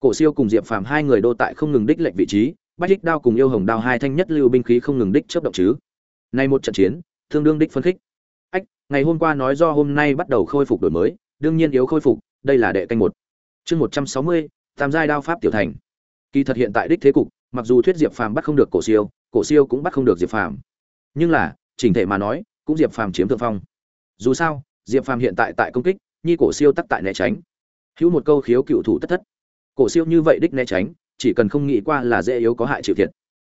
cổ siêu cùng diệp phàm hai người đô tại không ngừng đích lệnh vị trí, bách đích đao cùng yêu hồng đao hai thanh nhất lưu binh khí không ngừng đích chớp động chứ. Nay một trận chiến, tương đương đích phân khích. Ách, ngày hôm qua nói do hôm nay bắt đầu khôi phục đổi mới, đương nhiên yếu khôi phục, đây là đệ canh một. Chương một trăm sáu mươi, tam giai đao pháp tiểu thành. Kỳ thật hiện tại đích thế cục, mặc dù thuyết diệp phàm bắt không được cổ siêu cổ siêu cũng bắt không được diệp phàm. Nhưng là, chỉnh thể mà nói, cũng diệp phàm chiếm thượng phong. Dù sao, diệp phàm hiện tại tại công kích nhi cổ siêu tắc tại né tránh. Hữu một câu khiếu cựu thủ tất thất cổ siêu như vậy đích né tránh, chỉ cần không nghĩ qua là dễ yếu có hại chịu thiệt.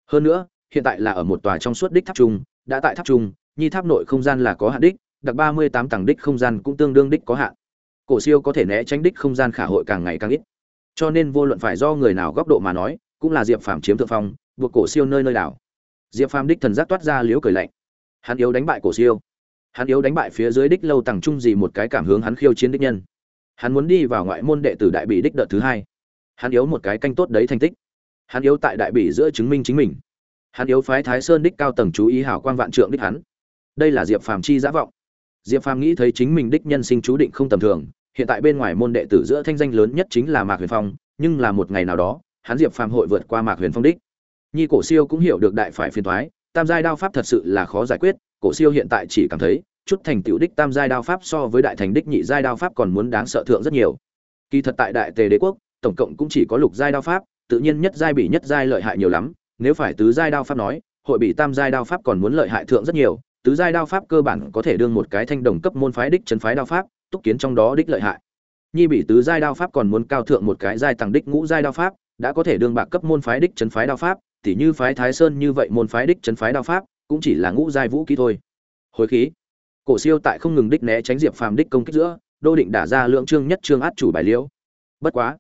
Hơn nữa, hiện tại là ở một tòa trong suốt đích tháp trung, đã tại tháp trung, nhi tháp nội không gian là có hạn đích, đặc ba mươi tám tầng đích không gian cũng tương đương đích có hạn. Cổ siêu có thể né tránh đích không gian khả hội càng ngày càng ít. Cho nên vô luận phải do người nào góc độ mà nói, cũng là diệp phàm chiếm thượng phong, buộc cổ siêu nơi nơi đảo. Diệp phàm đích thần giác toát ra liếu cười lạnh. Hắn yếu đánh bại cổ siêu. Hắn yếu đánh bại phía dưới đích lâu tầng trung gì một cái cảm hướng hắn khiêu chiến đích nhân. Hắn muốn đi vào ngoại môn đệ tử đại bị đích đợt thứ hai hắn yếu một cái canh tốt đấy thành tích. Hắn yếu tại đại bỉ giữa chứng minh chính mình. Hắn yếu phái thái sơn đích cao tầng chú ý hảo quan vạn trượng đích hắn. Đây là diệp phàm chi giả vọng. Diệp phàm nghĩ thấy chính mình đích nhân sinh chú định không tầm thường, hiện tại bên ngoài môn đệ tử giữa thanh danh lớn nhất chính là mạc huyền phong, nhưng là một ngày nào đó, hắn diệp phàm hội vượt qua mạc huyền phong đích. Nhi cổ siêu cũng hiểu được đại phải phiền thoái tam giai đao pháp thật sự là khó giải quyết, cổ siêu hiện tại chỉ cảm thấy, chút thành tựu đích tam giai đao pháp so với đại thành đích nhị giai đao pháp còn muốn đáng sợ thượng rất nhiều. Kỳ thật tại đại tề đế quốc tổng cộng cũng chỉ có lục giai đao pháp, tự nhiên nhất giai bị nhất giai lợi hại nhiều lắm, nếu phải tứ giai đao pháp nói, hội bị tam giai đao pháp còn muốn lợi hại thượng rất nhiều, tứ giai đao pháp cơ bản có thể đương một cái thanh đồng cấp môn phái đích trấn phái đao pháp, túc kiến trong đó đích lợi hại. Nhi bị tứ giai đao pháp còn muốn cao thượng một cái giai tầng đích ngũ giai đao pháp, đã có thể đương bạc cấp môn phái đích trấn phái đao pháp, tỉ như phái thái sơn như vậy môn phái đích trấn phái đao pháp, cũng chỉ là ngũ giai vũ khí thôi. Hồi khí. Cổ siêu tại không ngừng đích né tránh diệp phàm đích công kích giữa, đô định đả ra lượng trương nhất trương át chủ bài liễu. Bất quá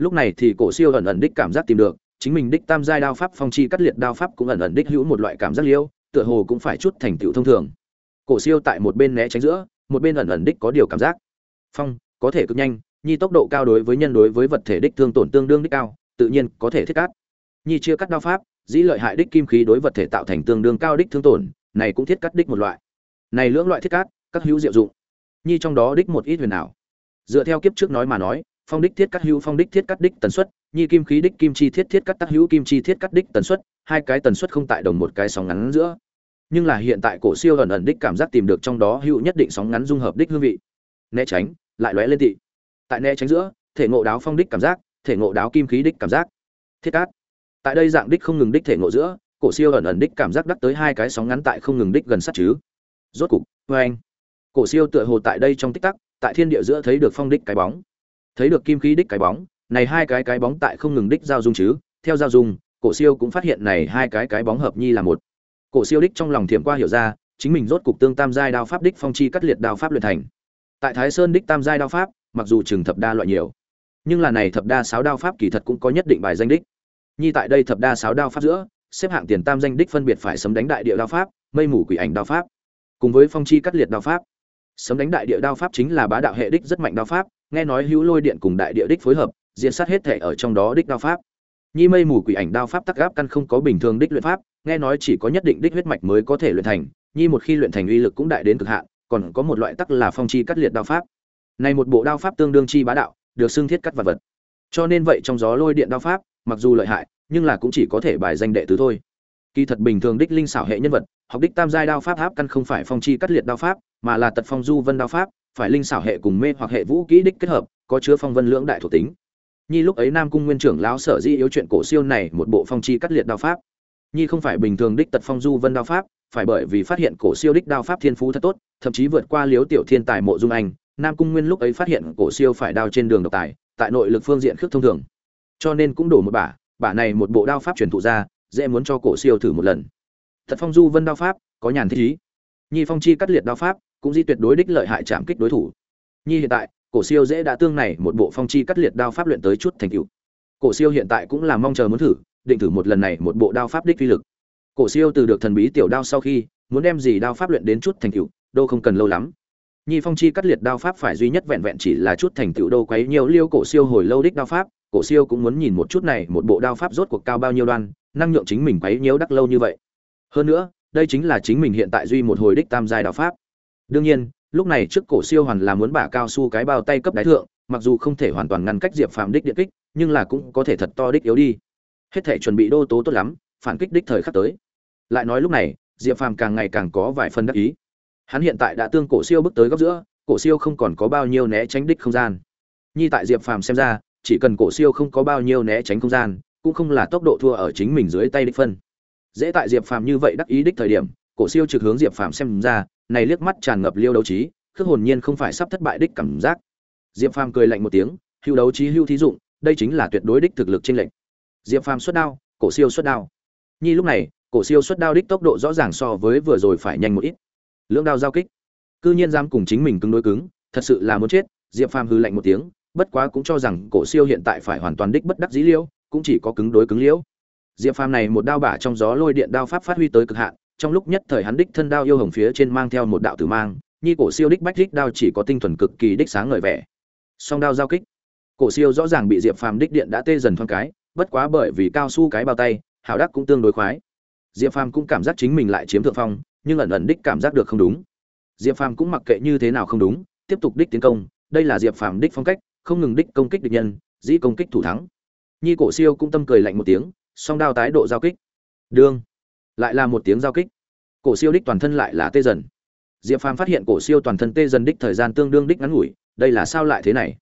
lúc này thì cổ siêu ẩn ẩn đích cảm giác tìm được chính mình đích tam giai đao pháp phong chi cắt liệt đao pháp cũng ẩn ẩn đích hữu một loại cảm giác liêu, tựa hồ cũng phải chút thành tựu thông thường. Cổ siêu tại một bên né tránh giữa một bên ẩn ẩn đích có điều cảm giác. Phong có thể cực nhanh nhi tốc độ cao đối với nhân đối với vật thể đích thương tổn tương đương đích cao tự nhiên có thể thiết cắt. Nhi chia cắt đao pháp dĩ lợi hại đích kim khí đối vật thể tạo thành tương đương cao đích thương tổn này cũng thiết cắt đích một loại. Này lưỡng loại thiết cắt các hữu diệu dụng. Nhi trong đó đích một ít huyền ảo. Dựa theo kiếp trước nói mà nói phong đích thiết cắt hữu phong đích thiết cắt đích tần suất, nhi kim khí đích kim chi thiết thiết cắt tác hữu kim chi thiết cắt đích tần suất, hai cái tần suất không tại đồng một cái sóng ngắn giữa. Nhưng là hiện tại cổ siêu ẩn ẩn đích cảm giác tìm được trong đó hữu nhất định sóng ngắn dung hợp đích hương vị. Né tránh, lại lóe lên thị tại né tránh giữa, thể ngộ đáo phong đích cảm giác, thể ngộ đáo kim khí đích cảm giác. Thiết cát tại đây dạng đích không ngừng đích thể ngộ giữa, cổ siêu ẩn ẩn đích cảm giác đắc tới hai cái sóng ngắn tại không ngừng đích gần sát chứ. Rốt cục vê anh cổ siêu tựa hồ tại đây trong tích tắc, tại thiên địa giữa thấy được phong đích cái bóng thấy được kim khí đích cái bóng, này hai cái cái bóng tại không ngừng đích giao dung chứ, theo giao dung, cổ siêu cũng phát hiện này hai cái cái bóng hợp nhi là một. Cổ siêu đích trong lòng thiểm qua hiểu ra, chính mình rốt cục tương tam giai đao pháp đích phong chi cắt liệt đao pháp luyện thành. Tại thái sơn đích tam giai đao pháp, mặc dù chừng thập đa loại nhiều, nhưng là này thập đa sáu đao pháp kỳ thật cũng có nhất định bài danh đích. Nhi tại đây thập đa sáu đao pháp giữa, xếp hạng tiền tam danh đích phân biệt phải sấm đánh đại địa đao pháp, mây mù quỷ ảnh đao pháp, cùng với phong chi cắt liệt đao pháp. Sấm đánh đại địa đao pháp chính là bá đạo hệ đích rất mạnh đao pháp nghe nói hữu lôi điện cùng đại địa đích phối hợp diễn sát hết thể ở trong đó đích đao pháp. Nhi mây mù quỷ ảnh đao pháp tắc gáp căn không có bình thường đích luyện pháp, nghe nói chỉ có nhất định đích huyết mạch mới có thể luyện thành, nhi một khi luyện thành uy lực cũng đại đến cực hạn, còn có một loại tắc là phong chi cắt liệt đao pháp. Này một bộ đao pháp tương đương chi bá đạo, được xưng thiết cắt vật vật. Cho nên vậy trong gió lôi điện đao pháp, mặc dù lợi hại, nhưng là cũng chỉ có thể bài danh đệ tứ thôi. Kỳ thật bình thường đích linh xảo hệ nhân vật, học đích tam giai đao pháp áp căn không phải phong chi cắt liệt đao pháp, mà là tật phong du vân đao pháp phải linh xảo hệ cùng mê hoặc hệ vũ kỹ đích kết hợp, có chứa phong vân lưỡng đại thuộc tính. Nhi lúc ấy nam cung nguyên trưởng lão sở di yếu chuyện cổ siêu này một bộ phong chi cắt liệt đao pháp. Nhi không phải bình thường đích tật phong du vân đao pháp, phải bởi vì phát hiện cổ siêu đích đao pháp thiên phú thật tốt, thậm chí vượt qua liếu tiểu thiên tài mộ dung anh, nam cung nguyên lúc ấy phát hiện cổ siêu phải đao trên đường độc tài, tại nội lực phương diện khước thông thường. Cho nên cũng đổ một bả bả này một bộ đao pháp truyền thụ ra, dễ muốn cho cổ siêu thử một lần. Thật phong du vân đao pháp, có nhàn thích ý. Nhi phong chi cắt liệt đao pháp cũng di tuyệt đối đích lợi hại chạm kích đối thủ. Nhi hiện tại, cổ siêu dễ đã tương này một bộ phong chi cắt liệt đao pháp luyện tới chút thành tựu. Cổ siêu hiện tại cũng là mong chờ muốn thử, định thử một lần này một bộ đao pháp đích uy lực. Cổ siêu từ được thần bí tiểu đao sau khi, muốn đem gì đao pháp luyện đến chút thành tựu, đâu không cần lâu lắm. Nhi phong chi cắt liệt đao pháp phải duy nhất vẹn vẹn chỉ là chút thành tựu đâu quấy nhiều liêu cổ siêu hồi lâu đích đao pháp, cổ siêu cũng muốn nhìn một chút này một bộ đao pháp rốt cuộc cao bao nhiêu đoan, năng nhượng chính mình quấy nhiều đắc lâu như vậy. Hơn nữa, đây chính là chính mình hiện tại duy một hồi đích tam giai đao pháp đương nhiên, lúc này trước cổ siêu hoàn là muốn bả cao su cái bao tay cấp đái thượng, mặc dù không thể hoàn toàn ngăn cách diệp phàm đích điện kích, nhưng là cũng có thể thật to đích yếu đi. Hết thể chuẩn bị đô tố tốt lắm, phản kích đích thời khắc tới. Lại nói lúc này, diệp phàm càng ngày càng có vài phần đắc ý. Hắn hiện tại đã tương cổ siêu bước tới góc giữa, cổ siêu không còn có bao nhiêu né tránh đích không gian. Nhi tại diệp phàm xem ra, chỉ cần cổ siêu không có bao nhiêu né tránh không gian, cũng không là tốc độ thua ở chính mình dưới tay đích phân. Dễ tại diệp phàm như vậy đắc ý đích thời điểm cổ siêu trực hướng diệp phàm xem ra này liếc mắt tràn ngập liêu đấu trí khước hồn nhiên không phải sắp thất bại đích cảm giác. Diệp phàm cười lạnh một tiếng hưu đấu trí hưu thí dụng đây chính là tuyệt đối đích thực lực trên lệnh diệp phàm xuất đao cổ siêu xuất đao. Nhi lúc này cổ siêu xuất đao đích tốc độ rõ ràng so với vừa rồi phải nhanh một ít. Lưỡng đao giao kích. Cư nhiên dám cùng chính mình cứng đối cứng thật sự là muốn chết diệp phàm hư lạnh một tiếng bất quá cũng cho rằng cổ siêu hiện tại phải hoàn toàn đích bất đắc dĩ liêu, cũng chỉ có cứng đối cứng liễu diệp phàm này một đao bả trong gió lôi điện đao pháp phát huy tới cực hạn trong lúc nhất thời hắn đích thân đao yêu hồng phía trên mang theo một đạo tử mang nhi cổ siêu đích bách đích đao chỉ có tinh thuần cực kỳ đích sáng ngời vẻ. Song đao giao kích, cổ siêu rõ ràng bị diệp phàm đích điện đã tê dần thoáng cái, bất quá bởi vì cao su cái bao tay, hảo đắc cũng tương đối khoái. Diệp phàm cũng cảm giác chính mình lại chiếm thượng phong, nhưng ẩn ẩn đích cảm giác được không đúng. Diệp phàm cũng mặc kệ như thế nào không đúng, tiếp tục đích tiến công, đây là diệp phàm đích phong cách, không ngừng đích công kích địch nhân, dĩ công kích thủ thắng. Nhi cổ siêu cũng tâm cười lạnh một tiếng, song đao tái độ giao kích. Đương lại là một tiếng giao kích. Cổ siêu đích toàn thân lại là tê dần. Diệp phàm phát hiện cổ siêu toàn thân tê dần đích thời gian tương đương đích ngắn ngủi, đây là sao lại thế này?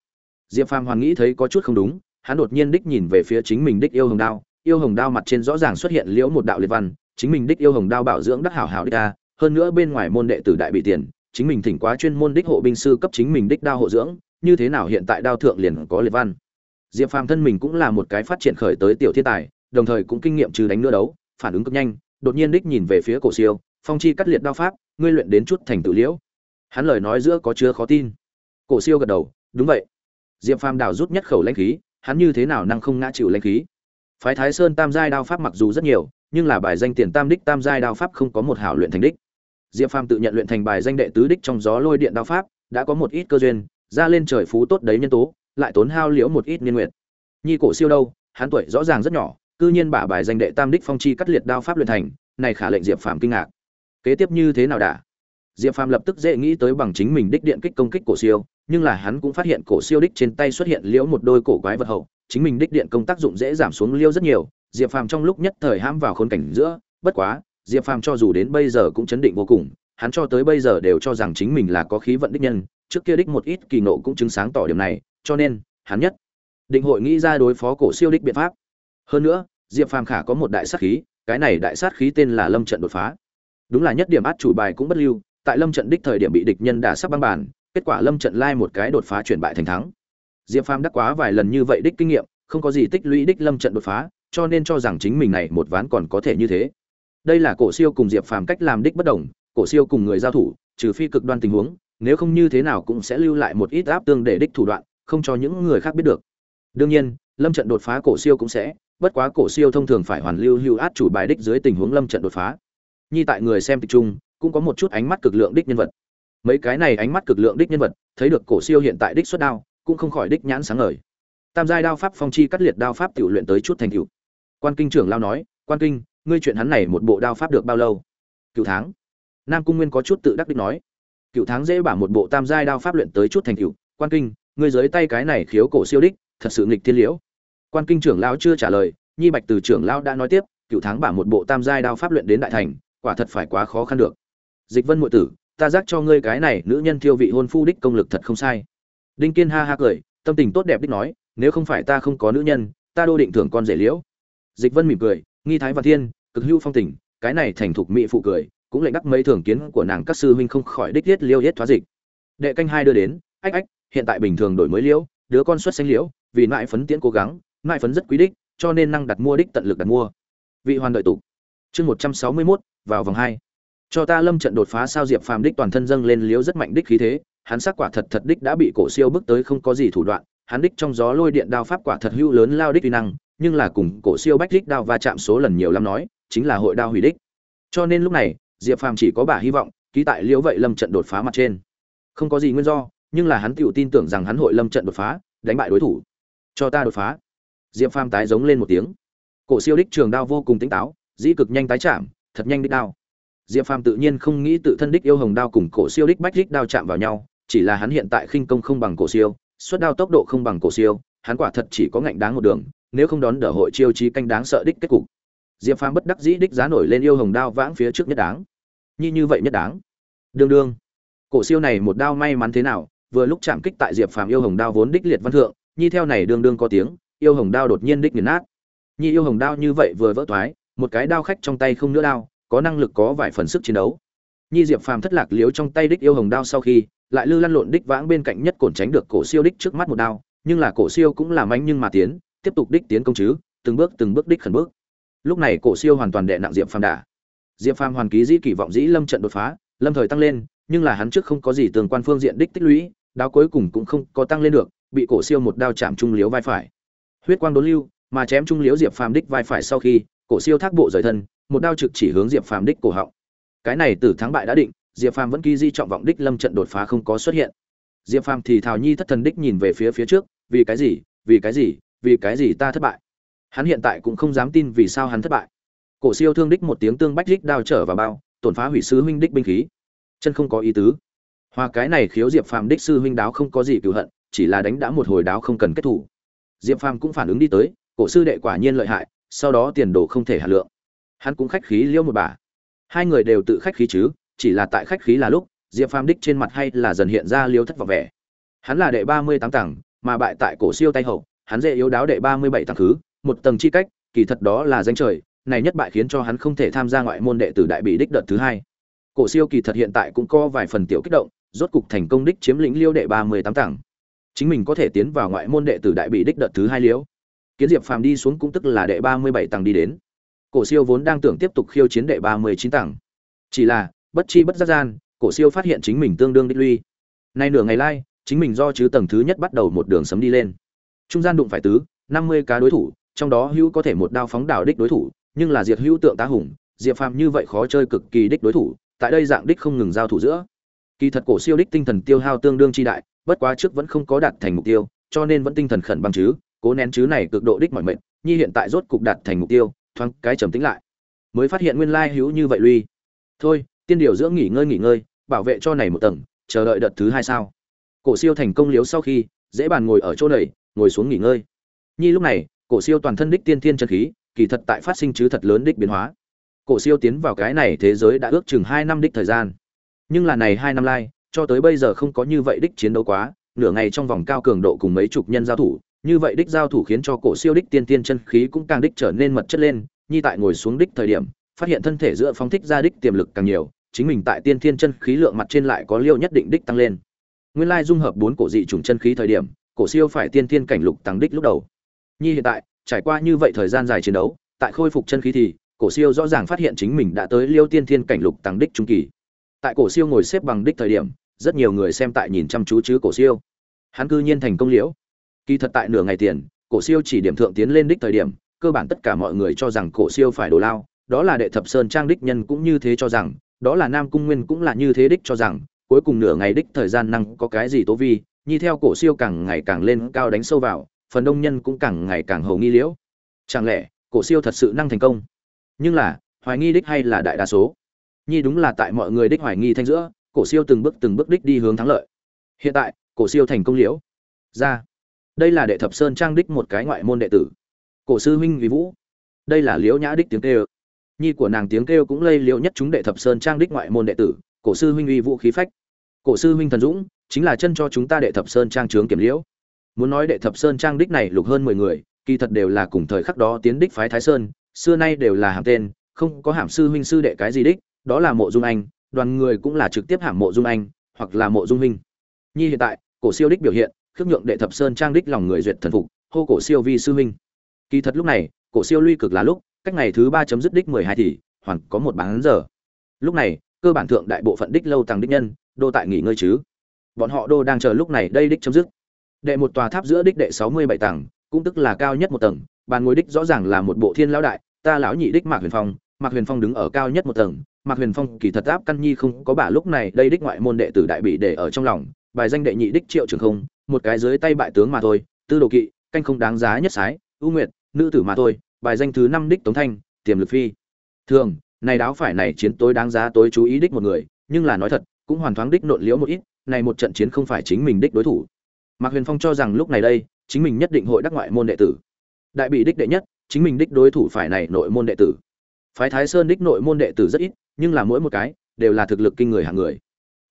Diệp phàm hoàn nghĩ thấy có chút không đúng, hắn đột nhiên đích nhìn về phía chính mình đích yêu hồng đao. Yêu hồng đao mặt trên rõ ràng xuất hiện liễu một đạo liệt văn, chính mình đích yêu hồng đao bảo dưỡng đắc hảo hảo đích ta hơn nữa bên ngoài môn đệ tử đại bị tiền, chính mình thỉnh quá chuyên môn đích hộ binh sư cấp chính mình đích đao hộ dưỡng, như thế nào hiện tại đao thượng liền có liệt văn. Diệp phàm thân mình cũng là một cái phát triển khởi tới tiểu thiên tài, đồng thời cũng kinh nghiệm trừ đánh nữa đấu, phản ứng cực nhanh đột nhiên đích nhìn về phía cổ siêu, phong chi cắt liệt đao pháp, ngươi luyện đến chút thành tự liễu. Hắn lời nói giữa có chứa khó tin. Cổ siêu gật đầu, đúng vậy. Diệp phàm đào rút nhất khẩu lãnh khí, hắn như thế nào năng không ngã chịu lãnh khí? Phái thái sơn tam giai đao pháp mặc dù rất nhiều, nhưng là bài danh tiền tam đích tam giai đao pháp không có một hảo luyện thành đích. Diệp phàm tự nhận luyện thành bài danh đệ tứ đích trong gió lôi điện đao pháp, đã có một ít cơ duyên, ra lên trời phú tốt đấy nhân tố, lại tốn hao liễu một ít niên nguyện nhi cổ siêu đâu? Hắn tuổi rõ ràng rất nhỏ cư nhiên bả bài danh đệ tam đích phong chi cắt liệt đao pháp luyện thành, này khả lệnh diệp phàm kinh ngạc. Kế tiếp như thế nào đã diệp phàm lập tức dễ nghĩ tới bằng chính mình đích điện kích công kích cổ siêu, nhưng là hắn cũng phát hiện cổ siêu đích trên tay xuất hiện liễu một đôi cổ quái vật hậu, chính mình đích điện công tác dụng dễ giảm xuống liêu rất nhiều, diệp phàm trong lúc nhất thời hãm vào khốn cảnh giữa, bất quá, diệp phàm cho dù đến bây giờ cũng chấn định vô cùng, hắn cho tới bây giờ đều cho rằng chính mình là có khí vận đích nhân, trước kia đích một ít kỳ nộ cũng chứng sáng tỏ điểm này, cho nên, hắn nhất định hội nghĩ ra đối phó cổ siêu đích biện pháp hơn nữa, diệp phàm khả có một đại sát khí, cái này đại sát khí tên là lâm trận đột phá. Đúng là nhất điểm át chủ bài cũng bất lưu, tại lâm trận đích thời điểm bị địch nhân đả sắp băng bàn, kết quả lâm trận lai một cái đột phá chuyển bại thành thắng. Diệp phàm đắc quá vài lần như vậy đích kinh nghiệm, không có gì tích lũy đích lâm trận đột phá, cho nên cho rằng chính mình này một ván còn có thể như thế. Đây là cổ siêu cùng diệp phàm cách làm đích bất đồng, cổ siêu cùng người giao thủ, trừ phi cực đoan tình huống, nếu không như thế nào cũng sẽ lưu lại một ít áp tương để đích thủ đoạn, không cho những người khác biết được. Đương nhiên, lâm trận đột phá cổ siêu cũng sẽ bất quá cổ siêu thông thường phải hoàn lưu hưu át chủ bài đích dưới tình huống lâm trận đột phá. Nhi tại người xem tập trung cũng có một chút ánh mắt cực lượng đích nhân vật. Mấy cái này ánh mắt cực lượng đích nhân vật, thấy được cổ siêu hiện tại đích xuất đao, cũng không khỏi đích nhãn sáng ngời. Tam giai đao pháp phong chi cắt liệt đao pháp tiểu luyện tới chút thành tựu. Quan kinh trưởng lao nói, quan kinh, ngươi chuyện hắn này một bộ đao pháp được bao lâu? Cựu tháng. Nam cung nguyên có chút tự đắc đích nói. Cựu tháng dễ bả một bộ tam giai đao pháp luyện tới chút thành tựu. Quan kinh, ngươi dưới tay cái này khiếu cổ siêu đích, thật sự nghịch thiên liễu quan kinh trưởng lão chưa trả lời, nhi bạch từ trưởng lão đã nói tiếp, cựu tháng bả một bộ tam giai đao pháp luyện đến đại thành, quả thật phải quá khó khăn được. Dịch vân muội tử, ta giác cho ngươi cái này nữ nhân thiêu vị hôn phu đích công lực thật không sai. Đinh kiên ha ha cười, tâm tình tốt đẹp đích nói, nếu không phải ta không có nữ nhân, ta đô định thưởng con rể liễu. Dịch vân mỉm cười, nghi thái và thiên, cực hưu phong tình, cái này thành thục mỹ phụ cười, cũng lệnh đắc mấy thường kiến của nàng các sư huynh không khỏi đích tiết liêu hết thoá dịch. Đệ canh hai đưa đến, ách ách, hiện tại bình thường đổi mới liễu, đứa con xuất sinh liễu, vì mãi phấn tiễn cố gắng mãi phấn rất quý đích cho nên năng đặt mua đích tận lực đặt mua. Vị hoàn đợi tục. Chương một trăm sáu mươi 161, vào vòng hai. Cho ta lâm trận đột phá sao diệp phàm đích toàn thân dâng lên liếu rất mạnh đích khí thế hắn sắc quả thật thật đích đã bị cổ siêu bước tới không có gì thủ đoạn hắn đích trong gió lôi điện đao pháp quả thật hữu lớn lao đích uy năng nhưng là cùng cổ siêu bách đích đao va chạm số lần nhiều lắm nói chính là hội đao hủy đích. Cho nên lúc này diệp phàm chỉ có bà hy vọng ký tại liễu vậy lâm trận đột phá mặt trên. Không có gì nguyên do nhưng là hắn tự tin tưởng rằng hắn hội lâm trận đột phá đánh bại đối thủ. Cho ta đột phá diệp phàm tái giống lên một tiếng. Cổ siêu đích trường đao vô cùng tỉnh táo, dĩ cực nhanh tái chạm, thật nhanh đích đao. Diệp phàm tự nhiên không nghĩ tự thân đích yêu hồng đao cùng cổ siêu đích bách đích đao chạm vào nhau, chỉ là hắn hiện tại khinh công không bằng cổ siêu, xuất đao tốc độ không bằng cổ siêu, hắn quả thật chỉ có ngạnh đáng một đường, nếu không đón đỡ hội chiêu trí canh đáng sợ đích kết cục. Diệp phàm bất đắc dĩ đích giá nổi lên yêu hồng đao vãng phía trước nhất đáng. Như như vậy nhất đáng. Đương đương. Cổ siêu này một đao may mắn thế nào, vừa lúc chạm kích tại diệp phàm yêu hồng đao vốn đích liệt văn thượng, nhi theo này đương đương có tiếng yêu hồng đao đột nhiên đích nghiền nát. Nhi yêu hồng đao như vậy vừa vỡ toái, một cái đao khách trong tay không nữa đao, có năng lực có vài phần sức chiến đấu. Nhi diệp phàm thất lạc liếu trong tay đích yêu hồng đao sau khi, lại lư lăn lộn đích vãng bên cạnh nhất cổn tránh được cổ siêu đích trước mắt một đao, nhưng là cổ siêu cũng làm anh nhưng mà tiến, tiếp tục đích tiến công chứ, từng bước từng bước đích khẩn bước. Lúc này cổ siêu hoàn toàn đệ nặng diệp phàm đả. Diệp phàm hoàn ký dĩ kỳ vọng dĩ lâm trận đột phá, lâm thời tăng lên, nhưng là hắn trước không có gì tương quan phương diện đích tích lũy, đao cuối cùng cũng không có tăng lên được, bị cổ siêu một đao chạm trung liếu vai phải huyết quang đốn lưu, mà chém trung liễu diệp phàm đích vai phải sau khi, cổ siêu thác bộ rời thân, một đao trực chỉ hướng diệp phàm đích cổ họng. Cái này từ thắng bại đã định, diệp phàm vẫn ký di trọng vọng đích lâm trận đột phá không có xuất hiện. Diệp phàm thì thào nhi thất thần đích nhìn về phía phía trước, vì cái gì, vì cái gì, vì cái gì ta thất bại? Hắn hiện tại cũng không dám tin vì sao hắn thất bại. Cổ siêu thương đích một tiếng tương bách đích đao trở vào bao, tổn phá hủy sứ huynh đích binh khí. Chân không có ý tứ. Hoa cái này khiếu diệp phàm đích sư huynh đáo không có gì cựu hận, chỉ là đánh đã một hồi đáo không cần kết thủ diệp phàm cũng phản ứng đi tới, cổ sư đệ quả nhiên lợi hại, sau đó tiền đồ không thể hạ lượng. Hắn cũng khách khí liêu một bà. Hai người đều tự khách khí chứ, chỉ là tại khách khí là lúc, diệp phàm đích trên mặt hay là dần hiện ra liêu thất vọng vẻ. Hắn là đệ ba mươi tám tầng, mà bại tại cổ siêu tay hậu, hắn dễ yếu đáo đệ ba mươi bảy tầng khứ, một tầng chi cách, kỳ thật đó là danh trời, này nhất bại khiến cho hắn không thể tham gia ngoại môn đệ tử đại bị đích đợt thứ hai. Cổ siêu kỳ thật hiện tại cũng có vài phần tiểu kích động, rốt cục thành công đích chiếm lĩnh liêu đệ ba mươi tám tầng chính mình có thể tiến vào ngoại môn đệ tử đại bị đích đợt thứ hai liễu. Kiến diệp phàm đi xuống cũng tức là đệ ba mươi bảy tầng đi đến. Cổ siêu vốn đang tưởng tiếp tục khiêu chiến đệ ba mươi chín tầng. Chỉ là, bất chi bất giác gian, cổ siêu phát hiện chính mình tương đương đích lui nay nửa ngày lai, chính mình do chứ tầng thứ nhất bắt đầu một đường sấm đi lên. Trung gian đụng phải tứ, năm mươi cá đối thủ, trong đó hữu có thể một đao phóng đảo đích đối thủ, nhưng là diệt hữu tượng tá hùng, diệp phàm như vậy khó chơi cực kỳ đích đối thủ, tại đây dạng đích không ngừng giao thủ giữa. Kỳ thật cổ siêu đích tinh thần tiêu hao tương đương chi đại bất quá trước vẫn không có đạt thành mục tiêu, cho nên vẫn tinh thần khẩn băng chứ, cố nén chứ này cực độ đích mọi mệnh nhi hiện tại rốt cục đạt thành mục tiêu, thoáng cái trầm tĩnh lại. Mới phát hiện nguyên lai hữu như vậy lui thôi, tiên điều dưỡng nghỉ ngơi nghỉ ngơi, bảo vệ cho này một tầng, chờ đợi đợt thứ hai sao? Cổ siêu thành công liếu sau khi, dễ bàn ngồi ở chỗ này, ngồi xuống nghỉ ngơi. Nhi lúc này, cổ siêu toàn thân đích tiên thiên chân khí, kỳ thật tại phát sinh chứ thật lớn đích biến hóa. Cổ siêu tiến vào cái này thế giới đã ước chừng hai năm đích thời gian. Nhưng là này hai năm lai cho tới bây giờ không có như vậy đích chiến đấu quá, nửa ngày trong vòng cao cường độ cùng mấy chục nhân giao thủ, như vậy đích giao thủ khiến cho cổ siêu đích tiên tiên chân khí cũng càng đích trở nên mật chất lên, như tại ngồi xuống đích thời điểm, phát hiện thân thể giữa phóng thích ra đích tiềm lực càng nhiều, chính mình tại tiên tiên chân khí lượng mặt trên lại có liêu nhất định đích tăng lên. Nguyên lai dung hợp bốn cổ dị chủng chân khí thời điểm, cổ siêu phải tiên tiên cảnh lục tăng đích lúc đầu. Như hiện tại, trải qua như vậy thời gian dài chiến đấu, tại khôi phục chân khí thì, cổ siêu rõ ràng phát hiện chính mình đã tới liêu tiên thiên cảnh lục tăng đích trung kỳ tại cổ siêu ngồi xếp bằng đích thời điểm, rất nhiều người xem tại nhìn chăm chú chứ cổ siêu. Hắn cư nhiên thành công liễu. Kỳ thật tại nửa ngày tiền, cổ siêu chỉ điểm thượng tiến lên đích thời điểm, cơ bản tất cả mọi người cho rằng cổ siêu phải đổ lao, đó là đệ thập sơn trang đích nhân cũng như thế cho rằng, đó là nam cung nguyên cũng là như thế đích cho rằng, cuối cùng nửa ngày đích thời gian năng có cái gì tố vi, nhi theo cổ siêu càng ngày càng lên cao đánh sâu vào, phần đông nhân cũng càng ngày càng hầu nghi liễu. Chẳng lẽ, cổ siêu thật sự năng thành công? Nhưng là, hoài nghi đích hay là đại đa số? Nhi đúng là tại mọi người đích hoài nghi thanh giữa, cổ siêu từng bước từng bước đích đi hướng thắng lợi. Hiện tại, cổ siêu thành công liễu. Ra. Đây là đệ thập sơn trang đích một cái ngoại môn đệ tử. Cổ sư huynh vì vũ. Đây là liễu nhã đích tiếng kêu. Nhi của nàng tiếng kêu cũng lây liễu nhất chúng đệ thập sơn trang đích ngoại môn đệ tử, cổ sư huynh uy vũ khí phách. Cổ sư huynh thần dũng, chính là chân cho chúng ta đệ thập sơn trang trướng kiểm liễu. Muốn nói đệ thập sơn trang đích này lục hơn mười người, kỳ thật đều là cùng thời khắc đó tiến đích phái thái sơn, xưa nay đều là hàm tên, không có hàm sư huynh sư đệ cái gì đích đó là mộ dung anh, đoàn người cũng là trực tiếp hạng mộ dung anh, hoặc là mộ dung minh. nhi hiện tại, cổ siêu đích biểu hiện, khước nhượng đệ thập sơn trang đích lòng người duyệt thần phục, hô cổ siêu vi sư minh. kỳ thật lúc này, cổ siêu luy cực là lúc, cách ngày thứ ba chấm dứt đích mười hai thì, hoàn có một bán giờ lúc này, cơ bản thượng đại bộ phận đích lâu tăng đích nhân, đô tại nghỉ ngơi chứ bọn họ đô đang chờ lúc này đây đích chấm dứt đệ một tòa tháp giữa đích đệ sáu mươi bảy tầng, cũng tức là cao nhất một tầng, bàn ngồi đích rõ ràng là một bộ thiên lão đại, ta lão nhị đích mạc huyền phong, mạc huyền phong đứng ở cao nhất một tầng mạc huyền phong kỳ thật áp căn nhi không có bả lúc này, đây đích ngoại môn đệ tử đại bị để ở trong lòng, bài danh đệ nhị đích triệu trường không, một cái dưới tay bại tướng mà thôi, tư đồ kỵ, canh không đáng giá nhất sái, ưu nguyệt, nữ tử mà thôi, bài danh thứ năm đích tống thanh, tiềm lực phi. Thường, này đáo phải này chiến tối đáng giá tối chú ý đích một người, nhưng là nói thật, cũng hoàn thoáng đích nộn liễu một ít, này một trận chiến không phải chính mình đích đối thủ. Mạc huyền phong cho rằng lúc này đây, chính mình nhất định hội đắc ngoại môn đệ tử. Đại bị đích đệ nhất, chính mình đích đối thủ phải này nội môn đệ tử phái thái sơn đích nội môn đệ tử rất ít, nhưng là mỗi một cái đều là thực lực kinh người hạng người.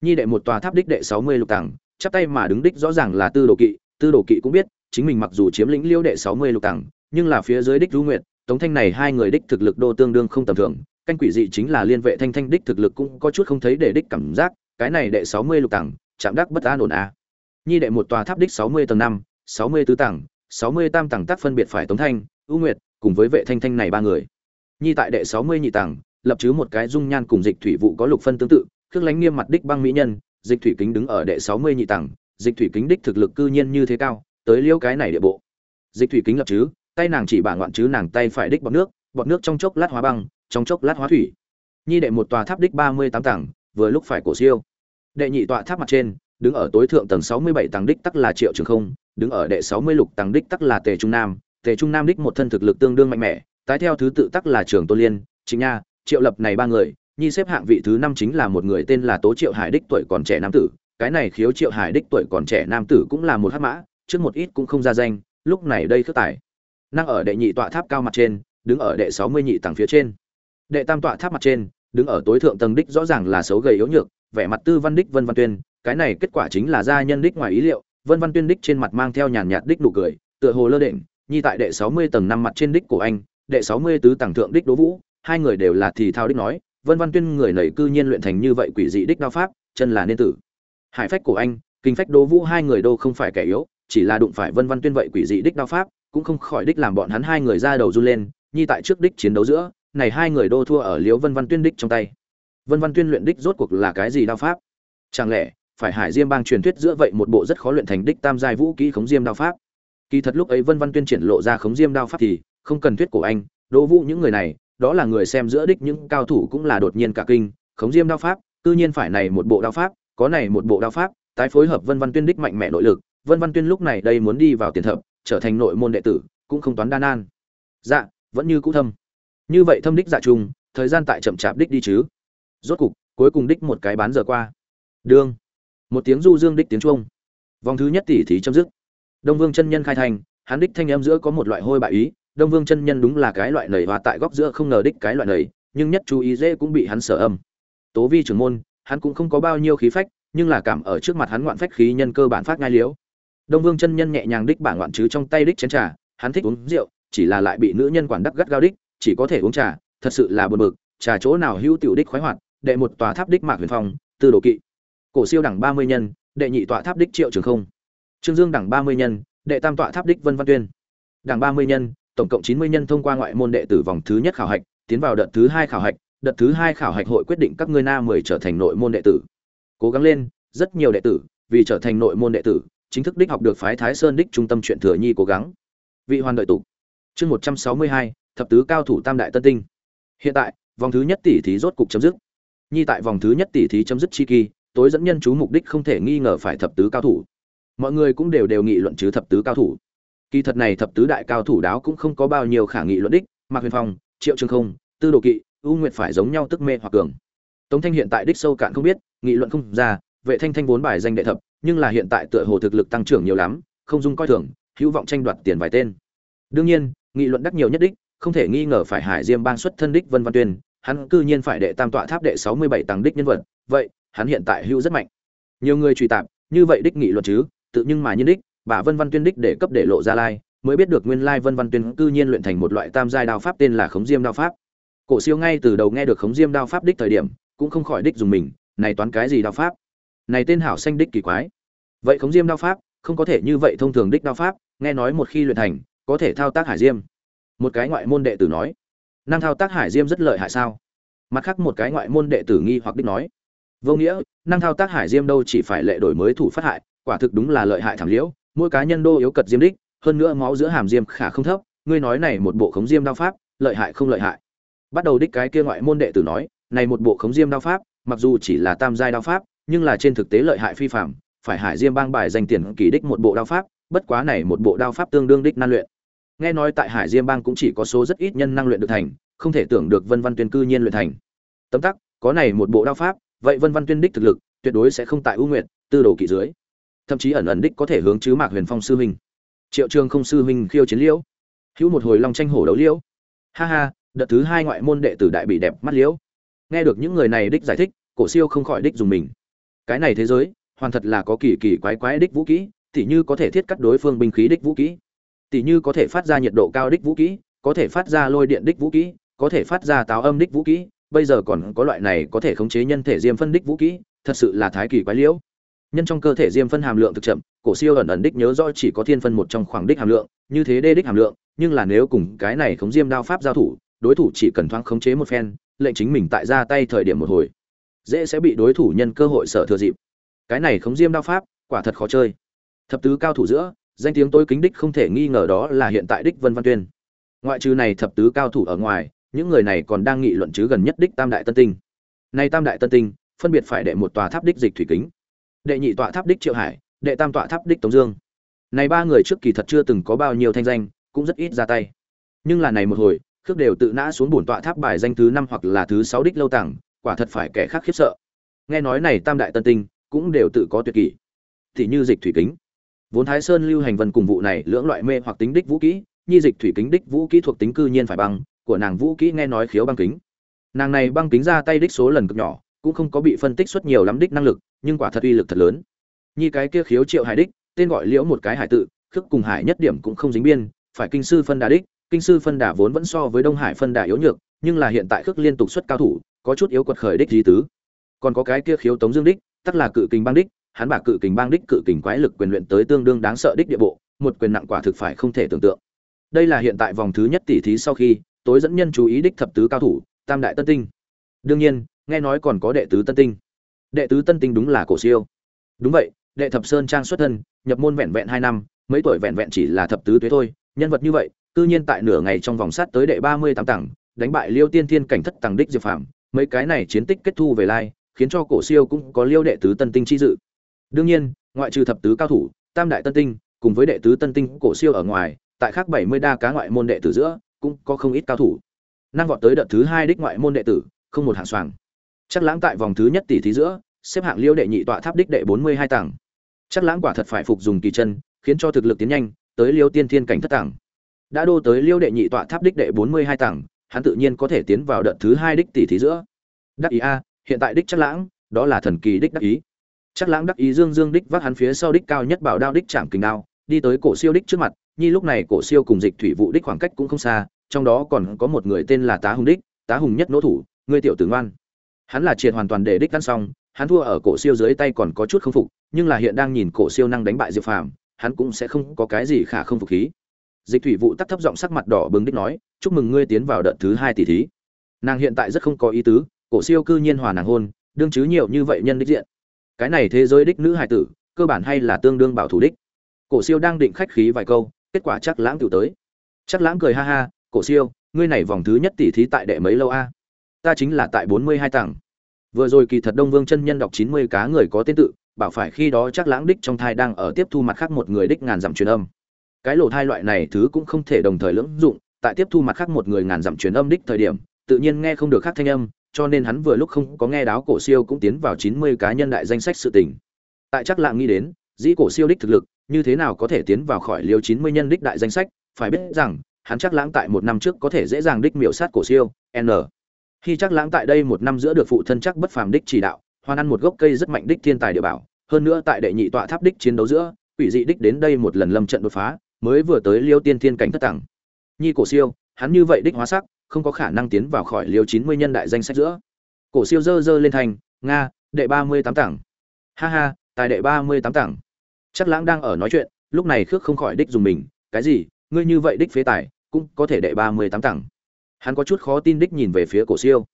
Nhi đệ một tòa tháp đích đệ sáu mươi lục tàng, chắp tay mà đứng đích rõ ràng là tư đồ kỵ, tư đồ kỵ cũng biết, chính mình mặc dù chiếm lĩnh liêu đệ sáu mươi lục tàng, nhưng là phía dưới đích du nguyệt, tống thanh này hai người đích thực lực đô tương đương không tầm thường, canh quỷ dị chính là liên vệ thanh thanh đích thực lực cũng có chút không thấy để đích cảm giác, cái này đệ sáu mươi lục tàng, chạm đắc bất an ổn a nhi đệ một tòa tháp đích sáu mươi tầng năm, sáu mươi tứ tầng sáu mươi tam tầng tác phân biệt phải tống thanh ưu nguyệt, cùng với vệ thanh thanh này ba người nhi tại đệ sáu mươi nhị tầng lập chứ một cái dung nhan cùng dịch thủy vụ có lục phân tương tự, khước lánh nghiêm mặt đích băng mỹ nhân, dịch thủy kính đứng ở đệ sáu mươi nhị tầng dịch thủy kính đích thực lực cư nhiên như thế cao, tới liêu cái này địa bộ. Dịch thủy kính lập chứ, tay nàng chỉ bả ngoạn chứ nàng tay phải đích bọt nước bọt nước trong chốc lát hóa băng, trong chốc lát hóa thủy. Nhi đệ một tòa tháp đích ba mươi tám tầng vừa lúc phải cổ siêu. Đệ nhị tọa tháp mặt trên, đứng ở tối thượng tầng sáu mươi bảy tầng đích tắc là triệu trường không, đứng ở đệ sáu mươi lục tầng đích tắc là tề trung nam. Tề trung nam đích một thân thực lực tương đương mạnh mẽ tái theo thứ tự tắc là trường tôn liên chính nha, triệu lập này ba người, nhi xếp hạng vị thứ năm chính là một người tên là tố triệu hải đích tuổi còn trẻ nam tử. Cái này khiếu triệu hải đích tuổi còn trẻ nam tử cũng là một hắc mã, trước một ít cũng không ra danh, lúc này đây khước tài. Năng ở đệ nhị tọa tháp cao mặt trên, đứng ở đệ sáu mươi nhị tầng phía trên. Đệ tam tọa tháp mặt trên, đứng ở tối thượng tầng đích rõ ràng là xấu gầy yếu nhược, vẻ mặt tư văn đích vân văn tuyên. Cái này kết quả chính là gia nhân đích ngoài ý liệu, vân văn tuyên đích trên mặt mang theo nhàn nhạt đích nụ cười, tựa hồ lơ đễnh, nhi tại đệ sáu mươi tầng năm mặt trên đích của anh đệ sáu mươi tứ tầng thượng đích đỗ vũ, hai người đều là thì thao đích nói, vân văn tuyên người nảy cư nhiên luyện thành như vậy quỷ dị đích đao pháp, chân là nên tử. Hải phách của anh, kinh phách đỗ vũ hai người đâu không phải kẻ yếu, chỉ là đụng phải vân văn tuyên vậy quỷ dị đích đao pháp, cũng không khỏi đích làm bọn hắn hai người ra đầu run lên, nhi tại trước đích chiến đấu giữa, này hai người đô thua ở liếu vân văn tuyên đích trong tay. Vân văn tuyên luyện đích rốt cuộc là cái gì đao pháp? Chẳng lẽ, phải hải diêm bang truyền thuyết giữa vậy một bộ rất khó luyện thành đích tam giai vũ kỹ khống diêm đao pháp? Kỳ thật lúc ấy vân văn tuyên triển lộ ra khống diêm đao pháp thì không cần thuyết cổ anh, đỗ vũ những người này, đó là người xem giữa đích những cao thủ cũng là đột nhiên cả kinh, khống diêm đao pháp tự nhiên phải này một bộ đao pháp, có này một bộ đao pháp, tái phối hợp vân văn tuyên đích mạnh mẽ nội lực, vân văn tuyên lúc này đây muốn đi vào tiền thập, trở thành nội môn đệ tử, cũng không toán đa nan. Dạ vẫn như cũ thâm. Như vậy thâm đích dạ trùng, thời gian tại chậm chạp đích đi chứ. Rốt cục, cuối cùng đích một cái bán giờ qua. Đương một tiếng du dương đích tiếng chuông. Vòng thứ nhất tỷ thí chấm dứt. Đông vương chân nhân khai thành, hắn đích thanh âm giữa có một loại hôi bại ý đông vương chân nhân đúng là cái loại nầy hòa tại góc giữa không ngờ đích cái loại nầy, nhưng nhất chú ý dễ cũng bị hắn sở âm. Tố vi trưởng môn, hắn cũng không có bao nhiêu khí phách, nhưng là cảm ở trước mặt hắn ngoạn phách khí nhân cơ bản phát ngay liếu. đông vương chân nhân nhẹ nhàng đích bản ngoạn chứ trong tay đích chén trà, hắn thích uống rượu, chỉ là lại bị nữ nhân quản đắc gắt gao đích, chỉ có thể uống trà, thật sự là buồn bực, trà chỗ nào hữu tiểu đích khoái hoạt, đệ một tòa tháp đích mạc huyền phong, tư đồ kỵ. Cổ siêu đẳng ba mươi nhân, đệ nhị tọa tháp đích triệu trường không. Trương dương đẳng ba mươi nhân, đệ tam tọa tháp đích vân văn tuyên. Đẳng ba mươi nhân tổng cộng chín mươi nhân thông qua ngoại môn đệ tử vòng thứ nhất khảo hạch, tiến vào đợt thứ hai khảo hạch, đợt thứ hai khảo hạch hội quyết định các ngươi nam mười trở thành nội môn đệ tử. Cố gắng lên, rất nhiều đệ tử, vì trở thành nội môn đệ tử, chính thức đích học được phái thái sơn đích trung tâm chuyện thừa nhi cố gắng. Vị hoàn đợi tục. Chương một trăm sáu mươi hai, thập tứ cao thủ tam đại tân tinh. Hiện tại, vòng thứ nhất tỷ thí rốt cục chấm dứt. Nhi tại vòng thứ nhất tỷ thí chấm dứt chi kỳ, tối dẫn nhân chú mục đích không thể nghi ngờ phải thập tứ cao thủ. Mọi người cũng đều đều nghị luận chứ thập tứ cao thủ kỳ thật này thập tứ đại cao thủ đáo cũng không có bao nhiêu khả nghị luận đích, mạc huyền phong, triệu trương không, tư đồ kỵ, u nguyệt phải giống nhau tức mê hoặc cường. Tống thanh hiện tại đích sâu cạn không biết, nghị luận không ra, vệ thanh thanh vốn bài danh đệ thập, nhưng là hiện tại tựa hồ thực lực tăng trưởng nhiều lắm, không dung coi thường, hữu vọng tranh đoạt tiền vài tên. Đương nhiên, nghị luận đắc nhiều nhất đích, không thể nghi ngờ phải hải diêm bang xuất thân đích vân văn tuyên, hắn cư nhiên phải đệ tam tọa tháp đệ sáu mươi bảy tầng đích nhân vật, vậy, hắn hiện tại hữu rất mạnh. Nhiều người truy tạp, như vậy đích nghị luận chứ, tự nhưng mà nhân đích bà vân văn tuyên đích để cấp để lộ ra lai, mới biết được nguyên lai vân văn tuyên cư nhiên luyện thành một loại tam giai đao pháp tên là khống diêm đao pháp. Cổ siêu ngay từ đầu nghe được khống diêm đao pháp đích thời điểm, cũng không khỏi đích dùng mình, này toán cái gì đao pháp? Này tên hảo xanh đích kỳ quái. Vậy khống diêm đao pháp, không có thể như vậy thông thường đích đao pháp, nghe nói một khi luyện thành, có thể thao tác hải diêm. Một cái ngoại môn đệ tử nói. Năng thao tác hải diêm rất lợi hại sao? Mặt khác một cái ngoại môn đệ tử nghi hoặc đích nói. Vô nghĩa, năng thao tác hải diêm đâu chỉ phải lệ đổi mới thủ phát hại, quả thực đúng là lợi hại thảm liễu mỗi cá nhân đô yếu cật diêm đích, hơn nữa máu giữa hàm diêm khả không thấp, ngươi nói này một bộ khống diêm đao pháp, lợi hại không lợi hại? Bắt đầu đích cái kia ngoại môn đệ tử nói, này một bộ khống diêm đao pháp, mặc dù chỉ là tam giai đao pháp, nhưng là trên thực tế lợi hại phi phạm phải hải diêm bang bài danh tiền kỳ đích một bộ đao pháp, bất quá này một bộ đao pháp tương đương đích nan luyện. Nghe nói tại hải diêm bang cũng chỉ có số rất ít nhân năng luyện được thành, không thể tưởng được vân văn tuyên cư nhiên luyện thành. Tấm tắc, có này một bộ đao pháp, vậy vân văn tuyên đích thực lực, tuyệt đối sẽ không tại ưu nguyện tư đồ kỵ dưới thậm chí ẩn ẩn đích có thể hướng chứ mạc huyền phong sư huynh. Triệu trường không sư huynh khiêu chiến liễu. Hữu một hồi long tranh hổ đấu liễu. Ha ha, đợt thứ hai ngoại môn đệ tử đại bị đẹp mắt liễu. Nghe được những người này đích giải thích, cổ siêu không khỏi đích dùng mình. Cái này thế giới, hoàn thật là có kỳ kỳ quái quái đích vũ kỹ, tỉ như có thể thiết cắt đối phương binh khí đích vũ kỹ. Tỉ như có thể phát ra nhiệt độ cao đích vũ kỹ, có thể phát ra lôi điện đích vũ kỹ, có thể phát ra táo âm đích vũ kỹ. Bây giờ còn có loại này có thể khống chế nhân thể diêm phân đích vũ kỹ, thật sự là thái kỳ quái liễu nhân trong cơ thể diêm phân hàm lượng thực chậm, cổ siêu ẩn ẩn đích nhớ rõ chỉ có thiên phân một trong khoảng đích hàm lượng, như thế đê đích hàm lượng, nhưng là nếu cùng cái này khống diêm đao pháp giao thủ, đối thủ chỉ cần thoáng khống chế một phen, lệnh chính mình tại ra tay thời điểm một hồi, dễ sẽ bị đối thủ nhân cơ hội sở thừa dịp. Cái này khống diêm đao pháp, quả thật khó chơi. Thập tứ cao thủ giữa, danh tiếng tôi kính đích không thể nghi ngờ đó là hiện tại đích vân văn tuyên. Ngoại trừ này thập tứ cao thủ ở ngoài, những người này còn đang nghị luận chứ gần nhất đích tam đại tân tinh. Nay tam đại tân tinh, phân biệt phải đệ một tòa tháp đích dịch thủy kính đệ nhị tọa tháp đích triệu hải đệ tam tọa tháp đích tống dương. Này ba người trước kỳ thật chưa từng có bao nhiêu thanh danh cũng rất ít ra tay. Nhưng là này một hồi khước đều tự nã xuống bổn tọa tháp bài danh thứ năm hoặc là thứ sáu đích lâu tặng, quả thật phải kẻ khác khiếp sợ. Nghe nói này tam đại tân tinh cũng đều tự có tuyệt kỷ. Thì như dịch thủy kính. Vốn thái sơn lưu hành vân cùng vụ này lưỡng loại mê hoặc tính đích vũ kỹ nhi dịch thủy kính đích vũ kỹ thuộc tính cư nhiên phải băng của nàng vũ kỹ nghe nói khiếu băng kính. Nàng này băng kính ra tay đích số lần cực nhỏ cũng không có bị phân tích xuất nhiều lắm đích năng lực, nhưng quả thật uy lực thật lớn. Như cái kia khiếu triệu hải đích, tên gọi liễu một cái hải tự, khước cùng hải nhất điểm cũng không dính biên, phải kinh sư phân đà đích, kinh sư phân đà vốn vẫn so với đông hải phân đà yếu nhược, nhưng là hiện tại khước liên tục xuất cao thủ, có chút yếu quật khởi đích di tứ. Còn có cái kia khiếu tống dương đích tức là cự kình bang đích, hắn bả cự kình bang đích cự kình quái lực quyền luyện tới tương đương đáng sợ đích địa bộ, một quyền nặng quả thực phải không thể tưởng tượng. Đây là hiện tại vòng thứ nhất tỷ thí sau khi, tối dẫn nhân chú ý đích thập tứ cao thủ, tam đại tân tinh. Đương nhiên nghe nói còn có đệ tứ tân tinh. Đệ tứ tân tinh đúng là cổ siêu. Đúng vậy đệ thập sơn trang xuất thân nhập môn vẹn vẹn hai năm mấy tuổi vẹn vẹn chỉ là thập tứ tuế thôi nhân vật như vậy tự nhiên tại nửa ngày trong vòng sát tới đệ ba mươi tám tặng, đánh bại liêu tiên thiên cảnh thất tặng đích diệp phạm mấy cái này chiến tích kết thu về lai khiến cho cổ siêu cũng có liêu đệ tứ tân tinh chi dự. Đương nhiên ngoại trừ thập tứ cao thủ tam đại tân tinh cùng với đệ tứ tân tinh cổ siêu ở ngoài tại khác bảy mươi đa cá ngoại môn đệ tử giữa cũng có không ít cao thủ. Năng vọt tới đợt thứ hai đích ngoại môn đệ tử không một hạng soàng chắc lãng tại vòng thứ nhất tỷ thí giữa, xếp hạng liêu đệ nhị tọa tháp đích đệ bốn mươi hai tầng chắc lãng quả thật phải phục dùng kỳ chân, khiến cho thực lực tiến nhanh, tới liêu tiên thiên cảnh thất tầng đã đô tới liêu đệ nhị tọa tháp đích đệ bốn mươi hai tầng hắn tự nhiên có thể tiến vào đợt thứ hai đích tỷ thí giữa. Đắc ý a, hiện tại đích chắc lãng, đó là thần kỳ đích đắc ý. Chắc lãng đắc ý dương dương đích vác hắn phía sau đích cao nhất bảo đao đích chạm kình đao, đi tới cổ siêu đích trước mặt, nhi lúc này cổ siêu cùng dịch thủy vụ đích khoảng cách cũng không xa, trong đó còn có một người tên là tá hùng đích, tá hùng nhất nỗ thủ ngươi tiểu tử ngoan hắn là triệt hoàn toàn để đích căn xong, hắn thua ở cổ siêu dưới tay còn có chút không phục, nhưng là hiện đang nhìn cổ siêu năng đánh bại diệp phàm, hắn cũng sẽ không có cái gì khả không phục khí. Dịch thủy vụ tắt thấp giọng sắc mặt đỏ bừng đích nói, chúc mừng ngươi tiến vào đợt thứ hai tỷ thí. Nàng hiện tại rất không có ý tứ, cổ siêu cư nhiên hòa nàng hôn, đương chứ nhiều như vậy nhân đích diện. Cái này thế giới đích nữ hài tử, cơ bản hay là tương đương bảo thủ đích. Cổ siêu đang định khách khí vài câu, kết quả chắc lãng tiểu tới. Chắc lãng cười ha ha, cổ siêu, ngươi này vòng thứ nhất tỷ thí tại đệ mấy lâu a? Ta chính là tại bốn mươi hai tầng. Vừa rồi kỳ thật đông vương chân nhân đọc chín mươi cá người có tên tự, bảo phải khi đó chắc lãng đích trong thai đang ở tiếp thu mặt khác một người đích ngàn dặm truyền âm. Cái lỗ thai loại này thứ cũng không thể đồng thời lưỡng dụng, tại tiếp thu mặt khác một người ngàn dặm truyền âm đích thời điểm, tự nhiên nghe không được khác thanh âm, cho nên hắn vừa lúc không có nghe đáo cổ siêu cũng tiến vào chín mươi cá nhân đại danh sách sự tình. Tại chắc lãng nghĩ đến, dĩ cổ siêu đích thực lực, như thế nào có thể tiến vào khỏi liều chín mươi nhân đích đại danh sách, phải biết rằng, hắn chắc lãng tại một năm trước có thể dễ dàng đích miểu sát cổ siêu, n khi chắc lãng tại đây một năm giữa được phụ thân chắc bất phàm đích chỉ đạo, hoàn ăn một gốc cây rất mạnh đích thiên tài địa bảo, hơn nữa tại đệ nhị tọa tháp đích chiến đấu giữa, quỷ dị đích đến đây một lần lâm trận đột phá, mới vừa tới liêu tiên thiên cảnh thất tặng. Nhi cổ siêu, hắn như vậy đích hóa sắc, không có khả năng tiến vào khỏi liêu chín mươi nhân đại danh sách giữa. Cổ siêu dơ dơ lên thành, nga, đệ ba mươi tám tặng. Ha ha tại đệ ba mươi tám tặng. Chắc lãng đang ở nói chuyện, lúc này khước không khỏi đích dùng mình, cái gì? Ngươi như vậy đích phế tài, cũng có thể đệ ba mươi tám tặng hắn có chút khó tin đích nhìn về phía cổ siêu.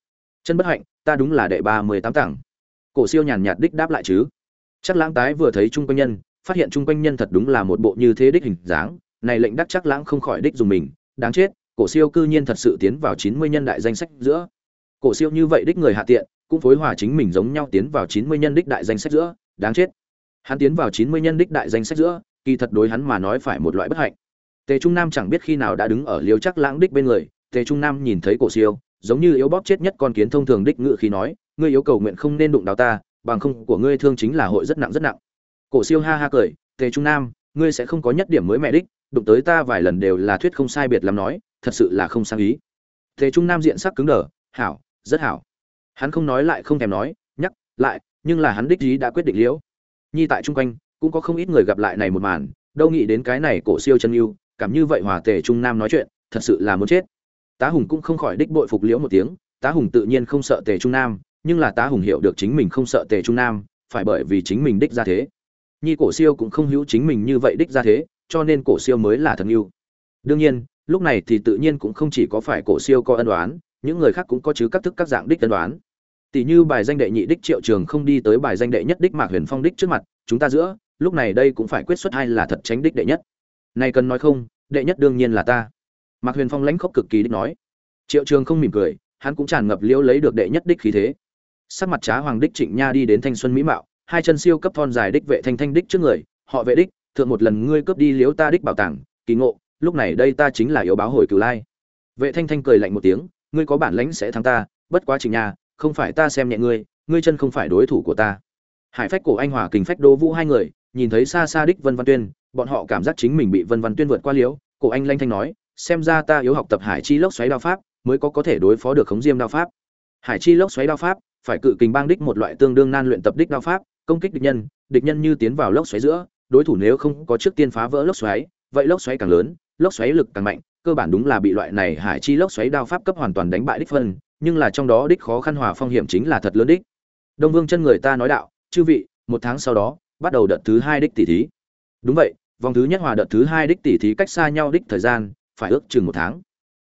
Chân bất hạnh, ta đúng là đệ ba mười tám tặng cổ siêu nhàn nhạt đích đáp lại chứ. Chắc lãng tái vừa thấy trung quanh nhân, phát hiện trung quanh nhân thật đúng là một bộ như thế đích hình dáng, này lệnh đắc chắc lãng không khỏi đích dùng mình. Đáng chết, cổ siêu cư nhiên thật sự tiến vào chín mươi nhân đại danh sách giữa. Cổ siêu như vậy đích người hạ tiện, cũng phối hòa chính mình giống nhau tiến vào chín mươi nhân đích đại danh sách giữa. Đáng chết. Hắn tiến vào chín mươi nhân đích đại danh sách giữa, kỳ thật đối hắn mà nói phải một loại bất hạnh. Tề trung nam chẳng biết khi nào đã đứng ở liêu chắc lãng đích bên người tề trung nam nhìn thấy cổ siêu, giống như yếu bóp chết nhất con kiến thông thường đích ngự khi nói, ngươi yêu cầu nguyện không nên đụng đào ta, bằng không của ngươi thương chính là hội rất nặng rất nặng. Cổ siêu ha ha cười, tề trung nam, ngươi sẽ không có nhất điểm mới mẹ đích, đụng tới ta vài lần đều là thuyết không sai biệt lắm nói, thật sự là không sang ý. Tề trung nam diện sắc cứng đờ, hảo, rất hảo. Hắn không nói lại không thèm nói, nhắc lại, nhưng là hắn đích ý đã quyết định liễu. Nhi tại chung quanh, cũng có không ít người gặp lại này một màn, đâu nghĩ đến cái này cổ siêu chân yêu, cảm như vậy hòa tề trung nam nói chuyện, thật sự là muốn chết tá hùng cũng không khỏi đích bội phục liễu một tiếng, tá hùng tự nhiên không sợ tề trung nam, nhưng là tá hùng hiểu được chính mình không sợ tề trung nam, phải bởi vì chính mình đích ra thế. Nhi cổ siêu cũng không hữu chính mình như vậy đích ra thế, cho nên cổ siêu mới là thần yêu. Đương nhiên, lúc này thì tự nhiên cũng không chỉ có phải cổ siêu có ân đoán những người khác cũng có chứ các thức các dạng đích ân đoán tỷ như bài danh đệ nhị đích triệu trường không đi tới bài danh đệ nhất đích mạc huyền phong đích trước mặt, chúng ta giữa, lúc này đây cũng phải quyết xuất hay là thật tránh đích đệ nhất. Này cần nói không, đệ nhất đương nhiên là ta mạc huyền phong lãnh khốc cực kỳ đích nói. Triệu trường không mỉm cười, hắn cũng tràn ngập liễu lấy được đệ nhất đích khí thế. Sắc mặt trá hoàng đích trịnh nha đi đến thanh xuân mỹ mạo, hai chân siêu cấp thon dài đích vệ thanh thanh đích trước người, họ vệ đích, thượng một lần ngươi cướp đi liễu ta đích bảo tàng, kỳ ngộ, lúc này đây ta chính là yếu báo hồi cửu lai. Vệ thanh thanh cười lạnh một tiếng, ngươi có bản lãnh sẽ thắng ta, bất quá trịnh nha, không phải ta xem nhẹ ngươi ngươi chân không phải đối thủ của ta. Hải phách cổ anh hòa kình phách đô vũ hai người, nhìn thấy xa xa đích vân văn tuyên, bọn họ cảm giác chính mình bị vân văn tuyên vượt qua liễu, cổ anh lanh thanh nói xem ra ta yếu học tập hải chi lốc xoáy đao pháp, mới có có thể đối phó được khống diêm đao pháp. Hải chi lốc xoáy đao pháp, phải cự kình bang đích một loại tương đương nan luyện tập đích đao pháp, công kích địch nhân địch nhân như tiến vào lốc xoáy giữa, đối thủ nếu không có trước tiên phá vỡ lốc xoáy, vậy lốc xoáy càng lớn, lốc xoáy lực càng mạnh, cơ bản đúng là bị loại này hải chi lốc xoáy đao pháp cấp hoàn toàn đánh bại đích phân, nhưng là trong đó đích khó khăn hòa phong hiểm chính là thật lớn đích. Đông vương chân người ta nói đạo, chư vị, một tháng sau đó, bắt đầu đợt thứ hai đích tỷ thí. Đúng vậy, vòng thứ nhất hòa đợt thứ hai đích tỷ thí cách xa nhau đích thời gian phải ước chừng một tháng.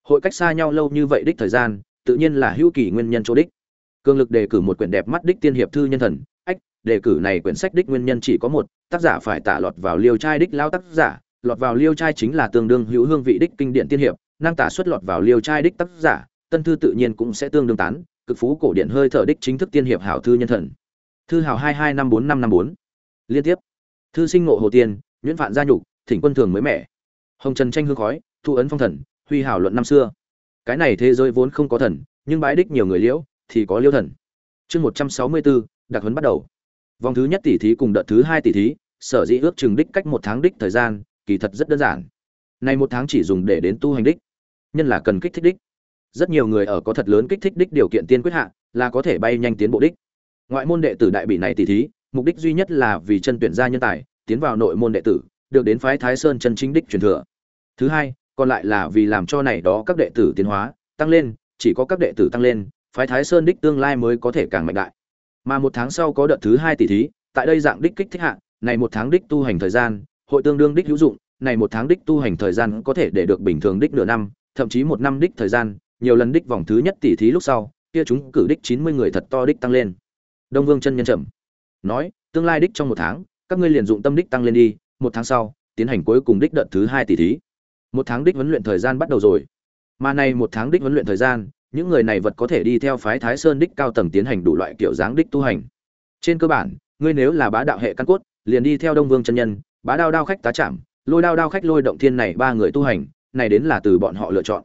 Hội cách xa nhau lâu như vậy đích thời gian, tự nhiên là hữu kỳ nguyên nhân chỗ đích. Cường lực đề cử một quyển đẹp mắt đích tiên hiệp thư nhân thần, ách, đề cử này quyển sách đích nguyên nhân chỉ có một, tác giả phải tả lọt vào liêu trai đích lao tác giả, lọt vào liêu trai chính là tương đương hữu hương vị đích kinh điển tiên hiệp, năng tả xuất lọt vào liêu trai đích tác giả, tân thư tự nhiên cũng sẽ tương đương tán, cực phú cổ điển hơi thở đích chính thức tiên hiệp hảo thư nhân thần. Thư hảo hai hai năm bốn năm năm bốn. Liên tiếp. Thư sinh ngộ hồ tiên nhuyễn phạn gia nhục, thỉnh quân thường mới mẻ. Hồng trần tranh hương khói thu ấn phong thần, huy hảo luận năm xưa. Cái này thế giới vốn không có thần, nhưng bãi đích nhiều người liễu, thì có liêu thần. Chương một trăm sáu mươi bốn đặc huấn bắt đầu. Vòng thứ nhất tỷ thí cùng đợt thứ hai tỷ thí, sở dĩ ước chừng đích cách một tháng đích thời gian, kỳ thật rất đơn giản. Nay một tháng chỉ dùng để đến tu hành đích. Nhân là cần kích thích đích. Rất nhiều người ở có thật lớn kích thích đích điều kiện tiên quyết hạ, là có thể bay nhanh tiến bộ đích. Ngoại môn đệ tử đại bị này tỷ thí, mục đích duy nhất là vì chân tuyển gia nhân tài, tiến vào nội môn đệ tử, được đến phái thái sơn chân chính đích truyền thừa. Thứ hai còn lại là vì làm cho này đó các đệ tử tiến hóa tăng lên chỉ có các đệ tử tăng lên phái thái sơn đích tương lai mới có thể càng mạnh đại. Mà một tháng sau có đợt thứ hai tỷ thí tại đây dạng đích kích thích hạng, này một tháng đích tu hành thời gian hội tương đương đích hữu dụng này một tháng đích tu hành thời gian có thể để được bình thường đích nửa năm thậm chí một năm đích thời gian nhiều lần đích vòng thứ nhất tỷ thí lúc sau kia chúng cử đích chín mươi người thật to đích tăng lên. Đông vương chân nhân trầm nói tương lai đích trong một tháng các ngươi liền dụng tâm đích tăng lên đi một tháng sau tiến hành cuối cùng đích đợt thứ hai tỷ thí một tháng đích huấn luyện thời gian bắt đầu rồi. Mà này một tháng đích huấn luyện thời gian, những người này vật có thể đi theo phái thái sơn đích cao tầng tiến hành đủ loại kiểu dáng đích tu hành. Trên cơ bản, ngươi nếu là bá đạo hệ căn cốt, liền đi theo đông vương chân nhân, bá đao đao khách tá chạm lôi đao đao khách lôi động thiên này ba người tu hành, này đến là từ bọn họ lựa chọn.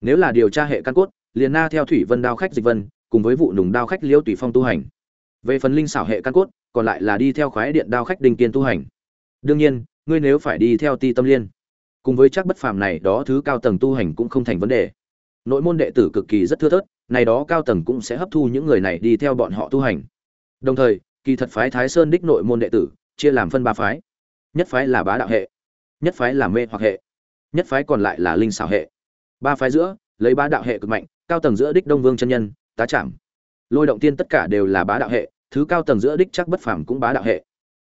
Nếu là điều tra hệ căn cốt, liền na theo thủy vân đao khách dịch vân, cùng với vụ nùng đao khách liêu tùy phong tu hành. Về phần linh xảo hệ căn cốt, còn lại là đi theo khoái điện đao khách đinh kiên tu hành. Đương nhiên, ngươi nếu phải đi theo ti tâm liên cùng với chắc bất phàm này, đó thứ cao tầng tu hành cũng không thành vấn đề. Nội môn đệ tử cực kỳ rất thưa thớt, này đó cao tầng cũng sẽ hấp thu những người này đi theo bọn họ tu hành. Đồng thời, kỳ thật phái thái sơn đích nội môn đệ tử, chia làm phân ba phái. Nhất phái là bá đạo hệ, nhất phái là mê hoặc hệ, nhất phái còn lại là linh xảo hệ. Ba phái giữa, lấy bá đạo hệ cực mạnh, cao tầng giữa đích đông vương chân nhân, tá trảm. Lôi động tiên tất cả đều là bá đạo hệ, thứ cao tầng giữa đích chắc bất phàm cũng bá đạo hệ.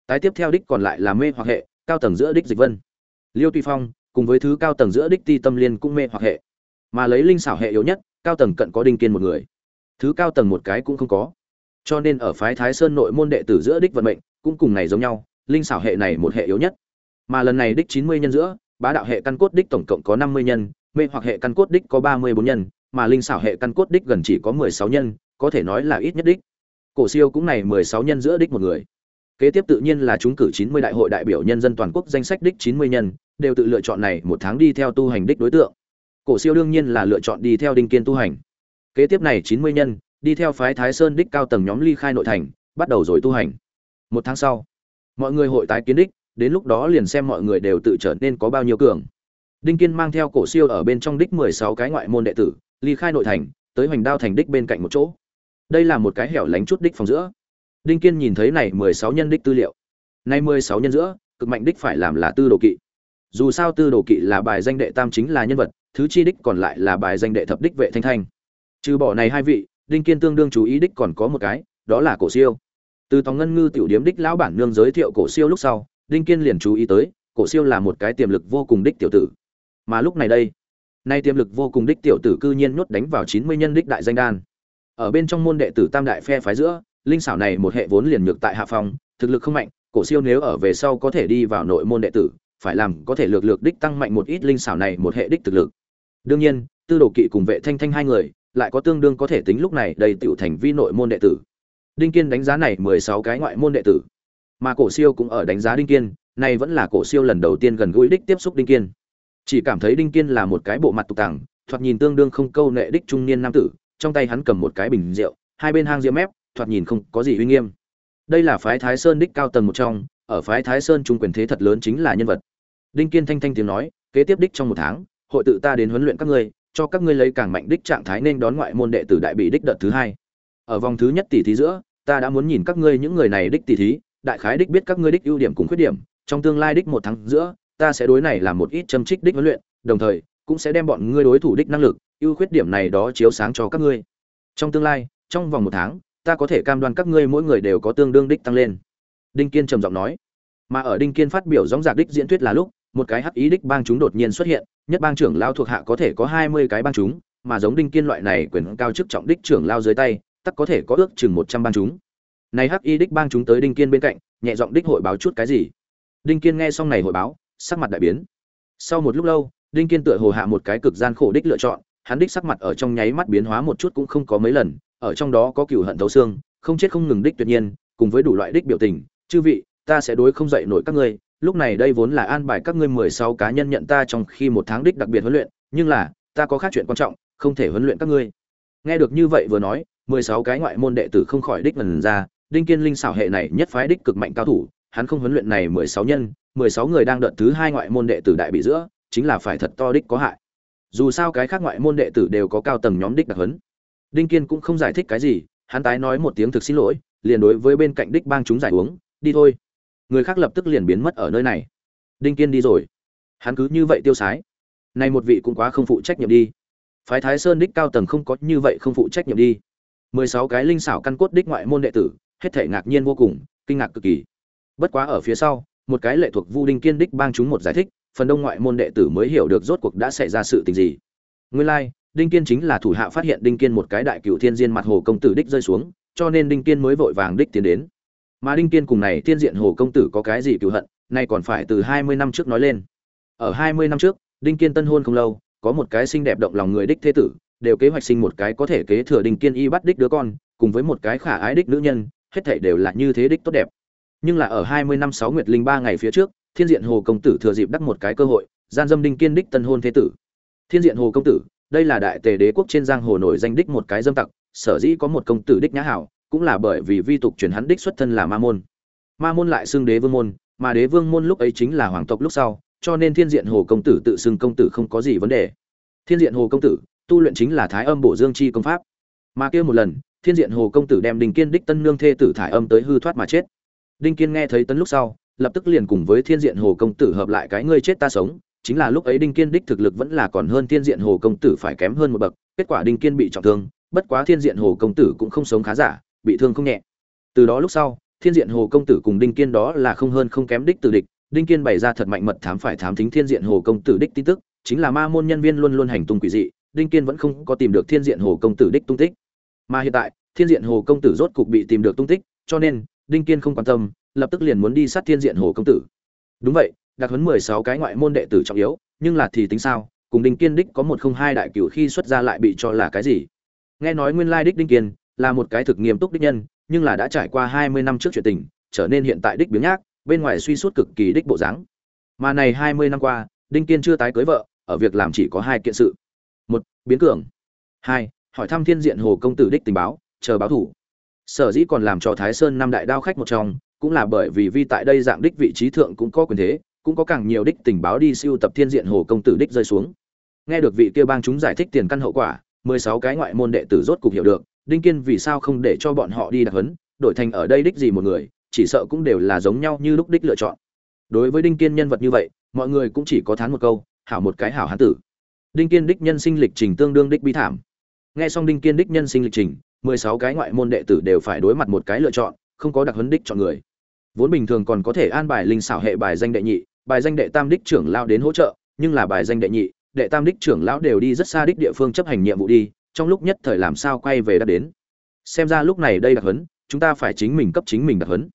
Tái tiếp theo đích còn lại là mê hoặc hệ, cao tầng giữa đích dịch vân. Liêu tuy phong cùng với thứ cao tầng giữa đích ti tâm liên cũng mê hoặc hệ. Mà lấy linh xảo hệ yếu nhất, cao tầng cận có đinh kiên một người. Thứ cao tầng một cái cũng không có. Cho nên ở phái thái sơn nội môn đệ tử giữa đích vận mệnh, cũng cùng này giống nhau, linh xảo hệ này một hệ yếu nhất. Mà lần này đích chín mươi nhân giữa, bá đạo hệ căn cốt đích tổng cộng có năm mươi nhân, mê hoặc hệ căn cốt đích có ba mươi bốn nhân, mà linh xảo hệ căn cốt đích gần chỉ có mười sáu nhân, có thể nói là ít nhất đích. Cổ siêu cũng này mười sáu nhân giữa đích một người. Kế tiếp tự nhiên là chúng cử chín mươi đại hội đại biểu nhân dân toàn quốc danh sách đích chín mươi nhân đều tự lựa chọn này một tháng đi theo tu hành đích đối tượng. Cổ siêu đương nhiên là lựa chọn đi theo đinh kiên tu hành. Kế tiếp này chín mươi nhân, đi theo phái thái sơn đích cao tầng nhóm ly khai nội thành, bắt đầu rồi tu hành. Một tháng sau, mọi người hội tái kiến đích, đến lúc đó liền xem mọi người đều tự trở nên có bao nhiêu cường. Đinh kiên mang theo cổ siêu ở bên trong đích mười sáu cái ngoại môn đệ tử, ly khai nội thành, tới hoành đao thành đích bên cạnh một chỗ. Đây là một cái hẻo lánh chút đích phòng giữa. Đinh kiên nhìn thấy này mười sáu nhân đích tư liệu. Nay mười sáu nhân giữa, cực mạnh đích phải làm là tư đồ kỵ dù sao tư đồ kỵ là bài danh đệ tam chính là nhân vật, thứ chi đích còn lại là bài danh đệ thập đích vệ thanh thanh. Trừ bỏ này hai vị, đinh kiên tương đương chú ý đích còn có một cái, đó là cổ siêu. Từ tòng ngân ngư tiểu điếm đích lão bản nương giới thiệu cổ siêu lúc sau, đinh kiên liền chú ý tới, cổ siêu là một cái tiềm lực vô cùng đích tiểu tử. Mà lúc này đây, nay tiềm lực vô cùng đích tiểu tử cư nhiên nhốt đánh vào chín mươi nhân đích đại danh đan. Ở bên trong môn đệ tử tam đại phe phái giữa, linh xảo này một hệ vốn liền nhược tại hạ phòng thực lực không mạnh, cổ siêu nếu ở về sau có thể đi vào nội môn đệ tử phải làm có thể lược lược đích tăng mạnh một ít linh xảo này một hệ đích thực lực. Đương nhiên, tư đồ kỵ cùng vệ thanh thanh hai người, lại có tương đương có thể tính lúc này đầy tiểu thành vi nội môn đệ tử. Đinh kiên đánh giá này mười sáu cái ngoại môn đệ tử. Mà cổ siêu cũng ở đánh giá đinh kiên này vẫn là cổ siêu lần đầu tiên gần gũi đích tiếp xúc đinh kiên. Chỉ cảm thấy đinh kiên là một cái bộ mặt tục tàng thoạt nhìn tương đương không câu nệ đích trung niên nam tử, trong tay hắn cầm một cái bình rượu, hai bên hang rượu mép, thoạt nhìn không có gì uy nghiêm. Đây là phái thái sơn đích cao tầng một trong ở phái thái sơn trung quyền thế thật lớn chính là nhân vật. Đinh kiên thanh thanh tiếng nói, kế tiếp đích trong một tháng, hội tự ta đến huấn luyện các ngươi, cho các ngươi lấy càng mạnh đích trạng thái nên đón ngoại môn đệ tử đại bị đích đợt thứ hai. Ở vòng thứ nhất tỷ thí giữa, ta đã muốn nhìn các ngươi những người này đích tỷ thí, đại khái đích biết các ngươi đích ưu điểm cùng khuyết điểm, trong tương lai đích một tháng giữa, ta sẽ đối này làm một ít châm trích đích huấn luyện, đồng thời, cũng sẽ đem bọn ngươi đối thủ đích năng lực, ưu khuyết điểm này đó chiếu sáng cho các ngươi. Trong tương lai, trong vòng một tháng, ta có thể cam đoan các ngươi mỗi người đều có tương đương đích tăng lên đinh kiên trầm giọng nói. Mà ở đinh kiên phát biểu dõng dạc đích diễn thuyết là lúc, một cái hắc ý đích bang chúng đột nhiên xuất hiện, nhất bang trưởng lao thuộc hạ có thể có hai mươi cái bang chúng, mà giống đinh kiên loại này quyền cao chức trọng đích trưởng lao dưới tay tắc có thể có ước chừng một trăm bang chúng. Này hắc y đích bang chúng tới đinh kiên bên cạnh, nhẹ giọng đích hội báo chút cái gì. Đinh kiên nghe xong này hội báo, sắc mặt đại biến. Sau một lúc lâu, đinh kiên tựa hồ hạ một cái cực gian khổ đích lựa chọn, hắn đích sắc mặt ở trong nháy mắt biến hóa một chút cũng không có mấy lần, ở trong đó có cừu hận thấu xương, không chết không ngừng đích tuyệt nhiên, cùng với đủ loại đích biểu tình chư vị, ta sẽ đối không dậy nổi các ngươi, lúc này đây vốn là an bài các ngươi mười sáu cá nhân nhận ta trong khi một tháng đích đặc biệt huấn luyện, nhưng là, ta có khác chuyện quan trọng, không thể huấn luyện các ngươi. Nghe được như vậy vừa nói, mười sáu cái ngoại môn đệ tử không khỏi đích lần ra, đinh kiên linh xảo hệ này nhất phái đích cực mạnh cao thủ, hắn không huấn luyện này mười sáu nhân, mười sáu người đang đợt thứ hai ngoại môn đệ tử đại bị giữa, chính là phải thật to đích có hại. Dù sao cái khác ngoại môn đệ tử đều có cao tầng nhóm đích đặc huấn. Đinh kiên cũng không giải thích cái gì, hắn tái nói một tiếng thực xin lỗi, liền đối với bên cạnh đích bang chúng giải uống đi thôi. Người khác lập tức liền biến mất ở nơi này. Đinh kiên đi rồi. Hắn cứ như vậy tiêu sái. Nay một vị cũng quá không phụ trách nhiệm đi. Phái thái sơn đích cao tầng không có như vậy không phụ trách nhiệm đi. Mười sáu cái linh xảo căn cốt đích ngoại môn đệ tử hết thể ngạc nhiên vô cùng kinh ngạc cực kỳ. Bất quá ở phía sau một cái lệ thuộc vu đinh kiên đích bang chúng một giải thích phần đông ngoại môn đệ tử mới hiểu được rốt cuộc đã xảy ra sự tình gì. Nguyên lai、like, đinh kiên chính là thủ hạ phát hiện đinh kiên một cái đại cựu thiên diên mặt hồ công tử đích rơi xuống cho nên đinh kiên mới vội vàng đích tiến đến mà đinh kiên cùng này thiên diện hồ công tử có cái gì cựu hận, nay còn phải từ hai mươi năm trước nói lên. Ở hai mươi năm trước, đinh kiên tân hôn không lâu, có một cái xinh đẹp động lòng người đích thế tử, đều kế hoạch sinh một cái có thể kế thừa đinh kiên y bắt đích đứa con, cùng với một cái khả ái đích nữ nhân, hết thảy đều là như thế đích tốt đẹp. Nhưng là ở hai mươi năm sáu nguyệt linh ba ngày phía trước, thiên diện hồ công tử thừa dịp đắc một cái cơ hội, gian dâm đinh kiên đích tân hôn thế tử. Thiên diện hồ công tử, đây là đại tề đế quốc trên giang hồ nổi danh đích một cái dâm tặc, sở dĩ có một công tử đích nhã hảo cũng là bởi vì vi tục truyền hắn đích xuất thân là ma môn. Ma môn lại xưng đế vương môn, mà đế vương môn lúc ấy chính là hoàng tộc lúc sau, cho nên thiên diện hồ công tử tự xưng công tử không có gì vấn đề. Thiên diện hồ công tử, tu luyện chính là thái âm bổ dương chi công pháp. Mà kia một lần, thiên diện hồ công tử đem đinh kiên đích tân nương thê tử thải âm tới hư thoát mà chết. Đinh kiên nghe thấy tấn lúc sau, lập tức liền cùng với thiên diện hồ công tử hợp lại cái ngươi chết ta sống, chính là lúc ấy đinh kiên đích thực lực vẫn là còn hơn thiên diện hồ công tử phải kém hơn một bậc, kết quả đinh kiên bị trọng thương, bất quá thiên diện hồ công tử cũng không sống khá giả bị thương không nhẹ. Từ đó lúc sau, thiên diện hồ công tử cùng đinh kiên đó là không hơn không kém đích từ địch. Đinh kiên bày ra thật mạnh mật thám phải thám thính thiên diện hồ công tử đích tin tức, chính là ma môn nhân viên luôn luôn hành tung quỷ dị, đinh kiên vẫn không có tìm được thiên diện hồ công tử đích tung tích. Mà hiện tại, thiên diện hồ công tử rốt cục bị tìm được tung tích, cho nên, đinh kiên không quan tâm, lập tức liền muốn đi sát thiên diện hồ công tử. Đúng vậy, đặc huấn mười sáu cái ngoại môn đệ tử trọng yếu, nhưng là thì tính sao, cùng đinh kiên đích có một không hai đại cửu khi xuất ra lại bị cho là cái gì? Nghe nói nguyên lai đích đinh kiên là một cái thực nghiêm túc đích nhân, nhưng là đã trải qua hai mươi năm trước chuyện tình, trở nên hiện tại đích biếng nhác, bên ngoài suy suốt cực kỳ đích bộ dáng. Mà này hai mươi năm qua, đinh kiên chưa tái cưới vợ, ở việc làm chỉ có hai kiện sự. Một, biến cường. Hai, hỏi thăm thiên diện hồ công tử đích tình báo, chờ báo thủ. Sở dĩ còn làm cho thái sơn năm đại đao khách một trong, cũng là bởi vì vi tại đây dạng đích vị trí thượng cũng có quyền thế, cũng có càng nhiều đích tình báo đi siêu tập thiên diện hồ công tử đích rơi xuống. Nghe được vị kia bang chúng giải thích tiền căn hậu quả, mười sáu cái ngoại môn đệ tử rốt cục hiểu được đinh kiên vì sao không để cho bọn họ đi đặc hấn đổi thành ở đây đích gì một người, chỉ sợ cũng đều là giống nhau như lúc đích lựa chọn. Đối với đinh kiên nhân vật như vậy, mọi người cũng chỉ có thán một câu, hảo một cái hảo hán tử. Đinh kiên đích nhân sinh lịch trình tương đương đích bi thảm. Nghe xong đinh kiên đích nhân sinh lịch trình, mười sáu cái ngoại môn đệ tử đều phải đối mặt một cái lựa chọn, không có đặc huấn đích chọn người. Vốn bình thường còn có thể an bài linh xảo hệ bài danh đệ nhị, bài danh đệ tam đích trưởng lao đến hỗ trợ, nhưng là bài danh đệ nhị, đệ tam đích trưởng lão đều đi rất xa đích địa phương chấp hành nhiệm vụ đi trong lúc nhất thời làm sao quay về đã đến. Xem ra lúc này đây đặc huấn, chúng ta phải chính mình cấp chính mình đặc huấn.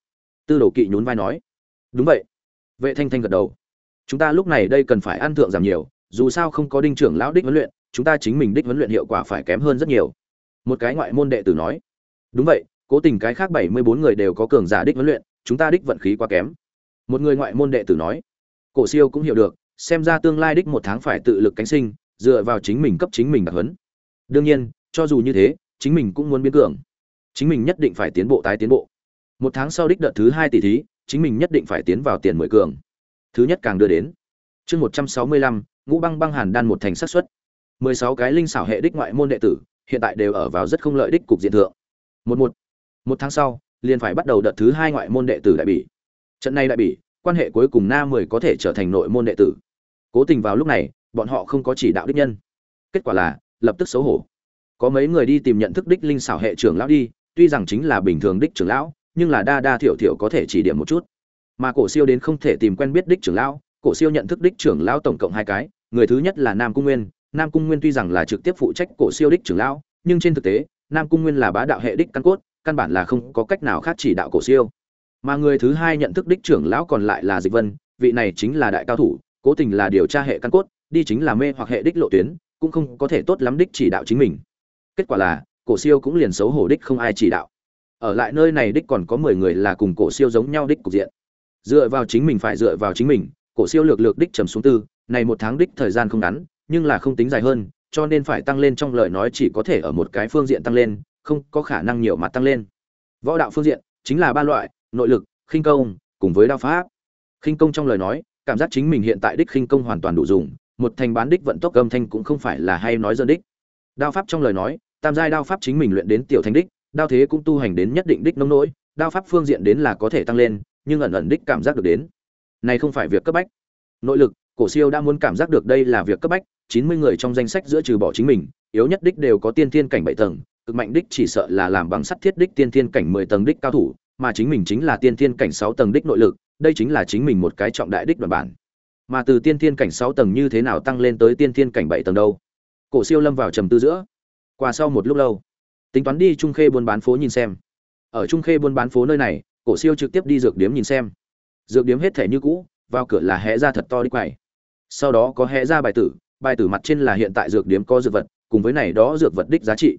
Tư đồ kỵ nhún vai nói. Đúng vậy. Vệ thanh thanh gật đầu. Chúng ta lúc này đây cần phải ăn thượng giảm nhiều, dù sao không có đinh trưởng lão đích huấn luyện, chúng ta chính mình đích huấn luyện hiệu quả phải kém hơn rất nhiều. Một cái ngoại môn đệ tử nói. Đúng vậy, cố tình cái khác bảy mươi bốn người đều có cường giả đích huấn luyện, chúng ta đích vận khí quá kém. Một người ngoại môn đệ tử nói. Cổ siêu cũng hiểu được, xem ra tương lai đích một tháng phải tự lực cánh sinh, dựa vào chính mình cấp chính mình đặc huấn đương nhiên cho dù như thế chính mình cũng muốn biến cường. Chính mình nhất định phải tiến bộ tái tiến bộ. Một tháng sau đích đợt thứ hai tỷ thí chính mình nhất định phải tiến vào tiền mười cường. Thứ nhất càng đưa đến. Chương một trăm sáu mươi lăm ngũ băng băng hàn đan một thành sát xuất, mười sáu cái linh xảo hệ đích ngoại môn đệ tử hiện tại đều ở vào rất không lợi đích cục diện thượng. Một một. Một tháng sau liền phải bắt đầu đợt thứ hai ngoại môn đệ tử đại bỉ. Trận này đại bỉ quan hệ cuối cùng na mười có thể trở thành nội môn đệ tử. Cố tình vào lúc này bọn họ không có chỉ đạo đích nhân. Kết quả là lập tức xấu hổ. Có mấy người đi tìm nhận thức đích linh xảo hệ trưởng lão đi, tuy rằng chính là bình thường đích trưởng lão, nhưng là đa đa thiểu thiểu có thể chỉ điểm một chút. Mà cổ siêu đến không thể tìm quen biết đích trưởng lão, cổ siêu nhận thức đích trưởng lão tổng cộng hai cái, người thứ nhất là nam cung nguyên. Nam cung nguyên tuy rằng là trực tiếp phụ trách cổ siêu đích trưởng lão, nhưng trên thực tế, nam cung nguyên là bá đạo hệ đích căn cốt, căn bản là không có cách nào khác chỉ đạo cổ siêu. Mà người thứ hai nhận thức đích trưởng lão còn lại là dịch vân, vị này chính là đại cao thủ, cố tình là điều tra hệ căn cốt, đi chính là mê hoặc hệ đích lộ tuyến cũng không có thể tốt lắm đích chỉ đạo chính mình. Kết quả là, cổ siêu cũng liền xấu hổ đích không ai chỉ đạo. Ở lại nơi này đích còn có mười người là cùng cổ siêu giống nhau đích cục diện. Dựa vào chính mình phải dựa vào chính mình, cổ siêu lược lược đích trầm xuống tư, này một tháng đích thời gian không ngắn, nhưng là không tính dài hơn, cho nên phải tăng lên trong lời nói chỉ có thể ở một cái phương diện tăng lên, không có khả năng nhiều mặt tăng lên. Võ đạo phương diện, chính là ba loại, nội lực, khinh công, cùng với đao pháp. Khinh công trong lời nói, cảm giác chính mình hiện tại đích khinh công hoàn toàn đủ dùng một thành bán đích vận tốc âm thanh cũng không phải là hay nói dân đích. Đao pháp trong lời nói, tam giai đao pháp chính mình luyện đến tiểu thành đích, đao thế cũng tu hành đến nhất định đích nông nỗi, đao pháp phương diện đến là có thể tăng lên, nhưng ẩn ẩn đích cảm giác được đến. Này không phải việc cấp bách. Nội lực, cổ siêu đã muốn cảm giác được đây là việc cấp bách, chín mươi người trong danh sách giữa trừ bỏ chính mình, yếu nhất đích đều có tiên thiên cảnh bảy tầng, cực mạnh đích chỉ sợ là làm bằng sắt thiết đích tiên thiên cảnh mười tầng đích cao thủ, mà chính mình chính là tiên thiên cảnh sáu tầng đích nội lực, đây chính là chính mình một cái trọng đại đích đoàn bản mà từ tiên thiên cảnh sáu tầng như thế nào tăng lên tới tiên thiên cảnh bảy tầng đâu? Cổ siêu lâm vào trầm tư giữa. Qua sau một lúc lâu, tính toán đi trung khê buôn bán phố nhìn xem. Ở trung khê buôn bán phố nơi này, cổ siêu trực tiếp đi dược điếm nhìn xem. Dược điếm hết thể như cũ, vào cửa là hé ra thật to đi quầy sau đó có hé ra bài tử bài tử mặt trên là hiện tại dược điếm có dược vật, cùng với này đó dược vật đích giá trị.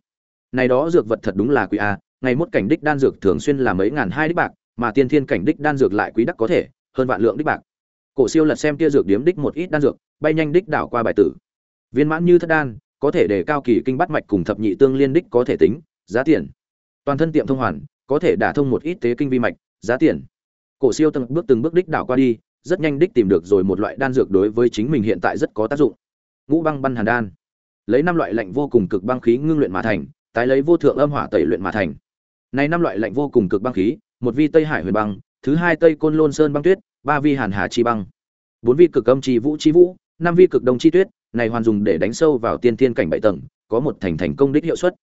Này đó dược vật thật đúng là quý a, ngày mốt cảnh đích đan dược thường xuyên là mấy ngàn hai đích bạc, mà tiên thiên cảnh đích đan dược lại quý đắc có thể, hơn vạn lượng đích bạc cổ siêu lật xem kia dược điếm đích một ít đan dược, bay nhanh đích đảo qua bài tử. Viên mãn như thất đan, có thể để cao kỳ kinh bắt mạch cùng thập nhị tương liên đích có thể tính, giá tiền. Toàn thân tiệm thông hoàn, có thể đả thông một ít tế kinh vi mạch, giá tiền. Cổ siêu từng bước từng bước đích đảo qua đi, rất nhanh đích tìm được rồi một loại đan dược đối với chính mình hiện tại rất có tác dụng. Ngũ băng băng hàn đan. Lấy năm loại lạnh vô cùng cực băng khí ngưng luyện mà thành, tái lấy vô thượng âm hỏa tẩy luyện mà thành. Này năm loại lạnh vô cùng cực băng khí, một vi tây hải huyền băng, thứ hai tây côn lôn sơn băng tuyết ba vi hàn hà chi băng, bốn vi cực âm chi vũ chi vũ, năm vi cực đông chi tuyết, này hoàn dùng để đánh sâu vào tiên thiên cảnh bảy tầng, có một thành thành công đích hiệu suất.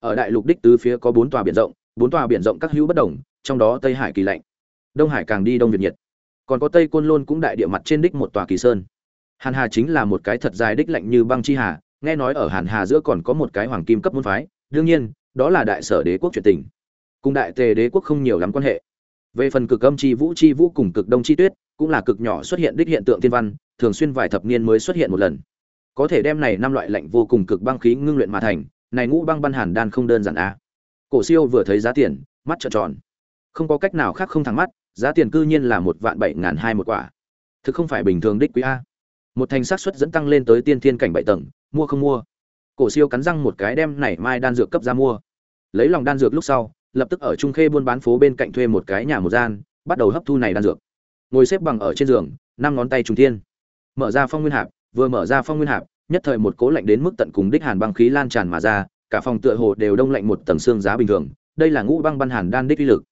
Ở đại lục đích tứ phía có bốn tòa biển rộng, bốn tòa biển rộng các hữu bất đồng, trong đó tây hải kỳ lạnh, đông hải càng đi đông việt nhiệt. Còn có tây côn lôn cũng đại địa mặt trên đích một tòa kỳ sơn. Hàn hà chính là một cái thật dài đích lạnh như băng chi hà, nghe nói ở hàn hà giữa còn có một cái hoàng kim cấp môn phái, đương nhiên, đó là đại sở đế quốc truyền tình. Cùng đại tề đế quốc không nhiều lắm quan hệ về phần cực âm chi vũ chi vũ cùng cực đông chi tuyết, cũng là cực nhỏ xuất hiện đích hiện tượng thiên văn, thường xuyên vài thập niên mới xuất hiện một lần. Có thể đem này năm loại lạnh vô cùng cực băng khí ngưng luyện mà thành, này ngũ băng băng hàn đan không đơn giản a. À. cổ siêu vừa thấy giá tiền, mắt trợn tròn. Không có cách nào khác không thẳng mắt, giá tiền cư nhiên là một vạn bảy ngàn hai một quả. Thực không phải bình thường đích quý a. Một thành xác suất dẫn tăng lên tới tiên thiên cảnh bảy tầng, mua không mua. Cổ siêu cắn răng một cái đem này mai đan dược cấp ra mua. Lấy lòng đan dược lúc sau lập tức ở trung khê buôn bán phố bên cạnh thuê một cái nhà một gian, bắt đầu hấp thu này đan dược. Ngồi xếp bằng ở trên giường, năm ngón tay trùng thiên. Mở ra phong nguyên hạp, vừa mở ra phong nguyên hạp, nhất thời một cố lạnh đến mức tận cùng đích hàn băng khí lan tràn mà ra, cả phòng tựa hồ đều đông lạnh một tầng xương giá bình thường, đây là ngũ băng băng hàn đan đích uy lực.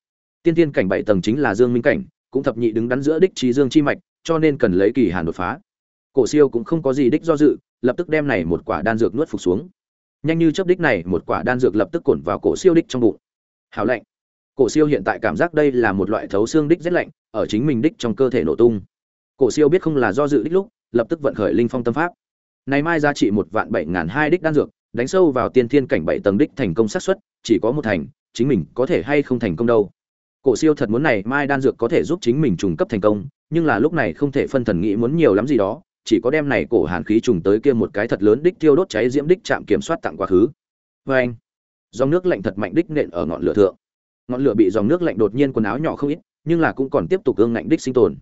Tiên tiên cảnh bảy tầng chính là dương minh cảnh, cũng thập nhị đứng đắn giữa đích trí dương chi mạch, cho nên cần lấy kỳ hàn đột phá. Cổ siêu cũng không có gì đích do dự, lập tức đem này một quả đan dược nuốt phục xuống. Nhanh như chớp đích này, một quả đan dược lập tức cuộn vào cổ siêu đích trong bụng hảo lạnh. Cổ siêu hiện tại cảm giác đây là một loại thấu xương đích rất lạnh, ở chính mình đích trong cơ thể nổ tung. Cổ siêu biết không là do dự đích lúc, lập tức vận khởi linh phong tâm pháp. Này mai giá trị một vạn bảy ngàn hai đích đan dược, đánh sâu vào tiên thiên cảnh bảy tầng đích thành công xác suất, chỉ có một thành, chính mình có thể hay không thành công đâu. Cổ siêu thật muốn này mai đan dược có thể giúp chính mình trùng cấp thành công, nhưng là lúc này không thể phân thần nghĩ muốn nhiều lắm gì đó, chỉ có đem này cổ hàn khí trùng tới kia một cái thật lớn đích tiêu đốt cháy diễm đích chạm kiểm soát tặng quá khứ. Vê anh dòng nước lạnh thật mạnh đích nện ở ngọn lửa thượng. Ngọn lửa bị dòng nước lạnh đột nhiên quần áo nhỏ không ít, nhưng là cũng còn tiếp tục gương ngạnh đích sinh tồn.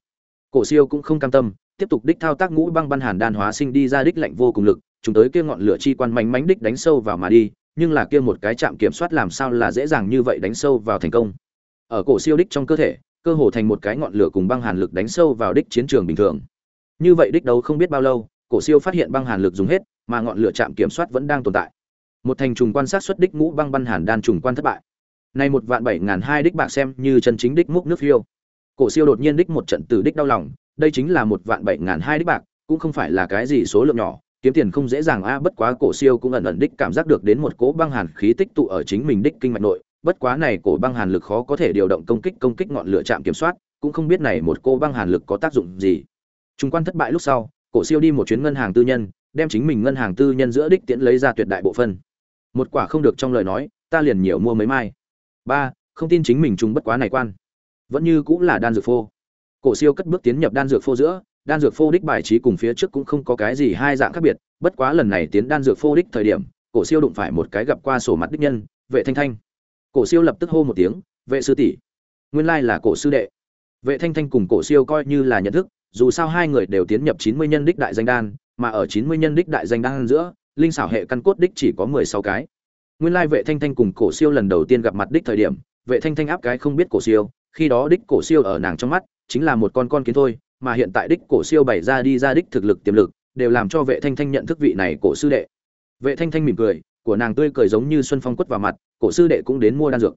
Cổ siêu cũng không cam tâm, tiếp tục đích thao tác ngũ băng băng hàn đan hóa sinh đi ra đích lạnh vô cùng lực, chúng tới kia ngọn lửa chi quan mánh mánh đích đánh sâu vào mà đi, nhưng là kia một cái chạm kiểm soát làm sao là dễ dàng như vậy đánh sâu vào thành công. Ở cổ siêu đích trong cơ thể, cơ hồ thành một cái ngọn lửa cùng băng hàn lực đánh sâu vào đích chiến trường bình thường. Như vậy đích đấu không biết bao lâu, cổ siêu phát hiện băng hàn lực dùng hết, mà ngọn lửa chạm kiểm soát vẫn đang tồn tại một thành trùng quan sát xuất đích ngũ băng băng hàn đan trùng quan thất bại. Nay một vạn bảy ngàn hai đích bạc xem như chân chính đích múc nước phiêu. Cổ siêu đột nhiên đích một trận từ đích đau lòng, đây chính là một vạn bảy ngàn hai đích bạc, cũng không phải là cái gì số lượng nhỏ, kiếm tiền không dễ dàng a, bất quá cổ siêu cũng ẩn ẩn đích cảm giác được đến một cỗ băng hàn khí tích tụ ở chính mình đích kinh mạch nội, bất quá này cổ băng hàn lực khó có thể điều động công kích công kích ngọn lửa chạm kiểm soát, cũng không biết này một cô băng hàn lực có tác dụng gì. Trung quan thất bại lúc sau, cổ siêu đi một chuyến ngân hàng tư nhân, đem chính mình ngân hàng tư nhân giữa đích tiễn lấy ra tuyệt đại bộ phân một quả không được trong lời nói, ta liền nhiều mua mấy mai. Ba, không tin chính mình trùng bất quá này quan. Vẫn như cũng là đan dược phô. Cổ siêu cất bước tiến nhập đan dược phô giữa, đan dược phô đích bài trí cùng phía trước cũng không có cái gì hai dạng khác biệt, bất quá lần này tiến đan dược phô đích thời điểm, cổ siêu đụng phải một cái gặp qua sổ mặt đích nhân, vệ thanh thanh. Cổ siêu lập tức hô một tiếng, vệ sư tỷ, nguyên lai là cổ sư đệ. Vệ thanh thanh cùng cổ siêu coi như là nhận thức, dù sao hai người đều tiến nhập chín mươi nhân đích đại danh đan, mà ở chín mươi nhân đích đại danh đan giữa linh xảo hệ căn cốt đích chỉ có mười sáu cái. Nguyên lai vệ thanh thanh cùng cổ siêu lần đầu tiên gặp mặt đích thời điểm, vệ thanh thanh áp cái không biết cổ siêu, khi đó đích cổ siêu ở nàng trong mắt chính là một con con kiến thôi, mà hiện tại đích cổ siêu bày ra đi ra đích thực lực tiềm lực, đều làm cho vệ thanh thanh nhận thức vị này cổ sư đệ. Vệ thanh thanh mỉm cười, của nàng tươi cười giống như xuân phong quất vào mặt, cổ sư đệ cũng đến mua đan dược.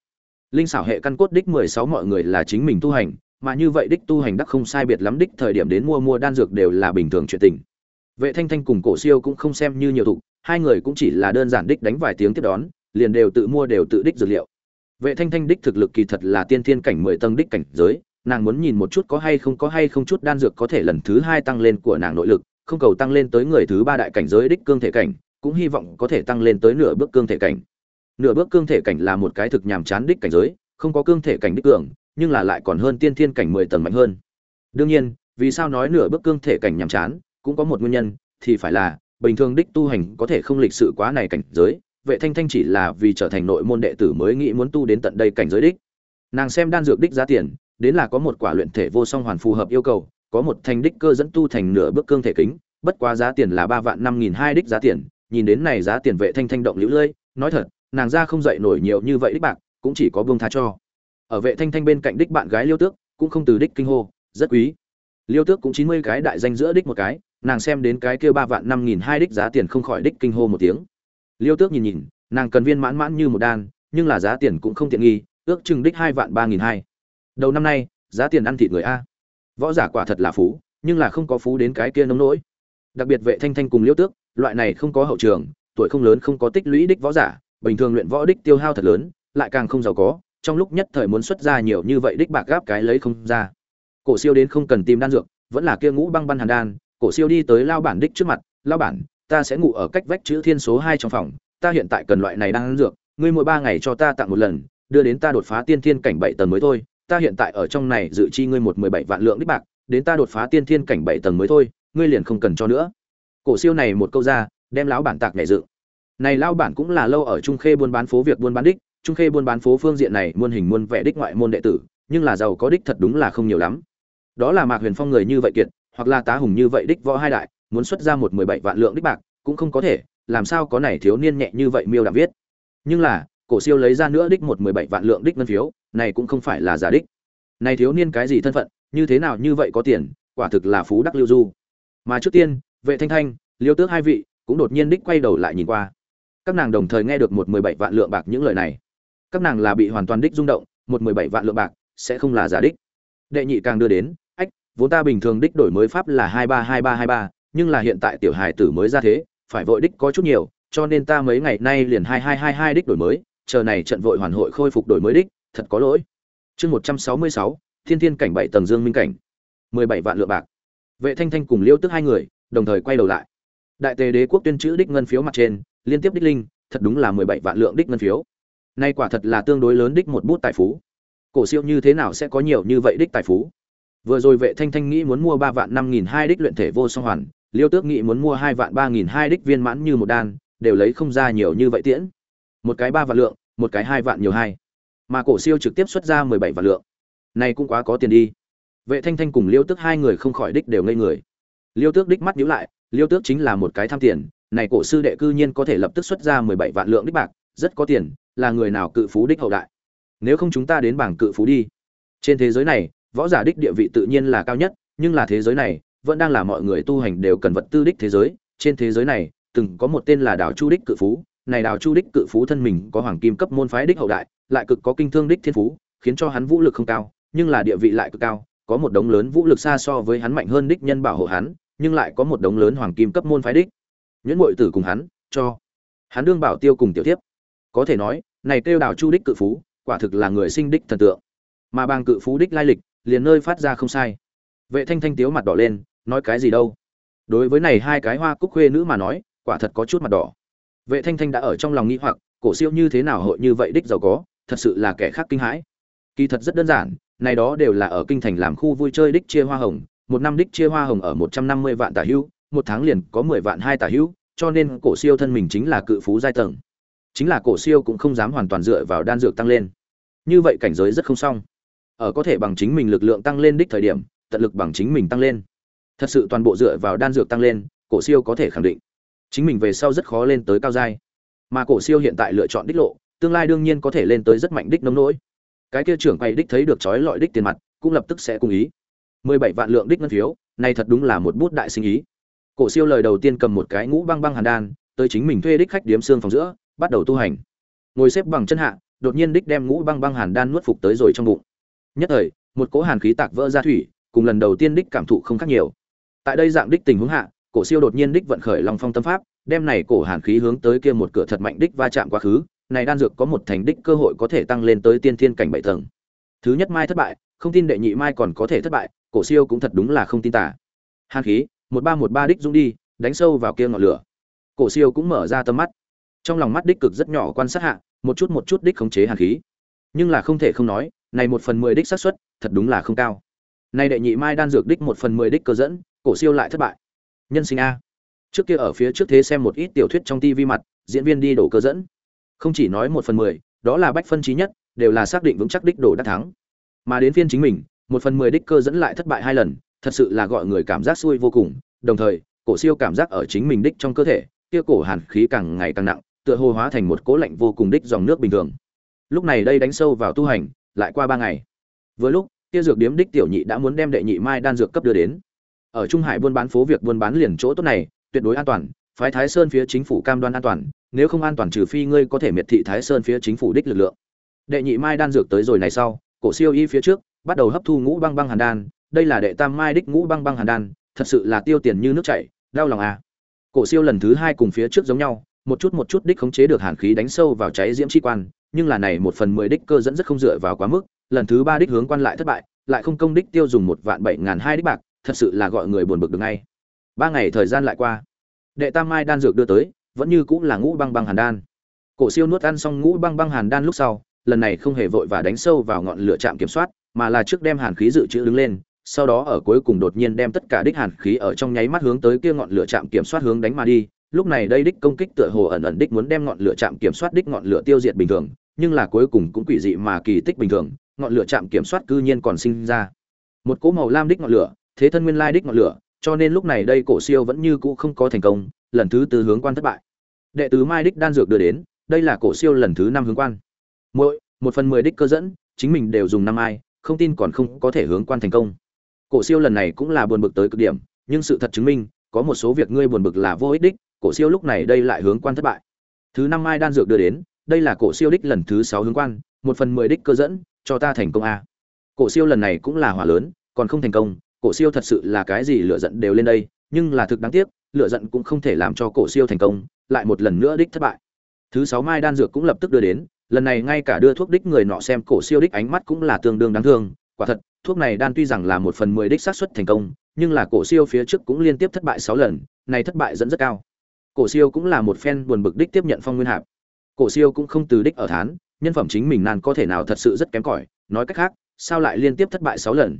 Linh xảo hệ căn cốt đích mười sáu mọi người là chính mình tu hành, mà như vậy đích tu hành đắc không sai biệt lắm đích thời điểm đến mua mua đan dược đều là bình thường chuyện tình. Vệ thanh thanh cùng cổ siêu cũng không xem như nhiều thục hai người cũng chỉ là đơn giản đích đánh vài tiếng tiếp đón, liền đều tự mua đều tự đích dược liệu. Vệ thanh thanh đích thực lực kỳ thật là tiên thiên cảnh mười tầng đích cảnh giới, nàng muốn nhìn một chút có hay không, có hay không chút đan dược có thể lần thứ hai tăng lên của nàng nội lực, không cầu tăng lên tới người thứ ba đại cảnh giới đích cương thể cảnh, cũng hy vọng có thể tăng lên tới nửa bước cương thể cảnh. Nửa bước cương thể cảnh là một cái thực nhàm chán đích cảnh giới, không có cương thể cảnh đích cường, nhưng là lại còn hơn tiên thiên cảnh mười tầng mạnh hơn. Đương nhiên, vì sao nói nửa bước cương thể cảnh nhàm chán, cũng có một nguyên nhân, thì phải là bình thường đích tu hành có thể không lịch sự quá này cảnh giới, vệ thanh thanh chỉ là vì trở thành nội môn đệ tử mới nghĩ muốn tu đến tận đây cảnh giới đích. Nàng xem đan dược đích giá tiền, đến là có một quả luyện thể vô song hoàn phù hợp yêu cầu, có một thành đích cơ dẫn tu thành nửa bước cương thể kính, bất quá giá tiền là ba vạn năm nghìn hai đích giá tiền, nhìn đến này giá tiền vệ thanh thanh động lũ lưỡi nói thật, nàng ra không dậy nổi nhiều như vậy đích bạc, cũng chỉ có buông tha cho. Ở vệ thanh thanh bên cạnh đích bạn gái liêu tước, cũng không từ đích kinh hô, rất quý. Liêu tước cũng chín mươi cái đại danh giữa đích một cái nàng xem đến cái kia ba vạn năm nghìn hai đích giá tiền không khỏi đích kinh hô một tiếng. Liêu tước nhìn nhìn, nàng cần viên mãn mãn như một đan, nhưng là giá tiền cũng không tiện nghi, ước chừng đích hai vạn ba nghìn hai. Đầu năm nay, giá tiền ăn thịt người a. Võ giả quả thật là phú, nhưng là không có phú đến cái kia nông nỗi. Đặc biệt vệ thanh thanh cùng liêu tước, loại này không có hậu trường, tuổi không lớn không có tích lũy đích võ giả, bình thường luyện võ đích tiêu hao thật lớn, lại càng không giàu có, trong lúc nhất thời muốn xuất ra nhiều như vậy đích bạc gáp cái lấy không ra. Cổ siêu đến không cần tìm đan dược, vẫn là kia ngũ băng băng hàn đan cổ siêu đi tới lao bản đích trước mặt, lao bản, ta sẽ ngủ ở cách vách chữ thiên số hai trong phòng, ta hiện tại cần loại này đan dược, ngươi mỗi ba ngày cho ta tặng một lần, đưa đến ta đột phá tiên thiên cảnh bảy tầng mới thôi, ta hiện tại ở trong này dự chi ngươi một mười bảy vạn lượng đích bạc, đến ta đột phá tiên thiên cảnh bảy tầng mới thôi, ngươi liền không cần cho nữa. Cổ siêu này một câu ra, đem lão bản tạc nhảy dựng. Này lão bản cũng là lâu ở trung khê buôn bán phố việc buôn bán đích, trung khê buôn bán phố phương diện này muôn hình muôn vẻ đích ngoại môn đệ tử, nhưng là giàu có đích thật đúng là không nhiều lắm. Đó là mạc huyền phong người như vậy kiệt hoặc là tá hùng như vậy đích võ hai đại, muốn xuất ra một mười bảy vạn lượng đích bạc, cũng không có thể, làm sao có này thiếu niên nhẹ như vậy miêu đạm viết. Nhưng là, cổ siêu lấy ra nữa đích một mười bảy vạn lượng đích ngân phiếu, này cũng không phải là giả đích. Này thiếu niên cái gì thân phận, như thế nào như vậy có tiền, quả thực là phú đắc lưu du. Mà trước tiên, vệ thanh thanh, liêu tước hai vị, cũng đột nhiên đích quay đầu lại nhìn qua. Các nàng đồng thời nghe được một mười bảy vạn lượng bạc những lời này. Các nàng là bị hoàn toàn đích rung động, một mười bảy vạn lượng bạc sẽ không là giả đích. Đệ nhị càng đưa đến vốn ta bình thường đích đổi mới pháp là hai ba hai ba hai ba, nhưng là hiện tại tiểu hài tử mới ra thế, phải vội đích có chút nhiều, cho nên ta mấy ngày nay liền hai hai hai hai đích đổi mới, chờ này trận vội hoàn hội khôi phục đổi mới đích, thật có lỗi. Chương một trăm sáu mươi sáu, thiên thiên cảnh bảy tầng dương minh cảnh. mười bảy vạn lượng bạc. Vệ thanh thanh cùng liêu tức hai người, đồng thời quay đầu lại. Đại tề đế quốc tuyên chữ đích ngân phiếu mặt trên, liên tiếp đích linh, thật đúng là mười bảy vạn lượng đích ngân phiếu. Nay quả thật là tương đối lớn đích một bút tài phú. Cổ siêu như thế nào sẽ có nhiều như vậy đích tài phú? Vừa rồi vệ thanh thanh nghĩ muốn mua ba vạn năm nghìn hai đích luyện thể vô song hoàn, liêu tước nghĩ muốn mua hai vạn ba nghìn hai đích viên mãn như một đan, đều lấy không ra nhiều như vậy tiễn. Một cái ba vạn lượng, một cái hai vạn nhiều hai. Mà cổ siêu trực tiếp xuất ra mười bảy vạn lượng. Này cũng quá có tiền đi. Vệ thanh thanh cùng liêu tước hai người không khỏi đích đều ngây người. Liêu tước đích mắt nhíu lại, liêu tước chính là một cái tham tiền, này cổ sư đệ cư nhiên có thể lập tức xuất ra mười bảy vạn lượng đích bạc, rất có tiền, là người nào cự phú đích hậu đại. Nếu không chúng ta đến bảng cự phú đi. Trên thế giới này võ giả đích địa vị tự nhiên là cao nhất, nhưng là thế giới này, vẫn đang là mọi người tu hành đều cần vật tư đích thế giới. Trên thế giới này, từng có một tên là đào chu đích cự phú. Này đào chu đích cự phú thân mình có hoàng kim cấp môn phái đích hậu đại, lại cực có kinh thương đích thiên phú, khiến cho hắn vũ lực không cao, nhưng là địa vị lại cực cao, có một đống lớn vũ lực xa so với hắn mạnh hơn đích nhân bảo hộ hắn, nhưng lại có một đống lớn hoàng kim cấp môn phái đích. Nhuyễn bội tử cùng hắn, cho hắn đương bảo tiêu cùng tiểu tiếp có thể nói, này kêu đào chu đích cự phú, quả thực là người sinh đích thần tượng. Mà bang cự phú đích lai lịch liền nơi phát ra không sai. Vệ thanh thanh tiếu mặt đỏ lên, nói cái gì đâu? Đối với này hai cái hoa cúc khuê nữ mà nói, quả thật có chút mặt đỏ. Vệ thanh thanh đã ở trong lòng nghĩ hoặc, cổ siêu như thế nào hội như vậy đích giàu có, thật sự là kẻ khác kinh hãi. Kỳ thật rất đơn giản, này đó đều là ở kinh thành làm khu vui chơi đích chia hoa hồng, một năm đích chia hoa hồng ở một trăm năm mươi vạn tả hữu, một tháng liền có mười vạn hai tả hữu, cho nên cổ siêu thân mình chính là cự phú giai tầng. Chính là cổ siêu cũng không dám hoàn toàn dựa vào đan dược tăng lên. Như vậy cảnh giới rất không xong ở có thể bằng chính mình lực lượng tăng lên đích thời điểm, tận lực bằng chính mình tăng lên. Thật sự toàn bộ dựa vào đan dược tăng lên, cổ siêu có thể khẳng định, chính mình về sau rất khó lên tới cao giai. Mà cổ siêu hiện tại lựa chọn đích lộ, tương lai đương nhiên có thể lên tới rất mạnh đích nông nỗi. Cái kia trưởng quay đích thấy được chói lọi đích tiền mặt, cũng lập tức sẽ cùng ý. Mười bảy vạn lượng đích ngân phiếu, này thật đúng là một bút đại sinh ý. Cổ siêu lời đầu tiên cầm một cái ngũ băng băng hàn đan, tới chính mình thuê đích khách điếm xương phòng giữa, bắt đầu tu hành. Ngồi xếp bằng chân hạ, đột nhiên đích đem ngũ băng băng hàn đan nuốt phục tới rồi trong bụng nhất thời, một cỗ hàn khí tạc vỡ ra thủy, cùng lần đầu tiên đích cảm thụ không khác nhiều. Tại đây dạng đích tình huống hạ, cổ siêu đột nhiên đích vận khởi long phong tâm pháp, đem này cổ hàn khí hướng tới kia một cửa thật mạnh đích va chạm quá khứ, này đan dược có một thành đích cơ hội có thể tăng lên tới tiên thiên cảnh bảy tầng. Thứ nhất mai thất bại, không tin đệ nhị mai còn có thể thất bại, cổ siêu cũng thật đúng là không tin tả hàn khí, một ba một ba đích dũng đi, đánh sâu vào kia ngọn lửa. Cổ siêu cũng mở ra tâm mắt. Trong lòng mắt đích cực rất nhỏ quan sát hạ, một chút một chút đích khống chế hàn khí. Nhưng là không thể không nói này một phần mười đích xác suất, thật đúng là không cao. Nay đệ nhị mai đan dược đích một phần mười đích cơ dẫn, cổ siêu lại thất bại. Nhân sinh a. Trước kia ở phía trước thế xem một ít tiểu thuyết trong tivi mặt, diễn viên đi đổ cơ dẫn. Không chỉ nói một phần mười, đó là bách phân trí nhất, đều là xác định vững chắc đích đổ đắc thắng. Mà đến phiên chính mình, một phần mười đích cơ dẫn lại thất bại hai lần, thật sự là gọi người cảm giác xui vô cùng, đồng thời, cổ siêu cảm giác ở chính mình đích trong cơ thể, kia cổ hàn khí càng ngày càng nặng, tựa hồ hóa thành một cố lạnh vô cùng đích dòng nước bình thường. Lúc này đây đánh sâu vào tu hành lại qua ba ngày. Vừa lúc, tia dược điếm đích tiểu nhị đã muốn đem đệ nhị mai đan dược cấp đưa đến. Ở trung hải buôn bán phố việc buôn bán liền chỗ tốt này, tuyệt đối an toàn, phái thái sơn phía chính phủ cam đoan an toàn, nếu không an toàn trừ phi ngươi có thể miệt thị thái sơn phía chính phủ đích lực lượng. Đệ nhị mai đan dược tới rồi này sau, cổ siêu y phía trước, bắt đầu hấp thu ngũ băng băng hàn đan, đây là đệ tam mai đích ngũ băng băng hàn đan, thật sự là tiêu tiền như nước chảy, đau lòng à. Cổ siêu lần thứ hai cùng phía trước giống nhau một chút một chút đích khống chế được hàn khí đánh sâu vào cháy diễm chi quan, nhưng là này một phần mười đích cơ dẫn rất không dựa vào quá mức, lần thứ ba đích hướng quan lại thất bại, lại không công đích tiêu dùng một vạn bảy ngàn hai đích bạc, thật sự là gọi người buồn bực được ngay. Ba ngày thời gian lại qua, đệ tam mai đan dược đưa tới, vẫn như cũng là ngũ băng băng hàn đan. Cổ siêu nuốt ăn xong ngũ băng băng hàn đan lúc sau, lần này không hề vội và đánh sâu vào ngọn lửa chạm kiểm soát, mà là trước đem hàn khí dự trữ đứng lên, sau đó ở cuối cùng đột nhiên đem tất cả đích hàn khí ở trong nháy mắt hướng tới kia ngọn lửa chạm kiểm soát hướng đánh mà đi lúc này đây đích công kích tựa hồ ẩn ẩn đích muốn đem ngọn lửa chạm kiểm soát đích ngọn lửa tiêu diệt bình thường, nhưng là cuối cùng cũng quỷ dị mà kỳ tích bình thường, ngọn lửa chạm kiểm soát cư nhiên còn sinh ra. Một cỗ màu lam đích ngọn lửa, thế thân nguyên lai đích ngọn lửa, cho nên lúc này đây cổ siêu vẫn như cũ không có thành công, lần thứ tư hướng quan thất bại. Đệ tứ mai đích đan dược đưa đến, đây là cổ siêu lần thứ năm hướng quan. Mỗi một phần mười đích cơ dẫn, chính mình đều dùng năm ai, không tin còn không có thể hướng quan thành công. Cổ siêu lần này cũng là buồn bực tới cực điểm, nhưng sự thật chứng minh, có một số việc ngươi buồn bực là vô ích đích cổ siêu lúc này đây lại hướng quan thất bại. Thứ năm mai đan dược đưa đến, đây là cổ siêu đích lần thứ sáu hướng quan, một phần mười đích cơ dẫn, cho ta thành công a. Cổ siêu lần này cũng là hỏa lớn, còn không thành công, cổ siêu thật sự là cái gì lựa giận đều lên đây, nhưng là thực đáng tiếc lựa giận cũng không thể làm cho cổ siêu thành công, lại một lần nữa đích thất bại. Thứ sáu mai đan dược cũng lập tức đưa đến, lần này ngay cả đưa thuốc đích người nọ xem cổ siêu đích ánh mắt cũng là tương đương đáng thương, quả thật, thuốc này đan tuy rằng là một phần mười đích xác suất thành công, nhưng là cổ siêu phía trước cũng liên tiếp thất bại sáu lần, này thất bại dẫn rất cao cổ siêu cũng là một phen buồn bực đích tiếp nhận phong nguyên hạp. Cổ siêu cũng không từ đích ở thán, nhân phẩm chính mình nan có thể nào thật sự rất kém cỏi. Nói cách khác, sao lại liên tiếp thất bại sáu lần?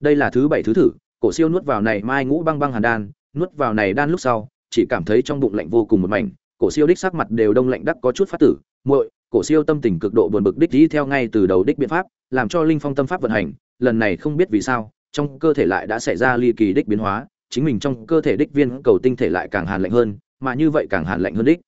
Đây là thứ bảy thứ thử, cổ siêu nuốt vào này mai ngũ băng băng hàn đan, nuốt vào này đan lúc sau, chỉ cảm thấy trong bụng lạnh vô cùng một mảnh. Cổ siêu đích sắc mặt đều đông lạnh đắc có chút phát tử. Muội, cổ siêu tâm tình cực độ buồn bực đích đi theo ngay từ đầu đích biện pháp, làm cho linh phong tâm pháp vận hành, lần này không biết vì sao, trong cơ thể lại đã xảy ra ly kỳ đích biến hóa, chính mình trong cơ thể đích viên cầu tinh thể lại càng hàn lạnh hơn mà như vậy càng hàn lạnh hơn đích.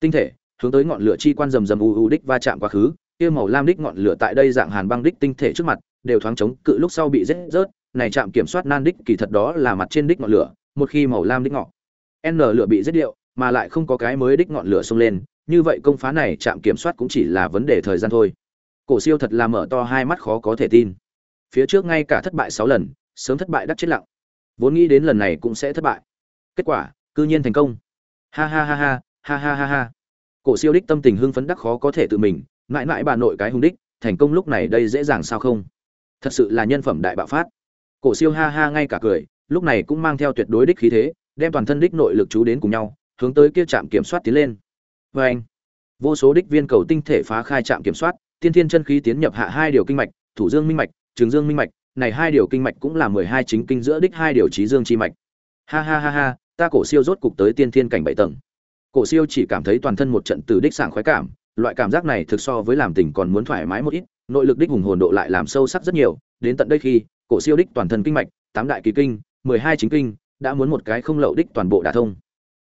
Tinh thể, hướng tới ngọn lửa chi quan rầm rầm u u đích va chạm quá khứ, kia màu lam đích ngọn lửa tại đây dạng hàn băng đích tinh thể trước mặt, đều thoáng chống cự lúc sau bị rết rớt, này chạm kiểm soát nan đích kỳ thật đó là mặt trên đích ngọn lửa, một khi màu lam đích ngọn n lửa bị giết điệu, mà lại không có cái mới đích ngọn lửa xông lên, như vậy công phá này chạm kiểm soát cũng chỉ là vấn đề thời gian thôi. Cổ siêu thật là mở to hai mắt khó có thể tin. Phía trước ngay cả thất bại sáu lần, sớm thất bại đắc chết lặng. Vốn nghĩ đến lần này cũng sẽ thất bại. Kết quả, cư nhiên thành công ha ha ha ha ha ha ha ha. Cổ siêu đích tâm tình hưng phấn đắc khó có thể tự mình, mãi mãi bà nội cái hung đích, thành công lúc này đây dễ dàng sao không? Thật sự là nhân phẩm đại bạo phát. Cổ siêu ha ha ngay cả cười, lúc này cũng mang theo tuyệt đối đích khí thế, đem toàn thân đích nội lực chú đến cùng nhau, hướng tới kia trạm kiểm soát tiến lên. Vê anh, vô số đích viên cầu tinh thể phá khai trạm kiểm soát, tiên thiên chân khí tiến nhập hạ hai điều kinh mạch, thủ dương minh mạch, trường dương minh mạch, này hai điều kinh mạch cũng là mười hai chính kinh giữa đích hai điều trí dương chi mạch. Ha ha ha ha ta cổ siêu rốt cục tới tiên thiên cảnh bảy tầng. Cổ siêu chỉ cảm thấy toàn thân một trận từ đích sảng khoái cảm, loại cảm giác này thực so với làm tình còn muốn thoải mái một ít, nội lực đích hùng hồn độ lại làm sâu sắc rất nhiều, đến tận đây khi, cổ siêu đích toàn thân kinh mạch, tám đại kỳ kinh, mười hai chính kinh, đã muốn một cái không lậu đích toàn bộ đả thông.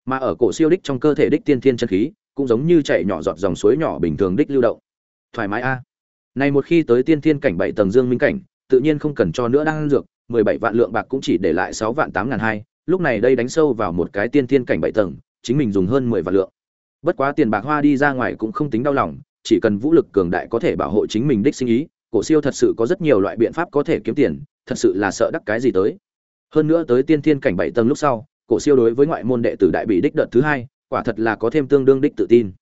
Mà ở cổ siêu đích trong cơ thể đích tiên thiên chân khí, cũng giống như chảy nhỏ giọt dòng suối nhỏ bình thường đích lưu động. Thoải mái a. Này một khi tới tiên thiên cảnh bảy tầng dương minh cảnh, tự nhiên không cần cho nữa đang ăn dược, mười bảy vạn lượng bạc cũng chỉ để lại sáu vạn tám ngàn hai lúc này đây đánh sâu vào một cái tiên thiên cảnh bảy tầng, chính mình dùng hơn mười vạn lượng. Bất quá tiền bạc hoa đi ra ngoài cũng không tính đau lòng, chỉ cần vũ lực cường đại có thể bảo hộ chính mình đích sinh ý, cổ siêu thật sự có rất nhiều loại biện pháp có thể kiếm tiền, thật sự là sợ đắc cái gì tới. Hơn nữa tới tiên thiên cảnh bảy tầng lúc sau, cổ siêu đối với ngoại môn đệ tử đại bị đích đợt thứ hai, quả thật là có thêm tương đương đích tự tin.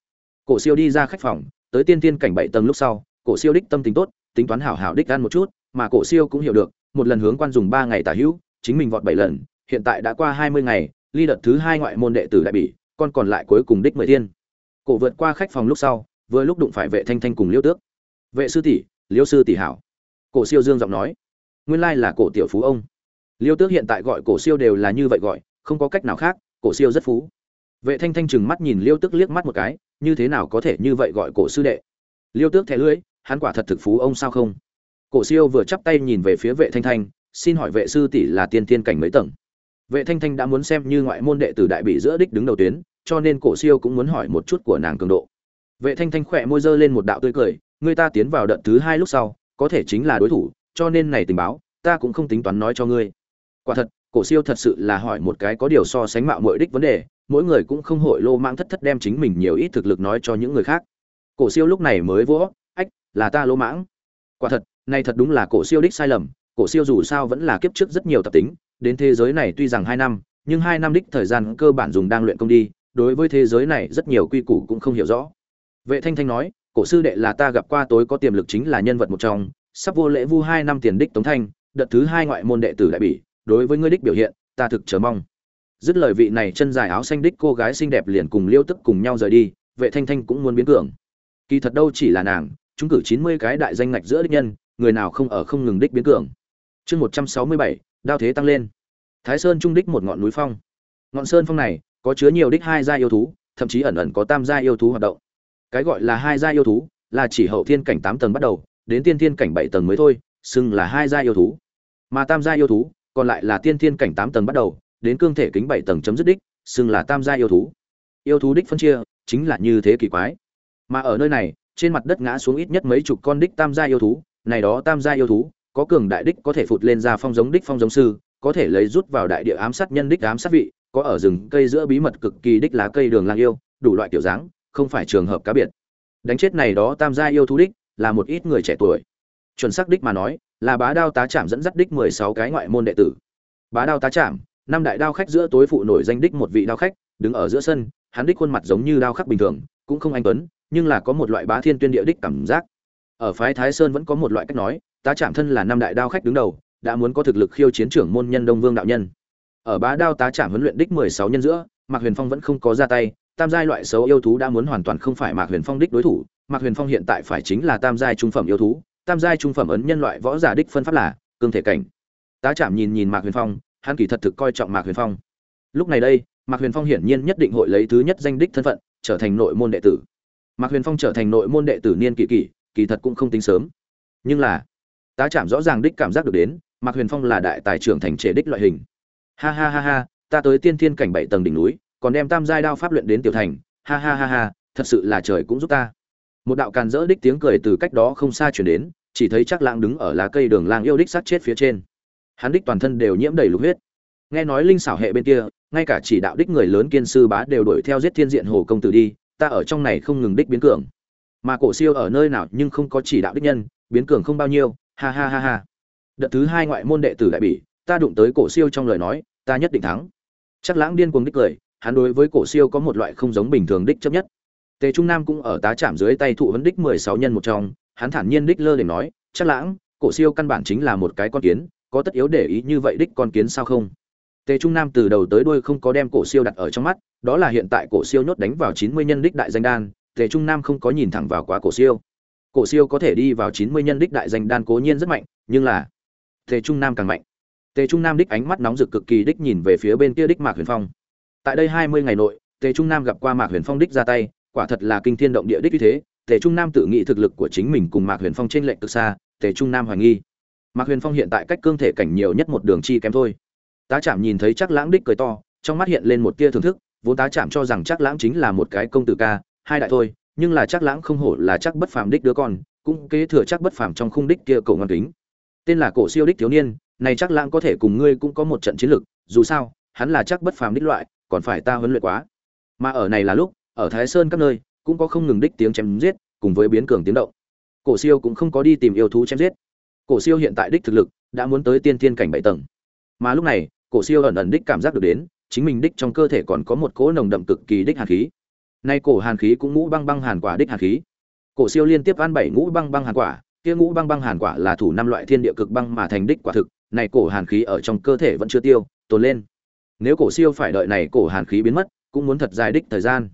Cổ siêu đi ra khách phòng, tới tiên thiên cảnh bảy tầng lúc sau, cổ siêu đích tâm tính tốt, tính toán hảo hảo đích ăn một chút, mà cổ siêu cũng hiểu được, một lần hướng quan dùng ba ngày tả hữu, chính mình vọt bảy lần hiện tại đã qua hai mươi ngày, ly đợt thứ hai ngoại môn đệ tử đại bị con còn lại cuối cùng đích mười thiên. Cổ vượt qua khách phòng lúc sau, vừa lúc đụng phải vệ thanh thanh cùng liêu tước. Vệ sư tỷ, liêu sư tỷ hảo. Cổ siêu dương giọng nói. Nguyên lai là cổ tiểu phú ông. Liêu tước hiện tại gọi cổ siêu đều là như vậy gọi, không có cách nào khác, cổ siêu rất phú. Vệ thanh thanh chừng mắt nhìn liêu tước liếc mắt một cái, như thế nào có thể như vậy gọi cổ sư đệ? Liêu tước thẻ lưỡi, hắn quả thật thực phú ông sao không? Cổ siêu vừa chắp tay nhìn về phía vệ thanh thanh, xin hỏi vệ sư tỷ là tiên tiên cảnh mấy tầng? Vệ thanh thanh đã muốn xem như ngoại môn đệ tử đại bị giữa đích đứng đầu tuyến, cho nên cổ siêu cũng muốn hỏi một chút của nàng cường độ. Vệ thanh thanh khỏe môi giơ lên một đạo tươi cười, người ta tiến vào đợt thứ hai lúc sau, có thể chính là đối thủ, cho nên này tình báo, ta cũng không tính toán nói cho ngươi. Quả thật, cổ siêu thật sự là hỏi một cái có điều so sánh mạo mọi đích vấn đề, mỗi người cũng không hội lô mãng thất thất đem chính mình nhiều ít thực lực nói cho những người khác. Cổ siêu lúc này mới vỗ, ách, là ta lô mãng. Quả thật, này thật đúng là cổ siêu đích sai lầm, cổ siêu dù sao vẫn là kiếp trước rất nhiều tập tính đến thế giới này tuy rằng hai năm, nhưng hai năm đích thời gian cơ bản dùng đang luyện công đi, đối với thế giới này rất nhiều quy củ cũng không hiểu rõ. Vệ thanh thanh nói, cổ sư đệ là ta gặp qua tối có tiềm lực chính là nhân vật một trong, sắp vô lễ vu hai năm tiền đích tống thanh, đợt thứ hai ngoại môn đệ tử đại bỉ, đối với ngươi đích biểu hiện, ta thực chờ mong. Dứt lời vị này chân dài áo xanh đích cô gái xinh đẹp liền cùng liêu tức cùng nhau rời đi, vệ thanh thanh cũng muốn biến cường. Kỳ thật đâu chỉ là nàng, chúng cử chín mươi cái đại danh ngạch giữa đích nhân, người nào không ở không ngừng đích biến cường. Chương một trăm sáu mươi bảy đao thế tăng lên. Thái sơn trung đích một ngọn núi phong. Ngọn sơn phong này có chứa nhiều đích hai gia yêu thú, thậm chí ẩn ẩn có tam gia yêu thú hoạt động. Cái gọi là hai gia yêu thú là chỉ hậu thiên cảnh tám tầng bắt đầu, đến tiên thiên cảnh bảy tầng mới thôi, xưng là hai gia yêu thú. Mà tam gia yêu thú còn lại là tiên thiên cảnh tám tầng bắt đầu, đến cương thể kính bảy tầng chấm dứt đích, xưng là tam gia yêu thú. Yêu thú đích phân chia chính là như thế kỳ quái. Mà ở nơi này, trên mặt đất ngã xuống ít nhất mấy chục con đích tam gia yêu thú, này đó tam gia yêu thú có cường đại đích có thể phụt lên ra phong giống đích phong giống sư, có thể lấy rút vào đại địa ám sát nhân đích ám sát vị, có ở rừng cây giữa bí mật cực kỳ đích lá cây đường lang yêu, đủ loại kiểu dáng, không phải trường hợp cá biệt. Đánh chết này đó tam gia yêu thú đích, là một ít người trẻ tuổi. Chuẩn xác đích mà nói, là bá đao tá trạm dẫn dắt đích mười sáu cái ngoại môn đệ tử. Bá đao tá trạm năm đại đao khách giữa tối phụ nổi danh đích một vị đao khách, đứng ở giữa sân, hắn đích khuôn mặt giống như đao khắc bình thường, cũng không anh tuấn, nhưng là có một loại bá thiên tuyên địa đích cảm giác. Ở phái thái sơn vẫn có một loại cách nói tá trạm thân là năm đại đao khách đứng đầu, đã muốn có thực lực khiêu chiến trưởng môn nhân đông vương đạo nhân. Ở bá đao tá trạm huấn luyện đích mười sáu nhân giữa, mạc huyền phong vẫn không có ra tay, tam giai loại xấu yêu thú đã muốn hoàn toàn không phải mạc huyền phong đích đối thủ, mạc huyền phong hiện tại phải chính là tam giai trung phẩm yêu thú, tam giai trung phẩm ấn nhân loại võ giả đích phân pháp là cương thể cảnh. Tá trạm nhìn nhìn mạc huyền phong, hắn kỳ thật thực coi trọng mạc huyền phong. Lúc này đây, mạc huyền phong hiển nhiên nhất định hội lấy thứ nhất danh đích thân phận, trở thành nội môn đệ tử. Mạc huyền phong trở thành nội môn đệ tử niên kỳ kỳ kỳ thật cũng không tính sớm. Nhưng là tá chạm rõ ràng đích cảm giác được đến, mạc huyền phong là đại tài trưởng thành trẻ đích loại hình. Ha ha ha ha, ta tới tiên thiên cảnh bảy tầng đỉnh núi, còn đem tam giai đao pháp luyện đến tiểu thành. Ha ha ha ha, thật sự là trời cũng giúp ta. Một đạo càn rỡ đích tiếng cười từ cách đó không xa chuyển đến, chỉ thấy chắc lãng đứng ở lá cây đường lang yêu đích sát chết phía trên. Hắn đích toàn thân đều nhiễm đầy lục huyết. Nghe nói linh xảo hệ bên kia, ngay cả chỉ đạo đích người lớn kiên sư bá đều đuổi theo giết thiên diện hồ công tử đi, ta ở trong này không ngừng đích biến cường. Mà cổ siêu ở nơi nào nhưng không có chỉ đạo đích nhân, biến cường không bao nhiêu ha ha ha ha. Đợt thứ hai ngoại môn đệ tử đại bỉ, ta đụng tới cổ siêu trong lời nói, ta nhất định thắng. Chắc lãng điên cuồng đích cười, hắn đối với cổ siêu có một loại không giống bình thường đích chấp nhất. Tề trung nam cũng ở tá chạm dưới tay thụ vấn đích mười sáu nhân một trong, hắn thản nhiên đích lơ để nói, chắc lãng, cổ siêu căn bản chính là một cái con kiến, có tất yếu để ý như vậy đích con kiến sao không? Tề trung nam từ đầu tới đuôi không có đem cổ siêu đặt ở trong mắt, đó là hiện tại cổ siêu nhốt đánh vào chín mươi nhân đích đại danh đan, tề trung nam không có nhìn thẳng vào quá cổ siêu cổ siêu có thể đi vào chín mươi nhân đích đại danh đan cố nhiên rất mạnh, nhưng là tề trung nam càng mạnh. Tề trung nam đích ánh mắt nóng rực cực kỳ đích nhìn về phía bên kia đích mạc huyền phong. Tại đây hai mươi ngày nội, tề trung nam gặp qua mạc huyền phong đích ra tay, quả thật là kinh thiên động địa đích như thế. Tề trung nam tự nghĩ thực lực của chính mình cùng mạc huyền phong trên lệnh cực xa, tề trung nam hoài nghi. Mạc huyền phong hiện tại cách cương thể cảnh nhiều nhất một đường chi kém thôi. Tá trạm nhìn thấy chắc lãng đích cười to, trong mắt hiện lên một tia thưởng thức, vốn tá trạm cho rằng chắc lãng chính là một cái công tử ca, hai đại thôi nhưng là chắc lãng không hổ là chắc bất phàm đích đứa con, cũng kế thừa chắc bất phàm trong khung đích kia cổ ngoan kính. Tên là cổ siêu đích thiếu niên, này chắc lãng có thể cùng ngươi cũng có một trận chiến lược dù sao, hắn là chắc bất phàm đích loại, còn phải ta huấn luyện quá. Mà ở này là lúc, ở thái sơn các nơi, cũng có không ngừng đích tiếng chém giết, cùng với biến cường tiếng động. Cổ siêu cũng không có đi tìm yêu thú chém giết. Cổ siêu hiện tại đích thực lực, đã muốn tới tiên thiên cảnh bảy tầng. Mà lúc này, cổ siêu ẩn ẩn đích cảm giác được đến, chính mình đích trong cơ thể còn có một cỗ nồng đậm cực kỳ đích hàn khí nay cổ hàn khí cũng ngũ băng băng hàn quả đích hàn khí. Cổ siêu liên tiếp ăn bảy ngũ băng băng hàn quả, kia ngũ băng băng hàn quả là thủ năm loại thiên địa cực băng mà thành đích quả thực, này cổ hàn khí ở trong cơ thể vẫn chưa tiêu, tồn lên. Nếu cổ siêu phải đợi này cổ hàn khí biến mất, cũng muốn thật dài đích thời gian.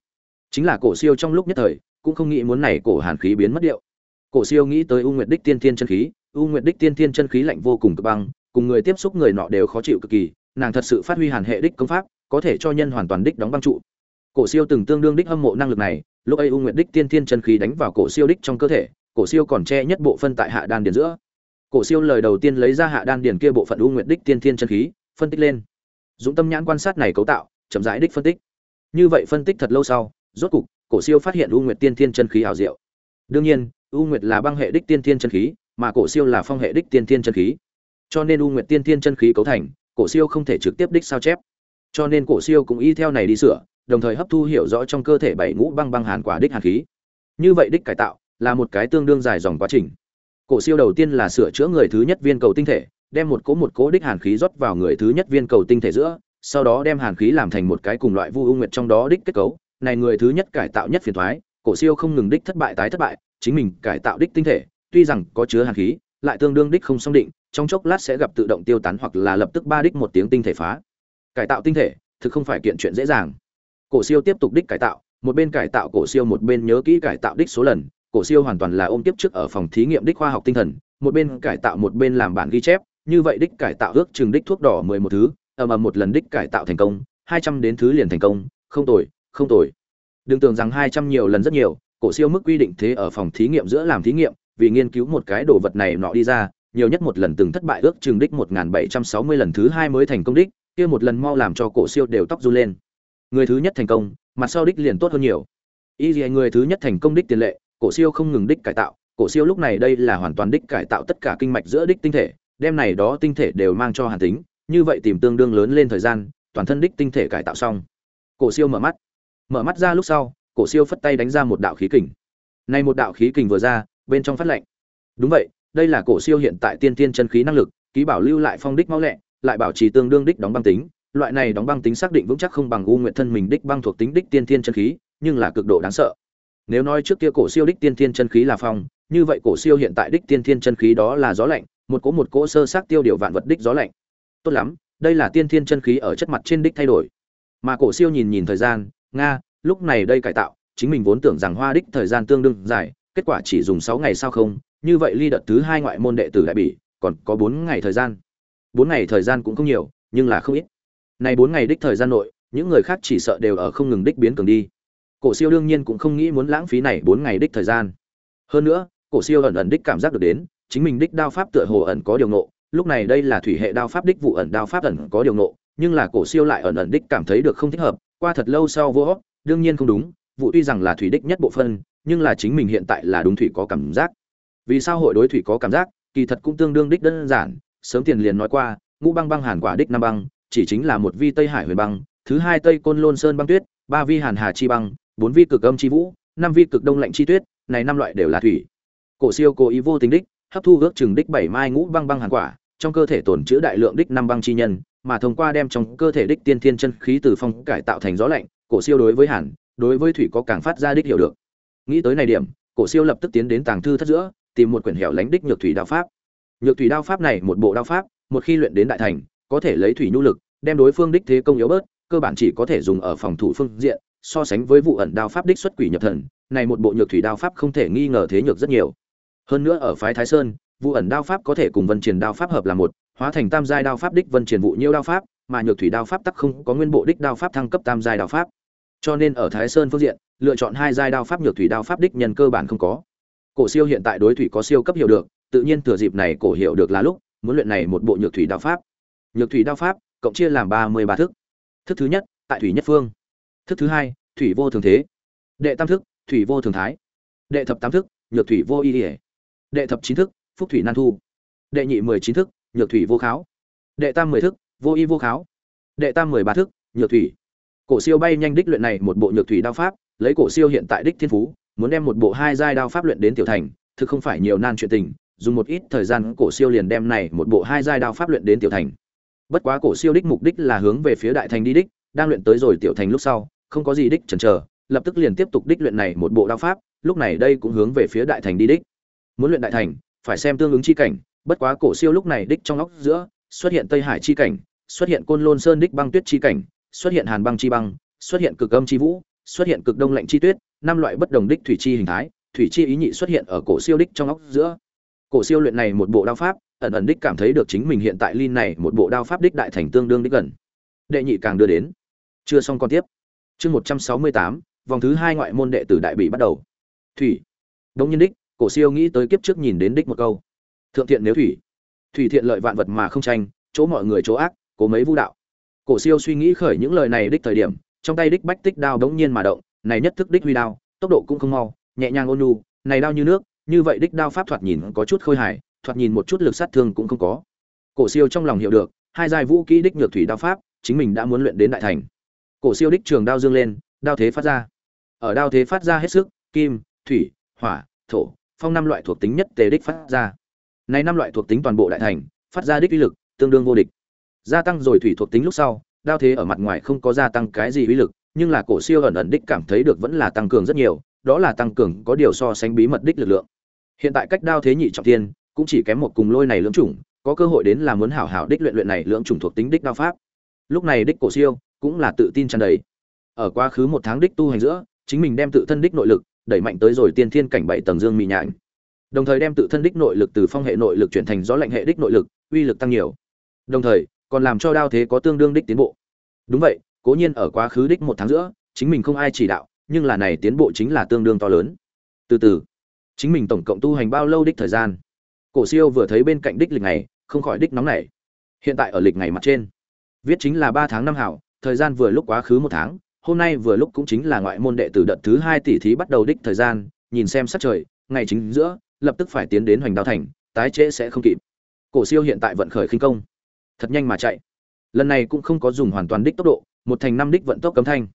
Chính là cổ siêu trong lúc nhất thời, cũng không nghĩ muốn này cổ hàn khí biến mất điệu. Cổ siêu nghĩ tới u nguyệt đích tiên thiên chân khí, u nguyệt đích tiên thiên chân khí lạnh vô cùng cực băng, cùng người tiếp xúc người nọ đều khó chịu cực kỳ, nàng thật sự phát huy hàn hệ đích công pháp, có thể cho nhân hoàn toàn đích đóng băng trụ cổ siêu từng tương đương đích hâm mộ năng lực này, lúc ấy u nguyệt đích tiên thiên chân khí đánh vào cổ siêu đích trong cơ thể, cổ siêu còn che nhất bộ phân tại hạ đan điền giữa. Cổ siêu lời đầu tiên lấy ra hạ đan điền kia bộ phận u nguyệt đích tiên thiên chân khí, phân tích lên. Dũng tâm nhãn quan sát này cấu tạo, chậm rãi đích phân tích. Như vậy phân tích thật lâu sau, rốt cục, cổ siêu phát hiện u nguyệt tiên thiên chân khí ảo diệu. Đương nhiên, u nguyệt là băng hệ đích tiên thiên chân khí, mà cổ siêu là phong hệ đích tiên thiên chân khí. Cho nên u nguyệt tiên thiên chân khí cấu thành, cổ siêu không thể trực tiếp đích sao chép. Cho nên cổ siêu cũng y theo này đi sửa đồng thời hấp thu hiểu rõ trong cơ thể bảy ngũ băng băng hàn quả đích hàn khí. Như vậy đích cải tạo là một cái tương đương dài dòng quá trình. Cổ siêu đầu tiên là sửa chữa người thứ nhất viên cầu tinh thể, đem một cố một cố đích hàn khí rót vào người thứ nhất viên cầu tinh thể giữa, sau đó đem hàn khí làm thành một cái cùng loại vu u nguyệt trong đó đích kết cấu. Này người thứ nhất cải tạo nhất phiền thoái, cổ siêu không ngừng đích thất bại tái thất bại, chính mình cải tạo đích tinh thể, tuy rằng có chứa hàn khí, lại tương đương đích không song định, trong chốc lát sẽ gặp tự động tiêu tán hoặc là lập tức ba đích một tiếng tinh thể phá. Cải tạo tinh thể, thực không phải kiện chuyện dễ dàng cổ siêu tiếp tục đích cải tạo, một bên cải tạo cổ siêu, một bên nhớ kỹ cải tạo đích số lần. Cổ siêu hoàn toàn là ôm tiếp trước ở phòng thí nghiệm đích khoa học tinh thần, một bên cải tạo, một bên làm bản ghi chép. Như vậy đích cải tạo ước chừng đích thuốc đỏ mười một thứ, ầm ầm một lần đích cải tạo thành công, hai trăm đến thứ liền thành công. Không tồi không tồi. Đừng tưởng rằng hai trăm nhiều lần rất nhiều, cổ siêu mức quy định thế ở phòng thí nghiệm giữa làm thí nghiệm, vì nghiên cứu một cái đồ vật này nọ đi ra, nhiều nhất một lần từng thất bại ước chừng đích một bảy trăm sáu mươi lần thứ hai mới thành công đích, kia một lần mau làm cho cổ siêu đều tóc run lên người thứ nhất thành công, mặt sau đích liền tốt hơn nhiều. Y gì người thứ nhất thành công đích tiền lệ, cổ siêu không ngừng đích cải tạo. Cổ siêu lúc này đây là hoàn toàn đích cải tạo tất cả kinh mạch giữa đích tinh thể, đem này đó tinh thể đều mang cho hàn tính. Như vậy tìm tương đương lớn lên thời gian, toàn thân đích tinh thể cải tạo xong. Cổ siêu mở mắt. Mở mắt ra lúc sau, cổ siêu phất tay đánh ra một đạo khí kình. Nay một đạo khí kình vừa ra, bên trong phát lạnh. Đúng vậy, đây là cổ siêu hiện tại tiên tiên chân khí năng lực, ký bảo lưu lại phong đích máu lẹ, lại bảo trì tương đương đích đóng băng tính loại này đóng băng tính xác định vững chắc không bằng u nguyện thân mình đích băng thuộc tính đích tiên thiên chân khí, nhưng là cực độ đáng sợ. Nếu nói trước kia cổ siêu đích tiên thiên chân khí là phong, như vậy cổ siêu hiện tại đích tiên thiên chân khí đó là gió lạnh, một cỗ một cỗ sơ xác tiêu điều vạn vật đích gió lạnh. Tốt lắm, đây là tiên thiên chân khí ở chất mặt trên đích thay đổi. Mà cổ siêu nhìn nhìn thời gian, nga, lúc này đây cải tạo, chính mình vốn tưởng rằng hoa đích thời gian tương đương dài, kết quả chỉ dùng sáu ngày sao không, như vậy ly đợt thứ hai ngoại môn đệ tử đại bỉ còn có bốn ngày thời gian. Bốn ngày thời gian cũng không nhiều, nhưng là không ít này bốn ngày đích thời gian nội những người khác chỉ sợ đều ở không ngừng đích biến cường đi. Cổ siêu đương nhiên cũng không nghĩ muốn lãng phí này bốn ngày đích thời gian. Hơn nữa cổ siêu ẩn ẩn đích cảm giác được đến chính mình đích đao pháp tựa hồ ẩn có điều nộ lúc này đây là thủy hệ đao pháp đích vụ ẩn đao pháp ẩn có điều nộ nhưng là cổ siêu lại ẩn ẩn đích cảm thấy được không thích hợp qua thật lâu sau vô đương nhiên không đúng vụ tuy rằng là thủy đích nhất bộ phận, nhưng là chính mình hiện tại là đúng thủy có cảm giác. Vì sao hội đối thủy có cảm giác kỳ thật cũng tương đương đích đơn giản sớm tiền liền nói qua ngũ băng băng hàn quả đích năm băng chỉ chính là một vi tây hải huyền băng, thứ hai tây côn lôn sơn băng tuyết, ba vi hàn hà chi băng, bốn vi cực âm chi vũ, năm vi cực đông lạnh chi tuyết, này năm loại đều là thủy. Cổ siêu cố ý vô tình đích, hấp thu ước chừng đích bảy mai ngũ băng băng hàn quả, trong cơ thể tồn chứa đại lượng đích năm băng chi nhân, mà thông qua đem trong cơ thể đích tiên thiên chân khí từ phong cải tạo thành gió lạnh, cổ siêu đối với hàn, đối với thủy có càng phát ra đích hiểu được. Nghĩ tới này điểm, cổ siêu lập tức tiến đến tàng thư thất giữa, tìm một quyển hẻo lánh đích nhược thủy đao pháp. Nhược thủy đao pháp này một bộ đao pháp, một khi luyện đến đại thành có thể lấy thủy nhu lực, đem đối phương đích thế công yếu bớt, cơ bản chỉ có thể dùng ở phòng thủ phương diện, so sánh với vụ ẩn đao pháp đích xuất quỷ nhập thần, này một bộ nhược thủy đao pháp không thể nghi ngờ thế nhược rất nhiều. Hơn nữa ở phái thái sơn, vụ ẩn đao pháp có thể cùng vân triển đao pháp hợp là một, hóa thành tam giai đao pháp đích vân triển vụ nhiêu đao pháp, mà nhược thủy đao pháp tắc không có nguyên bộ đích đao pháp thăng cấp tam giai đao pháp. Cho nên ở thái sơn phương diện, lựa chọn hai giai đao pháp nhược thủy đao pháp đích nhân cơ bản không có. Cổ siêu hiện tại đối thủy có siêu cấp hiểu được, tự nhiên thừa dịp này cổ hiểu được là lúc, muốn luyện này một bộ nhược thủy đao pháp nhược thủy đao pháp, cộng chia làm ba mươi ba thức. Thức thứ nhất, tại thủy nhất phương. Thức thứ hai, thủy vô thường thế. Đệ tam thức, thủy vô thường thái. Đệ thập tám thức, nhược thủy vô y ỉa đệ thập chín thức, phúc thủy nan thu. Đệ nhị mười chín thức, nhược thủy vô kháo. Đệ tam mười thức, vô y vô kháo. Đệ tam mười ba thức, nhược thủy. Cổ siêu bay nhanh đích luyện này một bộ nhược thủy đao pháp, lấy cổ siêu hiện tại đích thiên phú, muốn đem một bộ hai giai đao pháp luyện đến tiểu thành, thực không phải nhiều nan chuyện tình, dùng một ít thời gian cổ siêu liền đem này một bộ hai giai đao pháp luyện đến tiểu thành bất quá cổ siêu đích mục đích là hướng về phía đại thành đi đích, đang luyện tới rồi tiểu thành lúc sau, không có gì đích chần chờ, lập tức liền tiếp tục đích luyện này một bộ đao pháp, lúc này đây cũng hướng về phía đại thành đi đích. Muốn luyện đại thành, phải xem tương ứng chi cảnh, bất quá cổ siêu lúc này đích trong óc giữa, xuất hiện tây hải chi cảnh, xuất hiện côn lôn sơn đích băng tuyết chi cảnh, xuất hiện hàn băng chi băng, xuất hiện cực âm chi vũ, xuất hiện cực đông lạnh chi tuyết, năm loại bất đồng đích thủy chi hình thái, thủy chi ý nhị xuất hiện ở cổ siêu đích trong óc giữa. Cổ siêu luyện này một bộ đao pháp ẩn ẩn đích cảm thấy được chính mình hiện tại ly này một bộ đao pháp đích đại thành tương đương đích gần. Đệ nhị càng đưa đến. Chưa xong còn tiếp. Chương một trăm sáu mươi tám, vòng thứ hai ngoại môn đệ tử đại bị bắt đầu. Thủy. Đông nhân đích, cổ siêu nghĩ tới kiếp trước nhìn đến đích một câu. Thượng thiện nếu thủy. Thủy thiện lợi vạn vật mà không tranh, chỗ mọi người chỗ ác, cố mấy vu đạo. Cổ siêu suy nghĩ khởi những lời này đích thời điểm, trong tay đích bách tích đao đống nhiên mà động, này nhất thức đích huy đao, tốc độ cũng không mau, nhẹ nhàng ôn nhu, này đao như nước, như vậy đích đao pháp thoạt nhìn có chút khôi hài thoạt nhìn một chút lực sát thương cũng không có. Cổ siêu trong lòng hiểu được, hai giai vũ kỹ đích nhược thủy đao pháp, chính mình đã muốn luyện đến đại thành. Cổ siêu đích trường đao dương lên, đao thế phát ra. Ở đao thế phát ra hết sức, kim, thủy, hỏa, thổ, phong năm loại thuộc tính nhất tề đích phát ra. Này năm loại thuộc tính toàn bộ đại thành, phát ra đích uy lực, tương đương vô địch. Gia tăng rồi thủy thuộc tính lúc sau, đao thế ở mặt ngoài không có gia tăng cái gì uy lực, nhưng là cổ siêu ẩn ẩn đích cảm thấy được vẫn là tăng cường rất nhiều, đó là tăng cường có điều so sánh bí mật đích lực lượng. Hiện tại cách đao thế nhị trọng thiên cũng chỉ kém một cùng lôi này lưỡng chủng, có cơ hội đến là muốn hảo hảo đích luyện luyện này lưỡng chủng thuộc tính đích đao pháp. Lúc này đích cổ siêu cũng là tự tin tràn đầy. Ở quá khứ một tháng đích tu hành giữa, chính mình đem tự thân đích nội lực đẩy mạnh tới rồi tiên thiên cảnh bảy tầng dương mị nhạn đồng thời đem tự thân đích nội lực từ phong hệ nội lực chuyển thành gió lạnh hệ đích nội lực, uy lực tăng nhiều. Đồng thời, còn làm cho đao thế có tương đương đích tiến bộ. Đúng vậy, cố nhiên ở quá khứ đích một tháng giữa, chính mình không ai chỉ đạo, nhưng là này tiến bộ chính là tương đương to lớn. Từ từ, chính mình tổng cộng tu hành bao lâu đích thời gian? Cổ siêu vừa thấy bên cạnh đích lịch này không khỏi đích nóng nảy. Hiện tại ở lịch ngày mặt trên, viết chính là ba tháng năm hảo, thời gian vừa lúc quá khứ một tháng, hôm nay vừa lúc cũng chính là ngoại môn đệ tử đợt thứ hai tỷ thí bắt đầu đích thời gian, nhìn xem sắc trời, ngày chính giữa, lập tức phải tiến đến hoành đao thành, tái trễ sẽ không kịp. Cổ siêu hiện tại vận khởi khinh công, thật nhanh mà chạy. Lần này cũng không có dùng hoàn toàn đích tốc độ, một thành năm đích vận tốc cấm thanh.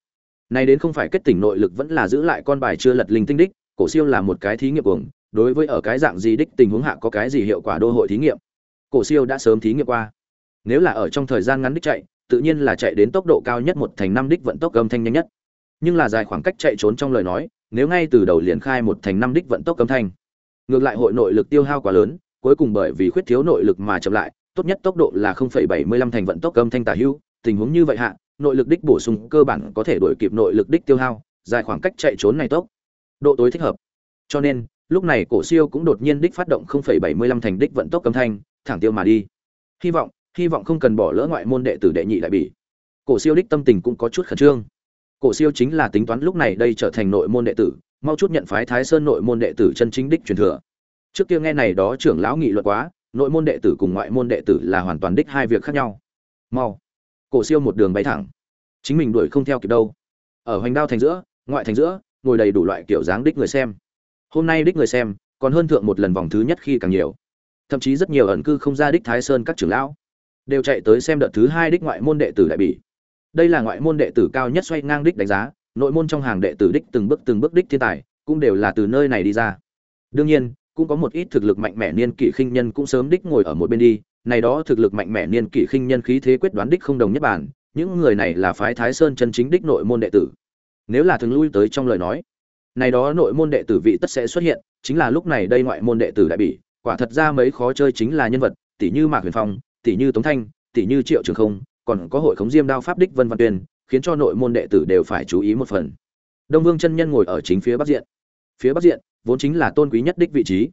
Này đến không phải kết tỉnh nội lực vẫn là giữ lại con bài chưa lật linh tinh đích, cổ siêu là một cái thí nghiệm cuồng đối với ở cái dạng gì đích tình huống hạ có cái gì hiệu quả đô hội thí nghiệm? Cổ siêu đã sớm thí nghiệm qua. Nếu là ở trong thời gian ngắn đích chạy tự nhiên là chạy đến tốc độ cao nhất một thành năm đích vận tốc âm thanh nhanh nhất. Nhưng là dài khoảng cách chạy trốn trong lời nói nếu ngay từ đầu liền khai một thành năm đích vận tốc âm thanh ngược lại hội nội lực tiêu hao quá lớn cuối cùng bởi vì khuyết thiếu nội lực mà chậm lại tốt nhất tốc độ là 0,75 thành vận tốc âm thanh tả hữu tình huống như vậy hạ nội lực đích bổ sung cơ bản có thể đổi kịp nội lực đích tiêu hao dài khoảng cách chạy trốn này tốc độ tối thích hợp. Cho nên lúc này cổ siêu cũng đột nhiên đích phát động 0,75 thành đích vận tốc âm thanh thẳng tiêu mà đi. Hy vọng hy vọng không cần bỏ lỡ ngoại môn đệ tử đệ nhị lại bị cổ siêu đích tâm tình cũng có chút khẩn trương. Cổ siêu chính là tính toán lúc này đây trở thành nội môn đệ tử mau chút nhận phái thái sơn nội môn đệ tử chân chính đích truyền thừa. Trước kia nghe này đó trưởng lão nghị luận quá nội môn đệ tử cùng ngoại môn đệ tử là hoàn toàn đích hai việc khác nhau. Mau. Cổ siêu một đường bay thẳng. Chính mình đuổi không theo kịp đâu. Ở hoành đao thành giữa ngoại thành giữa ngồi đầy đủ loại kiểu dáng đích người xem hôm nay đích người xem, còn hơn thượng một lần vòng thứ nhất khi càng nhiều. Thậm chí rất nhiều ẩn cư không ra đích thái sơn các trưởng lão đều chạy tới xem đợt thứ hai đích ngoại môn đệ tử đại bỉ. Đây là ngoại môn đệ tử cao nhất xoay ngang đích đánh giá, nội môn trong hàng đệ tử đích từng bước từng bước đích thiên tài cũng đều là từ nơi này đi ra. Đương nhiên, cũng có một ít thực lực mạnh mẽ niên kỷ khinh nhân cũng sớm đích ngồi ở một bên đi, này đó thực lực mạnh mẽ niên kỷ khinh nhân khí thế quyết đoán đích không đồng nhất bản, những người này là phái thái sơn chân chính đích nội môn đệ tử. Nếu là thường lui tới trong lời nói này đó nội môn đệ tử vị tất sẽ xuất hiện, chính là lúc này đây ngoại môn đệ tử đại bỉ, quả thật ra mấy khó chơi chính là nhân vật tỷ như mạc huyền phong tỷ như tống thanh tỷ như triệu trường không, còn có hội khống diêm đao pháp đích vân văn tuyên, khiến cho nội môn đệ tử đều phải chú ý một phần. Đông vương chân nhân ngồi ở chính phía bắc diện. Phía bắc diện, vốn chính là tôn quý nhất đích vị trí.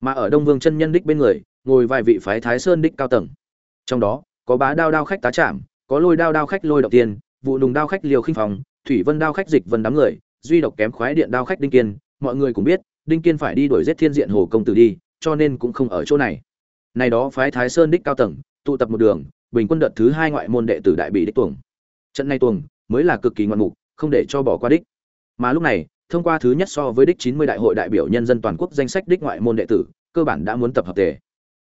Mà ở đông vương chân nhân đích bên người, ngồi vài vị phái thái sơn đích cao tầng. Trong đó, có bá đao đao khách tá trạm có lôi đao đao khách lôi động tiên vụ nùng đao khách liều khinh phòng thủy vân đao khách dịch vân đám người duy độc kém khoái điện đao khách đinh kiên mọi người cũng biết đinh kiên phải đi đuổi giết thiên diện hồ công tử đi cho nên cũng không ở chỗ này này đó phái thái sơn đích cao tầng tụ tập một đường bình quân đợt thứ hai ngoại môn đệ tử đại bị đích tuồng trận này tuồng mới là cực kỳ ngoạn mục không để cho bỏ qua đích mà lúc này thông qua thứ nhất so với đích 90 đại hội đại biểu nhân dân toàn quốc danh sách đích ngoại môn đệ tử, cơ bản đã muốn tập hợp tề.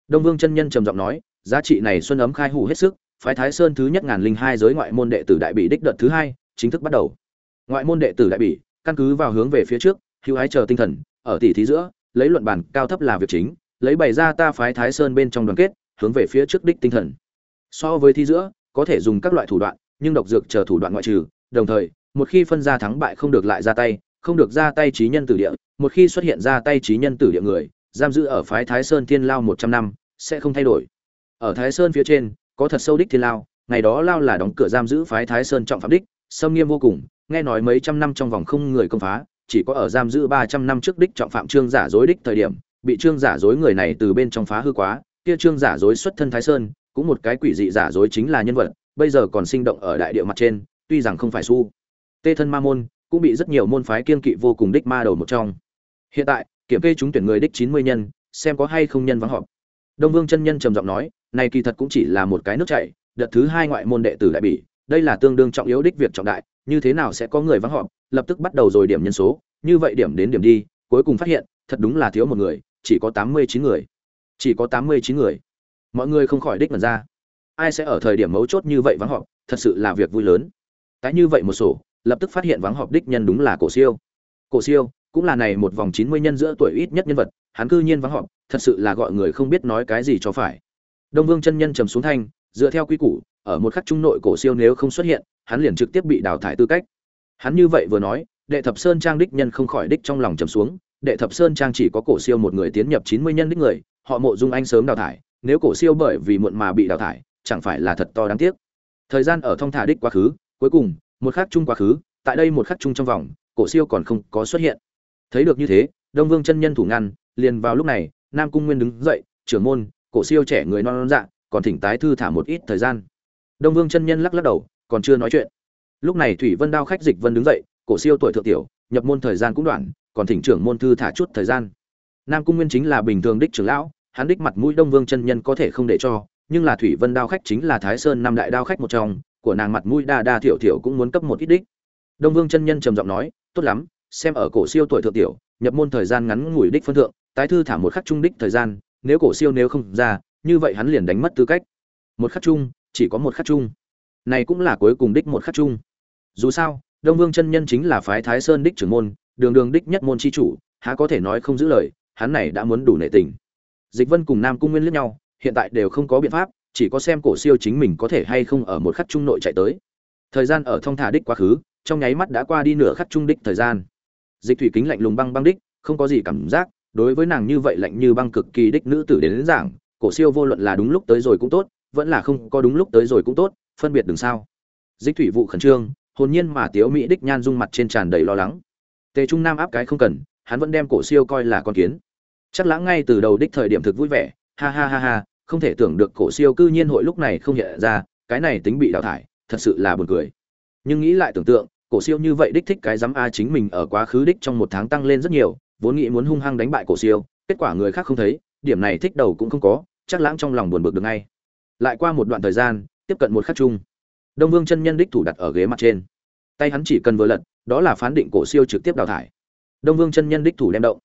Đông Vương chân nhân trầm giọng nói, giá trị này xuân ấm khai hủ hết sức, phái Thái Sơn thứ nhất ngàn linh hai giới ngoại môn đệ tử đại bị đích đợt thứ hai, chính thức bắt đầu. Ngoại môn đệ tử đại bỉ căn cứ vào hướng về phía trước, hữu ái chờ tinh thần, ở tỷ thí giữa, lấy luận bản cao thấp là việc chính, lấy bày ra ta phái Thái Sơn bên trong đoàn kết, hướng về phía trước đích tinh thần. So với thi giữa, có thể dùng các loại thủ đoạn, nhưng độc dược chờ thủ đoạn ngoại trừ, đồng thời, một khi phân ra thắng bại không được lại ra tay, không được ra tay trí nhân tử địa, một khi xuất hiện ra tay trí nhân tử địa người, giam giữ ở phái Thái Sơn Thiên Lao một trăm năm, sẽ không thay đổi. Ở Thái Sơn phía trên, có thật sâu đích Thiên Lao, ngày đó lao là đóng cửa giam giữ phái Thái Sơn trọng phạm đích, sâm nghiêm vô cùng, nghe nói mấy trăm năm trong vòng không người công phá, chỉ có ở giam giữ ba trăm năm trước đích trọng phạm trương giả dối đích thời điểm, bị trương giả dối người này từ bên trong phá hư quá, kia trương giả dối xuất thân Thái Sơn, cũng một cái quỷ dị giả dối chính là nhân vật, bây giờ còn sinh động ở đại địa mặt trên, tuy rằng không phải su. Tê thân ma môn, cũng bị rất nhiều môn phái kiên kỵ vô cùng đích ma đầu một trong. Hiện tại, kiểm kê chúng tuyển người đích 90 nhân, xem có hay không nhân vắng họp. Đông Vương chân nhân trầm giọng nói, này kỳ thật cũng chỉ là một cái nước chảy, đợt thứ hai ngoại môn đệ tử đại bị, đây là tương đương trọng yếu đích việc trọng đại, như thế nào sẽ có người vắng họp, lập tức bắt đầu rồi điểm nhân số, như vậy điểm đến điểm đi, cuối cùng phát hiện, thật đúng là thiếu một người, chỉ có 89 người. Chỉ có 89 người. Mọi người không khỏi đích mật ra. Ai sẽ ở thời điểm mấu chốt như vậy vắng họp, thật sự là việc vui lớn. tái như vậy một sổ, lập tức phát hiện vắng họp đích nhân đúng là cổ siêu cổ siêu cũng là này một vòng chín mươi nhân giữa tuổi ít nhất nhân vật hắn cư nhiên vắng họp thật sự là gọi người không biết nói cái gì cho phải đông vương chân nhân trầm xuống thanh dựa theo quy củ ở một khắc trung nội cổ siêu nếu không xuất hiện hắn liền trực tiếp bị đào thải tư cách. Hắn như vậy vừa nói, đệ thập sơn trang đích nhân không khỏi đích trong lòng trầm xuống, đệ thập sơn trang chỉ có cổ siêu một người tiến nhập chín mươi nhân đích người, họ mộ dung anh sớm đào thải, nếu cổ siêu bởi vì muộn mà bị đào thải, chẳng phải là thật to đáng tiếc. Thời gian ở thông thả đích quá khứ, cuối cùng, một khắc chung quá khứ, tại đây một khắc chung trong vòng, cổ siêu còn không có xuất hiện. Thấy được như thế, đông vương chân nhân thủ ngăn, liền vào lúc này, nam cung nguyên đứng dậy, trưởng môn, cổ siêu trẻ người non non dạ còn thỉnh tái thư thả một ít thời gian. Đông vương chân nhân lắc lắc đầu còn chưa nói chuyện. Lúc này thủy vân đao khách dịch vân đứng dậy, cổ siêu tuổi thượng tiểu, nhập môn thời gian cũng đoạn, còn thỉnh trưởng môn thư thả chút thời gian. Nam cung nguyên chính là bình thường đích trưởng lão, hắn đích mặt mũi đông vương chân nhân có thể không để cho, nhưng là thủy vân đao khách chính là thái sơn năm đại đao khách một trong, của nàng mặt mũi đa đa thiểu thiểu cũng muốn cấp một ít đích. Đông vương chân nhân trầm giọng nói, tốt lắm, xem ở cổ siêu tuổi thượng tiểu, nhập môn thời gian ngắn ngủi đích phân thượng, tái thư thả một khắc trung đích thời gian, nếu cổ siêu nếu không ra, như vậy hắn liền đánh mất tư cách. Một khắc chung, chỉ có một khắc chung này cũng là cuối cùng đích một khắc chung. Dù sao đông vương chân nhân chính là phái thái sơn đích trưởng môn đường đường đích nhất môn chi chủ há có thể nói không giữ lời hắn này đã muốn đủ nệ tình. Dịch vân cùng nam cung nguyên liếc nhau hiện tại đều không có biện pháp chỉ có xem cổ siêu chính mình có thể hay không ở một khắc trung nội chạy tới. Thời gian ở thông thả đích quá khứ trong nháy mắt đã qua đi nửa khắc trung đích thời gian. Dịch thủy kính lạnh lùng băng băng đích không có gì cảm giác đối với nàng như vậy lạnh như băng cực kỳ đích nữ tử đến, đến giảng cổ siêu vô luận là đúng lúc tới rồi cũng tốt vẫn là không có đúng lúc tới rồi cũng tốt phân biệt đừng sao. Dịch thủy vụ khẩn trương, hồn nhiên mà tiếu mỹ đích nhan dung mặt trên tràn đầy lo lắng. Tề trung nam áp cái không cần, hắn vẫn đem cổ siêu coi là con kiến. Chắc lãng ngay từ đầu đích thời điểm thực vui vẻ, ha ha ha ha, không thể tưởng được cổ siêu cư nhiên hội lúc này không hiện ra, cái này tính bị đào thải, thật sự là buồn cười. Nhưng nghĩ lại tưởng tượng, cổ siêu như vậy đích thích cái dám a chính mình ở quá khứ đích trong một tháng tăng lên rất nhiều, vốn nghĩ muốn hung hăng đánh bại cổ siêu, kết quả người khác không thấy, điểm này thích đầu cũng không có, chắc lãng trong lòng buồn bực được ngay. Lại qua một đoạn thời gian tiếp cận một khắc chung. Đông vương chân nhân đích thủ đặt ở ghế mặt trên. Tay hắn chỉ cần vừa lật, đó là phán định cổ siêu trực tiếp đào thải. Đông vương chân nhân đích thủ đem động.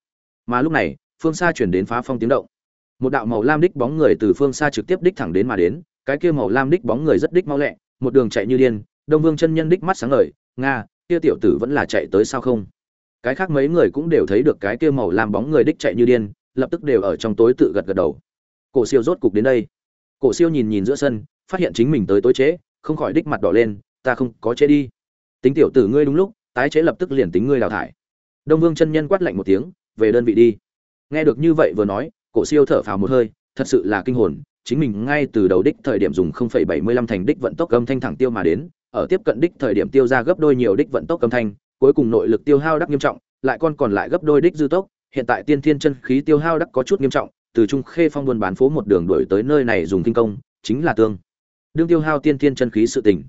Mà lúc này, phương xa chuyển đến phá phong tiếng động. Một đạo màu lam đích bóng người từ phương xa trực tiếp đích thẳng đến mà đến, cái kia màu lam đích bóng người rất đích mau lẹ, một đường chạy như điên, đông vương chân nhân đích mắt sáng ngời, nga, kia tiểu tử vẫn là chạy tới sao không? Cái khác mấy người cũng đều thấy được cái kia màu lam bóng người đích chạy như điên, lập tức đều ở trong tối tự gật gật đầu. Cổ siêu rốt cục đến đây. Cổ siêu nhìn nhìn giữa sân phát hiện chính mình tới tối trễ, không khỏi đích mặt đỏ lên, ta không có chế đi. Tính tiểu tử ngươi đúng lúc, tái chế lập tức liền tính ngươi đào thải. Đông vương chân nhân quát lạnh một tiếng, về đơn vị đi. Nghe được như vậy vừa nói, cổ siêu thở phào một hơi, thật sự là kinh hồn, chính mình ngay từ đầu đích thời điểm dùng 0.75 thành đích vận tốc âm thanh thẳng tiêu mà đến, ở tiếp cận đích thời điểm tiêu ra gấp đôi nhiều đích vận tốc âm thanh, cuối cùng nội lực tiêu hao đắc nghiêm trọng, lại còn còn lại gấp đôi đích dư tốc, hiện tại tiên thiên chân khí tiêu hao đắc có chút nghiêm trọng, từ trung khê phong buôn bán phố một đường đuổi tới nơi này dùng kinh công, chính là tương đương tiêu hao tiên thiên chân khí sự tình.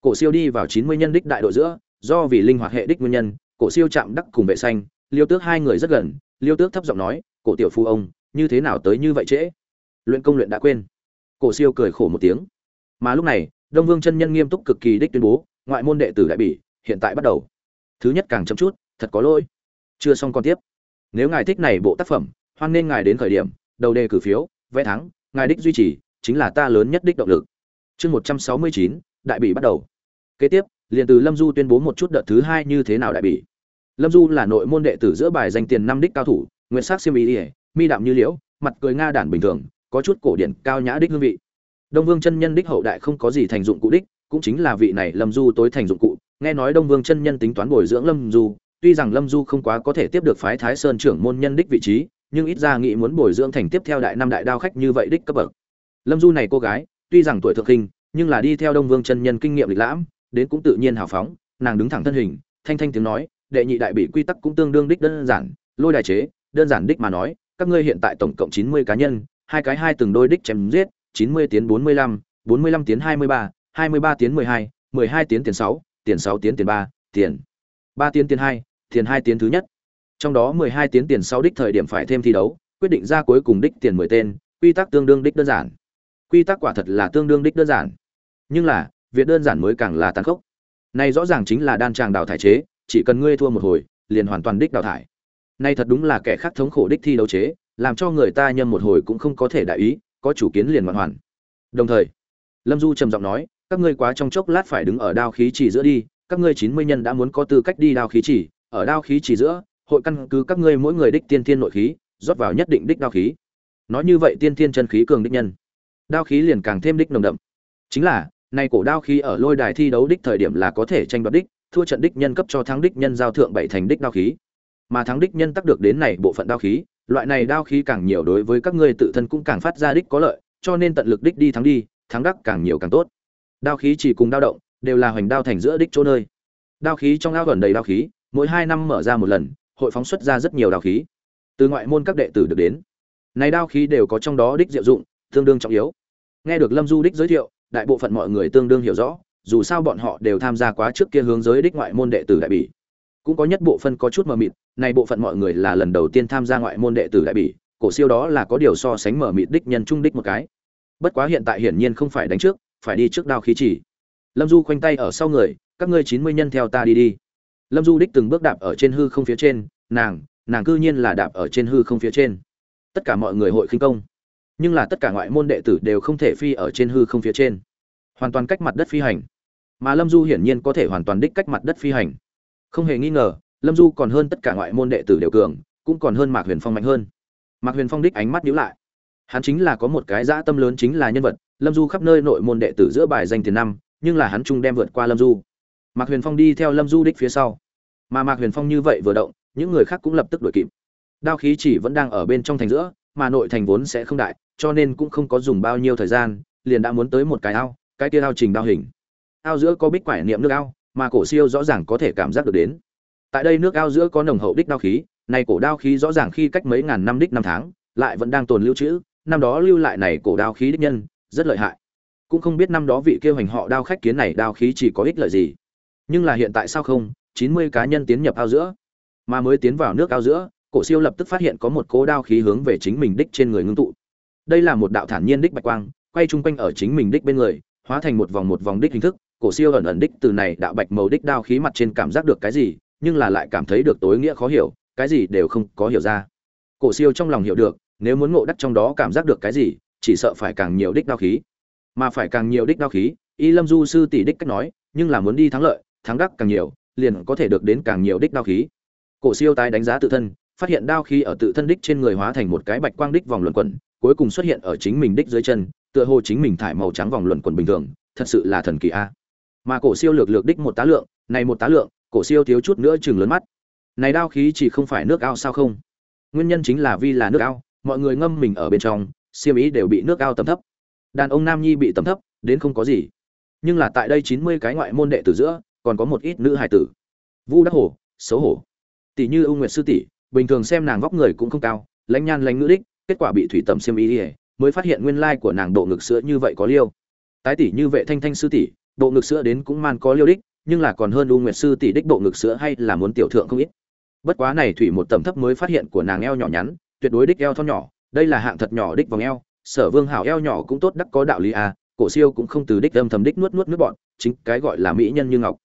Cổ siêu đi vào chín mươi nhân đích đại đội giữa, do vì linh hoạt hệ đích nguyên nhân, cổ siêu chạm đắc cùng vệ xanh, liêu tước hai người rất gần, liêu tước thấp giọng nói, cổ tiểu phu ông, như thế nào tới như vậy trễ? Luyện công luyện đã quên. Cổ siêu cười khổ một tiếng. Mà lúc này, đông vương chân nhân nghiêm túc cực kỳ đích tuyên bố, ngoại môn đệ tử đại bỉ, hiện tại bắt đầu. Thứ nhất càng chậm chút, thật có lỗi. Chưa xong còn tiếp. Nếu ngài thích này bộ tác phẩm, hoan nên ngài đến khởi điểm, đầu đề cử phiếu vẽ thắng, ngài đích duy trì, chính là ta lớn nhất đích động lực chương một trăm sáu mươi chín, đại bỉ bắt đầu. Kế tiếp, liền từ lâm du tuyên bố một chút đợt thứ hai như thế nào đại bỉ. Lâm du là nội môn đệ tử giữa bài danh tiền năm đích cao thủ nguyện sắc siêm ý ỉa mi đạm như liễu, mặt cười nga đản bình thường, có chút cổ điển, cao nhã đích hương vị. Đông vương chân nhân đích hậu đại không có gì thành dụng cụ đích, cũng chính là vị này lâm du tối thành dụng cụ. Nghe nói đông vương chân nhân tính toán bồi dưỡng lâm du, tuy rằng lâm du không quá có thể tiếp được phái thái sơn trưởng môn nhân đích vị trí, nhưng ít ra nghĩ muốn bồi dưỡng thành tiếp theo đại năm đại đao khách như vậy đích cấp bậc. Lâm du này cô gái tuy rằng tuổi thượng kinh, nhưng là đi theo đông vương chân nhân kinh nghiệm lịch lãm, đến cũng tự nhiên hào phóng, nàng đứng thẳng thân hình, thanh thanh tiếng nói, đệ nhị đại bị quy tắc cũng tương đương đích đơn giản, lôi đài chế, đơn giản đích mà nói, các ngươi hiện tại tổng cộng chín mươi cá nhân, hai cái hai từng đôi đích chém giết, chín mươi tiến bốn mươi lăm, bốn mươi lăm tiến hai mươi ba, hai mươi ba tiến mười hai mười hai tiến tiền sáu tiền sáu tiến tiền ba tiền ba tiến tiền hai tiền hai tiến thứ nhất. Trong đó mười hai tiến tiền sáu đích thời điểm phải thêm thi đấu, quyết định ra cuối cùng đích tiền mười tên, quy tắc tương đương đích đơn giản quy tắc quả thật là tương đương đích đơn giản. Nhưng là, việc đơn giản mới càng là tàn khốc. Này rõ ràng chính là đan tràng đào thải chế, chỉ cần ngươi thua một hồi, liền hoàn toàn đích đào thải. Nay thật đúng là kẻ khác thống khổ đích thi đấu chế, làm cho người ta nhâm một hồi cũng không có thể đại ý, có chủ kiến liền hoàn hoàn. Đồng thời, lâm du trầm giọng nói, các ngươi quá trong chốc lát phải đứng ở đao khí chỉ giữa đi, các ngươi chín mươi nhân đã muốn có tư cách đi đao khí chỉ, ở đao khí chỉ giữa, hội căn cứ các ngươi mỗi người đích tiên thiên nội khí, rót vào nhất định đích đao khí. Nói như vậy tiên thiên chân khí cường đích nhân đao khí liền càng thêm đích nồng đậm. Chính là, nay cổ đao khí ở lôi đài thi đấu đích thời điểm là có thể tranh đoạt đích, thua trận đích nhân cấp cho thắng đích nhân giao thượng bảy thành đích đao khí. Mà thắng đích nhân tác được đến này bộ phận đao khí, loại này đao khí càng nhiều đối với các ngươi tự thân cũng càng phát ra đích có lợi, cho nên tận lực đích đi thắng đi, thắng đắc càng nhiều càng tốt. Đao khí chỉ cùng đao động, đều là hoành đao thành giữa đích chỗ nơi. Đao khí trong ao gần đầy đao khí, mỗi hai năm mở ra một lần, hội phóng xuất ra rất nhiều đao khí. Từ ngoại môn các đệ tử được đến. Này đao khí đều có trong đó đích diệu dụng, tương đương trọng yếu nghe được lâm du đích giới thiệu, đại bộ phận mọi người tương đương hiểu rõ, dù sao bọn họ đều tham gia quá trước kia hướng giới đích ngoại môn đệ tử đại bỉ. Cũng có nhất bộ phân có chút mờ mịt, này bộ phận mọi người là lần đầu tiên tham gia ngoại môn đệ tử đại bỉ, cổ siêu đó là có điều so sánh mờ mịt đích nhân trung đích một cái. Bất quá hiện tại hiển nhiên không phải đánh trước, phải đi trước đao khí chỉ. Lâm du khoanh tay ở sau người, các ngươi chín mươi nhân theo ta đi đi. Lâm du đích từng bước đạp ở trên hư không phía trên, nàng nàng cư nhiên là đạp ở trên hư không phía trên. Tất cả mọi người hội khinh công nhưng là tất cả ngoại môn đệ tử đều không thể phi ở trên hư không phía trên. Hoàn toàn cách mặt đất phi hành. Mà lâm du hiển nhiên có thể hoàn toàn đích cách mặt đất phi hành. Không hề nghi ngờ, lâm du còn hơn tất cả ngoại môn đệ tử đều cường, cũng còn hơn mạc huyền phong mạnh hơn. Mạc huyền phong đích ánh mắt nhíu lại. Hắn chính là có một cái dã tâm lớn chính là nhân vật, lâm du khắp nơi nội môn đệ tử giữa bài danh tiền năm, nhưng là hắn chung đem vượt qua lâm du. Mạc huyền phong đi theo lâm du đích phía sau. Mà mạc huyền phong như vậy vừa động, những người khác cũng lập tức đuổi kịp. Đao khí chỉ vẫn đang ở bên trong thành giữa mà nội thành vốn sẽ không đại, cho nên cũng không có dùng bao nhiêu thời gian, liền đã muốn tới một cái ao, cái kia ao trình đao hình. Ao giữa có bích quải niệm nước ao, mà cổ siêu rõ ràng có thể cảm giác được đến. Tại đây nước ao giữa có nồng hậu đích đao khí, này cổ đao khí rõ ràng khi cách mấy ngàn năm đích năm tháng, lại vẫn đang tồn lưu trữ, năm đó lưu lại này cổ đao khí đích nhân, rất lợi hại. Cũng không biết năm đó vị kia hành họ đao khách kiến này đao khí chỉ có ích lợi gì. Nhưng là hiện tại sao không, chín mươi cá nhân tiến nhập ao giữa, mà mới tiến vào nước ao giữa cổ siêu lập tức phát hiện có một cỗ đao khí hướng về chính mình đích trên người ngưng tụ. Đây là một đạo thản nhiên đích bạch quang, quay chung quanh ở chính mình đích bên người, hóa thành một vòng một vòng đích hình thức. Cổ siêu ẩn ẩn đích từ này đạo bạch màu đích đao khí mặt trên cảm giác được cái gì, nhưng là lại cảm thấy được tối nghĩa khó hiểu, cái gì đều không có hiểu ra. Cổ siêu trong lòng hiểu được, nếu muốn ngộ đắc trong đó cảm giác được cái gì, chỉ sợ phải càng nhiều đích đao khí. Mà phải càng nhiều đích đao khí, y lâm du sư tỷ đích cách nói, nhưng là muốn đi thắng lợi, thắng đắc càng nhiều, liền có thể được đến càng nhiều đích đao khí. Cổ siêu tái đánh giá tự thân phát hiện đao khí ở tự thân đích trên người hóa thành một cái bạch quang đích vòng luẩn quẩn, cuối cùng xuất hiện ở chính mình đích dưới chân, tựa hồ chính mình thải màu trắng vòng luẩn quẩn bình thường, thật sự là thần kỳ a. Mà cổ siêu lược lược đích một tá lượng, này một tá lượng, cổ siêu thiếu chút nữa trừng lớn mắt. Này đao khí chỉ không phải nước ao sao không? Nguyên nhân chính là vì là nước ao, mọi người ngâm mình ở bên trong, xiêm ý đều bị nước ao tầm thấp. Đàn ông nam nhi bị tầm thấp, đến không có gì. Nhưng là tại đây chín mươi cái ngoại môn đệ tử giữa, còn có một ít nữ hài tử. Vu đắc hổ, xấu hổ. Tỷ như ung nguyệt sư tỷ bình thường xem nàng vóc người cũng không cao lãnh nhan lãnh nữ đích, kết quả bị thủy tầm xiêm ý ỉa mới phát hiện nguyên lai của nàng độ ngực sữa như vậy có liêu. Tái tỷ như vệ thanh thanh sư tỷ độ ngực sữa đến cũng man có liêu đích, nhưng là còn hơn u nguyệt sư tỷ đích độ ngực sữa hay là muốn tiểu thượng không ít. Bất quá này thủy một tầm thấp mới phát hiện của nàng eo nhỏ nhắn, tuyệt đối đích eo thon nhỏ, đây là hạng thật nhỏ đích vòng eo, sở vương hảo eo nhỏ cũng tốt đắc có đạo lý à cổ siêu cũng không từ đích âm thầm đích nuốt nuốt nước bọn, chính cái gọi là mỹ nhân như ngọc.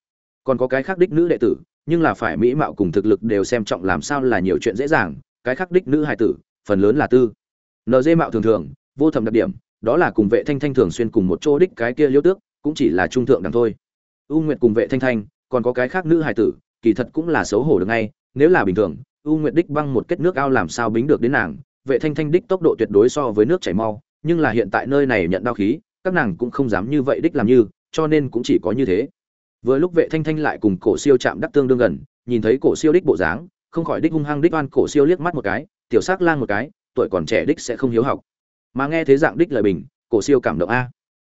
Còn có cái khác đích nữ đệ tử nhưng là phải mỹ mạo cùng thực lực đều xem trọng làm sao là nhiều chuyện dễ dàng, cái khác đích nữ hài tử, phần lớn là tư. Nd mạo thường thường, vô thẩm đặc điểm, đó là cùng vệ thanh thanh thường xuyên cùng một chỗ đích cái kia liêu tước, cũng chỉ là trung thượng đẳng thôi. U nguyệt cùng vệ thanh thanh, còn có cái khác nữ hài tử, kỳ thật cũng là xấu hổ được ngay, nếu là bình thường, u nguyệt đích băng một kết nước ao làm sao bính được đến nàng, vệ thanh thanh đích tốc độ tuyệt đối so với nước chảy mau, nhưng là hiện tại nơi này nhận đao khí, các nàng cũng không dám như vậy đích làm như, cho nên cũng chỉ có như thế vừa lúc vệ thanh thanh lại cùng cổ siêu chạm đắc tương đương gần, nhìn thấy cổ siêu đích bộ dáng, không khỏi đích hung hăng đích oan cổ siêu liếc mắt một cái, tiểu sắc lang một cái, tuổi còn trẻ đích sẽ không hiếu học. Mà nghe thế dạng đích lời bình, cổ siêu cảm động a.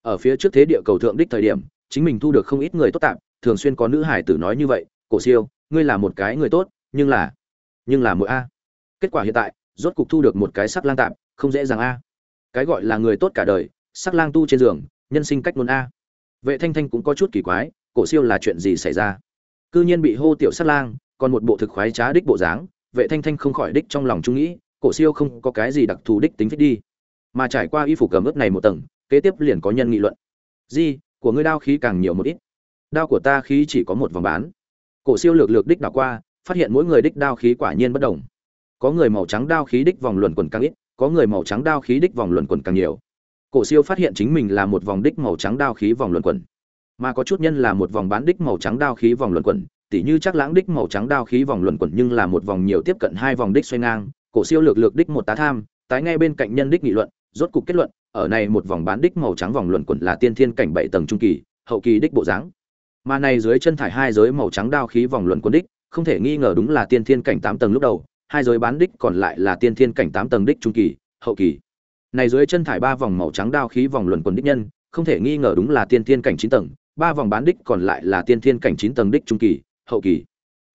Ở phía trước thế địa cầu thượng đích thời điểm, chính mình thu được không ít người tốt tạm thường xuyên có nữ hải tử nói như vậy, cổ siêu, ngươi là một cái người tốt, nhưng là nhưng là mỗi a. Kết quả hiện tại, rốt cục thu được một cái sắc lang tạm không dễ dàng a. Cái gọi là người tốt cả đời, sắc lang tu trên giường, nhân sinh cách muốn a. Vệ thanh thanh cũng có chút kỳ quái cổ siêu là chuyện gì xảy ra? Cư nhiên bị hô tiểu sát lang, còn một bộ thực khoái trá đích bộ dáng, vệ thanh thanh không khỏi đích trong lòng trung nghĩ, cổ siêu không có cái gì đặc thù đích tính phích đi. Mà trải qua y phục cầm ướp này một tầng, kế tiếp liền có nhân nghị luận. Di, của ngươi đao khí càng nhiều một ít. Đao của ta khí chỉ có một vòng bán. Cổ siêu lược lược đích đảo qua, phát hiện mỗi người đích đao khí quả nhiên bất đồng. Có người màu trắng đao khí đích vòng luẩn quẩn càng ít, có người màu trắng đao khí đích vòng luẩn quẩn càng nhiều. Cổ siêu phát hiện chính mình là một vòng đích màu trắng đao khí vòng luẩn quẩn mà có chút nhân là một vòng bán đích màu trắng đao khí vòng luẩn quẩn, tỉ như chắc lãng đích màu trắng đao khí vòng luẩn quẩn nhưng là một vòng nhiều tiếp cận hai vòng đích xoay ngang, cổ siêu lược lược đích một tá tham, tái ngay bên cạnh nhân đích nghị luận, rốt cục kết luận, ở này một vòng bán đích màu trắng vòng luẩn quẩn là tiên thiên cảnh bảy tầng trung kỳ, hậu kỳ đích bộ dáng. Mà này dưới chân thải hai giới màu trắng đao khí vòng luẩn quẩn đích, không thể nghi ngờ đúng là tiên thiên cảnh tám tầng lúc đầu, hai giới bán đích còn lại là tiên thiên cảnh tám tầng đích trung kỳ, hậu kỳ. Này dưới chân thải ba vòng màu trắng đao khí vòng luẩn quẩn đích nhân, không thể nghi ngờ đúng là tiên thiên cảnh chín tầng ba vòng bán đích còn lại là tiên thiên cảnh chín tầng đích trung kỳ, hậu kỳ.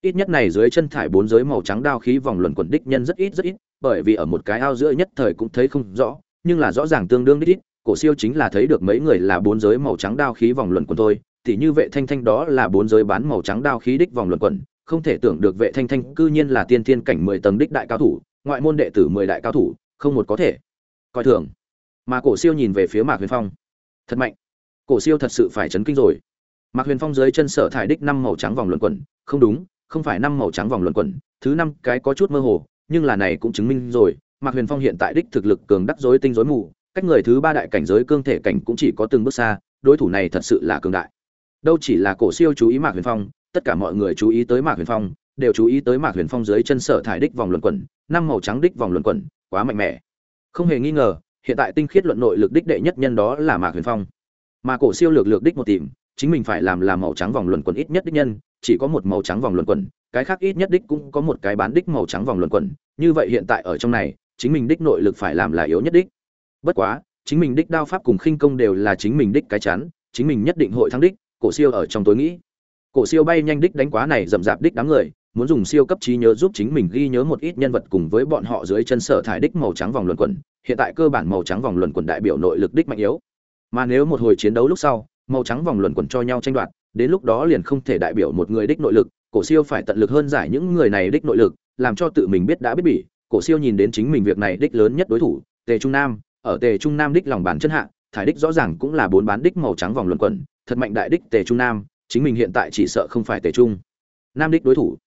Ít nhất này dưới chân thải bốn giới màu trắng đao khí vòng luẩn quẩn đích nhân rất ít rất ít, bởi vì ở một cái ao giữa nhất thời cũng thấy không rõ, nhưng là rõ ràng tương đương đích ít, cổ siêu chính là thấy được mấy người là bốn giới màu trắng đao khí vòng luẩn quẩn thôi thì như vệ thanh thanh đó là bốn giới bán màu trắng đao khí đích vòng luẩn quẩn, không thể tưởng được vệ thanh thanh cư nhiên là tiên thiên cảnh mười tầng đích đại cao thủ, ngoại môn đệ tử mười đại cao thủ, không một có thể coi thường. Mà cổ siêu nhìn về phía mạc huyền phong, thật mạnh cổ siêu thật sự phải chấn kinh rồi. Mạc huyền phong dưới chân sở thải đích năm màu trắng vòng luẩn quẩn. Không đúng, không phải năm màu trắng vòng luẩn quẩn, thứ năm cái có chút mơ hồ, nhưng là này cũng chứng minh rồi, mạc huyền phong hiện tại đích thực lực cường đắc dối tinh dối mù, cách người thứ ba đại cảnh giới cương thể cảnh cũng chỉ có từng bước xa, đối thủ này thật sự là cường đại. Đâu chỉ là cổ siêu chú ý mạc huyền phong, tất cả mọi người chú ý tới mạc huyền phong, đều chú ý tới mạc huyền phong dưới chân sở thải đích vòng luẩn quẩn, năm màu trắng đích vòng luẩn quẩn, quá mạnh mẽ. Không hề nghi ngờ, hiện tại tinh khiết luận nội lực đích đệ nhất nhân đó là mạc huyền phong mà cổ siêu lược lược đích một tìm, chính mình phải làm là màu trắng vòng luẩn quẩn ít nhất đích nhân, chỉ có một màu trắng vòng luẩn quẩn, cái khác ít nhất đích cũng có một cái bán đích màu trắng vòng luẩn quẩn. Như vậy hiện tại ở trong này, chính mình đích nội lực phải làm là yếu nhất đích. Bất quá, chính mình đích đao pháp cùng khinh công đều là chính mình đích cái chắn chính mình nhất định hội thắng đích, cổ siêu ở trong tối nghĩ. Cổ siêu bay nhanh đích đánh quá này rậm rạp đích đám người, muốn dùng siêu cấp trí nhớ giúp chính mình ghi nhớ một ít nhân vật cùng với bọn họ dưới chân sở thải đích màu trắng vòng luẩn quẩn. Hiện tại cơ bản màu trắng vòng luẩn quẩn đại biểu nội lực đích mạnh yếu mà nếu một hồi chiến đấu lúc sau, màu trắng vòng luẩn quẩn cho nhau tranh đoạt, đến lúc đó liền không thể đại biểu một người đích nội lực, cổ siêu phải tận lực hơn giải những người này đích nội lực, làm cho tự mình biết đã biết bỉ. Cổ siêu nhìn đến chính mình việc này đích lớn nhất đối thủ, tề trung nam. Ở tề trung nam đích lòng bàn chân hạ, thải đích rõ ràng cũng là bốn bán đích màu trắng vòng luẩn quẩn, thật mạnh đại đích tề trung nam, chính mình hiện tại chỉ sợ không phải tề trung. Nam đích đối thủ.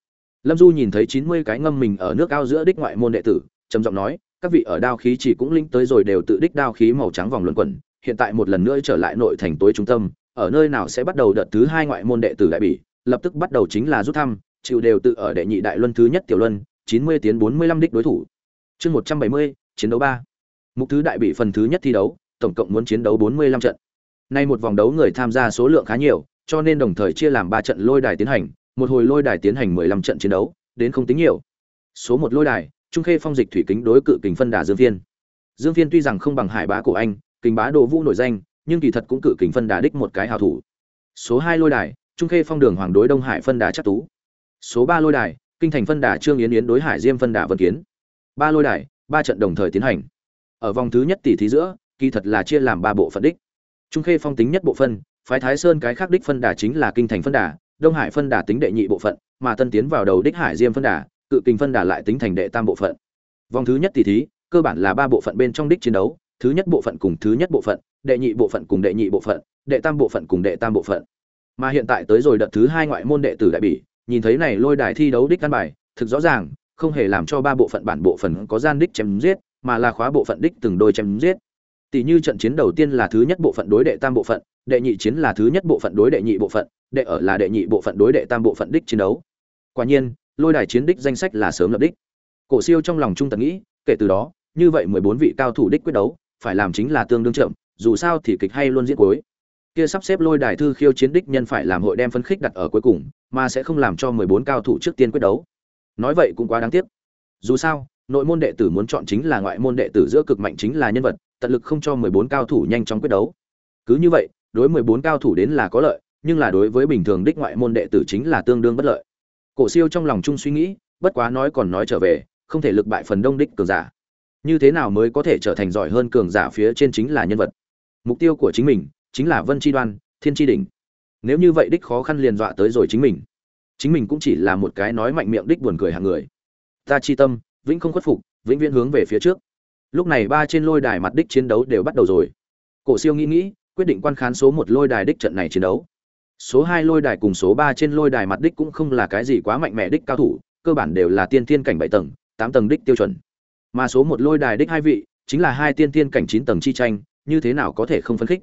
Lâm du nhìn thấy chín mươi cái ngâm mình ở nước ao giữa đích ngoại môn đệ tử, trầm giọng nói, các vị ở đao khí chỉ cũng linh tới rồi đều tự đích đao khí màu trắng vòng luẩn quẩn hiện tại một lần nữa trở lại nội thành tối trung tâm ở nơi nào sẽ bắt đầu đợt thứ hai ngoại môn đệ tử đại bỉ lập tức bắt đầu chính là rút thăm chịu đều tự ở đệ nhị đại luân thứ nhất tiểu luân chín mươi tiến bốn mươi lăm đích đối thủ. Chương một trăm bảy mươi chiến đấu ba. Mục thứ đại bị phần thứ nhất thi đấu tổng cộng muốn chiến đấu bốn mươi lăm trận. Nay một vòng đấu người tham gia số lượng khá nhiều cho nên đồng thời chia làm ba trận lôi đài tiến hành một hồi lôi đài tiến hành mười lăm trận chiến đấu đến không tính nhiều. Số một lôi đài trung khê phong dịch thủy kính đối cự kình phân đà dương Viên, dương Viên tuy rằng không bằng hải bá của anh kình bá đồ vũ nổi danh, nhưng kỳ thật cũng cự kình phân đà đích một cái hào thủ. Số hai lôi đài, trung khê phong đường hoàng đối đông hải phân đà chắc tú. Số ba lôi đài, kinh thành phân đà trương yến yến đối hải diêm phân đà vân kiến. Ba lôi đài, ba trận đồng thời tiến hành. Ở vòng thứ nhất tỷ thí giữa, kỳ thật là chia làm ba bộ phận đích. Trung khê phong tính nhất bộ phân, phái thái sơn cái khác đích phân đà chính là kinh thành phân đà, đông hải phân đà tính đệ nhị bộ phận, mà tân tiến vào đầu đích hải diêm phân đà, cự kinh phân đà lại tính thành đệ tam bộ phận. Vòng thứ nhất tỷ thí, cơ bản là ba bộ phận bên trong đích chiến đấu thứ nhất bộ phận cùng thứ nhất bộ phận đệ nhị bộ phận cùng đệ nhị bộ phận đệ tam bộ phận cùng đệ tam bộ phận mà hiện tại tới rồi đợt thứ hai ngoại môn đệ tử đại bỉ nhìn thấy này lôi đài thi đấu đích căn bài thực rõ ràng không hề làm cho ba bộ phận bản bộ phận có gian đích chém giết mà là khóa bộ phận đích từng đôi chém giết tỷ như trận chiến đầu tiên là thứ nhất bộ phận đối đệ tam bộ phận đệ nhị chiến là thứ nhất bộ phận đối đệ nhị bộ phận đệ ở là đệ nhị bộ phận đối đệ tam bộ phận đích chiến đấu quả nhiên lôi đài chiến đích danh sách là sớm lập đích cổ siêu trong lòng trung tận nghĩ kể từ đó như vậy mười bốn vị cao thủ đích quyết đấu phải làm chính là tương đương chậm, dù sao thì kịch hay luôn diễn cuối. Kia sắp xếp lôi đài thư khiêu chiến đích nhân phải làm hội đem phân khích đặt ở cuối cùng, mà sẽ không làm cho mười bốn cao thủ trước tiên quyết đấu. Nói vậy cũng quá đáng tiếc. Dù sao, nội môn đệ tử muốn chọn chính là ngoại môn đệ tử giữa cực mạnh chính là nhân vật, tận lực không cho mười bốn cao thủ nhanh chóng quyết đấu. Cứ như vậy, đối mười bốn cao thủ đến là có lợi, nhưng là đối với bình thường đích ngoại môn đệ tử chính là tương đương bất lợi. Cổ siêu trong lòng chung suy nghĩ, bất quá nói còn nói trở về, không thể lực bại phần đông đích cường giả như thế nào mới có thể trở thành giỏi hơn cường giả phía trên chính là nhân vật? Mục tiêu của chính mình chính là vân tri đoan, thiên tri đỉnh. Nếu như vậy đích khó khăn liền dọa tới rồi chính mình. Chính mình cũng chỉ là một cái nói mạnh miệng đích buồn cười hàng người. Ta chi tâm, vĩnh không khuất phục, vĩnh viễn hướng về phía trước. Lúc này ba trên lôi đài mặt đích chiến đấu đều bắt đầu rồi. Cổ siêu nghĩ nghĩ, quyết định quan khán số một lôi đài đích trận này chiến đấu. Số hai lôi đài cùng số ba trên lôi đài mặt đích cũng không là cái gì quá mạnh mẽ đích cao thủ, cơ bản đều là tiên thiên cảnh bảy tầng, tám tầng đích tiêu chuẩn mà số một lôi đài đích hai vị, chính là hai tiên thiên cảnh chín tầng chi tranh, như thế nào có thể không phân khích?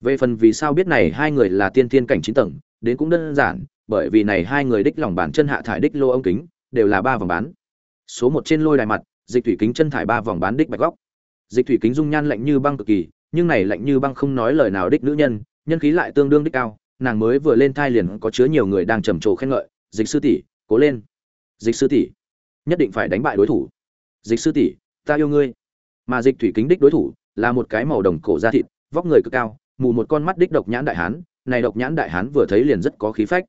Về phần vì sao biết này hai người là tiên thiên cảnh chín tầng, đến cũng đơn giản, bởi vì này hai người đích lòng bàn chân hạ thải đích lô ông kính, đều là ba vòng bán. Số một trên lôi đài mặt, dịch thủy kính chân thải ba vòng bán đích bạch góc. Dịch thủy kính dung nhan lạnh như băng cực kỳ, nhưng này lạnh như băng không nói lời nào đích nữ nhân nhân khí lại tương đương đích cao, nàng mới vừa lên thai liền có chứa nhiều người đang trầm trồ khen ngợi, dịch sư tỷ, cố lên. Dịch sư tỷ, nhất định phải đánh bại đối thủ dịch sư tỷ, ta yêu ngươi. Mà dịch thủy kính đích đối thủ là một cái màu đồng cổ da thịt, vóc người cực cao, mù một con mắt đích độc nhãn đại hán. Này độc nhãn đại hán vừa thấy liền rất có khí phách.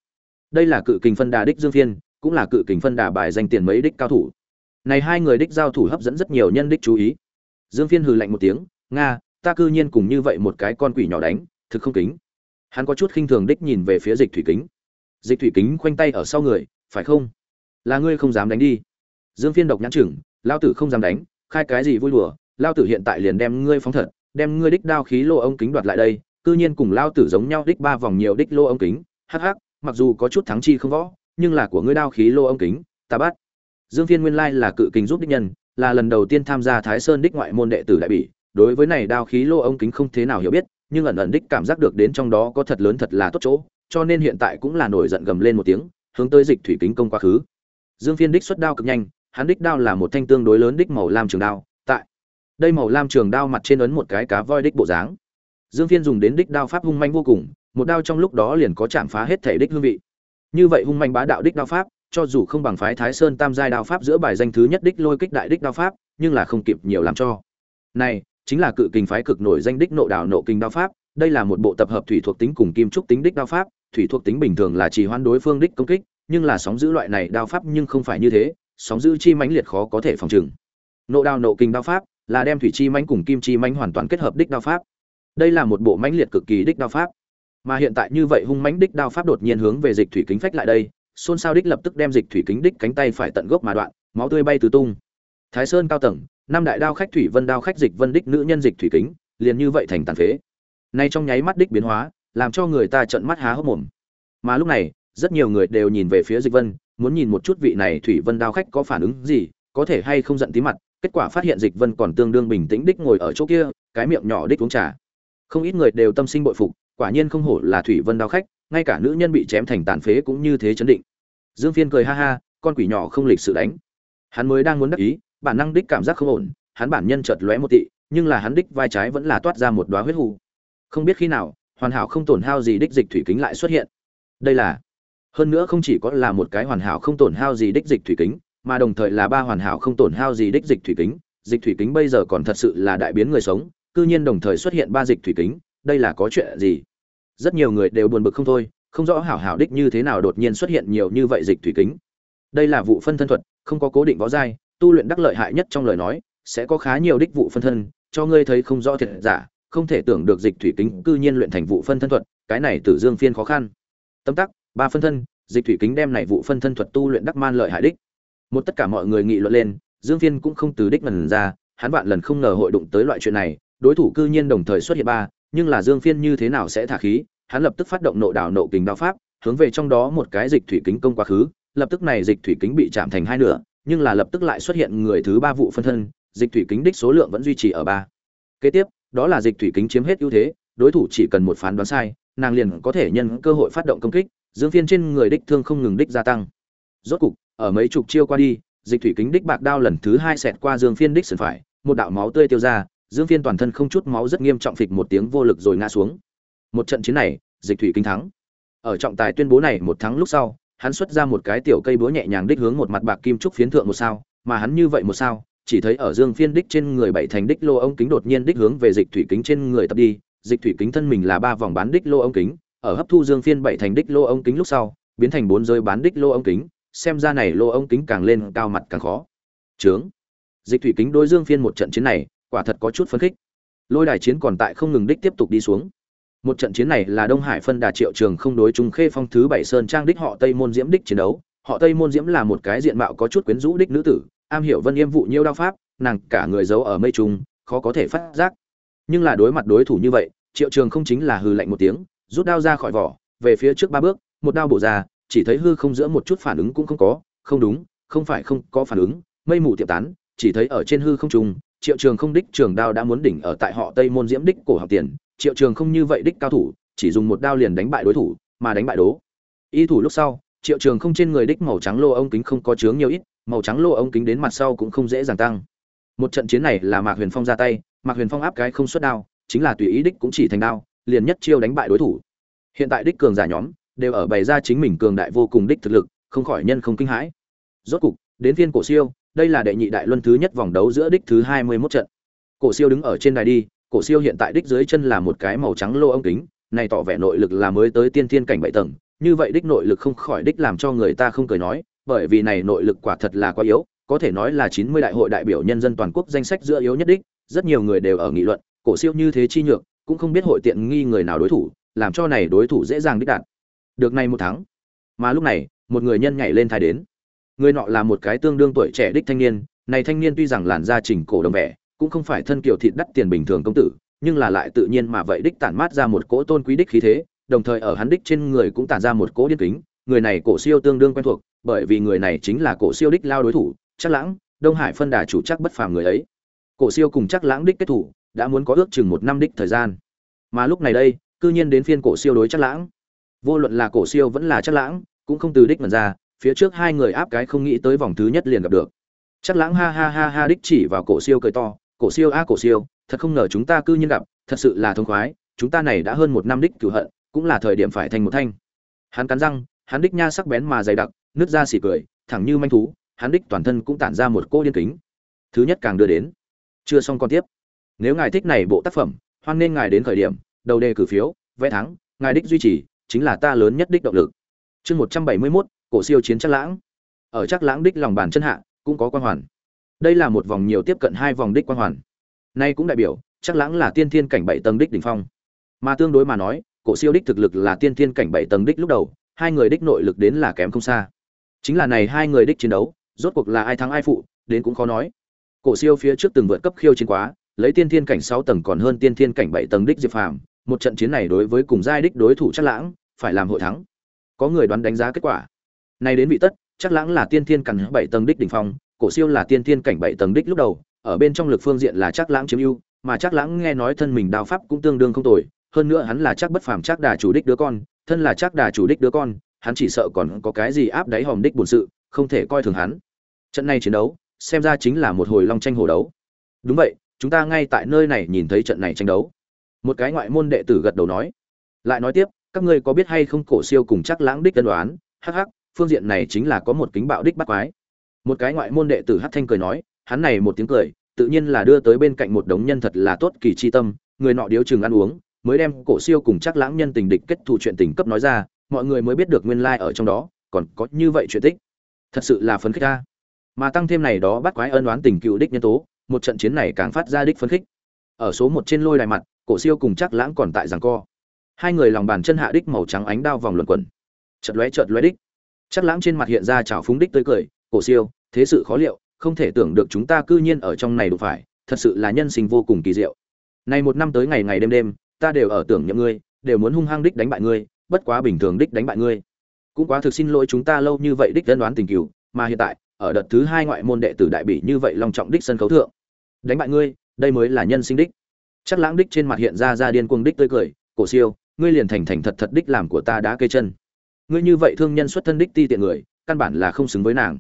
Đây là cự kình phân đà đích dương phiên, cũng là cự kình phân đà bài danh tiền mấy đích cao thủ. Này hai người đích giao thủ hấp dẫn rất nhiều nhân đích chú ý. Dương phiên hừ lạnh một tiếng, nga, ta cư nhiên cùng như vậy một cái con quỷ nhỏ đánh, thực không kính. Hắn có chút khinh thường đích nhìn về phía dịch thủy kính. Dịch thủy kính khoanh tay ở sau người, phải không? Là ngươi không dám đánh đi. Dương phiên độc nhãn chừng lao tử không dám đánh, khai cái gì vui đùa, lao tử hiện tại liền đem ngươi phóng thật, đem ngươi đích đao khí lô ống kính đoạt lại đây, cư nhiên cùng lao tử giống nhau đích ba vòng nhiều đích lô ống kính, hắc hắc, mặc dù có chút thắng chi không võ, nhưng là của ngươi đao khí lô ống kính, ta bắt. Dương phiên nguyên lai là cự kính giúp đích nhân, là lần đầu tiên tham gia thái sơn đích ngoại môn đệ tử đại bỉ, đối với này đao khí lô ống kính không thế nào hiểu biết, nhưng ẩn ẩn đích cảm giác được đến trong đó có thật lớn thật là tốt chỗ, cho nên hiện tại cũng là nổi giận gầm lên một tiếng, hướng tới dịch thủy kính công quá khứ. Dương phiên đích xuất đao cực nhanh hắn đích đao là một thanh tương đối lớn đích màu lam trường đao, tại đây màu lam trường đao mặt trên ấn một cái cá voi đích bộ dáng. Dương phiên dùng đến đích đao pháp hung manh vô cùng, một đao trong lúc đó liền có chạm phá hết thể đích hương vị. Như vậy hung manh bá đạo đích đao pháp, cho dù không bằng phái thái sơn tam giai đao pháp giữa bài danh thứ nhất đích lôi kích đại đích đao pháp, nhưng là không kịp nhiều làm cho. Này, chính là cự kình phái cực nổi danh đích nộ đảo nộ kinh đao pháp, đây là một bộ tập hợp thủy thuộc tính cùng kim trúc tính đích đao pháp, thủy thuộc tính bình thường là chỉ hoan đối phương đích công kích, nhưng là sóng giữ loại này đao pháp nhưng không phải như thế sóng giữ chi mãnh liệt khó có thể phòng trừng. Nộ đao nộ kinh đao pháp là đem thủy chi mãnh cùng kim chi mãnh hoàn toàn kết hợp đích đao pháp. Đây là một bộ mãnh liệt cực kỳ đích đao pháp. Mà hiện tại như vậy hung mãnh đích đao pháp đột nhiên hướng về dịch thủy kính phách lại đây, xôn xao đích lập tức đem dịch thủy kính đích cánh tay phải tận gốc mà đoạn, máu tươi bay tứ tung. Thái sơn cao tầng, năm đại đao khách thủy vân đao khách dịch vân đích nữ nhân dịch thủy kính, liền như vậy thành tàn phế. Nay trong nháy mắt đích biến hóa, làm cho người ta trợn mắt há hốc mồm. Mà lúc này, rất nhiều người đều nhìn về phía dịch vân muốn nhìn một chút vị này thủy vân đao khách có phản ứng gì, có thể hay không giận tí mặt, kết quả phát hiện dịch vân còn tương đương bình tĩnh đích ngồi ở chỗ kia, cái miệng nhỏ đích uống trà. Không ít người đều tâm sinh bội phục, quả nhiên không hổ là thủy vân đao khách, ngay cả nữ nhân bị chém thành tàn phế cũng như thế chấn định. Dương phiên cười ha ha, con quỷ nhỏ không lịch sự đánh. Hắn mới đang muốn đắc ý, bản năng đích cảm giác không ổn, hắn bản nhân chợt lóe một tị, nhưng là hắn đích vai trái vẫn là toát ra một đóa huyết hù. Không biết khi nào, hoàn hảo không tổn hao gì đích dịch thủy kính lại xuất hiện. Đây là hơn nữa không chỉ có là một cái hoàn hảo không tổn hao gì đích dịch thủy kính, mà đồng thời là ba hoàn hảo không tổn hao gì đích dịch thủy kính. Dịch thủy kính bây giờ còn thật sự là đại biến người sống, cư nhiên đồng thời xuất hiện ba dịch thủy kính, đây là có chuyện gì? Rất nhiều người đều buồn bực không thôi, không rõ hảo hảo đích như thế nào đột nhiên xuất hiện nhiều như vậy dịch thủy kính. Đây là vụ phân thân thuật, không có cố định võ giai, tu luyện đắc lợi hại nhất trong lời nói, sẽ có khá nhiều đích vụ phân thân, cho ngươi thấy không rõ thiệt giả, không thể tưởng được dịch thủy kính cư nhiên luyện thành vụ phân thân thuật, cái này tử dương phiên khó khăn. Tâm tắc ba phân thân, dịch thủy kính đem này vụ phân thân thuật tu luyện đắc man lợi hại đích. Một tất cả mọi người nghị luận lên, dương phiên cũng không từ đích ngần ra, hắn vạn lần không ngờ hội đụng tới loại chuyện này, đối thủ cư nhiên đồng thời xuất hiện ba, nhưng là dương phiên như thế nào sẽ thả khí, hắn lập tức phát động nộ đảo nộ kình đao pháp, hướng về trong đó một cái dịch thủy kính công quá khứ, lập tức này dịch thủy kính bị chạm thành hai nửa, nhưng là lập tức lại xuất hiện người thứ ba vụ phân thân, dịch thủy kính đích số lượng vẫn duy trì ở ba. Kế tiếp, đó là dịch thủy kính chiếm hết ưu thế, đối thủ chỉ cần một phán đoán sai, nàng liền có thể nhân cơ hội phát động công kích dương phiên trên người đích thương không ngừng đích gia tăng. Rốt cục, ở mấy chục chiêu qua đi, dịch thủy kính đích bạc đao lần thứ hai xẹt qua dương phiên đích sườn phải, một đạo máu tươi tiêu ra, dương phiên toàn thân không chút máu rất nghiêm trọng phịch một tiếng vô lực rồi ngã xuống. Một trận chiến này, dịch thủy kính thắng. Ở trọng tài tuyên bố này một tháng lúc sau, hắn xuất ra một cái tiểu cây búa nhẹ nhàng đích hướng một mặt bạc kim trúc phiến thượng một sao, mà hắn như vậy một sao, chỉ thấy ở dương phiên đích trên người bảy thành đích lô ông kính đột nhiên đích hướng về dịch thủy kính trên người tập đi, dịch thủy kính thân mình là ba vòng bán đích lô ông kính ở hấp thu dương phiên bảy thành đích lô ống kính lúc sau, biến thành bốn rơi bán đích lô ống kính, xem ra này lô ống kính càng lên cao mặt càng khó. Trướng dịch thủy kính đối dương phiên một trận chiến này, quả thật có chút phấn khích. Lôi đài chiến còn tại không ngừng đích tiếp tục đi xuống. Một trận chiến này là đông hải phân đà triệu trường không đối trung khê phong thứ bảy sơn trang đích họ tây môn diễm đích chiến đấu. Họ tây môn diễm là một cái diện mạo có chút quyến rũ đích nữ tử, am hiểu vân yêm vụ nhiêu đao pháp, nàng cả người giấu ở mây trung, khó có thể phát giác. Nhưng là đối mặt đối thủ như vậy, triệu trường không chính là hư lạnh một tiếng rút đao ra khỏi vỏ, về phía trước ba bước, một đao bổ ra, chỉ thấy hư không giữa một chút phản ứng cũng không có. Không đúng, không phải không có phản ứng, mây mù tiệm tán, chỉ thấy ở trên hư không trung triệu trường không đích trường đao đã muốn đỉnh ở tại họ tây môn diễm đích cổ học tiền. Triệu trường không như vậy đích cao thủ, chỉ dùng một đao liền đánh bại đối thủ, mà đánh bại đố. Y thủ lúc sau, triệu trường không trên người đích màu trắng lô ống kính không có chướng nhiều ít, màu trắng lô ống kính đến mặt sau cũng không dễ dàng tăng. Một trận chiến này là mạc huyền phong ra tay, mạc huyền phong áp cái không xuất đao, chính là tùy ý đích cũng chỉ thành đao liền nhất chiêu đánh bại đối thủ. Hiện tại đích cường giả nhóm đều ở bày ra chính mình cường đại vô cùng đích thực lực, không khỏi nhân không kinh hãi. Rốt cục, đến phiên cổ siêu, đây là đệ nhị đại luân thứ nhất vòng đấu giữa đích thứ hai mươi 21 trận. Cổ siêu đứng ở trên đài đi, cổ siêu hiện tại đích dưới chân là một cái màu trắng lô ống kính, này tỏ vẻ nội lực là mới tới tiên thiên cảnh bảy tầng, như vậy đích nội lực không khỏi đích làm cho người ta không cười nói, bởi vì này nội lực quả thật là quá yếu, có thể nói là chín mươi đại hội đại biểu nhân dân toàn quốc danh sách giữa yếu nhất đích, rất nhiều người đều ở nghị luận, cổ siêu như thế chi nhược cũng không biết hội tiện nghi người nào đối thủ, làm cho này đối thủ dễ dàng đích đạt. Được này một tháng, mà lúc này, một người nhân nhảy lên thai đến. Người nọ là một cái tương đương tuổi trẻ đích thanh niên, này thanh niên tuy rằng làn da chỉnh cổ đồng vẻ, cũng không phải thân kiều thịt đắt tiền bình thường công tử, nhưng là lại tự nhiên mà vậy đích tản mát ra một cỗ tôn quý đích khí thế, đồng thời ở hắn đích trên người cũng tản ra một cỗ điên kính. Người này cổ siêu tương đương quen thuộc, bởi vì người này chính là cổ siêu đích lao đối thủ chắc lãng, đông hải phân đà chủ chắc bất phàm người ấy. Cổ siêu cùng chắc lãng đích kết thủ đã muốn có ước chừng một năm đích thời gian. Mà lúc này đây, cư nhiên đến phiên cổ siêu đối chắc lãng. Vô luận là cổ siêu vẫn là chắc lãng, cũng không từ đích mật ra, phía trước hai người áp cái không nghĩ tới vòng thứ nhất liền gặp được. Chắc lãng ha ha ha ha đích chỉ vào cổ siêu cười to, cổ siêu a, cổ siêu, thật không ngờ chúng ta cư nhiên gặp, thật sự là thông khoái, chúng ta này đã hơn một năm đích cửu hận, cũng là thời điểm phải thành một thanh. Hắn cắn răng, hắn đích nha sắc bén mà dày đặc, nứt ra xỉ cười, thẳng như manh thú, hắn đích toàn thân cũng tản ra một cô điên kính. Thứ nhất càng đưa đến. Chưa xong con tiếp nếu ngài thích này bộ tác phẩm hoan nên ngài đến khởi điểm đầu đề cử phiếu vẽ thắng ngài đích duy trì chính là ta lớn nhất đích động lực. Chương một trăm bảy mươi 171, cổ siêu chiến chắc lãng. Ở chắc lãng đích lòng bàn chân hạ cũng có quan hoàn. Đây là một vòng nhiều tiếp cận hai vòng đích quan hoàn. Nay cũng đại biểu chắc lãng là tiên thiên cảnh bảy tầng đích đỉnh phong. Mà tương đối mà nói cổ siêu đích thực lực là tiên thiên cảnh bảy tầng đích lúc đầu hai người đích nội lực đến là kém không xa. Chính là này hai người đích chiến đấu rốt cuộc là ai thắng ai phụ đến cũng khó nói. Cổ siêu phía trước từng vượt cấp khiêu chiến quá lấy tiên thiên cảnh sáu tầng còn hơn tiên thiên cảnh bảy tầng đích diệp phàm, một trận chiến này đối với cùng giai đích đối thủ chắc lãng, phải làm hội thắng. Có người đoán đánh giá kết quả. Này đến vị tất, chắc lãng là tiên thiên cảnh bảy tầng đích đỉnh phong, cổ siêu là tiên thiên cảnh bảy tầng đích lúc đầu, ở bên trong lực phương diện là chắc lãng chiếm ưu, mà chắc lãng nghe nói thân mình đao pháp cũng tương đương không tồi, hơn nữa hắn là chắc bất phàm chắc đà chủ đích đứa con, thân là chắc đà chủ đích đứa con, hắn chỉ sợ còn có cái gì áp đáy hòm đích bổn sự, không thể coi thường hắn. Trận này chiến đấu, xem ra chính là một hồi long tranh hồ đấu. Đúng vậy chúng ta ngay tại nơi này nhìn thấy trận này tranh đấu. Một cái ngoại môn đệ tử gật đầu nói. Lại nói tiếp, các ngươi có biết hay không cổ siêu cùng chắc lãng đích tân đoán hắc hắc, phương diện này chính là có một kính bạo đích bắt quái. Một cái ngoại môn đệ tử hắc thanh cười nói, hắn này một tiếng cười, tự nhiên là đưa tới bên cạnh một đống nhân thật là tốt kỳ chi tâm, người nọ điếu chừng ăn uống, mới đem cổ siêu cùng chắc lãng nhân tình địch kết thù chuyện tình cấp nói ra, mọi người mới biết được nguyên lai like ở trong đó, còn có như vậy chuyện tích. Thật sự là phấn khích ta. Mà tăng thêm này đó bắt quái ân đoán tình cựu đích nhân tố một trận chiến này càng phát ra đích phấn khích. Ở số một trên lôi đài mặt cổ siêu cùng chắc lãng còn tại giằng co. Hai người lòng bàn chân hạ đích màu trắng ánh đao vòng luẩn quẩn. Chợt lóe chợt lóe đích. Chắc lãng trên mặt hiện ra trào phúng đích tươi cười cổ siêu thế sự khó liệu không thể tưởng được chúng ta cư nhiên ở trong này đụng phải thật sự là nhân sinh vô cùng kỳ diệu. Nay một năm tới ngày ngày đêm đêm ta đều ở tưởng nhậm ngươi đều muốn hung hăng đích đánh bại ngươi bất quá bình thường đích đánh bại ngươi. Cũng quá thực xin lỗi chúng ta lâu như vậy đích đơn đoán tình kỷ, mà hiện tại ở đợt thứ hai ngoại môn đệ tử đại bị như vậy long trọng đích sân khấu thượng đánh bại ngươi, đây mới là nhân sinh đích. Chắc lãng đích trên mặt hiện ra ra điên cuồng đích tươi cười, cổ siêu, ngươi liền thành thành thật thật đích làm của ta đã cây chân. Ngươi như vậy thương nhân xuất thân đích ti tiện người, căn bản là không xứng với nàng.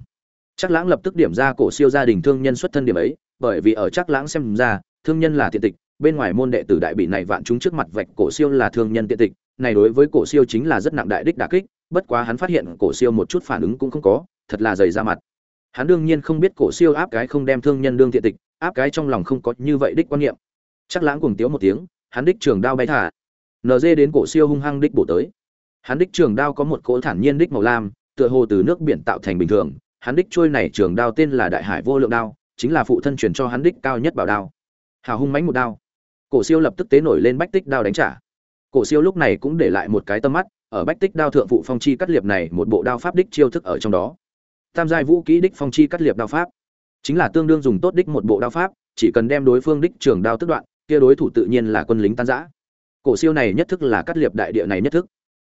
Chắc lãng lập tức điểm ra cổ siêu gia đình thương nhân xuất thân điểm ấy, bởi vì ở chắc lãng xem ra, thương nhân là tiện tịch, bên ngoài môn đệ tử đại bị này vạn chúng trước mặt vạch cổ siêu là thương nhân tiện tịch, này đối với cổ siêu chính là rất nặng đại đích đả kích, bất quá hắn phát hiện cổ siêu một chút phản ứng cũng không có, thật là dày ra mặt. Hắn đương nhiên không biết cổ siêu áp cái không đem thương nhân đương tiện tịch áp cái trong lòng không có như vậy đích quan niệm. Chắc lãng cuồng tiếu một tiếng, hắn đích trường đao bay thả. Nd đến cổ siêu hung hăng đích bổ tới. Hắn đích trường đao có một cỗ thản nhiên đích màu lam, tựa hồ từ nước biển tạo thành bình thường. Hắn đích trôi này trường đao tên là đại hải vô lượng đao, chính là phụ thân truyền cho hắn đích cao nhất bảo đao. Hào hung mãnh một đao. Cổ siêu lập tức tế nổi lên bách tích đao đánh trả. Cổ siêu lúc này cũng để lại một cái tâm mắt, ở bách tích đao thượng phụ phong chi cắt liệp này một bộ đao pháp đích chiêu thức ở trong đó. Tam giai vũ kỹ đích phong chi cắt liệp đao pháp chính là tương đương dùng tốt đích một bộ đao pháp, chỉ cần đem đối phương đích trường đao tức đoạn, kia đối thủ tự nhiên là quân lính tan giã cổ siêu này nhất thức là cắt liệp đại địa này nhất thức.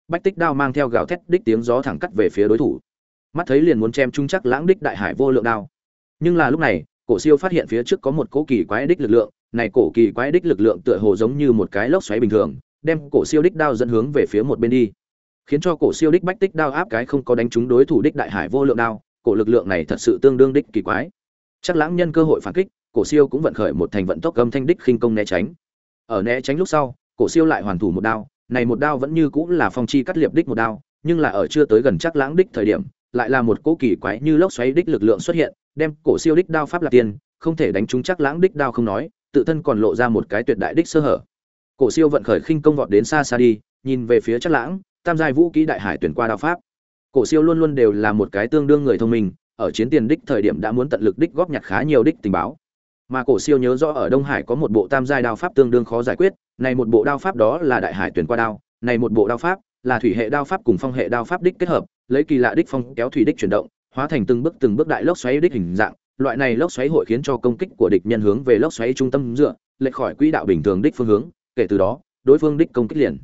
Bách tích đao mang theo gào thét đích tiếng gió thẳng cắt về phía đối thủ. Mắt thấy liền muốn chém trung chắc lãng đích đại hải vô lượng đao. Nhưng là lúc này, cổ siêu phát hiện phía trước có một cỗ kỳ quái đích lực lượng, này cổ kỳ quái đích lực lượng tựa hồ giống như một cái lốc xoáy bình thường, đem cổ siêu đích đao dẫn hướng về phía một bên đi. Khiến cho cổ siêu đích bách tích đao áp cái không có đánh trúng đối thủ đích đại hải vô lượng đao, cổ lực lượng này thật sự tương đương đích kỳ quái chắc lãng nhân cơ hội phản kích, cổ siêu cũng vận khởi một thành vận tốc gầm thanh đích khinh công né tránh. Ở né tránh lúc sau, cổ siêu lại hoàn thủ một đao, này một đao vẫn như cũng là phong chi cắt liệp đích một đao, nhưng là ở chưa tới gần chắc lãng đích thời điểm, lại là một cỗ kỳ quái như lốc xoáy đích lực lượng xuất hiện, đem cổ siêu đích đao pháp lạc tiên, không thể đánh trúng chắc lãng đích đao không nói, tự thân còn lộ ra một cái tuyệt đại đích sơ hở. Cổ siêu vận khởi khinh công vọt đến xa xa đi, nhìn về phía chắc lãng, tam giai vũ kỹ đại hải tuyển qua đao pháp. Cổ siêu luôn luôn đều là một cái tương đương người thông minh ở chiến tiền đích thời điểm đã muốn tận lực đích góp nhặt khá nhiều đích tình báo. Mà cổ siêu nhớ rõ ở đông hải có một bộ tam giai đao pháp tương đương khó giải quyết, này một bộ đao pháp đó là đại hải tuyển qua đao, này một bộ đao pháp là thủy hệ đao pháp cùng phong hệ đao pháp đích kết hợp, lấy kỳ lạ đích phong kéo thủy đích chuyển động, hóa thành từng bước từng bước đại lốc xoáy đích hình dạng, loại này lốc xoáy hội khiến cho công kích của địch nhân hướng về lốc xoáy trung tâm dựa, lệch khỏi quỹ đạo bình thường đích phương hướng, kể từ đó, đối phương đích công kích liền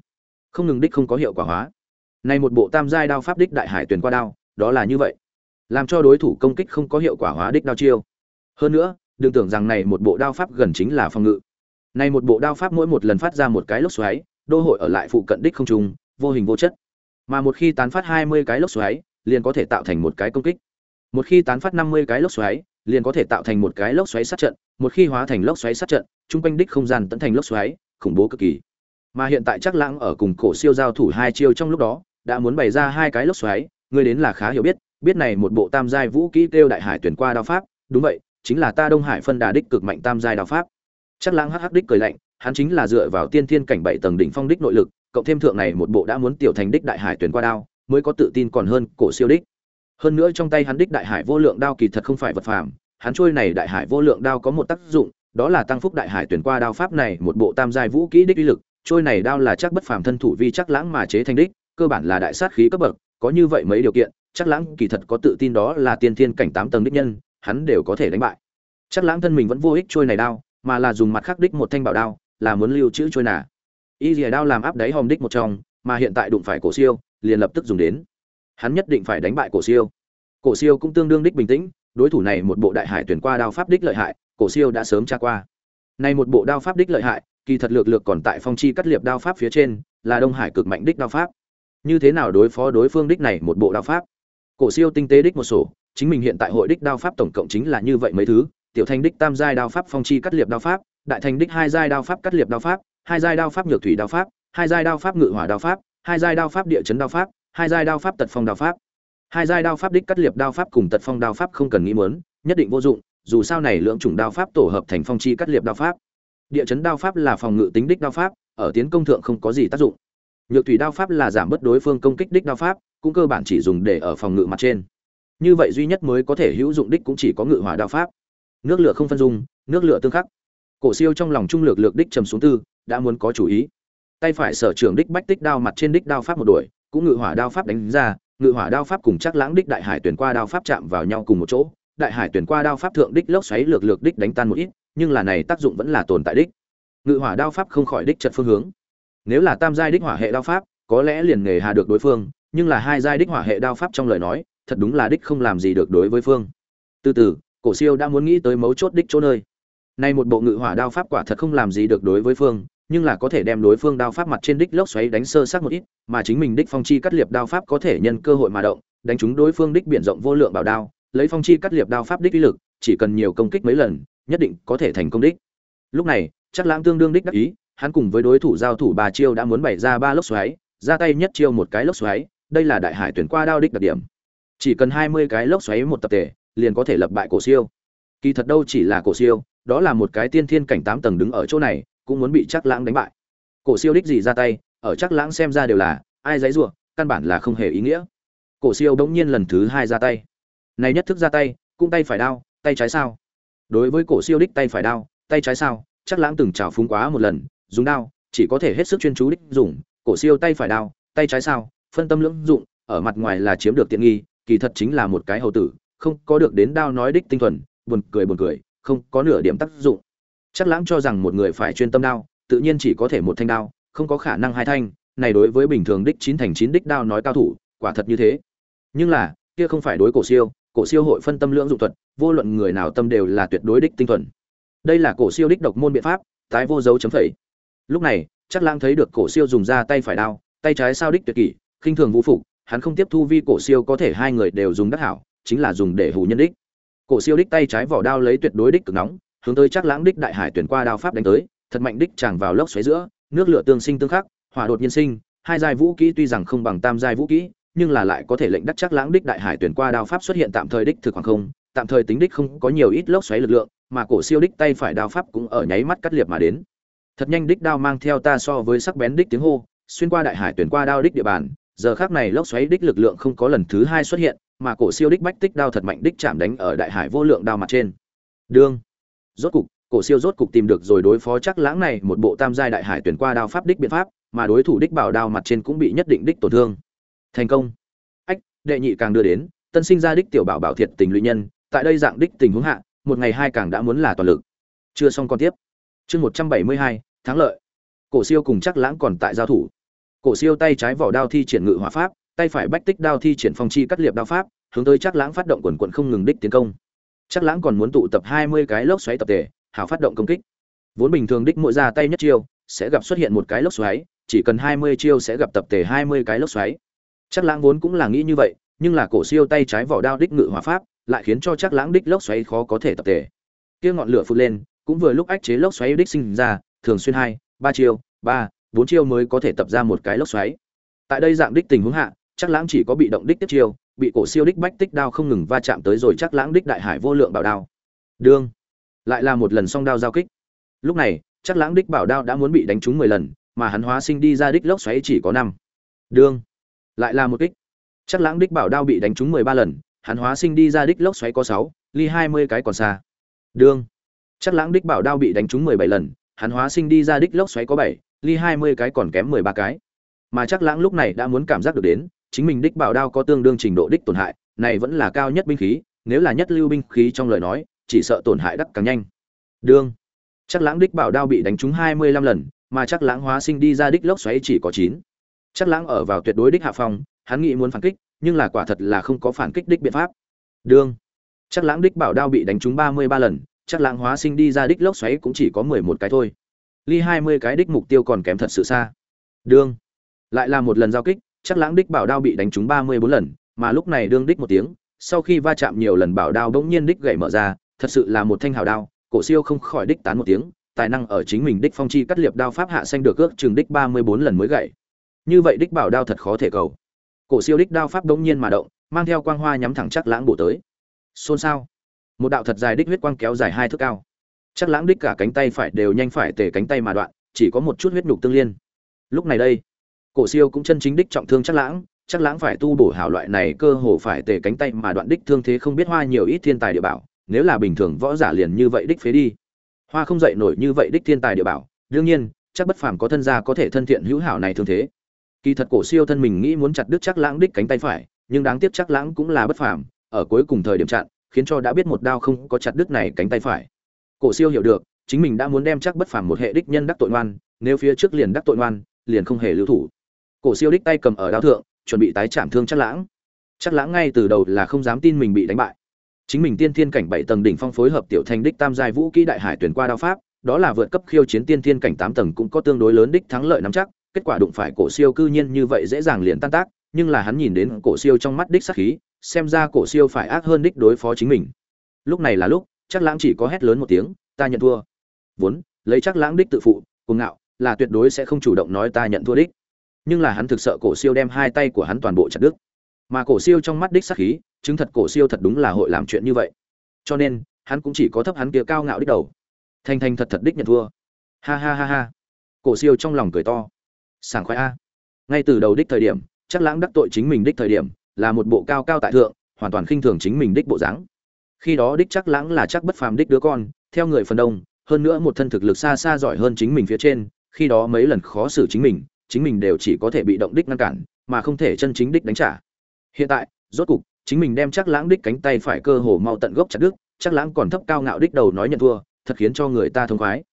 không ngừng đích không có hiệu quả hóa. Này một bộ tam giai đao pháp đích đại hải tuyển qua đao, đó là như vậy làm cho đối thủ công kích không có hiệu quả hóa đích đao chiêu. Hơn nữa đừng tưởng rằng này một bộ đao pháp gần chính là phòng ngự. Này một bộ đao pháp mỗi một lần phát ra một cái lốc xoáy đô hội ở lại phụ cận đích không trùng, vô hình vô chất. Mà một khi tán phát 20 cái lốc xoáy liền có thể tạo thành một cái công kích. Một khi tán phát 50 cái lốc xoáy liền có thể tạo thành một cái lốc xoáy sát trận. Một khi hóa thành lốc xoáy sát trận trung quanh đích không gian tận thành lốc xoáy khủng bố cực kỳ. Mà hiện tại chắc lãng ở cùng cổ siêu giao thủ hai chiêu trong lúc đó đã muốn bày ra hai cái lốc xoáy ngươi đến là khá hiểu biết biết này một bộ tam giai vũ kỹ kêu đại hải tuyển qua đao pháp, đúng vậy, chính là ta đông hải phân đà đích cực mạnh tam giai đao pháp. Chắc lãng hắc hắc đích cười lạnh, hắn chính là dựa vào tiên thiên cảnh bảy tầng đỉnh phong đích nội lực, cộng thêm thượng này một bộ đã muốn tiểu thành đích đại hải tuyển qua đao, mới có tự tin còn hơn cổ siêu đích. Hơn nữa trong tay hắn đích đại hải vô lượng đao kỳ thật không phải vật phàm, hắn trôi này đại hải vô lượng đao có một tác dụng, đó là tăng phúc đại hải tuyển qua đao pháp này một bộ tam giai vũ kỹ đích uy lực trôi này đao là chắc bất phàm thân thủ vi chắc lãng mà chế thành đích, cơ bản là đại sát khí cấp bậc, có như vậy mấy điều kiện chắc lãng kỳ thật có tự tin đó là tiên thiên cảnh tám tầng đích nhân, hắn đều có thể đánh bại. Chắc lãng thân mình vẫn vô ích trôi này đao, mà là dùng mặt khắc đích một thanh bảo đao, là muốn lưu trữ trôi nà. Y dìa đao làm áp đáy hòm đích một trong, mà hiện tại đụng phải cổ siêu, liền lập tức dùng đến. Hắn nhất định phải đánh bại cổ siêu. Cổ siêu cũng tương đương đích bình tĩnh, đối thủ này một bộ đại hải tuyển qua đao pháp đích lợi hại, cổ siêu đã sớm tra qua. Nay một bộ đao pháp đích lợi hại, kỳ thật lược lược còn tại phong chi cắt liệp đao pháp phía trên, là đông hải cực mạnh đích đao pháp. Như thế nào đối phó đối phương đích này một bộ đao pháp? Cổ siêu tinh tế đích một sổ chính mình hiện tại hội đích đao pháp tổng cộng chính là như vậy mấy thứ tiểu thành đích tam giai đao pháp phong chi cắt liệp đao pháp đại thành đích hai giai đao pháp cắt liệp đao pháp hai giai đao pháp nhược thủy đao pháp hai giai đao pháp ngự hỏa đao pháp hai giai đao pháp địa chấn đao pháp hai giai đao pháp tật phong đao pháp hai giai đao pháp đích cắt liệp đao pháp cùng tật phong đao pháp không cần nghĩ muốn nhất định vô dụng dù sao này lượng chủng đao pháp tổ hợp thành phong chi cắt liệp đao pháp địa chấn đao pháp là phòng ngự tính đích đao pháp ở tiến công thượng không có gì tác dụng nhược thủy đao pháp là giảm bớt đối phương công kích đích đao pháp cũng cơ bản chỉ dùng để ở phòng ngự mặt trên. Như vậy duy nhất mới có thể hữu dụng đích cũng chỉ có ngự hỏa đao pháp. Nước lửa không phân dung, nước lửa tương khắc. Cổ siêu trong lòng trung lược lược đích trầm xuống tư, đã muốn có chủ ý. Tay phải sở trưởng đích bách tích đao mặt trên đích đao pháp một đuổi, cũng ngự hỏa đao pháp đánh ra, ngự hỏa đao pháp cùng chắc lãng đích đại hải tuyển qua đao pháp chạm vào nhau cùng một chỗ. Đại hải tuyển qua đao pháp thượng đích lốc xoáy lược lược đích đánh tan một ít, nhưng là này tác dụng vẫn là tồn tại đích. Ngự hỏa đao pháp không khỏi đích trận phương hướng. Nếu là tam giai đích hỏa hệ đao pháp, có lẽ liền nghề hà được đối phương nhưng là hai giai đích hỏa hệ đao pháp trong lời nói, thật đúng là đích không làm gì được đối với phương. Từ từ, cổ siêu đã muốn nghĩ tới mấu chốt đích chỗ nơi. Nay một bộ ngự hỏa đao pháp quả thật không làm gì được đối với phương, nhưng là có thể đem đối phương đao pháp mặt trên đích lốc xoáy đánh sơ sát một ít, mà chính mình đích phong chi cắt liệp đao pháp có thể nhân cơ hội mà động, đánh trúng đối phương đích biển rộng vô lượng bảo đao, lấy phong chi cắt liệp đao pháp đích uy lực, chỉ cần nhiều công kích mấy lần, nhất định có thể thành công đích. Lúc này, chắc lãng tương đương đích đắc ý, hắn cùng với đối thủ giao thủ ba chiêu đã muốn bày ra ba lốc xoáy, ra tay nhất chiêu một cái lốc xoáy đây là đại hải tuyển qua đao đích đặc điểm. Chỉ cần hai mươi cái lốc xoáy một tập thể, liền có thể lập bại cổ siêu. Kỳ thật đâu chỉ là cổ siêu, đó là một cái tiên thiên cảnh tám tầng đứng ở chỗ này, cũng muốn bị chắc lãng đánh bại. Cổ siêu đích gì ra tay, ở chắc lãng xem ra đều là ai dãy ruộng căn bản là không hề ý nghĩa. Cổ siêu bỗng nhiên lần thứ hai ra tay. Này nhất thức ra tay, cũng tay phải đao, tay trái sao? Đối với cổ siêu đích tay phải đao, tay trái sao? Chắc lãng từng trào phúng quá một lần, dùng đao, chỉ có thể hết sức chuyên chú đích dùng. Cổ siêu tay phải đao, tay trái sao? Phân tâm lưỡng dụng, ở mặt ngoài là chiếm được tiện nghi, kỳ thật chính là một cái hầu tử, không có được đến đao nói đích tinh thuần, buồn cười buồn cười, không có nửa điểm tác dụng. Chắc lãng cho rằng một người phải chuyên tâm đao, tự nhiên chỉ có thể một thanh đao, không có khả năng hai thanh, này đối với bình thường đích chín thành chín đích đao nói cao thủ, quả thật như thế. Nhưng là, kia không phải đối cổ siêu cổ siêu hội phân tâm lưỡng dụng thuật, vô luận người nào tâm đều là tuyệt đối đích tinh thuần. Đây là cổ siêu đích độc môn biện pháp, tái vô dấu chấm phẩy. Lúc này, chắc lãng thấy được cổ siêu dùng ra tay phải đao, tay trái sao đích tuyệt kỷ khinh thường vũ phục, hắn không tiếp thu vi cổ siêu có thể hai người đều dùng đắc hảo, chính là dùng để hù nhân đích. Cổ siêu đích tay trái vỏ đao lấy tuyệt đối đích cực nóng, hướng tới chắc lãng đích đại hải tuyển qua đao pháp đánh tới, thật mạnh đích tràng vào lốc xoáy giữa, nước lửa tương sinh tương khắc, hỏa đột nhiên sinh, hai giai vũ kỹ tuy rằng không bằng tam giai vũ kỹ, nhưng là lại có thể lệnh đắc chắc lãng đích đại hải tuyển qua đao pháp xuất hiện tạm thời đích thực hoàng không, tạm thời tính đích không có nhiều ít lốc xoáy lực lượng, mà cổ siêu đích tay phải đao pháp cũng ở nháy mắt cắt liệt mà đến. Thật nhanh đích đao mang theo ta so với sắc bén đích tiếng hô, xuyên qua đại hải tuyển qua đao đích địa bàn giờ khác này lốc xoáy đích lực lượng không có lần thứ hai xuất hiện, mà cổ siêu đích bách tích đao thật mạnh đích chạm đánh ở đại hải vô lượng đao mặt trên. Đương. Rốt cục, cổ siêu rốt cục tìm được rồi đối phó chắc lãng này một bộ tam giai đại hải tuyển qua đao pháp đích biện pháp, mà đối thủ đích bảo đao mặt trên cũng bị nhất định đích tổn thương. Thành công. Ách, đệ nhị càng đưa đến, tân sinh ra đích tiểu bảo bảo thiệt tình lụy nhân, tại đây dạng đích tình huống hạ, một ngày hai càng đã muốn là toàn lực. Chưa xong còn tiếp. Chương một trăm bảy mươi hai, thắng lợi. Cổ siêu cùng chắc lãng còn tại giao thủ cổ siêu tay trái vỏ đao thi triển ngự hỏa pháp, tay phải bách tích đao thi triển phong chi cắt liệp đao pháp, hướng tới chắc lãng phát động quần quần không ngừng đích tiến công. Chắc lãng còn muốn tụ tập hai mươi cái lốc xoáy tập thể hảo phát động công kích. Vốn bình thường đích mỗi ra tay nhất chiêu, sẽ gặp xuất hiện một cái lốc xoáy, chỉ cần hai mươi chiêu sẽ gặp tập thể hai mươi cái lốc xoáy. Chắc lãng vốn cũng là nghĩ như vậy, nhưng là cổ siêu tay trái vỏ đao đích ngự hỏa pháp, lại khiến cho chắc lãng đích lốc xoáy khó có thể tập thể. Kia ngọn lửa phụt lên, cũng vừa lúc ách chế lốc xoáy đích sinh ra, thường xuyên hai, ba chiêu, ba bốn chiêu mới có thể tập ra một cái lốc xoáy. Tại đây dạng đích tình huống hạ, chắc lãng chỉ có bị động đích tiếp chiêu, bị cổ siêu đích bách tích đao không ngừng va chạm tới rồi chắc lãng đích đại hải vô lượng bảo đao. Đương, lại là một lần song đao giao kích. Lúc này, chắc lãng đích bảo đao đã muốn bị đánh trúng mười lần, mà hắn hóa sinh đi ra đích lốc xoáy chỉ có năm. Đương, lại là một kích. Chắc lãng đích bảo đao bị đánh trúng mười ba lần, hắn hóa sinh đi ra đích lốc xoáy có sáu, ly hai mươi cái còn xa. Đương, chắc lãng đích bảo đao bị đánh trúng mười bảy lần, hắn hóa sinh đi ra đích lốc xoáy có bảy ly hai mươi cái còn kém mười ba cái. Mà chắc lãng lúc này đã muốn cảm giác được đến, chính mình đích bảo đao có tương đương trình độ đích tổn hại, này vẫn là cao nhất binh khí, nếu là nhất lưu binh khí trong lời nói, chỉ sợ tổn hại đắc càng nhanh. Đương. Chắc lãng đích bảo đao bị đánh trúng hai mươi lăm lần, mà chắc lãng hóa sinh đi ra đích lốc xoáy chỉ có chín. Chắc lãng ở vào tuyệt đối đích hạ phong, hắn nghĩ muốn phản kích, nhưng là quả thật là không có phản kích đích biện pháp. Đương. Chắc lãng đích bảo đao bị đánh trúng ba mươi ba lần, chắc lãng hóa sinh đi ra đích lốc xoáy cũng chỉ có mười một cái thôi ly hai mươi cái đích mục tiêu còn kém thật sự xa. Đương. Lại là một lần giao kích, chắc lãng đích bảo đao bị đánh trúng ba mươi bốn lần, mà lúc này đương đích một tiếng, sau khi va chạm nhiều lần bảo đao bỗng nhiên đích gậy mở ra, thật sự là một thanh hào đao, cổ siêu không khỏi đích tán một tiếng, tài năng ở chính mình đích phong chi cắt liệp đao pháp hạ xanh được ước chừng đích ba mươi bốn lần mới gậy như vậy đích bảo đao thật khó thể cầu. Cổ siêu đích đao pháp bỗng nhiên mà động, mang theo quang hoa nhắm thẳng chắc lãng bổ tới. Xôn xao. Một đạo thật dài đích huyết quang kéo dài hai thước cao chắc lãng đích cả cánh tay phải đều nhanh phải tề cánh tay mà đoạn, chỉ có một chút huyết nhục tương liên. Lúc này đây, cổ siêu cũng chân chính đích trọng thương chắc lãng chắc lãng phải tu bổ hảo loại này cơ hồ phải tề cánh tay mà đoạn đích thương thế không biết hoa nhiều ít thiên tài địa bảo, nếu là bình thường võ giả liền như vậy đích phế đi. Hoa không dậy nổi như vậy đích thiên tài địa bảo, đương nhiên, chắc bất phàm có thân gia có thể thân thiện hữu hảo này thương thế. Kỳ thật cổ siêu thân mình nghĩ muốn chặt đứt chắc lãng đích cánh tay phải, nhưng đáng tiếc chắc lãng cũng là bất phàm, ở cuối cùng thời điểm chặn, khiến cho đã biết một đao không có chặt đứt này cánh tay phải cổ siêu hiểu được, chính mình đã muốn đem chắc bất phàm một hệ đích nhân đắc tội ngoan, nếu phía trước liền đắc tội ngoan, liền không hề lưu thủ. Cổ siêu đích tay cầm ở đao thượng, chuẩn bị tái chạm thương chắc lãng. Chắc lãng ngay từ đầu là không dám tin mình bị đánh bại. Chính mình tiên thiên cảnh bảy tầng đỉnh phong phối hợp tiểu thành đích tam giai vũ kỹ đại hải tuyển qua đao pháp, đó là vượt cấp khiêu chiến tiên thiên cảnh tám tầng cũng có tương đối lớn đích thắng lợi nắm chắc, kết quả đụng phải cổ siêu cư nhiên như vậy dễ dàng liền tan tác, nhưng là hắn nhìn đến cổ siêu trong mắt đích sát khí, xem ra cổ siêu phải ác hơn đích đối phó chính mình. Lúc này là lúc chắc lãng chỉ có hét lớn một tiếng, ta nhận thua. Vốn, lấy chắc lãng đích tự phụ, cuồng ngạo, là tuyệt đối sẽ không chủ động nói ta nhận thua đích. Nhưng là hắn thực sợ cổ siêu đem hai tay của hắn toàn bộ chặt đứt. Mà cổ siêu trong mắt đích sắc khí, chứng thật cổ siêu thật đúng là hội làm chuyện như vậy. Cho nên, hắn cũng chỉ có thấp hắn kia cao ngạo đích đầu. Thanh thanh thật thật đích nhận thua. Ha ha ha ha. Cổ siêu trong lòng cười to. Sảng khoái a. Ngay từ đầu đích thời điểm, chắc lãng đắc tội chính mình đích thời điểm, là một bộ cao cao tại thượng, hoàn toàn khinh thường chính mình đích bộ dáng khi đó đích chắc lãng là chắc bất phàm đích đứa con, theo người phần đông, hơn nữa một thân thực lực xa xa giỏi hơn chính mình phía trên, khi đó mấy lần khó xử chính mình chính mình đều chỉ có thể bị động đích ngăn cản, mà không thể chân chính đích đánh trả. Hiện tại, rốt cục, chính mình đem chắc lãng đích cánh tay phải cơ hồ mau tận gốc chặt đứt, chắc lãng còn thấp cao ngạo đích đầu nói nhận thua, thật khiến cho người ta thông khoái.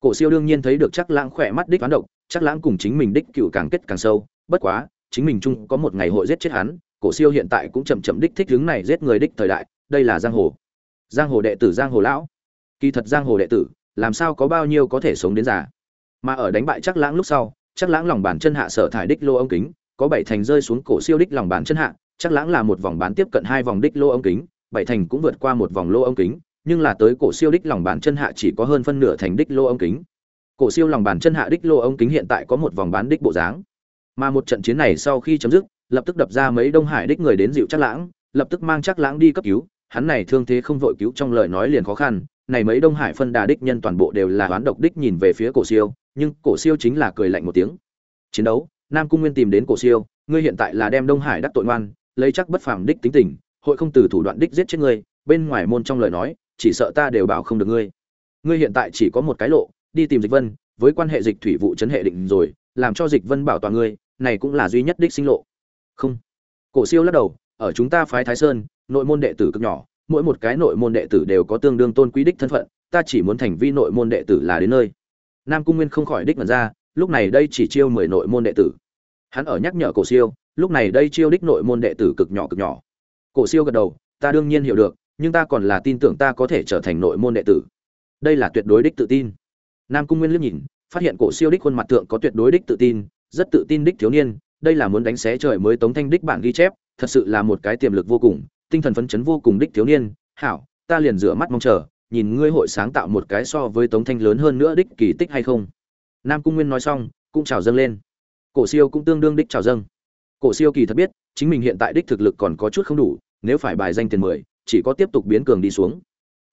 Cổ siêu đương nhiên thấy được chắc lãng khỏe mắt đích toán độc, chắc lãng cùng chính mình đích cựu càng kết càng sâu, bất quá, chính mình chung có một ngày hội giết chết hắn, cổ siêu hiện tại cũng chậm chậm đích thích hướng này giết người đích thời đại đây là giang hồ. Giang hồ đệ tử, giang hồ lão. Kỳ thật giang hồ đệ tử, làm sao có bao nhiêu có thể sống đến già? Mà ở đánh bại chắc lãng lúc sau chắc lãng lòng bàn chân hạ sở thải đích lô ống kính, có bảy thành rơi xuống cổ siêu đích lòng bàn chân hạ chắc lãng là một vòng bán tiếp cận hai vòng đích lô ống kính, bảy thành cũng vượt qua một vòng lô ống kính, nhưng là tới cổ siêu đích lòng bàn chân hạ chỉ có hơn phân nửa thành đích lô ống kính. Cổ siêu lòng bàn chân hạ đích lô ống kính hiện tại có một vòng bán đích bộ dáng. Mà một trận chiến này sau khi chấm dứt, lập tức đập ra mấy đông hải đích người đến dịu chắc lãng, lập tức mang chắc lãng đi cấp cứu hắn này thương thế không vội cứu trong lời nói liền khó khăn, này mấy đông hải phân đà đích nhân toàn bộ đều là oán độc đích nhìn về phía cổ siêu, nhưng cổ siêu chính là cười lạnh một tiếng. Chiến đấu, nam cung nguyên tìm đến cổ siêu, ngươi hiện tại là đem đông hải đắc tội ngoan, lấy chắc bất phàm đích tính tình, hội không từ thủ đoạn đích giết chết ngươi, bên ngoài môn trong lời nói, chỉ sợ ta đều bảo không được ngươi. Ngươi hiện tại chỉ có một cái lộ, đi tìm dịch vân, với quan hệ dịch thủy vụ chấn hệ định rồi, làm cho dịch vân bảo toàn ngươi, này cũng là duy nhất đích sinh lộ. Không. Cổ siêu lắc đầu ở chúng ta phái thái sơn, nội môn đệ tử cực nhỏ, mỗi một cái nội môn đệ tử đều có tương đương tôn quý đích thân phận, ta chỉ muốn thành vi nội môn đệ tử là đến nơi. Nam cung nguyên không khỏi đích mật ra, lúc này đây chỉ chiêu mười nội môn đệ tử. Hắn ở nhắc nhở cổ siêu, lúc này đây chiêu đích nội môn đệ tử cực nhỏ cực nhỏ. Cổ siêu gật đầu, ta đương nhiên hiểu được, nhưng ta còn là tin tưởng ta có thể trở thành nội môn đệ tử. Đây là tuyệt đối đích tự tin. Nam cung nguyên liếc nhìn, phát hiện cổ siêu đích khuôn mặt tượng có tuyệt đối đích tự tin, rất tự tin đích thiếu niên, đây là muốn đánh xé trời mới tống thanh đích bản ghi chép thật sự là một cái tiềm lực vô cùng, tinh thần phấn chấn vô cùng đích thiếu niên. Hảo, ta liền rửa mắt mong chờ, nhìn ngươi hội sáng tạo một cái so với tống thanh lớn hơn nữa đích kỳ tích hay không. Nam cung nguyên nói xong, cũng chào dâng lên. Cổ siêu cũng tương đương đích chào dâng. Cổ siêu kỳ thật biết, chính mình hiện tại đích thực lực còn có chút không đủ, nếu phải bài danh tiền mười, chỉ có tiếp tục biến cường đi xuống.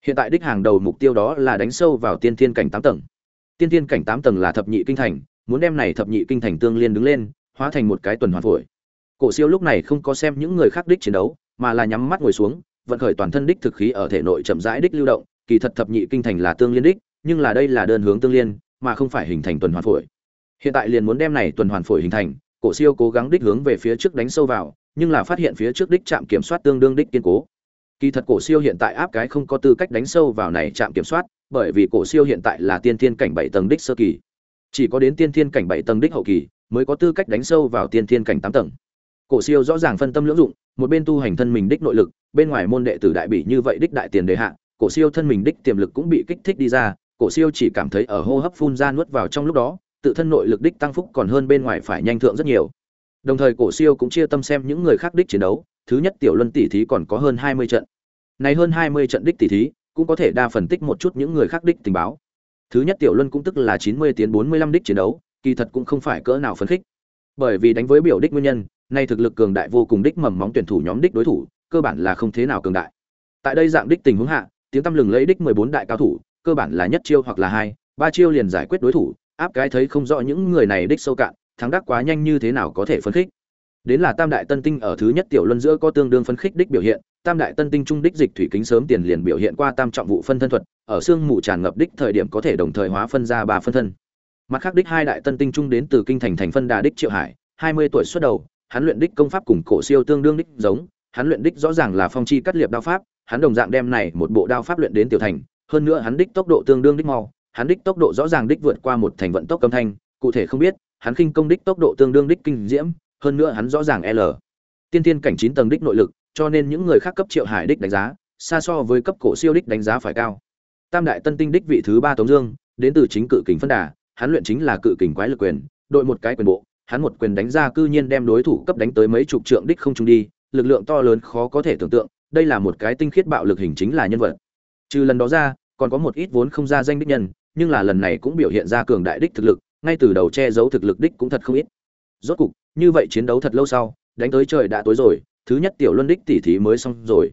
Hiện tại đích hàng đầu mục tiêu đó là đánh sâu vào tiên thiên cảnh tám tầng. Tiên thiên cảnh tám tầng là thập nhị kinh thành, muốn đem này thập nhị kinh thành tương liên đứng lên, hóa thành một cái tuần hoàn phổi cổ siêu lúc này không có xem những người khác đích chiến đấu, mà là nhắm mắt ngồi xuống, vận khởi toàn thân đích thực khí ở thể nội chậm rãi đích lưu động, kỳ thật thập nhị kinh thành là tương liên đích, nhưng là đây là đơn hướng tương liên, mà không phải hình thành tuần hoàn phổi. Hiện tại liền muốn đem này tuần hoàn phổi hình thành, cổ siêu cố gắng đích hướng về phía trước đánh sâu vào, nhưng là phát hiện phía trước đích trạm kiểm soát tương đương đích kiên cố. Kỳ thật cổ siêu hiện tại áp cái không có tư cách đánh sâu vào này trạm kiểm soát, bởi vì cổ siêu hiện tại là tiên thiên cảnh bảy tầng đích sơ kỳ. Chỉ có đến tiên thiên cảnh bảy tầng đích hậu kỳ, mới có tư cách đánh sâu vào tiên thiên cảnh tám tầng cổ siêu rõ ràng phân tâm lưỡng dụng, một bên tu hành thân mình đích nội lực, bên ngoài môn đệ tử đại bị như vậy đích đại tiền đề hạ, cổ siêu thân mình đích tiềm lực cũng bị kích thích đi ra, cổ siêu chỉ cảm thấy ở hô hấp phun ra nuốt vào trong lúc đó, tự thân nội lực đích tăng phúc còn hơn bên ngoài phải nhanh thượng rất nhiều. Đồng thời cổ siêu cũng chia tâm xem những người khác đích chiến đấu, thứ nhất tiểu luân tỷ thí còn có hơn hai mươi trận. Này hơn hai mươi trận đích tỷ thí, cũng có thể đa phần tích một chút những người khác đích tình báo. Thứ nhất tiểu luân cũng tức là chín mươi tiến bốn mươi lăm đích chiến đấu, kỳ thật cũng không phải cỡ nào phấn khích bởi vì đánh với biểu đích nguyên nhân, nay thực lực cường đại vô cùng đích mầm móng tuyển thủ nhóm đích đối thủ, cơ bản là không thế nào cường đại. Tại đây dạng đích tình huống hạ, tiếng tăm lừng lấy đích mười bốn đại cao thủ, cơ bản là nhất chiêu hoặc là hai, ba chiêu liền giải quyết đối thủ, áp cái thấy không rõ những người này đích sâu cạn, thắng đắc quá nhanh như thế nào có thể phấn khích. Đến là tam đại tân tinh ở thứ nhất tiểu luân giữa có tương đương phấn khích đích biểu hiện, tam đại tân tinh trung đích dịch thủy kính sớm tiền liền biểu hiện qua tam trọng vụ phân thân thuật, ở xương mù tràn ngập đích thời điểm có thể đồng thời hóa phân ra ba phân thân mặt khác đích hai đại tân tinh trung đến từ kinh thành thành phân đà đích triệu hải, hai mươi tuổi xuất đầu, hắn luyện đích công pháp cùng cổ siêu tương đương đích giống, hắn luyện đích rõ ràng là phong chi cắt liệp đao pháp, hắn đồng dạng đem này một bộ đao pháp luyện đến tiểu thành, hơn nữa hắn đích tốc độ tương đương đích mau, hắn đích tốc độ rõ ràng đích vượt qua một thành vận tốc âm thanh, cụ thể không biết, hắn khinh công đích tốc độ tương đương đích kinh diễm, hơn nữa hắn rõ ràng l. Tiên tiên cảnh chín tầng đích nội lực, cho nên những người khác cấp triệu hải đích đánh giá, xa so với cấp cổ siêu đích đánh giá phải cao. Tam đại tân tinh đích vị thứ ba tống dương, đến từ chính cự kình phân đà hắn luyện chính là cự kình quái lực quyền, đội một cái quyền bộ, hắn một quyền đánh ra cư nhiên đem đối thủ cấp đánh tới mấy chục trượng đích không trung đi, lực lượng to lớn khó có thể tưởng tượng, đây là một cái tinh khiết bạo lực hình chính là nhân vật. Trừ lần đó ra, còn có một ít vốn không ra danh đích nhân, nhưng là lần này cũng biểu hiện ra cường đại đích thực lực, ngay từ đầu che giấu thực lực đích cũng thật không ít. Rốt cục, như vậy chiến đấu thật lâu sau, đánh tới trời đã tối rồi, thứ nhất tiểu luân đích tỷ thí mới xong rồi.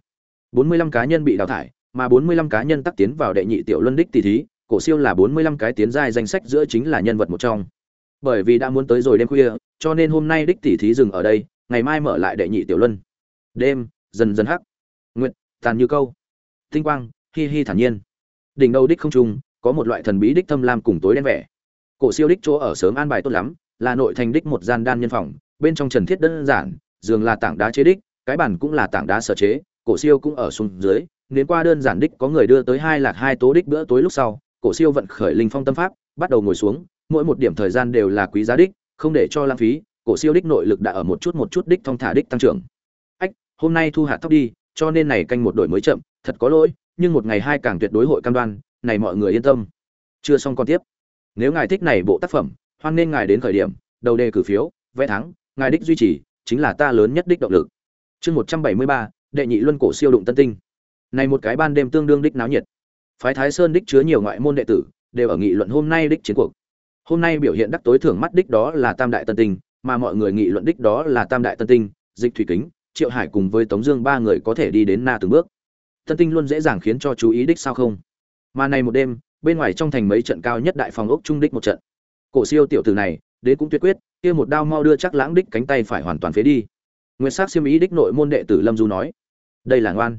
45 cá nhân bị đào thải, mà 45 cá nhân tắc tiến vào đệ nhị tiểu luân đích tỷ thí cổ siêu là 45 cái tiến giai danh sách giữa chính là nhân vật một trong. Bởi vì đã muốn tới rồi đêm khuya cho nên hôm nay đích tỷ thí dừng ở đây ngày mai mở lại đệ nhị tiểu luân. Đêm dần dần hắc. Nguyệt, tàn như câu. Tinh quang hi hi thản nhiên. Đỉnh đầu đích không trùng, có một loại thần bí đích thâm lam cùng tối đen vẻ. Cổ siêu đích chỗ ở sớm an bài tốt lắm là nội thành đích một gian đan nhân phòng bên trong trần thiết đơn giản giường là tảng đá chế đích cái bàn cũng là tảng đá sở chế cổ siêu cũng ở xuống dưới nếu qua đơn giản đích có người đưa tới hai lạc hai tố đích bữa tối lúc sau cổ siêu vận khởi linh phong tâm pháp, bắt đầu ngồi xuống, mỗi một điểm thời gian đều là quý giá đích, không để cho lãng phí, cổ siêu đích nội lực đã ở một chút một chút đích thong thả đích tăng trưởng. Ách, hôm nay thu hạt tóc đi, cho nên này canh một đổi mới chậm, thật có lỗi, nhưng một ngày hai càng tuyệt đối hội cam đoan, này mọi người yên tâm. Chưa xong còn tiếp. Nếu ngài thích này bộ tác phẩm, hoan nên ngài đến khởi điểm, đầu đề cử phiếu vẽ thắng, ngài đích duy trì, chính là ta lớn nhất đích động lực. Chương một trăm bảy mươi ba, đệ nhị luân cổ siêu đụng tân tinh. Này một cái ban đêm tương đương đích náo nhiệt phái thái sơn đích chứa nhiều ngoại môn đệ tử, đều ở nghị luận hôm nay đích chiến cuộc. Hôm nay biểu hiện đắc tối thưởng mắt đích đó là tam đại tân tinh, mà mọi người nghị luận đích đó là tam đại tân tinh, dịch thủy kính, triệu hải cùng với tống dương ba người có thể đi đến na từng bước. Tân tinh luôn dễ dàng khiến cho chú ý đích sao không? Mà này một đêm, bên ngoài trong thành mấy trận cao nhất đại phòng ốc trung đích một trận. Cổ siêu tiểu tử này đến cũng tuyệt quyết, kia một đao mau đưa chắc lãng đích cánh tay phải hoàn toàn phế đi. Nguyên sắc siêm ý đích nội môn đệ tử lâm du nói, đây là ngoan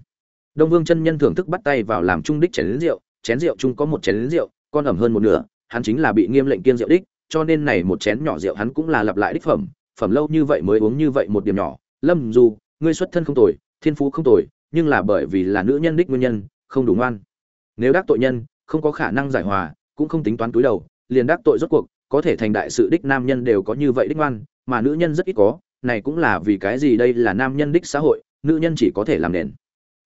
đông vương chân nhân thưởng thức bắt tay vào làm trung đích chén lính rượu, chén rượu chung có một chén lính rượu, con ẩm hơn một nửa, hắn chính là bị nghiêm lệnh kiên rượu đích, cho nên này một chén nhỏ rượu hắn cũng là lặp lại đích phẩm phẩm lâu như vậy mới uống như vậy một điểm nhỏ. Lâm du, ngươi xuất thân không tồi, thiên phú không tồi, nhưng là bởi vì là nữ nhân đích nguyên nhân, không đủ ngoan. Nếu đắc tội nhân, không có khả năng giải hòa, cũng không tính toán túi đầu, liền đắc tội rốt cuộc, có thể thành đại sự đích nam nhân đều có như vậy đích ngoan, mà nữ nhân rất ít có, này cũng là vì cái gì đây là nam nhân đích xã hội, nữ nhân chỉ có thể làm nền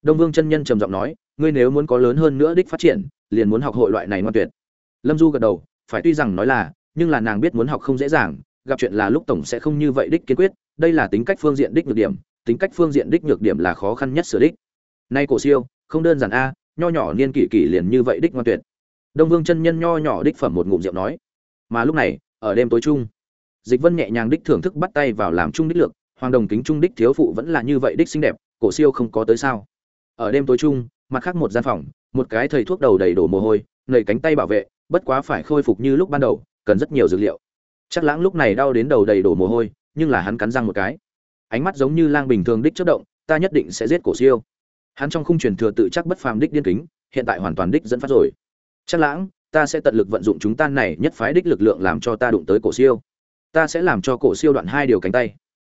đông vương chân nhân trầm giọng nói, ngươi nếu muốn có lớn hơn nữa đích phát triển, liền muốn học hội loại này ngoan tuyệt. Lâm du gật đầu, phải tuy rằng nói là, nhưng là nàng biết muốn học không dễ dàng, gặp chuyện là lúc tổng sẽ không như vậy đích kiên quyết, đây là tính cách phương diện đích nhược điểm, tính cách phương diện đích nhược điểm là khó khăn nhất sửa đích. Nay cổ siêu, không đơn giản a, nho nhỏ niên kỷ kỷ liền như vậy đích ngoan tuyệt. Đông vương chân nhân nho nhỏ đích phẩm một ngụm rượu nói. Mà lúc này, ở đêm tối chung, dịch vân nhẹ nhàng đích thưởng thức bắt tay vào làm trung đích lược, hoàng đồng kính trung đích thiếu phụ vẫn là như vậy đích xinh đẹp, cổ siêu không có tới sao ở đêm tối chung, mặt khác một gian phòng, một cái thầy thuốc đầu đầy đổ mồ hôi, nầy cánh tay bảo vệ, bất quá phải khôi phục như lúc ban đầu, cần rất nhiều dược liệu. Chắc lãng lúc này đau đến đầu đầy đổ mồ hôi, nhưng là hắn cắn răng một cái. Ánh mắt giống như lang bình thường đích chất động, ta nhất định sẽ giết cổ siêu. Hắn trong khung truyền thừa tự chắc bất phàm đích điên kính, hiện tại hoàn toàn đích dẫn phát rồi. Chắc lãng, ta sẽ tận lực vận dụng chúng ta này nhất phái đích lực lượng làm cho ta đụng tới cổ siêu. Ta sẽ làm cho cổ siêu đoạn hai điều cánh tay.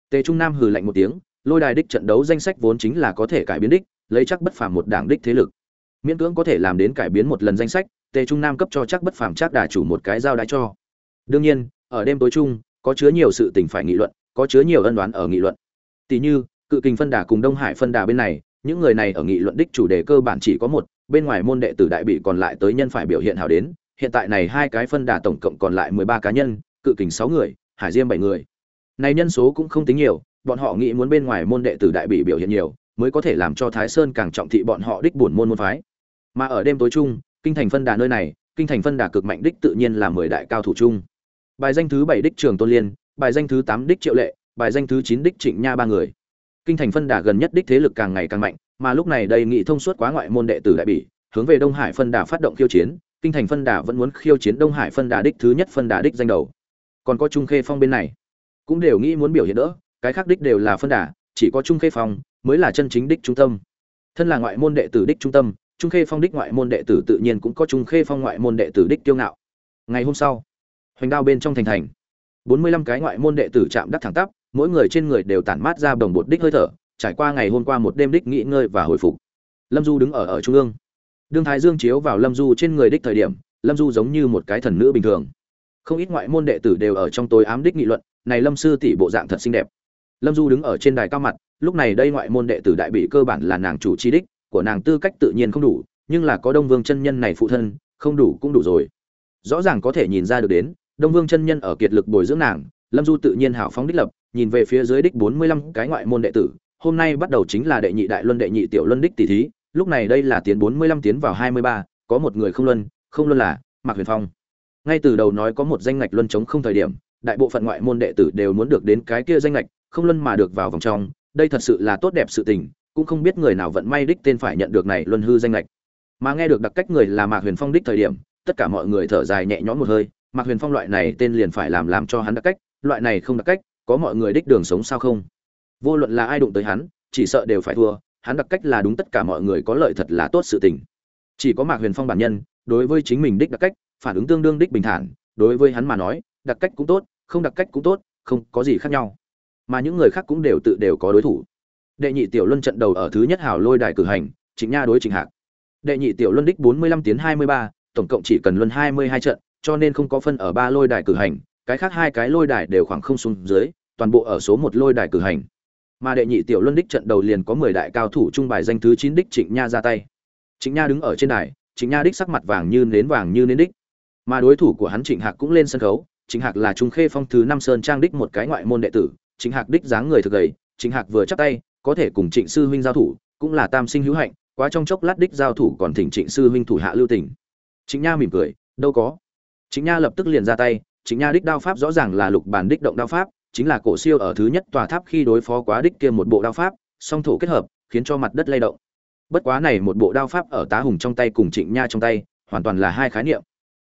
Tề trung nam hừ lạnh một tiếng, lôi đài đích trận đấu danh sách vốn chính là có thể cải biến đích lấy chắc bất phàm một đảng đích thế lực. Miễn cưỡng có thể làm đến cải biến một lần danh sách, tề trung nam cấp cho chắc bất phàm chắc đà chủ một cái giao đái cho. Đương nhiên, ở đêm tối chung, có chứa nhiều sự tình phải nghị luận, có chứa nhiều ân đoán ở nghị luận. Tỷ như, cự kình phân đà cùng đông hải phân đà bên này, những người này ở nghị luận đích chủ đề cơ bản chỉ có một, bên ngoài môn đệ tử đại bị còn lại tới nhân phải biểu hiện hảo đến, hiện tại này hai cái phân đà tổng cộng còn lại mười ba cá nhân, cự kình sáu người, hải diêm bảy người. Này nhân số cũng không tính nhiều, bọn họ nghĩ muốn bên ngoài môn đệ tử đại bị biểu hiện nhiều mới có thể làm cho thái sơn càng trọng thị bọn họ đích buồn môn môn phái. Mà ở đêm tối chung, kinh thành phân đà nơi này, kinh thành phân đà cực mạnh đích tự nhiên là mười đại cao thủ chung. Bài danh thứ bảy đích trường tôn liên, bài danh thứ tám đích triệu lệ, bài danh thứ chín đích trịnh nha ba người. Kinh thành phân đà gần nhất đích thế lực càng ngày càng mạnh, mà lúc này đây nghị thông suốt quá ngoại môn đệ tử đại bỉ, hướng về đông hải phân đà phát động khiêu chiến, kinh thành phân đà vẫn muốn khiêu chiến đông hải phân đà đích thứ nhất phân đà đích danh đầu. Còn có trung khê phong bên này, cũng đều nghĩ muốn biểu hiện đỡ, cái khác đích đều là phân đà, chỉ có trung khê phong mới là chân chính đích trung tâm. Thân là ngoại môn đệ tử đích trung tâm, trung khê phong đích ngoại môn đệ tử tự nhiên cũng có trung khê phong ngoại môn đệ tử đích tiêu ngạo. Ngày hôm sau, hoành đao bên trong thành thành. Bốn mươi lăm cái ngoại môn đệ tử chạm đắc thẳng tắp, mỗi người trên người đều tản mát ra đồng bột đích hơi thở, trải qua ngày hôm qua một đêm đích nghỉ ngơi và hồi phục. Lâm du đứng ở ở trung ương. Đương thái dương chiếu vào lâm du trên người đích thời điểm, lâm du giống như một cái thần nữ bình thường. Không ít ngoại môn đệ tử đều ở trong tối ám đích nghị luận, này lâm sư tỷ bộ dạng thật xinh đẹp. Lâm du đứng ở trên đài cao mặt lúc này đây ngoại môn đệ tử đại bị cơ bản là nàng chủ chi đích, của nàng tư cách tự nhiên không đủ, nhưng là có đông vương chân nhân này phụ thân, không đủ cũng đủ rồi. Rõ ràng có thể nhìn ra được đến, đông vương chân nhân ở kiệt lực bồi dưỡng nàng, lâm du tự nhiên hảo phóng đích lập, nhìn về phía dưới đích bốn mươi lăm cái ngoại môn đệ tử, hôm nay bắt đầu chính là đệ nhị đại luân đệ nhị tiểu luân đích tỷ thí, lúc này đây là tiến bốn mươi lăm tiến vào hai mươi ba, có một người không luân không luân là mạc huyền phong. Ngay từ đầu nói có một danh ngạch luân chống không thời điểm, đại bộ phận ngoại môn đệ tử đều muốn được đến cái kia danh ngạch, không luân mà được vào vòng trong đây thật sự là tốt đẹp sự tình, cũng không biết người nào vận may đích tên phải nhận được này luân hư danh lệch. Mà nghe được đặc cách người là mạc huyền phong đích thời điểm, tất cả mọi người thở dài nhẹ nhõm một hơi, mạc huyền phong loại này tên liền phải làm làm cho hắn đặc cách, loại này không đặc cách, có mọi người đích đường sống sao không? Vô luận là ai đụng tới hắn, chỉ sợ đều phải thua, hắn đặc cách là đúng tất cả mọi người có lợi thật là tốt sự tình. Chỉ có mạc huyền phong bản nhân, đối với chính mình đích đặc cách, phản ứng tương đương đích bình thản, đối với hắn mà nói, đặc cách cũng tốt, không đặc cách cũng tốt, không có gì khác nhau mà những người khác cũng đều tự đều có đối thủ. Đệ nhị tiểu luân trận đầu ở thứ nhất hào lôi đài cử hành chính nha đối trình hạc. Đệ nhị tiểu luân đích bốn mươi lăm tiến hai mươi ba, tổng cộng chỉ cần luân hai mươi hai trận, cho nên không có phân ở ba lôi đài cử hành, cái khác hai cái lôi đài đều khoảng không xuống dưới, toàn bộ ở số một lôi đài cử hành. Mà đệ nhị tiểu luân đích trận đầu liền có mười đại cao thủ trung bài danh thứ chín đích trịnh nha ra tay. Trịnh nha đứng ở trên đài, trịnh nha đích sắc mặt vàng như nến vàng như nến đích. Mà đối thủ của hắn trịnh hạc cũng lên sân khấu, trịnh hạc là trung khê phong thứ năm sơn trang đích một cái ngoại môn đệ tử trịnh hạc đích dáng người thực gầy trịnh hạc vừa chắp tay, có thể cùng trịnh sư huynh giao thủ, cũng là tam sinh hữu hạnh, quá trong chốc lát đích giao thủ còn thỉnh trịnh sư huynh thủ hạ lưu tình. Trịnh nha mỉm cười, đâu có. Trịnh nha lập tức liền ra tay, trịnh nha đích đao pháp rõ ràng là lục bản đích động đao pháp, chính là cổ siêu ở thứ nhất tòa tháp khi đối phó quá đích kia một bộ đao pháp, song thủ kết hợp, khiến cho mặt đất lay động. Bất quá này một bộ đao pháp ở tá hùng trong tay cùng trịnh nha trong tay, hoàn toàn là hai khái niệm.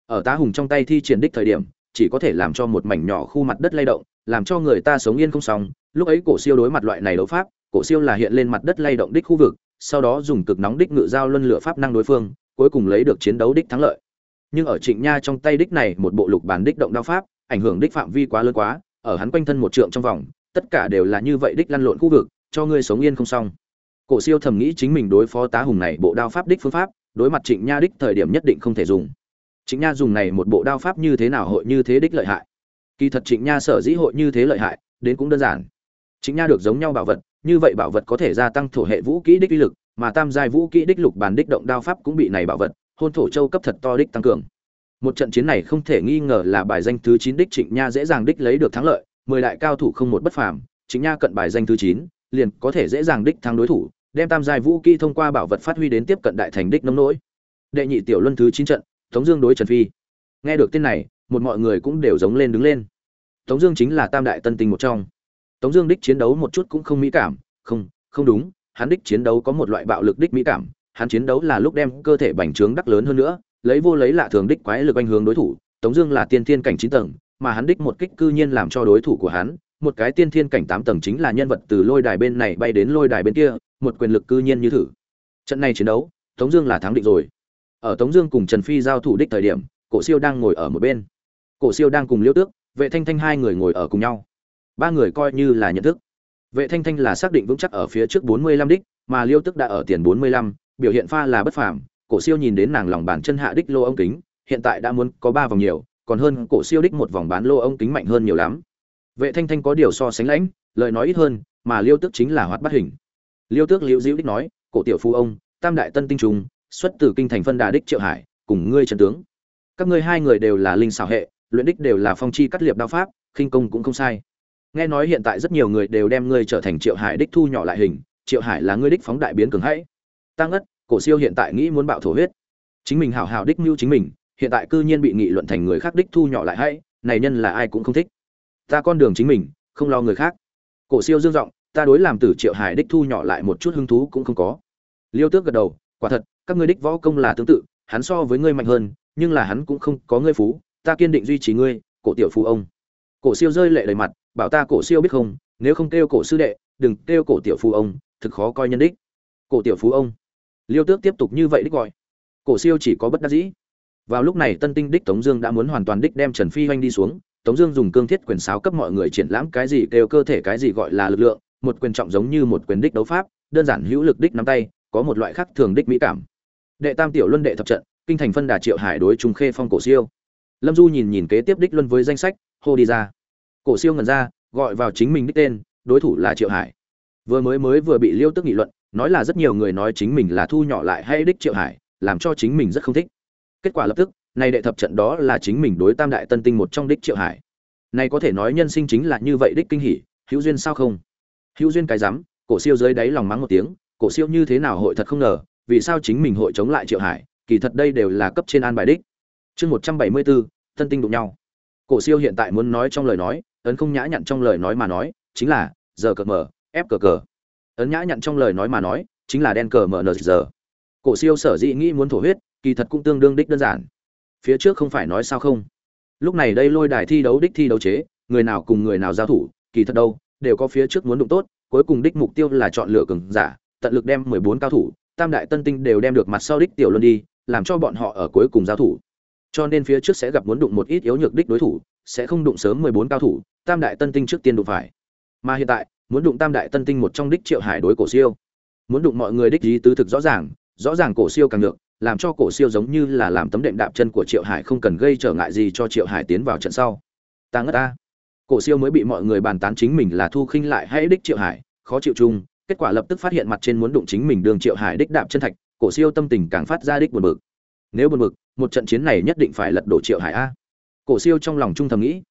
Ở tá hùng trong tay thi triển đích thời điểm chỉ có thể làm cho một mảnh nhỏ khu mặt đất lay động, làm cho người ta sống yên không xong. Lúc ấy cổ siêu đối mặt loại này đấu pháp, cổ siêu là hiện lên mặt đất lay động đích khu vực, sau đó dùng cực nóng đích ngự giao luân lửa pháp năng đối phương, cuối cùng lấy được chiến đấu đích thắng lợi. Nhưng ở trịnh nha trong tay đích này một bộ lục bản đích động đao pháp, ảnh hưởng đích phạm vi quá lớn quá, ở hắn quanh thân một trượng trong vòng, tất cả đều là như vậy đích lăn lộn khu vực, cho ngươi sống yên không xong. Cổ siêu thầm nghĩ chính mình đối phó tá hùng này bộ đao pháp đích phương pháp, đối mặt trịnh nha đích thời điểm nhất định không thể dùng trịnh nha dùng này một bộ đao pháp như thế nào hội như thế đích lợi hại? Kỳ thật trịnh nha sở dĩ hội như thế lợi hại, đến cũng đơn giản. Trịnh nha được giống nhau bảo vật, như vậy bảo vật có thể gia tăng thổ hệ vũ kỹ đích uy lực, mà tam giai vũ kỹ đích lục bàn đích động đao pháp cũng bị này bảo vật, hôn thổ châu cấp thật to đích tăng cường. Một trận chiến này không thể nghi ngờ là bài danh thứ chín đích trịnh nha dễ dàng đích lấy được thắng lợi, mười đại cao thủ không một bất phàm, trịnh nha cận bài danh thứ chín, liền có thể dễ dàng đích thắng đối thủ, đem tam giai vũ kỹ thông qua bảo vật phát huy đến tiếp cận đại thành đích nông nỗi. Đệ nhị tiểu luân thứ chín trận tống dương đối trần phi. Nghe được tên này, một mọi người cũng đều giống lên đứng lên. Tống dương chính là tam đại tân tinh một trong. Tống dương đích chiến đấu một chút cũng không mỹ cảm, không không đúng, hắn đích chiến đấu có một loại bạo lực đích mỹ cảm, hắn chiến đấu là lúc đem cơ thể bành trướng đắc lớn hơn nữa, lấy vô lấy lạ thường đích quái lực anh hướng đối thủ, tống dương là tiên thiên cảnh chín tầng, mà hắn đích một kích cư nhiên làm cho đối thủ của hắn, một cái tiên thiên cảnh tám tầng chính là nhân vật từ lôi đài bên này bay đến lôi đài bên kia, một quyền lực cư nhiên như thử. Trận này chiến đấu, tống dương là thắng định rồi ở tống dương cùng trần phi giao thủ đích thời điểm, cổ siêu đang ngồi ở một bên. Cổ siêu đang cùng liêu tước, vệ thanh thanh hai người ngồi ở cùng nhau. Ba người coi như là nhận thức. Vệ thanh thanh là xác định vững chắc ở phía trước bốn mươi lăm đích, mà liêu tước đã ở tiền bốn mươi lăm, biểu hiện pha là bất phàm. Cổ siêu nhìn đến nàng lòng bàn chân hạ đích lô ông kính, hiện tại đã muốn có ba vòng nhiều, còn hơn cổ siêu đích một vòng bán lô ông kính mạnh hơn nhiều lắm. Vệ thanh thanh có điều so sánh lãnh, lời nói ít hơn, mà liêu tước chính là hoạt bát hình. Liêu tước liễu diễu đích nói, cổ tiểu phu ông, tam đại tân tinh trùng xuất từ kinh thành phân đà đích triệu hải, cùng ngươi trần tướng. Các ngươi hai người đều là linh xảo hệ, luyện đích đều là phong chi cắt liệp đao pháp, khinh công cũng không sai. Nghe nói hiện tại rất nhiều người đều đem ngươi trở thành triệu hải đích thu nhỏ lại hình, triệu hải là ngươi đích phóng đại biến cường hãy. Tăng ất cổ siêu hiện tại nghĩ muốn bạo thổ huyết. Chính mình hảo hảo đích mưu chính mình, hiện tại cư nhiên bị nghị luận thành người khác đích thu nhỏ lại hãy, này nhân là ai cũng không thích. Ta con đường chính mình, không lo người khác. Cổ siêu dương giọng, ta đối làm tử triệu hải đích thu nhỏ lại một chút hứng thú cũng không có. Liêu tước gật đầu, quả thật các ngươi đích võ công là tương tự, hắn so với ngươi mạnh hơn, nhưng là hắn cũng không có ngươi phú, ta kiên định duy trì ngươi, cổ tiểu phú ông. Cổ siêu rơi lệ đầy mặt, bảo ta cổ siêu biết không, nếu không kêu cổ sư đệ, đừng kêu cổ tiểu phú ông, thực khó coi nhân đích. Cổ tiểu phú ông. Liêu tước tiếp tục như vậy đích gọi. Cổ siêu chỉ có bất đắc dĩ. Vào lúc này tân tinh đích tống dương đã muốn hoàn toàn đích đem trần phi hoanh đi xuống, tống dương dùng cương thiết quyền sáo cấp mọi người triển lãm cái gì kêu cơ thể cái gì gọi là lực lượng, một quyền trọng giống như một quyền đích đấu pháp, đơn giản hữu lực đích nắm tay, có một loại khác thường đích mỹ cảm đệ tam tiểu luân đệ thập trận, kinh thành phân đà triệu hải đối trung khê phong cổ siêu. Lâm du nhìn nhìn kế tiếp đích luân với danh sách, hô đi ra. Cổ siêu ngẩn ra, gọi vào chính mình đích tên, đối thủ là triệu hải. Vừa mới mới vừa bị liêu tức nghị luận, nói là rất nhiều người nói chính mình là thu nhỏ lại hay đích triệu hải, làm cho chính mình rất không thích. Kết quả lập tức, nay đệ thập trận đó là chính mình đối tam đại tân tinh một trong đích triệu hải. Này có thể nói nhân sinh chính là như vậy đích kinh hỉ, hữu duyên sao không? Hữu duyên cái rắm, cổ siêu dưới đáy lòng mắng một tiếng, cổ siêu như thế nào hội thật không ngờ vì sao chính mình hội chống lại triệu hải, kỳ thật đây đều là cấp trên an bài đích. Chương một trăm bảy mươi bốn tinh đụng nhau. Cổ siêu hiện tại muốn nói trong lời nói, ấn không nhã nhặn trong lời nói mà nói, chính là, giờ cờ mở, ép cờ cờ. Ấn nhã nhặn trong lời nói mà nói, chính là đen cờ mở nở giờ. Cổ siêu sở dĩ nghĩ muốn thổ huyết, kỳ thật cũng tương đương đích đơn giản. Phía trước không phải nói sao không? Lúc này đây lôi đài thi đấu đích thi đấu chế, người nào cùng người nào giao thủ, kỳ thật đâu, đều có phía trước muốn đụng tốt, cuối cùng đích mục tiêu là chọn lựa cường giả, tận lực đem mười bốn cao thủ tam đại tân tinh đều đem được mặt sau đích tiểu luân đi, làm cho bọn họ ở cuối cùng giao thủ. Cho nên phía trước sẽ gặp muốn đụng một ít yếu nhược đích đối thủ, sẽ không đụng sớm mười bốn cao thủ, tam đại tân tinh trước tiên đụng phải. Mà hiện tại, muốn đụng tam đại tân tinh một trong đích triệu hải đối cổ siêu. Muốn đụng mọi người đích lý tứ thực rõ ràng rõ ràng cổ siêu càng được, làm cho cổ siêu giống như là làm tấm đệm đạp chân của triệu hải không cần gây trở ngại gì cho triệu hải tiến vào trận sau. Ta ngất ta. Cổ siêu mới bị mọi người bàn tán chính mình là thu khinh lại hay đích triệu hải, khó chịu chung kết quả lập tức phát hiện mặt trên muốn đụng chính mình đường triệu hải đích đạp chân thạch, cổ siêu tâm tình càng phát ra đích buồn bực. Nếu buồn bực, một trận chiến này nhất định phải lật đổ triệu hải a. Cổ siêu trong lòng trung thầm nghĩ,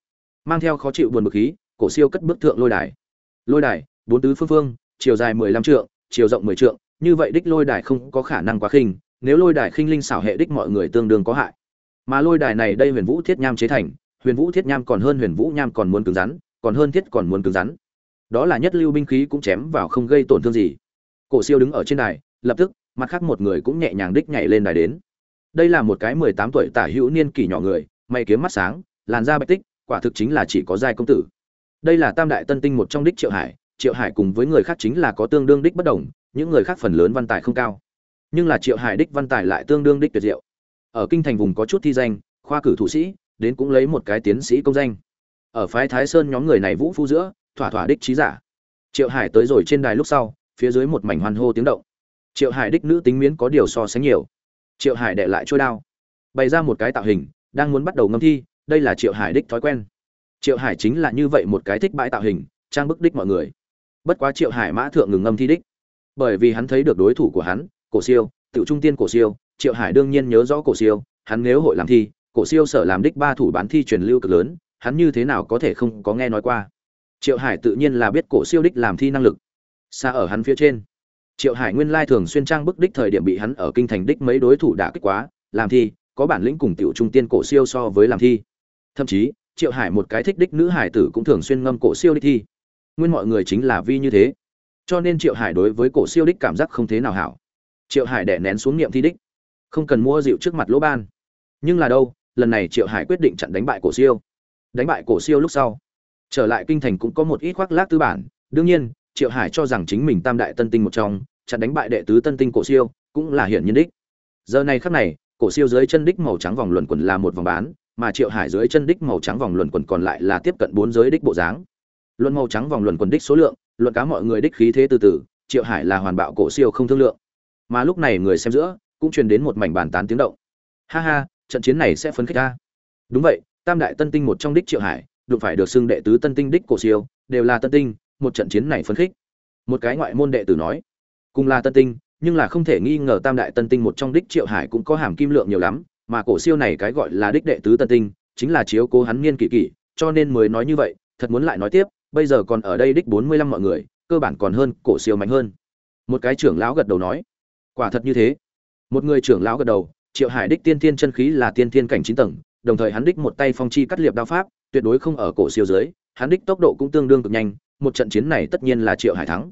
mang theo khó chịu buồn bực khí, cổ siêu cất bước thượng lôi đài. Lôi đài, bốn tứ phương phương, chiều dài mười lăm trượng, chiều rộng mười trượng, như vậy đích lôi đài không có khả năng quá khinh, nếu lôi đài khinh linh xảo hệ đích mọi người tương đương có hại. Mà lôi đài này đây huyền vũ thiết nham chế thành, huyền vũ thiết nham còn hơn huyền vũ nham còn muốn cứng rắn, còn hơn thiết còn muốn cứng rắn đó là nhất lưu binh khí cũng chém vào không gây tổn thương gì. Cổ siêu đứng ở trên đài, lập tức, mặt khác một người cũng nhẹ nhàng đích nhảy lên đài đến. Đây là một cái mười tám tuổi tả hữu niên kỷ nhỏ người mày kiếm mắt sáng, làn da bạch tích, quả thực chính là chỉ có giai công tử. Đây là tam đại tân tinh một trong đích triệu hải triệu hải cùng với người khác chính là có tương đương đích bất đồng, những người khác phần lớn văn tài không cao. Nhưng là triệu hải đích văn tài lại tương đương đích tuyệt diệu. Ở kinh thành vùng có chút thi danh, khoa cử thủ sĩ, đến cũng lấy một cái tiến sĩ công danh. Ở phái thái sơn nhóm người này vũ phu giữa thỏa thỏa đích trí giả. Triệu hải tới rồi trên đài lúc sau, phía dưới một mảnh hoan hô tiếng động. Triệu hải đích nữ tính miến có điều so sánh nhiều. Triệu hải đệ lại trôi đao. Bày ra một cái tạo hình, đang muốn bắt đầu ngâm thi, đây là triệu hải đích thói quen. Triệu hải chính là như vậy một cái thích bãi tạo hình, trang bức đích mọi người. Bất quá triệu hải mã thượng ngừng ngâm thi đích. Bởi vì hắn thấy được đối thủ của hắn, cổ siêu tự trung tiên cổ siêu, triệu hải đương nhiên nhớ rõ cổ siêu, hắn nếu hội làm thi, cổ siêu sở làm đích ba thủ bán thi truyền lưu cực lớn, hắn như thế nào có thể không có nghe nói qua triệu hải tự nhiên là biết cổ siêu đích làm thi năng lực. Xa ở hắn phía trên, triệu hải nguyên lai thường xuyên trang bức đích thời điểm bị hắn ở kinh thành đích mấy đối thủ đã kích quá, làm thi, có bản lĩnh cùng tiểu trung tiên cổ siêu so với làm thi. Thậm chí, triệu hải một cái thích đích nữ hải tử cũng thường xuyên ngâm cổ siêu đích thi. Nguyên mọi người chính là vi như thế. Cho nên triệu hải đối với cổ siêu đích cảm giác không thế nào hảo. Triệu hải đẻ nén xuống niệm thi đích. Không cần mua rượu trước mặt lỗ ban. Nhưng là đâu, lần này triệu hải quyết định chặn đánh bại cổ siêu. Đánh bại cổ siêu lúc sau trở lại kinh thành cũng có một ít khoác lác tư bản, đương nhiên, triệu hải cho rằng chính mình tam đại tân tinh một trong, chặn đánh bại đệ tứ tân tinh cổ siêu, cũng là hiển nhiên đích. Giờ này khắc này, cổ siêu dưới chân đích màu trắng vòng luẩn quẩn là một vòng bán, mà triệu hải dưới chân đích màu trắng vòng luẩn quẩn còn lại là tiếp cận bốn giới đích bộ dáng. Luận màu trắng vòng luẩn quẩn đích số lượng, luận cá mọi người đích khí thế từ từ, triệu hải là hoàn bạo cổ siêu không thương lượng. Mà lúc này người xem giữa, cũng truyền đến một mảnh bàn tán tiếng động. Ha ha, trận chiến này sẽ phấn khích ta. Đúng vậy, tam đại tân tinh một trong đích triệu hải đụng phải được xưng đệ tứ tân tinh đích cổ siêu, đều là tân tinh, một trận chiến này phấn khích. Một cái ngoại môn đệ tử nói, cùng là tân tinh, nhưng là không thể nghi ngờ tam đại tân tinh một trong đích triệu hải cũng có hàm kim lượng nhiều lắm, mà cổ siêu này cái gọi là đích đệ tứ tân tinh, chính là chiếu cố hắn niên kỳ kỳ cho nên mới nói như vậy, thật muốn lại nói tiếp, bây giờ còn ở đây đích bốn mươi lăm mọi người, cơ bản còn hơn cổ siêu mạnh hơn. Một cái trưởng lão gật đầu nói, quả thật như thế. Một người trưởng lão gật đầu, triệu hải đích tiên thiên chân khí là tiên thiên cảnh chín tầng, đồng thời hắn đích một tay phong chi cắt liệp đao pháp tuyệt đối không ở cổ siêu dưới, hắn đích tốc độ cũng tương đương cực nhanh, một trận chiến này tất nhiên là triệu hải thắng.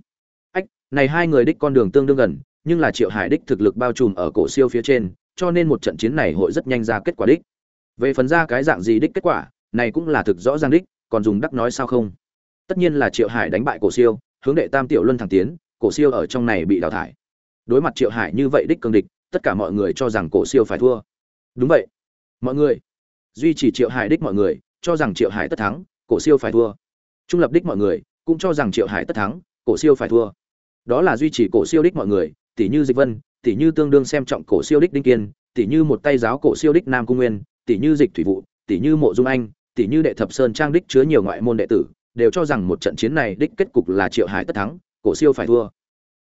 Ách, này hai người đích con đường tương đương gần, nhưng là triệu hải đích thực lực bao trùm ở cổ siêu phía trên, cho nên một trận chiến này hội rất nhanh ra kết quả đích. Về phần ra cái dạng gì đích kết quả, này cũng là thực rõ ràng đích, còn dùng đắc nói sao không? Tất nhiên là triệu hải đánh bại cổ siêu, hướng đệ tam tiểu luân thẳng tiến, cổ siêu ở trong này bị đào thải. Đối mặt triệu hải như vậy đích cường địch, tất cả mọi người cho rằng cổ siêu phải thua. Đúng vậy. Mọi người, duy trì triệu hải đích mọi người cho rằng triệu hải tất thắng, cổ siêu phải thua. Trung lập đích mọi người cũng cho rằng triệu hải tất thắng, cổ siêu phải thua. Đó là duy trì cổ siêu đích mọi người tỷ như dịch vân tỷ như tương đương xem trọng cổ siêu đích đinh kiên tỷ như một tay giáo cổ siêu đích nam cung nguyên tỷ như dịch thủy vụ tỷ như mộ dung anh tỷ như đệ thập sơn trang đích chứa nhiều ngoại môn đệ tử, đều cho rằng một trận chiến này đích kết cục là triệu hải tất thắng, cổ siêu phải thua.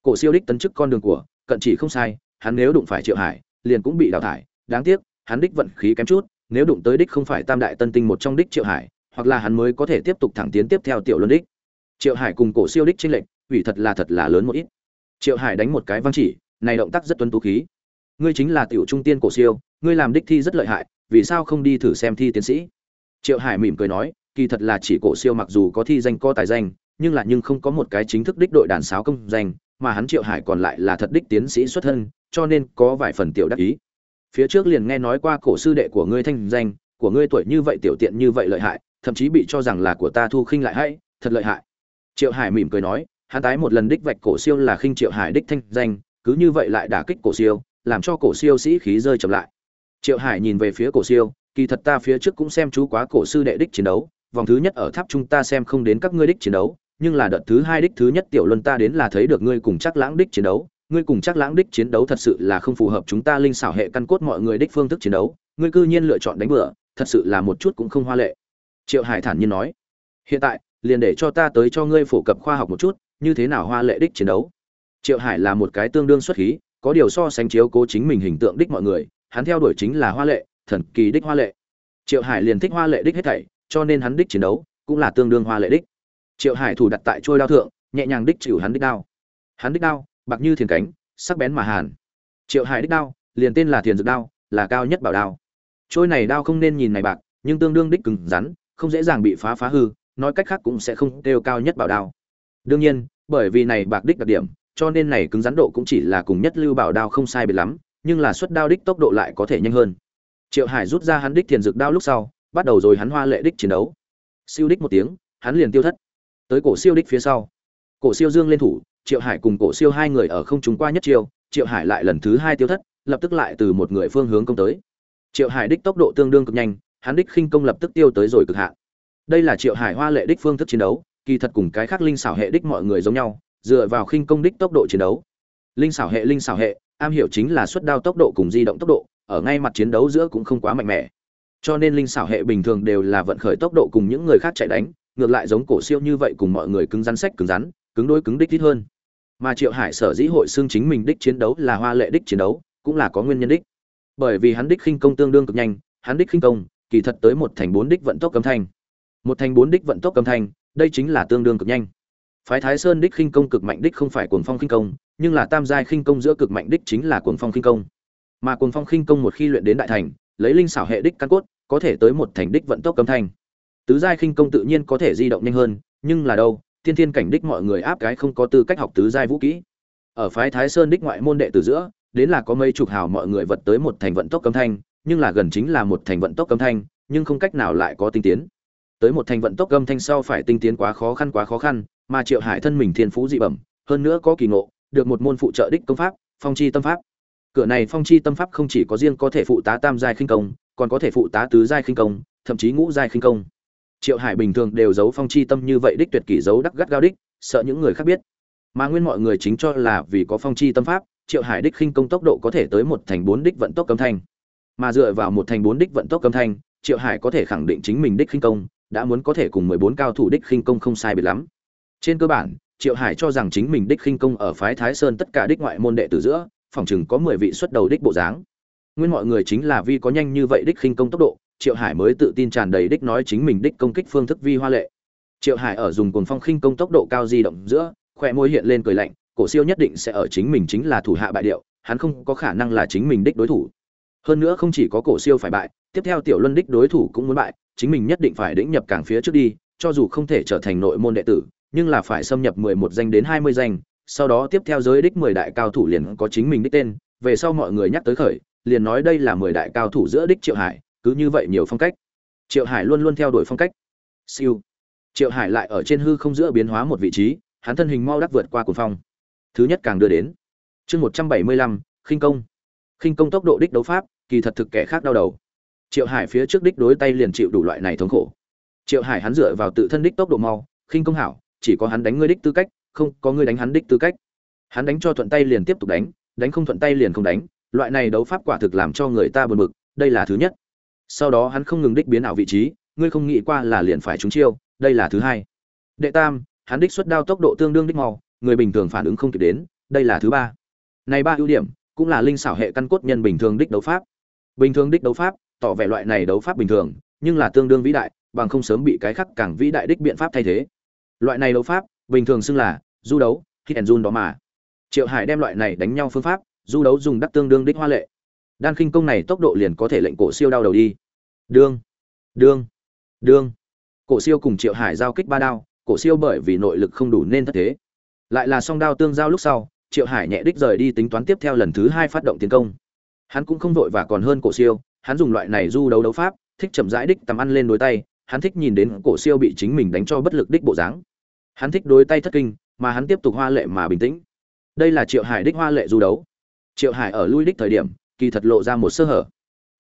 Cổ siêu đích tấn chức con đường của, cận chỉ không sai, hắn nếu đụng phải triệu hải, liền cũng bị đào thải, đáng tiếc, hắn đích vận khí kém chút nếu đụng tới đích không phải tam đại tân tinh một trong đích triệu hải, hoặc là hắn mới có thể tiếp tục thẳng tiến tiếp theo tiểu luân đích. Triệu hải cùng cổ siêu đích tranh lệnh ủy thật là thật là lớn một ít. Triệu hải đánh một cái văng chỉ, này động tác rất tuân tú khí. Ngươi chính là tiểu trung tiên cổ siêu, ngươi làm đích thi rất lợi hại, vì sao không đi thử xem thi tiến sĩ? Triệu hải mỉm cười nói, kỳ thật là chỉ cổ siêu mặc dù có thi danh có tài danh, nhưng là nhưng không có một cái chính thức đích đội đàn sáo công danh, mà hắn triệu hải còn lại là thật đích tiến sĩ xuất thân, cho nên có vài phần tiểu đắc ý phía trước liền nghe nói qua cổ sư đệ của ngươi thanh danh, của ngươi tuổi như vậy tiểu tiện như vậy lợi hại, thậm chí bị cho rằng là của ta thu khinh lại hay, thật lợi hại. Triệu hải mỉm cười nói, hắn tái một lần đích vạch cổ siêu là khinh triệu hải đích thanh danh, cứ như vậy lại đả kích cổ siêu, làm cho cổ siêu sĩ khí rơi chậm lại. Triệu hải nhìn về phía cổ siêu, kỳ thật ta phía trước cũng xem chú quá cổ sư đệ đích chiến đấu, vòng thứ nhất ở tháp chúng ta xem không đến các ngươi đích chiến đấu, nhưng là đợt thứ hai đích thứ nhất tiểu luân ta đến là thấy được ngươi cùng chắc lãng đích chiến đấu ngươi cùng chắc lãng đích chiến đấu thật sự là không phù hợp chúng ta linh xảo hệ căn cốt mọi người đích phương thức chiến đấu, ngươi cư nhiên lựa chọn đánh bừa, thật sự là một chút cũng không hoa lệ. Triệu hải thản nhiên nói. Hiện tại, liền để cho ta tới cho ngươi phổ cập khoa học một chút, như thế nào hoa lệ đích chiến đấu? Triệu hải là một cái tương đương xuất khí, có điều so sánh chiếu cố chính mình hình tượng đích mọi người, hắn theo đuổi chính là hoa lệ, thần kỳ đích hoa lệ. Triệu hải liền thích hoa lệ đích hết thảy, cho nên hắn đích chiến đấu cũng là tương đương hoa lệ đích. Triệu hải thủ đặt tại trôi đao thượng, nhẹ nhàng đích chịu hắn đích đao. Hắn đích đao bạc như thiền cánh, sắc bén mà hàn. Triệu hải đích đao, liền tên là thiền dược đao, là cao nhất bảo đao. Trôi này đao không nên nhìn này bạc, nhưng tương đương đích cứng rắn, không dễ dàng bị phá phá hư, nói cách khác cũng sẽ không kêu cao nhất bảo đao. Đương nhiên, bởi vì này bạc đích đặc điểm, cho nên này cứng rắn độ cũng chỉ là cùng nhất lưu bảo đao không sai biệt lắm, nhưng là suất đao đích tốc độ lại có thể nhanh hơn. Triệu hải rút ra hắn đích thiền dược đao lúc sau, bắt đầu rồi hắn hoa lệ đích chiến đấu. Siêu đích một tiếng, hắn liền tiêu thất. Tới cổ siêu đích phía sau. Cổ siêu dương lên thủ triệu hải cùng cổ siêu hai người ở không trúng qua nhất chiêu, triệu hải lại lần thứ hai tiêu thất, lập tức lại từ một người phương hướng công tới. Triệu hải đích tốc độ tương đương cực nhanh, hắn đích khinh công lập tức tiêu tới rồi cực hạn. Đây là triệu hải hoa lệ đích phương thức chiến đấu, kỳ thật cùng cái khác linh xảo hệ đích mọi người giống nhau, dựa vào khinh công đích tốc độ chiến đấu. Linh xảo hệ, linh xảo hệ, am hiểu chính là xuất đao tốc độ cùng di động tốc độ, ở ngay mặt chiến đấu giữa cũng không quá mạnh mẽ. Cho nên linh xảo hệ bình thường đều là vận khởi tốc độ cùng những người khác chạy đánh, ngược lại giống cổ siêu như vậy cùng mọi người cứng rắn sách cứng rắn, cứng đôi cứng đích ít hơn mà triệu hải sở dĩ hội xương chính mình đích chiến đấu là hoa lệ đích chiến đấu, cũng là có nguyên nhân đích. Bởi vì hắn đích khinh công tương đương cực nhanh, hắn đích khinh công, kỳ thật tới một thành bốn đích vận tốc âm thanh. Một thành bốn đích vận tốc âm thanh, đây chính là tương đương cực nhanh. Phái thái sơn đích khinh công cực mạnh đích không phải cuồng phong khinh công, nhưng là tam giai khinh công giữa cực mạnh đích chính là cuồng phong khinh công. Mà cuồng phong khinh công một khi luyện đến đại thành, lấy linh xảo hệ đích căn cốt, có thể tới một thành đích vận tốc âm thanh. Tứ giai khinh công tự nhiên có thể di động nhanh hơn, nhưng là đâu? Tiên thiên cảnh đích mọi người áp cái không có tư cách học tứ giai vũ kỹ. Ở phái thái sơn đích ngoại môn đệ từ giữa, đến là có mấy chục hào mọi người vật tới một thành vận tốc cấm thanh, nhưng là gần chính là một thành vận tốc cấm thanh, nhưng không cách nào lại có tinh tiến. Tới một thành vận tốc âm thanh sau phải tinh tiến quá khó khăn quá khó khăn, mà triệu hải thân mình thiên phú dị bẩm, hơn nữa có kỳ ngộ, được một môn phụ trợ đích công pháp, phong chi tâm pháp. Cửa này phong chi tâm pháp không chỉ có riêng có thể phụ tá tam giai khinh công, còn có thể phụ tá tứ giai khinh công, thậm chí ngũ giai khinh công triệu hải bình thường đều giấu phong chi tâm như vậy đích tuyệt kỷ giấu đắc gắt gao đích, sợ những người khác biết. Mà nguyên mọi người chính cho là vì có phong chi tâm pháp, triệu hải đích khinh công tốc độ có thể tới một thành bốn đích vận tốc cấm thanh. Mà dựa vào một thành bốn đích vận tốc cấm thanh, triệu hải có thể khẳng định chính mình đích khinh công, đã muốn có thể cùng mười bốn cao thủ đích khinh công không sai biệt lắm. Trên cơ bản, triệu hải cho rằng chính mình đích khinh công ở phái thái sơn tất cả đích ngoại môn đệ tử giữa, phòng chừng có mười vị xuất đầu đích bộ dáng. Nguyên mọi người chính là vì có nhanh như vậy đích khinh công tốc độ triệu hải mới tự tin tràn đầy đích nói chính mình đích công kích phương thức vi hoa lệ. Triệu hải ở dùng cồn phong khinh công tốc độ cao di động giữa khoe môi hiện lên cười lạnh, cổ siêu nhất định sẽ ở chính mình chính là thủ hạ bại điệu, hắn không có khả năng là chính mình đích đối thủ. Hơn nữa không chỉ có cổ siêu phải bại, tiếp theo tiểu luân đích đối thủ cũng muốn bại, chính mình nhất định phải đĩnh nhập cảng phía trước đi, cho dù không thể trở thành nội môn đệ tử, nhưng là phải xâm nhập mười một danh đến hai mươi danh, sau đó tiếp theo giới đích mười đại cao thủ liền có chính mình đích tên, về sau mọi người nhắc tới khởi, liền nói đây là mười đại cao thủ giữa đích triệu hải cứ như vậy nhiều phong cách. Triệu hải luôn luôn theo đuổi phong cách. Siêu. Triệu hải lại ở trên hư không giữa biến hóa một vị trí, hắn thân hình mau đắc vượt qua cuồng phong. Thứ nhất càng đưa đến. Chương một trăm bảy mươi lăm, khinh công. Khinh công tốc độ đích đấu pháp, kỳ thật thực kẻ khác đau đầu. Triệu hải phía trước đích đối tay liền chịu đủ loại này thống khổ. Triệu hải hắn dựa vào tự thân đích tốc độ mau, khinh công hảo, chỉ có hắn đánh ngươi đích tư cách, không có ngươi đánh hắn đích tư cách. Hắn đánh cho thuận tay liền tiếp tục đánh đánh không thuận tay liền không đánh. Loại này đấu pháp quả thực làm cho người ta buồn bực, đây là thứ nhất sau đó hắn không ngừng đích biến ảo vị trí, ngươi không nghĩ qua là liền phải trúng chiêu, đây là thứ hai. Đệ tam, hắn đích xuất đao tốc độ tương đương đích mau, người bình thường phản ứng không kịp đến, đây là thứ ba. Này ba ưu điểm, cũng là linh xảo hệ căn cốt nhân bình thường đích đấu pháp. Bình thường đích đấu pháp, tỏ vẻ loại này đấu pháp bình thường, nhưng là tương đương vĩ đại, bằng không sớm bị cái khắc càng vĩ đại đích biện pháp thay thế. Loại này đấu pháp, bình thường xưng là du đấu, hit and run đó mà. Triệu hải đem loại này đánh nhau phương pháp, du đấu dùng đắc tương đương đích hoa lệ đan khinh công này tốc độ liền có thể lệnh cổ siêu đau đầu đi. Đương đương đương. Cổ siêu cùng triệu hải giao kích ba đao, cổ siêu bởi vì nội lực không đủ nên thất thế. Lại là song đao tương giao lúc sau, triệu hải nhẹ đích rời đi tính toán tiếp theo lần thứ hai phát động tiến công. Hắn cũng không vội và còn hơn cổ siêu, hắn dùng loại này du đấu đấu pháp, thích chậm rãi đích tầm ăn lên đối tay, hắn thích nhìn đến cổ siêu bị chính mình đánh cho bất lực đích bộ dáng. Hắn thích đối tay thất kinh, mà hắn tiếp tục hoa lệ mà bình tĩnh. Đây là triệu hải đích hoa lệ du đấu. Triệu hải ở lui đích thời điểm kỳ thật lộ ra một sơ hở.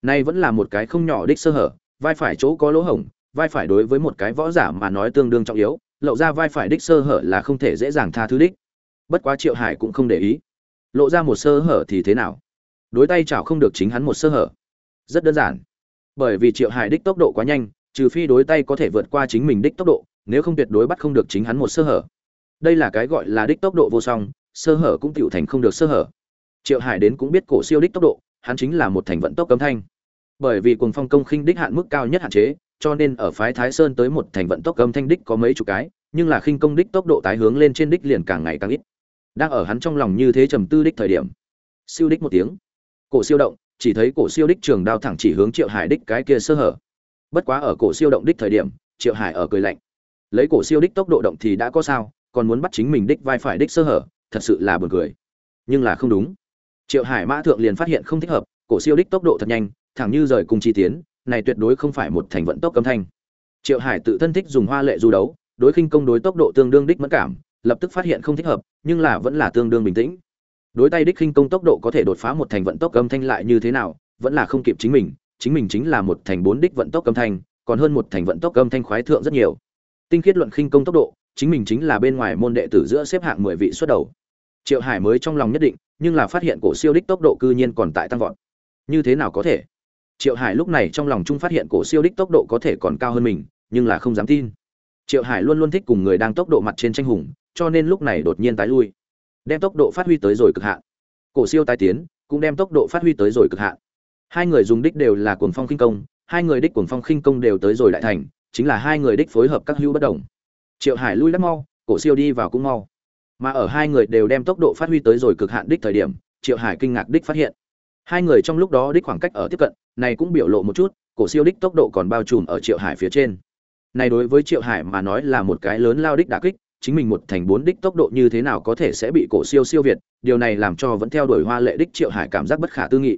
Nay vẫn là một cái không nhỏ đích sơ hở, vai phải chỗ có lỗ hổng, vai phải đối với một cái võ giả mà nói tương đương trọng yếu, lộ ra vai phải đích sơ hở là không thể dễ dàng tha thứ đích. Bất quá triệu hải cũng không để ý. Lộ ra một sơ hở thì thế nào? Đối tay chảo không được chính hắn một sơ hở. Rất đơn giản. Bởi vì triệu hải đích tốc độ quá nhanh, trừ phi đối tay có thể vượt qua chính mình đích tốc độ, nếu không tuyệt đối bắt không được chính hắn một sơ hở. Đây là cái gọi là đích tốc độ vô song, sơ hở cũng tựu thành không được sơ hở. Triệu hải đến cũng biết cổ siêu đích tốc độ hắn chính là một thành vận tốc cấm thanh. Bởi vì cuồng phong công khinh đích hạn mức cao nhất hạn chế, cho nên ở phái thái sơn tới một thành vận tốc cấm thanh đích có mấy chục cái, nhưng là khinh công đích tốc độ tái hướng lên trên đích liền càng ngày càng ít. Đang ở hắn trong lòng như thế trầm tư đích thời điểm, siêu đích một tiếng. Cổ siêu động, chỉ thấy cổ siêu đích trường đao thẳng chỉ hướng triệu hải đích cái kia sơ hở. Bất quá ở cổ siêu động đích thời điểm, triệu hải ở cười lạnh. Lấy cổ siêu đích tốc độ động thì đã có sao, còn muốn bắt chính mình đích vai phải đích sơ hở, thật sự là buồn cười. Nhưng là không đúng triệu hải mã thượng liền phát hiện không thích hợp, cổ siêu đích tốc độ thật nhanh, thẳng như rời cung chi tiến, này tuyệt đối không phải một thành vận tốc âm thanh. Triệu hải tự thân thích dùng hoa lệ du đấu, đối khinh công đối tốc độ tương đương đích mất cảm, lập tức phát hiện không thích hợp, nhưng là vẫn là tương đương bình tĩnh. Đối tay đích khinh công tốc độ có thể đột phá một thành vận tốc âm thanh lại như thế nào, vẫn là không kịp chính mình chính mình chính là một thành bốn đích vận tốc âm thanh, còn hơn một thành vận tốc âm thanh khoái thượng rất nhiều. Tinh khiết luận khinh công tốc độ, chính mình chính là bên ngoài môn đệ tử giữa xếp hạng mười vị xuất đầu. Triệu hải mới trong lòng nhất định nhưng là phát hiện cổ siêu đích tốc độ cư nhiên còn tại tăng vọt. Như thế nào có thể? Triệu hải lúc này trong lòng chung phát hiện cổ siêu đích tốc độ có thể còn cao hơn mình, nhưng là không dám tin. Triệu hải luôn luôn thích cùng người đang tốc độ mặt trên tranh hùng, cho nên lúc này đột nhiên tái lui. Đem tốc độ phát huy tới rồi cực hạn. Cổ siêu tái tiến, cũng đem tốc độ phát huy tới rồi cực hạn. Hai người dùng đích đều là cuồng phong khinh công, hai người đích cuồng phong khinh công đều tới rồi đại thành, chính là hai người đích phối hợp các hữu bất đồng. Triệu hải lui lắc mau, cổ siêu đi vào cũng mau mà ở hai người đều đem tốc độ phát huy tới rồi cực hạn đích thời điểm, triệu hải kinh ngạc đích phát hiện. Hai người trong lúc đó đích khoảng cách ở tiếp cận, này cũng biểu lộ một chút, cổ siêu đích tốc độ còn bao trùm ở triệu hải phía trên. Này đối với triệu hải mà nói là một cái lớn lao đích đà kích, chính mình một thành bốn đích tốc độ như thế nào có thể sẽ bị cổ siêu siêu việt, điều này làm cho vẫn theo đuổi hoa lệ đích triệu hải cảm giác bất khả tư nghị.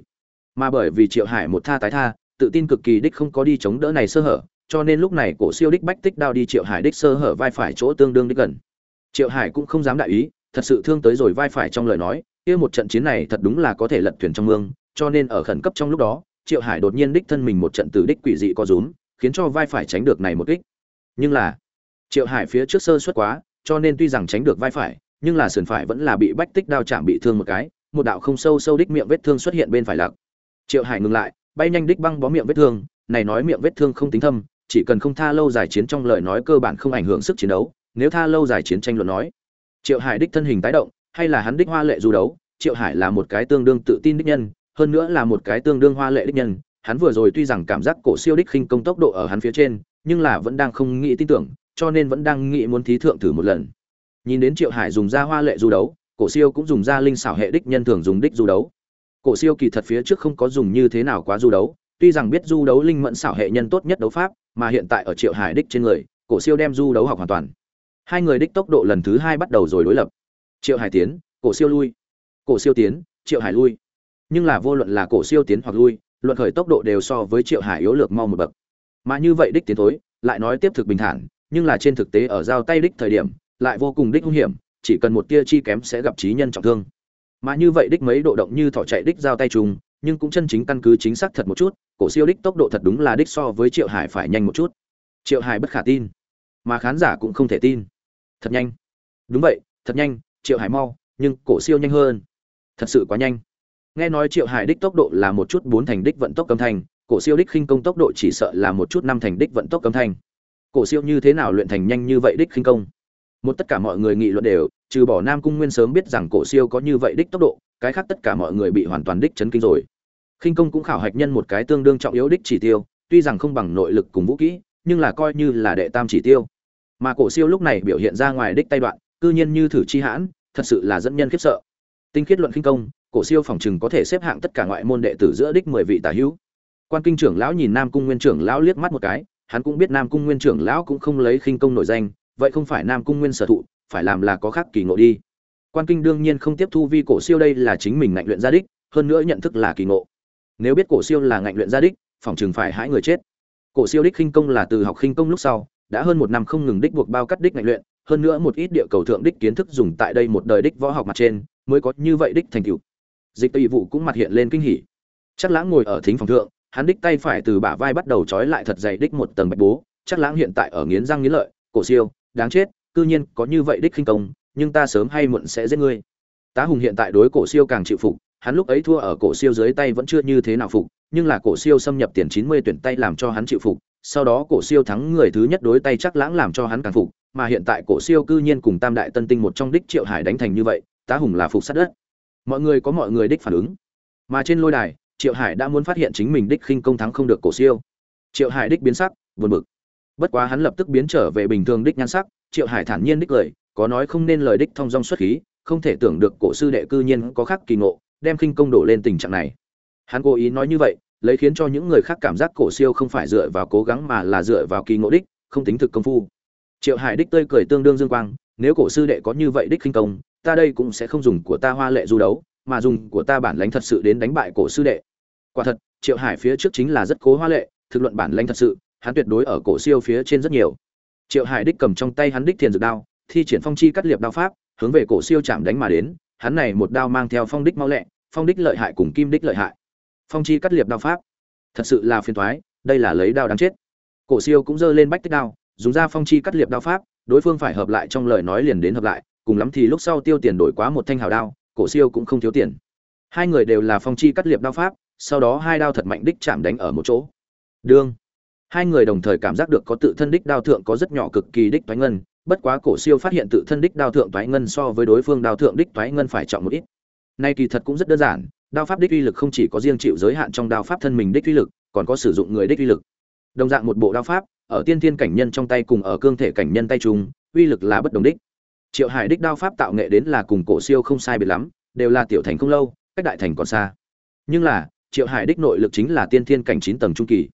Mà bởi vì triệu hải một tha tái tha, tự tin cực kỳ đích không có đi chống đỡ này sơ hở, cho nên lúc này cổ siêu đích bách tích đao đi triệu hải đích sơ hở vai phải chỗ tương đương đích gần triệu hải cũng không dám đại ý, thật sự thương tới rồi vai phải trong lời nói, kia một trận chiến này thật đúng là có thể lật thuyền trong mương, cho nên ở khẩn cấp trong lúc đó, triệu hải đột nhiên đích thân mình một trận từ đích quỷ dị co rúm, khiến cho vai phải tránh được này một kích. Nhưng là, triệu hải phía trước sơ suất quá, cho nên tuy rằng tránh được vai phải, nhưng là sườn phải vẫn là bị bách tích đao chạm bị thương một cái, một đạo không sâu sâu đích miệng vết thương xuất hiện bên phải lặc. Triệu hải ngừng lại, bay nhanh đích băng bó miệng vết thương, này nói miệng vết thương không tính thâm, chỉ cần không tha lâu dài chiến trong lời nói cơ bản không ảnh hưởng sức chiến đấu nếu tha lâu dài chiến tranh luận nói, triệu hải đích thân hình tái động, hay là hắn đích hoa lệ du đấu, triệu hải là một cái tương đương tự tin đích nhân, hơn nữa là một cái tương đương hoa lệ đích nhân, hắn vừa rồi tuy rằng cảm giác cổ siêu đích khinh công tốc độ ở hắn phía trên, nhưng là vẫn đang không nghĩ tin tưởng, cho nên vẫn đang nghĩ muốn thí thượng thử một lần. Nhìn đến triệu hải dùng ra hoa lệ du đấu, cổ siêu cũng dùng ra linh xảo hệ đích nhân thường dùng đích du đấu. Cổ siêu kỳ thật phía trước không có dùng như thế nào quá du đấu, tuy rằng biết du đấu linh mẫn xảo hệ nhân tốt nhất đấu pháp, mà hiện tại ở triệu hải đích trên người, cổ siêu đem du đấu học hoàn toàn hai người đích tốc độ lần thứ hai bắt đầu rồi đối lập. Triệu hải tiến, cổ siêu lui. Cổ siêu tiến, triệu hải lui. Nhưng là vô luận là cổ siêu tiến hoặc lui, luận khởi tốc độ đều so với triệu hải yếu lược mau một bậc. Mà như vậy đích tiến thối, lại nói tiếp thực bình thản, nhưng là trên thực tế ở giao tay đích thời điểm, lại vô cùng đích hung hiểm, chỉ cần một tia chi kém sẽ gặp trí nhân trọng thương. Mà như vậy đích mấy độ động như thỏ chạy đích giao tay trùng, nhưng cũng chân chính căn cứ chính xác thật một chút, cổ siêu đích tốc độ thật đúng là đích so với triệu hải phải nhanh một chút. Triệu hải bất khả tin, mà khán giả cũng không thể tin thật nhanh. Đúng vậy, thật nhanh, triệu hải mau, nhưng cổ siêu nhanh hơn. Thật sự quá nhanh. Nghe nói triệu hải đích tốc độ là một chút bốn thành đích vận tốc âm thanh, cổ siêu đích khinh công tốc độ chỉ sợ là một chút năm thành đích vận tốc âm thanh. Cổ siêu như thế nào luyện thành nhanh như vậy đích khinh công? Một tất cả mọi người nghị luận đều, trừ bỏ nam cung nguyên sớm biết rằng cổ siêu có như vậy đích tốc độ, cái khác tất cả mọi người bị hoàn toàn đích chấn kinh rồi. Khinh công cũng khảo hạch nhân một cái tương đương trọng yếu đích chỉ tiêu, tuy rằng không bằng nội lực cùng vũ kỹ, nhưng là coi như là đệ tam chỉ tiêu mà cổ siêu lúc này biểu hiện ra ngoài đích tay đoạn, cư nhiên như thử chi hãn, thật sự là dẫn nhân khiếp sợ. Tinh khiết luận khinh công, cổ siêu phòng chừng có thể xếp hạng tất cả ngoại môn đệ tử giữa đích mười vị tả hữu. Quan kinh trưởng lão nhìn nam cung nguyên trưởng lão liếc mắt một cái, hắn cũng biết nam cung nguyên trưởng lão cũng không lấy khinh công nổi danh, vậy không phải nam cung nguyên sở thụ, phải làm là có khác kỳ ngộ đi. Quan kinh đương nhiên không tiếp thu vi cổ siêu đây là chính mình ngạnh luyện gia đích, hơn nữa nhận thức là kỳ ngộ. Nếu biết cổ siêu là ngạnh luyện gia đích, phòng chừng phải hãi người chết. Cổ siêu đích khinh công là từ học khinh công lúc sau đã hơn một năm không ngừng đích buộc bao cắt đích ngạnh luyện, hơn nữa một ít địa cầu thượng đích kiến thức dùng tại đây một đời đích võ học mặt trên, mới có như vậy đích thành tựu. Dịch tây vụ cũng mặt hiện lên kinh hỉ. Chắc lãng ngồi ở thính phòng thượng, hắn đích tay phải từ bả vai bắt đầu trói lại thật dày đích một tầng bạch bố. Chắc lãng hiện tại ở nghiến răng nghiến lợi, cổ siêu, đáng chết, cư nhiên có như vậy đích khinh công, nhưng ta sớm hay muộn sẽ giết ngươi. Tá hùng hiện tại đối cổ siêu càng chịu phục, hắn lúc ấy thua ở cổ siêu dưới tay vẫn chưa như thế nào phục, nhưng là cổ siêu xâm nhập tiền chín mươi tuyển tay làm cho hắn chịu phục sau đó cổ siêu thắng người thứ nhất đối tay chắc lãng làm cho hắn càng phục, mà hiện tại cổ siêu cư nhiên cùng tam đại tân tinh một trong đích triệu hải đánh thành như vậy, tá hùng là phục sát đất. Mọi người có mọi người đích phản ứng. Mà trên lôi đài, triệu hải đã muốn phát hiện chính mình đích khinh công thắng không được cổ siêu. Triệu hải đích biến sắc, buồn bực. Bất quá hắn lập tức biến trở về bình thường đích nhan sắc, triệu hải thản nhiên đích cười có nói không nên lời đích thông dong xuất khí, không thể tưởng được cổ sư đệ cư nhiên có khác kỳ ngộ, đem khinh công đổ lên tình trạng này. Hắn cố ý nói như vậy lấy khiến cho những người khác cảm giác cổ siêu không phải dựa vào cố gắng mà là dựa vào kỳ ngộ đích, không tính thực công phu. Triệu hải đích tươi cười tương đương dương quang, nếu cổ sư đệ có như vậy đích khinh công, ta đây cũng sẽ không dùng của ta hoa lệ du đấu, mà dùng của ta bản lãnh thật sự đến đánh bại cổ sư đệ. Quả thật, triệu hải phía trước chính là rất cố hoa lệ, thực luận bản lãnh thật sự, hắn tuyệt đối ở cổ siêu phía trên rất nhiều. Triệu hải đích cầm trong tay hắn đích thiền dược đao, thi triển phong chi cắt liệp đao pháp, hướng về cổ siêu chạm đánh mà đến, hắn này một đao mang theo phong đích mau lẹ, phong đích lợi hại cùng kim đích lợi hại phong chi cắt liệp đao pháp. Thật sự là phiền toái, đây là lấy đao đáng chết. Cổ siêu cũng giơ lên bách tích đao, dùng ra phong chi cắt liệp đao pháp, đối phương phải hợp lại trong lời nói liền đến hợp lại, cùng lắm thì lúc sau tiêu tiền đổi quá một thanh hào đao, cổ siêu cũng không thiếu tiền. Hai người đều là phong chi cắt liệp đao pháp, sau đó hai đao thật mạnh đích chạm đánh ở một chỗ. Đương. Hai người đồng thời cảm giác được có tự thân đích đao thượng có rất nhỏ cực kỳ đích toái ngân, bất quá cổ siêu phát hiện tự thân đích đao thượng thoái ngân so với đối phương đao thượng đích toái ngân phải trọng một ít. Nay kỳ thật cũng rất đơn giản đao pháp đích uy lực không chỉ có riêng chịu giới hạn trong đao pháp thân mình đích uy lực, còn có sử dụng người đích uy lực. Đồng dạng một bộ đao pháp, ở tiên thiên cảnh nhân trong tay cùng ở cương thể cảnh nhân tay chung, uy lực là bất đồng đích. Triệu hải đích đao pháp tạo nghệ đến là cùng cổ siêu không sai biệt lắm, đều là tiểu thành không lâu, cách đại thành còn xa. Nhưng là, triệu hải đích nội lực chính là tiên thiên cảnh chín tầng trung kỳ.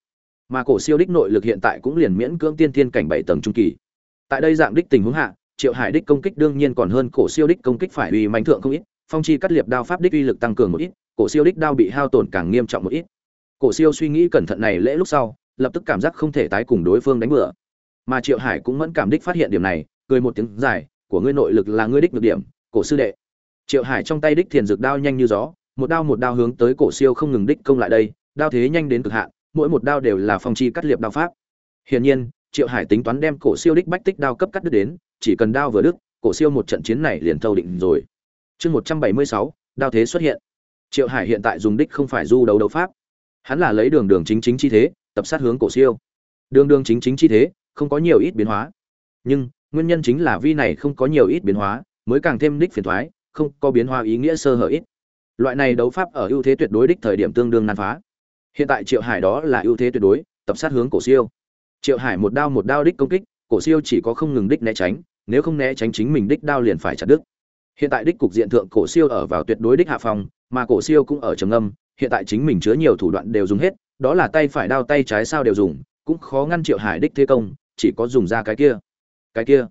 Mà cổ siêu đích nội lực hiện tại cũng liền miễn cưỡng tiên thiên cảnh bảy tầng trung kỳ. Tại đây dạng đích tình huống hạ, triệu hải đích công kích đương nhiên còn hơn cổ siêu đích công kích phải uy mạnh thượng không ít, phong chi cắt liệp đao pháp đích uy lực tăng cường một ít cổ siêu đích đao bị hao tổn càng nghiêm trọng một ít. Cổ siêu suy nghĩ cẩn thận này lễ lúc sau, lập tức cảm giác không thể tái cùng đối phương đánh bừa. Mà triệu hải cũng mẫn cảm đích phát hiện điểm này, cười một tiếng dài, của ngươi nội lực là ngươi đích được điểm, cổ sư đệ. Triệu hải trong tay đích thiền dược đao nhanh như gió, một đao một đao hướng tới cổ siêu không ngừng đích công lại đây, đao thế nhanh đến cực hạn, mỗi một đao đều là phong chi cắt liệp đao pháp. Hiển nhiên, triệu hải tính toán đem cổ siêu đích bách tích đao cấp cắt đứt đến, chỉ cần đao vừa đứt, cổ siêu một trận chiến này liền thâu định rồi. Chương một trăm bảy mươi sáu, đao thế xuất hiện triệu hải hiện tại dùng đích không phải du đấu đấu pháp. Hắn là lấy đường đường chính chính chi thế, tập sát hướng cổ siêu. Đường đường chính chính chi thế, không có nhiều ít biến hóa. Nhưng, nguyên nhân chính là vi này không có nhiều ít biến hóa, mới càng thêm đích phiền thoái, không có biến hóa ý nghĩa sơ hở ít. Loại này đấu pháp ở ưu thế tuyệt đối đích thời điểm tương đương nan phá. Hiện tại triệu hải đó là ưu thế tuyệt đối, tập sát hướng cổ siêu. Triệu hải một đao một đao đích công kích, cổ siêu chỉ có không ngừng đích né tránh, nếu không né tránh chính mình đích đao liền phải chặt đứt. Hiện tại đích cục diện thượng cổ siêu ở vào tuyệt đối đích hạ phòng mà cổ siêu cũng ở trầm âm hiện tại chính mình chứa nhiều thủ đoạn đều dùng hết, đó là tay phải đao tay trái sao đều dùng, cũng khó ngăn triệu hải đích thế công, chỉ có dùng ra cái kia. Cái kia?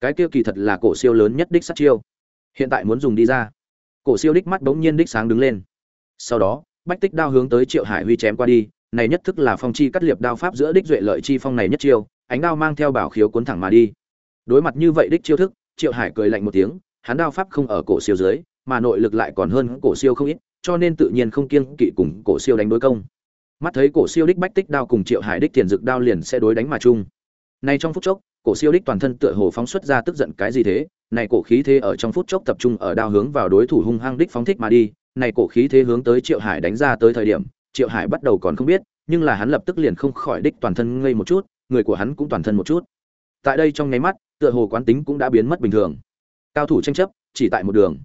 Cái kia kỳ thật là cổ siêu lớn nhất đích sát chiêu. Hiện tại muốn dùng đi ra. Cổ siêu đích mắt bỗng nhiên đích sáng đứng lên. Sau đó, bách tích đao hướng tới triệu hải huy chém qua đi, này nhất thức là phong chi cắt liệp đao pháp giữa đích duệ lợi chi phong này nhất chiêu, ánh đao mang theo bảo khiếu cuốn thẳng mà đi. Đối mặt như vậy đích chiêu thức, triệu hải cười lạnh một tiếng, hắn đao pháp không ở cổ siêu dưới mà nội lực lại còn hơn cổ siêu không ít, cho nên tự nhiên không kiêng kỵ cùng cổ siêu đánh đối công. Mắt thấy cổ siêu đích bách tích đao cùng triệu hải đích tiền dược đao liền sẽ đối đánh mà chung. Nay trong phút chốc, cổ siêu đích toàn thân tựa hồ phóng xuất ra tức giận cái gì thế, này cổ khí thế ở trong phút chốc tập trung ở đao hướng vào đối thủ hung hăng đích phóng thích mà đi, này cổ khí thế hướng tới triệu hải đánh ra tới thời điểm, triệu hải bắt đầu còn không biết, nhưng là hắn lập tức liền không khỏi đích toàn thân ngây một chút, người của hắn cũng toàn thân một chút. Tại đây trong nháy mắt, tựa hồ quán tính cũng đã biến mất bình thường. Cao thủ tranh chấp, chỉ tại một đường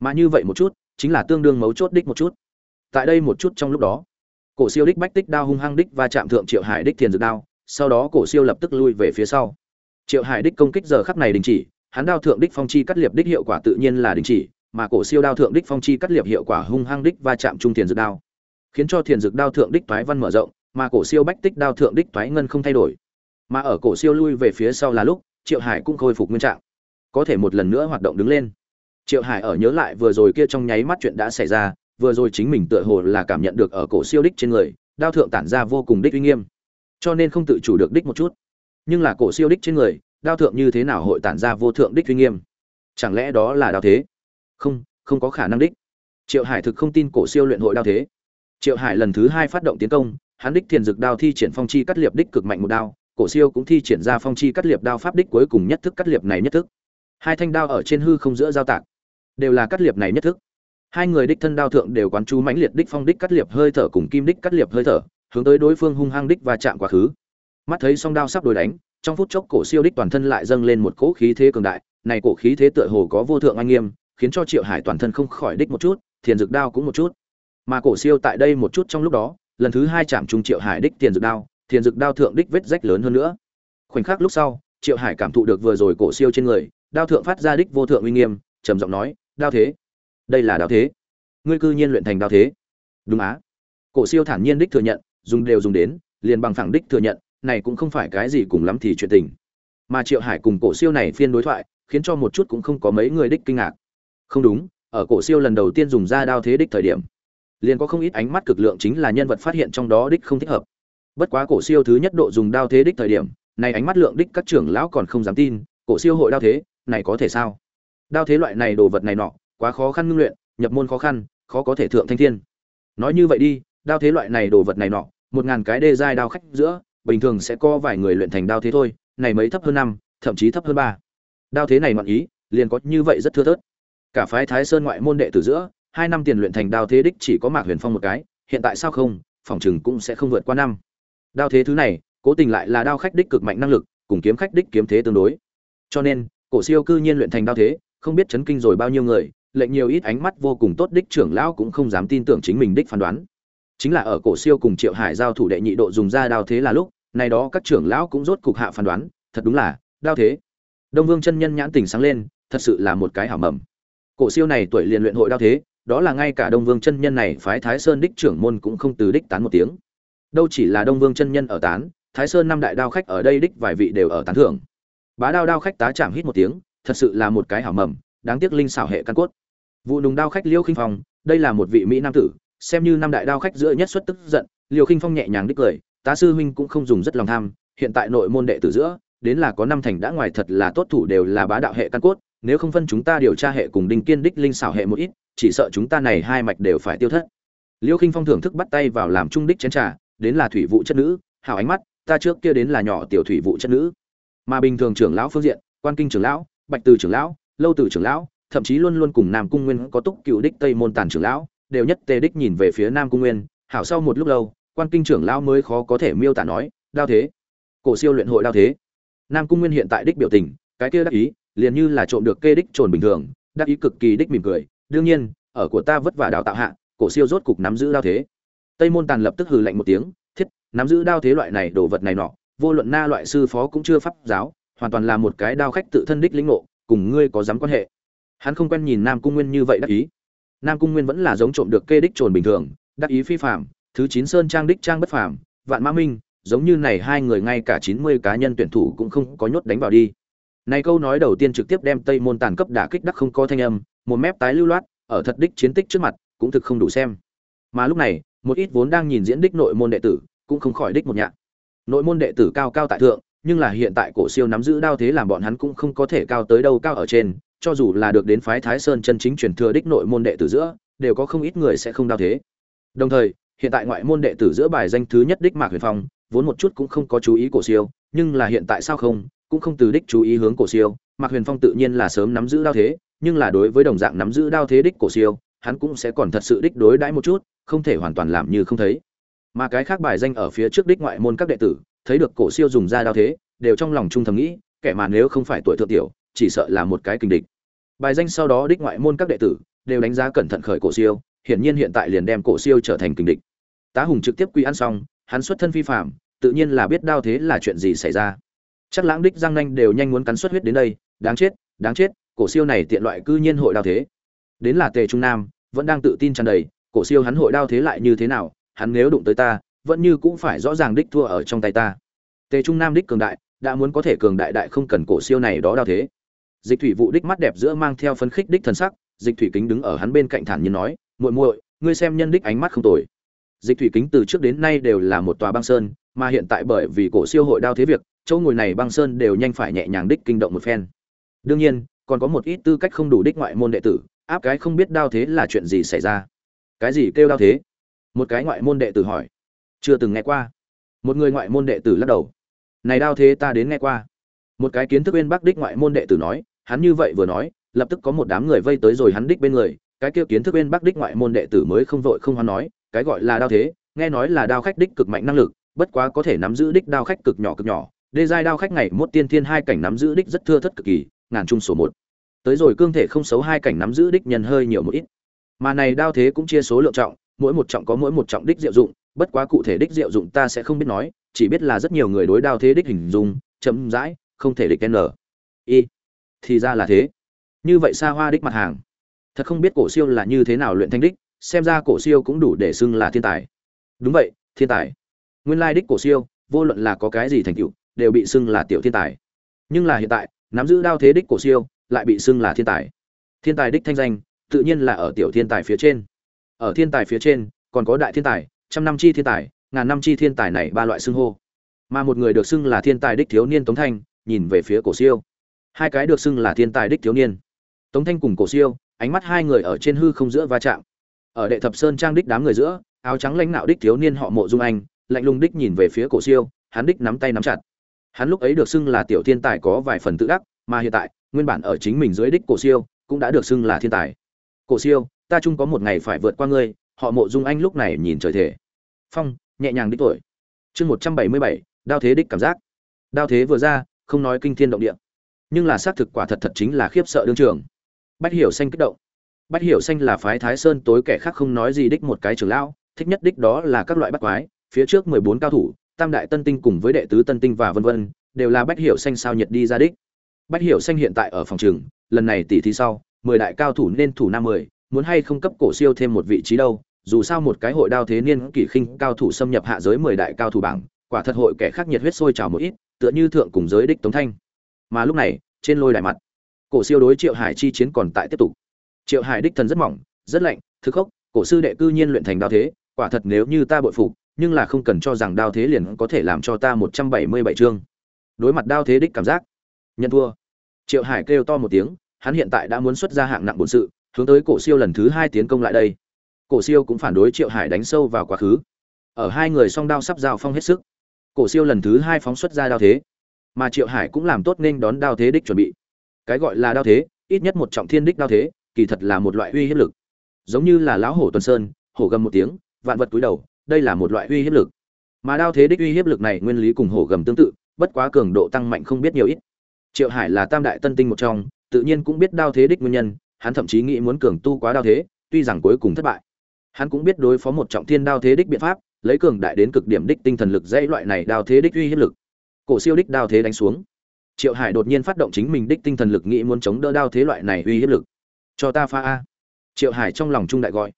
mà như vậy một chút, chính là tương đương mấu chốt đích một chút. Tại đây một chút trong lúc đó, cổ siêu đích bách tích đao hung hăng đích và chạm thượng triệu hải đích thiền dược đao, sau đó cổ siêu lập tức lui về phía sau. Triệu hải đích công kích giờ khắc này đình chỉ, hắn đao thượng đích phong chi cắt liệp đích hiệu quả tự nhiên là đình chỉ, mà cổ siêu đao thượng đích phong chi cắt liệp hiệu quả hung hăng đích và chạm trung thiền dược đao. Khiến cho thiền dược đao thượng đích toái văn mở rộng, mà cổ siêu bách tích đao thượng đích toái ngân không thay đổi. Mà ở cổ siêu lui về phía sau là lúc, triệu hải cũng khôi phục nguyên trạng. Có thể một lần nữa hoạt động đứng lên triệu hải ở nhớ lại vừa rồi kia trong nháy mắt chuyện đã xảy ra, vừa rồi chính mình tựa hồ là cảm nhận được ở cổ siêu đích trên người, đao thượng tản ra vô cùng đích uy nghiêm. Cho nên không tự chủ được đích một chút. Nhưng là cổ siêu đích trên người, đao thượng như thế nào hội tản ra vô thượng đích uy nghiêm? Chẳng lẽ đó là đao thế? Không không có khả năng đích. Triệu hải thực không tin cổ siêu luyện hội đao thế. Triệu hải lần thứ hai phát động tiến công, hắn đích thiền dực đao thi triển phong chi cắt liệp đích cực mạnh một đao, cổ siêu cũng thi triển ra phong chi cắt liệp đao pháp đích cuối cùng nhất thức cắt liệp này nhất thức. Hai thanh đao ở trên hư không giữa giao tạc đều là cắt liệp này nhất thức. Hai người đích thân đao thượng đều quán chú mãnh liệt đích phong đích cắt liệp hơi thở cùng kim đích cắt liệp hơi thở, hướng tới đối phương hung hăng đích và chạm quá khứ. Mắt thấy song đao sắp đối đánh, trong phút chốc cổ siêu đích toàn thân lại dâng lên một cỗ khí thế cường đại, này cổ khí thế tựa hồ có vô thượng anh nghiêm, khiến cho triệu hải toàn thân không khỏi đích một chút thiền dược đao cũng một chút. Mà cổ siêu tại đây một chút trong lúc đó, lần thứ hai chạm trung triệu hải đích tiền dược đao thiền dược đao thượng đích vết rách lớn hơn nữa. Khoảnh khắc lúc sau, triệu hải cảm thụ được vừa rồi cổ siêu trên người, đao thượng phát ra đích vô thượng uy nghiêm, trầm giọng nói đao thế. Đây là đao thế. Ngươi cư nhiên luyện thành đao thế. Đúng á. Cổ siêu thản nhiên đích thừa nhận, dùng đều dùng đến, liền bằng phẳng đích thừa nhận, này cũng không phải cái gì cùng lắm thì chuyện tình. Mà triệu hải cùng cổ siêu này phiên đối thoại, khiến cho một chút cũng không có mấy người đích kinh ngạc. Không đúng, ở cổ siêu lần đầu tiên dùng ra đao thế đích thời điểm, liền có không ít ánh mắt cực lượng chính là nhân vật phát hiện trong đó đích không thích hợp. Bất quá cổ siêu thứ nhất độ dùng đao thế đích thời điểm, này ánh mắt lượng đích các trưởng lão còn không dám tin, cổ siêu hội đao thế, này có thể sao? Đao thế loại này đồ vật này nọ, quá khó khăn ngưng luyện, nhập môn khó khăn, khó có thể thượng thanh thiên. Nói như vậy đi, đao thế loại này đồ vật này nọ, một ngàn cái đê giai đao khách giữa, bình thường sẽ có vài người luyện thành đao thế thôi, này mấy thấp hơn năm, thậm chí thấp hơn ba. Đao thế này ngoạn ý, liền có như vậy rất thưa thớt. Cả phái thái sơn ngoại môn đệ tử giữa, hai năm tiền luyện thành đao thế đích chỉ có mạc huyền phong một cái, hiện tại sao không phỏng chừng cũng sẽ không vượt qua năm. Đao thế thứ này, cố tình lại là đao khách đích cực mạnh năng lực, cùng kiếm khách đích kiếm thế tương đối. Cho nên, cổ siêu cư nhiên luyện thành đao thế không biết chấn kinh rồi bao nhiêu người, lệnh nhiều ít ánh mắt vô cùng tốt đích trưởng lão cũng không dám tin tưởng chính mình đích phán đoán. Chính là ở cổ siêu cùng triệu hải giao thủ đệ nhị độ dùng ra đao thế là lúc này đó các trưởng lão cũng rốt cục hạ phán đoán, thật đúng là, đao thế. Đông vương chân nhân nhãn tình sáng lên, thật sự là một cái hảo mầm. Cổ siêu này tuổi liền luyện hội đao thế, đó là ngay cả đông vương chân nhân này phái thái sơn đích trưởng môn cũng không từ đích tán một tiếng. Đâu chỉ là đông vương chân nhân ở tán, thái sơn năm đại đao khách ở đây đích vài vị đều ở tán thưởng. Bá đao đao khách tá chạm hít một tiếng thật sự là một cái hảo mầm, đáng tiếc linh xảo hệ căn cốt. Vụ nùng đao khách liêu khinh phong, đây là một vị mỹ nam tử, xem như năm đại đao khách giữa nhất xuất tức giận, liêu khinh phong nhẹ nhàng đích cười, tá sư huynh cũng không dùng rất lòng tham, hiện tại nội môn đệ tử giữa, đến là có năm thành đã ngoài thật là tốt thủ đều là bá đạo hệ căn cốt, nếu không phân chúng ta điều tra hệ cùng đinh kiên đích linh xảo hệ một ít, chỉ sợ chúng ta này hai mạch đều phải tiêu thất. Liêu khinh phong thưởng thức bắt tay vào làm trung đích chén trà, đến là thủy vụ chất nữ, hảo ánh mắt, ta trước kia đến là nhỏ tiểu thủy vụ chất nữ. Mà bình thường trưởng lão phương diện, quan kinh trưởng lão bạch từ trưởng lão, lâu từ trưởng lão, thậm chí luôn luôn cùng nam cung nguyên có túc cựu đích tây môn tàn trưởng lão, đều nhất tề đích nhìn về phía nam cung nguyên. Hảo sau một lúc lâu, quan kinh trưởng lão mới khó có thể miêu tả nói, đao thế, cổ siêu luyện hội đao thế. Nam cung nguyên hiện tại đích biểu tình, cái kia đắc ý, liền như là trộm được kê đích trồn bình thường, đắc ý cực kỳ đích mỉm cười. Đương nhiên, ở của ta vất vả đào tạo hạ, cổ siêu rốt cục nắm giữ đao thế. Tây môn tàn lập tức hừ lạnh một tiếng, thiết, nắm giữ đao thế loại này đồ vật này nọ, vô luận na loại sư phó cũng chưa pháp giáo hoàn toàn là một cái đao khách tự thân đích lĩnh ngộ, cùng ngươi có dám quan hệ. Hắn không quen nhìn nam cung nguyên như vậy đắc ý. Nam cung nguyên vẫn là giống trộm được kê đích trồn bình thường, đắc ý phi phạm thứ chín sơn trang đích trang bất phàm, vạn mã minh, giống như này hai người ngay cả chín mươi cá nhân tuyển thủ cũng không có nhốt đánh vào đi. Này câu nói đầu tiên trực tiếp đem tây môn tàn cấp đả kích đắc không có thanh âm, một mép tái lưu loát, ở thật đích chiến tích trước mặt, cũng thực không đủ xem. Mà lúc này, một ít vốn đang nhìn diễn đích nội môn đệ tử, cũng không khỏi đích một nhạc. Nội môn đệ tử cao cao tại thượng nhưng là hiện tại cổ siêu nắm giữ đao thế làm bọn hắn cũng không có thể cao tới đâu cao ở trên, cho dù là được đến phái thái sơn chân chính truyền thừa đích nội môn đệ tử giữa, đều có không ít người sẽ không đao thế. Đồng thời, hiện tại ngoại môn đệ tử giữa bài danh thứ nhất đích mạc huyền phong, vốn một chút cũng không có chú ý cổ siêu, nhưng là hiện tại sao không, cũng không từ đích chú ý hướng cổ siêu, mạc huyền phong tự nhiên là sớm nắm giữ đao thế, nhưng là đối với đồng dạng nắm giữ đao thế đích cổ siêu, hắn cũng sẽ còn thật sự đích đối đãi một chút, không thể hoàn toàn làm như không thấy. Mà cái khác bài danh ở phía trước đích ngoại môn các đệ tử thấy được cổ siêu dùng ra đao thế, đều trong lòng trung thầm nghĩ, kẻ mà nếu không phải tuổi thượng tiểu, chỉ sợ là một cái kinh địch. Bài danh sau đó đích ngoại môn các đệ tử đều đánh giá cẩn thận khởi cổ siêu, hiển nhiên hiện tại liền đem cổ siêu trở thành kinh địch. Tá hùng trực tiếp quy ăn xong, hắn xuất thân phi phạm tự nhiên là biết đao thế là chuyện gì xảy ra. Chắc lãng đích giang nanh đều nhanh muốn cắn xuất huyết đến đây, đáng chết đáng chết, cổ siêu này tiện loại cư nhiên hội đao thế. Đến là tề trung nam, vẫn đang tự tin tràn đầy, cổ siêu hắn hội đao thế lại như thế nào, hắn nếu đụng tới ta vẫn như cũng phải rõ ràng đích thua ở trong tay ta. Tề trung nam đích cường đại, đã muốn có thể cường đại đại không cần cổ siêu này đó đao thế. Dịch thủy vụ đích mắt đẹp giữa mang theo phấn khích đích thần sắc, dịch thủy kính đứng ở hắn bên cạnh thản nhiên nói, muội muội, ngươi xem nhân đích ánh mắt không tồi. Dịch thủy kính từ trước đến nay đều là một tòa băng sơn, mà hiện tại bởi vì cổ siêu hội đao thế việc, chỗ ngồi này băng sơn đều nhanh phải nhẹ nhàng đích kinh động một phen. Đương nhiên, còn có một ít tư cách không đủ đích ngoại môn đệ tử, áp cái không biết đao thế là chuyện gì xảy ra. Cái gì kêu đao thế? Một cái ngoại môn đệ tử hỏi chưa từng nghe qua. Một người ngoại môn đệ tử lắc đầu. Này đao thế ta đến nghe qua. Một cái kiến thức bên bắc đích ngoại môn đệ tử nói, hắn như vậy vừa nói, lập tức có một đám người vây tới rồi hắn đích bên người. Cái kia kiến thức bên bắc đích ngoại môn đệ tử mới không vội không hoan nói, cái gọi là đao thế, nghe nói là đao khách đích cực mạnh năng lực, bất quá có thể nắm giữ đích đao khách cực nhỏ cực nhỏ. Đê giai đao khách ngày mốt tiên thiên hai cảnh nắm giữ đích rất thưa thất cực kỳ, ngàn chung số một. Tới rồi cương thể không xấu hai cảnh nắm giữ đích nhân hơi nhiều một ít. Mà này đao thế cũng chia số lượng trọng, mỗi một trọng có mỗi một trọng đích diệu dụng bất quá cụ thể đích diệu dụng ta sẽ không biết nói, chỉ biết là rất nhiều người đối đao thế đích hình dung chấm dãi không thể địch n. Y thì ra là thế. Như vậy xa hoa đích mặt hàng. Thật không biết cổ siêu là như thế nào luyện thanh đích, xem ra cổ siêu cũng đủ để xưng là thiên tài. Đúng vậy, thiên tài. Nguyên lai đích cổ siêu, vô luận là có cái gì thành tựu, đều bị xưng là tiểu thiên tài. Nhưng là hiện tại, nắm giữ đao thế đích cổ siêu, lại bị xưng là thiên tài. Thiên tài đích thanh danh, tự nhiên là ở tiểu thiên tài phía trên. Ở thiên tài phía trên, còn có đại thiên tài trăm năm chi thiên tài, ngàn năm chi thiên tài này ba loại xưng hô. Mà một người được xưng là thiên tài đích thiếu niên tống thanh, nhìn về phía cổ siêu. Hai cái được xưng là thiên tài đích thiếu niên. Tống thanh cùng cổ siêu, ánh mắt hai người ở trên hư không giữa va chạm. Ở đệ thập sơn trang đích đám người giữa, áo trắng lãnh nạo đích thiếu niên họ mộ dung anh, lạnh lùng đích nhìn về phía cổ siêu, hắn đích nắm tay nắm chặt. Hắn lúc ấy được xưng là tiểu thiên tài có vài phần tự đắc, mà hiện tại, nguyên bản ở chính mình dưới đích cổ siêu, cũng đã được xưng là thiên tài. Cổ siêu, ta chung có một ngày phải vượt qua ngươi họ mộ dung anh lúc này nhìn trời thể phong, nhẹ nhàng đích tuổi chương một trăm bảy mươi bảy, đao thế đích cảm giác. Đao thế vừa ra, không nói kinh thiên động địa. Nhưng là xác thực quả thật thật chính là khiếp sợ đương trường. Bách hiểu xanh kích động. Bách hiểu xanh là phái thái sơn tối kẻ khác không nói gì đích một cái trưởng lão, thích nhất đích đó là các loại bắt quái, phía trước mười bốn cao thủ, tam đại tân tinh cùng với đệ tứ tân tinh và vân vân, đều là bách hiểu xanh sao nhiệt đi ra đích. Bách hiểu xanh hiện tại ở phòng trường, lần này tỷ thí sau, mười đại cao thủ nên thủ năm mười, muốn hay không cấp cổ siêu thêm một vị trí đâu dù sao một cái hội đao thế niên kỷ khinh cao thủ xâm nhập hạ giới mười đại cao thủ bảng, quả thật hội kẻ khác nhiệt huyết sôi trào một ít, tựa như thượng cùng giới đích tống thanh. Mà lúc này, trên lôi đại mặt, cổ siêu đối triệu hải chi chiến còn tại tiếp tục. Triệu hải đích thần rất mỏng, rất lạnh, thực khốc, cổ sư đệ cư nhiên luyện thành đao thế, quả thật nếu như ta bội phục, nhưng là không cần cho rằng đao thế liền có thể làm cho ta một trăm bảy mươi bảy chương. Đối mặt đao thế đích cảm giác, nhận thua. Triệu hải kêu to một tiếng, hắn hiện tại đã muốn xuất ra hạng nặng bổn sự, hướng tới cổ siêu lần thứ hai tiến công lại đây cổ siêu cũng phản đối triệu hải đánh sâu vào quá khứ. Ở hai người song đao sắp giao phong hết sức, cổ siêu lần thứ hai phóng xuất ra đao thế. Mà triệu hải cũng làm tốt nên đón đao thế đích chuẩn bị. Cái gọi là đao thế, ít nhất một trọng thiên đích đao thế, kỳ thật là một loại uy hiếp lực. Giống như là lão hổ tuần sơn, hổ gầm một tiếng, vạn vật cúi đầu, đây là một loại uy hiếp lực. Mà đao thế đích uy hiếp lực này nguyên lý cùng hổ gầm tương tự, bất quá cường độ tăng mạnh không biết nhiều ít. Triệu hải là tam đại tân tinh một trong, tự nhiên cũng biết đao thế đích nguyên nhân, hắn thậm chí nghĩ muốn cường tu quá đao thế, tuy rằng cuối cùng thất bại hắn cũng biết đối phó một trọng thiên đao thế đích biện pháp, lấy cường đại đến cực điểm đích tinh thần lực dãy loại này đao thế đích uy hiếp lực. Cổ siêu đích đao thế đánh xuống. Triệu hải đột nhiên phát động chính mình đích tinh thần lực nghĩ muốn chống đỡ đao thế loại này uy hiếp lực. Cho ta pha a. Triệu hải trong lòng trung đại gọi.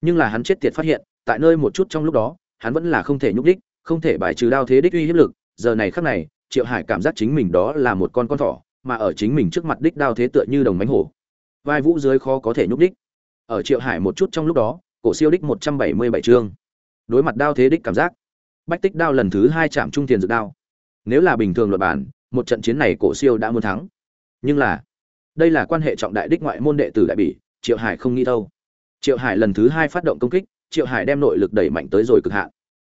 Nhưng là hắn chết tiệt phát hiện, tại nơi một chút trong lúc đó, hắn vẫn là không thể nhúc đích không thể bài trừ đao thế đích uy hiếp lực. Giờ này khắc này, triệu hải cảm giác chính mình đó là một con con thỏ, mà ở chính mình trước mặt đích đao thế tựa như đồng bánh hổ. Vai vũ dưới khó có thể nhúc đích ở triệu hải một chút trong lúc đó cổ siêu đích một trăm bảy mươi bảy chương. Đối mặt đao thế đích cảm giác. Bách tích đao lần thứ hai chạm trung tiền dược đao. Nếu là bình thường luật bản, một trận chiến này cổ siêu đã muốn thắng. Nhưng là, đây là quan hệ trọng đại đích ngoại môn đệ tử đại bỉ, triệu hải không nghĩ đâu. Triệu hải lần thứ hai phát động công kích, triệu hải đem nội lực đẩy mạnh tới rồi cực hạn.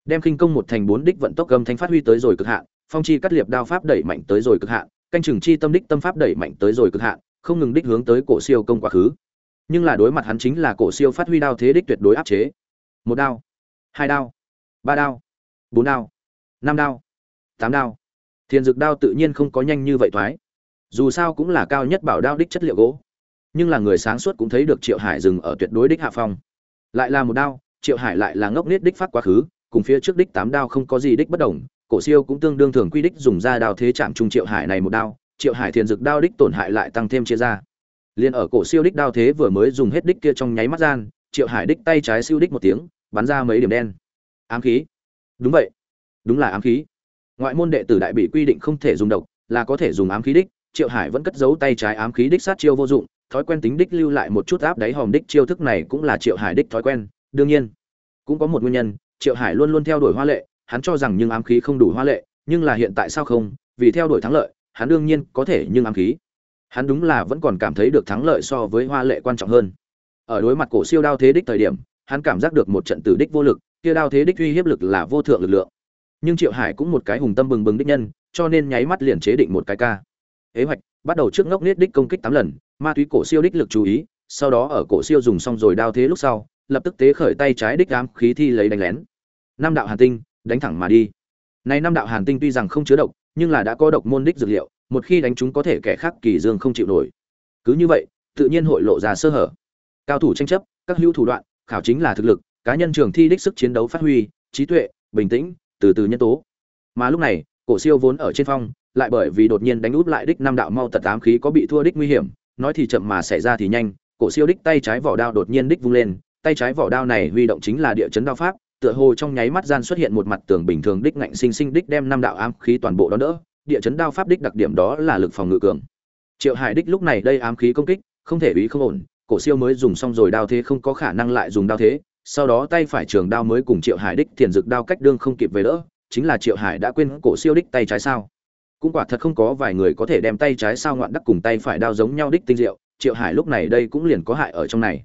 Đem khinh công một thành bốn đích vận tốc gầm thanh phát huy tới rồi cực hạn, phong chi cắt liệp đao pháp đẩy mạnh tới rồi cực hạn, canh chừng chi tâm đích tâm pháp đẩy mạnh tới rồi cực hạn, không ngừng đích hướng tới cổ siêu công quá khứ nhưng là đối mặt hắn chính là cổ siêu phát huy đao thế đích tuyệt đối áp chế. Một đao, hai đao, ba đao, bốn đao, năm đao, tám đao. Thiền dược đao tự nhiên không có nhanh như vậy thoái. Dù sao cũng là cao nhất bảo đao đích chất liệu gỗ. Nhưng là người sáng suốt cũng thấy được triệu hải dừng ở tuyệt đối đích hạ phong. Lại là một đao, triệu hải lại là ngốc nết đích phát quá khứ, cùng phía trước đích tám đao không có gì đích bất đồng. Cổ siêu cũng tương đương thường quy đích dùng ra đao thế chạm trung triệu hải này một đao. Triệu hải thiền dược đao đích tổn hại lại tăng thêm chia ra liền ở cổ siêu đích đao thế vừa mới dùng hết đích kia trong nháy mắt gian, triệu hải đích tay trái siêu đích một tiếng, bắn ra mấy điểm đen. Ám khí. Đúng vậy. Đúng là ám khí. Ngoại môn đệ tử đại bị quy định không thể dùng độc, là có thể dùng ám khí đích, triệu hải vẫn cất giấu tay trái ám khí đích sát chiêu vô dụng, thói quen tính đích lưu lại một chút áp đáy hòm đích chiêu thức này cũng là triệu hải đích thói quen. Đương nhiên, cũng có một nguyên nhân, triệu hải luôn luôn theo đuổi hoa lệ, hắn cho rằng nhưng ám khí không đủ hoa lệ, nhưng là hiện tại sao không, vì theo đuổi thắng lợi, hắn đương nhiên có thể nhưng ám khí hắn đúng là vẫn còn cảm thấy được thắng lợi so với hoa lệ quan trọng hơn. Ở đối mặt cổ siêu đao thế đích thời điểm, hắn cảm giác được một trận tử đích vô lực, kia đao thế đích uy hiếp lực là vô thượng lực lượng. Nhưng triệu hải cũng một cái hùng tâm bừng bừng đích nhân, cho nên nháy mắt liền chế định một cái ca. Kế hoạch, bắt đầu trước ngốc nết đích công kích tám lần, ma túy cổ siêu đích lực chú ý, sau đó ở cổ siêu dùng xong rồi đao thế lúc sau, lập tức tế khởi tay trái đích ám khí thi lấy đánh lén. Năm đạo hàn tinh, đánh thẳng mà đi. Này năm đạo hàn tinh tuy rằng không chứa độc, nhưng là đã có độc môn đích dược liệu một khi đánh chúng có thể kẻ khác kỳ dương không chịu nổi. Cứ như vậy, tự nhiên hội lộ ra sơ hở. Cao thủ tranh chấp, các hữu thủ đoạn, khảo chính là thực lực, cá nhân trường thi đích sức chiến đấu phát huy, trí tuệ, bình tĩnh, từ từ nhân tố. Mà lúc này, cổ siêu vốn ở trên phong, lại bởi vì đột nhiên đánh úp lại đích năm đạo mau tật tám khí có bị thua đích nguy hiểm, nói thì chậm mà xảy ra thì nhanh, cổ siêu đích tay trái vỏ đao đột nhiên đích vung lên, tay trái vỏ đao này huy động chính là địa chấn đao pháp, tựa hồ trong nháy mắt gian xuất hiện một mặt tường bình thường đích ngạnh sinh sinh đích đem năm đạo ám khí toàn bộ đó đỡ địa chấn đao pháp đích đặc điểm đó là lực phòng ngự cường. Triệu hải đích lúc này đây ám khí công kích, không thể ý không ổn, cổ siêu mới dùng xong rồi đao thế không có khả năng lại dùng đao thế, sau đó tay phải trường đao mới cùng triệu hải đích thiền dực đao cách đương không kịp về đỡ, chính là triệu hải đã quên cổ siêu đích tay trái sao. Cũng quả thật không có vài người có thể đem tay trái sao ngoạn đắc cùng tay phải đao giống nhau đích tinh diệu, triệu hải lúc này đây cũng liền có hại ở trong này.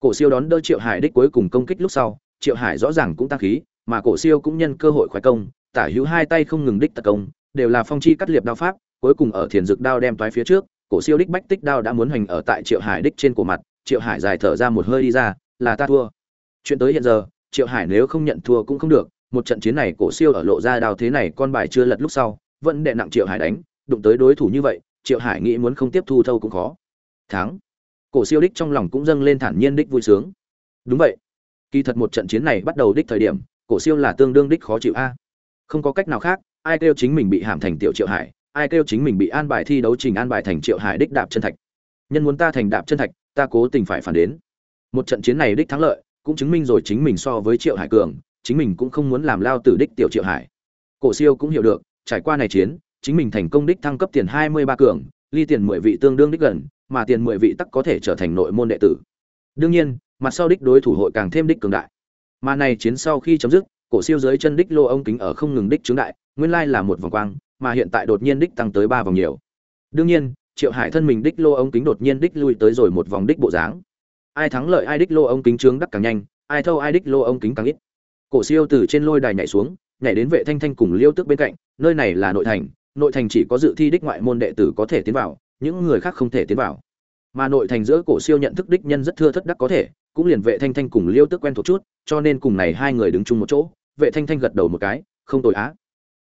Cổ siêu đón đỡ triệu hải đích cuối cùng công kích lúc sau, triệu hải rõ ràng cũng tăng khí, mà cổ siêu cũng nhân cơ hội khoái công, tả hữu hai tay không ngừng đích tấn công đều là phong chi cắt liệp đao pháp, cuối cùng ở thiền dực đao đem toái phía trước, cổ siêu đích bách tích đao đã muốn hành ở tại triệu hải đích trên cổ mặt, triệu hải dài thở ra một hơi đi ra, là ta thua. Chuyện tới hiện giờ, triệu hải nếu không nhận thua cũng không được, một trận chiến này cổ siêu ở lộ ra đao thế này con bài chưa lật lúc sau, vẫn đệ nặng triệu hải đánh, đụng tới đối thủ như vậy, triệu hải nghĩ muốn không tiếp thu thâu cũng khó. Thắng. Cổ siêu đích trong lòng cũng dâng lên thản nhiên đích vui sướng. Đúng vậy. Kỳ thật một trận chiến này bắt đầu đích thời điểm, cổ siêu là tương đương đích khó chịu a. Không có cách nào khác ai kêu chính mình bị hãm thành tiểu triệu hải, ai kêu chính mình bị an bài thi đấu trình an bài thành triệu hải đích đạp chân thạch. Nhân muốn ta thành đạp chân thạch, ta cố tình phải phản đến. Một trận chiến này đích thắng lợi, cũng chứng minh rồi chính mình so với triệu hải cường, chính mình cũng không muốn làm lao tử đích tiểu triệu hải. Cổ siêu cũng hiểu được, trải qua này chiến, chính mình thành công đích thăng cấp tiền hai mươi ba cường, ly tiền mười vị tương đương đích gần, mà tiền mười vị tắc có thể trở thành nội môn đệ tử. Đương nhiên, mặt sau đích đối thủ hội càng thêm đích cường đại. Mà này chiến sau khi chấm dứt cổ siêu dưới chân đích lô ông kính ở không ngừng đích trướng đại, nguyên lai là một vòng quang, mà hiện tại đột nhiên đích tăng tới ba vòng nhiều. Đương nhiên, triệu hải thân mình đích lô ông kính đột nhiên đích lui tới rồi một vòng đích bộ dáng. Ai thắng lợi, ai đích lô ông kính trướng đắc càng nhanh, ai thâu, ai đích lô ông kính càng ít. Cổ siêu từ trên lôi đài nhảy xuống, nhảy đến vệ thanh thanh cùng liêu tức bên cạnh, nơi này là nội thành nội thành chỉ có dự thi đích ngoại môn đệ tử có thể tiến vào, những người khác không thể tiến vào. Mà nội thành giữa cổ siêu nhận thức đích nhân rất thưa thất đắc có thể, cũng liền vệ thanh thanh cùng liêu tức quen thuộc chút, cho nên cùng này hai người đứng chung một chỗ vệ thanh thanh gật đầu một cái, không tội á.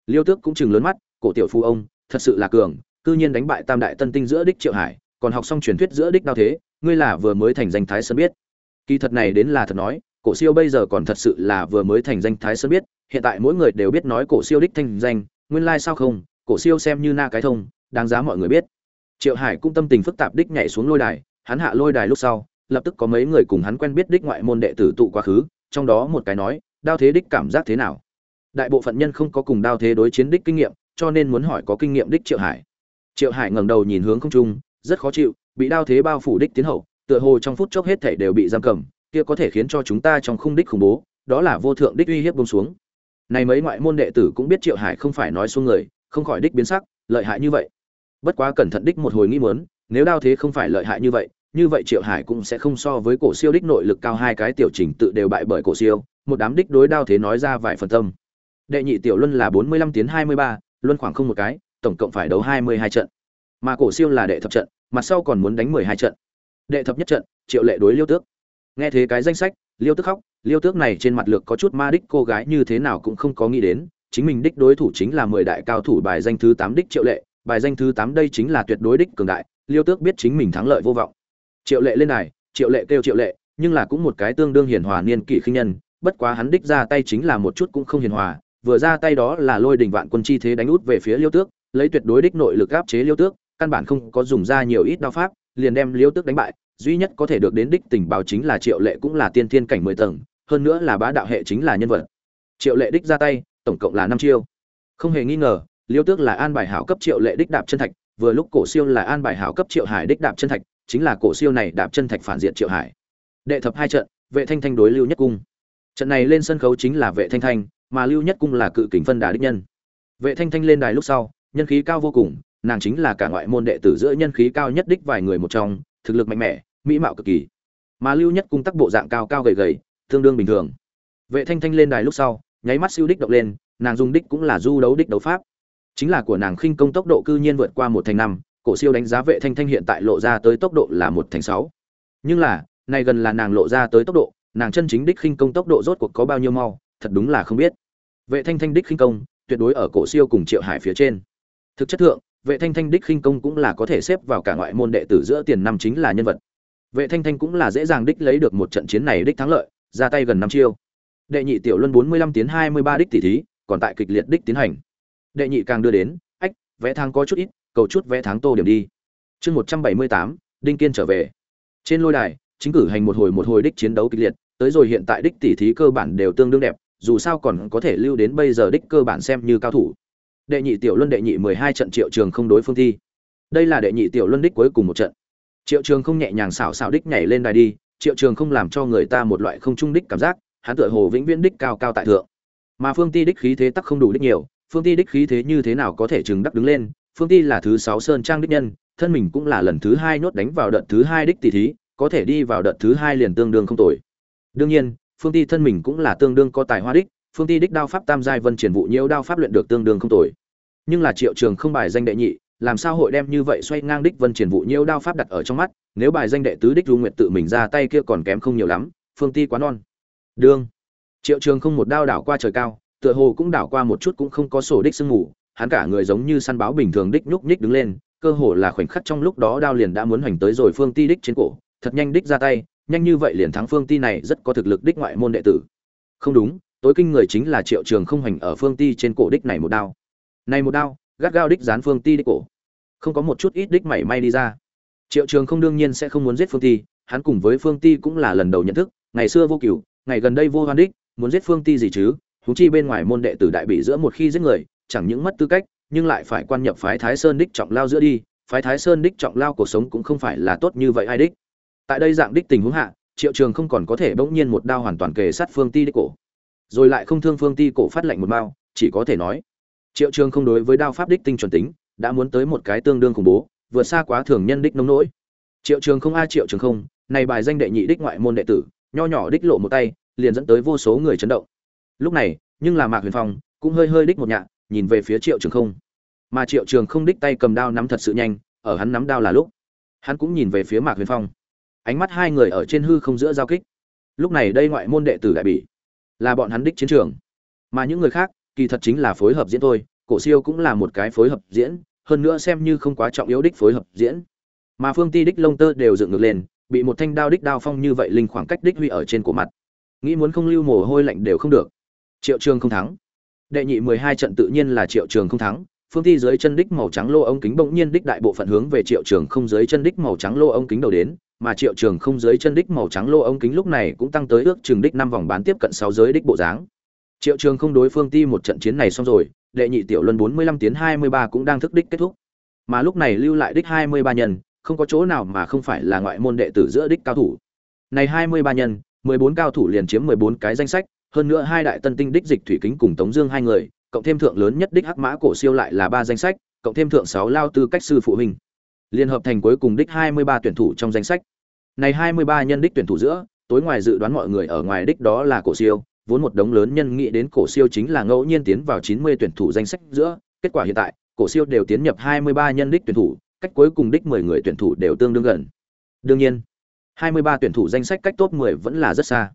Liêu tước cũng chừng lớn mắt, cổ tiểu phu ông, thật sự là cường, cư nhiên đánh bại tam đại tân tinh giữa đích triệu hải, còn học xong truyền thuyết giữa đích đao thế, ngươi là vừa mới thành danh thái sơn biết. Kỳ thật này đến là thật nói, cổ siêu bây giờ còn thật sự là vừa mới thành danh thái sơn biết, hiện tại mỗi người đều biết nói cổ siêu đích thanh danh, nguyên lai sao không, cổ siêu xem như na cái thông, đáng giá mọi người biết. Triệu hải cũng tâm tình phức tạp đích nhảy xuống lôi đài, hắn hạ lôi đài lúc sau, lập tức có mấy người cùng hắn quen biết đích ngoại môn đệ tử tụ quá khứ, trong đó một cái nói đao thế đích cảm giác thế nào? Đại bộ phận nhân không có cùng đao thế đối chiến đích kinh nghiệm, cho nên muốn hỏi có kinh nghiệm đích triệu hải. Triệu hải ngẩng đầu nhìn hướng không trung, rất khó chịu, bị đao thế bao phủ đích tiến hậu, tựa hồ trong phút chốc hết thể đều bị giam cầm, kia có thể khiến cho chúng ta trong khung đích khủng bố, đó là vô thượng đích uy hiếp bông xuống. Này mấy ngoại môn đệ tử cũng biết triệu hải không phải nói xuống người, không khỏi đích biến sắc, lợi hại như vậy. Bất quá cẩn thận đích một hồi nghĩ muốn, nếu đao thế không phải lợi hại như vậy như vậy triệu hải cũng sẽ không so với cổ siêu đích nội lực cao hai cái tiểu trình tự đều bại bởi cổ siêu một đám đích đối đao thế nói ra vài phần tâm. Đệ nhị tiểu luân là bốn mươi lăm tiến hai mươi ba, luân khoảng không một cái, tổng cộng phải đấu hai mươi hai trận. Mà cổ siêu là đệ thập trận, mặt sau còn muốn đánh mười hai trận. Đệ thập nhất trận, triệu lệ đối liêu tước. Nghe thế cái danh sách, liêu tước khóc, liêu tước này trên mặt lược có chút ma đích cô gái như thế nào cũng không có nghĩ đến, chính mình đích đối thủ chính là mười đại cao thủ bài danh thứ tám đích triệu lệ, bài danh thứ tám đây chính là tuyệt đối đích cường đại, liêu tước biết chính mình thắng lợi vô vọng. Triệu lệ lên này triệu lệ kêu triệu lệ, nhưng là cũng một cái tương đương hiền hòa niên kỷ khinh nhân bất quá hắn đích ra tay chính là một chút cũng không hiền hòa, vừa ra tay đó là lôi đỉnh vạn quân chi thế đánh út về phía liêu tước, lấy tuyệt đối đích nội lực áp chế liêu tước, căn bản không có dùng ra nhiều ít đao pháp, liền đem liêu tước đánh bại, duy nhất có thể được đến đích tình báo chính là triệu lệ cũng là tiên thiên cảnh mười tầng, hơn nữa là bá đạo hệ chính là nhân vật. Triệu lệ đích ra tay, tổng cộng là năm chiêu. Không hề nghi ngờ, liêu tước là an bài hảo cấp triệu lệ đích đạp chân thạch, vừa lúc cổ siêu là an bài hảo cấp triệu hải đích đạp chân thạch, chính là cổ siêu này đạp chân thạch phản diện triệu hải. Đệ thập hai trận, vệ thanh thanh đối lưu nhất cung trận này lên sân khấu chính là vệ thanh thanh, mà lưu nhất cung là cự kình phân đà đích nhân. Vệ thanh thanh lên đài lúc sau, nhân khí cao vô cùng, nàng chính là cả ngoại môn đệ tử giữa nhân khí cao nhất đích vài người một trong, thực lực mạnh mẽ, mỹ mạo cực kỳ. Mà lưu nhất cung tắc bộ dạng cao cao gầy gầy, tương đương bình thường. Vệ thanh thanh lên đài lúc sau, nháy mắt siêu đích động lên, nàng dùng đích cũng là du đấu đích đấu pháp. Chính là của nàng khinh công tốc độ cư nhiên vượt qua một thành năm, cổ siêu đánh giá vệ thanh thanh hiện tại lộ ra tới tốc độ là một thành sáu. Nhưng là này gần là nàng lộ ra tới tốc độ nàng chân chính đích khinh công tốc độ rốt cuộc có bao nhiêu mau, thật đúng là không biết. Vệ thanh thanh đích khinh công, tuyệt đối ở cổ siêu cùng triệu hải phía trên. Thực chất thượng, vệ thanh thanh đích khinh công cũng là có thể xếp vào cả ngoại môn đệ tử giữa tiền năm chính là nhân vật. Vệ thanh thanh cũng là dễ dàng đích lấy được một trận chiến này đích thắng lợi, ra tay gần năm chiêu. Đệ nhị tiểu luân bốn mươi lăm tiến hai mươi ba đích tỷ thí, còn tại kịch liệt đích tiến hành. Đệ nhị càng đưa đến, ách vẽ thang có chút ít, cầu chút vẽ tháng tô điểm đi. Chương một trăm bảy mươi tám, đinh kiên trở về. Trên lôi đài chính cử hành một hồi một hồi đích chiến đấu kịch liệt, tới rồi hiện tại đích tỷ thí cơ bản đều tương đương đẹp, dù sao còn có thể lưu đến bây giờ đích cơ bản xem như cao thủ. Đệ nhị tiểu luân đệ nhị mười hai trận triệu trường không đối phương thi. Đây là đệ nhị tiểu luân đích cuối cùng một trận. Triệu trường không nhẹ nhàng xảo xảo đích nhảy lên đài đi, triệu trường không làm cho người ta một loại không trung đích cảm giác, hắn tựa hồ vĩnh viễn đích cao cao tại thượng. Mà phương ti đích khí thế tắc không đủ đích nhiều, phương ti đích khí thế như thế nào có thể chừng đắc đứng lên, phương ti là thứ sáu sơn trang đích nhân, thân mình cũng là lần thứ hai nhốt đánh vào đợt thứ hai đích tỷ thí có thể đi vào đợt thứ hai liền tương đương không tồi. Đương nhiên phương ti thân mình cũng là tương đương có tài hoa đích phương ti đích đao pháp tam giai vân triển vụ nhiễu đao pháp luyện được tương đương không tồi. Nhưng là triệu trường không bài danh đệ nhị làm sao hội đem như vậy xoay ngang đích vân triển vụ nhiễu đao pháp đặt ở trong mắt nếu bài danh đệ tứ đích du nguyệt tự mình ra tay kia còn kém không nhiều lắm phương ti quá non. Đương. Triệu trường không một đao đảo qua trời cao tựa hồ cũng đảo qua một chút cũng không có sổ đích sương ngủ, hắn cả người giống như săn báo bình thường đích nhúc nhích đứng lên cơ hồ là khoảnh khắc trong lúc đó đao liền đã muốn hoành tới rồi phương ti đích trên cổ thật nhanh đích ra tay, nhanh như vậy liền thắng phương ti này rất có thực lực đích ngoại môn đệ tử. Không đúng, tối kinh người chính là triệu trường không hành ở phương ti trên cổ đích này một đao. Này một đao, gắt gao đích dán phương ti đích cổ. Không có một chút ít đích mảy may đi ra. Triệu trường không đương nhiên sẽ không muốn giết phương ti, hắn cùng với phương ti cũng là lần đầu nhận thức, ngày xưa vô cửu, ngày gần đây vô hoan đích, muốn giết phương ti gì chứ thú chi bên ngoài môn đệ tử đại bị giữa một khi giết người, chẳng những mất tư cách, nhưng lại phải quan nhập phái thái sơn đích trọng lao giữa đi, phái thái sơn đích trọng lao cuộc sống cũng không phải là tốt như vậy ai đích tại đây dạng đích tình huống hạ, triệu trường không còn có thể bỗng nhiên một đao hoàn toàn kề sát phương ti đích cổ. Rồi lại không thương phương ti cổ phát lệnh một bao chỉ có thể nói, triệu trường không đối với đao pháp đích tinh chuẩn tính, đã muốn tới một cái tương đương khủng bố, vượt xa quá thường nhân đích nông nỗi. Triệu trường không a triệu trường không, này bài danh đệ nhị đích ngoại môn đệ tử, nho nhỏ đích lộ một tay, liền dẫn tới vô số người chấn động. Lúc này, nhưng là mạc huyền phong cũng hơi hơi đích một nhạ nhìn về phía triệu trường không. Mà triệu trường không đích tay cầm đao nắm thật sự nhanh, ở hắn nắm đao là lúc, hắn cũng nhìn về phía mạc huyền phong ánh mắt hai người ở trên hư không giữa giao kích. Lúc này đây ngoại môn đệ tử đại bỉ là bọn hắn đích chiến trường. Mà những người khác, kỳ thật chính là phối hợp diễn thôi, cổ siêu cũng là một cái phối hợp diễn, hơn nữa xem như không quá trọng yếu đích phối hợp diễn. Mà phương ti đích lông tơ đều dựng ngược lên, bị một thanh đao đích đao phong như vậy linh khoảng cách đích huy ở trên cổ mặt. Nghĩ muốn không lưu mồ hôi lạnh đều không được. Triệu trường không thắng. Đệ nhị mười hai trận tự nhiên là triệu trường không thắng. Phương ti dưới chân đích màu trắng lô ống kính bỗng nhiên đích đại bộ phận hướng về triệu trường không dưới chân đích màu trắng lô ống kính đầu đến mà triệu trường không dưới chân đích màu trắng lô ống kính lúc này cũng tăng tới ước trường đích năm vòng bán tiếp cận sáu giới đích bộ dáng. Triệu trường không đối phương ti một trận chiến này xong rồi, đệ nhị tiểu luân bốn mươi lăm tiến hai mươi ba cũng đang thức đích kết thúc. Mà lúc này lưu lại đích hai mươi ba nhân, không có chỗ nào mà không phải là ngoại môn đệ tử giữa đích cao thủ. Này hai mươi ba nhân, mười bốn cao thủ liền chiếm mười bốn cái danh sách, hơn nữa hai đại tân tinh đích dịch thủy kính cùng tống dương hai người, cộng thêm thượng lớn nhất đích hắc mã cổ siêu lại là ba danh sách, cộng thêm thượng sáu lao tư cách sư phụ huynh liên hợp thành cuối cùng đích hai mươi ba tuyển thủ trong danh sách. Này hai mươi ba nhân đích tuyển thủ giữa tối ngoài dự đoán mọi người ở ngoài đích đó là cổ siêu vốn một đống lớn nhân nghĩ đến cổ siêu chính là ngẫu nhiên tiến vào chín mươi tuyển thủ danh sách giữa kết quả hiện tại cổ siêu đều tiến nhập hai mươi ba nhân đích tuyển thủ cách cuối cùng đích mười người tuyển thủ đều tương đương gần. Đương nhiên hai mươi ba tuyển thủ danh sách cách top mười vẫn là rất xa.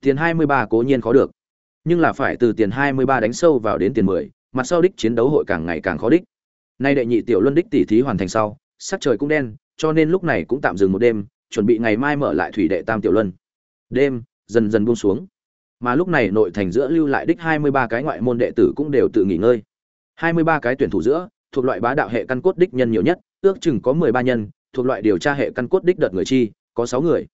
Tiền hai mươi ba cố nhiên khó được. Nhưng là phải từ tiền 23 đánh sâu vào đến tiền 10, mặt sau đích chiến đấu hội càng ngày càng khó đích. Nay đệ nhị tiểu luân đích tỷ thí hoàn thành sau, sắc trời cũng đen, cho nên lúc này cũng tạm dừng một đêm, chuẩn bị ngày mai mở lại thủy đệ tam tiểu luân. Đêm dần dần buông xuống. Mà lúc này nội thành giữa lưu lại đích 23 cái ngoại môn đệ tử cũng đều tự nghỉ ngơi. 23 cái tuyển thủ giữa, thuộc loại bá đạo hệ căn cốt đích nhân nhiều nhất, ước chừng có 13 nhân, thuộc loại điều tra hệ căn cốt đích đợt người chi, có sáu người.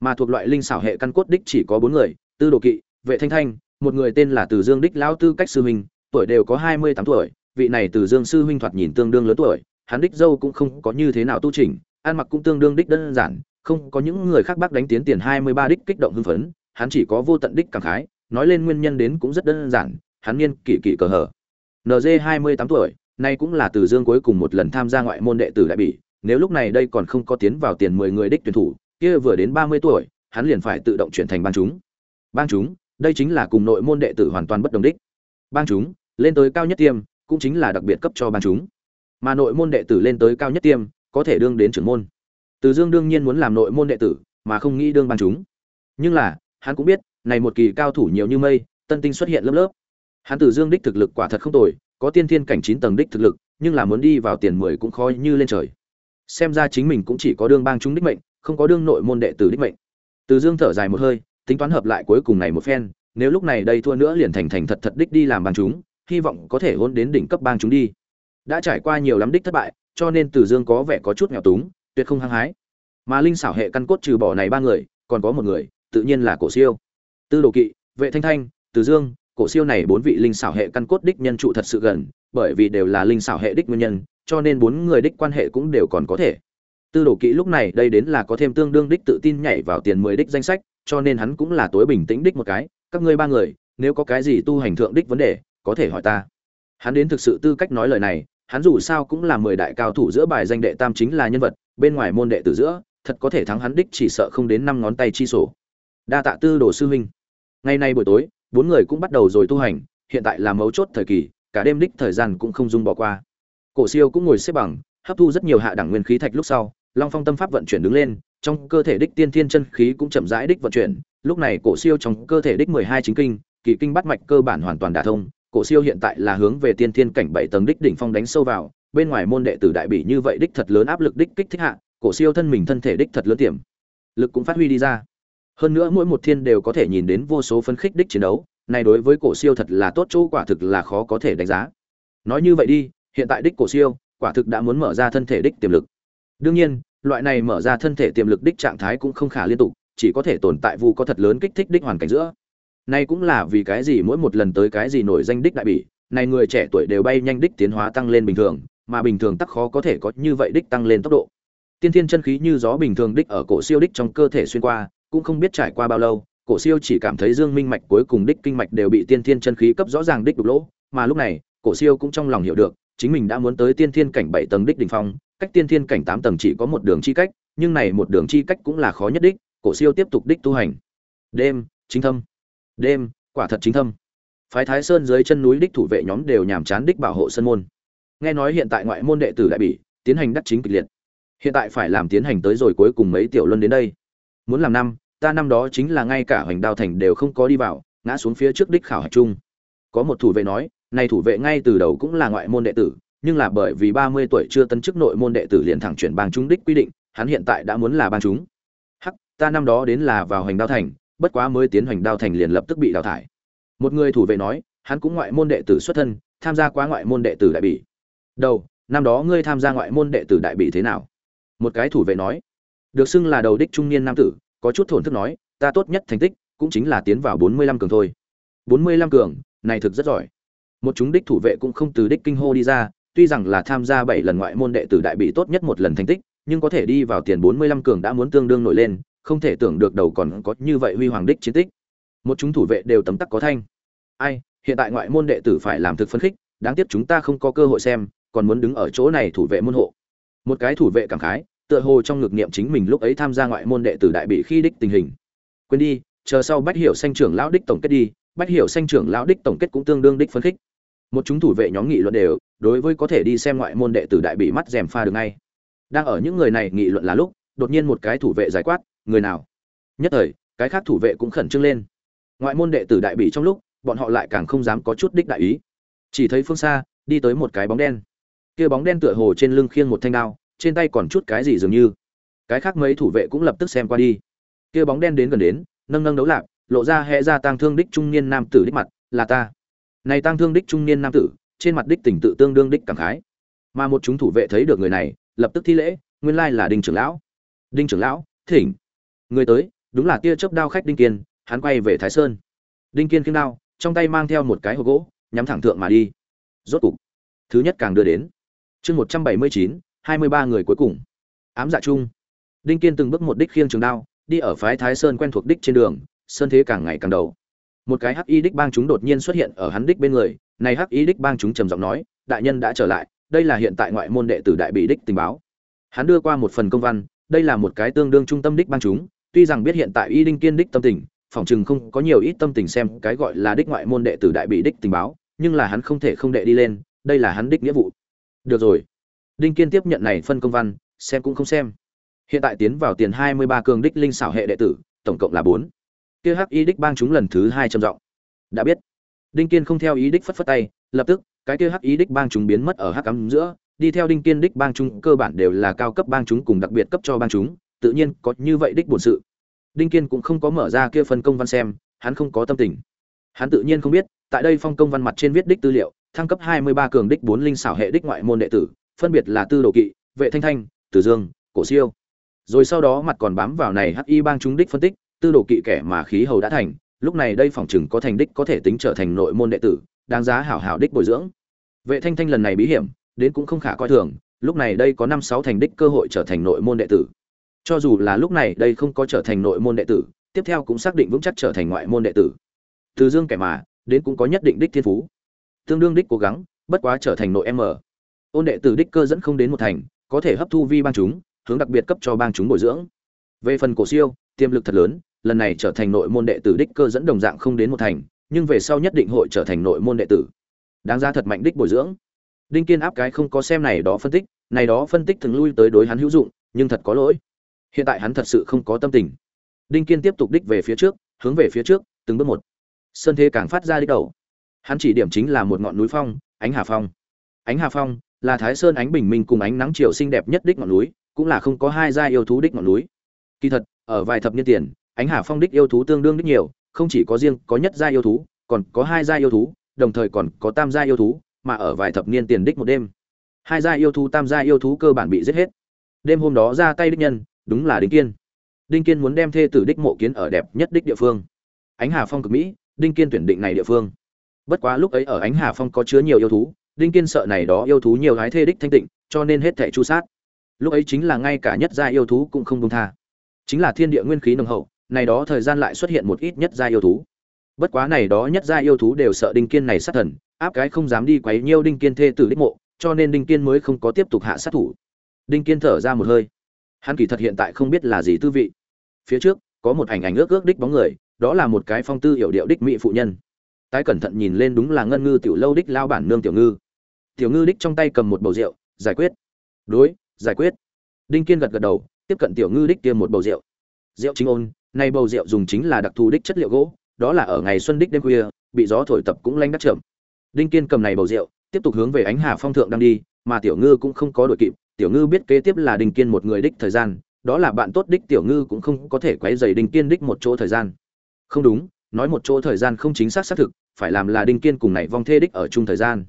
Mà thuộc loại linh xảo hệ căn cốt đích chỉ có bốn người, Tư Đồ Kỵ, Vệ Thanh Thanh, một người tên là Từ Dương đích lão tư cách sư huynh, tuổi đều có hai mươi tám tuổi, vị này Từ Dương sư huynh thoạt nhìn tương đương lớn tuổi, hắn đích dâu cũng không có như thế nào tu chỉnh, ăn mặc cũng tương đương đích đơn giản, không có những người khác bác đánh tiến tiền hai mươi ba đích kích động hưng phấn, hắn chỉ có vô tận đích cảm khái, nói lên nguyên nhân đến cũng rất đơn giản, hắn niên kỷ kỷ cờ hở. NG hai mươi tám tuổi, nay cũng là Từ Dương cuối cùng một lần tham gia ngoại môn đệ tử đại bỉ, nếu lúc này đây còn không có tiến vào tiền mười người đích tuyển thủ, kia vừa đến ba mươi tuổi, hắn liền phải tự động chuyển thành ban chúng. Ban chúng, đây chính là cùng nội môn đệ tử hoàn toàn bất đồng đích Ban chúng lên tới cao nhất tiêm cũng chính là đặc biệt cấp cho ban chúng mà nội môn đệ tử lên tới cao nhất tiêm, có thể đương đến trưởng môn. Từ dương đương nhiên muốn làm nội môn đệ tử, mà không nghĩ đương bang chúng. Nhưng là, hắn cũng biết, này một kỳ cao thủ nhiều như mây, tân tinh xuất hiện lớp lớp. Hắn từ dương đích thực lực quả thật không tồi, có tiên thiên cảnh chín tầng đích thực lực, nhưng là muốn đi vào tiền mười cũng khó như lên trời. Xem ra chính mình cũng chỉ có đương bang chúng đích mệnh, không có đương nội môn đệ tử đích mệnh. Từ dương thở dài một hơi, tính toán hợp lại cuối cùng này một phen, nếu lúc này đây thua nữa liền thành thành thật thật đích đi làm bang chúng, hy vọng có thể hôn đến đỉnh cấp bang chúng đi đã trải qua nhiều lắm đích thất bại, cho nên Tử dương có vẻ có chút nghèo túng, tuyệt không hăng hái. Mà linh xảo hệ căn cốt trừ bỏ này ba người, còn có một người, tự nhiên là cổ siêu. Tư đồ kỵ, vệ thanh thanh Tử dương, cổ siêu này bốn vị linh xảo hệ căn cốt đích nhân trụ thật sự gần, bởi vì đều là linh xảo hệ đích nguyên nhân, cho nên bốn người đích quan hệ cũng đều còn có thể. Tư đồ kỵ lúc này đây đến là có thêm tương đương đích tự tin nhảy vào tiền mười đích danh sách, cho nên hắn cũng là tối bình tĩnh đích một cái, các ngươi ba người, nếu có cái gì tu hành thượng đích vấn đề, có thể hỏi ta. Hắn đến thực sự tư cách nói lời này hắn dù sao cũng là mười đại cao thủ giữa bài danh đệ tam chính là nhân vật, bên ngoài môn đệ tử giữa, thật có thể thắng hắn đích chỉ sợ không đến năm ngón tay chi sổ. Đa tạ tư đồ sư huynh. Ngày nay buổi tối, bốn người cũng bắt đầu rồi tu hành, hiện tại là mấu chốt thời kỳ, cả đêm đích thời gian cũng không dung bỏ qua. Cổ siêu cũng ngồi xếp bằng, hấp thu rất nhiều hạ đẳng nguyên khí thạch lúc sau, long phong tâm pháp vận chuyển đứng lên, trong cơ thể đích tiên thiên chân khí cũng chậm rãi đích vận chuyển, lúc này cổ siêu trong cơ thể đích mười hai chính kinh, kỳ kinh bắt mạch cơ bản hoàn toàn đả thông cổ siêu hiện tại là hướng về tiên thiên cảnh bảy tầng đích đỉnh phong đánh sâu vào, bên ngoài môn đệ tử đại bị như vậy đích thật lớn áp lực đích kích thích hạ, cổ siêu thân mình thân thể đích thật lớn tiềm lực cũng phát huy đi ra. Hơn nữa mỗi một thiên đều có thể nhìn đến vô số phấn khích đích chiến đấu, này đối với cổ siêu thật là tốt chỗ quả thực là khó có thể đánh giá. Nói như vậy đi, hiện tại đích cổ siêu, quả thực đã muốn mở ra thân thể đích tiềm lực. Đương nhiên, loại này mở ra thân thể tiềm lực đích trạng thái cũng không khả liên tục, chỉ có thể tồn tại vu có thật lớn kích thích đích hoàn cảnh giữa nay cũng là vì cái gì mỗi một lần tới cái gì nổi danh đích đại bỉ, này người trẻ tuổi đều bay nhanh đích tiến hóa tăng lên bình thường, mà bình thường tắc khó có thể có như vậy đích tăng lên tốc độ. Tiên thiên chân khí như gió bình thường đích ở cổ siêu đích trong cơ thể xuyên qua, cũng không biết trải qua bao lâu, cổ siêu chỉ cảm thấy dương minh mạch cuối cùng đích kinh mạch đều bị tiên thiên chân khí cấp rõ ràng đích đục lỗ, mà lúc này, cổ siêu cũng trong lòng hiểu được, chính mình đã muốn tới tiên thiên cảnh bảy tầng đích đỉnh phong, cách tiên thiên cảnh tám tầng chỉ có một đường chi cách, nhưng này một đường chi cách cũng là khó nhất đích, cổ siêu tiếp tục đích tu hành. Đêm, chính thâm đêm, quả thật chính thâm. Phái thái sơn dưới chân núi đích thủ vệ nhóm đều nhàm chán đích bảo hộ sân môn. Nghe nói hiện tại ngoại môn đệ tử đại bỉ, tiến hành đắc chính kịch liệt. Hiện tại phải làm tiến hành tới rồi cuối cùng mấy tiểu luân đến đây. Muốn làm năm, ta năm đó chính là ngay cả hoành đao thành đều không có đi vào, ngã xuống phía trước đích khảo hạch chung. Có một thủ vệ nói, này thủ vệ ngay từ đầu cũng là ngoại môn đệ tử, nhưng là bởi vì ba mươi tuổi chưa tấn chức nội môn đệ tử liền thẳng chuyển bang chúng đích quy định, hắn hiện tại đã muốn là bang chúng. Hắc, ta năm đó đến là vào hoành đao thành bất quá mới tiến hành đao thành liền lập tức bị đào thải. Một người thủ vệ nói, hắn cũng ngoại môn đệ tử xuất thân, tham gia quá ngoại môn đệ tử đại bỉ. Đầu, năm đó ngươi tham gia ngoại môn đệ tử đại bỉ thế nào? Một cái thủ vệ nói, được xưng là đầu đích trung niên nam tử, có chút thổn thức nói, ta tốt nhất thành tích cũng chính là tiến vào bốn mươi lăm cường thôi. bốn mươi lăm cường, này thực rất giỏi. Một chúng đích thủ vệ cũng không từ đích kinh hô đi ra, tuy rằng là tham gia bảy lần ngoại môn đệ tử đại bị tốt nhất một lần thành tích, nhưng có thể đi vào tiền bốn mươi lăm cường đã muốn tương đương nổi lên không thể tưởng được đầu còn có như vậy huy hoàng đích chiến tích. Một chúng thủ vệ đều tấm tắc có thanh. Ai, hiện tại ngoại môn đệ tử phải làm thực phấn khích, đáng tiếc chúng ta không có cơ hội xem, còn muốn đứng ở chỗ này thủ vệ môn hộ. Một cái thủ vệ cảm khái, tựa hồ trong ngược niệm chính mình lúc ấy tham gia ngoại môn đệ tử đại bị khi đích tình hình. Quên đi, chờ sau bách hiểu sanh trưởng lão đích tổng kết đi, bách hiểu sanh trưởng lão đích tổng kết cũng tương đương đích phấn khích. Một chúng thủ vệ nhóm nghị luận đều, đối với có thể đi xem ngoại môn đệ tử đại bị mắt dèm pha được ngay. Đang ở những người này nghị luận là lúc, đột nhiên một cái thủ vệ giải quát người nào? Nhất thời, cái khác thủ vệ cũng khẩn trương lên. Ngoại môn đệ tử đại bị trong lúc, bọn họ lại càng không dám có chút đích đại ý. Chỉ thấy phương xa, đi tới một cái bóng đen. Kia bóng đen tựa hồ trên lưng khiêng một thanh đao, trên tay còn chút cái gì dường như. Cái khác mấy thủ vệ cũng lập tức xem qua đi. Kia bóng đen đến gần đến, nâng nâng đấu lạc lộ ra hệ ra tang thương đích trung niên nam tử đích mặt, là ta. Này tang thương đích trung niên nam tử, trên mặt đích tỉnh tự tương đương đích cảm khái. Mà một chúng thủ vệ thấy được người này, lập tức thi lễ, nguyên lai là đinh trưởng lão. Đinh trưởng lão, thỉnh người tới, đúng là tia chớp đao khách đinh kiên, hắn quay về thái sơn. Đinh kiên kiên đao, trong tay mang theo một cái hộp gỗ, nhắm thẳng thượng mà đi. Rốt cục, thứ nhất càng đưa đến. Chương một trăm bảy mươi chín, hai mươi ba người cuối cùng. Ám dạ chung. Đinh kiên từng bước một đích khiêng trường đao, đi ở phái thái sơn quen thuộc đích trên đường, sơn thế càng ngày càng đầu. Một cái hắc y đích bang chúng đột nhiên xuất hiện ở hắn đích bên người, này hắc y đích bang chúng trầm giọng nói, đại nhân đã trở lại, đây là hiện tại ngoại môn đệ tử đại bị đích tình báo. Hắn đưa qua một phần công văn, đây là một cái tương đương trung tâm đích bang chúng tuy rằng biết hiện tại y đinh kiên đích tâm tình, phỏng chừng không có nhiều ít tâm tình xem cái gọi là đích ngoại môn đệ tử đại bị đích tình báo, nhưng là hắn không thể không đệ đi lên, đây là hắn đích nghĩa vụ. Được rồi. Đinh kiên tiếp nhận này phân công văn, xem cũng không xem. Hiện tại tiến vào tiền hai mươi ba cường đích linh xảo hệ đệ tử, tổng cộng là bốn. Kia hắc y đích bang chúng lần thứ hai trầm giọng. Đã biết. Đinh kiên không theo ý đích phất phất tay, lập tức, cái kia hắc ý đích bang chúng biến mất ở hắc cắm giữa, đi theo đinh kiên đích bang chúng cơ bản đều là cao cấp bang chúng cùng đặc biệt cấp cho bang chúng tự nhiên có như vậy đích bổn sự. Đinh kiên cũng không có mở ra kia phần công văn xem, hắn không có tâm tình. Hắn tự nhiên không biết, tại đây phong công văn mặt trên viết đích tư liệu, thăng cấp hai mươi ba cường đích bốn linh xảo hệ đích ngoại môn đệ tử, phân biệt là tư đồ kỵ, vệ thanh thanh, tử dương, cổ siêu. Rồi sau đó mặt còn bám vào này hắc y bang chúng đích phân tích, tư đồ kỵ kẻ mà khí hầu đã thành, lúc này đây phòng chừng có thành đích có thể tính trở thành nội môn đệ tử, đáng giá hảo hảo đích bồi dưỡng. Vệ thanh thanh lần này bí hiểm, đến cũng không khả coi thường, lúc này đây có năm sáu thành đích cơ hội trở thành nội môn đệ tử cho dù là lúc này đây không có trở thành nội môn đệ tử, tiếp theo cũng xác định vững chắc trở thành ngoại môn đệ tử. Từ dương kẻ mà, đến cũng có nhất định đích thiên phú. Tương đương đích cố gắng, bất quá trở thành nội m. Ôn đệ tử đích cơ dẫn không đến một thành, có thể hấp thu vi bang chúng, hướng đặc biệt cấp cho bang chúng bồi dưỡng. Về phần cổ siêu, tiềm lực thật lớn, lần này trở thành nội môn đệ tử đích cơ dẫn đồng dạng không đến một thành, nhưng về sau nhất định hội trở thành nội môn đệ tử. Đáng ra thật mạnh đích bồi dưỡng. Đinh kiên áp cái không có xem này đó phân tích, này đó phân tích thường lui tới đối hắn hữu dụng, nhưng thật có lỗi hiện tại hắn thật sự không có tâm tình. Đinh kiên tiếp tục đích về phía trước, hướng về phía trước, từng bước một. Sơn thế càng phát ra đích đầu. Hắn chỉ điểm chính là một ngọn núi phong, ánh hà phong. Ánh hà phong là thái sơn ánh bình minh cùng ánh nắng chiều xinh đẹp nhất đích ngọn núi, cũng là không có hai gia yêu thú đích ngọn núi. Kỳ thật, ở vài thập niên tiền, ánh hà phong đích yêu thú tương đương đích nhiều, không chỉ có riêng có nhất gia yêu thú, còn có hai gia yêu thú, đồng thời còn có tam gia yêu thú, mà ở vài thập niên tiền đích một đêm. Hai gia yêu thú, tam gia yêu thú cơ bản bị giết hết. Đêm hôm đó ra tay đích nhân đúng là đinh kiên. Đinh kiên muốn đem thê tử đích mộ kiến ở đẹp nhất đích địa phương. Ánh hà phong cực mỹ, đinh kiên tuyển định này địa phương. Bất quá lúc ấy ở ánh hà phong có chứa nhiều yêu thú, đinh kiên sợ này đó yêu thú nhiều gái thê đích thanh tịnh, cho nên hết thảy chu sát. Lúc ấy chính là ngay cả nhất gia yêu thú cũng không đông tha. Chính là thiên địa nguyên khí nồng hậu, này đó thời gian lại xuất hiện một ít nhất gia yêu thú. Bất quá này đó nhất gia yêu thú đều sợ đinh kiên này sát thần, áp cái không dám đi quấy nhiêu đinh kiên thê tử đích mộ, cho nên đinh kiên mới không có tiếp tục hạ sát thủ. Đinh kiên thở ra một hơi hắn kỳ thật hiện tại không biết là gì tư vị. Phía trước, có một ảnh ảnh ước ước đích bóng người, đó là một cái phong tư hiểu điệu đích mỹ phụ nhân. Tái cẩn thận nhìn lên đúng là ngân ngư tiểu lâu đích lao bản nương tiểu ngư. Tiểu ngư đích trong tay cầm một bầu rượu, giải quyết. Đối, giải quyết. Đinh kiên gật gật đầu, tiếp cận tiểu ngư đích kia một bầu rượu. Rượu chính ôn, nay bầu rượu dùng chính là đặc thù đích chất liệu gỗ, đó là ở ngày xuân đích đêm khuya, bị gió thổi tập cũng lanh đắc chậm. Đinh kiên cầm này bầu rượu, tiếp tục hướng về ánh hà phong thượng đang đi, mà tiểu ngư cũng không có đội kịp tiểu ngư biết kế tiếp là đinh kiên một người đích thời gian, đó là bạn tốt đích tiểu ngư cũng không có thể quấy dày đinh kiên đích một chỗ thời gian. Không đúng, nói một chỗ thời gian không chính xác xác thực, phải làm là đinh kiên cùng này vong thê đích ở chung thời gian.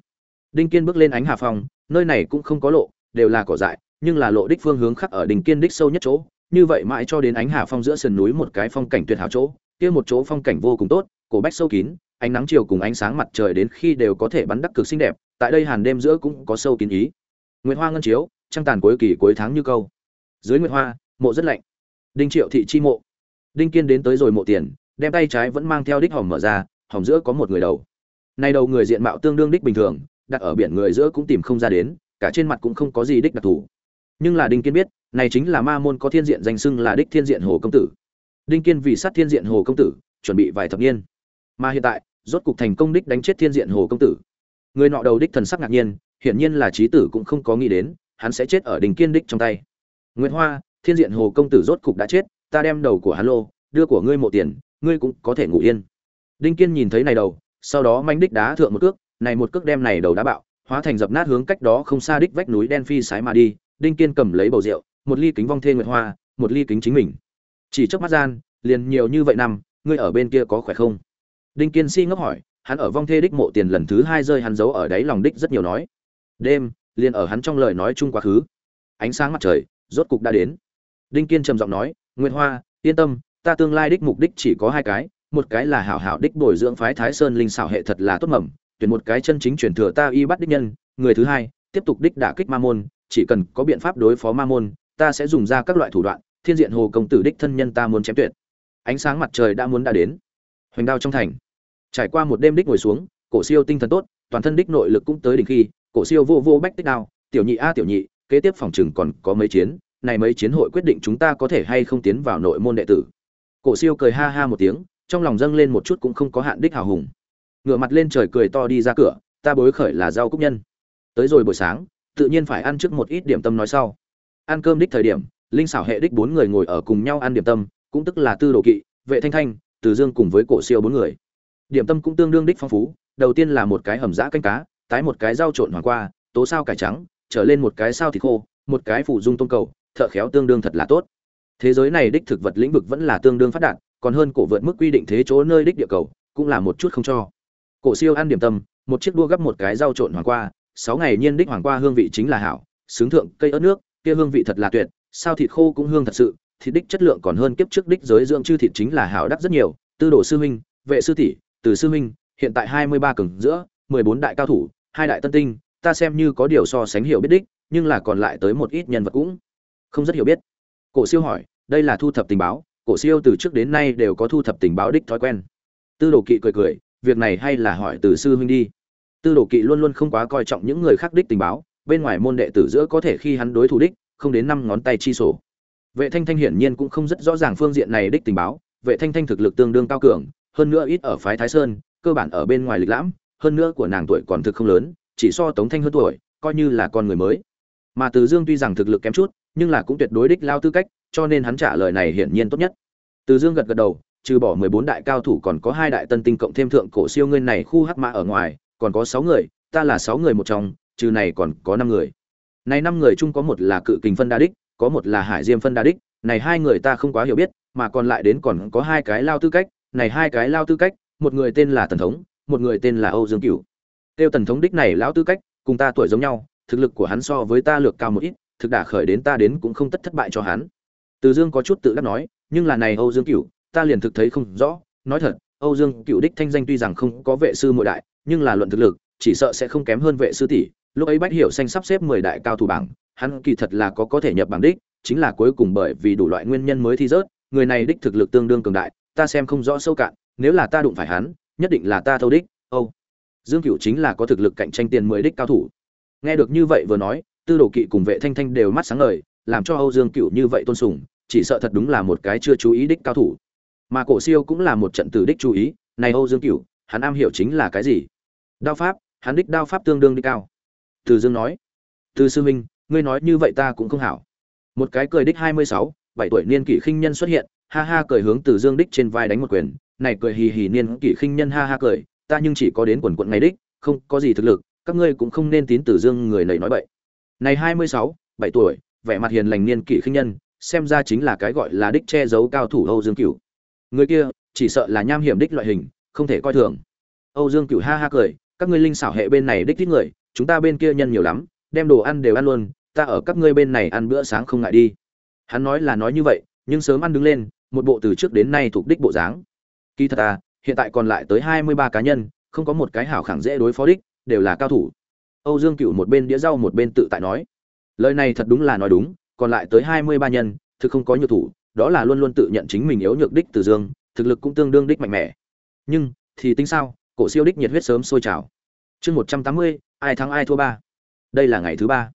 Đinh kiên bước lên ánh hà phong, nơi này cũng không có lộ, đều là cỏ dại, nhưng là lộ đích phương hướng khác ở đinh kiên đích sâu nhất chỗ. Như vậy mãi cho đến ánh hà phong giữa sườn núi một cái phong cảnh tuyệt hảo chỗ, kia một chỗ phong cảnh vô cùng tốt, cổ bách sâu kín, ánh nắng chiều cùng ánh sáng mặt trời đến khi đều có thể bắn đắc cực xinh đẹp, tại đây hàn đêm giữa cũng có sâu kín ý. Nguyệt hoa ngân chiếu trăng tàn cuối kỳ cuối tháng như câu. Dưới nguyệt hoa, mộ rất lạnh. Đinh triệu thị chi mộ. Đinh kiên đến tới rồi mộ tiền, đem tay trái vẫn mang theo đích hòm mở ra, hòm giữa có một người đầu. Nay đầu người diện mạo tương đương đích bình thường, đặt ở biển người giữa cũng tìm không ra đến, cả trên mặt cũng không có gì đích đặc thù. Nhưng là đinh kiên biết, này chính là ma môn có thiên diện danh xưng là đích thiên diện hồ công tử. Đinh kiên vì sát thiên diện hồ công tử, chuẩn bị vài thập niên. Mà hiện tại, rốt cục thành công đích đánh chết thiên diện hồ công tử. Người nọ đầu đích thần sắc ngạc nhiên, hiển nhiên là trí tử cũng không có nghĩ đến hắn sẽ chết ở đình kiên đích trong tay. Nguyễn hoa, thiên diện hồ công tử rốt cục đã chết, ta đem đầu của hắn lô, đưa của ngươi mộ tiền, ngươi cũng có thể ngủ yên. Đinh kiên nhìn thấy này đầu, sau đó manh đích đá thượng một cước, này một cước đem này đầu đá bạo, hóa thành dập nát hướng cách đó không xa đích vách núi đen phi sái mà đi. Đinh kiên cầm lấy bầu rượu, một ly kính vong thê nguyệt hoa, một ly kính chính mình. Chỉ trước mắt gian, liền nhiều như vậy năm, ngươi ở bên kia có khỏe không? Đinh kiên si ngốc hỏi, hắn ở vong thê đích mộ tiền lần thứ hai rơi hắn giấu ở đáy lòng đích rất nhiều nói. Đêm liền ở hắn trong lời nói chung quá khứ. Ánh sáng mặt trời rốt cục đã đến. Đinh kiên trầm giọng nói, nguyệt hoa, yên tâm, ta tương lai đích mục đích chỉ có hai cái, một cái là hảo hảo đích bồi dưỡng phái thái sơn linh xảo hệ thật là tốt mầm, tuyển một cái chân chính truyền thừa ta y bắt đích nhân, người thứ hai, tiếp tục đích đả kích ma môn, chỉ cần có biện pháp đối phó ma môn, ta sẽ dùng ra các loại thủ đoạn, thiên diện hồ công tử đích thân nhân ta muốn chém tuyệt. Ánh sáng mặt trời đã muốn đã đến. Hoành đao trong thành. Trải qua một đêm đích ngồi xuống, cổ siêu tinh thần tốt, toàn thân đích nội lực cũng tới đỉnh khi cổ siêu vô vô bách tích đao, tiểu nhị a tiểu nhị, kế tiếp phòng chừng còn có mấy chiến, này mấy chiến hội quyết định chúng ta có thể hay không tiến vào nội môn đệ tử. Cổ siêu cười ha ha một tiếng, trong lòng dâng lên một chút cũng không có hạn đích hào hùng. Ngửa mặt lên trời cười to đi ra cửa, ta bối khởi là rau cúc nhân. Tới rồi buổi sáng, tự nhiên phải ăn trước một ít điểm tâm nói sau. Ăn cơm đích thời điểm, linh xảo hệ đích bốn người ngồi ở cùng nhau ăn điểm tâm, cũng tức là tư đồ kỵ, vệ thanh thanh, từ dương cùng với cổ siêu bốn người. Điểm tâm cũng tương đương đích phong phú, đầu tiên là một cái hầm giã canh cá tái một cái rau trộn hoàng qua, tố sao cải trắng, trở lên một cái sao thịt khô, một cái phủ dung tôm cầu, thợ khéo tương đương thật là tốt. Thế giới này đích thực vật lĩnh vực vẫn là tương đương phát đạt, còn hơn cổ vượt mức quy định thế chỗ nơi đích địa cầu, cũng là một chút không cho. Cổ siêu ăn điểm tâm, một chiếc đua gấp một cái rau trộn hoàng qua, sáu ngày nhiên đích hoàng qua hương vị chính là hảo, xứng thượng cây ớt nước, kia hương vị thật là tuyệt, sao thịt khô cũng hương thật sự, thịt đích chất lượng còn hơn kiếp trước đích giới dưỡng chư thịt chính là hảo đắt rất nhiều. Tư đồ sư huynh, vệ sư tỷ, từ sư huynh, hiện tại hai mươi ba cường giữa mười bốn đại cao thủ, hai đại tân tinh, ta xem như có điều so sánh hiểu biết đích, nhưng là còn lại tới một ít nhân vật cũng không rất hiểu biết. Cổ siêu hỏi, đây là thu thập tình báo, cổ siêu từ trước đến nay đều có thu thập tình báo đích thói quen. Tư đồ kỵ cười cười, việc này hay là hỏi từ sư huynh đi. Tư đồ kỵ luôn luôn không quá coi trọng những người khác đích tình báo, bên ngoài môn đệ tử giữa có thể khi hắn đối thủ đích, không đến năm ngón tay chi sổ. Vệ thanh thanh hiển nhiên cũng không rất rõ ràng phương diện này đích tình báo, vệ thanh thanh thực lực tương đương cao cường, hơn nữa ít ở phái thái sơn, cơ bản ở bên ngoài lịch lãm hơn nữa của nàng tuổi còn thực không lớn, chỉ so tống thanh hơn tuổi, coi như là con người mới. Mà từ dương tuy rằng thực lực kém chút, nhưng là cũng tuyệt đối đích lao tư cách, cho nên hắn trả lời này hiển nhiên tốt nhất. Từ dương gật gật đầu, trừ bỏ mười bốn đại cao thủ còn có hai đại tân tinh cộng thêm thượng cổ siêu ngươi này khu hắc mã ở ngoài, còn có sáu người, ta là sáu người một trong, trừ này còn có năm người. Này năm người chung có một là cự kình phân đa đích, có một là hải diêm phân đa đích, này hai người ta không quá hiểu biết, mà còn lại đến còn có hai cái lao tư cách, này hai cái lao tư cách, một người tên là tần thống một người tên là âu dương cửu. Tiêu tần thống đích này lão tư cách, cùng ta tuổi giống nhau, thực lực của hắn so với ta lược cao một ít, thực đã khởi đến ta đến cũng không tất thất bại cho hắn. Từ dương có chút tự đắc nói, nhưng là này âu dương cửu, ta liền thực thấy không rõ. Nói thật, âu dương cửu đích thanh danh tuy rằng không có vệ sư muội đại, nhưng là luận thực lực, chỉ sợ sẽ không kém hơn vệ sư tỷ. Lúc ấy bách hiểu xanh sắp xếp mười đại cao thủ bảng, hắn kỳ thật là có có thể nhập bảng đích, chính là cuối cùng bởi vì đủ loại nguyên nhân mới thi rớt, người này đích thực lực tương đương cường đại, ta xem không rõ sâu cạn, nếu là ta đụng phải hắn nhất định là ta thâu đích âu. Dương cửu chính là có thực lực cạnh tranh tiền mười đích cao thủ. Nghe được như vậy vừa nói tư đồ kỵ cùng vệ thanh thanh đều mắt sáng ngời làm cho âu dương cửu như vậy tôn sùng chỉ sợ thật đúng là một cái chưa chú ý đích cao thủ. Mà cổ siêu cũng là một trận tử đích chú ý này âu dương cửu hắn am hiểu chính là cái gì? Đao pháp hắn đích đao pháp tương đương đi cao. Từ dương nói từ sư minh, ngươi nói như vậy ta cũng không hảo. Một cái cười đích hai mươi sáu bảy tuổi niên kỷ khinh nhân xuất hiện ha ha cười hướng từ dương đích trên vai đánh một quyền này cười hì hì niên kỷ khinh nhân ha ha cười, ta nhưng chỉ có đến quần quận ngày đích, không có gì thực lực, các ngươi cũng không nên tín tử dương người này nói vậy này hai mươi sáu, bảy tuổi, vẻ mặt hiền lành niên kỷ khinh nhân, xem ra chính là cái gọi là đích che giấu cao thủ âu dương cửu. Người kia, chỉ sợ là nham hiểm đích loại hình, không thể coi thường. Âu dương cửu ha ha cười, các ngươi linh xảo hệ bên này đích thích người, chúng ta bên kia nhân nhiều lắm, đem đồ ăn đều ăn luôn, ta ở các ngươi bên này ăn bữa sáng không ngại đi. Hắn nói là nói như vậy, nhưng sớm ăn đứng lên, một bộ từ trước đến nay thuộc đích bộ dáng kỳ thật à hiện tại còn lại tới hai mươi ba cá nhân, không có một cái hảo khẳng dễ đối phó đích, đều là cao thủ. Âu dương cựu một bên đĩa rau một bên tự tại nói. Lời này thật đúng là nói đúng, còn lại tới hai mươi ba nhân, thực không có nhiều thủ, đó là luôn luôn tự nhận chính mình yếu nhược đích từ dương, thực lực cũng tương đương đích mạnh mẽ. Nhưng, thì tính sao, cổ siêu đích nhiệt huyết sớm sôi trào. Chương một trăm tám mươi, ai thắng ai thua ba. Đây là ngày thứ ba.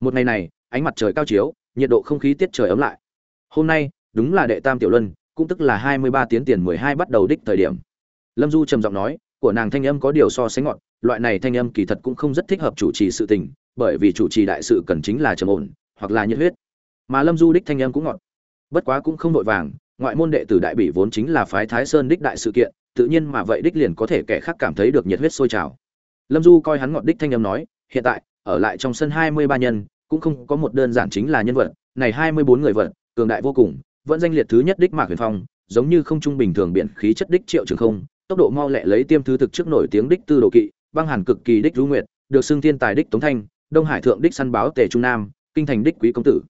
Một ngày này, ánh mặt trời cao chiếu, nhiệt độ không khí tiết trời ấm lại. Hôm nay, đúng là đệ tam tiểu luân cũng tức là hai mươi ba tiếng tiền mười hai bắt đầu đích thời điểm. Lâm du trầm giọng nói, của nàng thanh âm có điều so sánh ngọn loại này thanh âm kỳ thật cũng không rất thích hợp chủ trì sự tình, bởi vì chủ trì đại sự cần chính là trầm ổn, hoặc là nhiệt huyết. Mà lâm du đích thanh âm cũng ngọn bất quá cũng không đội vàng, ngoại môn đệ tử đại bỉ vốn chính là phái thái sơn đích đại sự kiện, tự nhiên mà vậy đích liền có thể kẻ khác cảm thấy được nhiệt huyết sôi trào. Lâm du coi hắn ngọn đích thanh âm nói, hiện tại, ở lại trong sân hai mươi ba nhân, cũng không có một đơn giản chính là nhân vật, này hai mươi bốn người vật, cường đại vô cùng vẫn danh liệt thứ nhất đích mạc huyền phong, giống như không trung bình thường biện khí chất đích triệu trường không, tốc độ mau lẹ lấy tiêm thứ thực trước nổi tiếng đích tư đồ kỵ, băng hàn cực kỳ đích rú nguyệt, được xưng thiên tài đích tống thanh, đông hải thượng đích săn báo tề trung nam, kinh thành đích quý công tử.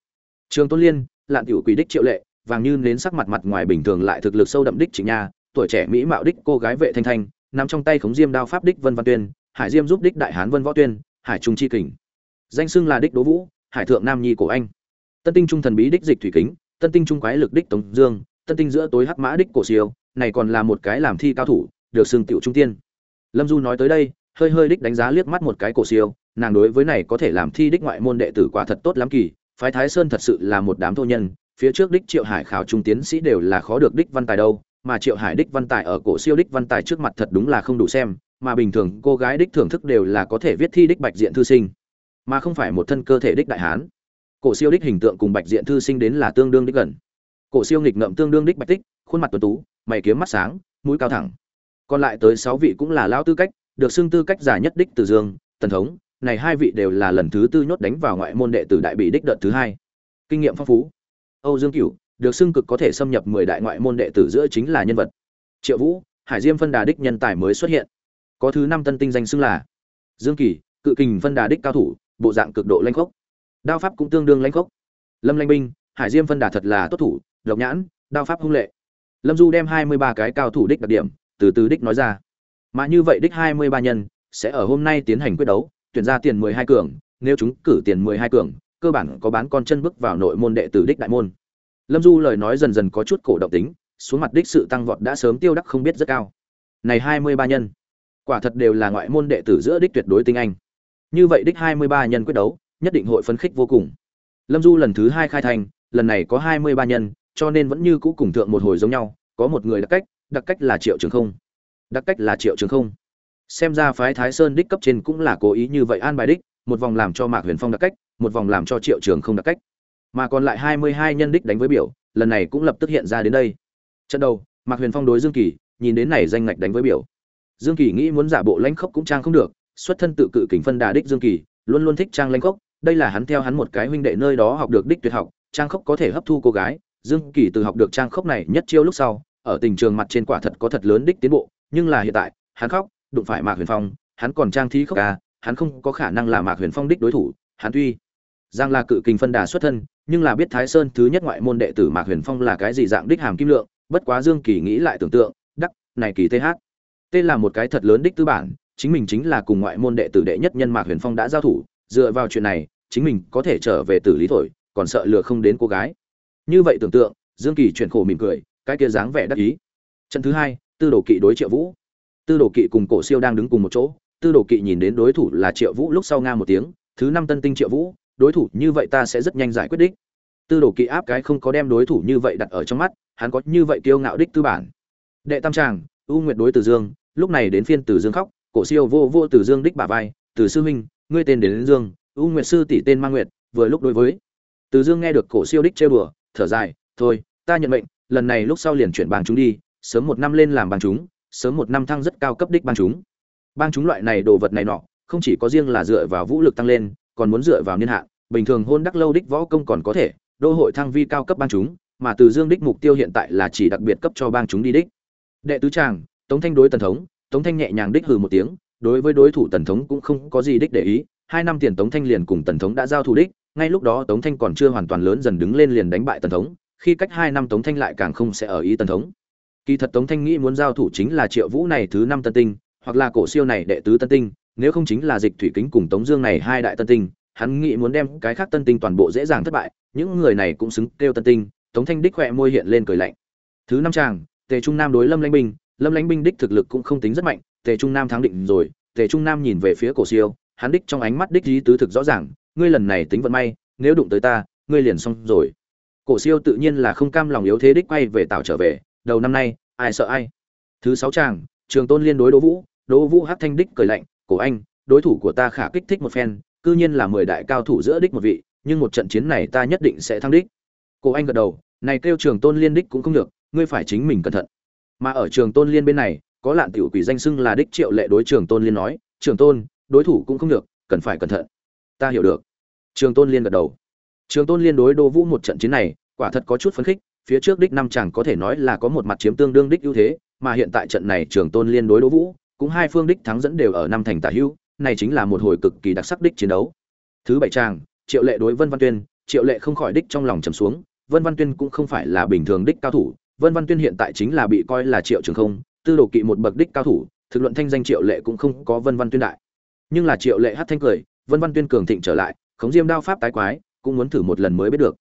Trường tôn liên, lạn tiểu quý đích triệu lệ, vàng như nến sắc mặt mặt ngoài bình thường lại thực lực sâu đậm đích chính nha, tuổi trẻ mỹ mạo đích cô gái vệ thanh thanh nằm trong tay khống diêm đao pháp đích vân văn tuyên, hải diêm giúp đích đại hán vân võ tuyên, hải trung chi kình. Danh xưng là đích đỗ vũ, hải thượng nam nhi cổ anh. Tân tinh trung thần bí đích dịch thủy kính tân tinh trung quái lực đích tống dương, tân tinh giữa tối hắc mã đích cổ siêu, này còn là một cái làm thi cao thủ, được xưng tiểu trung tiên. Lâm du nói tới đây, hơi hơi đích đánh giá liếc mắt một cái cổ siêu, nàng đối với này có thể làm thi đích ngoại môn đệ tử quả thật tốt lắm kỳ, phái thái sơn thật sự là một đám thô nhân, phía trước đích triệu hải khảo trung tiến sĩ đều là khó được đích văn tài đâu, mà triệu hải đích văn tài ở cổ siêu đích văn tài trước mặt thật đúng là không đủ xem, mà bình thường cô gái đích thưởng thức đều là có thể viết thi đích bạch diện thư sinh, mà không phải một thân cơ thể đích đại hán cổ siêu đích hình tượng cùng bạch diện thư sinh đến là tương đương đích gần. Cổ siêu nghịch ngợm tương đương đích bạch tích, khuôn mặt tuấn tú, mày kiếm mắt sáng, mũi cao thẳng. Còn lại tới sáu vị cũng là lao tư cách, được xưng tư cách giả nhất đích từ dương, tần thống, này hai vị đều là lần thứ tư nhốt đánh vào ngoại môn đệ tử đại bị đích đợt thứ hai. Kinh nghiệm phong phú. Âu dương cửu, được xưng cực có thể xâm nhập mười đại ngoại môn đệ tử giữa chính là nhân vật. Triệu vũ, hải diêm phân đà đích nhân tài mới xuất hiện. Có thứ năm tân tinh danh xưng là dương kỳ, cự kình phân đà đích cao thủ, bộ dạng cực độ lanh khốc đao pháp cũng tương đương lãnh khốc. Lâm lanh binh, hải diêm phân đà thật là tốt thủ, độc nhãn, đao pháp hung lệ. Lâm du đem hai mươi ba cái cao thủ đích đặc điểm, từ từ đích nói ra. Mà như vậy đích hai mươi ba nhân, sẽ ở hôm nay tiến hành quyết đấu, tuyển ra tiền mười hai cường, nếu chúng cử tiền mười hai cường, cơ bản có bán con chân bước vào nội môn đệ tử đích đại môn. Lâm du lời nói dần dần có chút cổ động tính, xuống mặt đích sự tăng vọt đã sớm tiêu đắc không biết rất cao. Này hai mươi ba nhân, quả thật đều là ngoại môn đệ tử giữa đích tuyệt đối tinh anh. Như vậy đích hai mươi ba nhân quyết đấu nhất định hội phấn khích vô cùng. Lâm du lần thứ hai khai thành, lần này có hai mươi ba nhân, cho nên vẫn như cũ cùng thượng một hồi giống nhau, có một người đặc cách đặc cách là triệu trường không. Đặc cách là triệu trường không. Xem ra phái thái sơn đích cấp trên cũng là cố ý như vậy an bài đích, một vòng làm cho mạc huyền phong đặc cách, một vòng làm cho triệu trường không đặc cách. Mà còn lại hai mươi hai nhân đích đánh với biểu, lần này cũng lập tức hiện ra đến đây. Trận đầu, mạc huyền phong đối dương kỳ, nhìn đến này danh ngạch đánh với biểu. Dương kỳ nghĩ muốn giả bộ lãnh khốc cũng trang không được, xuất thân tự cự kình phân đà đích dương kỳ, luôn luôn thích trang lãnh khốc đây là hắn theo hắn một cái huynh đệ nơi đó học được đích tuyệt học, trang khốc có thể hấp thu cô gái. Dương kỳ từ học được trang khốc này nhất chiêu lúc sau, ở tình trường mặt trên quả thật có thật lớn đích tiến bộ, nhưng là hiện tại, hắn khóc, đụng phải mạc huyền phong, hắn còn trang thí khóc ca, hắn không có khả năng là mạc huyền phong đích đối thủ, hắn tuy giang là cự kình phân đà xuất thân, nhưng là biết thái sơn thứ nhất ngoại môn đệ tử mạc huyền phong là cái gì dạng đích hàm kim lượng, bất quá dương kỳ nghĩ lại tưởng tượng, đắc, này kỳ th t là một cái thật lớn đích tư bản, chính mình chính là cùng ngoại môn đệ tử đệ nhất nhân mạc huyền phong đã giao thủ dựa vào chuyện này, chính mình có thể trở về tử lý thổi, còn sợ lừa không đến cô gái. Như vậy tưởng tượng, dương kỳ chuyển khổ mỉm cười, cái kia dáng vẻ đắc ý. Trận thứ hai, tư đồ kỵ đối triệu vũ. Tư đồ kỵ cùng cổ siêu đang đứng cùng một chỗ, tư đồ kỵ nhìn đến đối thủ là triệu vũ lúc sau nga một tiếng, thứ năm tân tinh triệu vũ, đối thủ như vậy ta sẽ rất nhanh giải quyết đích. Tư đồ kỵ áp cái không có đem đối thủ như vậy đặt ở trong mắt, hắn có như vậy kiêu ngạo đích tư bản. Đệ tam tràng, u nguyệt đối từ dương, lúc này đến phiên từ dương khóc, cổ siêu vô vô từ dương đích bả vai từ sư huynh ngươi tên đến, đến dương u nguyệt sư tỷ tên mang nguyệt vừa lúc đối với. Từ dương nghe được cổ siêu đích trêu đùa thở dài thôi ta nhận mệnh lần này lúc sau liền chuyển bang chúng đi sớm một năm lên làm bang chúng sớm một năm thăng rất cao cấp đích bang chúng. Bang chúng loại này đồ vật này nọ không chỉ có riêng là dựa vào vũ lực tăng lên còn muốn dựa vào niên hạn bình thường hôn đắc lâu đích võ công còn có thể đô hội thăng vi cao cấp bang chúng mà từ dương đích mục tiêu hiện tại là chỉ đặc biệt cấp cho bang chúng đi đích. Đệ tứ tràng tống thanh đối tần thống tống thanh nhẹ nhàng đích hừ một tiếng đối với đối thủ tần thống cũng không có gì đích để ý, hai năm tiền tống thanh liền cùng tần thống đã giao thủ đích, ngay lúc đó tống thanh còn chưa hoàn toàn lớn dần đứng lên liền đánh bại tần thống, khi cách hai năm tống thanh lại càng không sẽ ở ý tần thống. Kỳ thật tống thanh nghĩ muốn giao thủ chính là triệu vũ này thứ năm tân tinh, hoặc là cổ siêu này đệ tứ tân tinh, nếu không chính là dịch thủy kính cùng tống dương này hai đại tân tinh, hắn nghĩ muốn đem cái khác tân tinh toàn bộ dễ dàng thất bại, những người này cũng xứng kêu tân tinh, tống thanh đích khỏe môi hiện lên cười lạnh. Thứ năm chàng, tề trung nam đối lâm lãnh binh lâm lãnh binh đích thực lực cũng không tính rất mạnh tề trung nam thắng định rồi, tề trung nam nhìn về phía cổ siêu, hắn đích trong ánh mắt đích lý tứ thực rõ ràng, ngươi lần này tính vận may, nếu đụng tới ta, ngươi liền xong rồi. Cổ siêu tự nhiên là không cam lòng yếu thế đích quay về tạo trở về, đầu năm nay, ai sợ ai? Thứ sáu chàng, trường tôn liên đối đỗ vũ đỗ vũ hát thanh đích cười lạnh, cổ anh, đối thủ của ta khả kích thích một phen, cư nhiên là mười đại cao thủ giữa đích một vị, nhưng một trận chiến này ta nhất định sẽ thắng đích. Cổ anh gật đầu, này kêu trường tôn liên đích cũng không được, ngươi phải chính mình cẩn thận. Mà ở trường tôn liên bên này có lạn tiểu quỷ danh xưng là đích triệu lệ đối trường tôn liên nói, trường tôn, đối thủ cũng không được, cần phải cẩn thận. Ta hiểu được. Trường tôn liên gật đầu. Trường tôn liên đối đô vũ một trận chiến này, quả thật có chút phấn khích, phía trước đích năm chàng có thể nói là có một mặt chiếm tương đương đích ưu thế, mà hiện tại trận này trường tôn liên đối đô vũ, cũng hai phương đích thắng dẫn đều ở năm thành tả hữu, này chính là một hồi cực kỳ đặc sắc đích chiến đấu. Thứ bảy chàng, triệu lệ đối vân văn tuyên, triệu lệ không khỏi đích trong lòng trầm xuống, vân văn tuyên cũng không phải là bình thường đích cao thủ, vân văn tuyên hiện tại chính là bị coi là triệu trường không tư đồ kỵ một bậc đích cao thủ thực luận thanh danh triệu lệ cũng không có vân văn tuyên đại. Nhưng là triệu lệ hát thanh cười vân văn tuyên cường thịnh trở lại khống diêm đao pháp tái quái cũng muốn thử một lần mới biết được.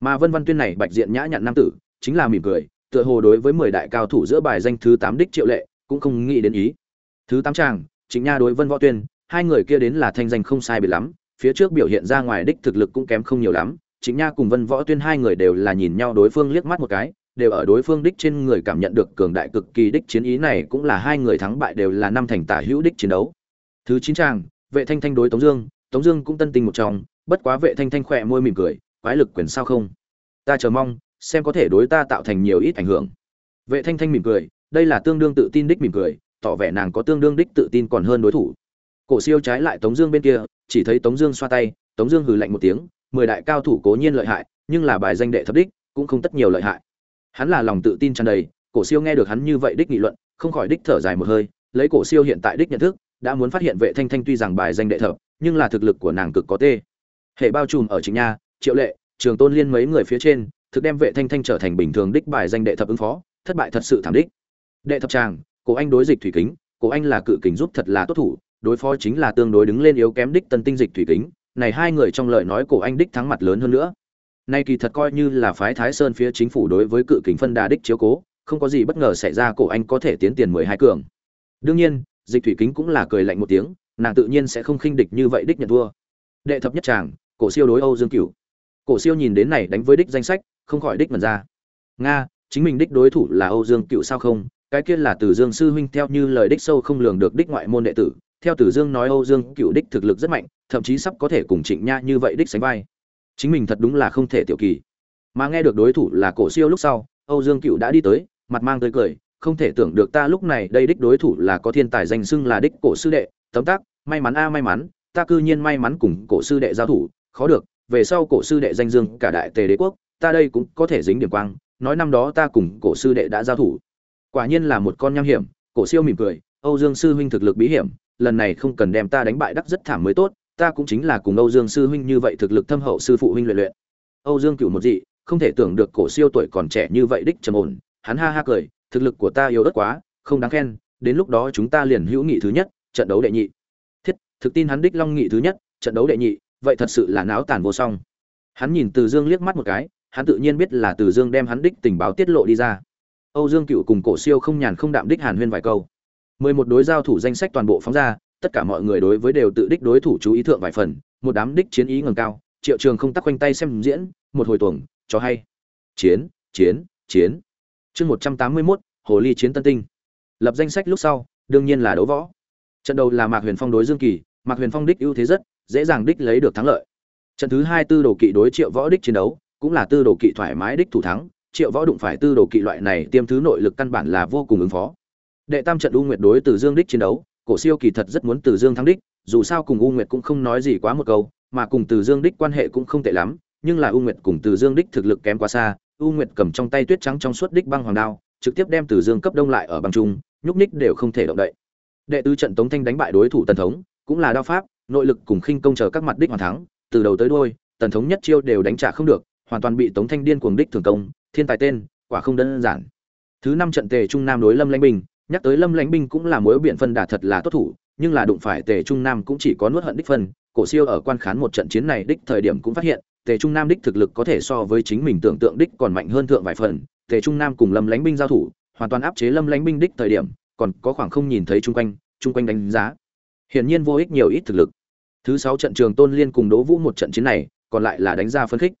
Mà vân văn tuyên này bạch diện nhã nhặn nam tử chính là mỉm cười tựa hồ đối với mười đại cao thủ giữa bài danh thứ tám đích triệu lệ cũng không nghĩ đến ý. Thứ tám tràng, chính nha đối vân võ tuyên hai người kia đến là thanh danh không sai biệt lắm phía trước biểu hiện ra ngoài đích thực lực cũng kém không nhiều lắm chính nha cùng vân võ tuyên hai người đều là nhìn nhau đối phương liếc mắt một cái đều ở đối phương đích trên người cảm nhận được cường đại cực kỳ đích chiến ý này cũng là hai người thắng bại đều là năm thành tả hữu đích chiến đấu. Thứ chín tràng vệ thanh thanh đối tống dương tống dương cũng tân tình một trong, bất quá vệ thanh thanh khỏe môi mỉm cười, quái lực quyền sao không? Ta chờ mong, xem có thể đối ta tạo thành nhiều ít ảnh hưởng. Vệ thanh thanh mỉm cười, đây là tương đương tự tin đích mỉm cười, tỏ vẻ nàng có tương đương đích tự tin còn hơn đối thủ. Cổ siêu trái lại tống dương bên kia, chỉ thấy tống dương xoa tay, tống dương hừ lạnh một tiếng, mười đại cao thủ cố nhiên lợi hại, nhưng là bài danh đệ thập đích, cũng không tất nhiều lợi hại hắn là lòng tự tin tràn đầy, cổ siêu nghe được hắn như vậy đích nghị luận, không khỏi đích thở dài một hơi, lấy cổ siêu hiện tại đích nhận thức, đã muốn phát hiện vệ thanh thanh tuy rằng bài danh đệ thập, nhưng là thực lực của nàng cực có tê. Hệ bao trùm ở chính nha, triệu lệ, trường tôn liên mấy người phía trên, thực đem vệ thanh thanh trở thành bình thường đích bài danh đệ thập ứng phó, thất bại thật sự thảm đích. Đệ thập tràng cổ anh đối dịch thủy kính, cổ anh là cự kính giúp thật là tốt thủ, đối phó chính là tương đối đứng lên yếu kém đích tân tinh dịch thủy kính. Này hai người trong lời nói cổ anh đích thắng mặt lớn hơn nữa nay kỳ thật coi như là phái thái sơn phía chính phủ đối với cự kính phân đà đích chiếu cố, không có gì bất ngờ xảy ra cổ anh có thể tiến tiền mười hai cường. Đương nhiên, dịch thủy kính cũng là cười lạnh một tiếng, nàng tự nhiên sẽ không khinh địch như vậy đích nhận thua đệ thập nhất tràng, cổ siêu đối âu dương cửu. Cổ siêu nhìn đến này đánh với đích danh sách, không khỏi đích mật ra. Nga, chính mình đích đối thủ là âu dương Cựu sao không? Cái kia là từ dương sư huynh theo như lời đích sâu không lường được đích ngoại môn đệ tử. Theo Tử dương nói âu dương Cựu đích thực lực rất mạnh, thậm chí sắp có thể cùng trịnh nha như vậy đích sánh vai chính mình thật đúng là không thể tiểu kỳ. Mà nghe được đối thủ là cổ siêu lúc sau, âu dương cựu đã đi tới, mặt mang tươi cười, không thể tưởng được ta lúc này đây đích đối thủ là có thiên tài danh xưng là đích cổ sư đệ. Tấm tắc, may mắn a, may mắn, ta cư nhiên may mắn cùng cổ sư đệ giao thủ, khó được, về sau cổ sư đệ danh dương cả đại tề đế quốc, ta đây cũng có thể dính điểm quang, nói năm đó ta cùng cổ sư đệ đã giao thủ. Quả nhiên là một con nham hiểm, cổ siêu mỉm cười, âu dương sư huynh thực lực bí hiểm, lần này không cần đem ta đánh bại đắc rất thảm mới tốt ta cũng chính là cùng âu dương sư huynh như vậy thực lực thâm hậu sư phụ huynh luyện luyện. Âu dương cựu một dị, không thể tưởng được cổ siêu tuổi còn trẻ như vậy đích trầm ổn. Hắn ha ha cười, thực lực của ta yếu ớt quá, không đáng khen, đến lúc đó chúng ta liền hữu nghị thứ nhất, trận đấu đệ nhị. Thiết, thực tin hắn đích long nghị thứ nhất, trận đấu đệ nhị, vậy thật sự là náo tàn vô song. Hắn nhìn từ dương liếc mắt một cái, hắn tự nhiên biết là từ dương đem hắn đích tình báo tiết lộ đi ra. Âu dương cựu cùng cổ siêu không nhàn không đạm đích hàn huyên vài câu. Mười một đối giao thủ danh sách toàn bộ phóng ra tất cả mọi người đối với đều tự đích đối thủ chú ý thượng vài phần, một đám đích chiến ý ngầm cao, triệu trường không tắc quanh tay xem diễn, một hồi tuồng, cho hay. Chiến chiến chiến. Chương một trăm tám mươi mốt, hồ ly chiến tân tinh. Lập danh sách lúc sau, đương nhiên là đấu võ. Trận đầu là mạc huyền phong đối dương kỳ, mạc huyền phong đích ưu thế rất, dễ dàng đích lấy được thắng lợi. Trận thứ hai tư đồ kỵ đối triệu võ đích chiến đấu, cũng là tư đồ kỵ thoải mái đích thủ thắng, triệu võ đụng phải tư đồ kỵ loại này tiêm thứ nội lực căn bản là vô cùng ứng phó. Đệ tam trận u nguyệt đối từ dương đích chiến đấu cổ siêu kỳ thật rất muốn từ dương thắng đích, dù sao cùng u nguyệt cũng không nói gì quá một câu, mà cùng từ dương đích quan hệ cũng không tệ lắm, nhưng là u nguyệt cùng từ dương đích thực lực kém quá xa, u nguyệt cầm trong tay tuyết trắng trong suốt đích băng hoàng đao, trực tiếp đem từ dương cấp đông lại ở băng trung, nhúc ních đều không thể động đậy đệ tứ trận tống thanh đánh bại đối thủ tần thống, cũng là đao pháp, nội lực cùng khinh công chờ các mặt đích hoàn thắng, từ đầu tới đuôi, tần thống nhất chiêu đều đánh trả không được, hoàn toàn bị tống thanh điên cuồng đích thường công, thiên tài tên, quả không đơn giản thứ năm trận tề trung nam đối lâm lãnh bình nhắc tới lâm lãnh binh cũng là mối biện phân đà thật là tốt thủ, nhưng là đụng phải tề trung nam cũng chỉ có nuốt hận đích phân. Cổ siêu ở quan khán một trận chiến này đích thời điểm cũng phát hiện, tề trung nam đích thực lực có thể so với chính mình tưởng tượng đích còn mạnh hơn thượng vài phần. Tề trung nam cùng lâm lãnh binh giao thủ, hoàn toàn áp chế lâm lãnh binh đích thời điểm, còn có khoảng không nhìn thấy chung quanh chung quanh đánh giá. Hiển nhiên vô ích nhiều ít thực lực. Thứ sáu trận trường tôn liên cùng đỗ vũ một trận chiến này, còn lại là đánh ra phân khích.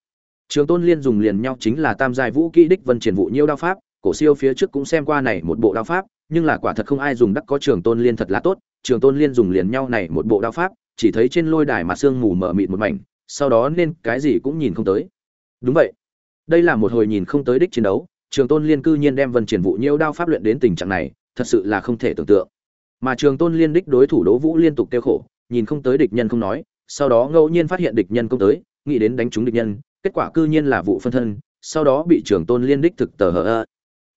Trường tôn liên dùng liền nhau chính là tam giai vũ kỹ đích vân triển vụ nhiêu đao pháp, cổ siêu phía trước cũng xem qua này một bộ đao pháp nhưng là quả thật không ai dùng đắc có trường tôn liên thật là tốt, trường tôn liên dùng liền nhau này một bộ đao pháp, chỉ thấy trên lôi đài mà sương mù mở mịt một mảnh, sau đó nên cái gì cũng nhìn không tới. Đúng vậy. Đây là một hồi nhìn không tới đích chiến đấu, trường tôn liên cư nhiên đem vân triển vụ nhiễu đao pháp luyện đến tình trạng này, thật sự là không thể tưởng tượng. Mà trường tôn liên đích đối thủ đỗ vũ liên tục tiêu khổ, nhìn không tới địch nhân không nói, sau đó ngẫu nhiên phát hiện địch nhân công tới, nghĩ đến đánh trúng địch nhân, kết quả cư nhiên là vụ phân thân, sau đó bị trường tôn liên đích thực tờ hờ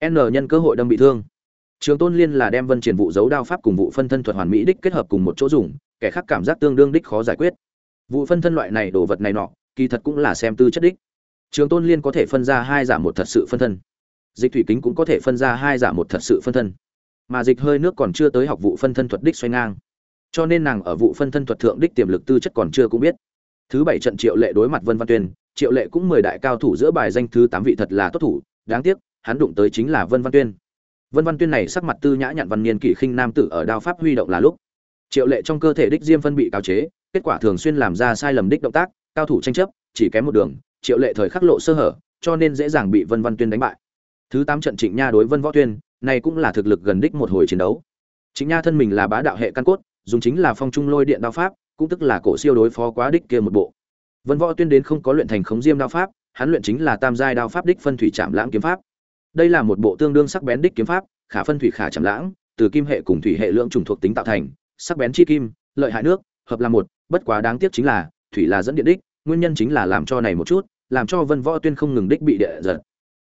n nhân cơ hội đâm bị thương trường tôn liên là đem vân triển vụ giấu đao pháp cùng vụ phân thân thuật hoàn mỹ đích kết hợp cùng một chỗ dùng, kẻ khác cảm giác tương đương đích khó giải quyết. Vụ phân thân loại này đồ vật này nọ, kỳ thật cũng là xem tư chất đích. Trường tôn liên có thể phân ra hai giả một thật sự phân thân. Dịch thủy kính cũng có thể phân ra hai giả một thật sự phân thân. Mà dịch hơi nước còn chưa tới học vụ phân thân thuật đích xoay ngang. Cho nên nàng ở vụ phân thân thuật thượng đích tiềm lực tư chất còn chưa cũng biết. Thứ bảy trận triệu lệ đối mặt vân văn tuyên, triệu lệ cũng mười đại cao thủ giữa bài danh thứ tám vị thật là tốt thủ, đáng tiếc, hắn đụng tới chính là vân văn tuyên vân văn tuyên này sắc mặt tư nhã nhặn văn niên kỷ khinh nam tử ở đao pháp huy động là lúc. Triệu lệ trong cơ thể đích diêm phân bị cáo chế, kết quả thường xuyên làm ra sai lầm đích động tác, cao thủ tranh chấp, chỉ kém một đường, triệu lệ thời khắc lộ sơ hở, cho nên dễ dàng bị vân văn tuyên đánh bại. Thứ tám trận trịnh nha đối vân võ tuyên, này cũng là thực lực gần đích một hồi chiến đấu. Trịnh nha thân mình là bá đạo hệ căn cốt, dùng chính là phong trung lôi điện đao pháp, cũng tức là cổ siêu đối phó quá đích kia một bộ. Vân võ tuyên đến không có luyện thành khống diêm đao pháp, hắn luyện chính là tam giai đao pháp đích phân thủy trạm lãng kiếm pháp đây là một bộ tương đương sắc bén đích kiếm pháp, khả phân thủy khả chạm lãng, từ kim hệ cùng thủy hệ lượng trùng thuộc tính tạo thành, sắc bén chi kim, lợi hại nước, hợp là một, bất quá đáng tiếc chính là, thủy là dẫn điện đích, nguyên nhân chính là làm cho này một chút, làm cho vân võ tuyên không ngừng đích bị địa giật.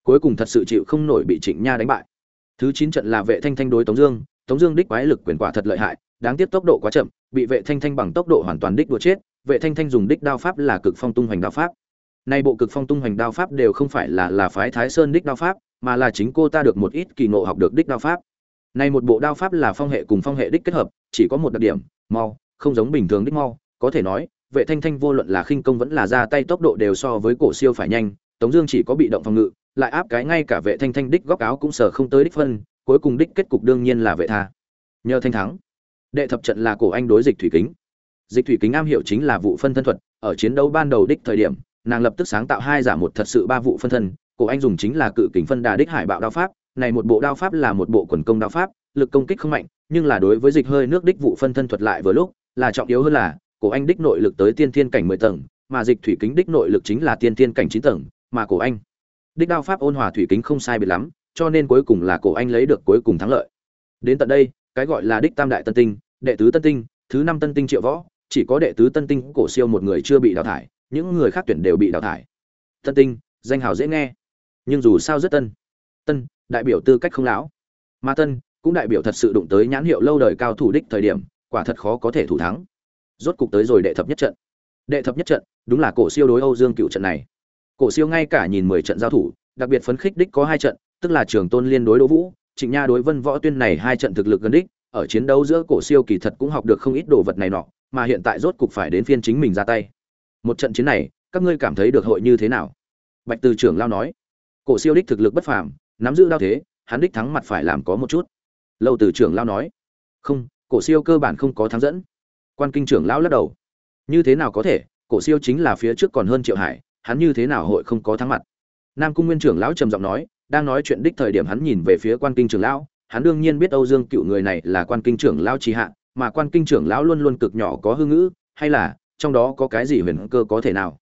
Cuối cùng thật sự chịu không nổi bị trịnh nha đánh bại. Thứ chín trận là vệ thanh thanh đối tống dương tống dương đích quái lực quyền quả thật lợi hại, đáng tiếc tốc độ quá chậm, bị vệ thanh thanh bằng tốc độ hoàn toàn đích đùa chết, vệ thanh thanh dùng đích đao pháp là cực phong tung hoành đao pháp. Nay bộ cực phong tung hoành đao pháp đều không phải là là phái thái sơn đích đao pháp mà là chính cô ta được một ít kỳ ngộ học được đích đao pháp. Này một bộ đao pháp là phong hệ cùng phong hệ đích kết hợp, chỉ có một đặc điểm, mau, không giống bình thường đích mau. Có thể nói, vệ thanh thanh vô luận là khinh công vẫn là ra tay tốc độ đều so với cổ siêu phải nhanh, tống dương chỉ có bị động phòng ngự, lại áp cái ngay cả vệ thanh thanh đích góc áo cũng sở không tới đích phân, cuối cùng đích kết cục đương nhiên là vệ tha. Nhờ thanh thắng, đệ thập trận là cổ anh đối dịch thủy kính. Dịch thủy kính am hiểu chính là vụ phân thân thuật, ở chiến đấu ban đầu đích thời điểm, nàng lập tức sáng tạo hai giả một thật sự ba vụ phân thân cổ anh dùng chính là cự kính phân đà đích hải bạo đao pháp, này một bộ đao pháp là một bộ quần công đao pháp, lực công kích không mạnh, nhưng là đối với dịch hơi nước đích vụ phân thân thuật lại vừa lúc, là trọng yếu hơn là, cổ anh đích nội lực tới tiên thiên cảnh mười tầng, mà dịch thủy kính đích nội lực chính là tiên thiên cảnh chín tầng, mà cổ anh đích đao pháp ôn hòa thủy kính không sai biệt lắm, cho nên cuối cùng là cổ anh lấy được cuối cùng thắng lợi. Đến tận đây, cái gọi là đích tam đại tân tinh, đệ tứ tân tinh, thứ năm tân tinh triệu võ, chỉ có đệ tứ tân tinh cổ siêu một người chưa bị đào thải, những người khác tuyển đều bị đào thải. Tân tinh, danh hào dễ nghe nhưng dù sao rất tân. Tân, đại biểu tư cách không lão. Mà tân, cũng đại biểu thật sự đụng tới nhãn hiệu lâu đời cao thủ đích thời điểm, quả thật khó có thể thủ thắng. Rốt cục tới rồi đệ thập nhất trận. Đệ thập nhất trận, đúng là cổ siêu đối âu dương cựu trận này. Cổ siêu ngay cả nhìn mười trận giao thủ, đặc biệt phấn khích đích có hai trận, tức là trường tôn liên đối đỗ vũ, trịnh nha đối vân võ tuyên này hai trận thực lực gần đích, ở chiến đấu giữa cổ siêu kỳ thật cũng học được không ít đồ vật này nọ, mà hiện tại rốt cục phải đến phiên chính mình ra tay. Một trận chiến này, các ngươi cảm thấy được hội như thế nào? Bạch từ trưởng lao nói cổ siêu đích thực lực bất phàm, nắm giữ đao thế, hắn đích thắng mặt phải làm có một chút. Lâu từ trưởng lao nói. Không, cổ siêu cơ bản không có thắng dẫn. Quan kinh trưởng lão lắc đầu. Như thế nào có thể, cổ siêu chính là phía trước còn hơn triệu hải, hắn như thế nào hội không có thắng mặt? Nam cung nguyên trưởng lão trầm giọng nói, đang nói chuyện đích thời điểm hắn nhìn về phía quan kinh trưởng lão, hắn đương nhiên biết âu dương cựu người này là quan kinh trưởng lão trì hạ, mà quan kinh trưởng lão luôn luôn cực nhỏ có hư ngữ, hay là, trong đó có cái gì huyền cơ có thể nào?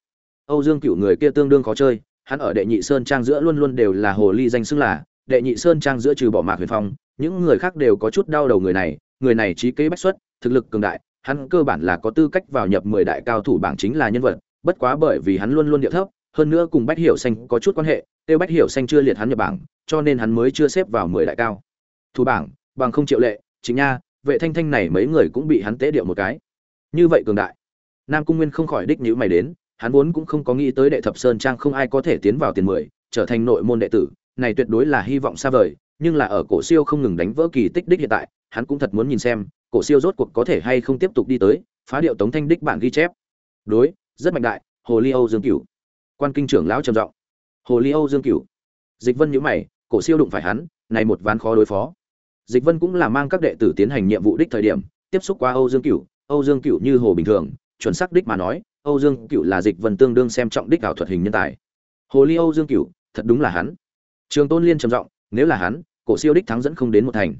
Âu dương cựu người kia tương đương khó chơi hắn ở đệ nhị sơn trang giữa luôn luôn đều là hồ ly danh xưng là, đệ nhị sơn trang giữa trừ bỏ mạc huyền phong, những người khác đều có chút đau đầu người này người này trí kế bách xuất, thực lực cường đại, hắn cơ bản là có tư cách vào nhập mười đại cao thủ bảng chính là nhân vật, bất quá bởi vì hắn luôn luôn điệu thấp, hơn nữa cùng bách hiểu xanh có chút quan hệ, tiêu bách hiểu xanh chưa liệt hắn nhập bảng, cho nên hắn mới chưa xếp vào mười đại cao. Thủ bảng, bằng không triệu lệ, chính nha, vệ thanh thanh này mấy người cũng bị hắn tế điệu một cái. Như vậy cường đại. Nam cung nguyên không khỏi đích nhữ mày đến hắn vốn cũng không có nghĩ tới đệ thập sơn trang không ai có thể tiến vào tiền mười, trở thành nội môn đệ tử, này tuyệt đối là hy vọng xa vời, nhưng là ở cổ siêu không ngừng đánh vỡ kỳ tích đích hiện tại, hắn cũng thật muốn nhìn xem, cổ siêu rốt cuộc có thể hay không tiếp tục đi tới, phá điệu tống thanh đích bản ghi chép. Đối, rất mạnh đại, hồ ly âu dương cửu. Quan kinh trưởng lão trầm giọng. Hồ ly âu dương cửu. Dịch vân nhíu mày, cổ siêu đụng phải hắn, này một ván khó đối phó. Dịch vân cũng là mang các đệ tử tiến hành nhiệm vụ đích thời điểm, tiếp xúc qua âu dương cửu. Âu dương cửu như hồ bình thường, chuẩn xác đích mà nói âu dương cửu là dịch vân tương đương xem trọng đích ảo thuật hình nhân tài. Hồ ly âu dương cửu, thật đúng là hắn. Trường tôn liên trầm giọng, nếu là hắn, cổ siêu đích thắng dẫn không đến một thành.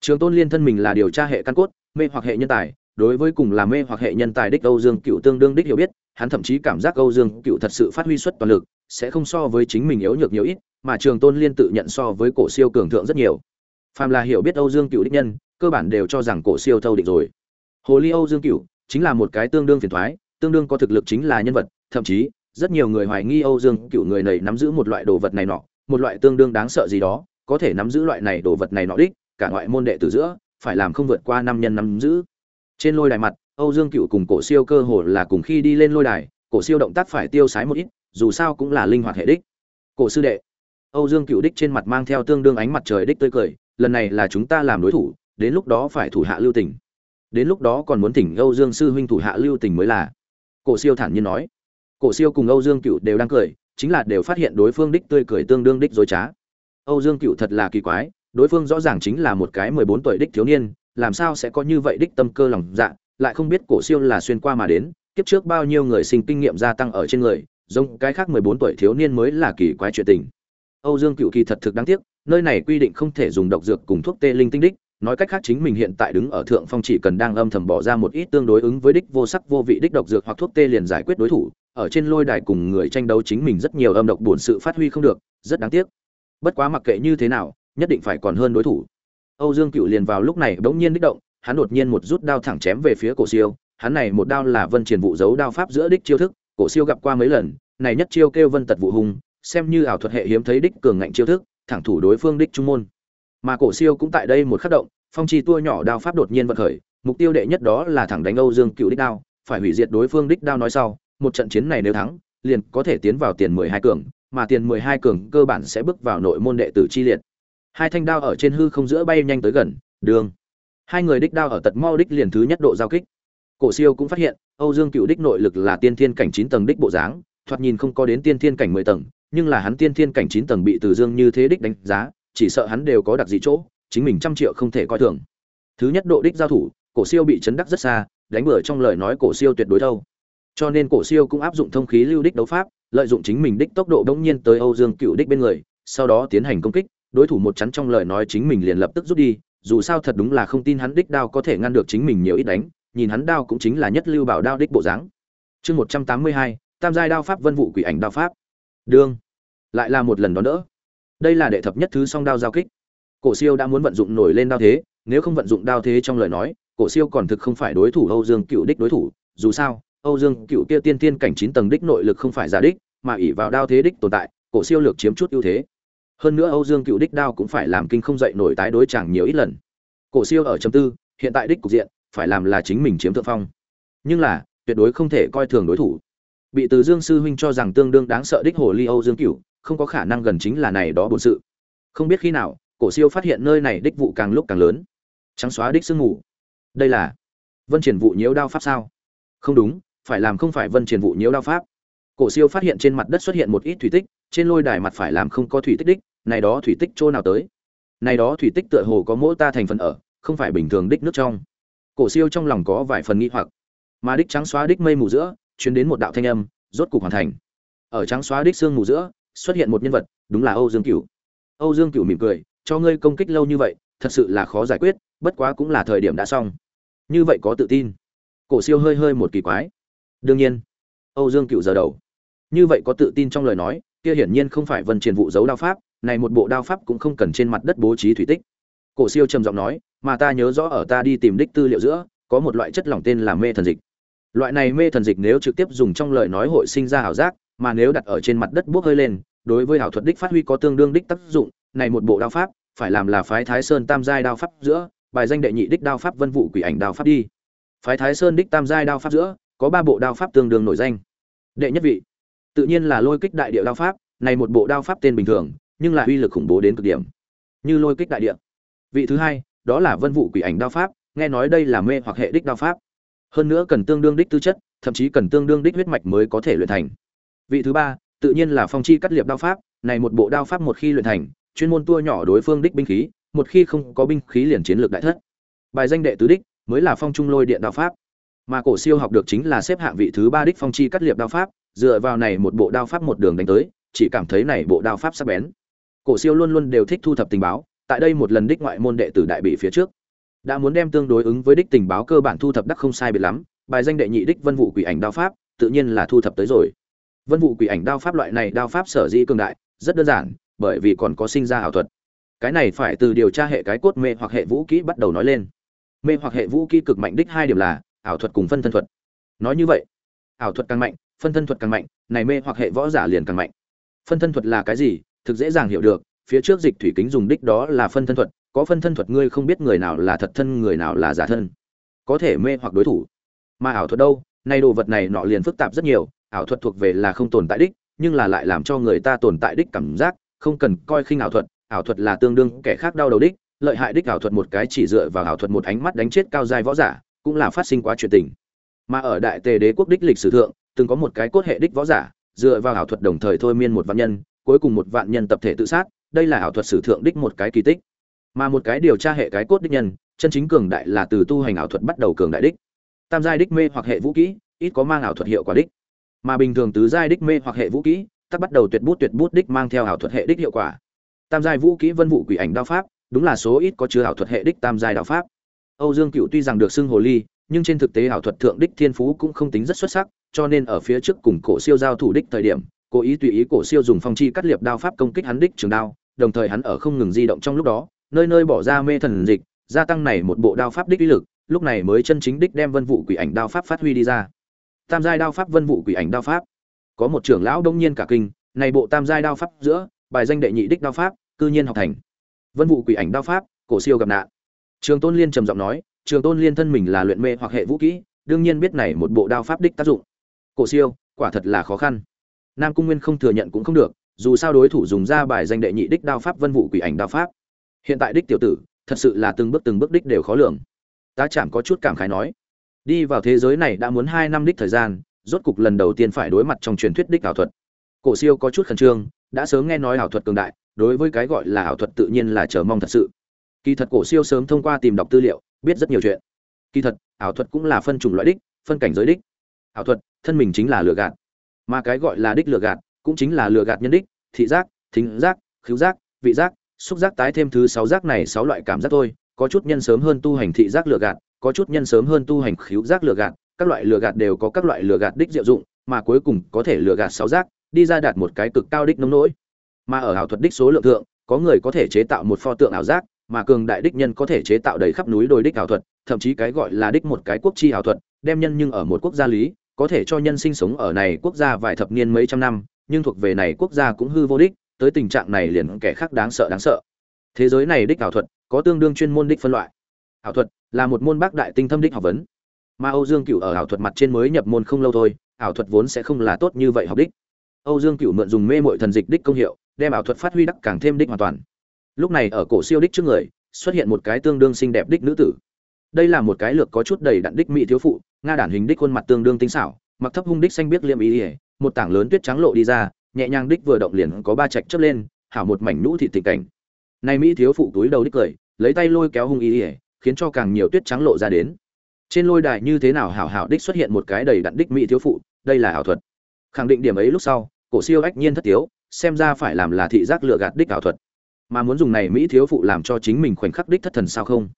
Trường tôn liên thân mình là điều tra hệ căn cốt, mê hoặc hệ nhân tài, đối với cùng là mê hoặc hệ nhân tài đích âu dương cựu tương đương đích hiểu biết, hắn thậm chí cảm giác âu dương cựu thật sự phát huy suất toàn lực, sẽ không so với chính mình yếu nhược nhiều ít, mà trường tôn liên tự nhận so với cổ siêu cường thượng rất nhiều. Phàm là hiểu biết âu dương cựu đích nhân, cơ bản đều cho rằng cổ siêu thâu định rồi. Hồ ly âu dương cựu chính là một cái tương đương phiền toái tương đương có thực lực chính là nhân vật, thậm chí, rất nhiều người hoài nghi âu dương cựu người này nắm giữ một loại đồ vật này nọ, một loại tương đương đáng sợ gì đó, có thể nắm giữ loại này đồ vật này nọ đích, cả ngoại môn đệ tử giữa, phải làm không vượt qua năm nhân nắm giữ. Trên lôi đài mặt, âu dương cựu cùng cổ siêu cơ hồ là cùng khi đi lên lôi đài, cổ siêu động tác phải tiêu sái một ít, dù sao cũng là linh hoạt hệ đích. Cổ sư đệ, âu dương cựu đích trên mặt mang theo tương đương ánh mặt trời đích tươi cười, lần này là chúng ta làm đối thủ, đến lúc đó phải thủ hạ lưu tình. Đến lúc đó còn muốn thỉnh âu dương sư huynh thủ hạ lưu tình mới là cổ siêu thản nhiên nói. Cổ siêu cùng âu dương cựu đều đang cười, chính là đều phát hiện đối phương đích tươi cười tương đương đích dối trá. Âu dương cựu thật là kỳ quái, đối phương rõ ràng chính là một cái mười bốn tuổi đích thiếu niên, làm sao sẽ có như vậy đích tâm cơ lòng dạ lại không biết cổ siêu là xuyên qua mà đến, kiếp trước bao nhiêu người sinh kinh nghiệm gia tăng ở trên người, giống cái khác mười bốn tuổi thiếu niên mới là kỳ quái chuyện tình. Âu dương cựu kỳ thật thực đáng tiếc, nơi này quy định không thể dùng độc dược cùng thuốc tê linh tinh đích nói cách khác chính mình hiện tại đứng ở thượng phong chỉ cần đang âm thầm bỏ ra một ít tương đối ứng với đích vô sắc vô vị đích độc dược hoặc thuốc tê liền giải quyết đối thủ, ở trên lôi đài cùng người tranh đấu chính mình rất nhiều âm độc buồn sự phát huy không được, rất đáng tiếc. Bất quá mặc kệ như thế nào, nhất định phải còn hơn đối thủ. Âu dương cựu liền vào lúc này bỗng nhiên đích động, hắn đột nhiên một rút đao thẳng chém về phía cổ siêu, hắn này một đao là vân triển vụ giấu đao pháp giữa đích chiêu thức, cổ siêu gặp qua mấy lần, này nhất chiêu kêu vân tật vụ hùng, xem như ảo thuật hệ hiếm thấy đích cường ngạnh chiêu thức, thẳng thủ đối phương đích trung môn mà cổ siêu cũng tại đây một khắc động, phong chi tua nhỏ đao pháp đột nhiên vận khởi, mục tiêu đệ nhất đó là thẳng đánh âu dương cựu đích đao, phải hủy diệt đối phương đích đao nói sau, một trận chiến này nếu thắng, liền có thể tiến vào tiền mười hai cường, mà tiền mười hai cường cơ bản sẽ bước vào nội môn đệ tử chi liệt. Hai thanh đao ở trên hư không giữa bay nhanh tới gần, đường. Hai người đích đao ở tật mau đích liền thứ nhất độ giao kích. Cổ siêu cũng phát hiện, âu dương cựu đích nội lực là tiên thiên cảnh chín tầng đích bộ dáng, thoạt nhìn không có đến tiên thiên cảnh mười tầng, nhưng là hắn tiên thiên cảnh chín tầng bị từ dương như thế đích đánh giá chỉ sợ hắn đều có đặc dị chỗ chính mình trăm triệu không thể coi thường. Thứ nhất độ đích giao thủ cổ siêu bị chấn đắc rất xa đánh bừa trong lời nói cổ siêu tuyệt đối đâu, cho nên cổ siêu cũng áp dụng thông khí lưu đích đấu pháp lợi dụng chính mình đích tốc độ bỗng nhiên tới âu dương cựu đích bên người sau đó tiến hành công kích đối thủ một chắn trong lời nói chính mình liền lập tức rút đi dù sao thật đúng là không tin hắn đích đao có thể ngăn được chính mình nhiều ít đánh nhìn hắn đao cũng chính là nhất lưu bảo đao đích bộ dáng. Chương một trăm tám mươi hai tam giai đao pháp vân vụ quỷ ảnh đao pháp. Đương. Lại là một lần đón đỡ đây là đệ thập nhất thứ song đao giao kích. Cổ siêu đã muốn vận dụng nổi lên đao thế, nếu không vận dụng đao thế trong lời nói, cổ siêu còn thực không phải đối thủ âu dương cựu đích đối thủ. Dù sao, âu dương cựu kia tiên tiên cảnh chín tầng đích nội lực không phải giả đích, mà ỉ vào đao thế đích tồn tại, cổ siêu lược chiếm chút ưu thế. Hơn nữa âu dương cựu đích đao cũng phải làm kinh không dậy nổi tái đối chẳng nhiều ít lần. Cổ siêu ở chấm tư, hiện tại đích cục diện, phải làm là chính mình chiếm thượng phong. Nhưng là, tuyệt đối không thể coi thường đối thủ. Bị từ dương sư huynh cho rằng tương đương đáng sợ đích hồ ly âu dương Cựu không có khả năng gần chính là này đó bổn sự. Không biết khi nào, cổ siêu phát hiện nơi này đích vụ càng lúc càng lớn. Trắng xóa đích sương mù. Đây là vân triển vụ nhiễu đao pháp sao? Không đúng, phải làm không phải vân triển vụ nhiễu đao pháp. Cổ siêu phát hiện trên mặt đất xuất hiện một ít thủy tích, trên lôi đài mặt phải làm không có thủy tích đích, này đó thủy tích chỗ nào tới? Này đó thủy tích tựa hồ có mỗi ta thành phần ở, không phải bình thường đích nước trong. Cổ siêu trong lòng có vài phần nghi hoặc. Mà đích trắng xóa đích mây mù giữa chuyến đến một đạo thanh âm, rốt cục hoàn thành. Ở trắng xóa đích xương mù giữa xuất hiện một nhân vật, đúng là âu dương cửu. Âu dương cửu mỉm cười, cho ngươi công kích lâu như vậy, thật sự là khó giải quyết, bất quá cũng là thời điểm đã xong. Như vậy có tự tin. Cổ siêu hơi hơi một kỳ quái. Đương nhiên, âu dương cửu giờ đầu. Như vậy có tự tin trong lời nói, kia hiển nhiên không phải vân truyền vụ giấu đao pháp, này một bộ đao pháp cũng không cần trên mặt đất bố trí thủy tích. Cổ siêu trầm giọng nói, mà ta nhớ rõ ở ta đi tìm đích tư liệu giữa, có một loại chất lỏng tên là mê thần dịch. Loại này mê thần dịch nếu trực tiếp dùng trong lời nói hội sinh ra ảo giác mà nếu đặt ở trên mặt đất bốc hơi lên, đối với ảo thuật đích phát huy có tương đương đích tác dụng, này một bộ đao pháp, phải làm là phái thái sơn tam giai đao pháp giữa, bài danh đệ nhị đích đao pháp vân Vũ quỷ ảnh đao pháp đi. Phái thái sơn đích tam giai đao pháp giữa, có ba bộ đao pháp tương đương nổi danh. Đệ nhất vị, tự nhiên là lôi kích đại Điệu đao pháp, này một bộ đao pháp tên bình thường, nhưng là uy lực khủng bố đến cực điểm. Như lôi kích đại Điệu. vị thứ hai, đó là vân Vũ quỷ ảnh đao pháp, nghe nói đây là mê hoặc hệ đích đao pháp. Hơn nữa cần tương đương đích tư chất, thậm chí cần tương đương đích huyết mạch mới có thể luyện thành vị thứ ba, tự nhiên là phong chi cắt liệp đao pháp, này một bộ đao pháp một khi luyện thành, chuyên môn tua nhỏ đối phương đích binh khí, một khi không có binh khí liền chiến lược đại thất. Bài danh đệ tứ đích mới là phong trung lôi điện đao pháp. Mà cổ siêu học được chính là xếp hạng vị thứ ba đích phong chi cắt liệp đao pháp, dựa vào này một bộ đao pháp một đường đánh tới, chỉ cảm thấy này bộ đao pháp sắc bén. Cổ siêu luôn luôn đều thích thu thập tình báo, tại đây một lần đích ngoại môn đệ tử đại bị phía trước. Đã muốn đem tương đối ứng với đích tình báo cơ bản thu thập đắc không sai biệt lắm, bài danh đệ nhị đích vân vụ quỷ ảnh đao pháp, tự nhiên là thu thập tới rồi vân vụ quỷ ảnh đao pháp loại này đao pháp sở dĩ cường đại, rất đơn giản, bởi vì còn có sinh ra ảo thuật. Cái này phải từ điều tra hệ cái cốt mê hoặc hệ vũ kỹ bắt đầu nói lên. Mê hoặc hệ vũ kỹ cực mạnh đích hai điểm là, ảo thuật cùng phân thân thuật. Nói như vậy, ảo thuật càng mạnh, phân thân thuật càng mạnh, này mê hoặc hệ võ giả liền càng mạnh. Phân thân thuật là cái gì? Thực dễ dàng hiểu được, phía trước dịch thủy kính dùng đích đó là phân thân thuật, có phân thân thuật ngươi không biết người nào là thật thân, người nào là giả thân. Có thể mê hoặc đối thủ. Mà ảo thuật đâu? Nay đồ vật này nọ liền phức tạp rất nhiều ảo thuật thuộc về là không tồn tại đích, nhưng là lại làm cho người ta tồn tại đích cảm giác, không cần coi khinh ảo thuật ảo thuật là tương đương kẻ khác đau đầu đích, lợi hại đích ảo thuật một cái chỉ dựa vào ảo thuật một ánh mắt đánh chết cao giai võ giả, cũng là phát sinh quá chuyện tình. Mà ở đại tề đế quốc đích lịch sử thượng, từng có một cái cốt hệ đích võ giả, dựa vào ảo thuật đồng thời thôi miên một vạn nhân, cuối cùng một vạn nhân tập thể tự sát, đây là ảo thuật sử thượng đích một cái kỳ tích. Mà một cái điều tra hệ cái cốt đích nhân, chân chính cường đại là từ tu hành ảo thuật bắt đầu cường đại đích. Tam giai đích mê hoặc hệ vũ kỹ, ít có mang ảo thuật hiệu quả đích mà bình thường tứ giai đích mê hoặc hệ vũ kỹ, tắc bắt đầu tuyệt bút tuyệt bút đích mang theo ảo thuật hệ đích hiệu quả. Tam giai vũ kỹ vân vụ quỷ ảnh đao pháp, đúng là số ít có chứa ảo thuật hệ đích tam giai đạo pháp. Âu dương cựu tuy rằng được xưng hồ ly, nhưng trên thực tế ảo thuật thượng đích thiên phú cũng không tính rất xuất sắc, cho nên ở phía trước cùng cổ siêu giao thủ đích thời điểm, cố ý tùy ý cổ siêu dùng phong chi cắt liệp đao pháp công kích hắn đích trường đao, đồng thời hắn ở không ngừng di động trong lúc đó, nơi nơi bỏ ra mê thần dịch, gia tăng này một bộ đao pháp đích uy lực, lúc này mới chân chính đích đem vân vụ quỷ ảnh đao pháp phát huy đi ra tam giai đao pháp vân vụ quỷ ảnh đao pháp. Có một trưởng lão đông nhiên cả kinh, này bộ tam giai đao pháp giữa, bài danh đệ nhị đích đao pháp, cư nhiên học thành. Vân vụ quỷ ảnh đao pháp, cổ siêu gặp nạn. Trường tôn liên trầm giọng nói, trường tôn liên thân mình là luyện mê hoặc hệ vũ kỹ, đương nhiên biết này một bộ đao pháp đích tác dụng. Cổ siêu, quả thật là khó khăn. Nam cung nguyên không thừa nhận cũng không được, dù sao đối thủ dùng ra bài danh đệ nhị đích đao pháp vân vụ quỷ ảnh đao pháp. Hiện tại đích tiểu tử, thật sự là từng bước từng bước đích đều khó lường. Tá chạm có chút cảm khái nói đi vào thế giới này đã muốn hai năm đích thời gian, rốt cục lần đầu tiên phải đối mặt trong truyền thuyết đích ảo thuật. Cổ siêu có chút khẩn trương, đã sớm nghe nói ảo thuật cường đại, đối với cái gọi là ảo thuật tự nhiên là chờ mong thật sự. Kỳ thật cổ siêu sớm thông qua tìm đọc tư liệu, biết rất nhiều chuyện. Kỳ thật, ảo thuật cũng là phân chủng loại đích, phân cảnh giới đích. Ảo thuật, thân mình chính là lừa gạt. Mà cái gọi là đích lừa gạt, cũng chính là lừa gạt nhân đích, thị giác, thính giác, khứu giác, vị giác, xúc giác tái thêm thứ sáu giác này sáu loại cảm giác thôi, có chút nhân sớm hơn tu hành thị giác lừa gạt có chút nhân sớm hơn tu hành khứu giác lừa gạt, các loại lừa gạt đều có các loại lừa gạt đích diệu dụng, mà cuối cùng có thể lừa gạt sáu giác, đi ra đạt một cái cực cao đích nông nỗi. Mà ở ảo thuật đích số lượng thượng, có người có thể chế tạo một pho tượng ảo giác, mà cường đại đích nhân có thể chế tạo đầy khắp núi đồi đích ảo thuật, thậm chí cái gọi là đích một cái quốc chi ảo thuật, đem nhân nhưng ở một quốc gia lý, có thể cho nhân sinh sống ở này quốc gia vài thập niên mấy trăm năm, nhưng thuộc về này quốc gia cũng hư vô đích, tới tình trạng này liền kẻ khác đáng sợ đáng sợ. Thế giới này đích ảo thuật có tương đương chuyên môn đích phân loại. Ảo thuật là một môn bác đại tinh thâm đích học vấn. Mà âu dương cựu ở ảo thuật mặt trên mới nhập môn không lâu thôi, ảo thuật vốn sẽ không là tốt như vậy học đích. Âu dương cựu mượn dùng mê mội thần dịch đích công hiệu, đem ảo thuật phát huy đắc càng thêm đích hoàn toàn. Lúc này ở cổ siêu đích trước người, xuất hiện một cái tương đương xinh đẹp đích nữ tử. Đây là một cái lược có chút đầy đặn đích mỹ thiếu phụ, nga đản hình đích khuôn mặt tương đương tinh xảo, mặc thấp hung đích xanh biết liêm ý ỉa, một tảng lớn tuyết trắng lộ đi ra, nhẹ nhàng đích vừa động liền có ba chạch chớp lên, hảo một mảnh nhũ thị tình cảnh. Này mỹ thiếu phụ túi đầu đích cười, lấy tay lôi kéo hung ý ỉa khiến cho càng nhiều tuyết trắng lộ ra đến. Trên lôi đài như thế nào hảo hảo đích xuất hiện một cái đầy đặn đích mỹ thiếu phụ, đây là ảo thuật. Khẳng định điểm ấy lúc sau, cổ siêu ách nhiên thất tiếu, xem ra phải làm là thị giác lựa gạt đích ảo thuật. Mà muốn dùng này mỹ thiếu phụ làm cho chính mình khoảnh khắc đích thất thần sao không?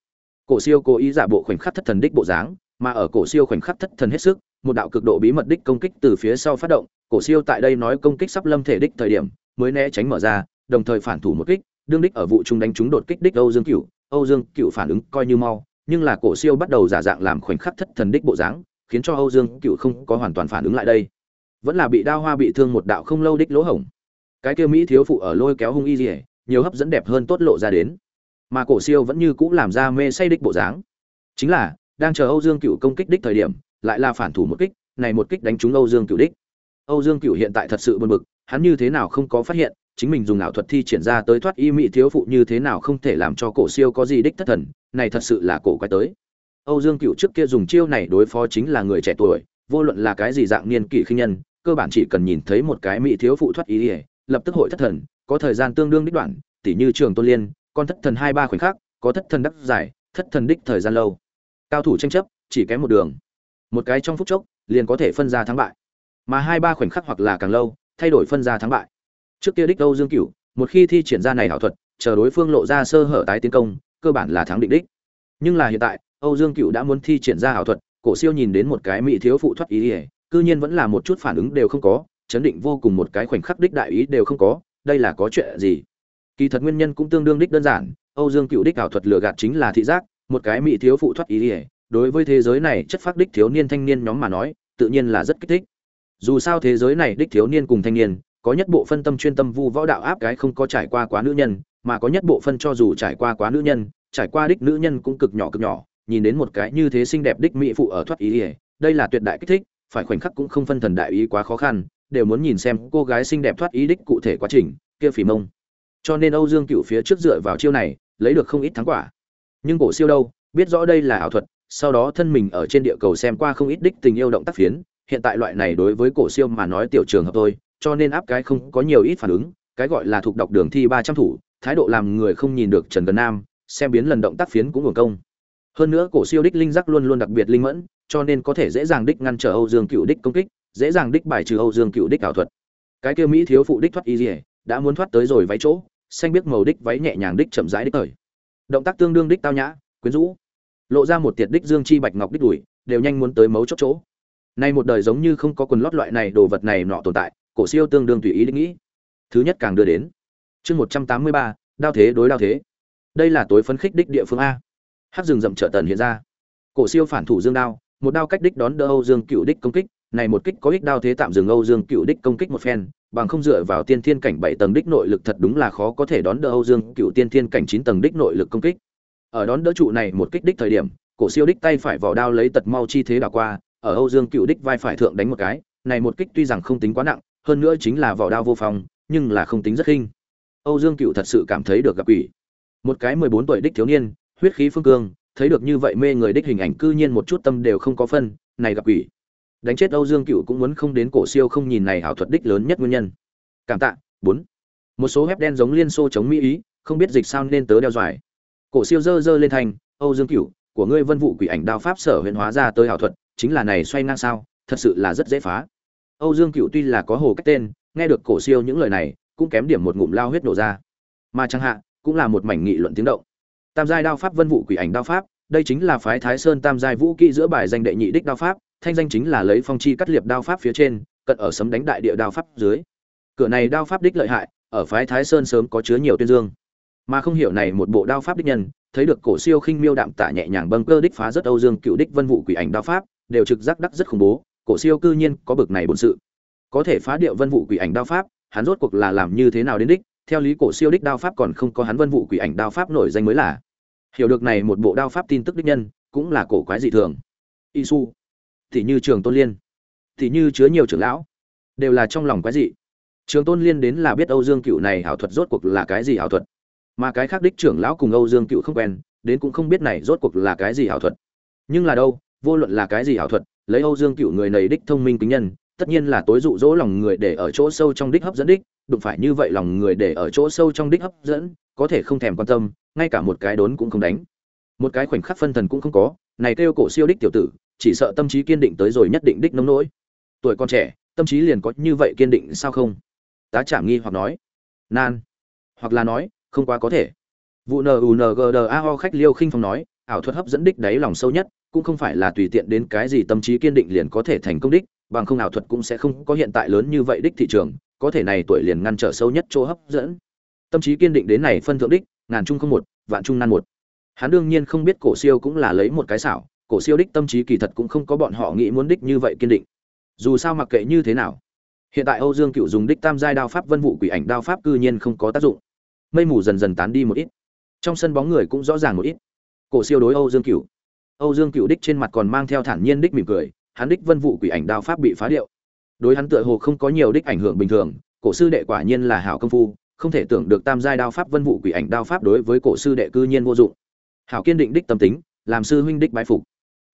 Cổ siêu cố ý giả bộ khoảnh khắc thất thần đích bộ dáng, mà ở cổ siêu khoảnh khắc thất thần hết sức, một đạo cực độ bí mật đích công kích từ phía sau phát động, cổ siêu tại đây nói công kích sắp lâm thể đích thời điểm, mới né tránh mở ra, đồng thời phản thủ một kích, đương đích ở vụ trung đánh trúng đột kích đích âu dương cửu âu dương Cựu phản ứng coi như mau nhưng là cổ siêu bắt đầu giả dạng làm khoảnh khắc thất thần đích bộ dáng khiến cho âu dương Cựu không có hoàn toàn phản ứng lại đây. Vẫn là bị đao hoa bị thương một đạo không lâu đích lỗ hổng. Cái kia mỹ thiếu phụ ở lôi kéo hung y liễu, nhiều hấp dẫn đẹp hơn tốt lộ ra đến. Mà cổ siêu vẫn như cũ làm ra mê say đích bộ dáng. Chính là đang chờ âu dương cựu công kích đích thời điểm lại là phản thủ một kích này một kích đánh trúng âu dương cựu đích. Âu dương cựu hiện tại thật sự buồn bực hắn như thế nào không có phát hiện chính mình dùng ảo thuật thi triển ra tới thoát y mỹ thiếu phụ như thế nào không thể làm cho cổ siêu có gì đích thất thần, này thật sự là cổ quái tới. Âu dương cựu trước kia dùng chiêu này đối phó chính là người trẻ tuổi, vô luận là cái gì dạng niên kỷ khinh nhân, cơ bản chỉ cần nhìn thấy một cái mỹ thiếu phụ thoát ý lập tức hội thất thần, có thời gian tương đương đích đoạn, tỉ như trường tôn liên, con thất thần hai ba khoảnh khắc, có thất thần đắc giải, thất thần đích thời gian lâu. Cao thủ tranh chấp, chỉ kém một đường. Một cái trong phút chốc, liền có thể phân ra thắng bại. Mà hai ba khoảnh khắc hoặc là càng lâu, thay đổi phân ra thắng bại trước kia đích âu dương cửu, một khi thi triển ra này hảo thuật, chờ đối phương lộ ra sơ hở tái tiến công, cơ bản là thắng định đích. Nhưng là hiện tại, âu dương cửu đã muốn thi triển ra hảo thuật, cổ siêu nhìn đến một cái mỹ thiếu phụ thoát ý ỉa cư nhiên vẫn là một chút phản ứng đều không có, chấn định vô cùng một cái khoảnh khắc đích đại ý đều không có, đây là có chuyện gì? Kỳ thật nguyên nhân cũng tương đương đích đơn giản, âu dương cựu đích ảo thuật lừa gạt chính là thị giác, một cái mỹ thiếu phụ thoát ý ỉa đối với thế giới này chất phác đích thiếu niên thanh niên nhóm mà nói, tự nhiên là rất kích thích. Dù sao thế giới này đích thiếu niên cùng thanh niên có nhất bộ phân tâm chuyên tâm vu võ đạo áp cái không có trải qua quá nữ nhân, mà có nhất bộ phân cho dù trải qua quá nữ nhân, trải qua đích nữ nhân cũng cực nhỏ cực nhỏ, nhìn đến một cái như thế xinh đẹp đích mỹ phụ ở thoát ý ỉa đây là tuyệt đại kích thích, phải khoảnh khắc cũng không phân thần đại ý quá khó khăn, đều muốn nhìn xem cô gái xinh đẹp thoát ý đích cụ thể quá trình, kia phỉ mông. Cho nên âu dương cựu phía trước dựa vào chiêu này, lấy được không ít thắng quả. Nhưng cổ siêu đâu, biết rõ đây là ảo thuật, sau đó thân mình ở trên địa cầu xem qua không ít đích tình yêu động tác phiến, hiện tại loại này đối với cổ siêu mà nói tiểu trường hợp thôi cho nên áp cái không có nhiều ít phản ứng, cái gọi là thuộc đọc đường thi ba trăm thủ, thái độ làm người không nhìn được trần gần nam, xem biến lần động tác phiến cũng hưởng công. Hơn nữa cổ siêu đích linh giác luôn luôn đặc biệt linh mẫn, cho nên có thể dễ dàng đích ngăn trở âu dương cựu đích công kích, dễ dàng đích bài trừ âu dương cựu đích ảo thuật. Cái kia mỹ thiếu phụ đích thoát y dỉa đã muốn thoát tới rồi váy chỗ, xanh biết màu đích váy nhẹ nhàng đích chậm rãi đích thời. Động tác tương đương đích tao nhã, quyến rũ. Lộ ra một tiệt đích dương chi bạch ngọc đích đùi, đều nhanh muốn tới mấu chốt chỗ. Nay một đời giống như không có quần lót loại này đồ vật này nọ tồn tại cổ siêu tương đương tùy ý đích nghĩ. Thứ nhất càng đưa đến. Chương một trăm tám mươi ba, đao thế đối đao thế. Đây là tối phấn khích đích địa phương a. Hắc rừng rậm trợ tần hiện ra. Cổ siêu phản thủ dương đao, một đao cách đích đón đỡ âu dương cựu đích công kích. Này một kích có ích đao thế tạm dừng âu dương cựu đích công kích một phen, bằng không dựa vào tiên thiên cảnh bảy tầng đích nội lực thật đúng là khó có thể đón đỡ âu dương cựu tiên thiên cảnh chín tầng đích nội lực công kích. Ở đón đỡ trụ này một kích đích thời điểm, cổ siêu đích tay phải vỏ đao lấy tật mau chi thế đảo qua, ở âu dương cựu đích vai phải thượng đánh một cái. Này một kích tuy rằng không tính quá nặng hơn nữa chính là vỏ đao vô phòng nhưng là không tính rất khinh. Âu dương cựu thật sự cảm thấy được gặp ủy một cái mười bốn tuổi đích thiếu niên, huyết khí phương cương, thấy được như vậy mê người đích hình ảnh cư nhiên một chút tâm đều không có phân, này gặp ủy đánh chết âu dương cựu cũng muốn không đến cổ siêu không nhìn này ảo thuật đích lớn nhất nguyên nhân. Cảm tạ, bốn. Một số web đen giống liên xô chống mỹ ý, không biết dịch sao nên tớ đeo doài cổ siêu dơ dơ lên thành, âu dương cựu, của ngươi vân vụ quỷ ảnh đao pháp sở huyền hóa ra tới ảo thuật, chính là này xoay ngang sao, thật sự là rất dễ phá âu dương cựu tuy là có hồ cách tên, nghe được cổ siêu những lời này, cũng kém điểm một ngụm lao huyết nổ ra. Mà chẳng hạ cũng là một mảnh nghị luận tiếng động. Tam giai đao pháp vân vụ quỷ ảnh đao pháp, đây chính là phái thái sơn tam giai vũ kỹ giữa bài danh đệ nhị đích đao pháp, thanh danh chính là lấy phong chi cắt liệp đao pháp phía trên, cận ở sấm đánh đại địa đao pháp dưới. Cửa này đao pháp đích lợi hại, ở phái thái sơn sớm có chứa nhiều tuyên dương. Mà không hiểu này một bộ đao pháp đích nhân, thấy được cổ siêu khinh miêu đạm tả nhẹ nhàng bâng cơ đích phá rất âu dương cựu đích vân vụ quỷ ảnh đao pháp, đều trực giác đắc rất khủng bố cổ siêu cư nhiên có bực này bổn sự. Có thể phá điệu vân vũ quỷ ảnh đao pháp, hắn rốt cuộc là làm như thế nào đến đích, theo lý cổ siêu đích đao pháp còn không có hắn vân vũ quỷ ảnh đao pháp nổi danh mới là. Hiểu được này một bộ đao pháp tin tức đích nhân, cũng là cổ quái dị thường. Isu, thì như trường tôn liên, thì như chứa nhiều trưởng lão, đều là trong lòng quái dị. Trường tôn liên đến là biết âu dương cựu này ảo thuật rốt cuộc là cái gì ảo thuật. Mà cái khác đích trưởng lão cùng âu dương cựu không quen, đến cũng không biết này rốt cuộc là cái gì ảo thuật. Nhưng là đâu, vô luận là cái gì ảo thuật lấy âu dương cửu người này đích thông minh kính nhân, tất nhiên là tối dụ dỗ lòng người để ở chỗ sâu trong đích hấp dẫn đích, đụng phải như vậy lòng người để ở chỗ sâu trong đích hấp dẫn, có thể không thèm quan tâm, ngay cả một cái đốn cũng không đánh. Một cái khoảnh khắc phân thần cũng không có, này kêu cổ siêu đích tiểu tử, chỉ sợ tâm trí kiên định tới rồi nhất định đích nông nỗi. Tuổi còn trẻ, tâm trí liền có như vậy kiên định sao không? Tá Trạm nghi hoặc nói. Nan. Hoặc là nói, không quá có thể. Vụ nungdao khách liêu khinh phong nói, ảo thuật hấp dẫn đích đáy lòng sâu nhất cũng không phải là tùy tiện đến cái gì tâm trí kiên định liền có thể thành công đích, bằng không ảo thuật cũng sẽ không có hiện tại lớn như vậy đích thị trường, có thể này tuổi liền ngăn trở sâu nhất chỗ hấp dẫn. Tâm trí kiên định đến này phân thượng đích, ngàn trung không một, vạn trung nan một. Hắn đương nhiên không biết cổ siêu cũng là lấy một cái xảo, cổ siêu đích tâm trí kỳ thật cũng không có bọn họ nghĩ muốn đích như vậy kiên định. Dù sao mặc kệ như thế nào, hiện tại âu dương cựu dùng đích tam giai đao pháp vân vụ quỷ ảnh đao pháp cư nhiên không có tác dụng. Mây mù dần dần tán đi một ít. Trong sân bóng người cũng rõ ràng một ít. Cổ siêu đối âu dương cựu âu dương cựu đích trên mặt còn mang theo thản nhiên đích mỉm cười, hắn đích vân vụ quỷ ảnh đao pháp bị phá điệu. Đối hắn tựa hồ không có nhiều đích ảnh hưởng bình thường, cổ sư đệ quả nhiên là hảo công phu, không thể tưởng được tam giai đao pháp vân vụ quỷ ảnh đao pháp đối với cổ sư đệ cư nhiên vô dụng. Hảo kiên định đích tâm tính, làm sư huynh đích bái phục.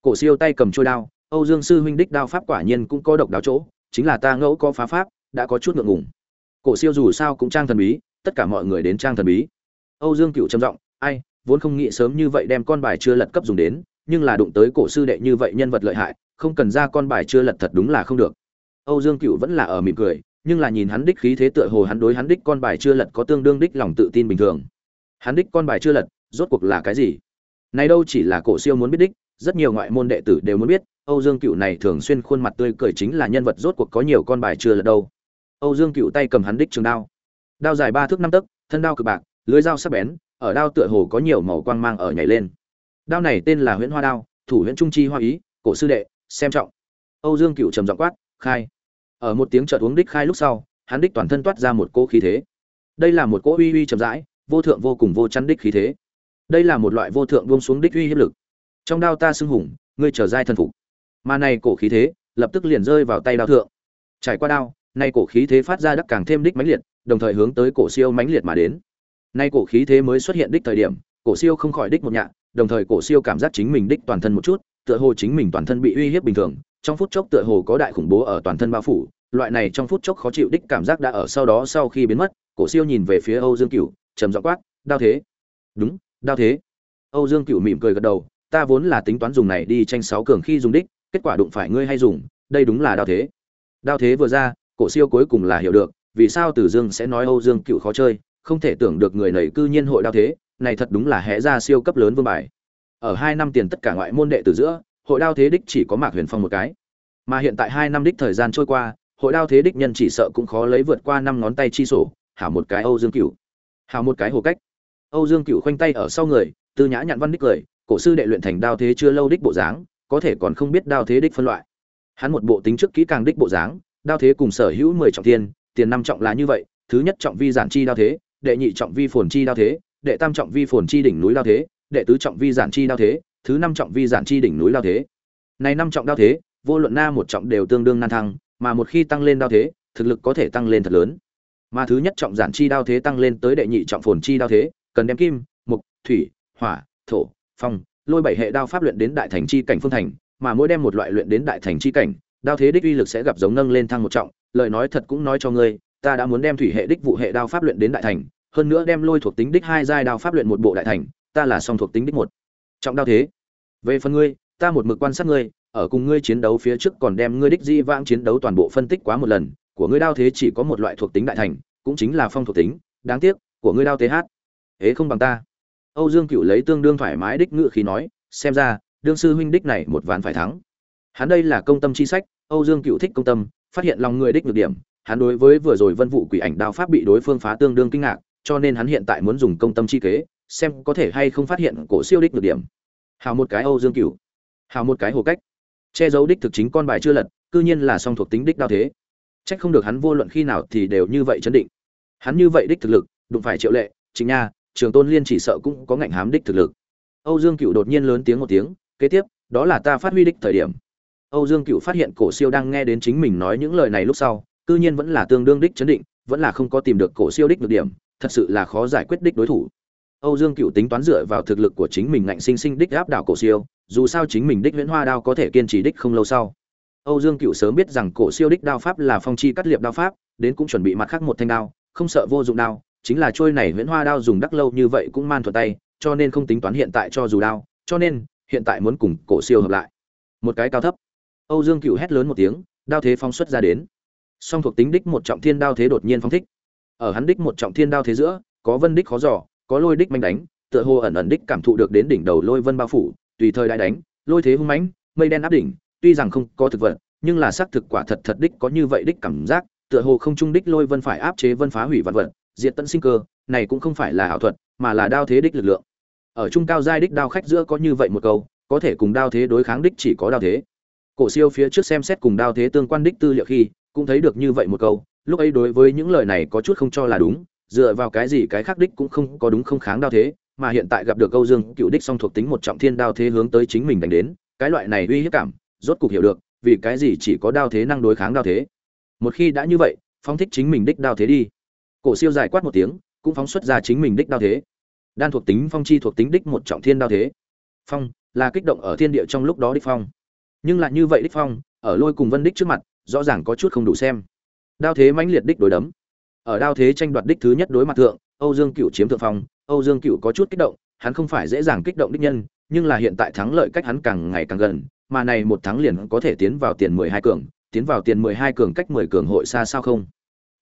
Cổ siêu tay cầm chôi đao, âu dương sư huynh đích đao pháp quả nhiên cũng có độc đáo chỗ, chính là ta ngẫu có phá pháp, đã có chút ngượng ngùng. Cổ siêu dù sao cũng trang thần bí, tất cả mọi người đến trang thần bí. Âu dương cựu trầm giọng, ai, vốn không nghĩ sớm như vậy đem con bài chưa lật cấp dùng đến nhưng là đụng tới cổ sư đệ như vậy nhân vật lợi hại, không cần ra con bài chưa lật thật đúng là không được. Âu dương cựu vẫn là ở mỉm cười, nhưng là nhìn hắn đích khí thế tựa hồ hắn đối hắn đích con bài chưa lật có tương đương đích lòng tự tin bình thường. Hắn đích con bài chưa lật, rốt cuộc là cái gì? Này đâu chỉ là cổ siêu muốn biết đích, rất nhiều ngoại môn đệ tử đều muốn biết, âu dương cựu này thường xuyên khuôn mặt tươi cười chính là nhân vật rốt cuộc có nhiều con bài chưa lật đâu. Âu dương cựu tay cầm hắn đích trường đao. Đao dài ba thước năm tấc, thân đao cực bạc, lưới dao sắc bén, ở đao tựa hồ có nhiều màu quang mang ở nhảy lên đao này tên là huyễn hoa đao, thủ huyễn trung chi hoa ý, cổ sư đệ, xem trọng. Âu dương cựu trầm giọng quát, khai. Ở một tiếng chợt uống đích khai lúc sau, hắn đích toàn thân toát ra một cỗ khí thế. Đây là một cỗ uy uy chậm rãi, vô thượng vô cùng vô chắn đích khí thế. Đây là một loại vô thượng buông xuống đích uy hiếp lực. Trong đao ta xưng hùng, ngươi trở giai thần phục. Mà này cổ khí thế, lập tức liền rơi vào tay đao thượng. Trải qua đao, nay cổ khí thế phát ra đắc càng thêm đích mãnh liệt, đồng thời hướng tới cổ siêu mãnh liệt mà đến. Nay cổ khí thế mới xuất hiện đích thời điểm, cổ siêu không khỏi đích một nhạ đồng thời cổ siêu cảm giác chính mình đích toàn thân một chút tựa hồ chính mình toàn thân bị uy hiếp bình thường trong phút chốc tựa hồ có đại khủng bố ở toàn thân bao phủ loại này trong phút chốc khó chịu đích cảm giác đã ở sau đó sau khi biến mất cổ siêu nhìn về phía âu dương cửu trầm giọng quát đao thế. Đúng đao thế. Âu dương cửu mỉm cười gật đầu ta vốn là tính toán dùng này đi tranh sáu cường khi dùng đích kết quả đụng phải ngươi hay dùng đây đúng là đao thế. Đao thế vừa ra cổ siêu cuối cùng là hiểu được vì sao Tử Dương sẽ nói Âu Dương Cựu khó chơi, không thể tưởng được người này cư nhiên hội đao thế, này thật đúng là hẽ ra siêu cấp lớn vương bài. Ở hai năm tiền tất cả ngoại môn đệ tử giữa, hội đao thế đích chỉ có Mạc Huyền Phong một cái. Mà hiện tại hai năm đích thời gian trôi qua, hội đao thế đích nhân chỉ sợ cũng khó lấy vượt qua năm ngón tay chi sổ, hảo một cái Âu Dương Cửu, hảo một cái hồ cách. Âu Dương Cửu khoanh tay ở sau người, tư nhã nhặn văn đích cười, cổ sư đệ luyện thành đao thế chưa lâu đích bộ dáng, có thể còn không biết đao thế đích phân loại. Hắn một bộ tính trước kỹ càng đích bộ dáng, đao thế cùng sở hữu mười trọng thiên, tiền năm trọng là như vậy thứ nhất trọng vi giản chi đao thế đệ nhị trọng vi phồn chi đao thế đệ tam trọng vi phồn chi đỉnh núi lao thế đệ tứ trọng vi giản chi đao thế thứ năm trọng vi giản chi đỉnh núi lao thế. Này năm trọng đao thế vô luận na một trọng đều tương đương nan thăng mà một khi tăng lên đao thế thực lực có thể tăng lên thật lớn. Mà thứ nhất trọng giản chi đao thế tăng lên tới đệ nhị trọng phồn chi đao thế cần đem kim mục thủy hỏa thổ phong lôi bảy hệ đao pháp luyện đến đại thành chi cảnh phương thành mà mỗi đem một loại luyện đến đại thành chi cảnh đao thế đích uy lực sẽ gặp giống nâng lên thăng một trọng. Lời nói thật cũng nói cho ngươi, ta đã muốn đem thủy hệ đích vụ hệ đao pháp luyện đến đại thành, hơn nữa đem lôi thuộc tính đích hai giai đao pháp luyện một bộ đại thành, ta là song thuộc tính đích một. Trọng đao thế. Về phần ngươi, ta một mực quan sát ngươi, ở cùng ngươi chiến đấu phía trước còn đem ngươi đích di vãng chiến đấu toàn bộ phân tích quá một lần, của ngươi đao thế chỉ có một loại thuộc tính đại thành, cũng chính là phong thuộc tính, đáng tiếc, của ngươi đao thế hát. ế không bằng ta. Âu Dương Cựu lấy tương đương thoải mái đích ngữ khí nói, xem ra, đương sư huynh đích này một ván phải thắng. hắn đây là công tâm chi sách âu dương cựu thích công tâm phát hiện lòng người đích nhược điểm hắn đối với vừa rồi vân vụ quỷ ảnh đao pháp bị đối phương phá tương đương kinh ngạc cho nên hắn hiện tại muốn dùng công tâm chi kế, xem có thể hay không phát hiện cổ siêu đích nhược điểm. Hào một cái âu dương cựu hào một cái hồ cách. Che giấu đích thực chính con bài chưa lật, cư nhiên là song thuộc tính đích đao thế. Trách không được hắn vô luận khi nào thì đều như vậy chấn định. Hắn như vậy đích thực lực, đụng phải triệu lệ chính nha, trường tôn liên chỉ sợ cũng có ngạnh hám đích thực lực. Âu dương cựu đột nhiên lớn tiếng một tiếng, kế tiếp, đó là ta phát huy đích thời điểm. Âu dương cựu phát hiện cổ siêu đang nghe đến chính mình nói những lời này lúc sau, cư nhiên vẫn là tương đương đích chấn định, vẫn là không có tìm được cổ siêu đích được điểm thật sự là khó giải quyết đích đối thủ. Âu dương cựu tính toán dựa vào thực lực của chính mình ngạnh sinh sinh đích áp đảo cổ siêu, dù sao chính mình đích huyễn hoa đao có thể kiên trì đích không lâu sau. Âu dương cựu sớm biết rằng cổ siêu đích đao pháp là phong chi cắt liệp đao pháp, đến cũng chuẩn bị mặt khác một thanh đao, không sợ vô dụng đao, chính là trôi này huyễn hoa đao dùng đắc lâu như vậy cũng man thuận tay, cho nên không tính toán hiện tại cho dù đao, cho nên hiện tại muốn cùng cổ siêu hợp lại. Một cái cao thấp. Âu dương cựu hét lớn một tiếng, đao thế phong xuất ra đến. Song thuộc tính đích một trọng thiên đao thế đột nhiên phong thích ở hắn đích một trọng thiên đao thế giữa, có vân đích khó giỏ có lôi đích manh đánh, tựa hồ ẩn ẩn đích cảm thụ được đến đỉnh đầu lôi vân bao phủ, tùy thời đại đánh, lôi thế hung mãnh, mây đen áp đỉnh, tuy rằng không có thực vật, nhưng là xác thực quả thật thật đích có như vậy đích cảm giác, tựa hồ không trung đích lôi vân phải áp chế vân phá hủy vạn vật, diệt tận sinh cơ, này cũng không phải là ảo thuật, mà là đao thế đích lực lượng. Ở trung cao giai đích đao khách giữa có như vậy một câu, có thể cùng đao thế đối kháng đích chỉ có đao thế. Cổ siêu phía trước xem xét cùng đao thế tương quan đích tư liệu khi, cũng thấy được như vậy một câu lúc ấy đối với những lời này có chút không cho là đúng, dựa vào cái gì cái khác đích cũng không có đúng không kháng đao thế, mà hiện tại gặp được câu dương, cựu đích song thuộc tính một trọng thiên đao thế hướng tới chính mình đánh đến, cái loại này uy hiếp cảm, rốt cục hiểu được, vì cái gì chỉ có đao thế năng đối kháng đao thế. Một khi đã như vậy, phóng thích chính mình đích đao thế đi. Cổ siêu dài quát một tiếng, cũng phóng xuất ra chính mình đích đao thế. Đan thuộc tính, phong chi thuộc tính đích một trọng thiên đao thế. Phong, là kích động ở thiên địa trong lúc đó đích phong. Nhưng lại như vậy đích phong, ở lôi cùng vân đích trước mặt, rõ ràng có chút không đủ xem đao thế mãnh liệt đích đối đấm. Ở đao thế tranh đoạt đích thứ nhất đối mặt thượng, âu dương cựu chiếm thượng phong. Âu dương cựu có chút kích động, hắn không phải dễ dàng kích động đích nhân, nhưng là hiện tại thắng lợi cách hắn càng ngày càng gần, mà này một thắng liền có thể tiến vào tiền mười hai cường, tiến vào tiền mười hai cường cách mười cường hội xa sao không?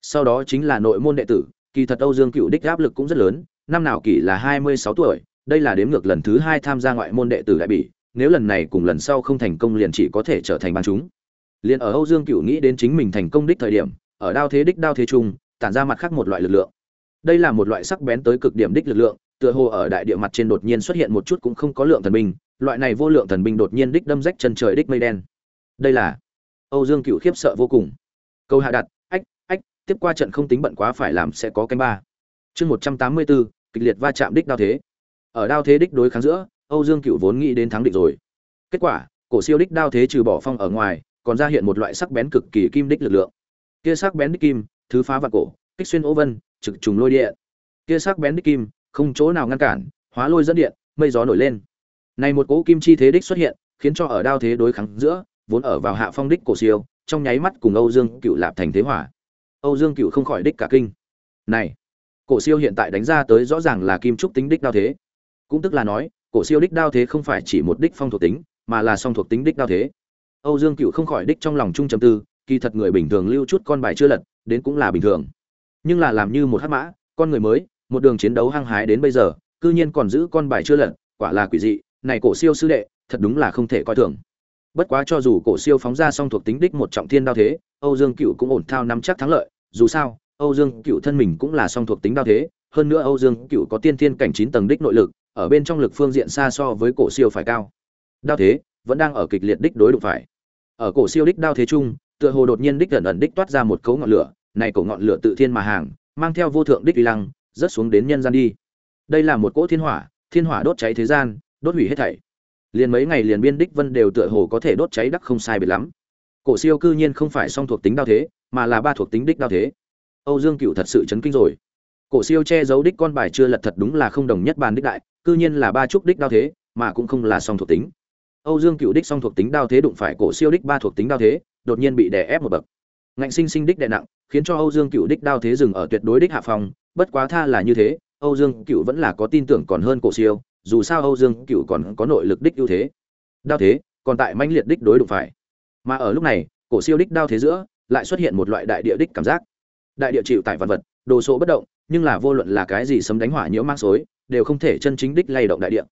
Sau đó chính là nội môn đệ tử, kỳ thật âu dương cựu đích áp lực cũng rất lớn, năm nào kỷ là hai mươi sáu tuổi, đây là đếm ngược lần thứ hai tham gia ngoại môn đệ tử đại bỉ, nếu lần này cùng lần sau không thành công liền chỉ có thể trở thành ban chúng. Liền ở âu dương cựu nghĩ đến chính mình thành công đích thời điểm ở đao thế đích đao thế trung, tản ra mặt khác một loại lực lượng. Đây là một loại sắc bén tới cực điểm đích lực lượng, tựa hồ ở đại địa mặt trên đột nhiên xuất hiện một chút cũng không có lượng thần binh, loại này vô lượng thần binh đột nhiên đích đâm rách chân trời đích mây đen. Đây là âu dương cựu khiếp sợ vô cùng. Câu hạ đặt, ách ách, tiếp qua trận không tính bận quá phải làm sẽ có canh ba. Chương một trăm tám mươi bốn, kịch liệt va chạm đích đao thế. Ở đao thế đích đối kháng giữa, âu dương cựu vốn nghĩ đến thắng địch rồi. Kết quả, cổ siêu đích đao thế trừ bỏ phong ở ngoài, còn ra hiện một loại sắc bén cực kỳ kim đích lực lượng kia sắc bén đích kim, thứ phá vạn cổ, kích xuyên ô vân, trực trùng lôi điện. Kia sắc bén đích kim, không chỗ nào ngăn cản, hóa lôi dẫn điện, mây gió nổi lên. Này một cỗ kim chi thế đích xuất hiện, khiến cho ở đao thế đối kháng giữa, vốn ở vào hạ phong đích cổ siêu, trong nháy mắt cùng âu dương cựu lạp thành thế hỏa âu dương cựu không khỏi đích cả kinh. Này, cổ siêu hiện tại đánh ra tới rõ ràng là kim trúc tính đích đao thế. Cũng tức là nói, cổ siêu đích đao thế không phải chỉ một đích phong thuộc tính, mà là song thuộc tính đích đao thế. Âu dương cựu không khỏi đích trong lòng trung trầm tư kỳ thật người bình thường lưu chút con bài chưa lật, đến cũng là bình thường. Nhưng là làm như một hắc mã, con người mới, một đường chiến đấu hăng hái đến bây giờ, cư nhiên còn giữ con bài chưa lật, quả là quỷ dị, này cổ siêu sư đệ, thật đúng là không thể coi thường. Bất quá cho dù cổ siêu phóng ra song thuộc tính đích một trọng thiên đao thế, âu dương cựu cũng ổn thao nắm chắc thắng lợi, dù sao, âu dương cựu thân mình cũng là song thuộc tính đao thế, hơn nữa âu dương cựu có tiên thiên cảnh chín tầng đích nội lực, ở bên trong lực phương diện xa so với cổ siêu phải cao. Đao thế, vẫn đang ở kịch liệt đích đối đụng phải. Ở cổ siêu đích đao thế chung tựa hồ đột nhiên đích ẩn ẩn đích toát ra một cấu ngọn lửa, này cổ ngọn lửa tự thiên mà hàng, mang theo vô thượng đích uy lăng, rớt xuống đến nhân gian đi. Đây là một cỗ thiên hỏa thiên hỏa đốt cháy thế gian, đốt hủy hết thảy. Liền mấy ngày liền biên đích vân đều tựa hồ có thể đốt cháy đắc không sai biệt lắm. Cổ siêu cư nhiên không phải song thuộc tính đao thế, mà là ba thuộc tính đích đao thế. Âu dương cựu thật sự chấn kinh rồi. Cổ siêu che giấu đích con bài chưa lật thật đúng là không đồng nhất bàn đích đại, cư nhiên là ba trúc đích đao thế, mà cũng không là song thuộc tính. Âu dương cựu đích song thuộc tính đao thế đụng phải cổ siêu đích ba thuộc tính đao thế đột nhiên bị đè ép một bậc. Ngạnh sinh sinh đích đè nặng, khiến cho âu dương cựu đích đao thế dừng ở tuyệt đối đích hạ phòng bất quá tha là như thế, âu dương cựu vẫn là có tin tưởng còn hơn cổ siêu, dù sao âu dương cựu còn có nội lực đích ưu thế. Đao thế, còn tại manh liệt đích đối đụng phải. Mà ở lúc này, cổ siêu đích đao thế giữa, lại xuất hiện một loại đại địa đích cảm giác. Đại địa chịu tại vật vật, đồ sộ bất động, nhưng là vô luận là cái gì sấm đánh hỏa nhiễu mang xối, đều không thể chân chính đích lay động đại địa.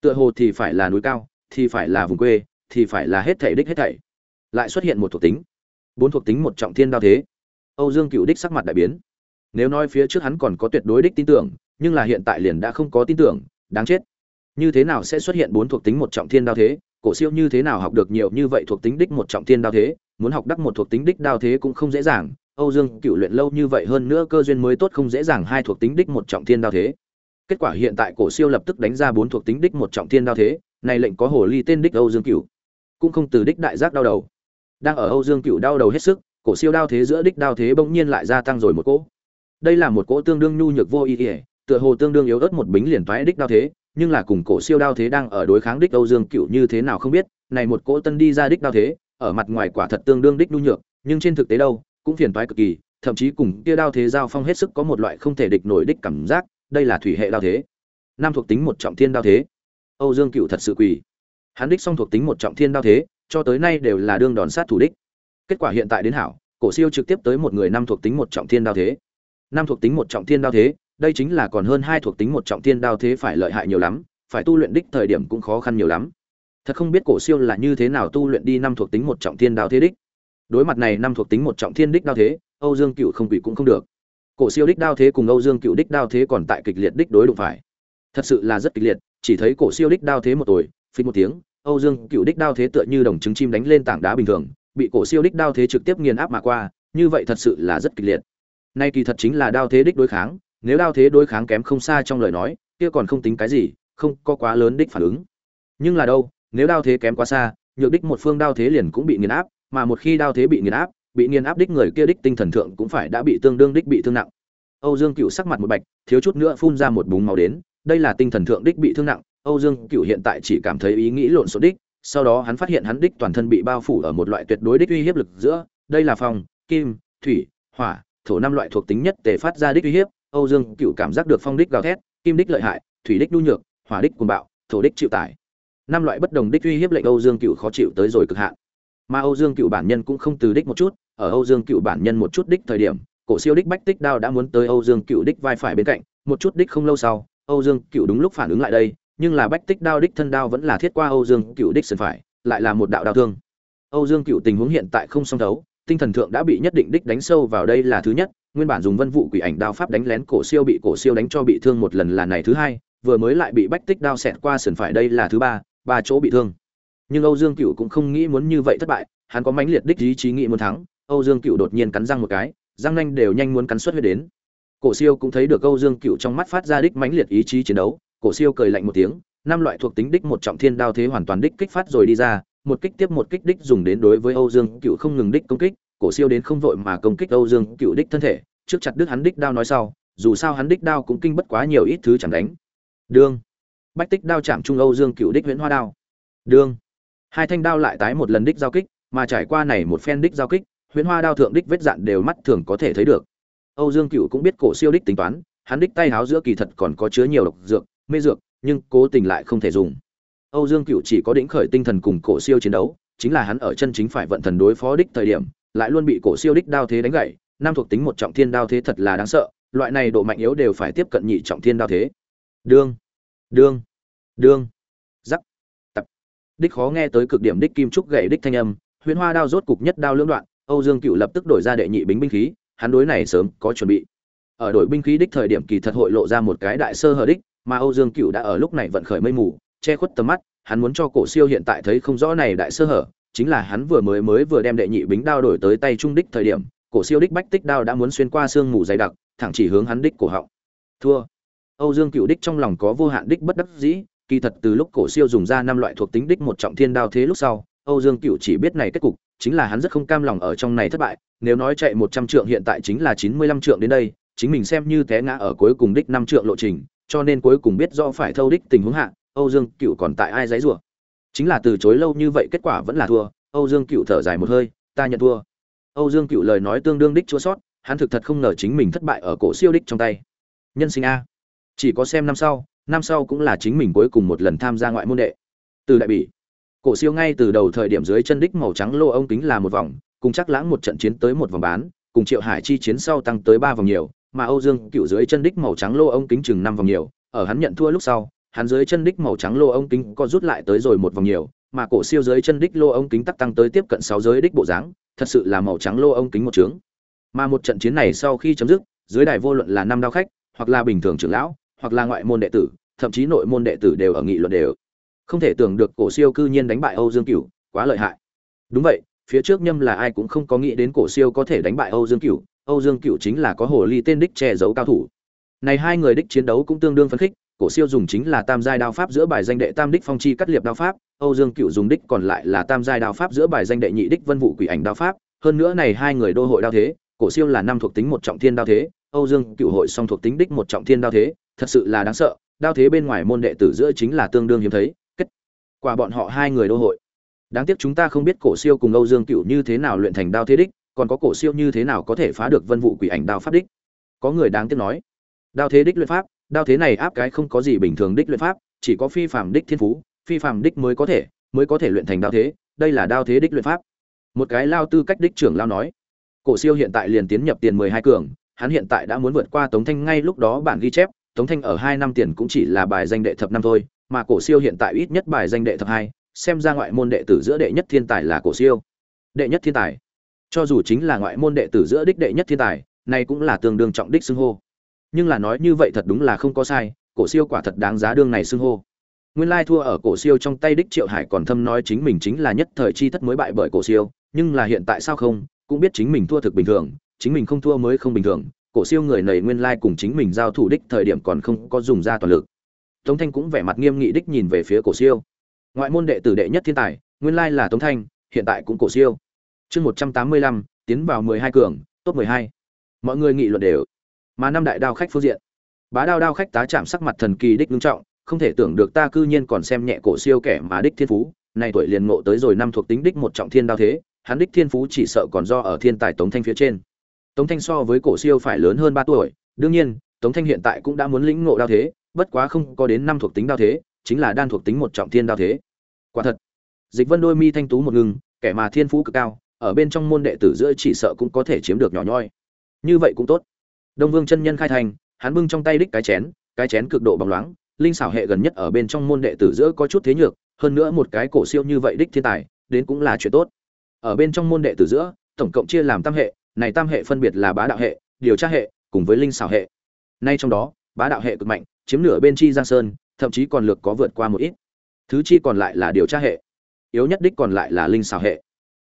Tựa hồ thì phải là núi cao, thì phải là vùng quê, thì phải là hết thảy đích hết thảy lại xuất hiện một thuộc tính. Bốn thuộc tính một trọng thiên đao thế. Âu dương cựu đích sắc mặt đại biến. Nếu nói phía trước hắn còn có tuyệt đối đích tin tưởng, nhưng là hiện tại liền đã không có tin tưởng, đáng chết. Như thế nào sẽ xuất hiện bốn thuộc tính một trọng thiên đao thế? Cổ siêu như thế nào học được nhiều như vậy thuộc tính đích một trọng thiên đao thế? Muốn học đắc một thuộc tính đích đao thế cũng không dễ dàng. Âu dương cựu luyện lâu như vậy hơn nữa cơ duyên mới tốt không dễ dàng hai thuộc tính đích một trọng thiên đao thế. Kết quả hiện tại cổ siêu lập tức đánh ra bốn thuộc tính đích một trọng thiên đao thế này lệnh có hồ ly tên đích âu dương cựu. Cũng không từ đích đại giác đau đầu đang ở âu dương cựu đau đầu hết sức, cổ siêu đao thế giữa đích đao thế bỗng nhiên lại gia tăng rồi một cỗ. Đây là một cỗ tương đương nhu nhược vô ý ỉa tựa hồ tương đương yếu ớt một bính liền toái đích đao thế, nhưng là cùng cổ siêu đao thế đang ở đối kháng đích âu dương cựu như thế nào không biết, này một cỗ tân đi ra đích đao thế, ở mặt ngoài quả thật tương đương đích nhu nhược, nhưng trên thực tế đâu, cũng phiền toái cực kỳ, thậm chí cùng kia đao thế giao phong hết sức có một loại không thể địch nổi đích cảm giác, đây là thủy hệ đao thế. Nam thuộc tính một trọng thiên đao thế. Âu dương cựu thật sự quỳ. Hắn đích song thuộc tính một trọng thiên đao thế cho tới nay đều là đương đòn sát thủ đích. Kết quả hiện tại đến hảo, cổ siêu trực tiếp tới một người năm thuộc tính một trọng thiên đao thế. Năm thuộc tính một trọng thiên đao thế, đây chính là còn hơn hai thuộc tính một trọng thiên đao thế phải lợi hại nhiều lắm, phải tu luyện đích thời điểm cũng khó khăn nhiều lắm. Thật không biết cổ siêu là như thế nào tu luyện đi năm thuộc tính một trọng thiên đao thế đích. Đối mặt này năm thuộc tính một trọng thiên đích đao thế, âu dương cựu không bị cũng không được. Cổ siêu đích đao thế cùng âu dương cựu đích đao thế còn tại kịch liệt đích đối đụng phải. Thật sự là rất kịch liệt, chỉ thấy cổ siêu đích đao thế một tuổi phí một tiếng âu dương cựu đích đao thế tựa như đồng trứng chim đánh lên tảng đá bình thường, bị cổ siêu đích đao thế trực tiếp nghiền áp mà qua, như vậy thật sự là rất kịch liệt. Nay kỳ thật chính là đao thế đích đối kháng, nếu đao thế đối kháng kém không xa trong lời nói, kia còn không tính cái gì, không có quá lớn đích phản ứng. Nhưng là đâu, nếu đao thế kém quá xa, nhược đích một phương đao thế liền cũng bị nghiền áp, mà một khi đao thế bị nghiền áp, bị nghiền áp đích người kia đích tinh thần thượng cũng phải đã bị tương đương đích bị thương nặng. Âu dương cựu sắc mặt một bạch, thiếu chút nữa phun ra một búng máu đến, đây là tinh thần thượng đích bị thương nặng âu dương Cửu hiện tại chỉ cảm thấy ý nghĩ lộn xộn đích, sau đó hắn phát hiện hắn đích toàn thân bị bao phủ ở một loại tuyệt đối đích uy hiếp lực giữa, đây là phong, kim, thủy, hỏa, thổ năm loại thuộc tính nhất tề phát ra đích uy hiếp, âu dương Cửu cảm giác được phong đích gào thét, kim đích lợi hại, thủy đích nhu nhược, hỏa đích cuồng bạo, thổ đích chịu tải. Năm loại bất đồng đích uy hiếp lệnh âu dương Cửu khó chịu tới rồi cực hạn. Mà âu dương Cửu bản nhân cũng không từ đích một chút, ở âu dương Cửu bản nhân một chút đích thời điểm, cổ siêu đích bách tích đao đã muốn tới âu dương Cửu đích vai phải bên cạnh, một chút đích không lâu sau, âu dương Cửu đúng lúc phản ứng lại đây nhưng là bách tích đao đích thân đao vẫn là thiết qua âu dương cựu đích sườn phải, lại là một đạo đao thương. Âu dương cựu tình huống hiện tại không song đấu tinh thần thượng đã bị nhất định đích đánh sâu vào đây là thứ nhất, nguyên bản dùng vân vụ quỷ ảnh đao pháp đánh lén cổ siêu bị cổ siêu đánh cho bị thương một lần là này thứ hai, vừa mới lại bị bách tích đao xẹt qua sườn phải đây là thứ ba ba chỗ bị thương. Nhưng âu dương cựu cũng không nghĩ muốn như vậy thất bại, hắn có mãnh liệt đích ý chí nghĩ muốn thắng, âu dương cựu đột nhiên cắn răng một cái, răng nanh đều nhanh muốn cắn xuất huyết đến. Cổ siêu cũng thấy được âu dương cựu trong mắt phát ra đích mãnh liệt ý chí chiến đấu cổ siêu cười lạnh một tiếng, năm loại thuộc tính đích một trọng thiên đao thế hoàn toàn đích kích phát rồi đi ra, một kích tiếp một kích đích dùng đến đối với âu dương cựu không ngừng đích công kích, cổ siêu đến không vội mà công kích âu dương cựu đích thân thể, trước chặt đứt hắn đích đao nói sau, dù sao hắn đích đao cũng kinh bất quá nhiều ít thứ chẳng đánh. Đương. Bách tích đao chạm trung âu dương cựu đích huyễn hoa đao. Đương. Hai thanh đao lại tái một lần đích giao kích, mà trải qua này một phen đích giao kích, huyễn hoa đao thượng đích vết dạn đều mắt thường có thể thấy được. Âu dương cựu cũng biết cổ siêu đích tính toán, hắn đích tay háo giữa kỳ thật còn có chứa nhiều độc dược mê dược, nhưng cố tình lại không thể dùng. Âu dương cựu chỉ có đỉnh khởi tinh thần cùng cổ siêu chiến đấu, chính là hắn ở chân chính phải vận thần đối phó đích thời điểm, lại luôn bị cổ siêu đích đao thế đánh gãy, Nam thuộc tính một trọng thiên đao thế thật là đáng sợ, loại này độ mạnh yếu đều phải tiếp cận nhị trọng thiên đao thế. Đương đương đương giắc tập. Đích khó nghe tới cực điểm đích kim trúc gậy đích thanh âm, huyễn hoa đao rốt cục nhất đao lưỡng đoạn, âu dương cựu lập tức đổi ra đệ nhị bính binh khí, hắn đối này sớm có chuẩn bị. Ở đổi binh khí đích thời điểm kỳ thật hội lộ ra một cái đại sơ hở đích mà âu dương cựu đã ở lúc này vận khởi mây mù, che khuất tầm mắt, hắn muốn cho cổ siêu hiện tại thấy không rõ này đại sơ hở, chính là hắn vừa mới mới vừa đem đệ nhị bính đao đổi tới tay trung đích thời điểm, cổ siêu đích bách tích đao đã muốn xuyên qua xương mù dày đặc, thẳng chỉ hướng hắn đích cổ họng. Thua. Âu dương cựu đích trong lòng có vô hạn đích bất đắc dĩ, kỳ thật từ lúc cổ siêu dùng ra năm loại thuộc tính đích một trọng thiên đao thế lúc sau, âu dương cựu chỉ biết này kết cục, chính là hắn rất không cam lòng ở trong này thất bại, nếu nói chạy một trăm trượng hiện tại chính là chín mươi lăm trượng đến đây, chính mình xem như té ngã ở cuối cùng đích năm trượng lộ trình cho nên cuối cùng biết do phải thâu đích tình huống hạ, âu dương cựu còn tại ai giấy rủa? Chính là từ chối lâu như vậy kết quả vẫn là thua, âu dương cựu thở dài một hơi, ta nhận thua. Âu dương cựu lời nói tương đương đích chua sót, hắn thực thật không ngờ chính mình thất bại ở cổ siêu đích trong tay. Nhân sinh a. Chỉ có xem năm sau năm sau cũng là chính mình cuối cùng một lần tham gia ngoại môn đệ. Từ đại bỉ. Cổ siêu ngay từ đầu thời điểm dưới chân đích màu trắng lô ông kính là một vòng, cùng chắc lãng một trận chiến tới một vòng bán, cùng triệu hải chi chiến sau tăng tới ba vòng nhiều mà âu dương cựu dưới chân đích màu trắng lô ông kính chừng năm vòng nhiều, ở hắn nhận thua lúc sau, hắn dưới chân đích màu trắng lô ông kính có rút lại tới rồi một vòng nhiều, mà cổ siêu dưới chân đích lô ông kính tắc tăng tới tiếp cận sáu giới đích bộ dáng, thật sự là màu trắng lô ông kính một chướng. mà một trận chiến này sau khi chấm dứt, dưới đài vô luận là năm đao khách, hoặc là bình thường trưởng lão, hoặc là ngoại môn đệ tử, thậm chí nội môn đệ tử đều ở nghị luận đều không thể tưởng được cổ siêu cư nhiên đánh bại âu dương cửu quá lợi hại đúng vậy, phía trước nhâm là ai cũng không có nghĩ đến cổ siêu có thể đánh bại âu dương cửu âu dương cửu chính là có hồ ly tên đích che giấu cao thủ. Này hai người đích chiến đấu cũng tương đương phấn khích, cổ siêu dùng chính là tam giai đao pháp giữa bài danh đệ tam đích phong chi cắt liệp đao pháp, âu dương cửu dùng đích còn lại là tam giai đao pháp giữa bài danh đệ nhị đích vân vụ quỷ ảnh đao pháp, hơn nữa này hai người đô hội đao thế, cổ siêu là năm thuộc tính một trọng thiên đao thế, âu dương cửu hội song thuộc tính đích một trọng thiên đao thế, thật sự là đáng sợ, đao thế bên ngoài môn đệ tử giữa chính là tương đương hiếm thấy, kết quả bọn họ hai người đô hội. Đáng tiếc chúng ta không biết cổ siêu cùng âu dương cựu như thế nào luyện thành đao thế đích còn có cổ siêu như thế nào có thể phá được vân vụ quỷ ảnh đao pháp đích? Có người đáng tiếc nói. Đao thế đích luyện pháp, đao thế này áp cái không có gì bình thường đích luyện pháp, chỉ có phi phàm đích thiên phú, phi phàm đích mới có thể, mới có thể luyện thành đao thế, đây là đao thế đích luyện pháp. Một cái lao tư cách đích trưởng lao nói. Cổ siêu hiện tại liền tiến nhập tiền mười hai cường, hắn hiện tại đã muốn vượt qua tống thanh ngay lúc đó bản ghi chép, tống thanh ở hai năm tiền cũng chỉ là bài danh đệ thập năm thôi, mà cổ siêu hiện tại ít nhất bài danh đệ thập hai, xem ra ngoại môn đệ tử giữa đệ nhất thiên tài là cổ siêu. Đệ nhất thiên tài cho dù chính là ngoại môn đệ tử giữa đích đệ nhất thiên tài, này cũng là tương đương trọng đích xưng hô. Nhưng là nói như vậy thật đúng là không có sai, cổ siêu quả thật đáng giá đương này xưng hô. Nguyên lai thua ở cổ siêu trong tay đích triệu hải còn thâm nói chính mình chính là nhất thời chi thất mới bại bởi cổ siêu, nhưng là hiện tại sao không, cũng biết chính mình thua thực bình thường, chính mình không thua mới không bình thường, cổ siêu người này nguyên lai cùng chính mình giao thủ đích thời điểm còn không có dùng ra toàn lực. Tống thanh cũng vẻ mặt nghiêm nghị đích nhìn về phía cổ siêu. Ngoại môn đệ tử đệ nhất thiên tài, nguyên lai là tống thanh, hiện tại cũng cổ siêu chương một trăm tám mươi lăm, tiến vào mười hai cường, top mười hai. Mọi người nghị luận đều. Mà năm đại đao khách phương diện. Bá đao đao khách tá chạm sắc mặt thần kỳ đích ngưng trọng, không thể tưởng được ta cư nhiên còn xem nhẹ cổ siêu kẻ mà đích thiên phú này tuổi liền ngộ tới rồi năm thuộc tính đích một trọng thiên đao thế, hắn đích thiên phú chỉ sợ còn do ở thiên tài tống thanh phía trên. Tống thanh so với cổ siêu phải lớn hơn ba tuổi, đương nhiên, tống thanh hiện tại cũng đã muốn lĩnh ngộ đao thế, bất quá không có đến năm thuộc tính đao thế, chính là đan thuộc tính một trọng thiên đao thế. Quả thật, dịch vân đôi mi thanh tú một ngừng, kẻ mà thiên phú cực cao ở bên trong môn đệ tử giữa chỉ sợ cũng có thể chiếm được nhỏ nhoi. Như vậy cũng tốt. Đông vương chân nhân khai thành, hắn bưng trong tay đích cái chén cái chén cực độ bóng loáng, linh xảo hệ gần nhất ở bên trong môn đệ tử giữa có chút thế nhược, hơn nữa một cái cổ siêu như vậy đích thiên tài, đến cũng là chuyện tốt. Ở bên trong môn đệ tử giữa, tổng cộng chia làm tam hệ, này tam hệ phân biệt là bá đạo hệ, điều tra hệ, cùng với linh xảo hệ. Nay trong đó, bá đạo hệ cực mạnh, chiếm nửa bên chi giang sơn, thậm chí còn lược có vượt qua một ít. Thứ chi còn lại là điều tra hệ, yếu nhất đích còn lại là linh xảo hệ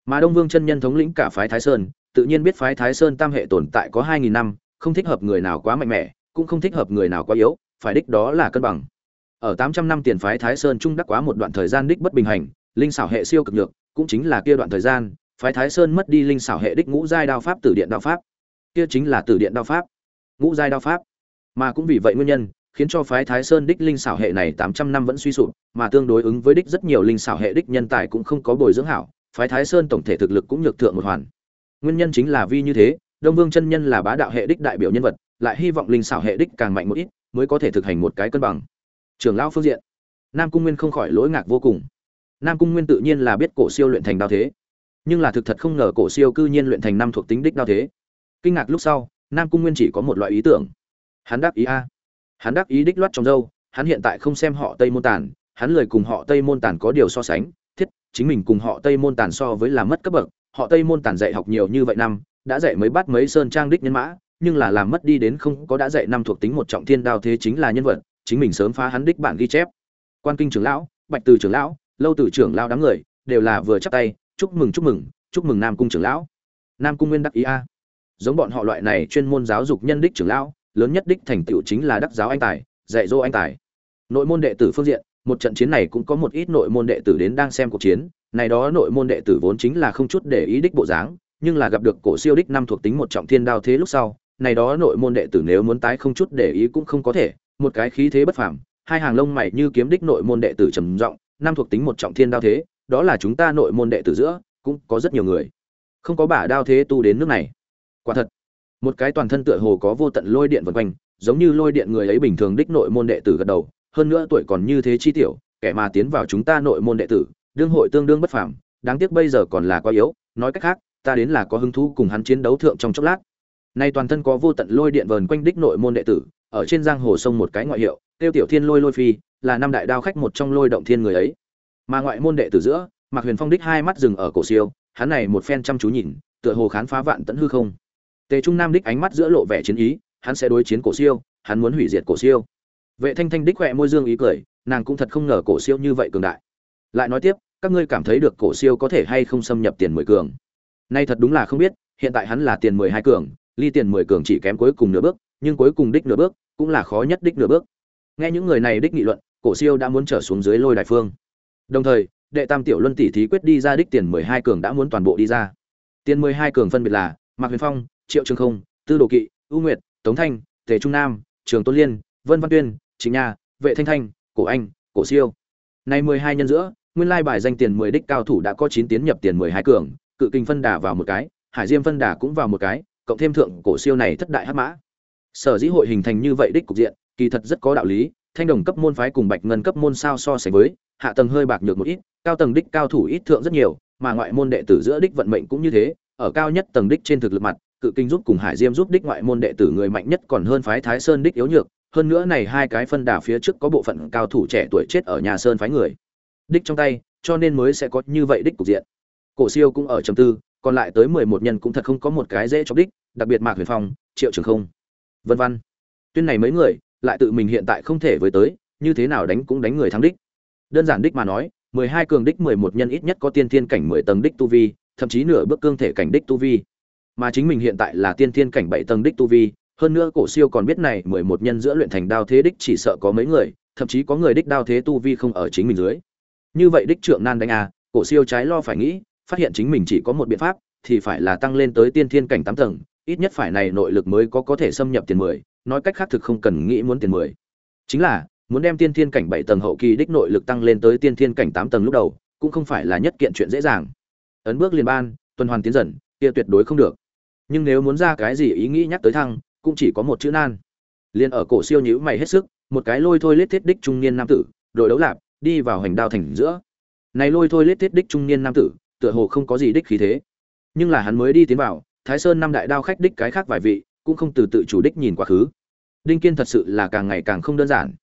mà đông vương chân nhân thống lĩnh cả phái thái sơn tự nhiên biết phái thái sơn tam hệ tồn tại có hai nghìn năm không thích hợp người nào quá mạnh mẽ cũng không thích hợp người nào quá yếu phải đích đó là cân bằng. Ở tám trăm năm tiền phái thái sơn trung đắc quá một đoạn thời gian đích bất bình hành linh xảo hệ siêu cực nhược cũng chính là kia đoạn thời gian phái thái sơn mất đi linh xảo hệ đích ngũ giai đao pháp tử điện đao pháp. Kia chính là tử điện đao pháp ngũ giai đao pháp. Mà cũng vì vậy nguyên nhân khiến cho phái Thái Sơn đích linh xảo hệ này 800 năm vẫn suy sụp, mà tương đối ứng với đích rất nhiều linh xảo hệ đích nhân tài cũng không có bồi dưỡng hảo, phái Thái Sơn tổng thể thực lực cũng nhược thượng một hoàn. Nguyên nhân chính là vì như thế, Đông Vương chân nhân là bá đạo hệ đích đại biểu nhân vật, lại hy vọng linh xảo hệ đích càng mạnh một ít, mới có thể thực hành một cái cân bằng. Trưởng lão phương diện, Nam Cung Nguyên không khỏi lỗi ngạc vô cùng. Nam Cung Nguyên tự nhiên là biết cổ siêu luyện thành đao thế, nhưng là thực thật không ngờ cổ siêu cư nhiên luyện thành năm thuộc tính đích đao thế. Kinh ngạc lúc sau, Nam Cung Nguyên chỉ có một loại ý tưởng. Hắn đáp ý a hắn đắc ý đích loát trong dâu hắn hiện tại không xem họ tây môn tàn hắn lời cùng họ tây môn tàn có điều so sánh chính mình cùng họ tây môn tàn so với làm mất cấp bậc họ tây môn tàn dạy học nhiều như vậy năm đã dạy mấy bắt mấy sơn trang đích nhân mã nhưng là làm mất đi đến không có đã dạy năm thuộc tính một trọng thiên đao thế chính là nhân vật chính mình sớm phá hắn đích bản ghi chép. Quan kinh trưởng lão bạch từ trưởng lão lâu từ trưởng lão đám người đều là vừa chắp tay chúc mừng chúc mừng chúc mừng nam cung trưởng lão. Nam cung nguyên đắc ý a. Giống bọn họ loại này chuyên môn giáo dục nhân đích trưởng lão lớn nhất đích thành tựu chính là đắc giáo anh tài, dạy dỗ anh tài. Nội môn đệ tử phương diện, một trận chiến này cũng có một ít nội môn đệ tử đến đang xem cuộc chiến, này đó nội môn đệ tử vốn chính là không chút để ý đích bộ dáng, nhưng là gặp được cổ siêu đích năm thuộc tính một trọng thiên đao thế lúc sau, này đó nội môn đệ tử nếu muốn tái không chút để ý cũng không có thể, một cái khí thế bất phàm, hai hàng lông mày như kiếm đích nội môn đệ tử trầm giọng, năm thuộc tính một trọng thiên đao thế, đó là chúng ta nội môn đệ tử giữa, cũng có rất nhiều người không có bả đao thế tu đến nước này. Quả thật, một cái toàn thân tựa hồ có vô tận lôi điện vần quanh giống như lôi điện người ấy bình thường đích nội môn đệ tử gật đầu hơn nữa tuổi còn như thế chi tiểu, kẻ mà tiến vào chúng ta nội môn đệ tử, đương hội tương đương bất phàm, đáng tiếc bây giờ còn là quá yếu, nói cách khác, ta đến là có hứng thú cùng hắn chiến đấu thượng trong chốc lát. Nay toàn thân có vô tận lôi điện vờn quanh đích nội môn đệ tử, ở trên giang hồ sông một cái ngoại hiệu, tiêu tiểu thiên lôi lôi phi, là năm đại đao khách một trong lôi động thiên người ấy. Mà ngoại môn đệ tử giữa, mạc huyền phong đích hai mắt dừng ở cổ siêu, hắn này một phen chăm chú nhìn, tựa hồ khán phá vạn tận hư không. Tề trung nam đích ánh mắt giữa lộ vẻ chiến ý, hắn sẽ đối chiến cổ siêu, hắn muốn hủy diệt cổ siêu vệ thanh thanh đích khỏe môi dương ý cười, nàng cũng thật không ngờ cổ siêu như vậy cường đại. Lại nói tiếp, các ngươi cảm thấy được cổ siêu có thể hay không xâm nhập tiền mười cường? Nay thật đúng là không biết, hiện tại hắn là tiền mười hai cường, ly tiền mười cường chỉ kém cuối cùng nửa bước, nhưng cuối cùng đích nửa bước cũng là khó nhất đích nửa bước. Nghe những người này đích nghị luận, cổ siêu đã muốn trở xuống dưới lôi đại phương. Đồng thời, đệ tam tiểu luân tỷ thí quyết đi ra đích tiền mười hai cường đã muốn toàn bộ đi ra. Tiền mười hai cường phân biệt là, mạc huyền phong, triệu trường không, tư đồ kỵ ưu nguyệt, tống thanh, tề trung nam, trường tôn liên, vân văn tuyên chính nha, vệ thanh thanh, cổ anh, cổ siêu. Nay mười hai nhân giữa, nguyên lai bài danh tiền mười đích cao thủ đã có chín tiến nhập tiền mười hai cường, cự kinh phân đà vào một cái, hải diêm phân đà cũng vào một cái, cộng thêm thượng cổ siêu này thất đại hắc mã. Sở dĩ hội hình thành như vậy đích cục diện, kỳ thật rất có đạo lý, thanh đồng cấp môn phái cùng bạch ngân cấp môn sao so sánh với, hạ tầng hơi bạc nhược một ít, cao tầng đích cao thủ ít thượng rất nhiều, mà ngoại môn đệ tử giữa đích vận mệnh cũng như thế, ở cao nhất tầng đích trên thực lực mặt, cự kinh giúp cùng hải diêm giúp đích ngoại môn đệ tử người mạnh nhất còn hơn phái thái sơn đích yếu nhược hơn nữa này hai cái phân đà phía trước có bộ phận cao thủ trẻ tuổi chết ở nhà sơn phái người. Đích trong tay, cho nên mới sẽ có như vậy đích cục diện. Cổ siêu cũng ở trầm tư, còn lại tới mười một nhân cũng thật không có một cái dễ chọc đích, đặc biệt mạc huyền phong, triệu trường không, vân văn tuyên này mấy người, lại tự mình hiện tại không thể với tới, như thế nào đánh cũng đánh người thắng đích. Đơn giản đích mà nói, mười hai cường đích mười một nhân ít nhất có tiên thiên cảnh mười tầng đích tu vi, thậm chí nửa bước cương thể cảnh đích tu vi. Mà chính mình hiện tại là tiên thiên cảnh bảy tầng đích tu vi hơn nữa cổ siêu còn biết này, mười một nhân giữa luyện thành đao thế đích chỉ sợ có mấy người, thậm chí có người đích đao thế tu vi không ở chính mình dưới. Như vậy đích trượng nan đánh a, cổ siêu trái lo phải nghĩ, phát hiện chính mình chỉ có một biện pháp, thì phải là tăng lên tới tiên thiên cảnh tám tầng, ít nhất phải này nội lực mới có có thể xâm nhập tiền mười, nói cách khác thực không cần nghĩ muốn tiền mười. Chính là, muốn đem tiên thiên cảnh bảy tầng hậu kỳ đích nội lực tăng lên tới tiên thiên cảnh tám tầng lúc đầu, cũng không phải là nhất kiện chuyện dễ dàng. Ấn bước liền ban, tuần hoàn tiến dần, kia tuyệt đối không được. Nhưng nếu muốn ra cái gì ý nghĩ nhắc tới thăng cũng chỉ có một chữ nan. Liền ở cổ siêu nhíu mày hết sức, một cái lôi thôi lết thiết đích trung niên nam tử, đội đấu lạp, đi vào hành đao thành giữa. Này lôi thôi lết thiết đích trung niên nam tử, tựa hồ không có gì đích khí thế. Nhưng là hắn mới đi tiến vào, thái sơn năm đại đao khách đích cái khác vài vị, cũng không từ tự chủ đích nhìn quá khứ. Đinh kiên thật sự là càng ngày càng không đơn giản.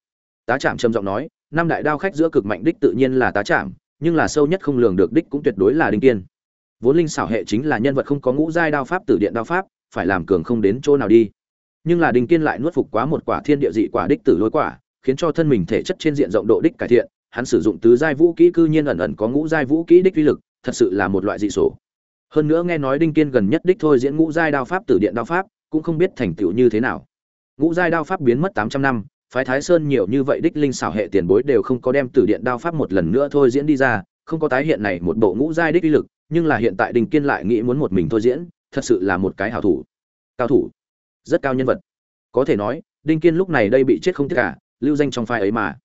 Tá trạm trầm giọng nói, năm đại đao khách giữa cực mạnh đích tự nhiên là tá trạm nhưng là sâu nhất không lường được đích cũng tuyệt đối là đinh kiên. Vốn linh xảo hệ chính là nhân vật không có ngũ giai đao pháp tử điện đao pháp, phải làm cường không đến chỗ nào đi nhưng là đinh kiên lại nuốt phục quá một quả thiên địa dị quả đích tử lôi quả, khiến cho thân mình thể chất trên diện rộng độ đích cải thiện, hắn sử dụng tứ giai vũ kỹ cư nhiên ẩn ẩn có ngũ giai vũ kỹ đích uy lực, thật sự là một loại dị sổ. Hơn nữa nghe nói đinh kiên gần nhất đích thôi diễn ngũ giai đao pháp tử điện đao pháp, cũng không biết thành tựu như thế nào. Ngũ giai đao pháp biến mất tám trăm năm, phái thái sơn nhiều như vậy đích linh xảo hệ tiền bối đều không có đem tử điện đao pháp một lần nữa thôi diễn đi ra, không có tái hiện này một bộ ngũ giai đích uy lực, nhưng là hiện tại đinh kiên lại nghĩ muốn một mình thôi diễn, thật sự là một cái hảo thủ. Cao thủ rất cao nhân vật. Có thể nói, đinh kiên lúc này đây bị chết không tiếc cả, lưu danh trong phái ấy mà.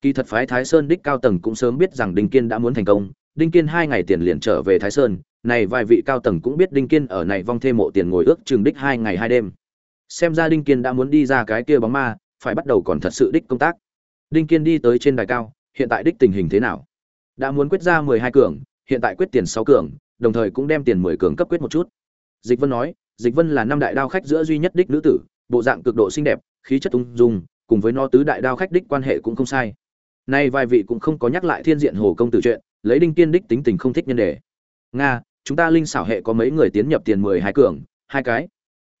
Kỳ thật phái thái sơn đích cao tầng cũng sớm biết rằng đinh kiên đã muốn thành công, đinh kiên hai ngày tiền liền trở về thái sơn, này vài vị cao tầng cũng biết đinh kiên ở này vong thêm mộ tiền ngồi ước chừng đích hai ngày hai đêm. Xem ra đinh kiên đã muốn đi ra cái kia bóng ma, phải bắt đầu còn thật sự đích công tác. Đinh kiên đi tới trên đài cao, hiện tại đích tình hình thế nào? Đã muốn quyết ra mười hai cường, hiện tại quyết tiền sáu cường, đồng thời cũng đem tiền mười cường cấp quyết một chút. Dịch vân nói dịch vân là năm đại đao khách giữa duy nhất đích nữ tử, bộ dạng cực độ xinh đẹp, khí chất ung dung, cùng với nó tứ đại đao khách đích quan hệ cũng không sai. Nay vài vị cũng không có nhắc lại thiên diện hồ công tử chuyện, lấy đinh kiên đích tính tình không thích nhân đề. Nga, chúng ta linh xảo hệ có mấy người tiến nhập tiền mười hai cường, hai cái.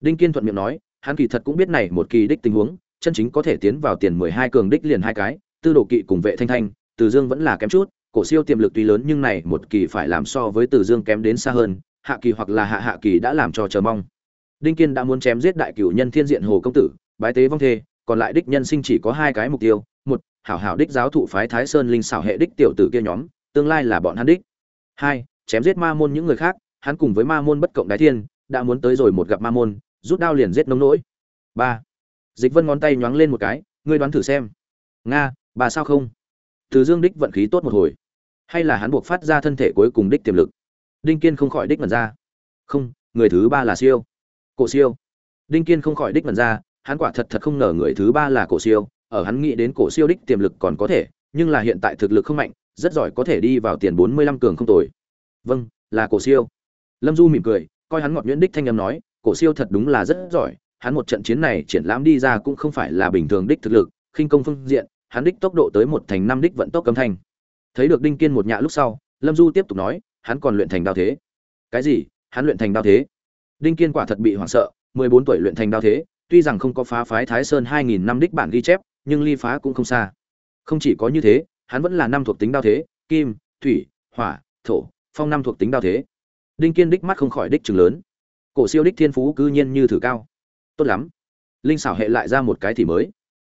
Đinh kiên thuận miệng nói, hắn kỳ thật cũng biết này một kỳ đích tình huống, chân chính có thể tiến vào tiền mười hai cường đích liền hai cái, tư đồ kỵ cùng vệ thanh thanh, từ dương vẫn là kém chút, cổ siêu tiềm lực tuy lớn nhưng này một kỳ phải làm so với từ dương kém đến xa hơn hạ kỳ hoặc là hạ hạ kỳ đã làm cho chờ mong. Đinh kiên đã muốn chém giết đại cửu nhân thiên diện hồ công tử, bái tế vong thê, còn lại đích nhân sinh chỉ có hai cái mục tiêu, một, hảo hảo đích giáo thụ phái thái sơn linh xảo hệ đích tiểu tử kia nhóm, tương lai là bọn hắn đích. Hai, chém giết ma môn những người khác, hắn cùng với ma môn bất cộng đái thiên, đã muốn tới rồi một gặp ma môn, rút đao liền giết nông nỗi. Ba, dịch vân ngón tay nhoáng lên một cái, ngươi đoán thử xem. Nga, bà sao không? Từ dương đích vận khí tốt một hồi. Hay là hắn buộc phát ra thân thể cuối cùng đích tiềm lực? Đinh kiên không khỏi đích mật ra. Không, người thứ ba là siêu. Cổ siêu. Đinh kiên không khỏi đích mật ra, hắn quả thật thật không ngờ người thứ ba là cổ siêu. Ở hắn nghĩ đến cổ siêu đích tiềm lực còn có thể, nhưng là hiện tại thực lực không mạnh, rất giỏi có thể đi vào tiền bốn mươi lăm cường không tồi. Vâng là cổ siêu. Lâm du mỉm cười, coi hắn ngọt nhuyễn đích thanh âm nói, cổ siêu thật đúng là rất giỏi. Hắn một trận chiến này triển lãm đi ra cũng không phải là bình thường đích thực lực, khinh công phương diện, hắn đích tốc độ tới một thành năm đích vận tốc cấm thanh. Thấy được đinh kiên một nhạ lúc sau, lâm du tiếp tục nói hắn còn luyện thành đao thế. Cái gì? Hắn luyện thành đao thế? Đinh kiên quả thật bị hoảng sợ, mười bốn tuổi luyện thành đao thế, tuy rằng không có phá phái thái sơn hai nghìn năm đích bản ghi chép, nhưng ly phá cũng không xa. Không chỉ có như thế, hắn vẫn là năm thuộc tính đao thế, kim, thủy, hỏa, thổ, phong năm thuộc tính đao thế. Đinh kiên đích mắt không khỏi đích trừng lớn. Cổ siêu đích thiên phú cư nhiên như thử cao. Tốt lắm. Linh xảo hệ lại ra một cái thì mới.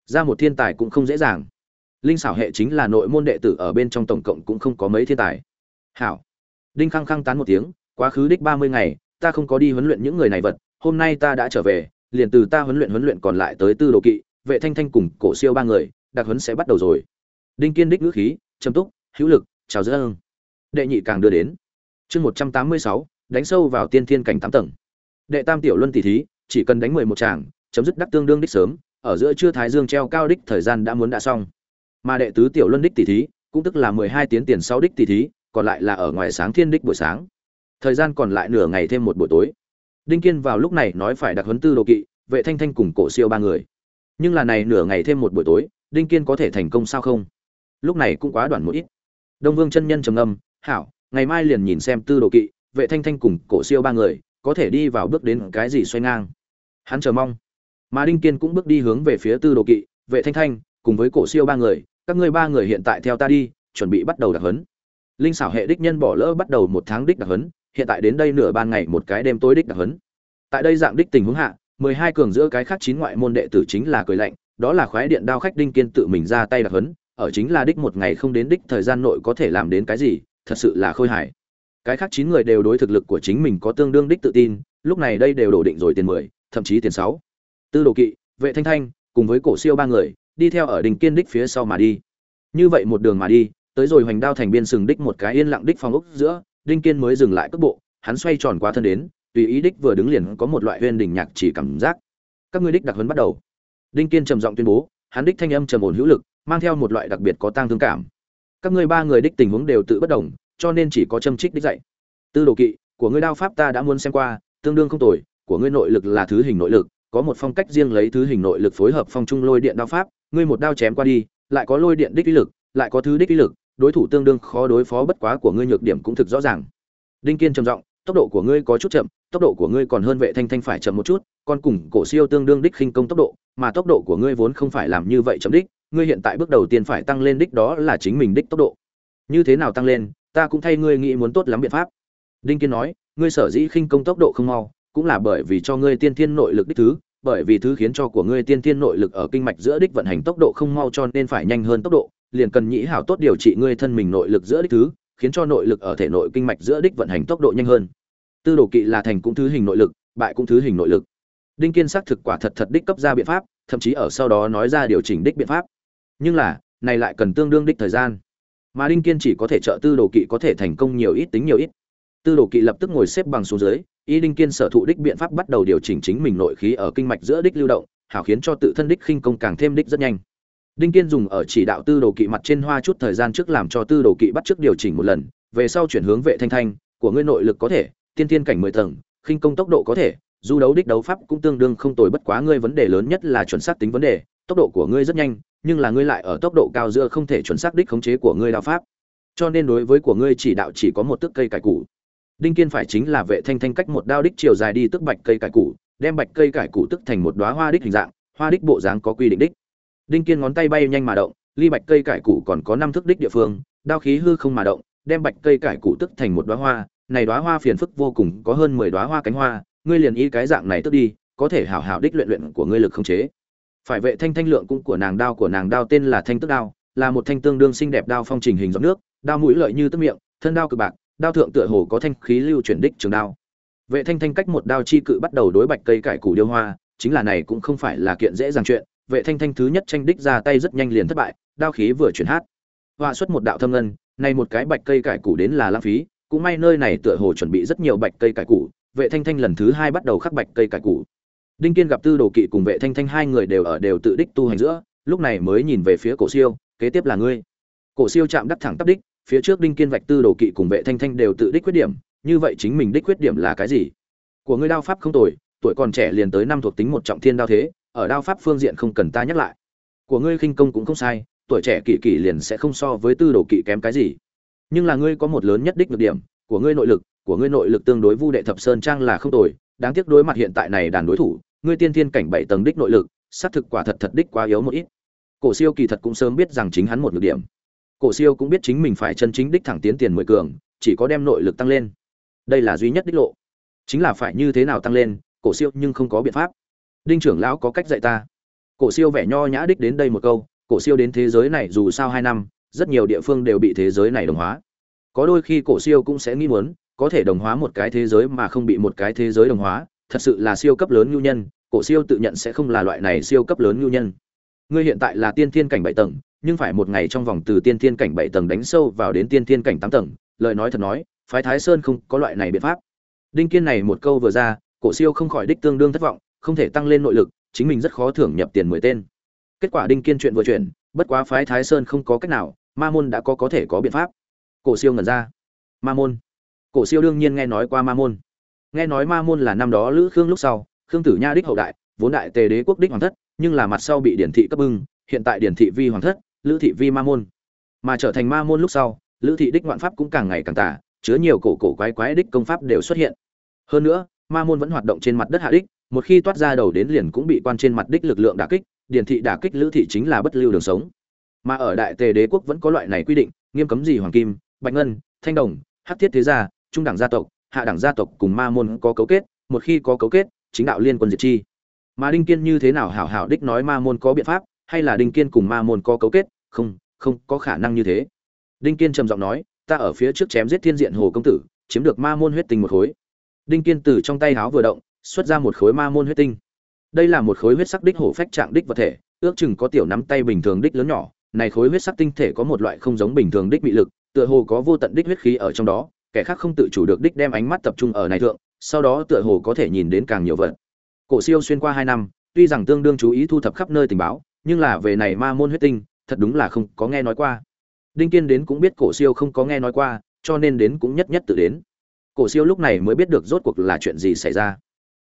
Ra một thiên tài cũng không dễ dàng. Linh xảo hệ chính là nội môn đệ tử ở bên trong tổng cộng cũng không có mấy thiên tài. Hảo đinh khăng khăng tán một tiếng, quá khứ đích ba mươi ngày, ta không có đi huấn luyện những người này vật, hôm nay ta đã trở về, liền từ ta huấn luyện huấn luyện còn lại tới tư đồ kỵ, vệ thanh thanh cùng cổ siêu ba người, đặc huấn sẽ bắt đầu rồi. Đinh kiên đích ngữ khí châm túc, hữu lực, chào dâng đệ nhị càng đưa đến. Chương một trăm tám mươi sáu, đánh sâu vào tiên thiên cảnh tám tầng. Đệ tam tiểu luân tỷ thí, chỉ cần đánh mười một tràng, chấm dứt đắc tương đương đích sớm, ở giữa trưa thái dương treo cao đích thời gian đã muốn đã xong. Mà đệ tứ tiểu luân đích tỷ thí, cũng tức là mười hai tiếng tiền sau đích tỷ thí còn lại là ở ngoài sáng thiên đích buổi sáng. Thời gian còn lại nửa ngày thêm một buổi tối. Đinh kiên vào lúc này nói phải đặt huấn tư đồ kỵ, vệ thanh thanh cùng cổ siêu ba người. Nhưng là này nửa ngày thêm một buổi tối, đinh kiên có thể thành công sao không? Lúc này cũng quá đoạn một ít. Đông vương chân nhân trầm ngâm, hảo, ngày mai liền nhìn xem tư đồ kỵ, vệ thanh thanh cùng cổ siêu ba người, có thể đi vào bước đến cái gì xoay ngang. Hắn chờ mong. Mà đinh kiên cũng bước đi hướng về phía tư đồ kỵ, vệ thanh thanh, cùng với cổ siêu ba người, các ngươi ba người hiện tại theo ta đi, chuẩn bị bắt đầu đặc huấn linh xảo hệ đích nhân bỏ lỡ bắt đầu một tháng đích đặc huấn, hiện tại đến đây nửa ban ngày một cái đêm tối đích đặc huấn. Tại đây dạng đích tình huống hạ, mười hai cường giữa cái khác chín ngoại môn đệ tử chính là cười lạnh, đó là khoái điện đao khách đinh kiên tự mình ra tay đặc huấn, ở chính là đích một ngày không đến đích thời gian nội có thể làm đến cái gì, thật sự là khôi hài. Cái khác chín người đều đối thực lực của chính mình có tương đương đích tự tin, lúc này đây đều đổ định rồi tiền mười, thậm chí tiền sáu. Tư đồ kỵ, vệ thanh thanh, cùng với cổ siêu ba người, đi theo ở đình kiên đích phía sau mà đi. Như vậy một đường mà đi tới rồi hoành đao thành biên sừng đích một cái yên lặng đích phong ốc giữa, đinh kiên mới dừng lại cước bộ, hắn xoay tròn qua thân đến, tùy ý đích vừa đứng liền có một loại huyên đỉnh nhạc chỉ cảm giác. Các ngươi đích đặc huấn bắt đầu. Đinh kiên trầm giọng tuyên bố, hắn đích thanh âm trầm ổn hữu lực, mang theo một loại đặc biệt có tang thương cảm. Các ngươi ba người đích tình huống đều tự bất đồng, cho nên chỉ có châm trích đích dạy. Tư đồ kỵ, của ngươi đao pháp ta đã muốn xem qua, tương đương không tồi, của ngươi nội lực là thứ hình nội lực, có một phong cách riêng lấy thứ hình nội lực phối hợp phong trung lôi điện đao pháp, ngươi một đao chém qua đi, lại có lôi điện đích uy lực lại có thứ đích ý lực, đối thủ tương đương khó đối phó bất quá của ngươi nhược điểm cũng thực rõ ràng. Đinh kiên trầm giọng, tốc độ của ngươi có chút chậm, tốc độ của ngươi còn hơn vệ thanh thanh phải chậm một chút còn cùng cổ siêu tương đương đích khinh công tốc độ, mà tốc độ của ngươi vốn không phải làm như vậy chậm đích, ngươi hiện tại bước đầu tiên phải tăng lên đích đó là chính mình đích tốc độ. Như thế nào tăng lên, ta cũng thay ngươi nghĩ muốn tốt lắm biện pháp. Đinh kiên nói, ngươi sở dĩ khinh công tốc độ không mau, cũng là bởi vì cho ngươi tiên thiên nội lực đích thứ, bởi vì thứ khiến cho của ngươi tiên thiên nội lực ở kinh mạch giữa đích vận hành tốc độ không mau cho nên phải nhanh hơn tốc độ liền cần nhĩ hảo tốt điều trị ngươi thân mình nội lực giữa đích thứ, khiến cho nội lực ở thể nội kinh mạch giữa đích vận hành tốc độ nhanh hơn. Tư đồ kỵ là thành cũng thứ hình nội lực, bại cũng thứ hình nội lực. Đinh kiên xác thực quả thật thật đích cấp ra biện pháp, thậm chí ở sau đó nói ra điều chỉnh đích biện pháp. Nhưng là, này lại cần tương đương đích thời gian. Mà đinh kiên chỉ có thể trợ tư đồ kỵ có thể thành công nhiều ít tính nhiều ít. Tư đồ kỵ lập tức ngồi xếp bằng xuống dưới, ý đinh kiên sở thụ đích biện pháp bắt đầu điều chỉnh chính mình nội khí ở kinh mạch giữa đích lưu động, hảo khiến cho tự thân đích khinh công càng thêm đích rất nhanh đinh kiên dùng ở chỉ đạo tư đồ kỵ mặt trên hoa chút thời gian trước làm cho tư đồ kỵ bắt trước điều chỉnh một lần, về sau chuyển hướng vệ thanh thanh, của ngươi nội lực có thể, tiên tiên cảnh mười tầng, khinh công tốc độ có thể, du đấu đích đấu pháp cũng tương đương không tồi bất quá ngươi vấn đề lớn nhất là chuẩn xác tính vấn đề, tốc độ của ngươi rất nhanh, nhưng là ngươi lại ở tốc độ cao giữa không thể chuẩn xác đích khống chế của ngươi đao pháp. Cho nên đối với của ngươi chỉ đạo chỉ có một tấc cây cải củ. Đinh kiên phải chính là vệ thanh thanh cách một đao đích chiều dài đi tức bạch cây cải củ, đem bạch cây cải củ tức thành một đóa hoa đích hình dạng, hoa đích bộ dáng có quy định đích đinh kiên ngón tay bay nhanh mà động, ly bạch cây cải củ còn có năm thước đích địa phương, đao khí hư không mà động, đem bạch cây cải củ tức thành một đóa hoa, này đóa hoa phiền phức vô cùng, có hơn mười đóa hoa cánh hoa, ngươi liền y cái dạng này tức đi, có thể hảo hảo đích luyện luyện của ngươi lực không chế. Phải vệ thanh thanh lượng cũng của nàng đao của nàng đao tên là thanh tức đao, là một thanh tương đương xinh đẹp đao phong trình hình giọt nước, đao mũi lợi như tức miệng, thân đao cực bạc, đao thượng tựa hồ có thanh khí lưu chuyển đích trường đao. Vệ thanh thanh cách một đao chi cự bắt đầu đối bạch cây cải củ điêu hoa, chính là này cũng không phải là kiện dễ dàng chuyện vệ thanh thanh thứ nhất tranh đích ra tay rất nhanh liền thất bại, đao khí vừa chuyển hát. Họa xuất một đạo thâm ngân, nay một cái bạch cây cải củ đến là lãng phí, cũng may nơi này tựa hồ chuẩn bị rất nhiều bạch cây cải củ, vệ thanh thanh lần thứ hai bắt đầu khắc bạch cây cải củ. Đinh kiên gặp tư đồ kỵ cùng vệ thanh thanh hai người đều ở đều tự đích tu hành giữa, lúc này mới nhìn về phía cổ siêu, kế tiếp là ngươi. Cổ siêu chạm đắc thẳng tắp đích, phía trước đinh kiên vạch tư đồ kỵ cùng vệ thanh thanh đều tự đích khuyết điểm, như vậy chính mình đích khuyết điểm là cái gì? Của ngươi đao pháp không tồi, tuổi còn trẻ liền tới năm thuộc tính một trọng thiên đao thế ở đao pháp phương diện không cần ta nhắc lại. Của ngươi khinh công cũng không sai, tuổi trẻ kỵ kỵ liền sẽ không so với tư đồ kỵ kém cái gì. Nhưng là ngươi có một lớn nhất đích nhược điểm, của ngươi nội lực, của ngươi nội lực tương đối vu đệ thập sơn trang là không tồi, đáng tiếc đối mặt hiện tại này đàn đối thủ, ngươi tiên thiên cảnh bảy tầng đích nội lực, xác thực quả thật thật đích quá yếu một ít. Cổ siêu kỳ thật cũng sớm biết rằng chính hắn một nhược điểm. Cổ siêu cũng biết chính mình phải chân chính đích thẳng tiến tiền mười cường, chỉ có đem nội lực tăng lên. Đây là duy nhất đích lộ. Chính là phải như thế nào tăng lên, cổ siêu nhưng không có biện pháp đinh trưởng lão có cách dạy ta. Cổ siêu vẻ nho nhã đích đến đây một câu, cổ siêu đến thế giới này dù sao hai năm, rất nhiều địa phương đều bị thế giới này đồng hóa. Có đôi khi cổ siêu cũng sẽ nghĩ muốn, có thể đồng hóa một cái thế giới mà không bị một cái thế giới đồng hóa, thật sự là siêu cấp lớn nhu nhân, cổ siêu tự nhận sẽ không là loại này siêu cấp lớn nhu nhân. Ngươi hiện tại là tiên thiên cảnh bảy tầng, nhưng phải một ngày trong vòng từ tiên thiên cảnh bảy tầng đánh sâu vào đến tiên thiên cảnh tám tầng, lời nói thật nói, phái thái sơn không có loại này biện pháp. Đinh kiên này một câu vừa ra, cổ siêu không khỏi đích tương đương thất vọng không thể tăng lên nội lực, chính mình rất khó thưởng nhập tiền mười tên. Kết quả đinh kiên chuyện vừa chuyển, bất quá phái thái sơn không có cách nào, ma môn đã có có thể có biện pháp. Cổ siêu ngẩn ra. Ma môn. Cổ siêu đương nhiên nghe nói qua ma môn. Nghe nói ma môn là năm đó lữ khương lúc sau, khương tử nha đích hậu đại, vốn đại tề đế quốc đích hoàng thất, nhưng là mặt sau bị điển thị cấp bưng, hiện tại điển thị vi hoàng thất, lữ thị vi ma môn. Mà trở thành ma môn lúc sau, lữ thị đích ngoạn pháp cũng càng ngày càng tả chứa nhiều cổ cổ quái quái đích công pháp đều xuất hiện. Hơn nữa, ma môn vẫn hoạt động trên mặt đất hạ đích một khi toát ra đầu đến liền cũng bị quan trên mặt đích lực lượng đả kích, điển thị đả kích lữ thị chính là bất lưu đường sống. Mà ở đại tề đế quốc vẫn có loại này quy định, nghiêm cấm gì hoàng kim, bạch ngân, thanh đồng, hắc thiết thế gia, trung đẳng gia tộc, hạ đẳng gia tộc cùng ma môn có cấu kết, một khi có cấu kết, chính đạo liên quân diệt chi. Mà đinh kiên như thế nào hảo hảo đích nói ma môn có biện pháp, hay là đinh kiên cùng ma môn có cấu kết, không không có khả năng như thế. Đinh kiên trầm giọng nói, ta ở phía trước chém giết thiên diện hồ công tử, chiếm được ma môn huyết tình một khối. Đinh kiên từ trong tay háo vừa động xuất ra một khối ma môn huyết tinh. Đây là một khối huyết sắc đích hổ phách trạng đích vật thể, ước chừng có tiểu nắm tay bình thường đích lớn nhỏ. Này khối huyết sắc tinh thể có một loại không giống bình thường đích bị lực, tựa hồ có vô tận đích huyết khí ở trong đó, kẻ khác không tự chủ được đích đem ánh mắt tập trung ở này thượng, sau đó tựa hồ có thể nhìn đến càng nhiều vật. Cổ siêu xuyên qua hai năm, tuy rằng tương đương chú ý thu thập khắp nơi tình báo, nhưng là về này ma môn huyết tinh, thật đúng là không có nghe nói qua. Đinh kiên đến cũng biết cổ siêu không có nghe nói qua, cho nên đến cũng nhất nhất tự đến. Cổ siêu lúc này mới biết được rốt cuộc là chuyện gì xảy ra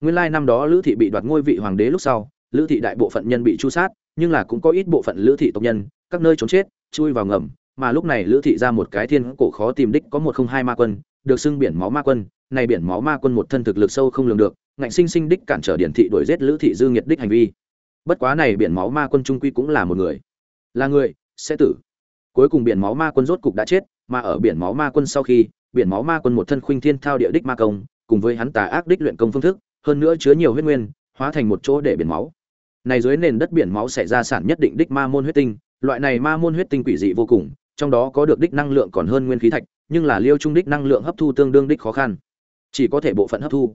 nguyên lai năm đó lữ thị bị đoạt ngôi vị hoàng đế lúc sau, lữ thị đại bộ phận nhân bị tru sát, nhưng là cũng có ít bộ phận lữ thị tộc nhân, các nơi trốn chết, chui vào ngầm, mà lúc này lữ thị ra một cái thiên cổ khó tìm đích có một không hai ma quân, được xưng biển máu ma quân. Này biển máu ma quân một thân thực lực sâu không lường được, ngạnh sinh sinh đích cản trở điển thị đuổi giết lữ thị dư nghiệt đích hành vi. Bất quá này biển máu ma quân trung quy cũng là một người. Là người, sẽ tử. Cuối cùng biển máu ma quân rốt cục đã chết, mà ở biển máu ma quân sau khi, biển máu ma quân một thân khuynh thiên thao địa đích ma công, cùng với hắn tà ác đích luyện công phương thức hơn nữa chứa nhiều huyết nguyên, hóa thành một chỗ để biển máu. Này dưới nền đất biển máu sẽ ra sản nhất định đích ma môn huyết tinh, loại này ma môn huyết tinh quỷ dị vô cùng, trong đó có được đích năng lượng còn hơn nguyên khí thạch, nhưng là liêu trung đích năng lượng hấp thu tương đương đích khó khăn. Chỉ có thể bộ phận hấp thu.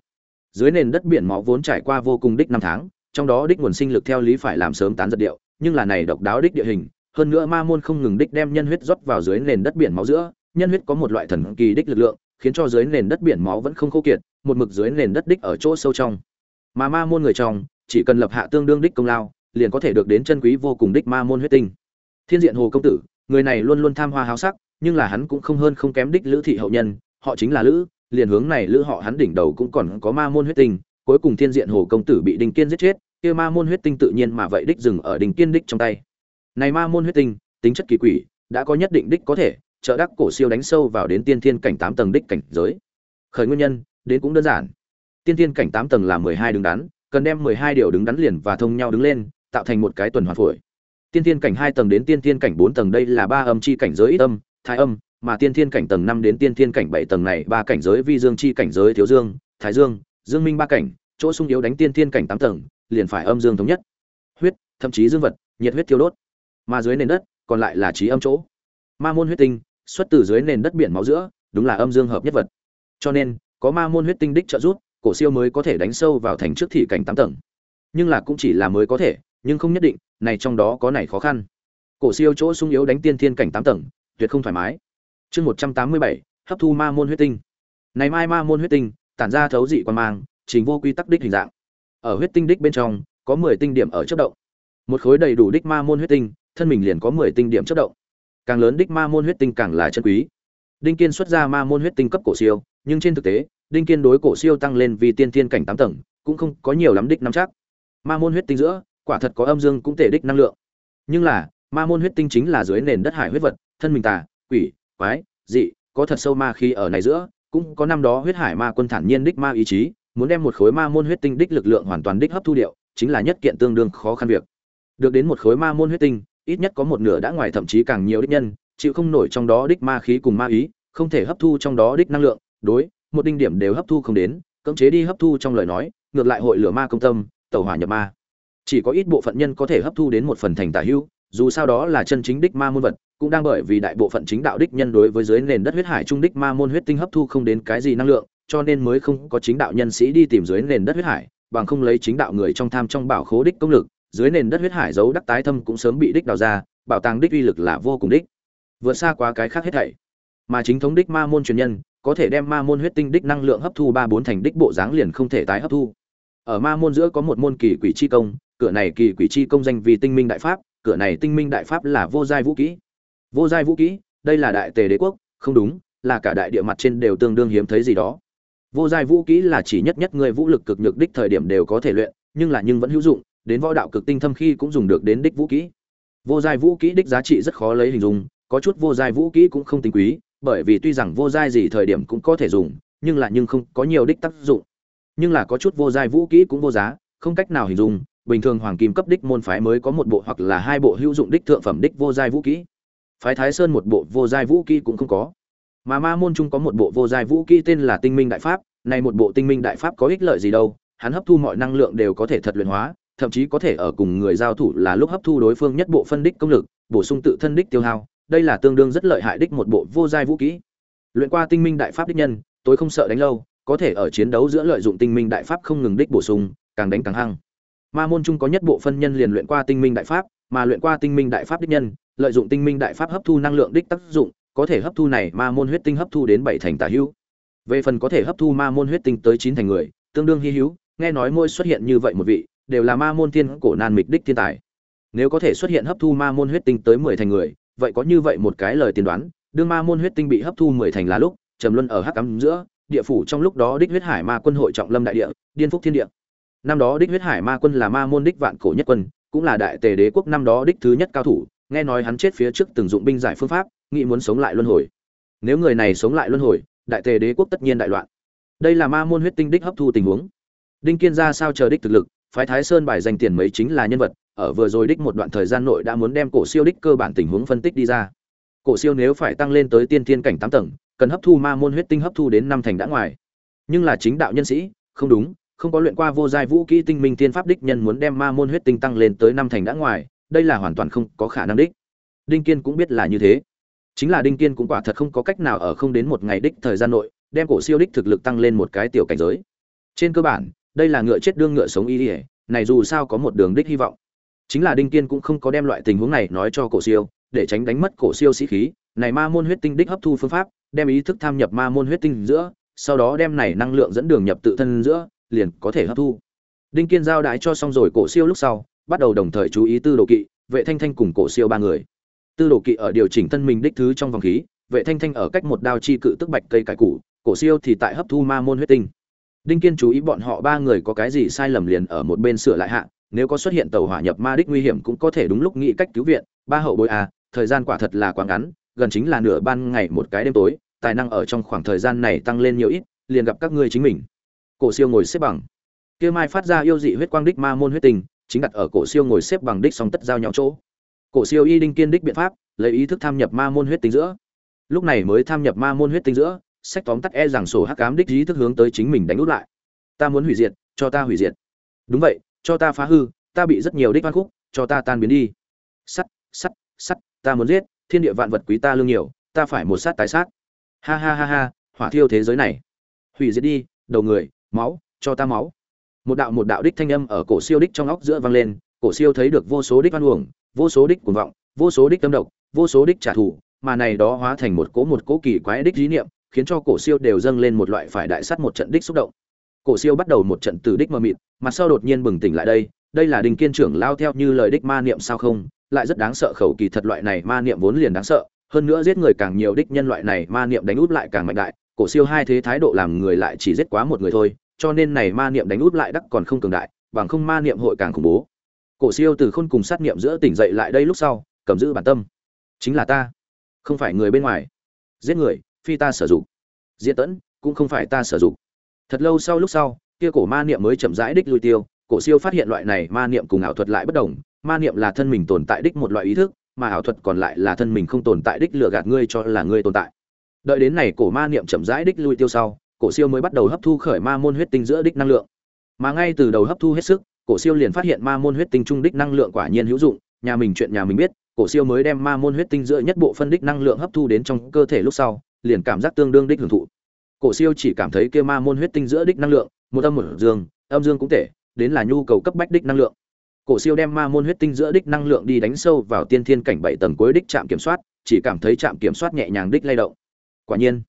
Dưới nền đất biển máu vốn trải qua vô cùng đích năm tháng, trong đó đích nguồn sinh lực theo lý phải làm sớm tán giật điệu, nhưng là này độc đáo đích địa hình, hơn nữa ma môn không ngừng đích đem nhân huyết rót vào dưới nền đất biển máu giữa, nhân huyết có một loại thần kỳ đích lực lượng, khiến cho dưới nền đất biển máu vẫn không khô kiệt một mực dưới nền đất đích ở chỗ sâu trong. Mà ma môn người trong, chỉ cần lập hạ tương đương đích công lao, liền có thể được đến chân quý vô cùng đích ma môn huyết tinh. Thiên diện hồ công tử, người này luôn luôn tham hoa háo sắc, nhưng là hắn cũng không hơn không kém đích lữ thị hậu nhân, họ chính là lữ, liền hướng này lữ họ hắn đỉnh đầu cũng còn có ma môn huyết tinh, cuối cùng thiên diện hồ công tử bị đinh kiên giết chết, kia ma môn huyết tinh tự nhiên mà vậy đích dừng ở đinh kiên đích trong tay. Này ma môn huyết tinh, tính chất kỳ quỷ, đã có nhất định đích có thể, trợ đắc cổ siêu đánh sâu vào đến tiên thiên cảnh tám tầng đích cảnh giới. Khởi nguyên nhân đến cũng đơn giản. Tiên thiên cảnh tám tầng là mười hai đứng đắn, cần đem mười hai điều đứng đắn liền và thông nhau đứng lên, tạo thành một cái tuần hoàn phổi. Tiên thiên cảnh hai tầng đến tiên thiên cảnh bốn tầng đây là ba âm chi cảnh giới ít âm, thái âm, mà tiên thiên cảnh tầng năm đến tiên thiên cảnh bảy tầng này ba cảnh giới vi dương chi cảnh giới thiếu dương, thái dương dương minh ba cảnh, chỗ sung yếu đánh tiên thiên cảnh tám tầng, liền phải âm dương thống nhất. Huyết, thậm chí dương vật, nhiệt huyết thiêu đốt. Mà dưới nền đất, còn lại là trí âm chỗ. Ma môn huyết tinh, xuất từ dưới nền đất biển máu giữa, đúng là âm dương hợp nhất vật. Cho nên có ma môn huyết tinh đích trợ giúp, cổ siêu mới có thể đánh sâu vào thành trước thị cảnh tám tầng. Nhưng là cũng chỉ là mới có thể, nhưng không nhất định, này trong đó có này khó khăn. Cổ siêu chỗ sung yếu đánh tiên thiên cảnh tám tầng, tuyệt không thoải mái. Chương một trăm tám mươi bảy, hấp thu ma môn huyết tinh. Này mai ma môn huyết tinh, tản ra thấu dị quan mang chính vô quy tắc đích hình dạng. Ở huyết tinh đích bên trong, có mười tinh điểm ở chất động. Một khối đầy đủ đích ma môn huyết tinh, thân mình liền có mười tinh điểm chất động. Càng lớn đích ma môn huyết tinh càng là chân quý. Đinh kiên xuất ra ma môn huyết tinh cấp cổ siêu, nhưng trên thực tế đinh kiên đối cổ siêu tăng lên vì tiên thiên cảnh tám tầng, cũng không có nhiều lắm đích nắm chắc. Ma môn huyết tinh giữa, quả thật có âm dương cũng thể đích năng lượng. Nhưng là, ma môn huyết tinh chính là dưới nền đất hải huyết vật, thân mình tà, quỷ, quái, dị, có thật sâu ma khí ở này giữa, cũng có năm đó huyết hải ma quân thản nhiên đích ma ý chí, muốn đem một khối ma môn huyết tinh đích lực lượng hoàn toàn đích hấp thu điệu, chính là nhất kiện tương đương khó khăn việc. Được đến một khối ma môn huyết tinh, ít nhất có một nửa đã ngoài thậm chí càng nhiều đích nhân, chịu không nổi trong đó đích ma khí cùng ma ý, không thể hấp thu trong đó đích năng lượng, đối một đinh điểm đều hấp thu không đến, cưỡng chế đi hấp thu trong lời nói, ngược lại hội lửa ma công tâm, tẩu hỏa nhập ma. Chỉ có ít bộ phận nhân có thể hấp thu đến một phần thành tả hữu, dù sao đó là chân chính đích ma môn vật, cũng đang bởi vì đại bộ phận chính đạo đích nhân đối với dưới nền đất huyết hải trung đích ma môn huyết tinh hấp thu không đến cái gì năng lượng, cho nên mới không có chính đạo nhân sĩ đi tìm dưới nền đất huyết hải, bằng không lấy chính đạo người trong tham trong bảo khố đích công lực, dưới nền đất huyết hải giấu đắc tái thâm cũng sớm bị đích đào ra, bảo tàng đích uy lực là vô cùng đích. Vượt xa quá cái khác hết thảy. Mà chính thống đích ma môn truyền nhân có thể đem ma môn huyết tinh đích năng lượng hấp thu ba bốn thành đích bộ dáng liền không thể tái hấp thu. Ở ma môn giữa có một môn kỳ quỷ chi công, cửa này kỳ quỷ chi công danh vì tinh minh đại pháp, cửa này tinh minh đại pháp là vô giai vũ kỹ. Vô giai vũ kỹ, đây là đại tề đế quốc, không đúng, là cả đại địa mặt trên đều tương đương hiếm thấy gì đó. Vô giai vũ kỹ là chỉ nhất nhất người vũ lực cực nhược đích thời điểm đều có thể luyện, nhưng là nhưng vẫn hữu dụng, đến võ đạo cực tinh thâm khi cũng dùng được đến đích vũ kỹ. Vô giai vũ kỹ đích giá trị rất khó lấy hình dung, có chút vô giai vũ kỹ cũng không tính quý bởi vì tuy rằng vô giai gì thời điểm cũng có thể dùng, nhưng là nhưng không có nhiều đích tác dụng. Nhưng là có chút vô giai vũ kỹ cũng vô giá, không cách nào hình dung, bình thường hoàng kim cấp đích môn phái mới có một bộ hoặc là hai bộ hữu dụng đích thượng phẩm đích vô giai vũ kỹ. Phái thái sơn một bộ vô giai vũ kỹ cũng không có. Mà ma môn trung có một bộ vô giai vũ kỹ tên là tinh minh đại pháp, này một bộ tinh minh đại pháp có ích lợi gì đâu, hắn hấp thu mọi năng lượng đều có thể thật luyện hóa, thậm chí có thể ở cùng người giao thủ là lúc hấp thu đối phương nhất bộ phân đích công lực, bổ sung tự thân đích tiêu hao đây là tương đương rất lợi hại đích một bộ vô giai vũ kỹ. Luyện qua tinh minh đại pháp đích nhân, tôi không sợ đánh lâu, có thể ở chiến đấu giữa lợi dụng tinh minh đại pháp không ngừng đích bổ sung, càng đánh càng hăng. Ma môn trung có nhất bộ phân nhân liền luyện qua tinh minh đại pháp, mà luyện qua tinh minh đại pháp đích nhân, lợi dụng tinh minh đại pháp hấp thu năng lượng đích tác dụng, có thể hấp thu này ma môn huyết tinh hấp thu đến bảy thành tả hữu. Về phần có thể hấp thu ma môn huyết tinh tới chín thành người, tương đương hy hữu, nghe nói môi xuất hiện như vậy một vị, đều là ma môn thiên cổ nan mịch đích thiên tài. Nếu có thể xuất hiện hấp thu ma môn huyết tinh tới mười thành người vậy có như vậy một cái lời tiên đoán, đương ma môn huyết tinh bị hấp thu mười thành là lúc, trầm luân ở hắc cắm giữa, địa phủ trong lúc đó đích huyết hải ma quân hội trọng lâm đại địa, điên phúc thiên địa. Năm đó đích huyết hải ma quân là ma môn đích vạn cổ nhất quân, cũng là đại tề đế quốc năm đó đích thứ nhất cao thủ, nghe nói hắn chết phía trước từng dụng binh giải phương pháp, nghĩ muốn sống lại luân hồi. Nếu người này sống lại luân hồi, đại tề đế quốc tất nhiên đại loạn. Đây là ma môn huyết tinh đích hấp thu tình huống. Đinh kiên ra sao chờ đích thực lực, phái thái sơn bài danh tiền mấy chính là nhân vật ở vừa rồi đích một đoạn thời gian nội đã muốn đem cổ siêu đích cơ bản tình huống phân tích đi ra. Cổ siêu nếu phải tăng lên tới tiên thiên cảnh tám tầng, cần hấp thu ma môn huyết tinh hấp thu đến năm thành đã ngoài. Nhưng là chính đạo nhân sĩ, không đúng, không có luyện qua vô giai vũ kỹ tinh minh tiên pháp đích nhân muốn đem ma môn huyết tinh tăng lên tới năm thành đã ngoài, đây là hoàn toàn không có khả năng đích. Đinh kiên cũng biết là như thế. Chính là đinh kiên cũng quả thật không có cách nào ở không đến một ngày đích thời gian nội, đem cổ siêu đích thực lực tăng lên một cái tiểu cảnh giới. Trên cơ bản, đây là ngựa chết đương ngựa sống y ỉa này dù sao có một đường đích hy vọng chính là đinh kiên cũng không có đem loại tình huống này nói cho cổ siêu, để tránh đánh mất cổ siêu sĩ khí, này ma môn huyết tinh đích hấp thu phương pháp, đem ý thức tham nhập ma môn huyết tinh giữa, sau đó đem này năng lượng dẫn đường nhập tự thân giữa, liền có thể hấp thu. Đinh kiên giao đái cho xong rồi cổ siêu lúc sau, bắt đầu đồng thời chú ý tư đồ kỵ, vệ thanh thanh cùng cổ siêu ba người. Tư đồ kỵ ở điều chỉnh thân mình đích thứ trong vòng khí, vệ thanh thanh ở cách một đao chi cự tức bạch cây cải củ, cổ siêu thì tại hấp thu ma môn huyết tinh. Đinh kiên chú ý bọn họ ba người có cái gì sai lầm liền ở một bên sửa lại hạ nếu có xuất hiện tàu hỏa nhập ma đích nguy hiểm cũng có thể đúng lúc nghĩ cách cứu viện. Ba hậu bối à thời gian quả thật là quá ngắn, gần chính là nửa ban ngày một cái đêm tối, tài năng ở trong khoảng thời gian này tăng lên nhiều ít, liền gặp các ngươi chính mình. Cổ siêu ngồi xếp bằng. Kia mai phát ra yêu dị huyết quang đích ma môn huyết tình, chính đặt ở cổ siêu ngồi xếp bằng đích song tất giao nhau chỗ. Cổ siêu y đinh kiên đích biện pháp, lấy ý thức tham nhập ma môn huyết tinh giữa. Lúc này mới tham nhập ma môn huyết tinh giữa, sách tóm tắt e rằng sổ hắc ám đích ý thức hướng tới chính mình đánh út lại. Ta muốn hủy diệt, cho ta hủy diệt. Đúng vậy cho ta phá hư, ta bị rất nhiều đích văn khúc, cho ta tan biến đi. Sắt sắt sắt, ta muốn giết, thiên địa vạn vật quý ta lương nhiều, ta phải một sát tái sát. Ha ha ha ha, hỏa thiêu thế giới này. Hủy diệt đi, đầu người, máu, cho ta máu. Một đạo một đạo đích thanh âm ở cổ siêu đích trong óc giữa vang lên, cổ siêu thấy được vô số đích văn uổng, vô số đích cuồng vọng, vô số đích tâm độc, vô số đích trả thù, mà này đó hóa thành một cỗ một cỗ kỳ quái đích dí niệm, khiến cho cổ siêu đều dâng lên một loại phải đại sát một trận đích xúc động cổ siêu bắt đầu một trận tử đích mơ mịt mặt sau đột nhiên bừng tỉnh lại đây đây là đình kiên trưởng lao theo như lời đích ma niệm sao không, lại rất đáng sợ khẩu kỳ thật loại này ma niệm vốn liền đáng sợ, hơn nữa giết người càng nhiều đích nhân loại này ma niệm đánh út lại càng mạnh đại, cổ siêu hai thế thái độ làm người lại chỉ giết quá một người thôi, cho nên này ma niệm đánh út lại đắc còn không cường đại, bằng không ma niệm hội càng khủng bố. Cổ siêu từ khôn cùng sát niệm giữa tỉnh dậy lại đây lúc sau, cầm giữ bản tâm. Chính là ta, không phải người bên ngoài. Giết người, phi ta sử dụng. Diễn tẫn, cũng không phải ta sử dụng thật lâu sau lúc sau, kia cổ ma niệm mới chậm rãi đích lui tiêu, cổ siêu phát hiện loại này ma niệm cùng ảo thuật lại bất đồng, ma niệm là thân mình tồn tại đích một loại ý thức, mà ảo thuật còn lại là thân mình không tồn tại đích lừa gạt ngươi cho là ngươi tồn tại. Đợi đến này cổ ma niệm chậm rãi đích lui tiêu sau, cổ siêu mới bắt đầu hấp thu khởi ma môn huyết tinh giữa đích năng lượng. Mà ngay từ đầu hấp thu hết sức, cổ siêu liền phát hiện ma môn huyết tinh trung đích năng lượng quả nhiên hữu dụng, nhà mình chuyện nhà mình biết, cổ siêu mới đem ma môn huyết tinh giữa nhất bộ phân đích năng lượng hấp thu đến trong cơ thể lúc sau, liền cảm giác tương đương đích hưởng thụ cổ siêu chỉ cảm thấy kia ma môn huyết tinh giữa đích năng lượng, một âm một dương, âm dương cũng tệ, đến là nhu cầu cấp bách đích năng lượng. Cổ siêu đem ma môn huyết tinh giữa đích năng lượng đi đánh sâu vào tiên thiên cảnh bảy tầng cuối đích trạm kiểm soát, chỉ cảm thấy trạm kiểm soát nhẹ nhàng đích lay động. Quả nhiên,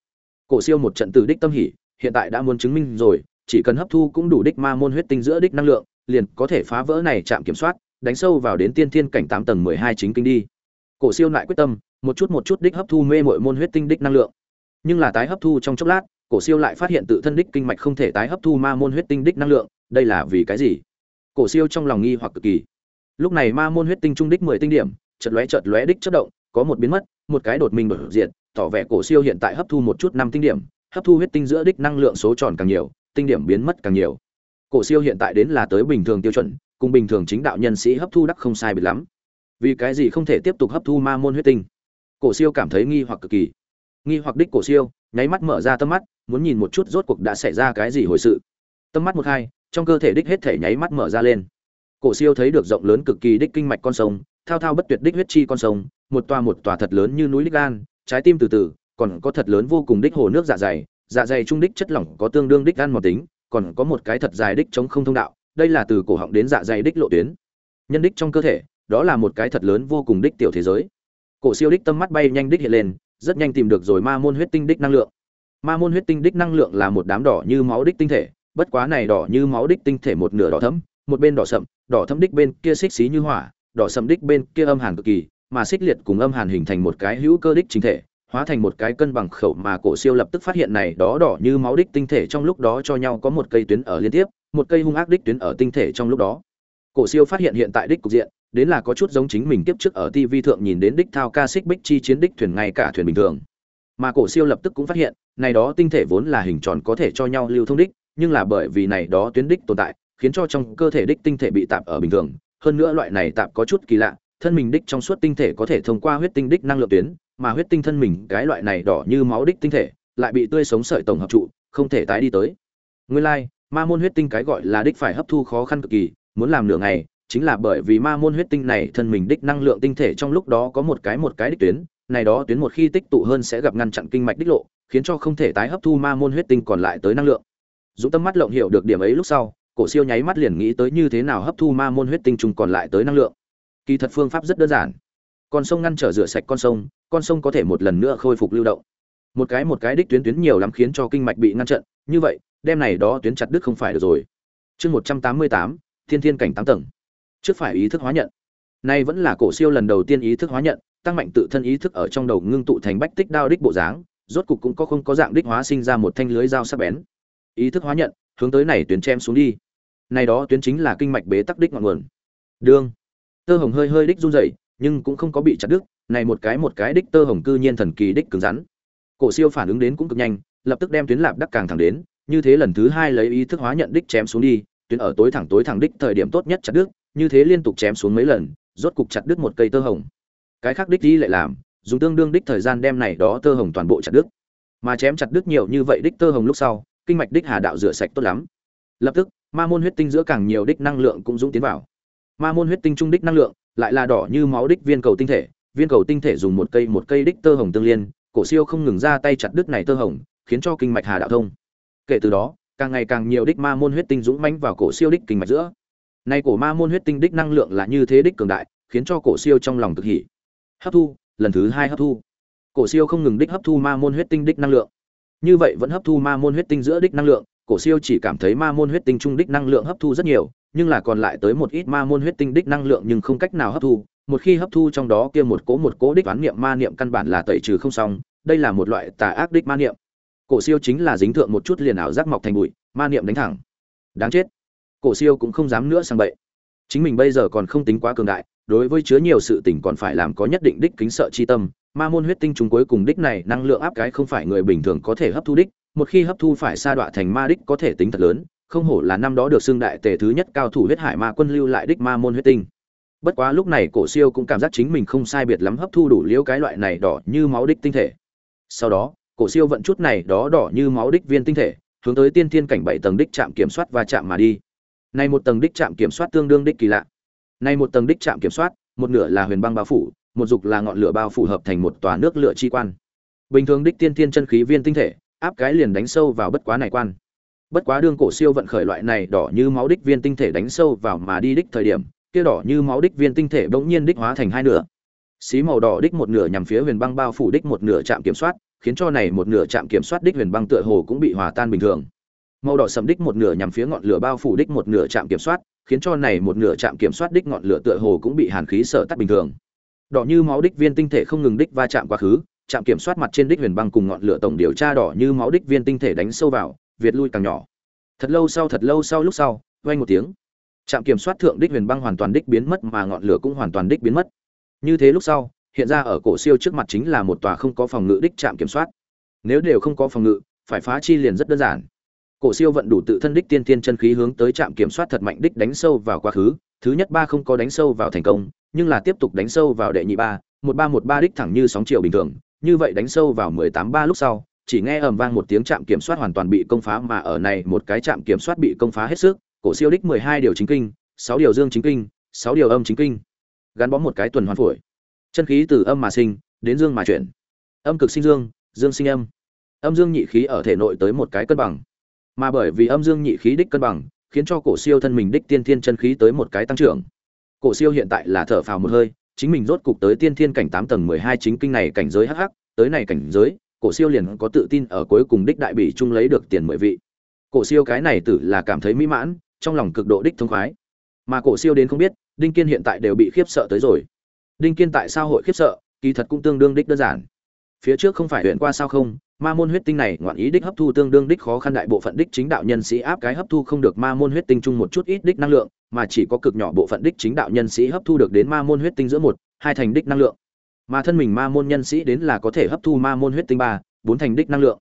cổ siêu một trận từ đích tâm hỉ, hiện tại đã muốn chứng minh rồi, chỉ cần hấp thu cũng đủ đích ma môn huyết tinh giữa đích năng lượng, liền có thể phá vỡ này trạm kiểm soát, đánh sâu vào đến tiên thiên cảnh tám tầng mười hai chính kinh đi. Cổ siêu lại quyết tâm, một chút một chút đích hấp thu mê mội môn huyết tinh đích năng lượng. Nhưng là tái hấp thu trong chốc lát cổ siêu lại phát hiện tự thân đích kinh mạch không thể tái hấp thu ma môn huyết tinh đích năng lượng, đây là vì cái gì? Cổ siêu trong lòng nghi hoặc cực kỳ. Lúc này ma môn huyết tinh trung đích mười tinh điểm, chợt lóe chợt lóe đích chớp động, có một biến mất, một cái đột mình bở diện tỏ vẻ cổ siêu hiện tại hấp thu một chút năm tinh điểm, hấp thu huyết tinh giữa đích năng lượng số tròn càng nhiều, tinh điểm biến mất càng nhiều. Cổ siêu hiện tại đến là tới bình thường tiêu chuẩn, cùng bình thường chính đạo nhân sĩ hấp thu đắc không sai biệt lắm. Vì cái gì không thể tiếp tục hấp thu ma môn huyết tinh? Cổ siêu cảm thấy nghi hoặc cực kỳ. Nghi hoặc đích cổ siêu, nháy mắt mở ra tâm mắt muốn nhìn một chút rốt cuộc đã xảy ra cái gì hồi sự. Tâm mắt một hai, trong cơ thể đích hết thể nháy mắt mở ra lên. Cổ siêu thấy được rộng lớn cực kỳ đích kinh mạch con sông, thao thao bất tuyệt đích huyết chi con sông, một tòa một tòa thật lớn như núi đích gan, trái tim từ từ, còn có thật lớn vô cùng đích hồ nước dạ dày dạ dày trung đích chất lỏng có tương đương đích gan một tính, còn có một cái thật dài đích chống không thông đạo, đây là từ cổ họng đến dạ dày đích lộ tuyến. Nhân đích trong cơ thể, đó là một cái thật lớn vô cùng đích tiểu thế giới. Cổ siêu đích tâm mắt bay nhanh đích hiện lên, rất nhanh tìm được rồi ma môn huyết tinh đích năng lượng ma môn huyết tinh đích năng lượng là một đám đỏ như máu đích tinh thể, bất quá này đỏ như máu đích tinh thể một nửa đỏ thẫm, một bên đỏ sậm, đỏ thẫm đích bên kia xích xí như hỏa, đỏ sậm đích bên kia âm hàn cực kỳ, mà xích liệt cùng âm hàn hình thành một cái hữu cơ đích chính thể, hóa thành một cái cân bằng khẩu mà cổ siêu lập tức phát hiện này đó đỏ như máu đích tinh thể trong lúc đó cho nhau có một cây tuyến ở liên tiếp, một cây hung ác đích tuyến ở tinh thể trong lúc đó cổ siêu phát hiện hiện tại đích cục diện, đến là có chút giống chính mình tiếp trước ở TV thượng nhìn đến đích thao ca xích bích chi chiến đích thuyền ngay cả thuyền bình thường. Mà cổ siêu lập tức cũng phát hiện, này đó tinh thể vốn là hình tròn có thể cho nhau lưu thông đích, nhưng là bởi vì này đó tuyến đích tồn tại, khiến cho trong cơ thể đích tinh thể bị tạp ở bình thường, hơn nữa loại này tạp có chút kỳ lạ, thân mình đích trong suốt tinh thể có thể thông qua huyết tinh đích năng lượng tuyến, mà huyết tinh thân mình cái loại này đỏ như máu đích tinh thể, lại bị tươi sống sợi tổng hợp trụ, không thể tái đi tới. Nguyên lai, like, ma môn huyết tinh cái gọi là đích phải hấp thu khó khăn cực kỳ, muốn làm nửa ngày, chính là bởi vì ma môn huyết tinh này thân mình đích năng lượng tinh thể trong lúc đó có một cái một cái đích tuyến, này đó tuyến một khi tích tụ hơn sẽ gặp ngăn chặn kinh mạch đích lộ, khiến cho không thể tái hấp thu ma môn huyết tinh còn lại tới năng lượng. Dũng tâm mắt lộng hiểu được điểm ấy lúc sau, cổ siêu nháy mắt liền nghĩ tới như thế nào hấp thu ma môn huyết tinh trùng còn lại tới năng lượng. Kỳ thật phương pháp rất đơn giản. Con sông ngăn trở rửa sạch con sông, con sông có thể một lần nữa khôi phục lưu động. Một cái một cái đích tuyến tuyến nhiều lắm khiến cho kinh mạch bị ngăn chặn, như vậy, đem này đó tuyến chặt đứt không phải được rồi. Chương 188, Thiên Thiên cảnh 8 tầng trước phải ý thức hóa nhận nay vẫn là cổ siêu lần đầu tiên ý thức hóa nhận tăng mạnh tự thân ý thức ở trong đầu ngưng tụ thành bách tích đao đích bộ dáng, rốt cục cũng có không có dạng đích hóa sinh ra một thanh lưới dao sắc bén. Ý thức hóa nhận, hướng tới này tuyến chém xuống đi. Này đó tuyến chính là kinh mạch bế tắc đích ngọn nguồn. Đương. Tơ hồng hơi hơi đích run rẩy, nhưng cũng không có bị chặt đứt, này một cái một cái đích tơ hồng cư nhiên thần kỳ đích cứng rắn. Cổ siêu phản ứng đến cũng cực nhanh, lập tức đem tuyến lạp đắc càng thẳng đến, như thế lần thứ hai lấy ý thức hóa nhận đích chém xuống đi, tuyến ở tối thẳng tối thẳng đích thời điểm tốt nhất chặt đứt, như thế liên tục chém xuống mấy lần, rốt cục chặt đứt một cây tơ hồng cái khác đích đi lại làm dùng tương đương đích thời gian đem này đó tơ hồng toàn bộ chặt đứt. Mà chém chặt đứt nhiều như vậy đích tơ hồng lúc sau kinh mạch đích hà đạo rửa sạch tốt lắm. Lập tức ma môn huyết tinh giữa càng nhiều đích năng lượng cũng dũng tiến vào. Ma môn huyết tinh trung đích năng lượng lại là đỏ như máu đích viên cầu tinh thể. Viên cầu tinh thể dùng một cây một cây đích tơ hồng tương liên cổ siêu không ngừng ra tay chặt đứt này tơ hồng khiến cho kinh mạch hà đạo thông. Kể từ đó càng ngày càng nhiều đích ma môn huyết tinh dũng mãnh vào cổ siêu đích kinh mạch giữa. Nay cổ ma môn huyết tinh đích năng lượng là như thế đích cường đại, khiến cho cổ siêu trong lòng cực hỉ. Hấp thu, lần thứ hai hấp thu. Cổ siêu không ngừng đích hấp thu ma môn huyết tinh đích năng lượng. Như vậy vẫn hấp thu ma môn huyết tinh giữa đích năng lượng, cổ siêu chỉ cảm thấy ma môn huyết tinh trung đích năng lượng hấp thu rất nhiều, nhưng là còn lại tới một ít ma môn huyết tinh đích năng lượng nhưng không cách nào hấp thu, một khi hấp thu trong đó kia một cố một cố đích oán niệm ma niệm căn bản là tẩy trừ không xong, đây là một loại tà ác đích ma niệm. Cổ siêu chính là dính thượng một chút liền ảo giác mọc thành bụi, ma niệm đánh thẳng. Đáng chết cổ siêu cũng không dám nữa sang bậy chính mình bây giờ còn không tính quá cường đại đối với chứa nhiều sự tình còn phải làm có nhất định đích kính sợ chi tâm, ma môn huyết tinh chúng cuối cùng đích này năng lượng áp cái không phải người bình thường có thể hấp thu đích, một khi hấp thu phải sa đọa thành ma đích có thể tính thật lớn, không hổ là năm đó được xưng đại tề thứ nhất cao thủ huyết hải ma quân lưu lại đích ma môn huyết tinh. Bất quá lúc này cổ siêu cũng cảm giác chính mình không sai biệt lắm hấp thu đủ liễu cái loại này đỏ như máu đích tinh thể. Sau đó, cổ siêu vận chút này đó đỏ như máu đích viên tinh thể, hướng tới tiên thiên cảnh bảy tầng đích trạm kiểm soát và chạm mà đi. Này một tầng đích trạm kiểm soát tương đương đích kỳ lạ này một tầng đích trạm kiểm soát, một nửa là huyền băng bao phủ, một dục là ngọn lửa bao phủ hợp thành một tòa nước lửa chi quan. Bình thường đích tiên thiên chân khí viên tinh thể, áp cái liền đánh sâu vào bất quá này quan. Bất quá đương cổ siêu vận khởi loại này đỏ như máu đích viên tinh thể đánh sâu vào mà đi đích thời điểm, kia đỏ như máu đích viên tinh thể bỗng nhiên đích hóa thành hai nửa. Xí màu đỏ đích một nửa nhằm phía huyền băng bao phủ đích một nửa trạm kiểm soát, khiến cho này một nửa trạm kiểm soát đích huyền băng tựa hồ cũng bị hòa tan bình thường màu đỏ sầm đích một nửa nhằm phía ngọn lửa bao phủ đích một nửa trạm kiểm soát, khiến cho này một nửa trạm kiểm soát đích ngọn lửa tựa hồ cũng bị hàn khí sở tắt bình thường. Đỏ như máu đích viên tinh thể không ngừng đích va chạm quá khứ, trạm kiểm soát mặt trên đích huyền băng cùng ngọn lửa tổng điều tra đỏ như máu đích viên tinh thể đánh sâu vào, việt lui càng nhỏ. Thật lâu sau, thật lâu sau lúc sau, vang một tiếng. Trạm kiểm soát thượng đích huyền băng hoàn toàn đích biến mất mà ngọn lửa cũng hoàn toàn đích biến mất. Như thế lúc sau, hiện ra ở cổ siêu trước mặt chính là một tòa không có phòng ngự đích trạm kiểm soát. Nếu đều không có phòng ngự, phải phá chi liền rất đơn giản cổ siêu vận đủ tự thân đích tiên tiên chân khí hướng tới trạm kiểm soát thật mạnh đích đánh sâu vào quá khứ, thứ nhất ba không có đánh sâu vào thành công, nhưng là tiếp tục đánh sâu vào đệ nhị ba, một ba một ba đích thẳng như sóng chiều bình thường, như vậy đánh sâu vào mười tám ba lúc sau, chỉ nghe ầm vang một tiếng trạm kiểm soát hoàn toàn bị công phá mà ở này một cái trạm kiểm soát bị công phá hết sức, cổ siêu đích mười hai điều chính kinh, sáu điều dương chính kinh, sáu điều âm chính kinh. Gắn bó một cái tuần hoàn phổi. Chân khí từ âm mà sinh, đến dương mà chuyển. Âm cực sinh dương dương sinh âm. Âm dương nhị khí ở thể nội tới một cái cân bằng mà bởi vì âm dương nhị khí đích cân bằng, khiến cho cổ siêu thân mình đích tiên thiên chân khí tới một cái tăng trưởng. Cổ siêu hiện tại là thở phào một hơi, chính mình rốt cục tới tiên thiên cảnh tám tầng mười hai chính kinh này cảnh giới hắc hắc, tới này cảnh giới, cổ siêu liền có tự tin ở cuối cùng đích đại bỉ chung lấy được tiền mười vị. Cổ siêu cái này tử là cảm thấy mỹ mãn, trong lòng cực độ đích thông khoái. Mà cổ siêu đến không biết, đinh kiên hiện tại đều bị khiếp sợ tới rồi. Đinh kiên tại sao hội khiếp sợ, kỳ thật cũng tương đương đích đơn giản. Phía trước không phải huyện qua sao không ma môn huyết tinh này ngoạn ý đích hấp thu tương đương đích khó khăn đại bộ phận đích chính đạo nhân sĩ áp cái hấp thu không được ma môn huyết tinh chung một chút ít đích năng lượng, mà chỉ có cực nhỏ bộ phận đích chính đạo nhân sĩ hấp thu được đến ma môn huyết tinh giữa một, hai thành đích năng lượng. Mà thân mình ma môn nhân sĩ đến là có thể hấp thu ma môn huyết tinh ba, bốn thành đích năng lượng.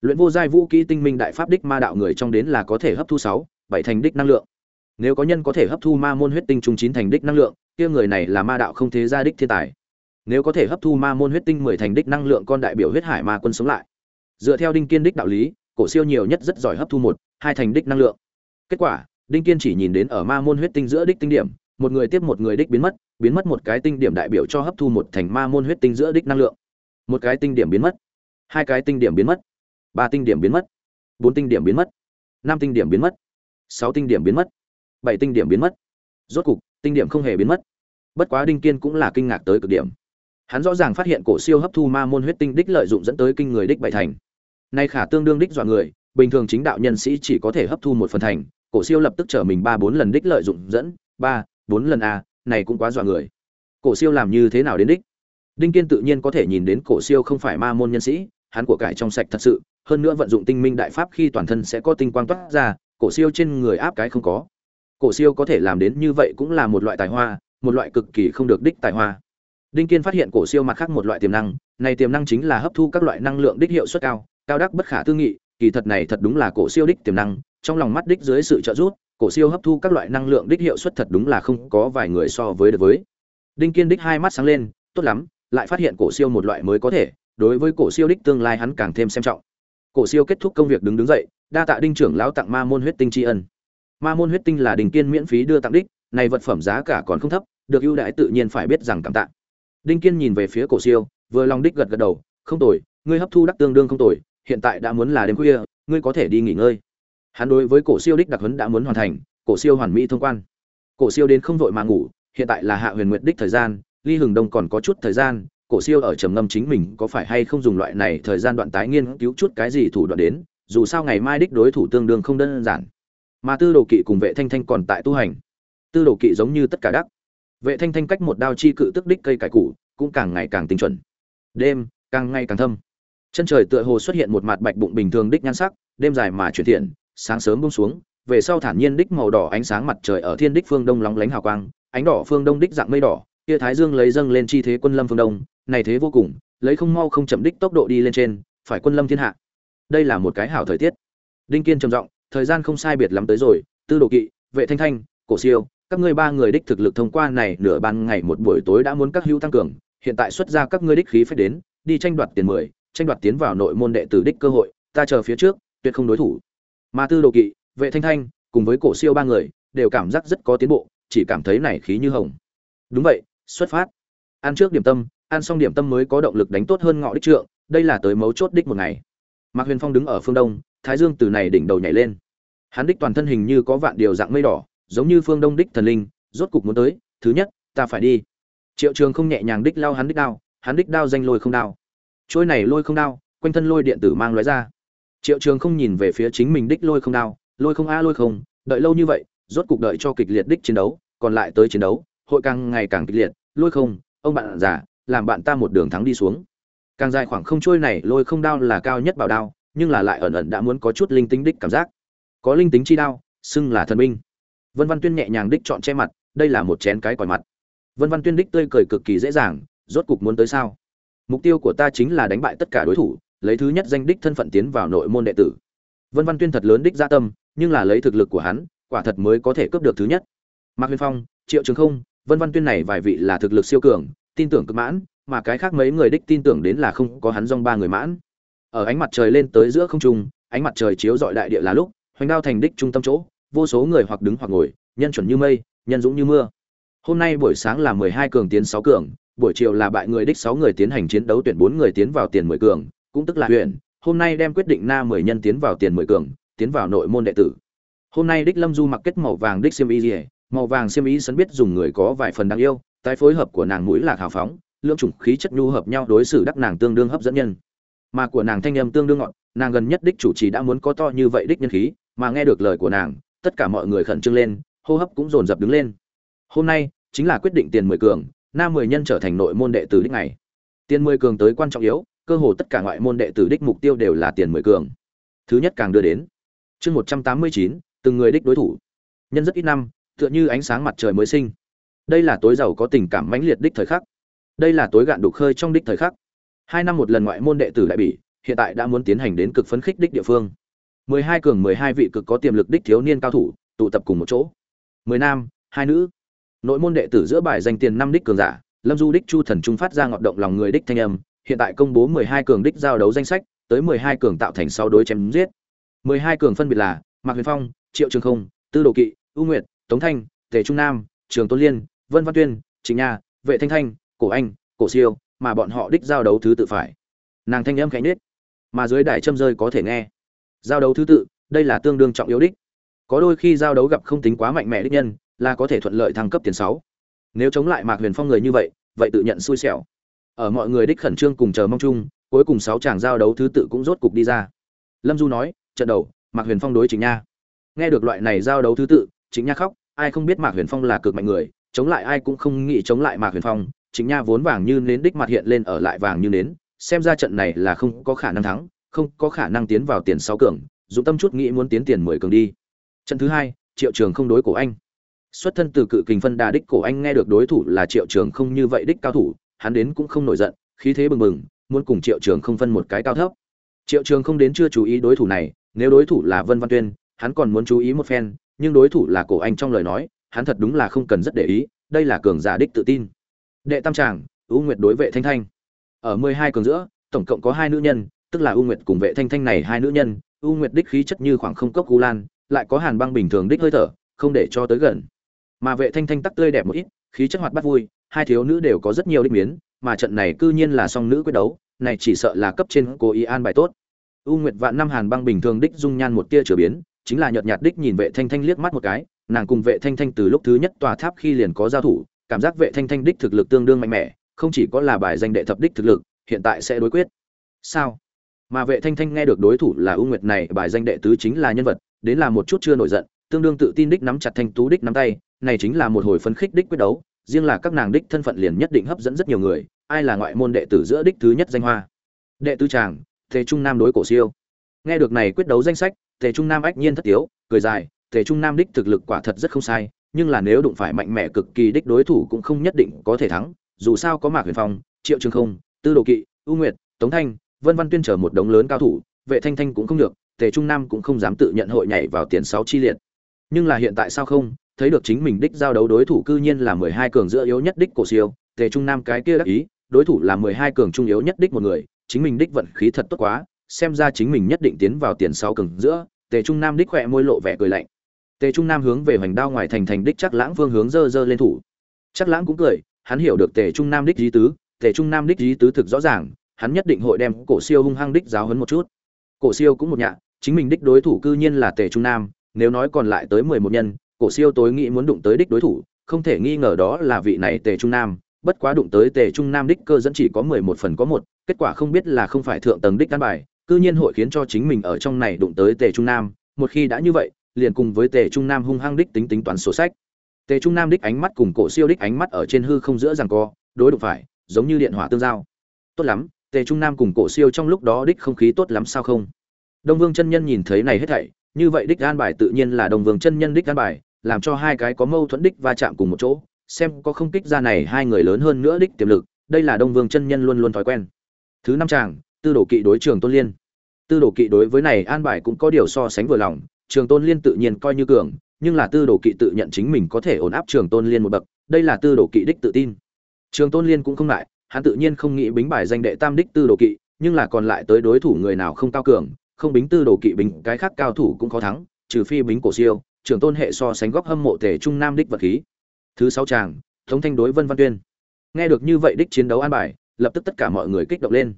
Luyện vô giai vũ kỹ tinh minh đại pháp đích ma đạo người trong đến là có thể hấp thu sáu, bảy thành đích năng lượng. Nếu có nhân có thể hấp thu ma môn huyết tinh chung chín thành đích năng lượng, kia người này là ma đạo không thế gia đích thiên tài. Nếu có thể hấp thu ma môn huyết tinh mười thành đích năng lượng, con đại biểu huyết hải ma quân sống lại dựa theo đinh kiên đích đạo lý, cổ siêu nhiều nhất rất giỏi hấp thu một, hai thành đích năng lượng. Kết quả, đinh kiên chỉ nhìn đến ở ma môn huyết tinh giữa đích tinh điểm, một người tiếp một người đích biến mất biến mất một cái tinh điểm đại biểu cho hấp thu một thành ma môn huyết tinh giữa đích năng lượng. Một cái tinh điểm biến mất, hai cái tinh điểm biến mất, ba tinh điểm biến mất, bốn tinh điểm biến mất, năm tinh điểm biến mất, sáu tinh điểm biến mất, bảy tinh điểm biến mất. Rốt cục, tinh điểm không hề biến mất. Bất quá đinh kiên cũng là kinh ngạc tới cực điểm. Hắn rõ ràng phát hiện cổ siêu hấp thu ma môn huyết tinh đích lợi dụng dẫn tới kinh người đích bảy thành nay khả tương đương đích dọa người, bình thường chính đạo nhân sĩ chỉ có thể hấp thu một phần thành, cổ siêu lập tức trở mình ba bốn lần đích lợi dụng dẫn, ba, bốn lần a, này cũng quá dọa người. Cổ siêu làm như thế nào đến đích? Đinh kiên tự nhiên có thể nhìn đến cổ siêu không phải ma môn nhân sĩ, hắn của cải trong sạch thật sự, hơn nữa vận dụng tinh minh đại pháp khi toàn thân sẽ có tinh quang toát ra, cổ siêu trên người áp cái không có. Cổ siêu có thể làm đến như vậy cũng là một loại tài hoa, một loại cực kỳ không được đích tài hoa. Đinh kiên phát hiện cổ siêu mặt khác một loại tiềm năng, này tiềm năng chính là hấp thu các loại năng lượng đích hiệu suất cao cao đắc bất khả tư nghị, kỳ thật này thật đúng là cổ siêu đích tiềm năng, trong lòng mắt đích dưới sự trợ giúp, cổ siêu hấp thu các loại năng lượng đích hiệu suất thật đúng là không có vài người so với được với. Đinh kiên đích hai mắt sáng lên, tốt lắm, lại phát hiện cổ siêu một loại mới có thể, đối với cổ siêu đích tương lai hắn càng thêm xem trọng. Cổ siêu kết thúc công việc đứng đứng dậy, đa tạ đinh trưởng lão tặng ma môn huyết tinh tri ân. Ma môn huyết tinh là đình kiên miễn phí đưa tặng đích, này vật phẩm giá cả còn không thấp, được ưu đãi tự nhiên phải biết rằng cảm tạ. Đinh kiên nhìn về phía cổ siêu, vừa lòng đích gật gật đầu, không tồi, ngươi hấp thu đắc tương đương không tồi hiện tại đã muốn là đêm khuya, ngươi có thể đi nghỉ ngơi. Hắn đối với cổ siêu đích đặc huấn đã muốn hoàn thành, cổ siêu hoàn mỹ thông quan. Cổ siêu đến không vội mà ngủ, hiện tại là hạ huyền nguyệt đích thời gian, ly hừng đông còn có chút thời gian, cổ siêu ở trầm ngâm chính mình có phải hay không dùng loại này thời gian đoạn tái nghiên cứu chút cái gì thủ đoạn đến, dù sao ngày mai đích đối thủ tương đương không đơn giản. Mà tư đồ kỵ cùng vệ thanh thanh còn tại tu hành. Tư đồ kỵ giống như tất cả đắc. Vệ thanh thanh cách một đao chi cự tức đích cây cải củ, cũng càng ngày càng tinh chuẩn. Đêm, càng ngày càng thâm chân trời tựa hồ xuất hiện một mặt bạch bụng bình thường đích nhan sắc, đêm dài mà chuyển thiện, sáng sớm bông xuống, về sau thản nhiên đích màu đỏ ánh sáng mặt trời ở thiên đích phương đông lóng lánh hào quang, ánh đỏ phương đông đích dạng mây đỏ, kia thái dương lấy dâng lên chi thế quân lâm phương đông, này thế vô cùng, lấy không mau không chậm đích tốc độ đi lên trên, phải quân lâm thiên hạ. Đây là một cái hảo thời tiết. Đinh kiên trầm giọng, thời gian không sai biệt lắm tới rồi, tư đồ kỵ, vệ thanh thanh, cổ siêu, các ngươi ba người đích thực lực thông qua này nửa ban ngày một buổi tối đã muốn các hữu tăng cường, hiện tại xuất ra các ngươi đích khí phách đến, đi tranh đoạt tiền mười tranh đoạt tiến vào nội môn đệ tử đích cơ hội, ta chờ phía trước, tuyệt không đối thủ. Mà tư đồ kỵ, vệ thanh thanh, cùng với cổ siêu ba người, đều cảm giác rất có tiến bộ, chỉ cảm thấy này khí như hồng. Đúng vậy, xuất phát. Ăn trước điểm tâm, ăn xong điểm tâm mới có động lực đánh tốt hơn ngọ đích trượng, đây là tới mấu chốt đích một ngày. Mạc huyền phong đứng ở phương đông, thái dương từ này đỉnh đầu nhảy lên. Hắn đích toàn thân hình như có vạn điều dạng mây đỏ, giống như phương đông đích thần linh, rốt cục muốn tới, thứ nhất, ta phải đi. Triệu trường không nhẹ nhàng đích lao hắn đích đao, hắn đích đao danh lôi không đao trôi này lôi không đao, quanh thân lôi điện tử mang lóe ra. Triệu trường không nhìn về phía chính mình đích lôi không đao, lôi không a, lôi không, đợi lâu như vậy, rốt cục đợi cho kịch liệt đích chiến đấu, còn lại tới chiến đấu, hội càng ngày càng kịch liệt, lôi không, ông bạn già, làm bạn ta một đường thắng đi xuống. Càng dài khoảng không trôi này, lôi không đao là cao nhất bảo đao, nhưng là lại ẩn ẩn đã muốn có chút linh tính đích cảm giác. Có linh tính chi đao, xưng là thần binh. Vân văn tuyên nhẹ nhàng đích chọn che mặt, đây là một chén cái còi mặt. Vân văn tuyên đích tươi cười cực kỳ dễ dàng, rốt cục muốn tới sao? Mục tiêu của ta chính là đánh bại tất cả đối thủ, lấy thứ nhất danh đích thân phận tiến vào nội môn đệ tử. Vân văn tuyên thật lớn đích gia tâm, nhưng là lấy thực lực của hắn, quả thật mới có thể cướp được thứ nhất. Mạc huyền phong, triệu trường không, vân văn tuyên này vài vị là thực lực siêu cường, tin tưởng cực mãn, mà cái khác mấy người đích tin tưởng đến là không có hắn dong ba người mãn. Ở ánh mặt trời lên tới giữa không trung, ánh mặt trời chiếu dọi đại địa là lúc, hoành đao thành đích trung tâm chỗ, vô số người hoặc đứng hoặc ngồi, nhân chuẩn như mây, nhân dũng như mưa. Hôm nay buổi sáng là mười hai cường tiến sáu cường buổi chiều là bại người đích sáu người tiến hành chiến đấu tuyển bốn người tiến vào tiền mười cường, cũng tức là huyện. Hôm nay đem quyết định na mười nhân tiến vào tiền mười cường, tiến vào nội môn đệ tử. Hôm nay đích lâm du mặc kết màu vàng đích xiêm y màu vàng xiêm y sấn biết dùng người có vài phần đáng yêu, tái phối hợp của nàng mũi lạc hào phóng, lượng chủng khí chất nhu hợp nhau đối xử đắc nàng tương đương hấp dẫn nhân. Mà của nàng thanh âm tương đương ngọn nàng gần nhất đích chủ trì đã muốn có to như vậy đích nhân khí, mà nghe được lời của nàng, tất cả mọi người khẩn trương lên, hô hấp cũng dồn dập đứng lên. Hôm nay chính là quyết định tiền mười cường nam mười nhân trở thành nội môn đệ tử đích này tiền mười cường tới quan trọng yếu, cơ hồ tất cả ngoại môn đệ tử đích mục tiêu đều là tiền mười cường. Thứ nhất càng đưa đến. Chương một trăm tám mươi chín, từng người đích đối thủ. Nhân rất ít năm, tựa như ánh sáng mặt trời mới sinh. Đây là tối giàu có tình cảm mãnh liệt đích thời khắc. Đây là tối gạn đục khơi trong đích thời khắc. Hai năm một lần ngoại môn đệ tử đại bỉ hiện tại đã muốn tiến hành đến cực phấn khích đích địa phương. Mười hai cường mười hai vị cực có tiềm lực đích thiếu niên cao thủ, tụ tập cùng một chỗ. Mười nam, hai nữ nội môn đệ tử giữa bài danh tiền năm đích cường giả, lâm du đích chu thần trung phát ra ngọt động lòng người đích thanh âm, hiện tại công bố mười hai cường đích giao đấu danh sách, tới mười hai cường tạo thành sáu đối chém giết. mười hai cường phân biệt là mạc huyền phong, triệu trường không, tư đồ kỵ ưu nguyệt, tống thanh, tề trung nam, trường tôn liên, vân văn tuyên chính nha, vệ thanh thanh, cổ anh, cổ siêu, mà bọn họ đích giao đấu thứ tự phải. Nàng thanh âm khẽ nết mà dưới đài châm rơi có thể nghe. Giao đấu thứ tự, đây là tương đương trọng yếu đích. Có đôi khi giao đấu gặp không tính quá mạnh mẽ đích nhân là có thể thuận lợi thăng cấp tiền sáu. Nếu chống lại mạc huyền phong người như vậy vậy tự nhận xui xẻo. Ở mọi người đích khẩn trương cùng chờ mong chung, cuối cùng sáu chàng giao đấu thứ tự cũng rốt cục đi ra. Lâm du nói, trận đầu, mạc huyền phong đối chính nha. Nghe được loại này giao đấu thứ tự chính nha khóc, ai không biết mạc huyền phong là cực mạnh người, chống lại ai cũng không nghĩ chống lại mạc huyền phong chính nha vốn vàng như nến đích mặt hiện lên ở lại vàng như nến, xem ra trận này là không có khả năng thắng, không có khả năng tiến vào tiền sáu cường, dụng tâm chút nghĩ muốn tiến tiền mười cường đi. Trận thứ hai, triệu trường không đối cổ anh xuất thân từ cự kình phân đà đích cổ anh nghe được đối thủ là triệu trường không như vậy đích cao thủ, hắn đến cũng không nổi giận, khí thế bừng bừng, muốn cùng triệu trường không phân một cái cao thấp. Triệu trường không đến chưa chú ý đối thủ này, nếu đối thủ là vân văn tuyên, hắn còn muốn chú ý một phen, nhưng đối thủ là cổ anh trong lời nói, hắn thật đúng là không cần rất để ý, đây là cường giả đích tự tin. Đệ tam tràng ưu nguyệt đối vệ thanh thanh. Ở mười hai cường giữa, tổng cộng có hai nữ nhân, tức là ưu nguyệt cùng vệ thanh thanh này hai nữ nhân ưu nguyệt đích khí chất như khoảng không cốc gu lan, lại có hàn băng bình thường đích hơi thở, không để cho tới gần mà vệ thanh thanh tắc tươi đẹp một ít, khí chất hoạt bát vui, hai thiếu nữ đều có rất nhiều đích biến mà trận này cư nhiên là song nữ quyết đấu, này chỉ sợ là cấp trên cố ý an bài tốt. U nguyệt vạn năm hàn băng bình thường đích dung nhan một tia trở biến, chính là nhợt nhạt đích nhìn vệ thanh thanh liếc mắt một cái, nàng cùng vệ thanh thanh từ lúc thứ nhất tòa tháp khi liền có giao thủ, cảm giác vệ thanh thanh đích thực lực tương đương mạnh mẽ, không chỉ có là bài danh đệ thập đích thực lực, hiện tại sẽ đối quyết. Sao? Mà vệ thanh thanh nghe được đối thủ là u nguyệt này, bài danh đệ tứ chính là nhân vật, đến là một chút chưa nổi giận, tương đương tự tin đích nắm chặt thanh tú đích nắm tay này chính là một hồi phấn khích đích quyết đấu riêng là các nàng đích thân phận liền nhất định hấp dẫn rất nhiều người ai là ngoại môn đệ tử giữa đích thứ nhất danh hoa? Đệ tứ chàng, Tề trung nam đối cổ siêu. Nghe được này quyết đấu danh sách tề trung nam ách nhiên thất thiếu, cười dài tề trung nam đích thực lực quả thật rất không sai nhưng là nếu đụng phải mạnh mẽ cực kỳ đích đối thủ cũng không nhất định có thể thắng dù sao có mạc huyền phong triệu trường không tư đồ kỵ u nguyệt tống thanh vân văn tuyên trở một đống lớn cao thủ vệ thanh thanh cũng không được tề trung nam cũng không dám tự nhận hội nhảy vào tiền sáu chi liệt. Nhưng là hiện tại sao không? Thấy được chính mình đích giao đấu đối thủ cư nhiên là mười hai cường giữa yếu nhất đích cổ siêu, tề trung nam cái kia đắc ý, đối thủ là mười hai cường trung yếu nhất đích một người, chính mình đích vận khí thật tốt quá, xem ra chính mình nhất định tiến vào tiền 6 cường giữa, tề trung nam đích khỏe môi lộ vẻ cười lạnh. Tề trung nam hướng về hoành đao ngoài thành thành đích chắc lãng phương hướng dơ dơ lên thủ. Chắc lãng cũng cười, hắn hiểu được tề trung nam đích ý tứ, tề trung nam đích ý tứ thực rõ ràng, hắn nhất định hội đem cổ siêu hung hăng đích giáo huấn một chút. Cổ siêu cũng một nhạ, chính mình đích đối thủ cư nhiên là tề trung nam, nếu nói còn lại tới mười một nhân cổ siêu tối nghĩ muốn đụng tới đích đối thủ, không thể nghi ngờ đó là vị này tề trung nam. Bất quá đụng tới tề trung nam đích cơ dẫn chỉ có mười một phần có một, kết quả không biết là không phải thượng tầng đích căn bài, cư nhiên hội khiến cho chính mình ở trong này đụng tới tề trung nam. Một khi đã như vậy, liền cùng với tề trung nam hung hăng đích tính tính toán sổ sách. Tề trung nam đích ánh mắt cùng cổ siêu đích ánh mắt ở trên hư không giữa giằng co, đối đụng phải, giống như điện hỏa tương giao. Tốt lắm, tề trung nam cùng cổ siêu trong lúc đó đích không khí tốt lắm sao không? Đông vương chân nhân nhìn thấy này hết thảy, như vậy đích an bài tự nhiên là đông vương chân nhân đích an bài làm cho hai cái có mâu thuẫn đích va chạm cùng một chỗ, xem có không kích ra này hai người lớn hơn nữa đích tiềm lực, đây là đông vương chân nhân luôn luôn thói quen. Thứ năm chàng, tư đồ kỵ đối trường tôn liên. Tư đồ kỵ đối với này an bài cũng có điều so sánh vừa lòng, trường tôn liên tự nhiên coi như cường, nhưng là tư đồ kỵ tự nhận chính mình có thể ổn áp trường tôn liên một bậc, đây là tư đồ kỵ đích tự tin. Trường tôn liên cũng không ngại, hắn tự nhiên không nghĩ bính bài danh đệ tam đích tư đồ kỵ, nhưng là còn lại tới đối thủ người nào không cao cường, không bính tư đồ kỵ bính cái khác cao thủ cũng khó thắng, trừ phi bính cổ siêu Trưởng tôn hệ so sánh góc hâm mộ thể trung nam đích vật khí. Thứ sáu chàng, tống thanh đối vân văn tuyên. Nghe được như vậy đích chiến đấu an bài, lập tức tất cả mọi người kích động lên.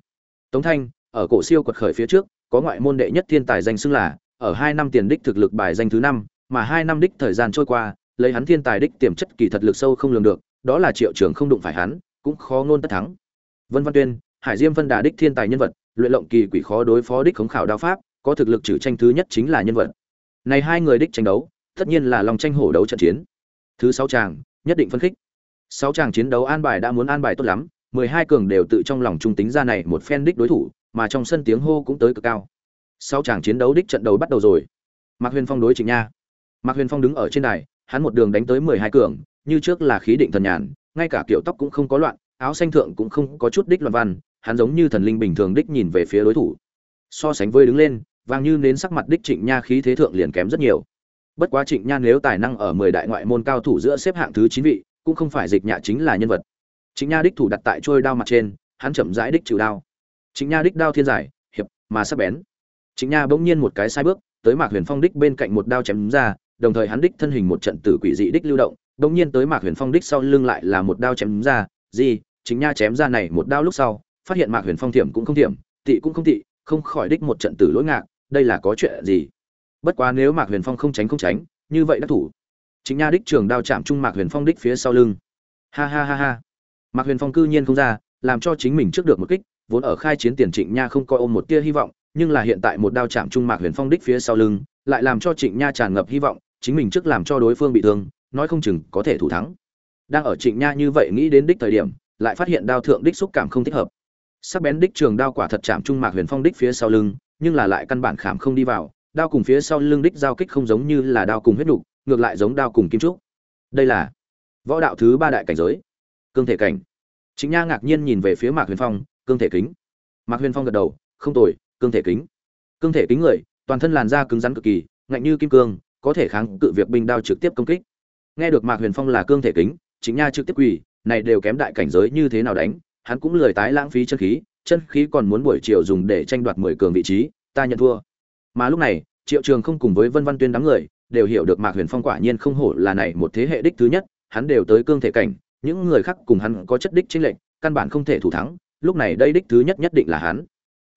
Tống thanh, ở cổ siêu quật khởi phía trước, có ngoại môn đệ nhất thiên tài danh xưng là, ở hai năm tiền đích thực lực bài danh thứ năm, mà hai năm đích thời gian trôi qua, lấy hắn thiên tài đích tiềm chất kỳ thật lực sâu không lường được, đó là triệu trường không đụng phải hắn, cũng khó ngôn tất thắng. Vân văn tuyên, hải diêm phân đà đích thiên tài nhân vật, luyện lộng kỳ quỷ khó đối phó đích khống khảo đao pháp, có thực lực trừ tranh thứ nhất chính là nhân vật. Này hai người đích tranh đấu tất nhiên là lòng tranh hổ đấu trận chiến. Thứ sáu chàng, nhất định phân khích. Sáu chàng chiến đấu an bài đã muốn an bài tốt lắm, mười hai cường đều tự trong lòng trung tính ra này một phen đích đối thủ, mà trong sân tiếng hô cũng tới cực cao. Sáu chàng chiến đấu đích trận đấu bắt đầu rồi. Mạc huyền phong đối trịnh nha. Mạc huyền phong đứng ở trên đài, hắn một đường đánh tới mười hai cường, như trước là khí định thần nhàn, ngay cả kiểu tóc cũng không có loạn, áo xanh thượng cũng không có chút đích loạn văn, hắn giống như thần linh bình thường đích nhìn về phía đối thủ. So sánh với đứng lên vàng như nến sắc mặt đích trịnh nha khí thế thượng liền kém rất nhiều bất quá trịnh nha nếu tài năng ở mười đại ngoại môn cao thủ giữa xếp hạng thứ chín vị, cũng không phải dịch nhạ chính là nhân vật. Trịnh nha đích thủ đặt tại trôi đao mặt trên, hắn chậm rãi đích chịu đao. Trịnh nha đích đao thiên giải, hiệp, mà sắc bén. Trịnh nha bỗng nhiên một cái sai bước, tới mạc huyền phong đích bên cạnh một đao chém ra, đồng thời hắn đích thân hình một trận tử quỷ dị đích lưu động, bỗng nhiên tới mạc huyền phong đích sau lưng lại là một đao chém ra, gì chính nha chém ra này một đao lúc sau, phát hiện mạc huyền phong thiểm cũng không thiểm, tị cũng không tị, không khỏi đích một trận tử lỗi ngạc, đây là có chuyện gì? Bất quá nếu mạc huyền phong không tránh không tránh, như vậy đắc thủ. Chính nha đích trường đao chạm trung mạc huyền phong đích phía sau lưng. Ha ha ha ha. Mạc huyền phong cư nhiên không ra, làm cho chính mình trước được một kích, vốn ở khai chiến tiền trịnh nha không coi ôm một tia hy vọng, nhưng là hiện tại một đao chạm trung mạc huyền phong đích phía sau lưng, lại làm cho trịnh nha tràn ngập hy vọng, chính mình trước làm cho đối phương bị thương, nói không chừng có thể thủ thắng. Đang ở trịnh nha như vậy nghĩ đến đích thời điểm, lại phát hiện đao thượng đích xúc cảm không thích hợp. Sắc bén đích trường đao quả thật chạm trung mạc huyền phong đích phía sau lưng, nhưng là lại căn bản khảm không đi vào đao cùng phía sau lưng đích giao kích không giống như là đao cùng huyết nục, ngược lại giống đao cùng kim trúc. Đây là võ đạo thứ ba đại cảnh giới. Cương thể cảnh. Chính nha ngạc nhiên nhìn về phía mạc huyền phong, cương thể kính. Mạc huyền phong gật đầu, không tồi, cương thể kính. Cương thể kính người, toàn thân làn da cứng rắn cực kỳ, ngạnh như kim cương, có thể kháng cự việc binh đao trực tiếp công kích. Nghe được mạc huyền phong là cương thể kính, chính nha trực tiếp quỳ, này đều kém đại cảnh giới như thế nào đánh, hắn cũng lười tái lãng phí chân khí chân khí còn muốn buổi chiều dùng để tranh đoạt mười cường vị trí, ta nhận thua. Mà lúc này triệu trường không cùng với vân văn tuyên đám người, đều hiểu được mạc huyền phong quả nhiên không hổ là này một thế hệ đích thứ nhất, hắn đều tới cương thể cảnh, những người khác cùng hắn có chất đích chính lệnh căn bản không thể thủ thắng, lúc này đây đích thứ nhất nhất định là hắn.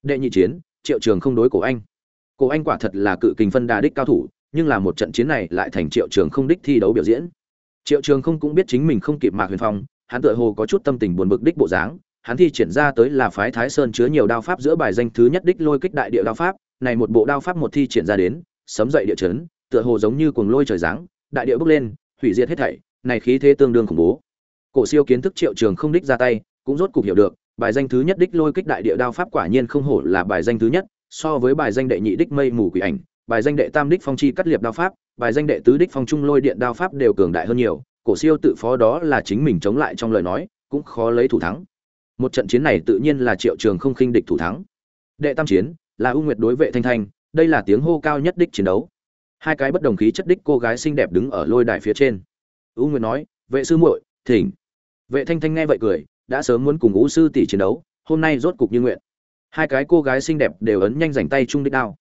Đệ nhị chiến, triệu trường không đối cổ anh. Cổ anh quả thật là cự kình phân đà đích cao thủ, nhưng là một trận chiến này lại thành triệu trường không đích thi đấu biểu diễn. Triệu trường không cũng biết chính mình không kịp mạc huyền phong, hắn tựa hồ có chút tâm tình buồn bực đích bộ dáng, hắn thi triển ra tới là phái thái sơn chứa nhiều đao pháp giữa bài danh thứ nhất đích lôi kích đại địa đao pháp này một bộ đao pháp một thi triển ra đến, sấm dậy địa chấn, tựa hồ giống như cuồng lôi trời giáng, đại địa bốc lên, hủy diệt hết thảy, này khí thế tương đương khủng bố. Cổ siêu kiến thức triệu trường không đích ra tay, cũng rốt cục hiểu được, bài danh thứ nhất đích lôi kích đại địa đao pháp quả nhiên không hổ là bài danh thứ nhất, so với bài danh đệ nhị đích mây mù quỷ ảnh, bài danh đệ tam đích phong chi cắt liệp đao pháp, bài danh đệ tứ đích phong trung lôi điện đao pháp đều cường đại hơn nhiều, cổ siêu tự phó đó là chính mình chống lại trong lời nói, cũng khó lấy thủ thắng. Một trận chiến này tự nhiên là triệu trường không khinh địch thủ thắng. Đệ tam chiến là U nguyệt đối vệ thanh thanh, đây là tiếng hô cao nhất đích chiến đấu. Hai cái bất đồng khí chất đích cô gái xinh đẹp đứng ở lôi đài phía trên. U nguyệt nói, vệ sư muội, thỉnh. Vệ thanh thanh nghe vậy cười, đã sớm muốn cùng U sư tỷ chiến đấu, hôm nay rốt cục như nguyện. Hai cái cô gái xinh đẹp đều ấn nhanh rảnh tay chung đích đao.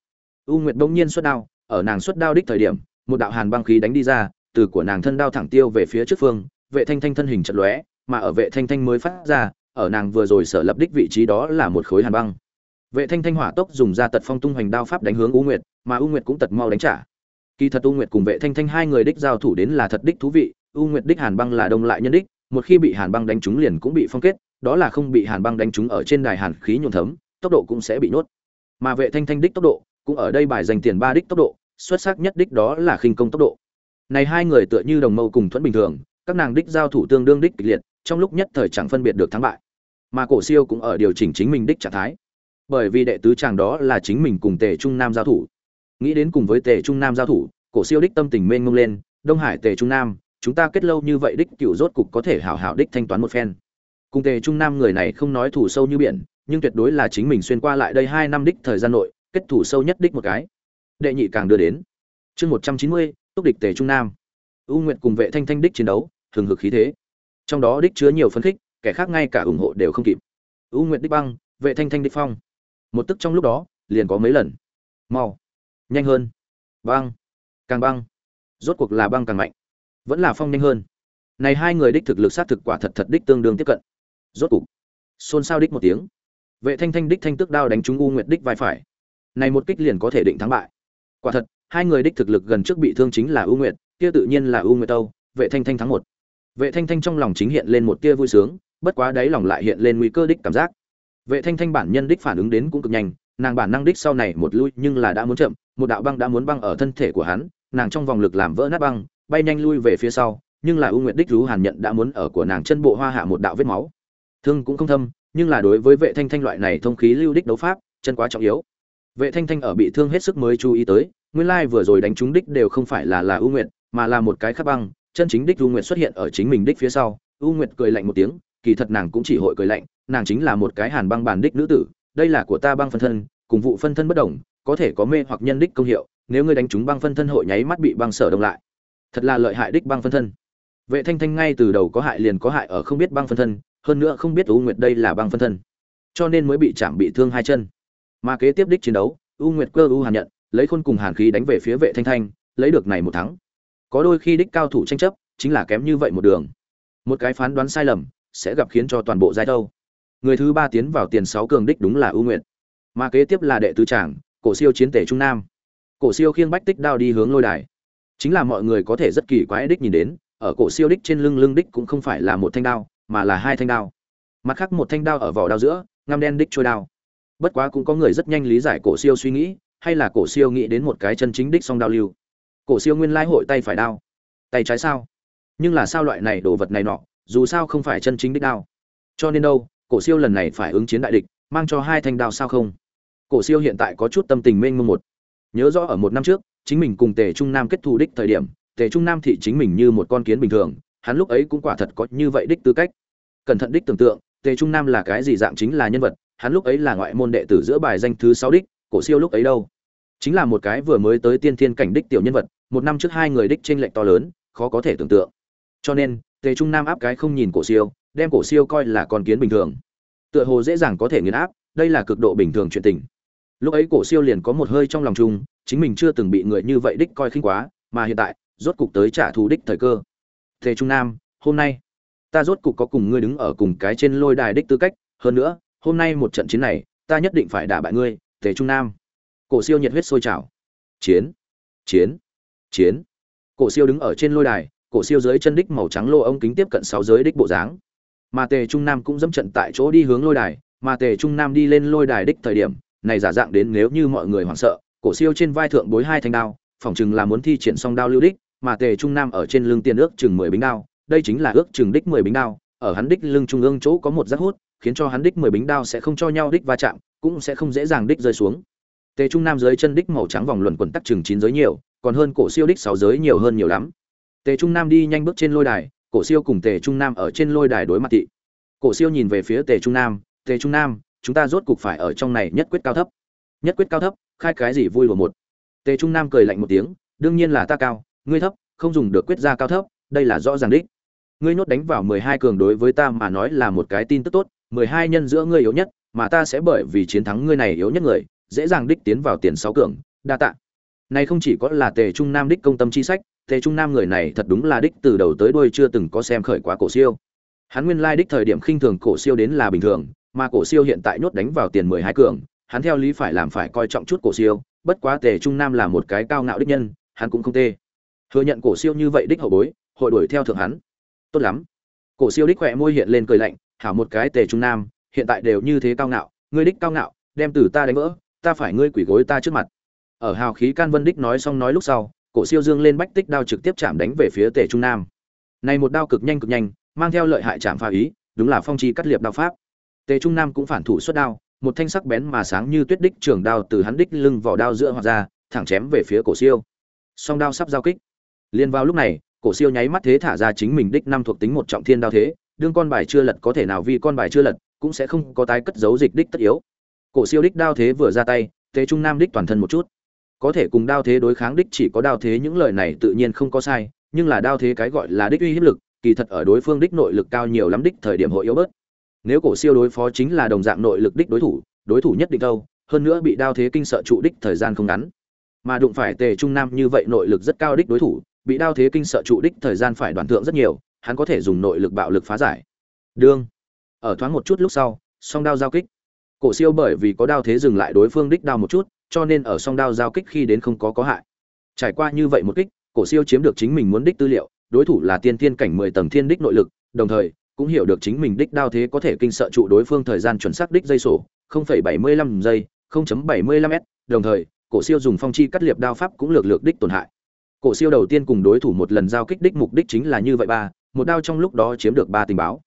U nguyệt bỗng nhiên xuất đao, ở nàng xuất đao đích thời điểm, một đạo hàn băng khí đánh đi ra, từ của nàng thân đao thẳng tiêu về phía trước phương, vệ thanh thanh thân hình chật lóe, mà ở vệ thanh thanh mới phát ra, ở nàng vừa rồi sở lập đích vị trí đó là một khối hàn băng vệ thanh thanh hỏa tốc dùng ra tật phong tung hoành đao pháp đánh hướng u nguyệt, mà u nguyệt cũng tật mau đánh trả. Kỳ thật u nguyệt cùng vệ thanh thanh hai người đích giao thủ đến là thật đích thú vị, u nguyệt đích hàn băng là đông lại nhân đích, một khi bị hàn băng đánh trúng liền cũng bị phong kết, đó là không bị hàn băng đánh trúng ở trên đài hàn khí nhuộm thấm, tốc độ cũng sẽ bị nhốt. Mà vệ thanh thanh đích tốc độ, cũng ở đây bài dành tiền ba đích tốc độ, xuất sắc nhất đích đó là khinh công tốc độ. Này hai người tựa như đồng mâu cùng thuẫn bình thường, các nàng đích giao thủ tương đương đích kịch liệt, trong lúc nhất thời chẳng phân biệt được thắng bại. Mà cổ siêu cũng ở điều chỉnh chính mình đích trạng thái bởi vì đệ tứ chàng đó là chính mình cùng tề trung nam giao thủ. Nghĩ đến cùng với tề trung nam giao thủ, cổ siêu đích tâm tình mênh mông lên, đông hải tề trung nam, chúng ta kết lâu như vậy đích cựu rốt cục có thể hảo hảo đích thanh toán một phen. Cùng tề trung nam người này không nói thủ sâu như biển, nhưng tuyệt đối là chính mình xuyên qua lại đây hai năm đích thời gian nội, kết thủ sâu nhất đích một cái. Đệ nhị càng đưa đến. Chương một trăm chín mươi, túc địch tề trung nam. U nguyệt cùng vệ thanh thanh đích chiến đấu thường hực khí thế. Trong đó đích chứa nhiều phấn khích, kẻ khác ngay cả ủng hộ đều không kịp. U nguyệt đích băng, vệ thanh thanh đích phong một tức trong lúc đó, liền có mấy lần. Mau. Nhanh hơn. Băng. Càng băng. Rốt cuộc là băng càng mạnh. Vẫn là phong nhanh hơn. Này hai người đích thực lực sát thực quả thật thật đích tương đương tiếp cận. Rốt cục xôn xao đích một tiếng. Vệ thanh thanh đích thanh tước đao đánh trúng u nguyệt đích vai phải. Này một kích liền có thể định thắng bại. Quả thật, hai người đích thực lực gần trước bị thương chính là u nguyệt, kia tự nhiên là u nguyệt tâu vệ thanh thanh thắng một. Vệ thanh thanh trong lòng chính hiện lên một tia vui sướng, bất quá đáy lòng lại hiện lên nguy cơ đích cảm giác vệ thanh thanh bản nhân đích phản ứng đến cũng cực nhanh, nàng bản năng đích sau này một lui nhưng là đã muốn chậm, một đạo băng đã muốn băng ở thân thể của hắn, nàng trong vòng lực làm vỡ nát băng, bay nhanh lui về phía sau, nhưng là u nguyệt đích rú hàn nhận đã muốn ở của nàng chân bộ hoa hạ một đạo vết máu. Thương cũng không thâm, nhưng là đối với vệ thanh thanh loại này thông khí lưu đích đấu pháp, chân quá trọng yếu. Vệ thanh thanh ở bị thương hết sức mới chú ý tới, nguyên lai vừa rồi đánh trúng đích đều không phải là là u nguyệt, mà là một cái khắc băng, chân chính đích u nguyệt xuất hiện ở chính mình đích phía sau. U nguyệt cười lạnh một tiếng kỳ thật nàng cũng chỉ hội cười lạnh, nàng chính là một cái hàn băng bản đích nữ tử, đây là của ta băng phân thân, cùng vụ phân thân bất đồng, có thể có mê hoặc nhân đích công hiệu, nếu ngươi đánh trúng băng phân thân hội nháy mắt bị băng sở đông lại. Thật là lợi hại đích băng phân thân. Vệ thanh thanh ngay từ đầu có hại liền có hại ở không biết băng phân thân, hơn nữa không biết u nguyệt đây là băng phân thân. Cho nên mới bị chạm bị thương hai chân. Mà kế tiếp đích chiến đấu, u nguyệt cơ u hàn nhận, lấy khôn cùng hàn khí đánh về phía vệ thanh thanh, lấy được này một thắng. Có đôi khi đích cao thủ tranh chấp, chính là kém như vậy một đường. Một cái phán đoán sai lầm sẽ gặp khiến cho toàn bộ giai đâu. Người thứ ba tiến vào tiền sáu cường đích đúng là ưu nguyện mà kế tiếp là đệ tứ tràng, cổ siêu chiến tể trung nam. Cổ siêu khiêng bách tích đao đi hướng lôi đài. Chính là mọi người có thể rất kỳ quái đích nhìn đến, ở cổ siêu đích trên lưng lưng đích cũng không phải là một thanh đao, mà là hai thanh đao. Mặt khác một thanh đao ở vỏ đao giữa, ngăm đen đích trôi đao. Bất quá cũng có người rất nhanh lý giải cổ siêu suy nghĩ, hay là cổ siêu nghĩ đến một cái chân chính đích song đao lưu. Cổ siêu nguyên lai hội tay phải đao. Tay trái sao? Nhưng là sao loại này đồ vật này nọ? Dù sao không phải chân chính đích đao. Cho nên đâu, cổ siêu lần này phải ứng chiến đại địch, mang cho hai thanh đao sao không? Cổ siêu hiện tại có chút tâm tình mênh mông một. Nhớ rõ ở một năm trước, chính mình cùng tề trung nam kết thù đích thời điểm, tề trung nam thị chính mình như một con kiến bình thường, hắn lúc ấy cũng quả thật có như vậy đích tư cách. Cẩn thận đích tưởng tượng, tề trung nam là cái gì dạng chính là nhân vật, hắn lúc ấy là ngoại môn đệ tử giữa bài danh thứ sáu đích, cổ siêu lúc ấy đâu? Chính là một cái vừa mới tới tiên thiên cảnh đích tiểu nhân vật, một năm trước hai người đích tranh lệch to lớn, khó có thể tưởng tượng. Cho nên tề trung nam áp cái không nhìn cổ siêu, đem cổ siêu coi là con kiến bình thường. Tựa hồ dễ dàng có thể nghiền áp, đây là cực độ bình thường chuyện tình. Lúc ấy cổ siêu liền có một hơi trong lòng chung, chính mình chưa từng bị người như vậy đích coi khinh quá, mà hiện tại, rốt cục tới trả thù đích thời cơ. Tề trung nam, hôm nay, ta rốt cục có cùng ngươi đứng ở cùng cái trên lôi đài đích tư cách, hơn nữa, hôm nay một trận chiến này, ta nhất định phải đả bại ngươi, tề trung nam. Cổ siêu nhiệt huyết sôi trào. Chiến chiến chiến. Cổ siêu đứng ở trên lôi đài cổ siêu dưới chân đích màu trắng lô ông kính tiếp cận sáu giới đích bộ dáng. Mà tề trung nam cũng dẫm trận tại chỗ đi hướng lôi đài, mà tề trung nam đi lên lôi đài đích thời điểm, này giả dạng đến nếu như mọi người hoảng sợ, cổ siêu trên vai thượng bối hai thanh đao, phỏng chừng là muốn thi triển song đao lưu đích, mà tề trung nam ở trên lưng tiền ước chừng mười bính đao, đây chính là ước chừng đích mười bính đao, ở hắn đích lưng trung ương chỗ có một giác hút, khiến cho hắn đích mười bính đao sẽ không cho nhau đích va chạm, cũng sẽ không dễ dàng đích rơi xuống. Tề trung nam dưới chân đích màu trắng vòng luẩn quẩn tắc chừng chín giới nhiều, còn hơn cổ siêu đích sáu giới nhiều hơn nhiều lắm tề trung nam đi nhanh bước trên lôi đài, cổ siêu cùng tề trung nam ở trên lôi đài đối mặt thị. Cổ siêu nhìn về phía tề trung nam, tề trung nam, chúng ta rốt cục phải ở trong này nhất quyết cao thấp. Nhất quyết cao thấp? Khai cái gì vui lùa một? Tề trung nam cười lạnh một tiếng, đương nhiên là ta cao, ngươi thấp, không dùng được quyết ra cao thấp, đây là rõ ràng đích. Ngươi nhốt đánh vào mười hai cường đối với ta mà nói là một cái tin tức tốt, mười hai nhân giữa ngươi yếu nhất, mà ta sẽ bởi vì chiến thắng ngươi này yếu nhất người, dễ dàng đích tiến vào tiền sáu cường, đa tạ. Này không chỉ có là tề trung nam đích công tâm chi sách tề trung nam người này thật đúng là đích từ đầu tới đuôi chưa từng có xem khởi quá cổ siêu. Hắn nguyên lai đích thời điểm khinh thường cổ siêu đến là bình thường, mà cổ siêu hiện tại nhốt đánh vào tiền mười hai cường, hắn theo lý phải làm phải coi trọng chút cổ siêu, bất quá tề trung nam là một cái cao ngạo đích nhân, hắn cũng không tê. Thừa nhận cổ siêu như vậy đích hậu bối, hội đuổi theo thượng hắn. Tốt lắm. Cổ siêu đích khỏe môi hiện lên cười lạnh, hảo một cái tề trung nam, hiện tại đều như thế cao ngạo, ngươi đích cao ngạo, đem từ ta đánh vỡ, ta phải ngươi quỷ gối ta trước mặt. Ở hào khí can vân đích nói xong nói lúc sau cổ siêu dương lên bách tích đao trực tiếp chạm đánh về phía tề trung nam. Này một đao cực nhanh cực nhanh, mang theo lợi hại chạm pha ý, đúng là phong chi cắt liệp đao pháp. Tề trung nam cũng phản thủ xuất đao, một thanh sắc bén mà sáng như tuyết đích trường đao từ hắn đích lưng vỏ đao giữa hoặc ra, thẳng chém về phía cổ siêu. Song đao sắp giao kích. Liên vào lúc này, cổ siêu nháy mắt thế thả ra chính mình đích năm thuộc tính một trọng thiên đao thế, đương con bài chưa lật có thể nào vì con bài chưa lật, cũng sẽ không có tái cất giấu dịch đích tất yếu. Cổ siêu đích đao thế vừa ra tay tề trung nam đích toàn thân một chút có thể cùng đao thế đối kháng đích chỉ có đao thế, những lời này tự nhiên không có sai, nhưng là đao thế cái gọi là đích uy hiếp lực, kỳ thật ở đối phương đích nội lực cao nhiều lắm đích thời điểm hội yếu bớt. Nếu cổ siêu đối phó chính là đồng dạng nội lực đích đối thủ đối thủ nhất định đâu, hơn nữa bị đao thế kinh sợ trụ đích thời gian không ngắn. Mà đụng phải tề trung nam như vậy nội lực rất cao đích đối thủ, bị đao thế kinh sợ trụ đích thời gian phải đoàn thượng rất nhiều, hắn có thể dùng nội lực bạo lực phá giải. Đương. Ở thoáng một chút lúc sau, song đao giao kích. Cổ siêu bởi vì có đao thế dừng lại đối phương đích đao một chút cho nên ở song đao giao kích khi đến không có có hại. Trải qua như vậy một kích, cổ siêu chiếm được chính mình muốn đích tư liệu, đối thủ là tiên thiên cảnh mười tầng thiên đích nội lực, đồng thời, cũng hiểu được chính mình đích đao thế có thể kinh sợ trụ đối phương thời gian chuẩn xác đích dây sổ 0.75 giây 0.75 s đồng thời, cổ siêu dùng phong chi cắt liệp đao pháp cũng lược lược đích tổn hại. Cổ siêu đầu tiên cùng đối thủ một lần giao kích đích mục đích chính là như vậy ba, một đao trong lúc đó chiếm được ba tình báo.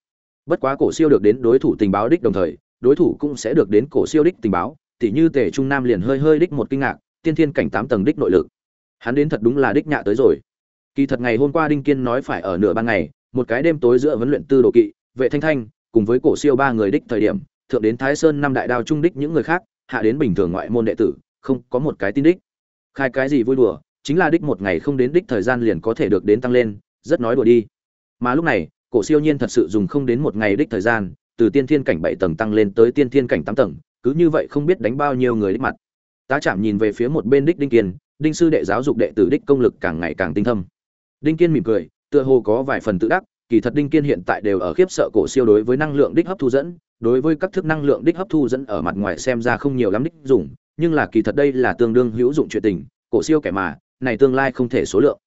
Bất quá cổ siêu được đến đối thủ tình báo đích đồng thời, đối thủ cũng sẽ được đến cổ siêu đích tình báo tỉ như tề trung nam liền hơi hơi đích một kinh ngạc, tiên thiên cảnh tám tầng đích nội lực. Hắn đến thật đúng là đích nhạ tới rồi. Kỳ thật ngày hôm qua đinh kiên nói phải ở nửa ban ngày, một cái đêm tối giữa vấn luyện tư đồ kỵ, vệ thanh thanh, cùng với cổ siêu ba người đích thời điểm, thượng đến thái sơn năm đại đao trung đích những người khác, hạ đến bình thường ngoại môn đệ tử, không có một cái tin đích. Khai cái gì vui đùa, chính là đích một ngày không đến đích thời gian liền có thể được đến tăng lên, rất nói đùa đi. Mà lúc này, cổ siêu nhiên thật sự dùng không đến một ngày đích thời gian, từ tiên thiên cảnh bảy tầng tăng lên tới tiên thiên cảnh tám tầng cứ như vậy không biết đánh bao nhiêu người đích mặt. Tá chạm nhìn về phía một bên đích đinh kiên, đinh sư đệ giáo dục đệ tử đích công lực càng ngày càng tinh thâm. Đinh kiên mỉm cười, tựa hồ có vài phần tự đắc, kỳ thật đinh kiên hiện tại đều ở khiếp sợ cổ siêu đối với năng lượng đích hấp thu dẫn, đối với các thức năng lượng đích hấp thu dẫn ở mặt ngoài xem ra không nhiều lắm đích dùng, nhưng là kỳ thật đây là tương đương hữu dụng chuyện tình, cổ siêu kẻ mà, này tương lai không thể số lượng.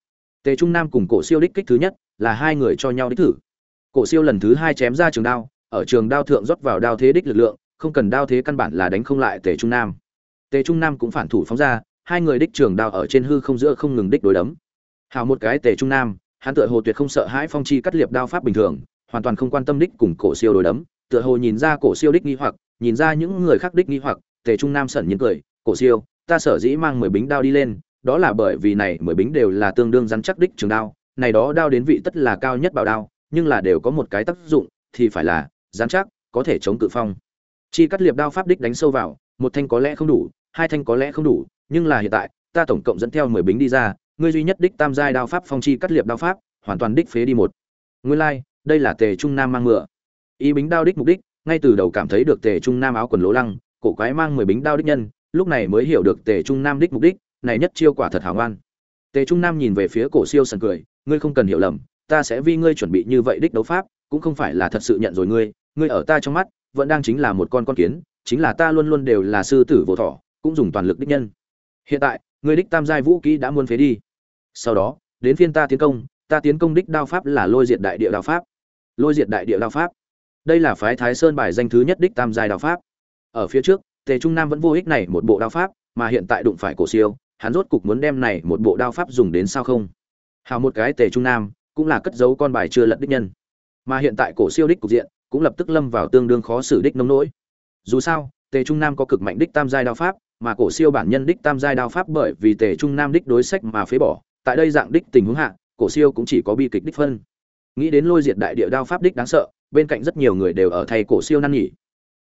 Tề trung nam cùng cổ siêu đích kích thứ nhất, là hai người cho nhau đích thử. Cổ siêu lần thứ hai chém ra trường đao, ở trường đao thượng rót vào đao thế đích lực lượng không cần đao thế căn bản là đánh không lại tề trung nam. Tề trung nam cũng phản thủ phóng ra, hai người đích trường đao ở trên hư không giữa không ngừng đích đối đấm. Hào một cái tề trung nam, hắn tựa hồ tuyệt không sợ hãi phong chi cắt liệp đao pháp bình thường, hoàn toàn không quan tâm đích cùng cổ siêu đối đấm, tựa hồ nhìn ra cổ siêu đích nghi hoặc, nhìn ra những người khác đích nghi hoặc, tề trung nam sẩn nhiên cười, cổ siêu, ta sở dĩ mang mười bính đao đi lên, đó là bởi vì này mười bính đều là tương đương rắn chắc đích trường đao, này đó đao đến vị tất là cao nhất bảo đao, nhưng là đều có một cái tác dụng, thì phải là rắn chắc, có thể chống cự phong chi cắt liệp đao pháp đích đánh sâu vào một thanh có lẽ không đủ hai thanh có lẽ không đủ nhưng là hiện tại ta tổng cộng dẫn theo mười bính đi ra ngươi duy nhất đích tam giai đao pháp phong chi cắt liệp đao pháp hoàn toàn đích phế đi một. Nguyên lai like, đây là tề trung nam mang ngựa. Ý bính đao đích mục đích ngay từ đầu cảm thấy được tề trung nam áo quần lỗ lăng cổ quái mang mười bính đao đích nhân lúc này mới hiểu được tề trung nam đích mục đích này nhất chiêu quả thật hảo ngoan. Tề trung nam nhìn về phía cổ siêu sần cười ngươi không cần hiểu lầm ta sẽ vì ngươi chuẩn bị như vậy đích đấu pháp cũng không phải là thật sự nhận rồi ngươi ngươi ở ta trong mắt vẫn đang chính là một con con kiến, chính là ta luôn luôn đều là sư tử vô thọ cũng dùng toàn lực đích nhân. Hiện tại người đích tam giai vũ kỹ đã muôn phế đi. Sau đó, đến phiên ta tiến công, ta tiến công đích đao pháp là lôi diệt đại địa đao pháp. Lôi diệt đại địa đao pháp. Đây là phái thái sơn bài danh thứ nhất đích tam giai đao pháp. Ở phía trước, tề trung nam vẫn vô ích này một bộ đao pháp, mà hiện tại đụng phải cổ siêu, hắn rốt cục muốn đem này một bộ đao pháp dùng đến sao không? Hào một cái tề trung nam, cũng là cất giấu con bài chưa lật đích nhân. Mà hiện tại cổ siêu đích cục diện cũng lập tức lâm vào tương đương khó xử đích nông nỗi. Dù sao, tề trung nam có cực mạnh đích tam giai đao pháp, mà cổ siêu bản nhân đích tam giai đao pháp bởi vì tề trung nam đích đối sách mà phế bỏ, tại đây dạng đích tình huống hạ, cổ siêu cũng chỉ có bi kịch đích phân. Nghĩ đến lôi diệt đại địa đao pháp đích đáng sợ, bên cạnh rất nhiều người đều ở thay cổ siêu năn nhỉ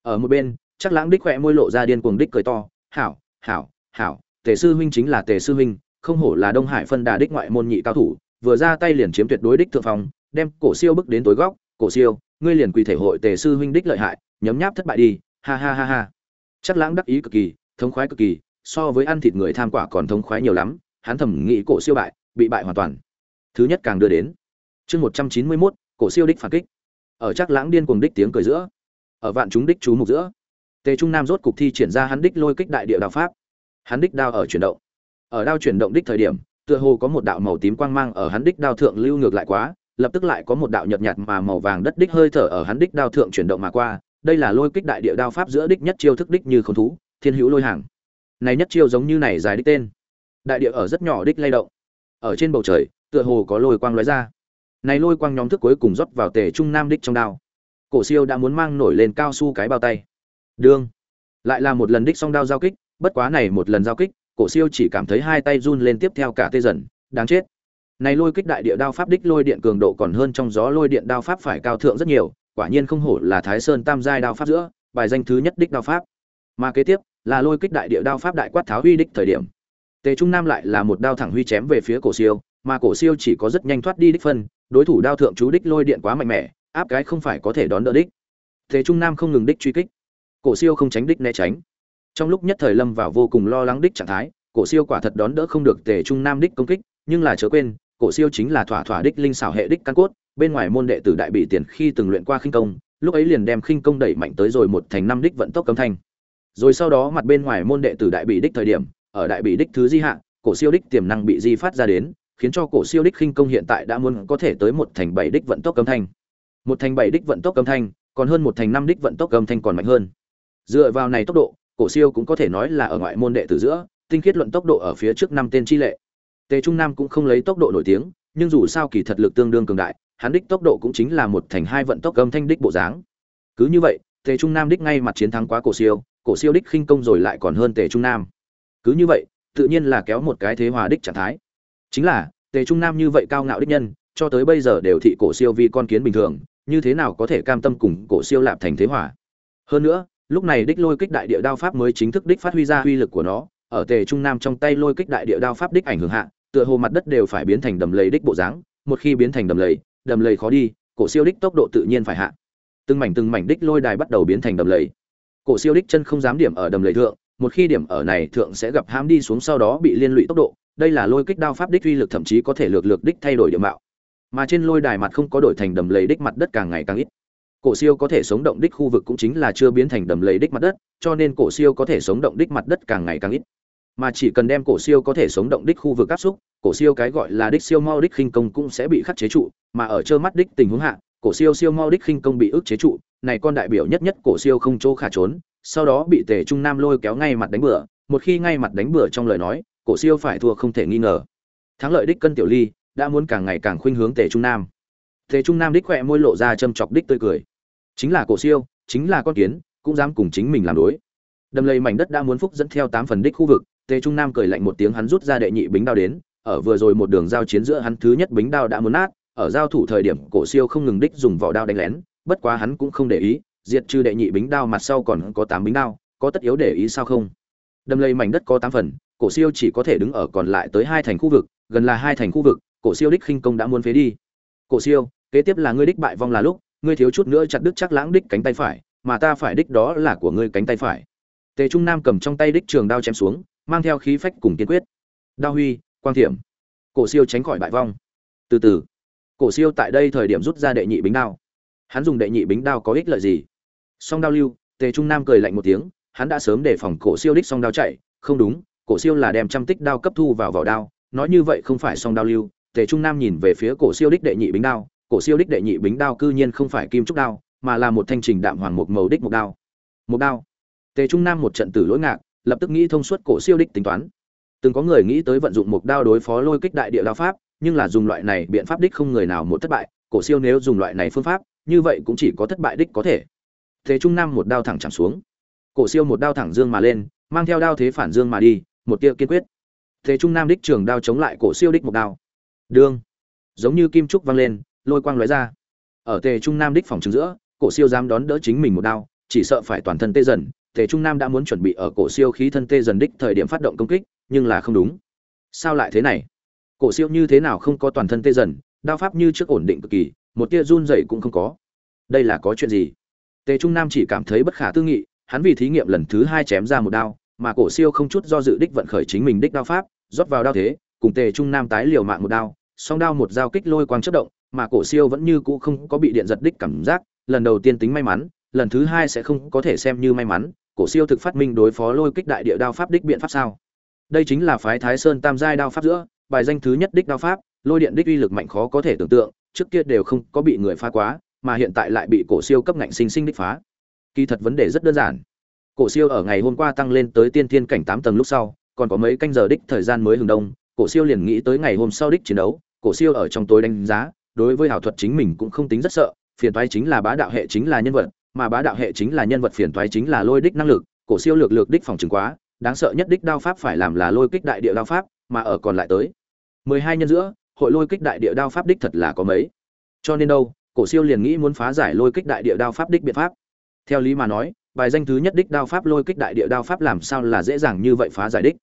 ở một bên, chắc lãng đích khỏe môi lộ ra điên cuồng đích cười to, hảo hảo hảo, tề sư huynh chính là tề sư huynh, không hổ là đông hải phân đà đích ngoại môn nhị cao thủ, vừa ra tay liền chiếm tuyệt đối đích thượng phong, đem cổ siêu bước đến tối góc cổ siêu, ngươi liền quỳ thể hội tề sư huynh đích lợi hại, nhấm nháp thất bại đi, ha ha ha ha. Chắc lãng đắc ý cực kỳ, thống khoái cực kỳ, so với ăn thịt người tham quả còn thống khoái nhiều lắm, hắn thầm nghĩ cổ siêu bại, bị bại hoàn toàn. Thứ nhất càng đưa đến. Chương một trăm chín mươi mốt, cổ siêu đích phản kích. Ở chắc lãng điên cuồng đích tiếng cười giữa, ở vạn chúng đích chú mục giữa, tề trung nam rốt cục thi triển ra hắn đích lôi kích đại địa đạo pháp. Hắn đích đao ở chuyển động. Ở đao chuyển động đích thời điểm, tựa hồ có một đạo màu tím quang mang ở hắn đích đao thượng lưu ngược lại quá lập tức lại có một đạo nhợt nhạt mà màu vàng đất đích hơi thở ở hắn đích đao thượng chuyển động mà qua, đây là lôi kích đại địa đao pháp giữa đích nhất chiêu thức đích như không thú, thiên hữu lôi hàng. Này nhất chiêu giống như này dài đích tên. Đại địa ở rất nhỏ đích lay động. Ở trên bầu trời, tựa hồ có lôi quang lóe ra. Này lôi quang nhóm thức cuối cùng rót vào tề trung nam đích trong đao. Cổ siêu đã muốn mang nổi lên cao su cái bao tay. Đương. Lại là một lần đích song đao giao kích, bất quá này một lần giao kích, cổ siêu chỉ cảm thấy hai tay run lên tiếp theo cả tê dần, đáng chết này lôi kích đại địa đao pháp đích lôi điện cường độ còn hơn trong gió lôi điện đao pháp phải cao thượng rất nhiều, quả nhiên không hổ là thái sơn tam giai đao pháp giữa, bài danh thứ nhất đích đao pháp. Mà kế tiếp, là lôi kích đại địa đao pháp đại quát tháo huy đích thời điểm. Tề trung nam lại là một đao thẳng huy chém về phía cổ siêu, mà cổ siêu chỉ có rất nhanh thoát đi đích phân, đối thủ đao thượng chú đích lôi điện quá mạnh mẽ, áp cái không phải có thể đón đỡ đích. Tề trung nam không ngừng đích truy kích. Cổ siêu không tránh đích né tránh. Trong lúc nhất thời lâm vào vô cùng lo lắng đích trạng thái, cổ siêu quả thật đón đỡ không được tề trung nam đích công kích nhưng là chớ quên, cổ siêu chính là thỏa thỏa đích linh xảo hệ đích căn cốt, bên ngoài môn đệ tử đại bị tiền khi từng luyện qua khinh công, lúc ấy liền đem khinh công đẩy mạnh tới rồi một thành năm đích vận tốc cấm thanh. Rồi sau đó mặt bên ngoài môn đệ tử đại bị đích thời điểm, ở đại bị đích thứ di hạ, cổ siêu đích tiềm năng bị di phát ra đến, khiến cho cổ siêu đích khinh công hiện tại đã muốn có thể tới một thành bảy đích vận tốc cấm thanh. Một thành bảy đích vận tốc cấm thanh, còn hơn một thành năm đích vận tốc cấm thanh còn mạnh hơn. Dựa vào này tốc độ, cổ siêu cũng có thể nói là ở ngoại môn đệ tử giữa, tinh khiết luận tốc độ ở phía trước năm tên chi lệ tề trung nam cũng không lấy tốc độ nổi tiếng, nhưng dù sao kỳ thật lực tương đương cường đại, hắn đích tốc độ cũng chính là một thành hai vận tốc âm thanh đích bộ dáng. Cứ như vậy, tề trung nam đích ngay mặt chiến thắng quá cổ siêu cổ siêu đích khinh công rồi lại còn hơn tề trung nam. Cứ như vậy, tự nhiên là kéo một cái thế hòa đích trạng thái. Chính là, tề trung nam như vậy cao ngạo đích nhân, cho tới bây giờ đều thị cổ siêu vi con kiến bình thường, như thế nào có thể cam tâm cùng cổ siêu lạp thành thế hòa? Hơn nữa, lúc này đích lôi kích đại địa đao pháp mới chính thức đích phát huy ra uy lực của nó, ở tề trung nam trong tay lôi kích đại địa đao pháp đích ảnh hưởng hạ tựa hồ mặt đất đều phải biến thành đầm lầy đích bộ dáng, một khi biến thành đầm lầy đầm lầy khó đi, cổ siêu đích tốc độ tự nhiên phải hạ. Từng mảnh từng mảnh đích lôi đài bắt đầu biến thành đầm lầy. Cổ siêu đích chân không dám điểm ở đầm lầy thượng, một khi điểm ở này thượng sẽ gặp hãm đi xuống sau đó bị liên lụy tốc độ, đây là lôi kích đao pháp đích uy lực thậm chí có thể lược lược đích thay đổi địa mạo. Mà trên lôi đài mặt không có đổi thành đầm lầy đích mặt đất càng ngày càng ít. Cổ siêu có thể sống động đích khu vực cũng chính là chưa biến thành đầm lầy đích mặt đất, cho nên cổ siêu có thể sống động đích mặt đất càng ngày càng ít mà chỉ cần đem cổ siêu có thể sống động đích khu vực áp xúc, cổ siêu cái gọi là đích siêu mau đích khinh công cũng sẽ bị khắc chế trụ, mà ở trơ mắt đích tình huống hạ, cổ siêu siêu mau đích khinh công bị ức chế trụ, này con đại biểu nhất nhất cổ siêu không chỗ khả trốn, sau đó bị tề trung nam lôi kéo ngay mặt đánh bừa, một khi ngay mặt đánh bừa trong lời nói, cổ siêu phải thua không thể nghi ngờ. Thắng lợi đích cân tiểu ly, đã muốn càng ngày càng khuynh hướng tề trung nam. Tề trung nam đích khỏe môi lộ ra châm chọc đích tươi cười. Chính là cổ siêu, chính là con kiến, cũng dám cùng chính mình làm đối. Đầm lầy mảnh đất đã muốn phúc dẫn theo tám phần đích khu vực tề trung nam cười lạnh một tiếng hắn rút ra đệ nhị bính đao đến, ở vừa rồi một đường giao chiến giữa hắn thứ nhất bính đao đã muốn nát, ở giao thủ thời điểm cổ siêu không ngừng đích dùng vỏ đao đánh lén, bất quá hắn cũng không để ý, diệt trừ đệ nhị bính đao mặt sau còn có tám bính đao, có tất yếu để ý sao không? Đâm lây mảnh đất có tám phần, cổ siêu chỉ có thể đứng ở còn lại tới hai thành khu vực, gần là hai thành khu vực, cổ siêu đích khinh công đã muốn phế đi. Cổ siêu, kế tiếp là ngươi đích bại vong là lúc, ngươi thiếu chút nữa chặt đứt chắc lãng đích cánh tay phải, mà ta phải đích đó là của ngươi cánh tay phải. Tề trung nam cầm trong tay đích trường đao chém xuống mang theo khí phách cùng kiên quyết. Đao huy, quang thiểm. Cổ siêu tránh khỏi bại vong. Từ từ. Cổ siêu tại đây thời điểm rút ra đệ nhị bính đao. Hắn dùng đệ nhị bính đao có ích lợi gì? Song đao lưu, tề trung nam cười lạnh một tiếng, hắn đã sớm đề phòng cổ siêu đích song đao chạy. Không đúng, cổ siêu là đem trăm tích đao cấp thu vào vỏ đao, nói như vậy không phải song đao lưu. Tề trung nam nhìn về phía cổ siêu đích đệ nhị bính đao, cổ siêu đích đệ nhị bính đao cư nhiên không phải kim trúc đao, mà là một thanh trình đạm hoàng một màu đích một đao. Một đao. Tề trung nam một trận tử lỗi ngạc lập tức nghĩ thông suốt cổ siêu đích tính toán. Từng có người nghĩ tới vận dụng một đao đối phó lôi kích đại địa đao pháp, nhưng là dùng loại này biện pháp đích không người nào một thất bại, cổ siêu nếu dùng loại này phương pháp, như vậy cũng chỉ có thất bại đích có thể. Thế trung nam một đao thẳng chạm xuống. Cổ siêu một đao thẳng dương mà lên, mang theo đao thế phản dương mà đi, một tia kiên quyết. Thế trung nam đích trường đao chống lại cổ siêu đích một đao. Đương. Giống như kim trúc văng lên, lôi quang lóe ra. Ở tề trung nam đích phòng trường giữa, cổ siêu dám đón đỡ chính mình một đao, chỉ sợ phải toàn thân tê dần tề trung nam đã muốn chuẩn bị ở cổ siêu khí thân tê dần đích thời điểm phát động công kích, nhưng là không đúng. Sao lại thế này? Cổ siêu như thế nào không có toàn thân tê dần, đao pháp như trước ổn định cực kỳ, một tia run rẩy cũng không có. Đây là có chuyện gì? Tề trung nam chỉ cảm thấy bất khả tư nghị, hắn vì thí nghiệm lần thứ hai chém ra một đao, mà cổ siêu không chút do dự đích vận khởi chính mình đích đao pháp, rót vào đao thế, cùng tề trung nam tái liều mạng một đao, song đao một dao kích lôi quang chớp động, mà cổ siêu vẫn như cũ không có bị điện giật đích cảm giác, lần đầu tiên tính may mắn, lần thứ hai sẽ không có thể xem như may mắn cổ siêu thực phát minh đối phó lôi kích đại địa đao pháp đích biện pháp sao? Đây chính là phái thái sơn tam giai đao pháp giữa, bài danh thứ nhất đích đao pháp, lôi điện đích uy lực mạnh khó có thể tưởng tượng, trước kia đều không có bị người phá quá, mà hiện tại lại bị cổ siêu cấp ngạnh sinh sinh đích phá. Kỳ thật vấn đề rất đơn giản. Cổ siêu ở ngày hôm qua tăng lên tới tiên thiên cảnh tám tầng lúc sau, còn có mấy canh giờ đích thời gian mới hừng đông, cổ siêu liền nghĩ tới ngày hôm sau đích chiến đấu, cổ siêu ở trong tối đánh giá, đối với ảo thuật chính mình cũng không tính rất sợ, phiền toái chính là bá đạo hệ chính là nhân vật mà bá đạo hệ chính là nhân vật phiền toái chính là lôi đích năng lực, cổ siêu lược lược đích phòng trường quá, đáng sợ nhất đích đao pháp phải làm là lôi kích đại địa đao pháp, mà ở còn lại tới. Mười hai nhân giữa, hội lôi kích đại địa đao pháp đích thật là có mấy. Cho nên đâu, cổ siêu liền nghĩ muốn phá giải lôi kích đại địa đao pháp đích biện pháp. Theo lý mà nói, bài danh thứ nhất đích đao pháp lôi kích đại địa đao pháp làm sao là dễ dàng như vậy phá giải đích?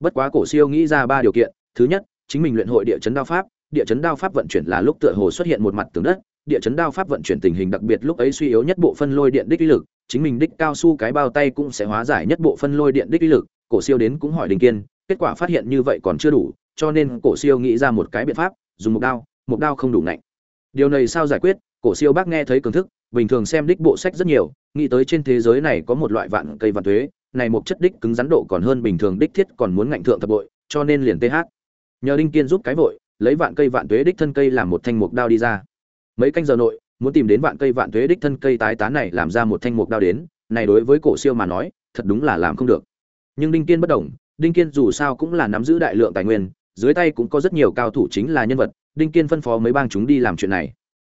Bất quá cổ siêu nghĩ ra ba điều kiện. Thứ nhất, chính mình luyện hội địa chấn đao pháp, địa chấn đao pháp vận chuyển là lúc tựa hồ xuất hiện một mặt tường đất địa chấn đao pháp vận chuyển tình hình đặc biệt lúc ấy suy yếu nhất bộ phân lôi điện đích uy lực, chính mình đích cao su cái bao tay cũng sẽ hóa giải nhất bộ phân lôi điện đích uy lực, cổ siêu đến cũng hỏi đình kiên, kết quả phát hiện như vậy còn chưa đủ, cho nên cổ siêu nghĩ ra một cái biện pháp, dùng một đao một đao không đủ nạnh điều này sao giải quyết? Cổ siêu bác nghe thấy cường thức, bình thường xem đích bộ sách rất nhiều, nghĩ tới trên thế giới này có một loại vạn cây vạn thuế, này một chất đích cứng rắn độ còn hơn bình thường đích thiết còn muốn ngạnh thượng thập bội, cho nên liền th nhờ đinh kiên giúp cái vội, lấy vạn cây vạn tuế đích thân cây làm một thanh mục đao đi ra mấy canh giờ nội, muốn tìm đến vạn cây vạn thuế đích thân cây tái tán này làm ra một thanh mục đao đến, này đối với cổ siêu mà nói, thật đúng là làm không được. Nhưng đinh kiên bất đồng đinh kiên dù sao cũng là nắm giữ đại lượng tài nguyên, dưới tay cũng có rất nhiều cao thủ chính là nhân vật, đinh kiên phân phó mấy bang chúng đi làm chuyện này.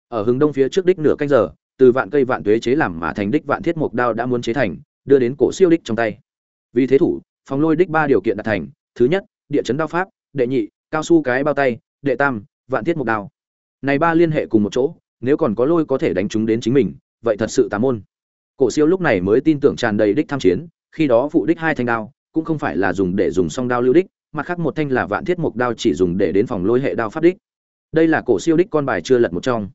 Ở hướng đông phía trước đích nửa canh giờ, từ vạn cây vạn tuế chế làm mà thành đích vạn thiết mục đao đã muốn chế thành, đưa đến cổ siêu đích trong tay. Vì thế thủ, phòng lôi đích ba điều kiện đạt thành, thứ nhất, địa chấn đao pháp, đệ nhị, cao su cái bao tay, đệ tam, vạn thiết mục đao này ba liên hệ cùng một chỗ, nếu còn có lôi có thể đánh chúng đến chính mình, vậy thật sự tà môn. Cổ siêu lúc này mới tin tưởng tràn đầy đích tham chiến, khi đó phụ đích hai thanh đao, cũng không phải là dùng để dùng song đao lưu đích mặt khác một thanh là vạn thiết mục đao chỉ dùng để đến phòng lôi hệ đao pháp đích. Đây là cổ siêu đích con bài chưa lật một trong.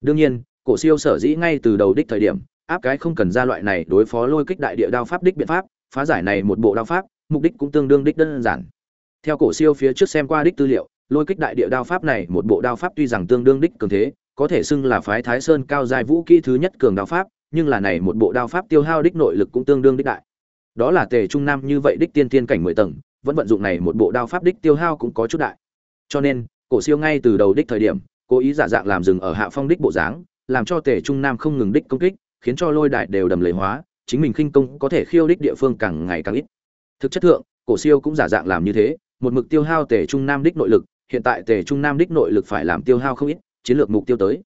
Đương nhiên, cổ siêu sở dĩ ngay từ đầu đích thời điểm, áp cái không cần ra loại này đối phó lôi kích đại địa đao pháp đích biện pháp, phá giải này một bộ đao pháp, mục đích cũng tương đương đích đơn giản. Theo cổ siêu phía trước xem qua đích tư liệu lôi kích đại địa đao pháp này, một bộ đao pháp tuy rằng tương đương đích cường thế, có thể xưng là phái thái sơn cao giai vũ kỹ thứ nhất cường đao pháp, nhưng là này một bộ đao pháp tiêu hao đích nội lực cũng tương đương đích đại. Đó là tề trung nam như vậy đích tiên tiên cảnh mười tầng, vẫn vận dụng này một bộ đao pháp đích tiêu hao cũng có chút đại. Cho nên, cổ siêu ngay từ đầu đích thời điểm, cố ý giả dạng làm dừng ở hạ phong đích bộ dáng, làm cho tề trung nam không ngừng đích công kích, khiến cho lôi đại đều đầm lầy hóa, chính mình khinh công có thể khiêu đích địa phương càng ngày càng ít. Thực chất thượng, cổ siêu cũng giả dạng làm như thế, một mực tiêu hao tề trung nam đích nội lực hiện tại tề trung nam đích nội lực phải làm tiêu hao không ít, chiến lược mục tiêu tới.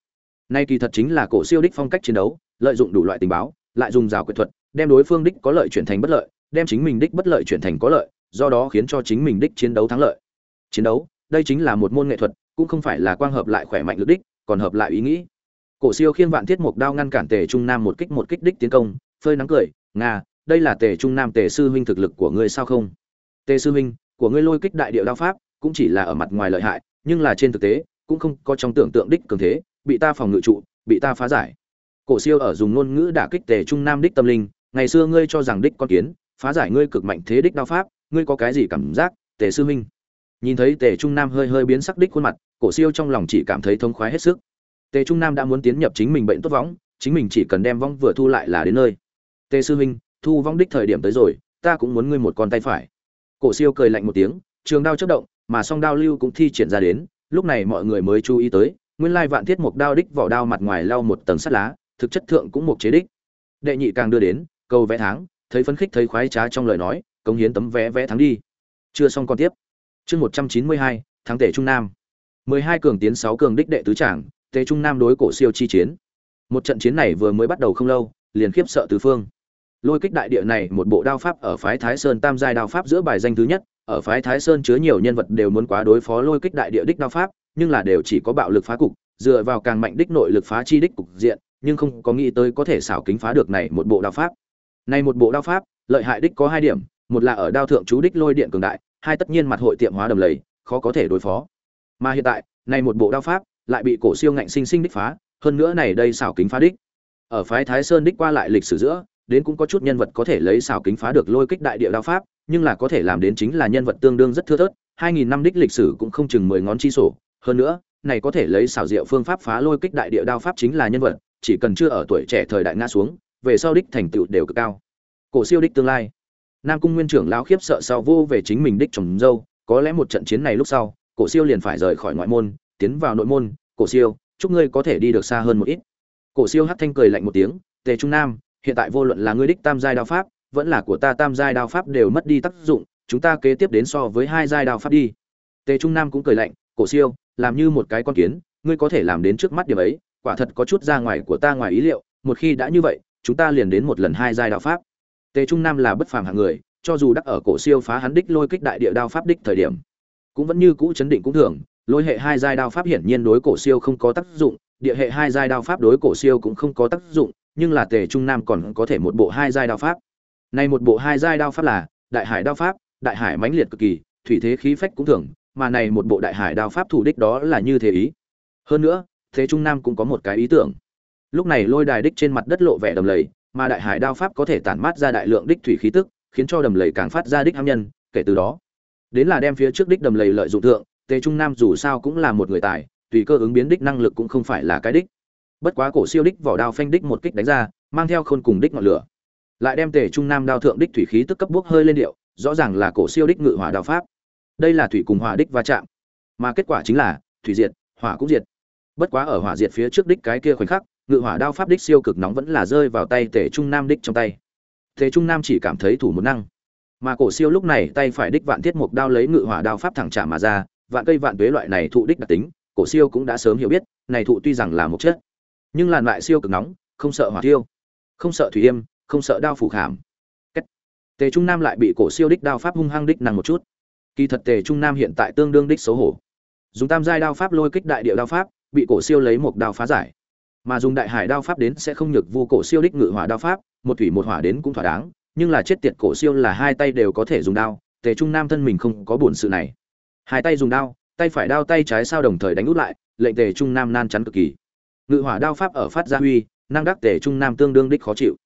Nay kỳ thật chính là cổ siêu đích phong cách chiến đấu, lợi dụng đủ loại tình báo, lại dùng rào quyệt thuật, đem đối phương đích có lợi chuyển thành bất lợi, đem chính mình đích bất lợi chuyển thành có lợi, do đó khiến cho chính mình đích chiến đấu thắng lợi. Chiến đấu, đây chính là một môn nghệ thuật, cũng không phải là quang hợp lại khỏe mạnh lực đích, còn hợp lại ý nghĩ. Cổ siêu khiên vạn thiết mục đao ngăn cản tề trung nam một kích một kích đích tiến công, phơi nắng cười, nga, đây là tề trung nam tề sư huynh thực lực của ngươi sao không? Tề sư huynh, của ngươi lôi kích đại điệu đao pháp cũng chỉ là ở mặt ngoài lợi hại, nhưng là trên thực tế, cũng không có trong tưởng tượng đích cường thế, bị ta phòng ngự trụ, bị ta phá giải. Cổ siêu ở dùng ngôn ngữ đả kích tề trung nam đích tâm linh, ngày xưa ngươi cho rằng đích con kiến, phá giải ngươi cực mạnh thế đích đao pháp, ngươi có cái gì cảm giác, tề sư minh nhìn thấy tề trung nam hơi hơi biến sắc đích khuôn mặt, cổ siêu trong lòng chỉ cảm thấy thông khoái hết sức. Tề trung nam đã muốn tiến nhập chính mình bệnh tốt võng, chính mình chỉ cần đem võng vừa thu lại là đến nơi. Tề sư minh thu võng đích thời điểm tới rồi, ta cũng muốn ngươi một con tay phải. Cổ siêu cười lạnh một tiếng, trường đao chớp động mà song đao lưu cũng thi triển ra đến, lúc này mọi người mới chú ý tới, nguyên lai vạn thiết mục đao đích vỏ đao mặt ngoài lau một tầng sắt lá, thực chất thượng cũng một chế đích. Đệ nhị càng đưa đến câu vẽ tháng, thấy phấn khích thấy khoái trá trong lời nói, cống hiến tấm vé vẽ tháng đi. Chưa xong còn tiếp. Chương một trăm chín mươi hai, tháng tể trung nam. mười hai cường tiến sáu cường đích đệ tứ trảng tề trung nam đối cổ siêu chi chiến. Một trận chiến này vừa mới bắt đầu không lâu, liền khiếp sợ tứ phương. Lôi kích đại địa này một bộ đao pháp ở phái thái sơn tam giai đao pháp giữa bài danh thứ nhất ở phái thái sơn chứa nhiều nhân vật đều muốn quá đối phó lôi kích đại địa đích đao pháp, nhưng là đều chỉ có bạo lực phá cục, dựa vào càng mạnh đích nội lực phá chi đích cục diện, nhưng không có nghĩ tới có thể xảo kính phá được này một bộ đao pháp. Này một bộ đao pháp, lợi hại đích có hai điểm, một là ở đao thượng chú đích lôi điện cường đại, hai tất nhiên mặt hội tiệm hóa đầm lầy, khó có thể đối phó. Mà hiện tại, này một bộ đao pháp lại bị cổ siêu ngạnh sinh sinh đích phá, hơn nữa này đây xảo kính phá đích. Ở phái thái sơn đích qua lại lịch sử giữa, đến cũng có chút nhân vật có thể lấy xảo kính phá được lôi kích đại địa đao pháp nhưng là có thể làm đến chính là nhân vật tương đương rất thưa thớt, hai nghìn năm đích lịch sử cũng không chừng mười ngón chi sổ. Hơn nữa, này có thể lấy xảo diệu phương pháp phá lôi kích đại địa đao pháp chính là nhân vật, chỉ cần chưa ở tuổi trẻ thời đại ngã xuống, về sau đích thành tựu đều cực cao. Cổ siêu đích tương lai. Nam cung nguyên trưởng lão khiếp sợ sau vô về chính mình đích trồng dâu, có lẽ một trận chiến này lúc sau, cổ siêu liền phải rời khỏi ngoại môn, tiến vào nội môn. Cổ siêu, chúc ngươi có thể đi được xa hơn một ít. Cổ siêu hắc thanh cười lạnh một tiếng, tề trung nam, hiện tại vô luận là ngươi đích tam giai đao pháp vẫn là của ta tam giai đao pháp đều mất đi tác dụng, chúng ta kế tiếp đến so với hai giai đao pháp đi. Tề trung nam cũng cười lạnh, cổ siêu, làm như một cái con kiến, ngươi có thể làm đến trước mắt điểm ấy, quả thật có chút ra ngoài của ta ngoài ý liệu, một khi đã như vậy, chúng ta liền đến một lần hai giai đạo pháp. Tề trung nam là bất phàm hạng người, cho dù đắc ở cổ siêu phá hắn đích lôi kích đại địa đao pháp đích thời điểm, cũng vẫn như cũ chấn định cũng thường, lôi hệ hai giai đao pháp hiển nhiên đối cổ siêu không có tác dụng, địa hệ hai giai đao pháp đối cổ siêu cũng không có tác dụng, nhưng là tề trung nam còn có thể một bộ hai giai đao pháp này một bộ hai giai đao pháp là đại hải đao pháp, đại hải mãnh liệt cực kỳ, thủy thế khí phách cũng thường, mà này một bộ đại hải đao pháp thủ đích đó là như thế ý. Hơn nữa, thế trung nam cũng có một cái ý tưởng. Lúc này lôi đài đích trên mặt đất lộ vẻ đầm lầy, mà đại hải đao pháp có thể tản mát ra đại lượng đích thủy khí tức, khiến cho đầm lầy càng phát ra đích ham nhân, kể từ đó, đến là đem phía trước đích đầm lầy lợi dụng thượng tề trung nam dù sao cũng là một người tài, tùy cơ ứng biến đích năng lực cũng không phải là cái đích. Bất quá cổ siêu đích vỏ đao phanh đích một kích đánh ra, mang theo khôn cùng đích ngọn lửa lại đem tề trung nam đao thượng đích thủy khí tức cấp bốc hơi lên điệu, rõ ràng là cổ siêu đích ngự hỏa đao pháp. Đây là thủy cùng hỏa đích va chạm, mà kết quả chính là thủy diệt, hỏa cũng diệt. Bất quá ở hỏa diệt phía trước đích cái kia khoảnh khắc, ngự hỏa đao pháp đích siêu cực nóng vẫn là rơi vào tay tề trung nam đích trong tay. Tề trung nam chỉ cảm thấy thủ một năng, mà cổ siêu lúc này tay phải đích vạn thiết mục đao lấy ngự hỏa đao pháp thẳng trả mà ra, vạn cây vạn tuế loại này thụ đích đặc tính, cổ siêu cũng đã sớm hiểu biết, này thụ tuy rằng là một chất, nhưng làn lại siêu cực nóng, không sợ hỏa tiêu không sợ thủy yêm không sợ đao phủ khảm. Tề trung nam lại bị cổ siêu đích đao pháp hung hăng đích năng một chút. Kỳ thật tề trung nam hiện tại tương đương đích xấu hổ. Dùng tam giai đao pháp lôi kích đại địa đao pháp, bị cổ siêu lấy một đao phá giải. Mà dùng đại hải đao pháp đến sẽ không nhược vu cổ siêu đích ngự hỏa đao pháp, một thủy một hỏa đến cũng thỏa đáng, nhưng là chết tiệt cổ siêu là hai tay đều có thể dùng đao, tề trung nam thân mình không có buồn sự này. Hai tay dùng đao, tay phải đao tay trái sao đồng thời đánh út lại, lệnh tề trung nam nan chắn cực kỳ. Ngự hỏa đao pháp ở phát gia huy, năng đắc tề trung nam tương đương đích khó chịu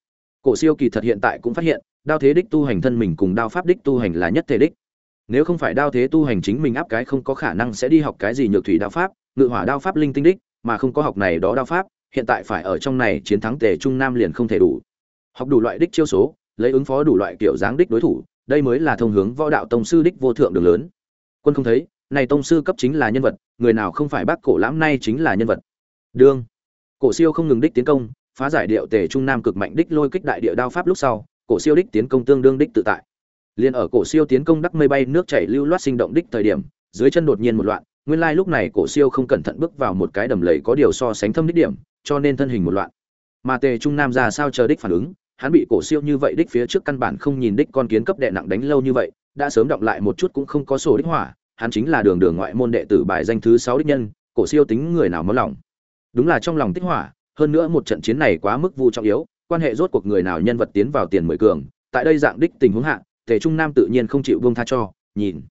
cổ siêu kỳ thật hiện tại cũng phát hiện, đao thế đích tu hành thân mình cùng đao pháp đích tu hành là nhất thể đích. Nếu không phải đao thế tu hành chính mình áp cái không có khả năng sẽ đi học cái gì nhược thủy đao pháp, ngự hỏa đao pháp linh tinh đích, mà không có học này đó đao pháp, hiện tại phải ở trong này chiến thắng tề trung nam liền không thể đủ. Học đủ loại đích chiêu số, lấy ứng phó đủ loại kiểu dáng đích đối thủ, đây mới là thông hướng võ đạo tông sư đích vô thượng đường lớn. Quân không thấy, này tông sư cấp chính là nhân vật, người nào không phải bác cổ lãm nay chính là nhân vật. Đương cổ siêu không ngừng đích tiến công phá giải điệu tề trung nam cực mạnh đích lôi kích đại địa đao pháp lúc sau, cổ siêu đích tiến công tương đương đích tự tại. Liền ở cổ siêu tiến công đắc mây bay nước chảy lưu loát sinh động đích thời điểm, dưới chân đột nhiên một loạn, nguyên lai lúc này cổ siêu không cẩn thận bước vào một cái đầm lầy có điều so sánh thâm đích điểm, cho nên thân hình một loạn. Mà tề trung nam ra sao chờ đích phản ứng, hắn bị cổ siêu như vậy đích phía trước căn bản không nhìn đích con kiến cấp đệ nặng đánh lâu như vậy, đã sớm động lại một chút cũng không có sổ đích hỏa, hắn chính là đường đường ngoại môn đệ tử bài danh thứ sáu đích nhân, cổ siêu tính người nào mất lòng. Đúng là trong lòng tích hỏa hơn nữa một trận chiến này quá mức vu trọng yếu, quan hệ rốt cuộc người nào nhân vật tiến vào tiền mười cường, tại đây dạng đích tình huống hạ, tề trung nam tự nhiên không chịu buông tha cho, nhìn.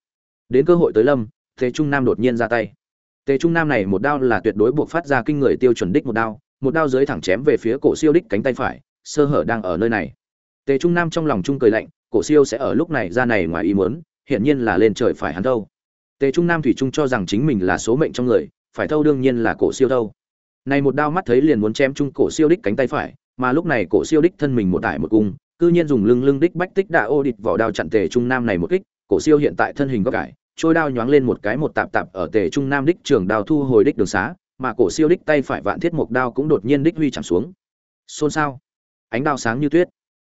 Đến cơ hội tới lâm, tề trung nam đột nhiên ra tay. Tề trung nam này một đao là tuyệt đối buộc phát ra kinh người tiêu chuẩn đích một đao một đao dưới thẳng chém về phía cổ siêu đích cánh tay phải, sơ hở đang ở nơi này. Tề trung nam trong lòng trung cười lạnh, cổ siêu sẽ ở lúc này ra này ngoài ý muốn, hiển nhiên là lên trời phải hắn thâu tề trung nam thủy trung cho rằng chính mình là số mệnh trong người, phải thâu đương nhiên là cổ siêu thâu này một đao mắt thấy liền muốn chém trung cổ siêu đích cánh tay phải, mà lúc này cổ siêu đích thân mình một tải một cung, cư nhiên dùng lưng lưng đích bách tích đạ ô địch vỏ đao chặn tề trung nam này một kích, cổ siêu hiện tại thân hình có cải, trôi đao nhoáng lên một cái một tạp tạp ở tề trung nam đích trường đao thu hồi đích đường xá, mà cổ siêu đích tay phải vạn thiết một đao cũng đột nhiên đích huy chạm xuống. Xôn xao. Ánh đao sáng như tuyết.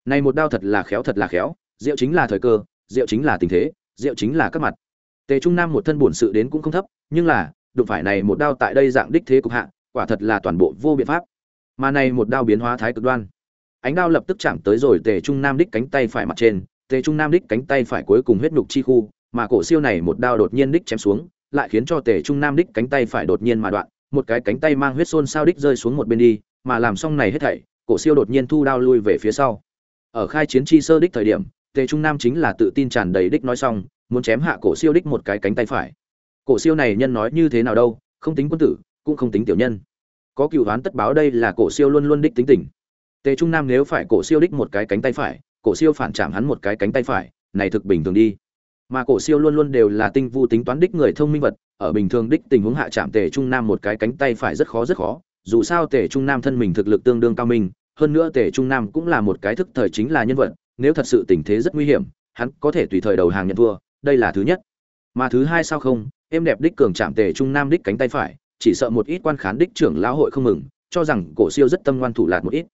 Này một đao thật là khéo thật là khéo, diệu chính là thời cơ, diệu chính là tình thế, diệu chính là các mặt. Tề trung nam một thân bổn sự đến cũng không thấp, nhưng là, đụng phải này một đao tại đây dạng đích thế cục hạ quả thật là toàn bộ vô biện pháp. Mà này một đao biến hóa thái cực đoan. Ánh đao lập tức chạm tới rồi tề trung nam đích cánh tay phải mặt trên, tề trung nam đích cánh tay phải cuối cùng huyết nhục chi khu, mà cổ siêu này một đao đột nhiên đích chém xuống, lại khiến cho tề trung nam đích cánh tay phải đột nhiên mà đoạn, một cái cánh tay mang huyết xôn sao đích rơi xuống một bên đi, mà làm xong này hết thảy, cổ siêu đột nhiên thu đao lui về phía sau. Ở khai chiến chi sơ đích thời điểm, tề trung nam chính là tự tin tràn đầy đích nói xong, muốn chém hạ cổ siêu đích một cái cánh tay phải. Cổ siêu này nhân nói như thế nào đâu, không tính quân tử cũng không tính tiểu nhân. Có cựu đoán tất báo đây là cổ siêu luôn luôn đích tính tình. Tề trung nam nếu phải cổ siêu đích một cái cánh tay phải, cổ siêu phản chạm hắn một cái cánh tay phải, này thực bình thường đi. Mà cổ siêu luôn luôn đều là tinh vu tính toán đích người thông minh vật, ở bình thường đích tình huống hạ chạm tề trung nam một cái cánh tay phải rất khó rất khó. Dù sao tề trung nam thân mình thực lực tương đương cao minh, hơn nữa tề trung nam cũng là một cái thức thời chính là nhân vật, nếu thật sự tình thế rất nguy hiểm, hắn có thể tùy thời đầu hàng nhận thua, đây là thứ nhất. Mà thứ hai sao không em đẹp đích cường chạm tề trung nam đích cánh tay phải chỉ sợ một ít quan khán đích trưởng lão hội không mừng, cho rằng cổ siêu rất tâm ngoan thủ lạt một ít.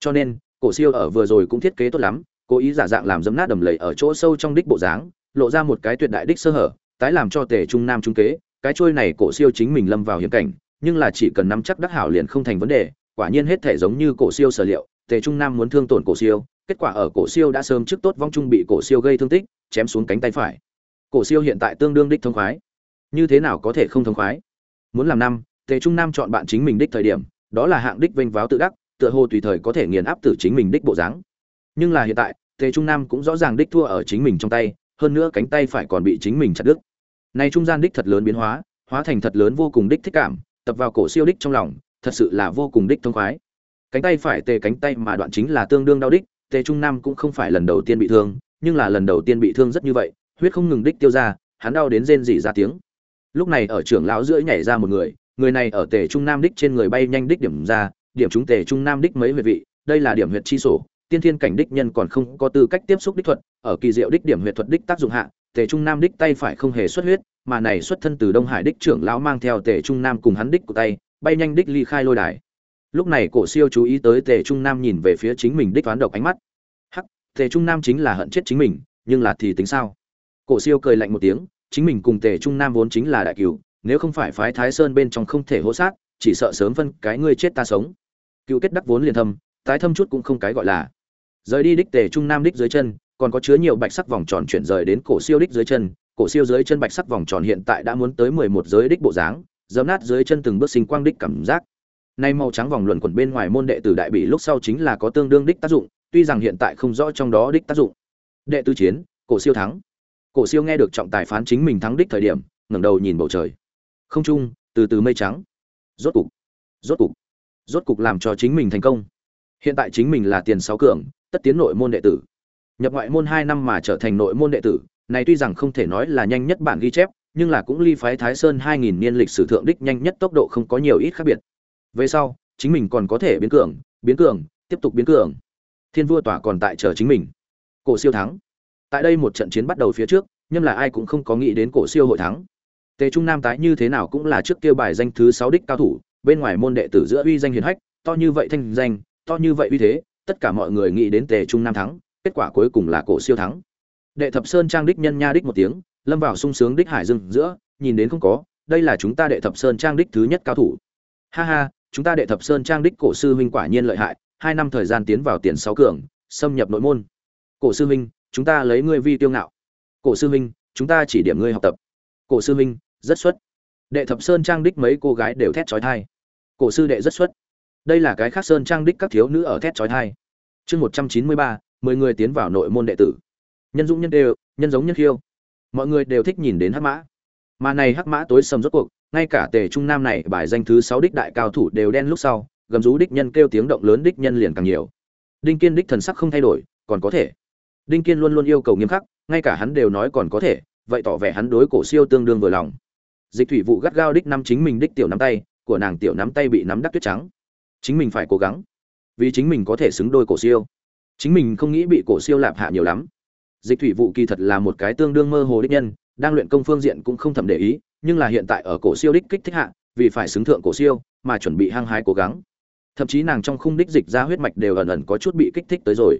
Cho nên, cổ siêu ở vừa rồi cũng thiết kế tốt lắm, cố ý giả dạng làm dẫm nát đầm lầy ở chỗ sâu trong đích bộ dáng, lộ ra một cái tuyệt đại đích sơ hở, tái làm cho tề trung nam trung kế, cái trôi này cổ siêu chính mình lâm vào hiểm cảnh, nhưng là chỉ cần nắm chắc đắc hảo liền không thành vấn đề, quả nhiên hết thể giống như cổ siêu sở liệu, tề trung nam muốn thương tổn cổ siêu, kết quả ở cổ siêu đã sớm trước tốt vong trung bị cổ siêu gây thương tích, chém xuống cánh tay phải. Cổ siêu hiện tại tương đương đích thông khoái. Như thế nào có thể không thông khoái? Muốn làm năm, tề trung nam chọn bạn chính mình đích thời điểm, đó là hạng đích vênh váo tự đắc, tựa hồ tùy thời có thể nghiền áp tử chính mình đích bộ dáng. Nhưng là hiện tại, tề trung nam cũng rõ ràng đích thua ở chính mình trong tay, hơn nữa cánh tay phải còn bị chính mình chặt đứt. Này trung gian đích thật lớn biến hóa hóa thành thật lớn vô cùng đích thích cảm, tập vào cổ siêu đích trong lòng, thật sự là vô cùng đích thông khoái. Cánh tay phải tề cánh tay mà đoạn chính là tương đương đau đích, tề trung nam cũng không phải lần đầu tiên bị thương, nhưng là lần đầu tiên bị thương rất như vậy, huyết không ngừng đích tiêu ra, hắn đau đến rên rỉ ra tiếng lúc này ở trưởng lão giữa nhảy ra một người người này ở tề trung nam đích trên người bay nhanh đích điểm ra, điểm chúng tề trung nam đích mấy huyệt vị, đây là điểm huyệt chi sổ, tiên thiên cảnh đích nhân còn không có tư cách tiếp xúc đích thuật, ở kỳ diệu đích điểm huyệt thuật đích tác dụng hạ, tề trung nam đích tay phải không hề xuất huyết, mà này xuất thân từ đông hải đích trưởng lão mang theo tề trung nam cùng hắn đích của tay, bay nhanh đích ly khai lôi đài. Lúc này cổ siêu chú ý tới tề trung nam nhìn về phía chính mình đích toán độc ánh mắt. Hắc, tề trung nam chính là hận chết chính mình, nhưng là thì tính sao? Cổ siêu cười lạnh một tiếng chính mình cùng tề trung nam vốn chính là đại cửu, nếu không phải phái thái sơn bên trong không thể hỗ sát, chỉ sợ sớm phân cái ngươi chết ta sống. Cựu kết đắc vốn liền thâm, tái thâm chút cũng không cái gọi là. Rời đi đích tề trung nam đích dưới chân, còn có chứa nhiều bạch sắc vòng tròn chuyển rời đến cổ siêu đích dưới chân. Cổ siêu dưới chân bạch sắc vòng tròn hiện tại đã muốn tới mười một giới đích bộ dáng dấm nát dưới chân từng bước sinh quang đích cảm giác. Nay màu trắng vòng luẩn quẩn bên ngoài môn đệ tử đại bị lúc sau chính là có tương đương đích tác dụng, tuy rằng hiện tại không rõ trong đó đích tác dụng. Đệ tư chiến, cổ siêu thắng cổ siêu nghe được trọng tài phán chính mình thắng đích thời điểm, ngẩng đầu nhìn bầu trời. Không trung, từ từ mây trắng. Rốt cục rốt cục rốt cục làm cho chính mình thành công. Hiện tại chính mình là tiền sáu cường, tất tiến nội môn đệ tử. Nhập ngoại môn hai năm mà trở thành nội môn đệ tử, này tuy rằng không thể nói là nhanh nhất bản ghi chép, nhưng là cũng ly phái thái sơn hai nghìn niên lịch sử thượng đích nhanh nhất tốc độ không có nhiều ít khác biệt. Về sau, chính mình còn có thể biến cường biến cường, tiếp tục biến cường. Thiên vua tỏa còn tại chờ chính mình. Cổ siêu thắng tại đây một trận chiến bắt đầu phía trước nhưng là ai cũng không có nghĩ đến cổ siêu hội thắng. Tề trung nam tái như thế nào cũng là trước kia bài danh thứ sáu đích cao thủ, bên ngoài môn đệ tử giữa uy danh hiền hách, to như vậy thanh danh, to như vậy uy thế, tất cả mọi người nghĩ đến tề trung nam thắng, kết quả cuối cùng là cổ siêu thắng. Đệ thập sơn trang đích nhân nha đích một tiếng, lâm vào sung sướng đích hải dương giữa, nhìn đến không có, đây là chúng ta đệ thập sơn trang đích thứ nhất cao thủ. Ha ha, chúng ta đệ thập sơn trang đích cổ sư huynh quả nhiên lợi hại, hai năm thời gian tiến vào tiền sáu cường, xâm nhập nội môn. Cổ sư huynh chúng ta lấy ngươi vi tiêu ngạo. Cổ sư huynh, chúng ta chỉ điểm ngươi học tập. Cổ sư huynh, rất xuất. Đệ thập sơn trang đích mấy cô gái đều thét trói thai cổ sư đệ rất xuất. Đây là cái khác sơn trang đích các thiếu nữ ở thét trói thai chương một trăm chín mươi ba, mười người tiến vào nội môn đệ tử. Nhân dũng nhân đều, nhân giống nhân khiêu. Mọi người đều thích nhìn đến hắc mã. Mà này hắc mã tối sầm rốt cuộc, ngay cả tề trung nam này bài danh thứ sáu đích đại cao thủ đều đen lúc sau, gầm rú đích nhân kêu tiếng động lớn đích nhân liền càng nhiều. Đinh kiên đích thần sắc không thay đổi, còn có thể đinh kiên luôn luôn yêu cầu nghiêm khắc, ngay cả hắn đều nói còn có thể, vậy tỏ vẻ hắn đối cổ siêu tương đương vừa lòng. Dịch thủy vụ gắt gao đích năm chính mình đích tiểu nắm tay, của nàng tiểu nắm tay bị nắm đắc tuyết trắng. Chính mình phải cố gắng, vì chính mình có thể xứng đôi cổ siêu. Chính mình không nghĩ bị cổ siêu lạp hạ nhiều lắm. Dịch thủy vụ kỳ thật là một cái tương đương mơ hồ đích nhân, đang luyện công phương diện cũng không thầm để ý, nhưng là hiện tại ở cổ siêu đích kích thích hạ, vì phải xứng thượng cổ siêu, mà chuẩn bị hăng hái cố gắng. Thậm chí nàng trong khung đích dịch ra huyết mạch đều ẩn ẩn có chút bị kích thích tới rồi.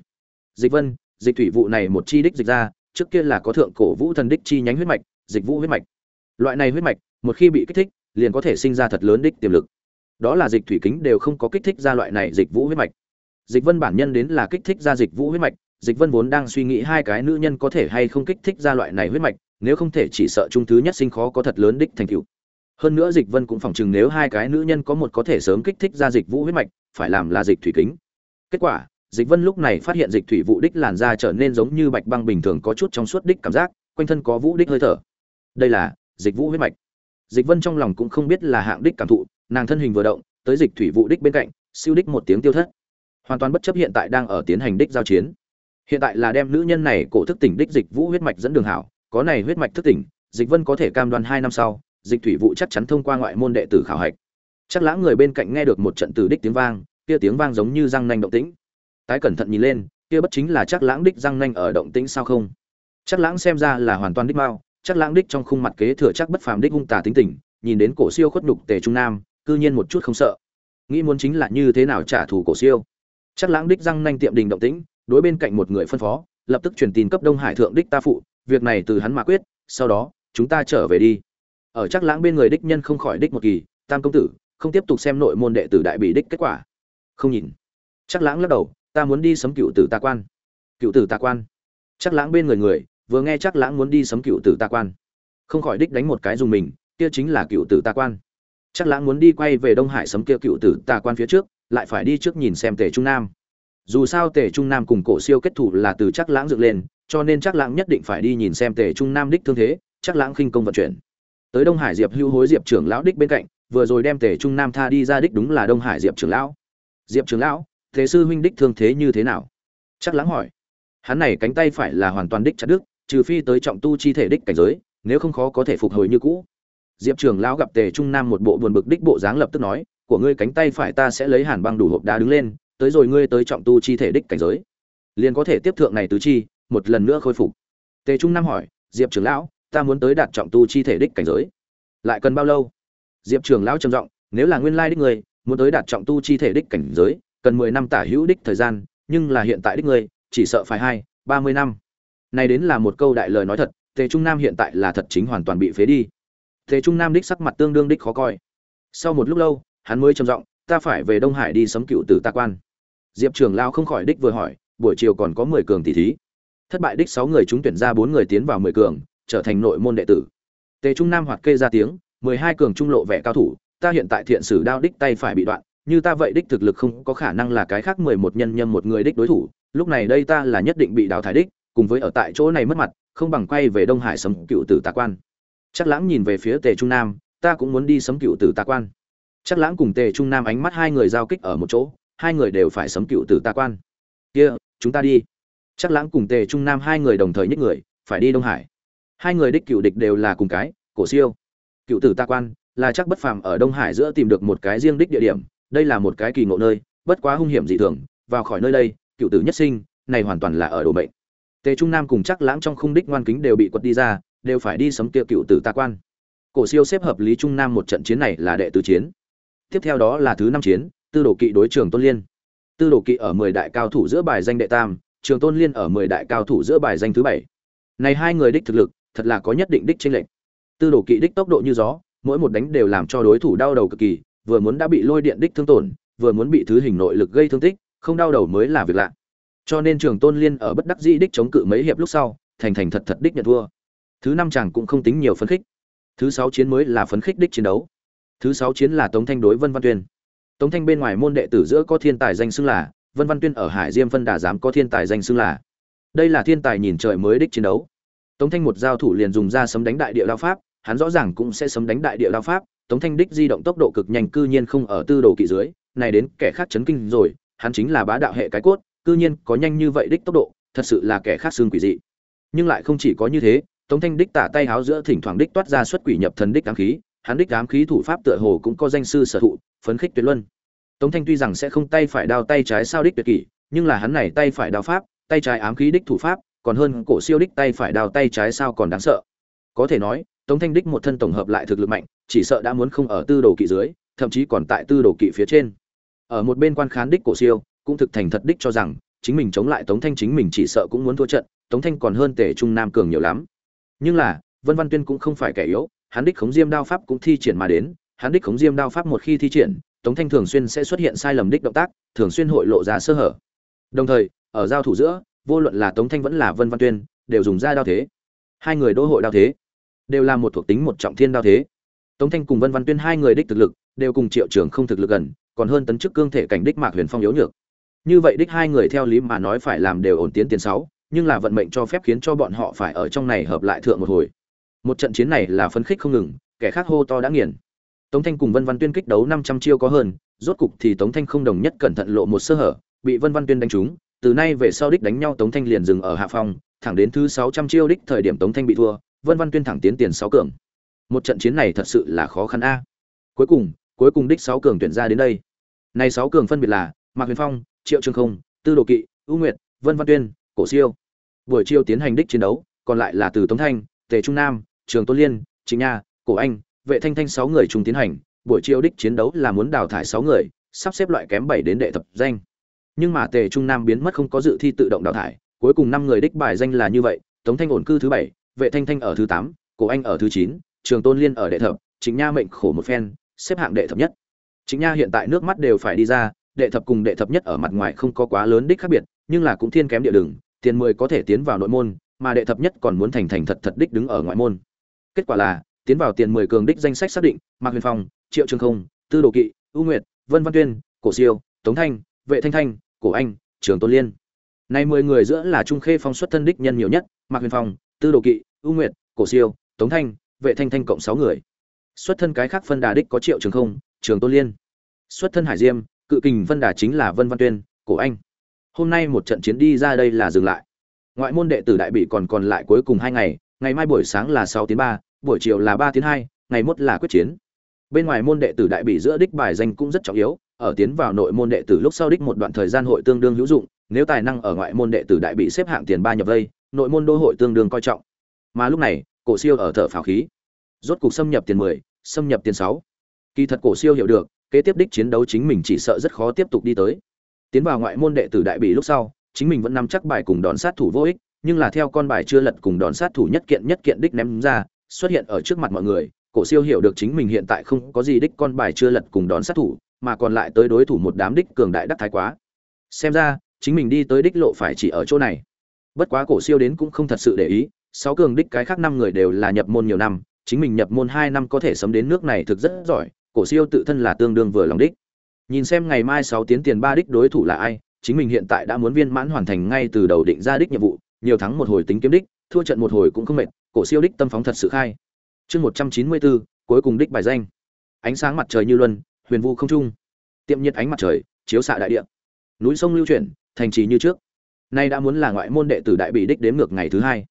Dịch vân dịch thủy vụ này một chi đích dịch ra, trước kia là có thượng cổ vũ thần đích chi nhánh huyết mạch, dịch vũ huyết mạch. Loại này huyết mạch, một khi bị kích thích, liền có thể sinh ra thật lớn đích tiềm lực. Đó là dịch thủy kính đều không có kích thích ra loại này dịch vũ huyết mạch. Dịch vân bản nhân đến là kích thích ra dịch vũ huyết mạch, dịch vân vốn đang suy nghĩ hai cái nữ nhân có thể hay không kích thích ra loại này huyết mạch, nếu không thể chỉ sợ trung thứ nhất sinh khó có thật lớn đích thành tựu. Hơn nữa dịch vân cũng phỏng chừng nếu hai cái nữ nhân có một có thể sớm kích thích ra dịch vũ huyết mạch, phải làm là dịch thủy kính. Kết quả dịch vân lúc này phát hiện dịch thủy vụ đích làn da trở nên giống như bạch băng bình thường có chút trong suốt đích cảm giác, quanh thân có vũ đích hơi thở. Đây là dịch vũ huyết mạch. Dịch vân trong lòng cũng không biết là hạng đích cảm thụ, nàng thân hình vừa động, tới dịch thủy vụ đích bên cạnh, siêu đích một tiếng tiêu thất. Hoàn toàn bất chấp hiện tại đang ở tiến hành đích giao chiến. Hiện tại là đem nữ nhân này cổ thức tỉnh đích dịch vũ huyết mạch dẫn đường hảo, có này huyết mạch thức tỉnh, dịch vân có thể cam đoan hai năm sau, dịch thủy vụ chắc chắn thông qua ngoại môn đệ tử khảo hạch. Chắc lãng người bên cạnh nghe được một trận từ đích tiếng vang, kia tiếng vang giống như răng nanh động tĩnh tái cẩn thận nhìn lên, kia bất chính là chắc lãng đích răng nanh ở động tĩnh sao không? Chắc lãng xem ra là hoàn toàn đích mao chắc lãng đích trong khung mặt kế thừa chắc bất phàm đích hung tà tính tình, nhìn đến cổ siêu khuất nhục tề trung nam, cư nhiên một chút không sợ. Nghĩ muốn chính là như thế nào trả thù cổ siêu. Chắc lãng đích răng nanh tiệm đình động tĩnh, đối bên cạnh một người phân phó, lập tức truyền tin cấp đông hải thượng đích ta phụ, việc này từ hắn mà quyết, sau đó, chúng ta trở về đi. Ở chắc lãng bên người đích nhân không khỏi đích một kỳ, tam công tử, không tiếp tục xem nội môn đệ tử đại bị đích kết quả. Không nhìn. Chắc lãng lắc đầu ta muốn đi sấm cựu tử ta quan. Cựu tử ta quan. Chắc lãng bên người người, vừa nghe chắc lãng muốn đi sấm cựu tử ta quan. Không khỏi đích đánh một cái dùng mình, kia chính là cựu tử ta quan. Chắc lãng muốn đi quay về đông hải sấm kia cựu tử ta quan phía trước, lại phải đi trước nhìn xem tề trung nam. Dù sao tề trung nam cùng cổ siêu kết thủ là từ chắc lãng dựng lên, cho nên chắc lãng nhất định phải đi nhìn xem tề trung nam đích thương thế, chắc lãng khinh công vận chuyển. Tới đông hải diệp hưu hối diệp trưởng lão đích bên cạnh, vừa rồi đem tề trung nam tha đi ra đích đúng là đông hải diệp trưởng lão. Diệp trưởng lão thế sư huynh đích thương thế như thế nào? Chắc lắng hỏi. Hắn này cánh tay phải là hoàn toàn đích chặt đứt, trừ phi tới trọng tu chi thể đích cảnh giới, nếu không khó có thể phục hồi như cũ. Diệp Trường lão gặp tề trung nam một bộ buồn bực đích bộ dáng lập tức nói, của ngươi cánh tay phải ta sẽ lấy hàn băng đủ hộp đá đứng lên, tới rồi ngươi tới trọng tu chi thể đích cảnh giới. Liền có thể tiếp thượng này tứ chi, một lần nữa khôi phục. Tề trung nam hỏi, diệp Trường lão, ta muốn tới đạt trọng tu chi thể đích cảnh giới. Lại cần bao lâu? Diệp Trường lão trầm giọng, nếu là nguyên lai đích người muốn tới đạt trọng tu chi thể đích cảnh giới cần mười năm tả hữu đích thời gian, nhưng là hiện tại đích ngươi, chỉ sợ phải hai, ba mươi năm. Này đến là một câu đại lời nói thật, tề trung nam hiện tại là thật chính hoàn toàn bị phế đi. Tề trung nam đích sắc mặt tương đương đích khó coi. Sau một lúc lâu, hắn mới trầm giọng, ta phải về đông hải đi sấm cựu tử ta quan. Diệp trưởng lão không khỏi đích vừa hỏi, buổi chiều còn có mười cường tỷ thí. Thất bại đích sáu người chúng tuyển ra bốn người tiến vào mười cường, trở thành nội môn đệ tử. Tề trung nam hoạt kê ra tiếng, mười hai cường trung lộ vẻ cao thủ, ta hiện tại thiện sử đao đích tay phải bị đoạn như ta vậy đích thực lực không có khả năng là cái khác mười một nhân nhâm một người đích đối thủ, lúc này đây ta là nhất định bị đào thải đích, cùng với ở tại chỗ này mất mặt, không bằng quay về đông hải sấm cựu tử tạ quan. Chắc lãng nhìn về phía tề trung nam, ta cũng muốn đi sấm cựu tử tạ quan. Chắc lãng cùng tề trung nam ánh mắt hai người giao kích ở một chỗ, hai người đều phải sấm cựu tử tạ quan. Kia, chúng ta đi. Chắc lãng cùng tề trung nam hai người đồng thời nhất người, phải đi đông hải. Hai người đích cựu địch đều là cùng cái, cổ siêu. Cựu tử tà quan là chắc bất phàm ở đông hải giữa tìm được một cái riêng đích địa điểm đây là một cái kỳ ngộ nơi bất quá hung hiểm dị thường vào khỏi nơi đây cựu tử nhất sinh này hoàn toàn là ở đồ mệnh. Tề trung nam cùng chắc lãng trong khung đích ngoan kính đều bị quật đi ra đều phải đi sấm kia cựu tử ta quan. Cổ siêu xếp hợp lý trung nam một trận chiến này là đệ tứ chiến. Tiếp theo đó là thứ năm chiến tư đồ kỵ đối trường tôn liên. Tư đồ kỵ ở mười đại cao thủ giữa bài danh đệ tam trường tôn liên ở mười đại cao thủ giữa bài danh thứ bảy. Này hai người đích thực lực thật là có nhất định đích tranh lệch. Tư đồ kỵ đích tốc độ như gió, mỗi một đánh đều làm cho đối thủ đau đầu cực kỳ, vừa muốn đã bị lôi điện đích thương tổn, vừa muốn bị thứ hình nội lực gây thương tích, không đau đầu mới là việc lạ. Cho nên Trường Tôn Liên ở bất đắc dĩ đích chống cự mấy hiệp lúc sau, thành thành thật thật đích nhận thua. Thứ năm chàng cũng không tính nhiều phấn khích. Thứ sáu chiến mới là phấn khích đích chiến đấu. Thứ sáu chiến là Tống Thanh đối Vân Văn Tuyên. Tống Thanh bên ngoài môn đệ tử giữa có thiên tài danh xưng là, Vân Văn Tuyên ở Hải Diêm phân đà dám có thiên tài danh xưng là. Đây là thiên tài nhìn trời mới đích chiến đấu. Tống Thanh một giao thủ liền dùng ra sấm đánh đại địa đao pháp, hắn rõ ràng cũng sẽ sấm đánh đại địa đao pháp, Tống Thanh đích di động tốc độ cực nhanh cư nhiên không ở tư đồ kỵ dưới, này đến kẻ khác chấn kinh rồi, hắn chính là bá đạo hệ cái cốt, cư nhiên có nhanh như vậy đích tốc độ, thật sự là kẻ khác xương quỷ dị. Nhưng lại không chỉ có như thế, Tống Thanh đích tả tay háo giữa thỉnh thoảng đích toát ra xuất quỷ nhập thần đích ám khí, hắn đích ám khí thủ pháp tựa hồ cũng có danh sư sở thụ, phấn khích tuyệt luân. Tống Thanh tuy rằng sẽ không tay phải đao tay trái sao đích tuyệt kỷ, nhưng là hắn này tay phải đao pháp, tay trái ám khí đích thủ pháp, còn hơn cổ siêu đích tay phải đào tay trái sao còn đáng sợ có thể nói tống thanh đích một thân tổng hợp lại thực lực mạnh, chỉ sợ đã muốn không ở tư đồ kỵ dưới, thậm chí còn tại tư đồ kỵ phía trên. Ở một bên quan khán đích cổ siêu, cũng thực thành thật đích cho rằng, chính mình chống lại tống thanh chính mình chỉ sợ cũng muốn thua trận, tống thanh còn hơn tề trung nam cường nhiều lắm. Nhưng là, vân văn tuyên cũng không phải kẻ yếu, hắn đích khống diêm đao pháp cũng thi triển mà đến, hắn đích khống diêm đao pháp một khi thi triển, tống thanh thường xuyên sẽ xuất hiện sai lầm đích động tác, thường xuyên hội lộ ra sơ hở. Đồng thời, ở giao thủ giữa, vô luận là tống thanh vẫn là vân văn tuyên, đều dùng ra đao thế. Hai người đô hội đao thế đều là một thuộc tính một trọng thiên đao thế. Tống thanh cùng vân văn tuyên hai người đích thực lực, đều cùng triệu trường không thực lực gần, còn hơn tấn chức cương thể cảnh đích mạc huyền phong yếu nhược. Như vậy đích hai người theo lý mà nói phải làm đều ổn tiến tiền sáu, nhưng là vận mệnh cho phép khiến cho bọn họ phải ở trong này hợp lại thượng một hồi. Một trận chiến này là phấn khích không ngừng, kẻ khác hô to đã nghiền. Tống thanh cùng vân văn tuyên kích đấu năm trăm chiêu có hơn, rốt cục thì tống thanh không đồng nhất cẩn thận lộ một sơ hở, bị vân văn tuyên đánh trúng, từ nay về sau đích đánh nhau tống thanh liền dừng ở hạ phòng thẳng đến thứ sáu trăm chiêu đích thời điểm tống thanh bị thua vân văn tuyên thẳng tiến tiền sáu cường. Một trận chiến này thật sự là khó khăn a. Cuối cùng cuối cùng đích sáu cường tuyển ra đến đây. Này sáu cường phân biệt là mạc huyền phong, triệu trường không, tư đồ kỵ, ưu nguyệt, vân văn tuyên, cổ siêu. Buổi chiều tiến hành đích chiến đấu, còn lại là từ tống thanh, tề trung nam, trường tôn liên chính nha, cổ anh, vệ thanh thanh sáu người chung tiến hành. Buổi chiều đích chiến đấu là muốn đào thải sáu người, sắp xếp loại kém bảy đến đệ thập danh. Nhưng mà tề trung nam biến mất không có dự thi tự động đào thải, cuối cùng năm người đích bài danh là như vậy, tống thanh ổn cư thứ bảy vệ thanh thanh ở thứ tám, cổ anh ở thứ chín, trường tôn liên ở đệ thập, chính nha mệnh khổ một phen, xếp hạng đệ thập nhất. Chính nha hiện tại nước mắt đều phải đi ra, đệ thập cùng đệ thập nhất ở mặt ngoài không có quá lớn đích khác biệt, nhưng là cũng thiên kém địa đường, tiền mười có thể tiến vào nội môn, mà đệ thập nhất còn muốn thành thành thật thật đích đứng ở ngoại môn. Kết quả là, tiến vào tiền mười cường đích danh sách xác định, mạc huyền phong, triệu trường không, tư đồ kỵ ưu nguyệt, vân văn tuyên, cổ siêu, tống thanh, vệ thanh thanh, cổ anh, trường tôn liên. Nay mười người giữa là trung khê phong xuất thân đích nhân nhiều nhất, mạc huyền phong tư đồ kỵ ưu nguyệt, cổ siêu, tống thanh, vệ thanh thanh cộng sáu người. Xuất thân cái khác phân đà đích có triệu trường không, trường tôn liên. Xuất thân hải diêm, cự kình phân đà chính là vân văn tuyên, cổ anh. Hôm nay một trận chiến đi ra đây là dừng lại. Ngoại môn đệ tử đại bị còn còn lại cuối cùng hai ngày ngày mai buổi sáng là sáu tiếng ba, buổi chiều là ba tiếng hai, ngày mốt là quyết chiến. Bên ngoài môn đệ tử đại bị giữa đích bài danh cũng rất trọng yếu, ở tiến vào nội môn đệ tử lúc sau đích một đoạn thời gian hội tương đương hữu dụng, nếu tài năng ở ngoại môn đệ tử đại bị xếp hạng tiền ba nhập vây nội môn đô hội tương đương coi trọng. Mà lúc này, cổ siêu ở thở phào khí. Rốt cục xâm nhập tiền mười, xâm nhập tiền sáu. Kỳ thật cổ siêu hiểu được, kế tiếp đích chiến đấu chính mình chỉ sợ rất khó tiếp tục đi tới. Tiến vào ngoại môn đệ tử đại bị lúc sau, chính mình vẫn nắm chắc bài cùng đòn sát thủ vô ích, nhưng là theo con bài chưa lật cùng đòn sát thủ nhất kiện nhất kiện đích ném ra, xuất hiện ở trước mặt mọi người, cổ siêu hiểu được chính mình hiện tại không có gì đích con bài chưa lật cùng đón sát thủ, mà còn lại tới đối thủ một đám đích cường đại đắc thái quá. Xem ra, chính mình đi tới đích lộ phải chỉ ở chỗ này bất quá cổ siêu đến cũng không thật sự để ý, sáu cường đích cái khác năm người đều là nhập môn nhiều năm, chính mình nhập môn hai năm có thể sấm đến nước này thực rất giỏi, cổ siêu tự thân là tương đương vừa lòng đích. Nhìn xem ngày mai sáu tiến tiền ba đích đối thủ là ai, chính mình hiện tại đã muốn viên mãn hoàn thành ngay từ đầu định ra đích nhiệm vụ, nhiều thắng một hồi tính kiếm đích, thua trận một hồi cũng không mệt, cổ siêu đích tâm phóng thật sự khai. Chương một trăm chín mươi bốn, cuối cùng đích bài danh. Ánh sáng mặt trời như luân, huyền vu không trung. Tiệm nhiệt ánh mặt trời, chiếu xạ đại địa. Núi sông lưu chuyển, thành trì như trước nay đã muốn là ngoại môn đệ tử đại bị đích đếm ngược ngày thứ hai.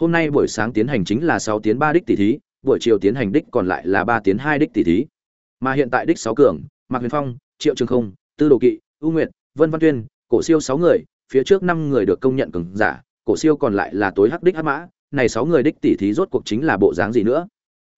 Hôm nay buổi sáng tiến hành chính là sáu tiến ba đích tỷ thí, buổi chiều tiến hành đích còn lại là ba tiến hai đích tỷ thí. Mà hiện tại đích sáu cường, mạc huyền phong, triệu trường không, tư đồ kỵ ưu nguyệt, vân văn tuyên, cổ siêu sáu người, phía trước năm người được công nhận cường giả, cổ siêu còn lại là tối hắc đích hắc mã, này sáu người đích tỷ thí rốt cuộc chính là bộ dáng gì nữa?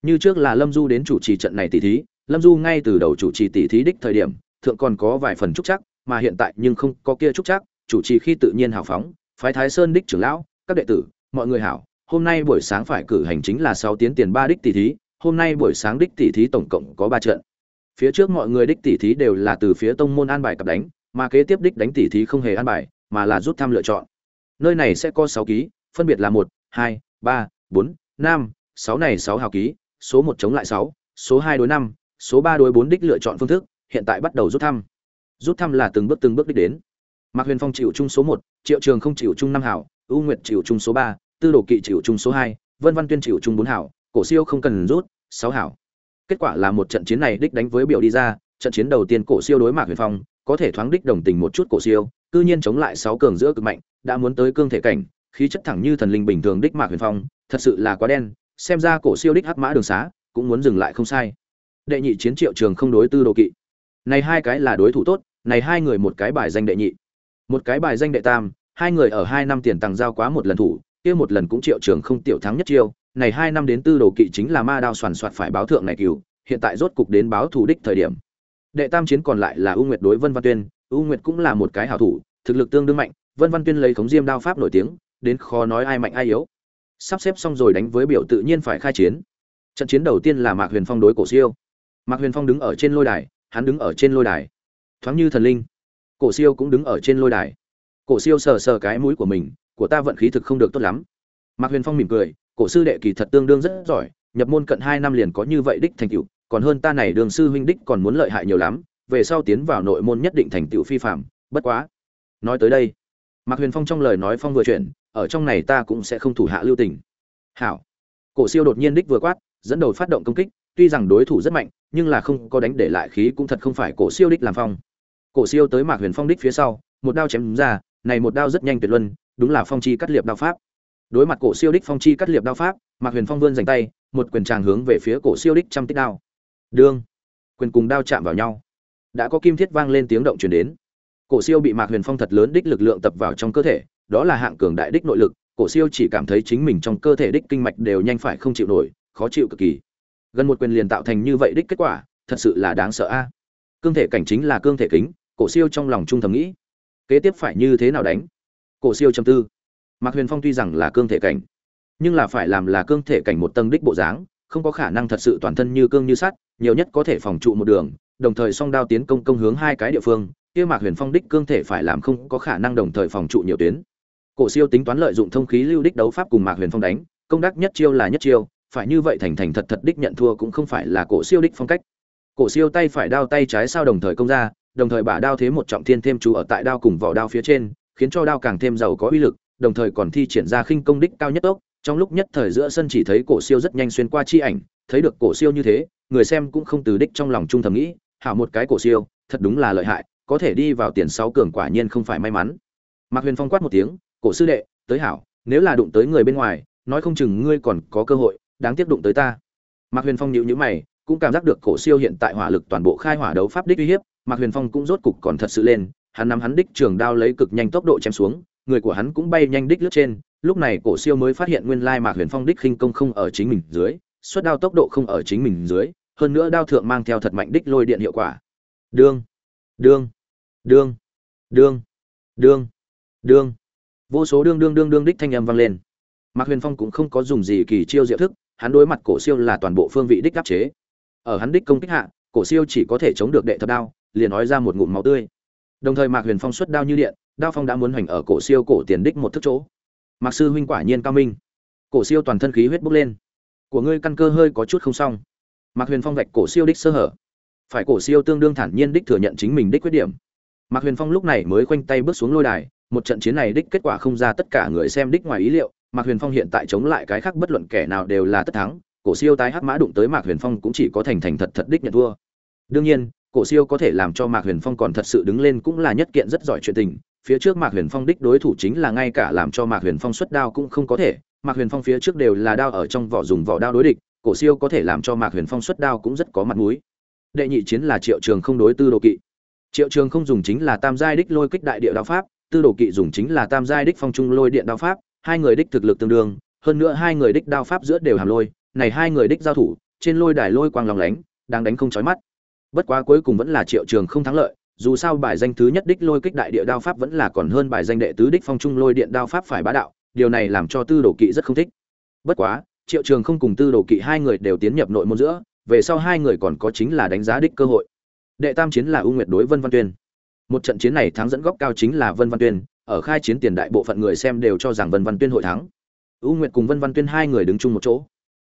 Như trước là lâm du đến chủ trì trận này tỷ thí, lâm du ngay từ đầu chủ trì tỷ thí đích thời điểm, thượng còn có vài phần trúc chắc, mà hiện tại nhưng không có kia trúc chắc chủ trì khi tự nhiên hào phóng, phái thái sơn đích trưởng lão, các đệ tử, mọi người hảo, hôm nay buổi sáng phải cử hành chính là sáu tiến tiền ba đích tỷ thí, hôm nay buổi sáng đích tỷ thí tổng cộng có ba trận. Phía trước mọi người đích tỷ thí đều là từ phía tông môn an bài cặp đánh, mà kế tiếp đích đánh tỷ thí không hề an bài, mà là rút thăm lựa chọn. Nơi này sẽ có sáu ký, phân biệt là một, hai, ba, bốn, năm, sáu này sáu hào ký, số một chống lại sáu, số hai đối năm, số ba đối bốn đích lựa chọn phương thức, hiện tại bắt đầu rút thăm. Rút thăm là từng bước từng bước đích đến mạc huyền phong chịu chung số một, triệu trường không chịu chung năm hảo ưu nguyệt chịu chung số ba, tư đồ kỵ chịu chung số hai, vân văn tuyên chịu chung bốn hảo, cổ siêu không cần rút, sáu hảo. Kết quả là một trận chiến này đích đánh với biểu đi ra, trận chiến đầu tiên cổ siêu đối mạc huyền phong, có thể thoáng đích đồng tình một chút cổ siêu, cư nhiên chống lại sáu cường giữa cực mạnh, đã muốn tới cương thể cảnh, khí chất thẳng như thần linh bình thường đích mạc huyền phong, thật sự là quá đen, xem ra cổ siêu đích hắc mã đường xá, cũng muốn dừng lại không sai. Đệ nhị chiến triệu trường không đối tư đồ kỵ. Này hai cái là đối thủ tốt, này hai người một cái bài danh đệ nhị một cái bài danh đệ tam, hai người ở hai năm tiền tăng giao quá một lần thủ, kia một lần cũng triệu trường không tiểu thắng nhất chiêu. Này hai năm đến tư đồ kỵ chính là ma đao soàn soạt phải báo thượng này cửu, hiện tại rốt cục đến báo thủ đích thời điểm. Đệ tam chiến còn lại là u nguyệt đối vân văn tuyên, u nguyệt cũng là một cái hảo thủ, thực lực tương đương mạnh, vân văn tuyên lấy khống diêm đao pháp nổi tiếng, đến khó nói ai mạnh ai yếu. Sắp xếp xong rồi đánh với biểu tự nhiên phải khai chiến. Trận chiến đầu tiên là mạc huyền phong đối cổ siêu. Mạc huyền phong đứng ở trên lôi đài, hắn đứng ở trên lôi đài. Thoáng như thần linh cổ siêu cũng đứng ở trên lôi đài. Cổ siêu sờ sờ cái mũi của mình, của ta vận khí thực không được tốt lắm. Mạc huyền phong mỉm cười, cổ sư đệ kỳ thật tương đương rất giỏi, nhập môn cận hai năm liền có như vậy đích thành tựu, còn hơn ta này đường sư huynh đích còn muốn lợi hại nhiều lắm, về sau tiến vào nội môn nhất định thành tựu phi phạm, bất quá. Nói tới đây, mạc huyền phong trong lời nói phong vừa chuyển, ở trong này ta cũng sẽ không thủ hạ lưu tình. Hảo. Cổ siêu đột nhiên đích vừa quát, dẫn đầu phát động công kích, tuy rằng đối thủ rất mạnh, nhưng là không có đánh để lại khí cũng thật không phải cổ siêu đích làm phong cổ siêu tới mạc huyền phong đích phía sau, một đao chém ra, này một đao rất nhanh tuyệt luân, đúng là phong chi cắt liệp đao pháp. Đối mặt cổ siêu đích phong chi cắt liệp đao pháp, mạc huyền phong vươn dành tay, một quyền tràng hướng về phía cổ siêu đích trăm tích đao. Đương, quyền cùng đao chạm vào nhau. Đã có kim thiết vang lên tiếng động truyền đến. Cổ siêu bị mạc huyền phong thật lớn đích lực lượng tập vào trong cơ thể, đó là hạng cường đại đích nội lực, cổ siêu chỉ cảm thấy chính mình trong cơ thể đích kinh mạch đều nhanh phải không chịu nổi, khó chịu cực kỳ. Gần một quyền liền tạo thành như vậy đích kết quả, thật sự là đáng sợ a. Cương thể cảnh chính là cương thể kính cổ siêu trong lòng trung thầm nghĩ, kế tiếp phải như thế nào đánh? Cổ siêu châm tư. Mạc huyền phong tuy rằng là cương thể cảnh, nhưng là phải làm là cương thể cảnh một tầng đích bộ dáng, không có khả năng thật sự toàn thân như cương như sắt, nhiều nhất có thể phòng trụ một đường, đồng thời song đao tiến công công hướng hai cái địa phương, kia mạc huyền phong đích cương thể phải làm không có khả năng đồng thời phòng trụ nhiều tuyến. Cổ siêu tính toán lợi dụng thông khí lưu đích đấu pháp cùng mạc huyền phong đánh, công đắc nhất chiêu là nhất chiêu, phải như vậy thành thành thật thật đích nhận thua cũng không phải là cổ siêu đích phong cách. Cổ siêu tay phải đao tay trái sao đồng thời công ra đồng thời bả đao thế một trọng thiên thêm chú ở tại đao cùng vỏ đao phía trên, khiến cho đao càng thêm giàu có uy lực, đồng thời còn thi triển ra khinh công đích cao nhất tốc. Trong lúc nhất thời giữa sân chỉ thấy cổ siêu rất nhanh xuyên qua chi ảnh, thấy được cổ siêu như thế, người xem cũng không từ đích trong lòng trung thầm nghĩ, hảo một cái cổ siêu, thật đúng là lợi hại, có thể đi vào tiền sáu cường quả nhiên không phải may mắn. Mạc huyền phong quát một tiếng, cổ sư đệ, tới hảo, nếu là đụng tới người bên ngoài, nói không chừng ngươi còn có cơ hội, đáng tiếc đụng tới ta. Mạc huyền phong nhíu nhíu mày, cũng cảm giác được cổ siêu hiện tại hỏa lực toàn bộ khai hỏa đấu pháp đích uy hiếp mạc huyền phong cũng rốt cục còn thật sự lên, hắn nắm hắn đích trường đao lấy cực nhanh tốc độ chém xuống, người của hắn cũng bay nhanh đích lướt trên. Lúc này cổ siêu mới phát hiện nguyên lai mạc huyền phong đích khinh công không ở chính mình dưới xuất đao tốc độ không ở chính mình dưới, hơn nữa đao thượng mang theo thật mạnh đích lôi điện hiệu quả. Đương đương đương đương đương đương. Vô số đương đương đương đương đích thanh âm vang lên. Mạc huyền phong cũng không có dùng gì kỳ chiêu diệu thức, hắn đối mặt cổ siêu là toàn bộ phương vị đích áp chế. Ở hắn đích công kích hạ, cổ siêu chỉ có thể chống được đệ thập đao liền nói ra một ngụm máu tươi. Đồng thời mạc huyền phong xuất đao như điện, đao phong đã muốn hoành ở cổ siêu cổ tiền đích một thức chỗ. Mạc sư huynh quả nhiên cao minh. Cổ siêu toàn thân khí huyết bốc lên. Của ngươi căn cơ hơi có chút không xong. Mạc huyền phong vạch cổ siêu đích sơ hở. Phải cổ siêu tương đương thản nhiên đích thừa nhận chính mình đích khuyết điểm. Mạc huyền phong lúc này mới khoanh tay bước xuống lôi đài, một trận chiến này đích kết quả không ra tất cả người xem đích ngoài ý liệu. Mạc huyền phong hiện tại chống lại cái khác bất luận kẻ nào đều là tất thắng, cổ siêu tái hắc mã đụng tới mạc huyền phong cũng chỉ có thành thành thật thật đích nhận thua. Đương nhiên cổ siêu có thể làm cho mạc huyền phong còn thật sự đứng lên cũng là nhất kiện rất giỏi chuyện tình. Phía trước mạc huyền phong đích đối thủ chính là ngay cả làm cho mạc huyền phong xuất đao cũng không có thể. Mạc huyền phong phía trước đều là đao ở trong vỏ dùng vỏ đao đối địch, cổ siêu có thể làm cho mạc huyền phong xuất đao cũng rất có mặt mũi. Đệ nhị chiến là triệu trường không đối tư đồ kỵ. Triệu trường không dùng chính là tam giai đích lôi kích đại địa đao pháp, tư đồ kỵ dùng chính là tam giai đích phong trung lôi điện đao pháp, hai người đích thực lực tương đương, hơn nữa hai người đích đao pháp giữa đều hàm lôi, này hai người đích giao thủ, trên lôi đài lôi quang lóng lánh đang đánh không chói mắt bất quá cuối cùng vẫn là triệu trường không thắng lợi, dù sao bài danh thứ nhất đích lôi kích đại địa đao pháp vẫn là còn hơn bài danh đệ tứ đích phong trung lôi điện đao pháp phải bá đạo, điều này làm cho tư đồ kỵ rất không thích. Bất quá, triệu trường không cùng tư đồ kỵ hai người đều tiến nhập nội môn giữa, về sau hai người còn có chính là đánh giá đích cơ hội. Đệ tam chiến là ưu nguyệt đối vân văn tuyên. Một trận chiến này thắng dẫn góc cao chính là vân văn tuyên, ở khai chiến tiền đại bộ phận người xem đều cho rằng vân văn tuyên hội thắng. Ưu nguyệt cùng vân văn tuyên hai người đứng chung một chỗ.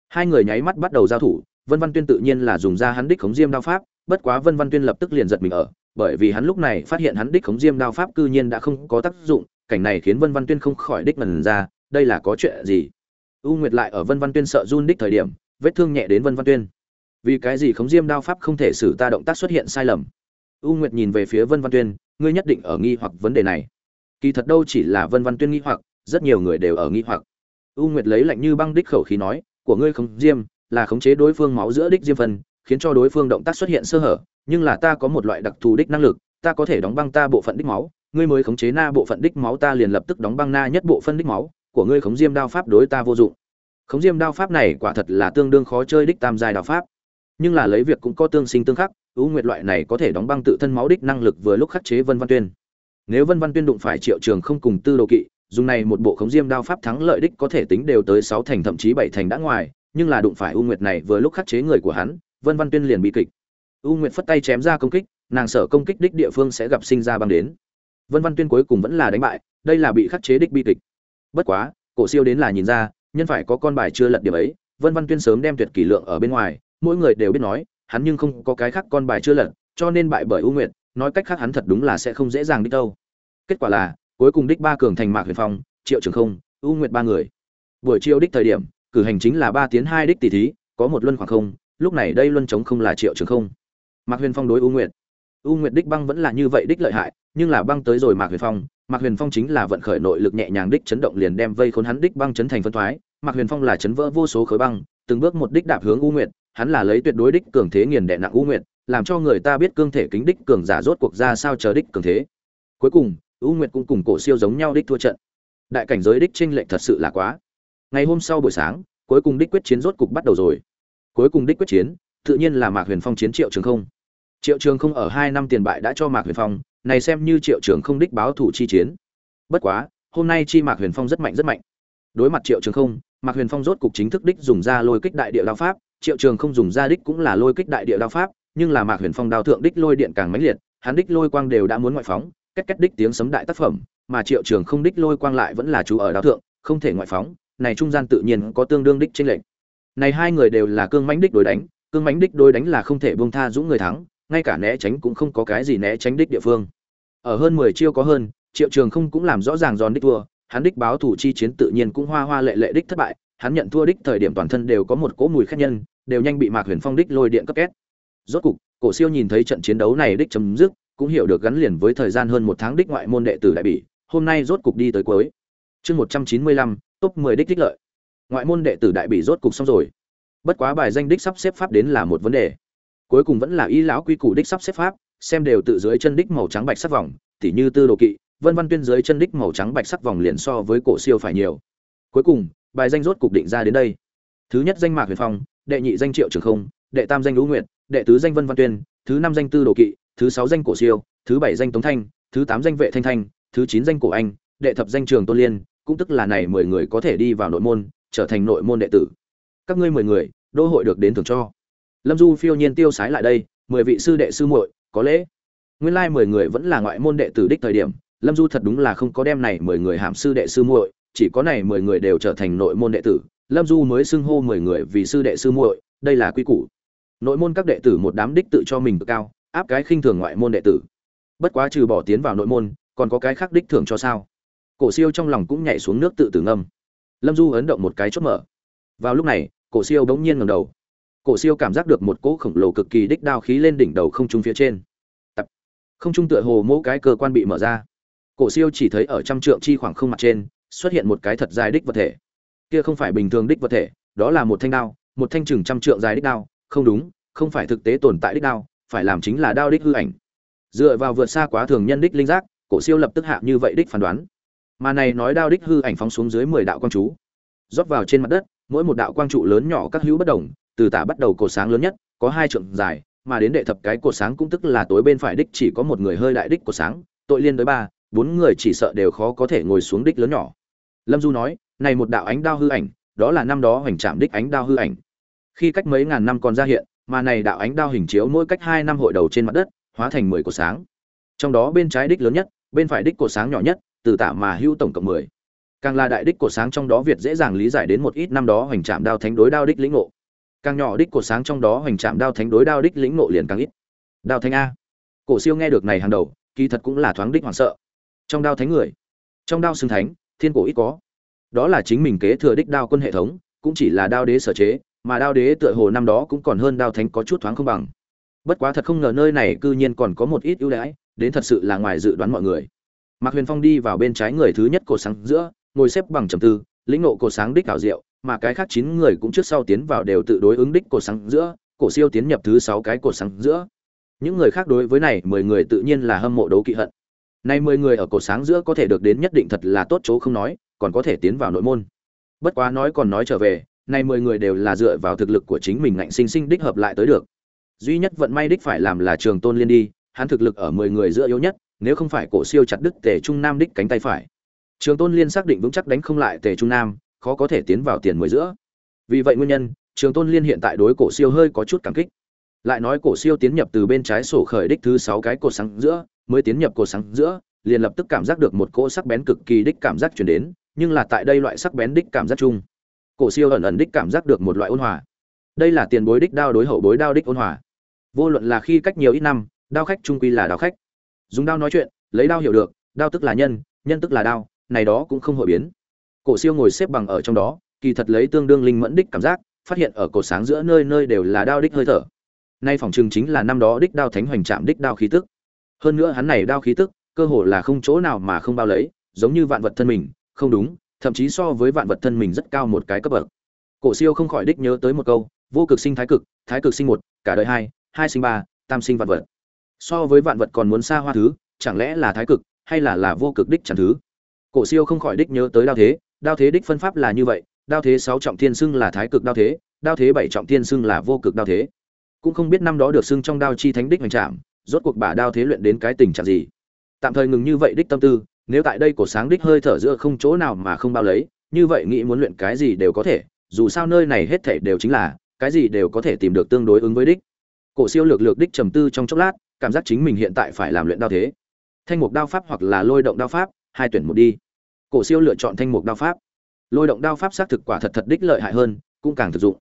Hai người nháy mắt bắt đầu giao thủ, vân văn tuyên tự nhiên là dùng ra hắn đích khống diêm đao pháp bất quá vân văn tuyên lập tức liền giật mình ở, bởi vì hắn lúc này phát hiện hắn đích khống diêm đao pháp cư nhiên đã không có tác dụng, cảnh này khiến vân văn tuyên không khỏi đích mần ra, đây là có chuyện gì? U nguyệt lại ở vân văn tuyên sợ run đích thời điểm, vết thương nhẹ đến vân văn tuyên. Vì cái gì khống diêm đao pháp không thể xử ta động tác xuất hiện sai lầm? U nguyệt nhìn về phía vân văn tuyên, ngươi nhất định ở nghi hoặc vấn đề này. Kỳ thật đâu chỉ là vân văn tuyên nghi hoặc, rất nhiều người đều ở nghi hoặc. U nguyệt lấy lạnh như băng đích khẩu khí nói, của ngươi khống diêm, là khống chế đối phương máu giữa đích diêm phân khiến cho đối phương động tác xuất hiện sơ hở, nhưng là ta có một loại đặc thù đích năng lực, ta có thể đóng băng ta bộ phận đích máu, ngươi mới khống chế na bộ phận đích máu ta liền lập tức đóng băng na nhất bộ phân đích máu, của ngươi khống diêm đao pháp đối ta vô dụng. Khống diêm đao pháp này quả thật là tương đương khó chơi đích tam giai đao pháp. Nhưng là lấy việc cũng có tương sinh tương khắc, ưu nguyệt loại này có thể đóng băng tự thân máu đích năng lực vừa lúc khắc chế vân văn tuyên. Nếu vân văn tuyên đụng phải triệu trường không cùng tư đồ kỵ, dùng này một bộ khống diêm đao pháp thắng lợi đích có thể tính đều tới sáu thành, thậm chí bảy thành đã ngoài, nhưng là đụng phải ưu nguyệt này vừa lúc khắc chế người của hắn vân văn tuyên liền bị kịch. U nguyệt phất tay chém ra công kích, nàng sở công kích đích địa phương sẽ gặp sinh ra băng đến. Vân văn tuyên cuối cùng vẫn là đánh bại, đây là bị khắc chế đích bi kịch. Bất quá, cổ siêu đến là nhìn ra, nhân phải có con bài chưa lật điểm ấy, vân văn tuyên sớm đem tuyệt kỷ lượng ở bên ngoài, mỗi người đều biết nói, hắn nhưng không có cái khác con bài chưa lật, cho nên bại bởi u nguyệt, nói cách khác hắn thật đúng là sẽ không dễ dàng đích đâu. Kết quả là, cuối cùng đích ba cường thành mạc huyền phong, triệu trường không, u nguyệt ba người. Buổi chiều đích thời điểm, cử hành chính là ba tiến hai đích tỷ thí, có một luân khoảng không lúc này đây luân chống không là triệu trường không. Mạc huyền phong đối u nguyệt. U nguyệt đích băng vẫn là như vậy đích lợi hại, nhưng là băng tới rồi mạc huyền phong, mạc huyền phong chính là vận khởi nội lực nhẹ nhàng đích chấn động liền đem vây khốn hắn đích băng chấn thành phân thoái. Mạc huyền phong là chấn vỡ vô số khối băng, từng bước một đích đạp hướng u nguyệt, hắn là lấy tuyệt đối đích cường thế nghiền đè nặng u nguyệt, làm cho người ta biết cương thể kính đích cường giả rốt cuộc ra sao chờ đích cường thế. Cuối cùng, u nguyệt cũng cùng cổ siêu giống nhau đích thua trận. Đại cảnh giới đích tranh lệch thật sự là quá. Ngày hôm sau buổi sáng, cuối cùng đích quyết chiến rốt cục bắt đầu rồi cuối cùng đích quyết chiến, tự nhiên là mạc huyền phong chiến triệu trường không. Triệu trường không ở hai năm tiền bại đã cho mạc huyền phong, này xem như triệu trường không đích báo thủ chi chiến. Bất quá, hôm nay chi mạc huyền phong rất mạnh rất mạnh. Đối mặt triệu trường không, mạc huyền phong rốt cục chính thức đích dùng ra lôi kích đại địa đao pháp. Triệu trường không dùng ra đích cũng là lôi kích đại địa đao pháp, nhưng là mạc huyền phong đao thượng đích lôi điện càng mãnh liệt, hắn đích lôi quang đều đã muốn ngoại phóng cách cách đích tiếng sấm đại tác phẩm, mà triệu trường không đích lôi quang lại vẫn là chú ở đao thượng, không thể ngoại phóng, này trung gian tự nhiên có tương đương đích trên lệnh này hai người đều là cương mãnh đích đối đánh, cương mãnh đích đối đánh là không thể buông tha dũng người thắng, ngay cả né tránh cũng không có cái gì né tránh đích địa phương. Ở hơn mười chiêu có hơn, triệu trường không cũng làm rõ ràng giòn đích thua, hắn đích báo thủ chi chiến tự nhiên cũng hoa hoa lệ lệ đích thất bại, hắn nhận thua đích thời điểm toàn thân đều có một cỗ mùi khét nhân, đều nhanh bị mạc huyền phong đích lôi điện cấp két. Rốt cục, cổ siêu nhìn thấy trận chiến đấu này đích chấm dứt, cũng hiểu được gắn liền với thời gian hơn một tháng đích ngoại môn đệ tử đại bỉ, hôm nay rốt cục đi tới cuối. Chương một trăm chín mươi lăm, top mười đích đích lợi ngoại môn đệ tử đại bị rốt cục xong rồi. Bất quá bài danh đích sắp xếp pháp đến là một vấn đề. Cuối cùng vẫn là y lão quy củ đích sắp xếp pháp, xem đều tự dưới chân đích màu trắng bạch sắc vòng, tỉ như tư đồ kỵ, vân văn tuyên dưới chân đích màu trắng bạch sắc vòng liền so với cổ siêu phải nhiều. Cuối cùng, bài danh rốt cục định ra đến đây. Thứ nhất danh mạc huyền phong, đệ nhị danh triệu trường không, đệ tam danh lũ nguyệt, đệ tứ danh vân văn tuyên, thứ năm danh tư đồ kỵ, thứ sáu danh cổ siêu, thứ bảy danh tống thanh, thứ tám danh vệ thanh thanh, thứ chín danh cổ anh, đệ thập danh trường tôn liên, cũng tức là này mười người có thể đi vào nội môn trở thành nội môn đệ tử. Các ngươi mười người, đô hội được đến thưởng cho. Lâm du phiêu nhiên tiêu sái lại đây, mười vị sư đệ sư muội, có lễ. Nguyên lai mười người vẫn là ngoại môn đệ tử đích thời điểm, lâm du thật đúng là không có đem này mười người hàm sư đệ sư muội, chỉ có này mười người đều trở thành nội môn đệ tử. Lâm du mới xưng hô mười người vì sư đệ sư muội, đây là quy củ. Nội môn các đệ tử một đám đích tự cho mình cực cao, áp cái khinh thường ngoại môn đệ tử. Bất quá trừ bỏ tiến vào nội môn, còn có cái khác đích thưởng cho sao? Cổ siêu trong lòng cũng nhảy xuống nước tự tử ngâm lâm du ấn động một cái chốt mở. Vào lúc này, cổ siêu bỗng nhiên ngẩng đầu. Cổ siêu cảm giác được một cỗ khổng lồ cực kỳ đích đao khí lên đỉnh đầu không trung phía trên. Tập. Không trung tựa hồ mỗi cái cơ quan bị mở ra. Cổ siêu chỉ thấy ở trăm trượng chi khoảng không mặt trên, xuất hiện một cái thật dài đích vật thể. Kia không phải bình thường đích vật thể, đó là một thanh đao, một thanh chừng trăm trượng dài đích đao. Không đúng, không phải thực tế tồn tại đích đao, phải làm chính là đao đích hư ảnh. Dựa vào vượt xa quá thường nhân đích linh giác, cổ siêu lập tức hạ như vậy đích phán đoán mà này nói đao đích hư ảnh phóng xuống dưới mười đạo quang chú, rót vào trên mặt đất, mỗi một đạo quang trụ lớn nhỏ các hữu bất đồng, từ tả bắt đầu cột sáng lớn nhất, có hai trượng dài, mà đến đệ thập cái cột sáng cũng tức là tối bên phải đích chỉ có một người hơi đại đích cột sáng, tội liên tới ba, bốn người chỉ sợ đều khó có thể ngồi xuống đích lớn nhỏ. Lâm du nói, này một đạo ánh đao hư ảnh, đó là năm đó hoành trạm đích ánh đao hư ảnh. Khi cách mấy ngàn năm còn ra hiện, mà này đạo ánh đao hình chiếu mỗi cách hai năm hội đầu trên mặt đất, hóa thành mười cột sáng. Trong đó bên trái đích lớn nhất, bên phải đích cột sáng nhỏ nhất từ tả mà hữu tổng cộng mười. Càng là đại đích của sáng trong đó việt dễ dàng lý giải đến một ít năm đó hoành trạm đao thánh đối đao đích lĩnh ngộ. Càng nhỏ đích của sáng trong đó hoành trạm đao thánh đối đao đích lĩnh ngộ liền càng ít. Đao thánh a. Cổ siêu nghe được này hàng đầu, kỳ thật cũng là thoáng đích hoảng sợ. Trong đao thánh người, trong đao xưng thánh, thiên cổ ít có. Đó là chính mình kế thừa đích đao quân hệ thống, cũng chỉ là đao đế sở chế, mà đao đế tựa hồ năm đó cũng còn hơn đao thánh có chút thoáng không bằng. Bất quá thật không ngờ nơi này cư nhiên còn có một ít ưu đãi, đến thật sự là ngoài dự đoán mọi người mạc huyền phong đi vào bên trái người thứ nhất cổ sáng giữa, ngồi xếp bằng trầm tư, lĩnh ngộ cổ sáng đích ảo diệu, mà cái khác chín người cũng trước sau tiến vào đều tự đối ứng đích cổ sáng giữa, cổ siêu tiến nhập thứ sáu cái cổ sáng giữa. Những người khác đối với này mười người tự nhiên là hâm mộ đấu kỵ hận. Nay mười người ở cổ sáng giữa có thể được đến nhất định thật là tốt chỗ không nói, còn có thể tiến vào nội môn. Bất quá nói còn nói trở về, nay mười người đều là dựa vào thực lực của chính mình ngạnh sinh sinh đích hợp lại tới được. Duy nhất vận may đích phải làm là trường tôn liên đi, hắn thực lực ở mười người giữa yếu nhất nếu không phải cổ siêu chặt đứt tề trung nam đích cánh tay phải. Trường tôn liên xác định vững chắc đánh không lại tề trung nam, khó có thể tiến vào tiền mười giữa. Vì vậy nguyên nhân, trường tôn liên hiện tại đối cổ siêu hơi có chút cảm kích. Lại nói cổ siêu tiến nhập từ bên trái sổ khởi đích thứ sáu cái cột sáng giữa, mới tiến nhập cột sáng giữa, liền lập tức cảm giác được một cỗ sắc bén cực kỳ đích cảm giác truyền đến, nhưng là tại đây loại sắc bén đích cảm giác chung, cổ siêu ẩn ẩn đích cảm giác được một loại ôn hòa. Đây là tiền bối đích đao đối hậu bối đao đích ôn hòa. Vô luận là khi cách nhiều ít năm, đao khách trung quy là đao khách dùng đao nói chuyện, lấy đao hiểu được, đao tức là nhân nhân tức là đao, này đó cũng không hội biến. Cổ siêu ngồi xếp bằng ở trong đó, kỳ thật lấy tương đương linh mẫn đích cảm giác, phát hiện ở cổ sáng giữa nơi nơi đều là đao đích hơi thở. Nay phòng trường chính là năm đó đích đao thánh hoành trạm đích đao khí tức. Hơn nữa hắn này đao khí tức, cơ hồ là không chỗ nào mà không bao lấy, giống như vạn vật thân mình, không đúng, thậm chí so với vạn vật thân mình rất cao một cái cấp bậc. Cổ siêu không khỏi đích nhớ tới một câu, vô cực sinh thái cực thái cực sinh một, cả đời hai hai sinh ba, tam sinh vạn vật so với vạn vật còn muốn xa hoa thứ, chẳng lẽ là thái cực, hay là là vô cực đích chẳng thứ? Cổ siêu không khỏi đích nhớ tới đao thế đao thế đích phân pháp là như vậy, đao thế sáu trọng thiên xưng là thái cực đao thế đao thế bảy trọng thiên xưng là vô cực đao thế. Cũng không biết năm đó được xưng trong đao chi thánh đích hoành trạm, rốt cuộc bà đao thế luyện đến cái tình trạng gì? Tạm thời ngừng như vậy đích tâm tư, nếu tại đây cổ sáng đích hơi thở giữa không chỗ nào mà không bao lấy, như vậy nghĩ muốn luyện cái gì đều có thể, dù sao nơi này hết thể đều chính là, cái gì đều có thể tìm được tương đối ứng với đích. Cổ siêu lược lược đích trầm tư trong chốc lát cảm giác chính mình hiện tại phải làm luyện đao thế. Thanh mục đao pháp hoặc là lôi động đao pháp, hai tuyển một đi. Cổ siêu lựa chọn thanh mục đao pháp. Lôi động đao pháp xác thực quả thật thật đích lợi hại hơn, cũng càng thực dụng.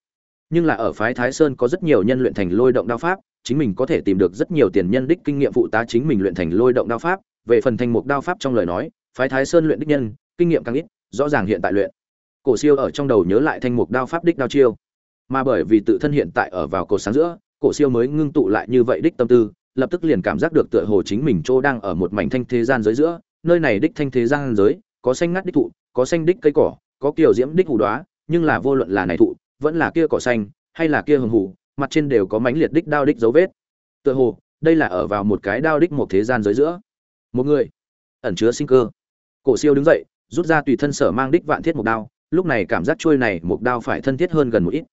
Nhưng là ở phái thái sơn có rất nhiều nhân luyện thành lôi động đao pháp, chính mình có thể tìm được rất nhiều tiền nhân đích kinh nghiệm phụ tá chính mình luyện thành lôi động đao pháp. Về phần thanh mục đao pháp trong lời nói, phái thái sơn luyện đích nhân, kinh nghiệm càng ít, rõ ràng hiện tại luyện. Cổ siêu ở trong đầu nhớ lại thanh mục đao pháp đích đao chiêu. Mà bởi vì tự thân hiện tại ở vào cột sáng giữa, cổ siêu mới ngưng tụ lại như vậy đích tâm tư lập tức liền cảm giác được tựa hồ chính mình chỗ đang ở một mảnh thanh thế gian giới giữa nơi này đích thanh thế gian giới có xanh ngắt đích thụ có xanh đích cây cỏ có kiểu diễm đích hủ đóa, nhưng là vô luận là này thụ vẫn là kia cỏ xanh hay là kia hồng hủ mặt trên đều có mảnh liệt đích đao đích dấu vết. Tựa hồ đây là ở vào một cái đao đích một thế gian giới giữa. Một người ẩn chứa sinh cơ. Cổ siêu đứng dậy rút ra tùy thân sở mang đích vạn thiết một đao lúc này cảm giác chuôi này một đao phải thân thiết hơn gần một ít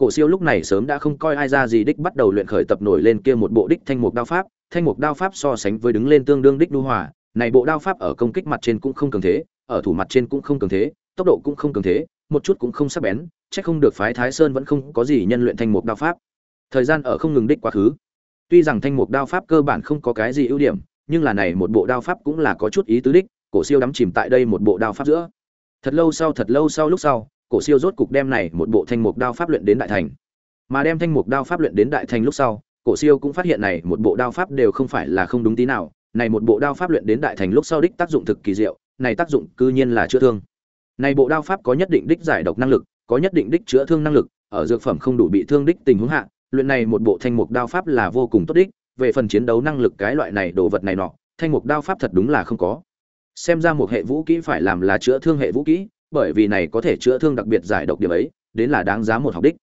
cổ siêu lúc này sớm đã không coi ai ra gì, đích bắt đầu luyện khởi tập nổi lên kia một bộ đích thanh mục đao pháp. Thanh mục đao pháp so sánh với đứng lên tương đương đích đu hòa. Này bộ đao pháp ở công kích mặt trên cũng không cường thế, ở thủ mặt trên cũng không cường thế, tốc độ cũng không cường thế, một chút cũng không sắc bén, chắc không được phái thái sơn vẫn không có gì nhân luyện thanh mục đao pháp. Thời gian ở không ngừng đích quá khứ. Tuy rằng thanh mục đao pháp cơ bản không có cái gì ưu điểm, nhưng là này một bộ đao pháp cũng là có chút ý tứ đích. Cổ siêu đắm chìm tại đây một bộ đao pháp giữa. Thật lâu sau, thật lâu sau, lúc sau cổ siêu rốt cục đem này một bộ thanh mục đao pháp luyện đến đại thành. Mà đem thanh mục đao pháp luyện đến đại thành lúc sau, cổ siêu cũng phát hiện này một bộ đao pháp đều không phải là không đúng tí nào. Này một bộ đao pháp luyện đến đại thành lúc sau đích tác dụng thực kỳ diệu, này tác dụng cư nhiên là chữa thương. Này bộ đao pháp có nhất định đích giải độc năng lực, có nhất định đích chữa thương năng lực, ở dược phẩm không đủ bị thương đích tình huống hạ, luyện này một bộ thanh mục đao pháp là vô cùng tốt đích. Về phần chiến đấu năng lực cái loại này đồ vật này nọ, thanh mục đao pháp thật đúng là không có. Xem ra một hệ vũ kỹ phải làm là chữa thương hệ vũ kỹ bởi vì này có thể chữa thương đặc biệt giải độc điểm ấy, đến là đáng giá một học đích.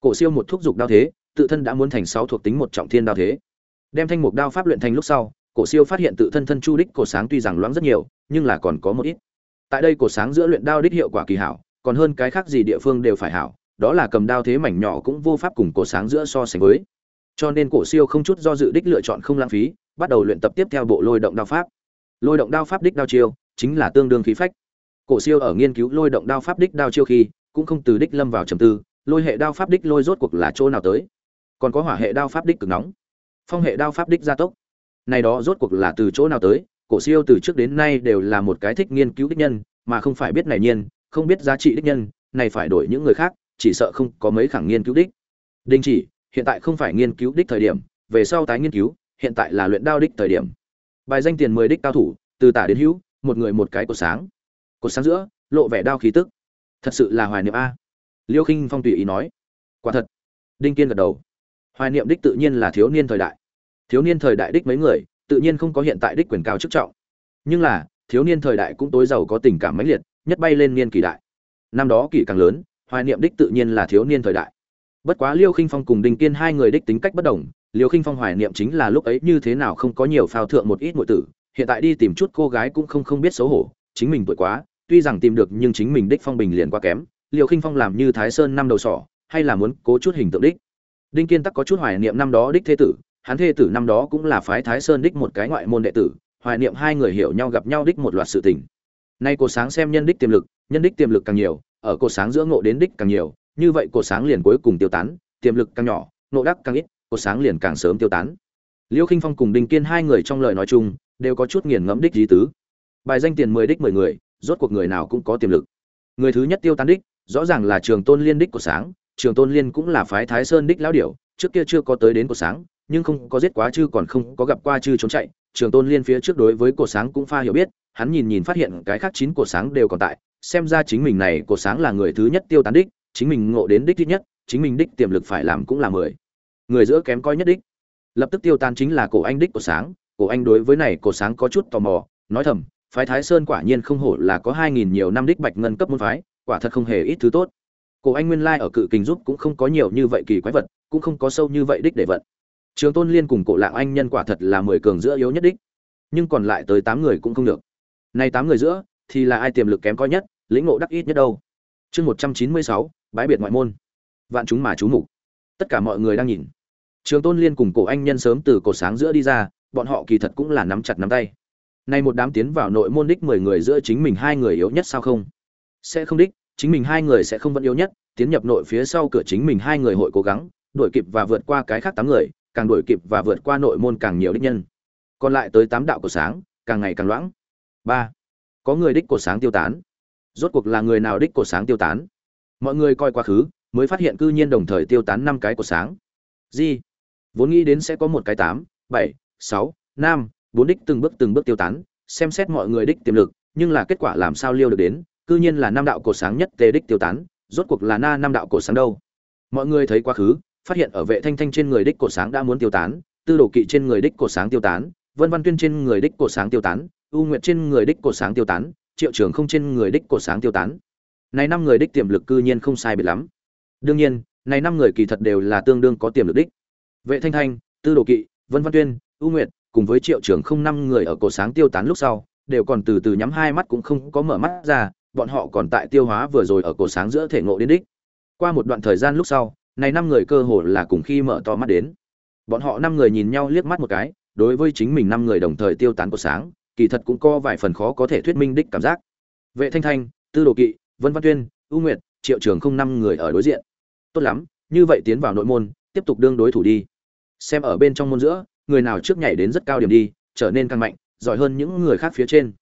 Cổ siêu một thuốc dục đao thế, tự thân đã muốn thành sáu thuộc tính một trọng thiên đao thế. Đem thanh mục đao pháp luyện thành lúc sau, cổ siêu phát hiện tự thân thân chu đích cổ sáng tuy rằng loãng rất nhiều, nhưng là còn có một ít. Tại đây cổ sáng giữa luyện đao đích hiệu quả kỳ hảo, còn hơn cái khác gì địa phương đều phải hảo, đó là cầm đao thế mảnh nhỏ cũng vô pháp cùng cổ sáng giữa so sánh với. Cho nên cổ siêu không chút do dự đích lựa chọn không lãng phí, bắt đầu luyện tập tiếp theo bộ lôi động đao pháp. Lôi động đao pháp đích đao chiêu, chính là tương đương khí phách cổ siêu ở nghiên cứu lôi động đao pháp đích đao chiêu khi, cũng không từ đích lâm vào trầm tư, lôi hệ đao pháp đích lôi rốt cuộc là chỗ nào tới? Còn có hỏa hệ đao pháp đích cực nóng, phong hệ đao pháp đích gia tốc. Này đó rốt cuộc là từ chỗ nào tới? Cổ siêu từ trước đến nay đều là một cái thích nghiên cứu đích nhân, mà không phải biết này nhiên, không biết giá trị đích nhân, này phải đổi những người khác, chỉ sợ không có mấy khẳng nghiên cứu đích. Đình chỉ, hiện tại không phải nghiên cứu đích thời điểm, về sau tái nghiên cứu, hiện tại là luyện đao đích thời điểm. Bài danh tiền mười đích cao thủ, từ tả đến hữu, một người một cái của sáng cột sáng giữa, lộ vẻ đao khí tức. Thật sự là hoài niệm a. Liêu khinh phong tùy ý nói. Quả thật. Đinh kiên gật đầu. Hoài niệm đích tự nhiên là thiếu niên thời đại. Thiếu niên thời đại đích mấy người, tự nhiên không có hiện tại đích quyền cao chức trọng. Nhưng là, thiếu niên thời đại cũng tối giàu có tình cảm mãnh liệt, nhất bay lên niên kỳ đại. Năm đó kỳ càng lớn, hoài niệm đích tự nhiên là thiếu niên thời đại. Bất quá liêu khinh phong cùng đinh kiên hai người đích tính cách bất đồng, liêu khinh phong hoài niệm chính là lúc ấy như thế nào không có nhiều phao thượng một ít nội tử, hiện tại đi tìm chút cô gái cũng không không biết xấu hổ, chính mình tuổi quá tuy rằng tìm được nhưng chính mình đích phong bình liền quá kém Liệu khinh phong làm như thái sơn năm đầu sỏ, hay là muốn cố chút hình tượng đích. Đinh kiên tắc có chút hoài niệm năm đó đích thế tử, hắn thê tử năm đó cũng là phái thái sơn đích một cái ngoại môn đệ tử, hoài niệm hai người hiểu nhau gặp nhau đích một loạt sự tình. Nay cổ sáng xem nhân đích tiềm lực, nhân đích tiềm lực càng nhiều, ở cổ sáng giữa ngộ đến đích càng nhiều, như vậy cổ sáng liền cuối cùng tiêu tán, tiềm lực càng nhỏ nộ đắc càng ít cột sáng liền càng sớm tiêu tán. Liêu khinh phong cùng đinh kiên hai người trong lời nói chung, đều có chút nghiền ngẫm đích lý tứ. Bài danh tiền mười đích mười người rốt cuộc người nào cũng có tiềm lực. Người thứ nhất tiêu tán đích, rõ ràng là trường tôn liên đích của sáng, trường tôn liên cũng là phái thái sơn đích lão điểu, trước kia chưa có tới đến của sáng, nhưng không có giết quá chư còn không có gặp qua chư trốn chạy. Trường tôn liên phía trước đối với cổ sáng cũng pha hiểu biết, hắn nhìn nhìn phát hiện cái khác chín cổ sáng đều còn tại, xem ra chính mình này cổ sáng là người thứ nhất tiêu tán đích, chính mình ngộ đến đích thứ nhất, chính mình đích tiềm lực phải làm cũng là mười. Người giữa kém coi nhất đích. Lập tức tiêu tan chính là cổ anh đích cổ sáng, cổ anh đối với này cổ sáng có chút tò mò, nói thầm phái thái sơn quả nhiên không hổ là có hai nghìn nhiều năm đích bạch ngân cấp môn phái, quả thật không hề ít thứ tốt. Cổ anh nguyên lai ở cự kình giúp cũng không có nhiều như vậy kỳ quái vật, cũng không có sâu như vậy đích để vận. Trường tôn liên cùng cổ lạng anh nhân quả thật là mười cường giữa yếu nhất đích, nhưng còn lại tới tám người cũng không được. Nay tám người giữa, thì là ai tiềm lực kém coi nhất, lĩnh ngộ đắc ít nhất đâu? Chương một trăm chín mươi sáu, bãi biệt ngoại môn. Vạn chúng mà chú mục. Tất cả mọi người đang nhìn. Trường tôn liên cùng cổ anh nhân sớm từ cổ sáng giữa đi ra, bọn họ kỳ thật cũng là nắm chặt nắm tay nay một đám tiến vào nội môn đích mười người giữa chính mình hai người yếu nhất sao không? Sẽ không đích, chính mình hai người sẽ không vẫn yếu nhất, tiến nhập nội phía sau cửa chính mình hai người hội cố gắng, đuổi kịp và vượt qua cái khác tám người, càng đuổi kịp và vượt qua nội môn càng nhiều đích nhân. Còn lại tới tám đạo của sáng, càng ngày càng loãng. Ba, có người đích của sáng tiêu tán. Rốt cuộc là người nào đích của sáng tiêu tán? Mọi người coi quá khứ, mới phát hiện cư nhiên đồng thời tiêu tán năm cái của sáng. Gì vốn nghĩ đến sẽ có một cái tám, bảy, sáu, năm bốn đích từng bước từng bước tiêu tán, xem xét mọi người đích tiềm lực, nhưng là kết quả làm sao liêu được đến, cư nhiên là năm đạo cổ sáng nhất tề đích tiêu tán, rốt cuộc là na năm đạo cổ sáng đâu? Mọi người thấy quá khứ, phát hiện ở vệ thanh thanh trên người đích cổ sáng đã muốn tiêu tán, tư đồ kỵ trên người đích cổ sáng tiêu tán, vân văn tuyên trên người đích cổ sáng tiêu tán, u nguyệt trên người đích cổ sáng tiêu tán, triệu trường không trên người đích cổ sáng tiêu tán. Này năm người đích tiềm lực cư nhiên không sai biệt lắm. Đương nhiên, này năm người kỳ thật đều là tương đương có tiềm lực đích. Vệ thanh thanh, tư đồ kỵ, vân văn tuyên, u nguyệt cùng với triệu trường không năm người ở cổ sáng tiêu tán lúc sau, đều còn từ từ nhắm hai mắt cũng không có mở mắt ra, bọn họ còn tại tiêu hóa vừa rồi ở cổ sáng giữa thể ngộ đến đích. Qua một đoạn thời gian lúc sau, này năm người cơ hồ là cùng khi mở to mắt đến. Bọn họ năm người nhìn nhau liếc mắt một cái, đối với chính mình năm người đồng thời tiêu tán cổ sáng, kỳ thật cũng có vài phần khó có thể thuyết minh đích cảm giác. Vệ thanh thanh, tư đồ kỵ, vân văn tuyên, u nguyệt, triệu trường không năm người ở đối diện. Tốt lắm, như vậy tiến vào nội môn, tiếp tục đương đối thủ đi. Xem ở bên trong môn giữa người nào trước nhảy đến rất cao điểm đi, trở nên càng mạnh, giỏi hơn những người khác phía trên.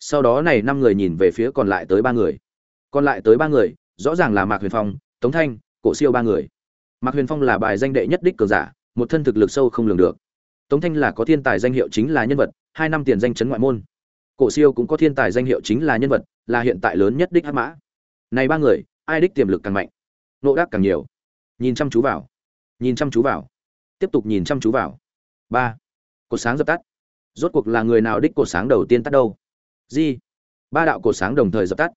Sau đó này năm người nhìn về phía còn lại tới ba người. Còn lại tới ba người, rõ ràng là mạc huyền phong, tống thanh, cổ siêu ba người. Mạc huyền phong là bài danh đệ nhất đích cường giả, một thân thực lực sâu không lường được. Tống thanh là có thiên tài danh hiệu chính là nhân vật, hai năm tiền danh chấn ngoại môn. Cổ siêu cũng có thiên tài danh hiệu chính là nhân vật, là hiện tại lớn nhất đích hát mã. Này ba người, ai đích tiềm lực càng mạnh? Nộ đắc càng nhiều. Nhìn chăm chú vào. Nhìn chăm chú vào. Tiếp tục nhìn chăm chú vào ba. Cột sáng dập tắt. Rốt cuộc là người nào đích cột sáng đầu tiên tắt đâu? Gì ba đạo cột sáng đồng thời dập tắt.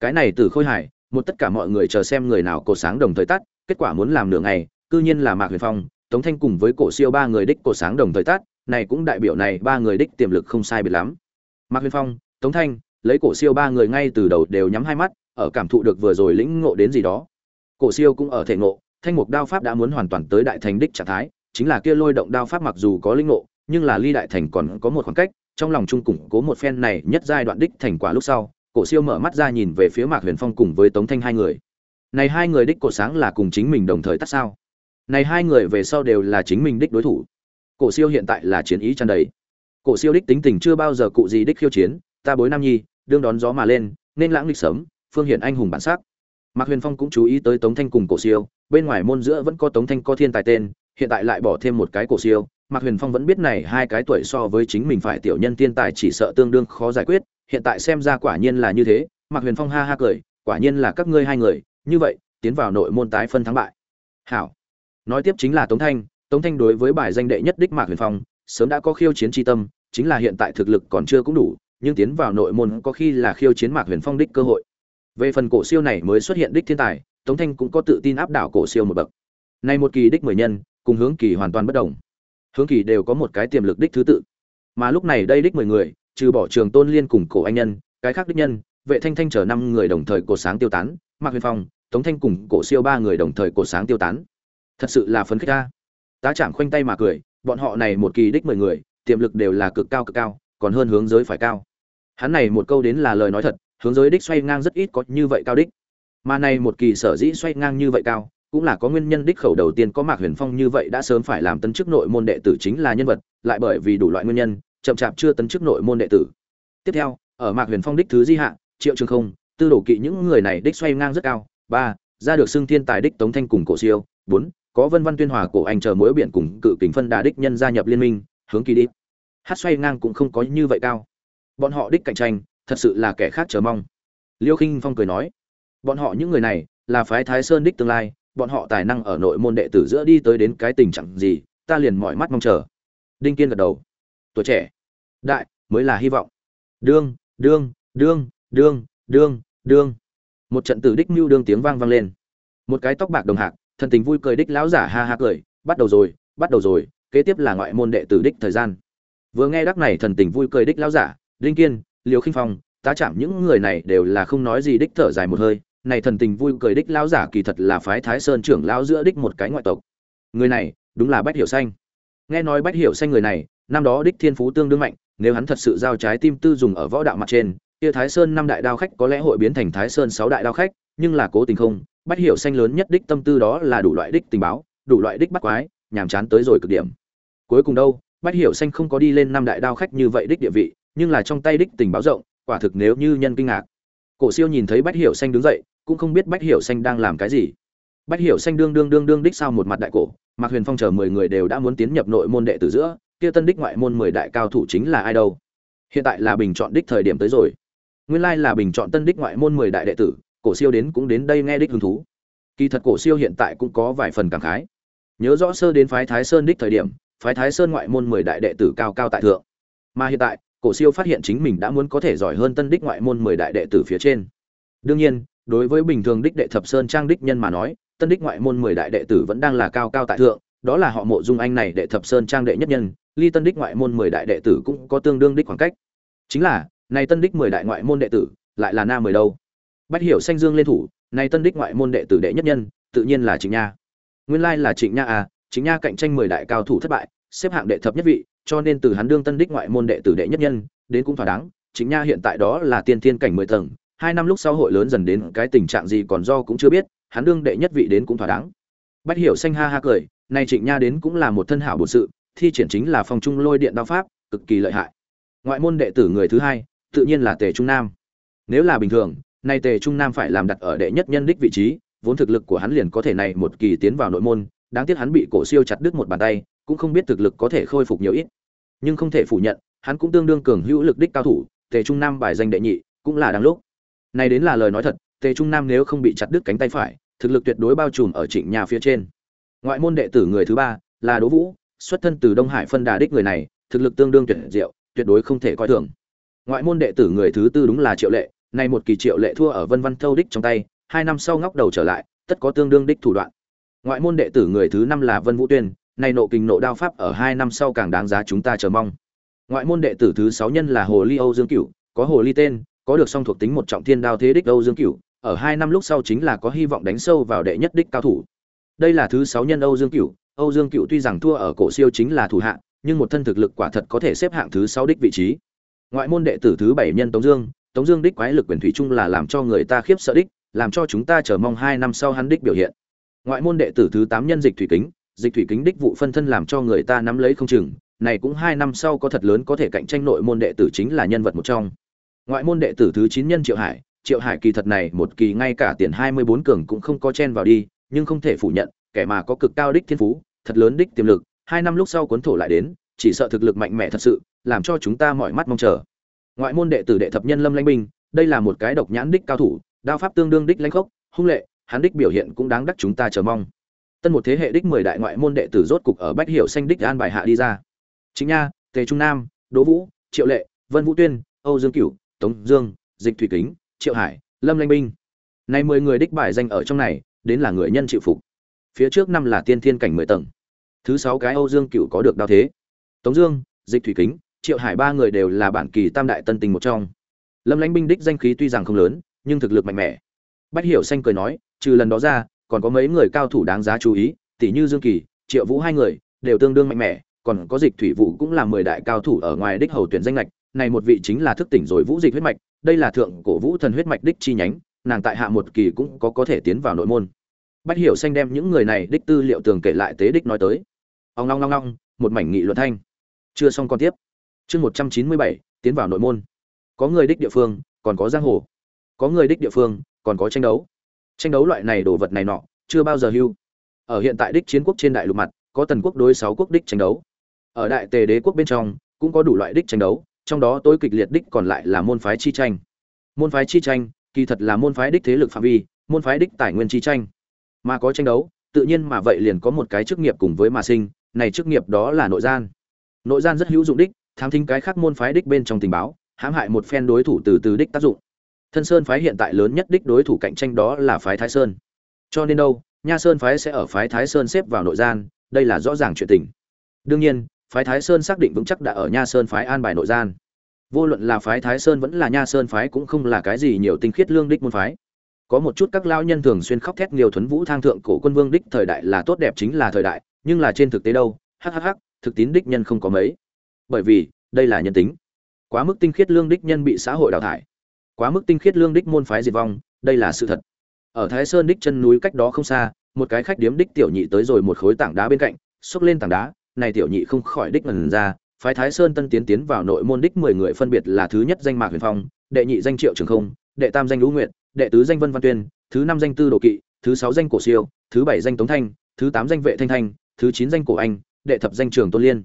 Cái này từ khôi hải một tất cả mọi người chờ xem người nào cột sáng đồng thời tắt, kết quả muốn làm nửa ngày, cư nhiên là mạc huyền phong, tống thanh cùng với cổ siêu ba người đích cột sáng đồng thời tắt, này cũng đại biểu này ba người đích tiềm lực không sai biệt lắm. Mạc huyền phong, tống thanh, lấy cổ siêu ba người ngay từ đầu đều nhắm hai mắt, ở cảm thụ được vừa rồi lĩnh ngộ đến gì đó. Cổ siêu cũng ở thể ngộ, thanh mục đao pháp đã muốn hoàn toàn tới đại thành đích trạng thái chính là kia lôi động đao pháp mặc dù có linh ngộ, nhưng là ly đại thành còn có một khoảng cách, trong lòng trung củng cố một phen này nhất giai đoạn đích thành quả lúc sau, cổ siêu mở mắt ra nhìn về phía mạc huyền phong cùng với tống thanh hai người. Này hai người đích cổ sáng là cùng chính mình đồng thời tắt sao? Này hai người về sau đều là chính mình đích đối thủ. Cổ siêu hiện tại là chiến ý tràn đầy. Cổ siêu đích tính tình chưa bao giờ cụ gì đích khiêu chiến, ta bối nam nhi, đương đón gió mà lên, nên lãng lịch sớm, phương hiện anh hùng bản sắc. Mạc huyền phong cũng chú ý tới tống thanh cùng cổ siêu, bên ngoài môn giữa vẫn có tống thanh có thiên tài tên hiện tại lại bỏ thêm một cái cổ siêu. Mạc huyền phong vẫn biết này hai cái tuổi so với chính mình phải tiểu nhân thiên tài chỉ sợ tương đương khó giải quyết. Hiện tại xem ra quả nhiên là như thế. Mạc huyền phong ha ha cười, quả nhiên là các ngươi hai người. Như vậy, tiến vào nội môn tái phân thắng bại. Hảo. Nói tiếp chính là tống thanh. Tống thanh đối với bài danh đệ nhất đích mạc huyền phong, sớm đã có khiêu chiến chi tâm, chính là hiện tại thực lực còn chưa cũng đủ, nhưng tiến vào nội môn có khi là khiêu chiến mạc huyền phong đích cơ hội. Về phần cổ siêu này mới xuất hiện đích thiên tài, tống thanh cũng có tự tin áp đảo cổ siêu một bậc. Này một kỳ đích mười nhân cùng hướng kỳ hoàn toàn bất đồng. Hướng kỳ đều có một cái tiềm lực đích thứ tự. Mà lúc này đây đích mười người, trừ bỏ trường tôn liên cùng cổ anh nhân, cái khác đích nhân, vệ thanh thanh chờ năm người đồng thời cổ sáng tiêu tán, mạc huyền phong, tống thanh cùng cổ siêu ba người đồng thời cổ sáng tiêu tán. Thật sự là phấn khích ta. Tá chạm khoanh tay mà cười, bọn họ này một kỳ đích mười người, tiềm lực đều là cực cao cực cao, còn hơn hướng giới phải cao. Hắn này một câu đến là lời nói thật, hướng giới đích xoay ngang rất ít có như vậy cao đích. Mà này một kỳ sở dĩ xoay ngang như vậy cao cũng là có nguyên nhân đích khẩu đầu tiên có Mạc Huyền Phong như vậy đã sớm phải làm tấn chức nội môn đệ tử chính là nhân vật, lại bởi vì đủ loại nguyên nhân, chậm chạp chưa tấn chức nội môn đệ tử. Tiếp theo, ở Mạc Huyền Phong đích thứ di hạ, Triệu Trường Không, Tư Đồ Kỵ những người này đích xoay ngang rất cao. ba ra được xưng thiên tài đích Tống Thanh cùng Cổ Siêu. bốn có Vân Văn Tuyên Hòa cổ anh chờ mỗi biển cùng cự kính phân đà đích nhân gia nhập liên minh, hướng kỳ đi. Hát xoay ngang cũng không có như vậy cao. Bọn họ đích cạnh tranh, thật sự là kẻ khác chờ mong. Liêu Khinh Phong cười nói, bọn họ những người này là phái Thái Sơn đích tương lai, bọn họ tài năng ở nội môn đệ tử giữa đi tới đến cái tình trạng gì, ta liền mỏi mắt mong chờ. Đinh Kiên gật đầu. Tuổi trẻ, đại mới là hy vọng. Đương, đương, đương, đương, đương, đương. Một trận tử đích mưu đương tiếng vang vang lên. Một cái tóc bạc đồng hạc, thần tình vui cười đích lão giả ha ha cười, bắt đầu rồi, bắt đầu rồi, kế tiếp là ngoại môn đệ tử đích thời gian. Vừa nghe đắc này thần tình vui cười đích lão giả, Đinh Kiên, Liêu Khinh Phong, tá chạm những người này đều là không nói gì đích thở dài một hơi, này thần tình vui cười đích lão giả kỳ thật là phái Thái Sơn trưởng lão giữa đích một cái ngoại tộc. Người này, đúng là Bách Hiểu Xanh. Nghe nói Bách Hiểu Xanh người này, năm đó đích thiên phú tương đương mạnh, nếu hắn thật sự giao trái tim tư dùng ở võ đạo mặt trên, kia Thái Sơn năm đại đao khách có lẽ hội biến thành Thái Sơn sáu đại đao khách, nhưng là cố tình không, Bách Hiểu Xanh lớn nhất đích tâm tư đó là đủ loại đích tình báo, đủ loại đích bắt quái, nhàm chán tới rồi cực điểm. Cuối cùng đâu, Bách Hiểu Xanh không có đi lên năm đại đao khách như vậy đích địa vị, nhưng là trong tay đích tình báo rộng, quả thực nếu như nhân kinh ngạc. Cổ Siêu nhìn thấy Bách Hiểu Xanh đứng dậy, cũng không biết bách hiểu xanh đang làm cái gì. Bách hiểu xanh đương đương đương đương đích sao một mặt đại cổ, mạc huyền phong chờ mười người đều đã muốn tiến nhập nội môn đệ tử giữa, kia tân đích ngoại môn mười đại cao thủ chính là ai đâu? Hiện tại là bình chọn đích thời điểm tới rồi. Nguyên lai là bình chọn tân đích ngoại môn mười đại đệ tử, cổ siêu đến cũng đến đây nghe đích hứng thú. Kỳ thật cổ siêu hiện tại cũng có vài phần cảm khái. Nhớ rõ sơ đến phái thái sơn đích thời điểm, phái thái sơn ngoại môn mười đại đệ tử cao cao tại thượng. Mà hiện tại, cổ siêu phát hiện chính mình đã muốn có thể giỏi hơn tân đích ngoại môn mười đại đệ tử phía trên. Đương nhiên đối với bình thường đích đệ thập sơn trang đích nhân mà nói, tân đích ngoại môn mười đại đệ tử vẫn đang là cao cao tại thượng, đó là họ mộ dung anh này đệ thập sơn trang đệ nhất nhân, ly tân đích ngoại môn mười đại đệ tử cũng có tương đương đích khoảng cách. Chính là, này tân đích mười đại ngoại môn đệ tử, lại là na mười đâu? Bách hiểu xanh dương lên thủ, này tân đích ngoại môn đệ tử đệ nhất nhân, tự nhiên là trịnh nha. Nguyên lai là trịnh nha à trịnh nha cạnh tranh mười đại cao thủ thất bại, xếp hạng đệ thập nhất vị, cho nên từ hắn đương tân đích ngoại môn đệ tử đệ nhất nhân, đến cũng thỏa đáng. Trịnh nha hiện tại đó là tiên thiên cảnh mười tầng hai năm lúc sau hội lớn dần đến cái tình trạng gì còn do cũng chưa biết, hắn đương đệ nhất vị đến cũng thỏa đáng. Bách hiểu xanh ha ha cười nay trịnh nha đến cũng là một thân hảo bổn sự, thi triển chính là phong trung lôi điện đao pháp, cực kỳ lợi hại. Ngoại môn đệ tử người thứ hai, tự nhiên là tề trung nam. Nếu là bình thường, nay tề trung nam phải làm đặt ở đệ nhất nhân đích vị trí, vốn thực lực của hắn liền có thể này một kỳ tiến vào nội môn, đáng tiếc hắn bị cổ siêu chặt đứt một bàn tay, cũng không biết thực lực có thể khôi phục nhiều ít. Nhưng không thể phủ nhận, hắn cũng tương đương cường hữu lực đích cao thủ, tề trung nam bài danh đệ nhị, cũng là đáng lúc này đến là lời nói thật, Tề Trung Nam nếu không bị chặt đứt cánh tay phải, thực lực tuyệt đối bao trùm ở Trịnh nhà phía trên. Ngoại môn đệ tử người thứ ba là Đỗ Vũ, xuất thân từ Đông Hải phân đà đích người này, thực lực tương đương tuyệt diệu, tuyệt đối không thể coi thường. Ngoại môn đệ tử người thứ tư đúng là Triệu Lệ, này một kỳ Triệu Lệ thua ở Vân Văn Thâu đích trong tay, hai năm sau ngóc đầu trở lại, tất có tương đương đích thủ đoạn. Ngoại môn đệ tử người thứ năm là Vân Vũ Tuyên, này nộ kình nộ đao pháp ở hai năm sau càng đáng giá chúng ta chờ mong. Ngoại môn đệ tử thứ sáu nhân là Hồ Ly Âu Dương Cửu, có hồ ly tên, có được song thuộc tính một trọng thiên đao thế đích Âu Dương Cửu, ở hai năm lúc sau chính là có hy vọng đánh sâu vào đệ nhất đích cao thủ. Đây là thứ sáu nhân Âu Dương Cửu, Âu Dương Cửu tuy rằng thua ở cổ siêu chính là thủ hạ, nhưng một thân thực lực quả thật có thể xếp hạng thứ sáu đích vị trí. Ngoại môn đệ tử thứ bảy nhân Tống Dương, Tống Dương đích quái lực quyền thủy chung là làm cho người ta khiếp sợ đích, làm cho chúng ta chờ mong hai năm sau hắn đích biểu hiện. Ngoại môn đệ tử thứ tám nhân Dịch Thủy Kính, Dịch Thủy Kính đích vụ phân thân làm cho người ta nắm lấy không chừng, này cũng hai năm sau có thật lớn có thể cạnh tranh nội môn đệ tử chính là nhân vật một trong ngoại môn đệ tử thứ chín nhân triệu hải triệu hải kỳ thật này một kỳ ngay cả tiền hai mươi bốn cường cũng không có chen vào đi, nhưng không thể phủ nhận, kẻ mà có cực cao đích thiên phú, thật lớn đích tiềm lực, hai năm lúc sau cuốn thổ lại đến, chỉ sợ thực lực mạnh mẽ thật sự, làm cho chúng ta mọi mắt mong chờ. Ngoại môn đệ tử đệ thập nhân lâm lãnh binh đây là một cái độc nhãn đích cao thủ, đao pháp tương đương đích lãnh khốc, hung lệ, hắn đích biểu hiện cũng đáng đắc chúng ta chờ mong. Tân một thế hệ đích mười đại ngoại môn đệ tử rốt cục ở bách hiệu xanh đích an bài hạ đi ra. Chính nha tề trung nam, đỗ vũ, triệu lệ, vân vũ tuyên, âu dương cửu tống dương, dịch thủy kính, triệu hải, lâm lanh binh. Nay mười người đích bài danh ở trong này, đến là người nhân chịu phục. Phía trước năm là tiên thiên cảnh mười tầng. Thứ sáu cái âu dương cửu có được đao thế. Tống dương, dịch thủy kính, triệu hải ba người đều là bản kỳ tam đại tân tình một trong. Lâm Lanh binh đích danh khí tuy rằng không lớn, nhưng thực lực mạnh mẽ. Bách hiểu xanh cười nói, trừ lần đó ra, còn có mấy người cao thủ đáng giá chú ý, tỷ như dương kỳ, triệu vũ hai người, đều tương đương mạnh mẽ, còn có dịch thủy vũ cũng là mười đại cao thủ ở ngoài đích hầu tuyển danh lệch này một vị chính là thức tỉnh rồi vũ dịch huyết mạch, đây là thượng cổ vũ thần huyết mạch đích chi nhánh, nàng tại hạ một kỳ cũng có có thể tiến vào nội môn. bách hiểu xanh đem những người này đích tư liệu tường kể lại tế đích nói tới. Ông long long long một mảnh nghị luận thanh. Chưa xong còn tiếp. Chương một trăm chín mươi bảy tiến vào nội môn. Có người đích địa phương còn có giang hồ. Có người đích địa phương còn có tranh đấu. Tranh đấu loại này đồ vật này nọ chưa bao giờ hưu. Ở hiện tại đích chiến quốc trên đại lục mặt có tần quốc đối sáu quốc đích tranh đấu. Ở đại tề đế quốc bên trong cũng có đủ loại đích tranh đấu trong đó tối kịch liệt đích còn lại là môn phái chi tranh. Môn phái chi tranh, kỳ thật là môn phái đích thế lực phạm vi, môn phái đích tài nguyên chi tranh. Mà có tranh đấu, tự nhiên mà vậy liền có một cái chức nghiệp cùng với mà sinh, này chức nghiệp đó là nội gian. Nội gian rất hữu dụng đích, thám thính cái khác môn phái đích bên trong tình báo, hãm hại một phen đối thủ từ từ đích tác dụng. Thân sơn phái hiện tại lớn nhất đích đối thủ cạnh tranh đó là phái thái sơn. Cho nên đâu, nha sơn phái sẽ ở phái thái sơn xếp vào nội gian, đây là rõ ràng chuyện tình. Đương nhiên phái thái sơn xác định vững chắc đã ở nha sơn phái an bài nội gian. Vô luận là phái thái sơn vẫn là nha sơn phái cũng không là cái gì nhiều tinh khiết lương đích môn phái. Có một chút các lao nhân thường xuyên khóc thét nhiều thuấn vũ thang thượng cổ quân vương đích thời đại là tốt đẹp chính là thời đại, nhưng là trên thực tế đâu hhh thực tín đích nhân không có mấy. Bởi vì, đây là nhân tính. Quá mức tinh khiết lương đích nhân bị xã hội đào thải. Quá mức tinh khiết lương đích môn phái diệt vong, đây là sự thật. Ở thái sơn đích chân núi cách đó không xa, một cái khách điếm đích tiểu nhị tới rồi một khối tảng đá bên cạnh, xốc lên tảng đá này tiểu nhị không khỏi đích ngần ra, phái thái sơn tân tiến tiến vào nội môn đích mười người phân biệt là thứ nhất danh mạc huyền phong, đệ nhị danh triệu trường không, đệ tam danh lũ nguyện đệ tứ danh vân văn tuyên, thứ năm danh tư đồ kỵ, thứ sáu danh cổ siêu, thứ bảy danh tống thanh, thứ tám danh vệ thanh thanh, thứ chín danh cổ anh, đệ thập danh trường tôn liên.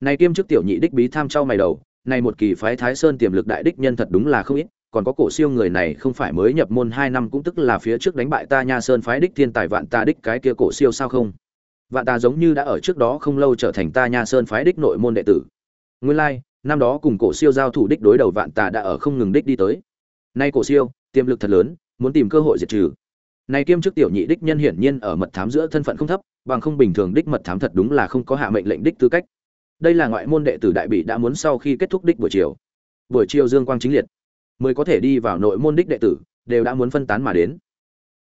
Này kiêm chức tiểu nhị đích bí tham trao mày đầu, này một kỳ phái thái sơn tiềm lực đại đích nhân thật đúng là không ít, còn có cổ siêu người này không phải mới nhập môn hai năm cũng tức là phía trước đánh bại ta nha sơn phái đích thiên tài vạn ta đích cái kia cổ siêu sao không? Vạn ta giống như đã ở trước đó không lâu trở thành ta nha sơn phái đích nội môn đệ tử. Nguyên lai like, năm đó cùng cổ siêu giao thủ đích đối đầu vạn ta đã ở không ngừng đích đi tới. Nay cổ siêu tiềm lực thật lớn muốn tìm cơ hội diệt trừ. Này kiêm chức tiểu nhị đích nhân hiển nhiên ở mật thám giữa thân phận không thấp bằng không bình thường đích mật thám thật đúng là không có hạ mệnh lệnh đích tư cách. Đây là ngoại môn đệ tử đại bị đã muốn sau khi kết thúc đích buổi chiều. Buổi chiều dương quang chính liệt. Mới có thể đi vào nội môn đích đệ tử đều đã muốn phân tán mà đến.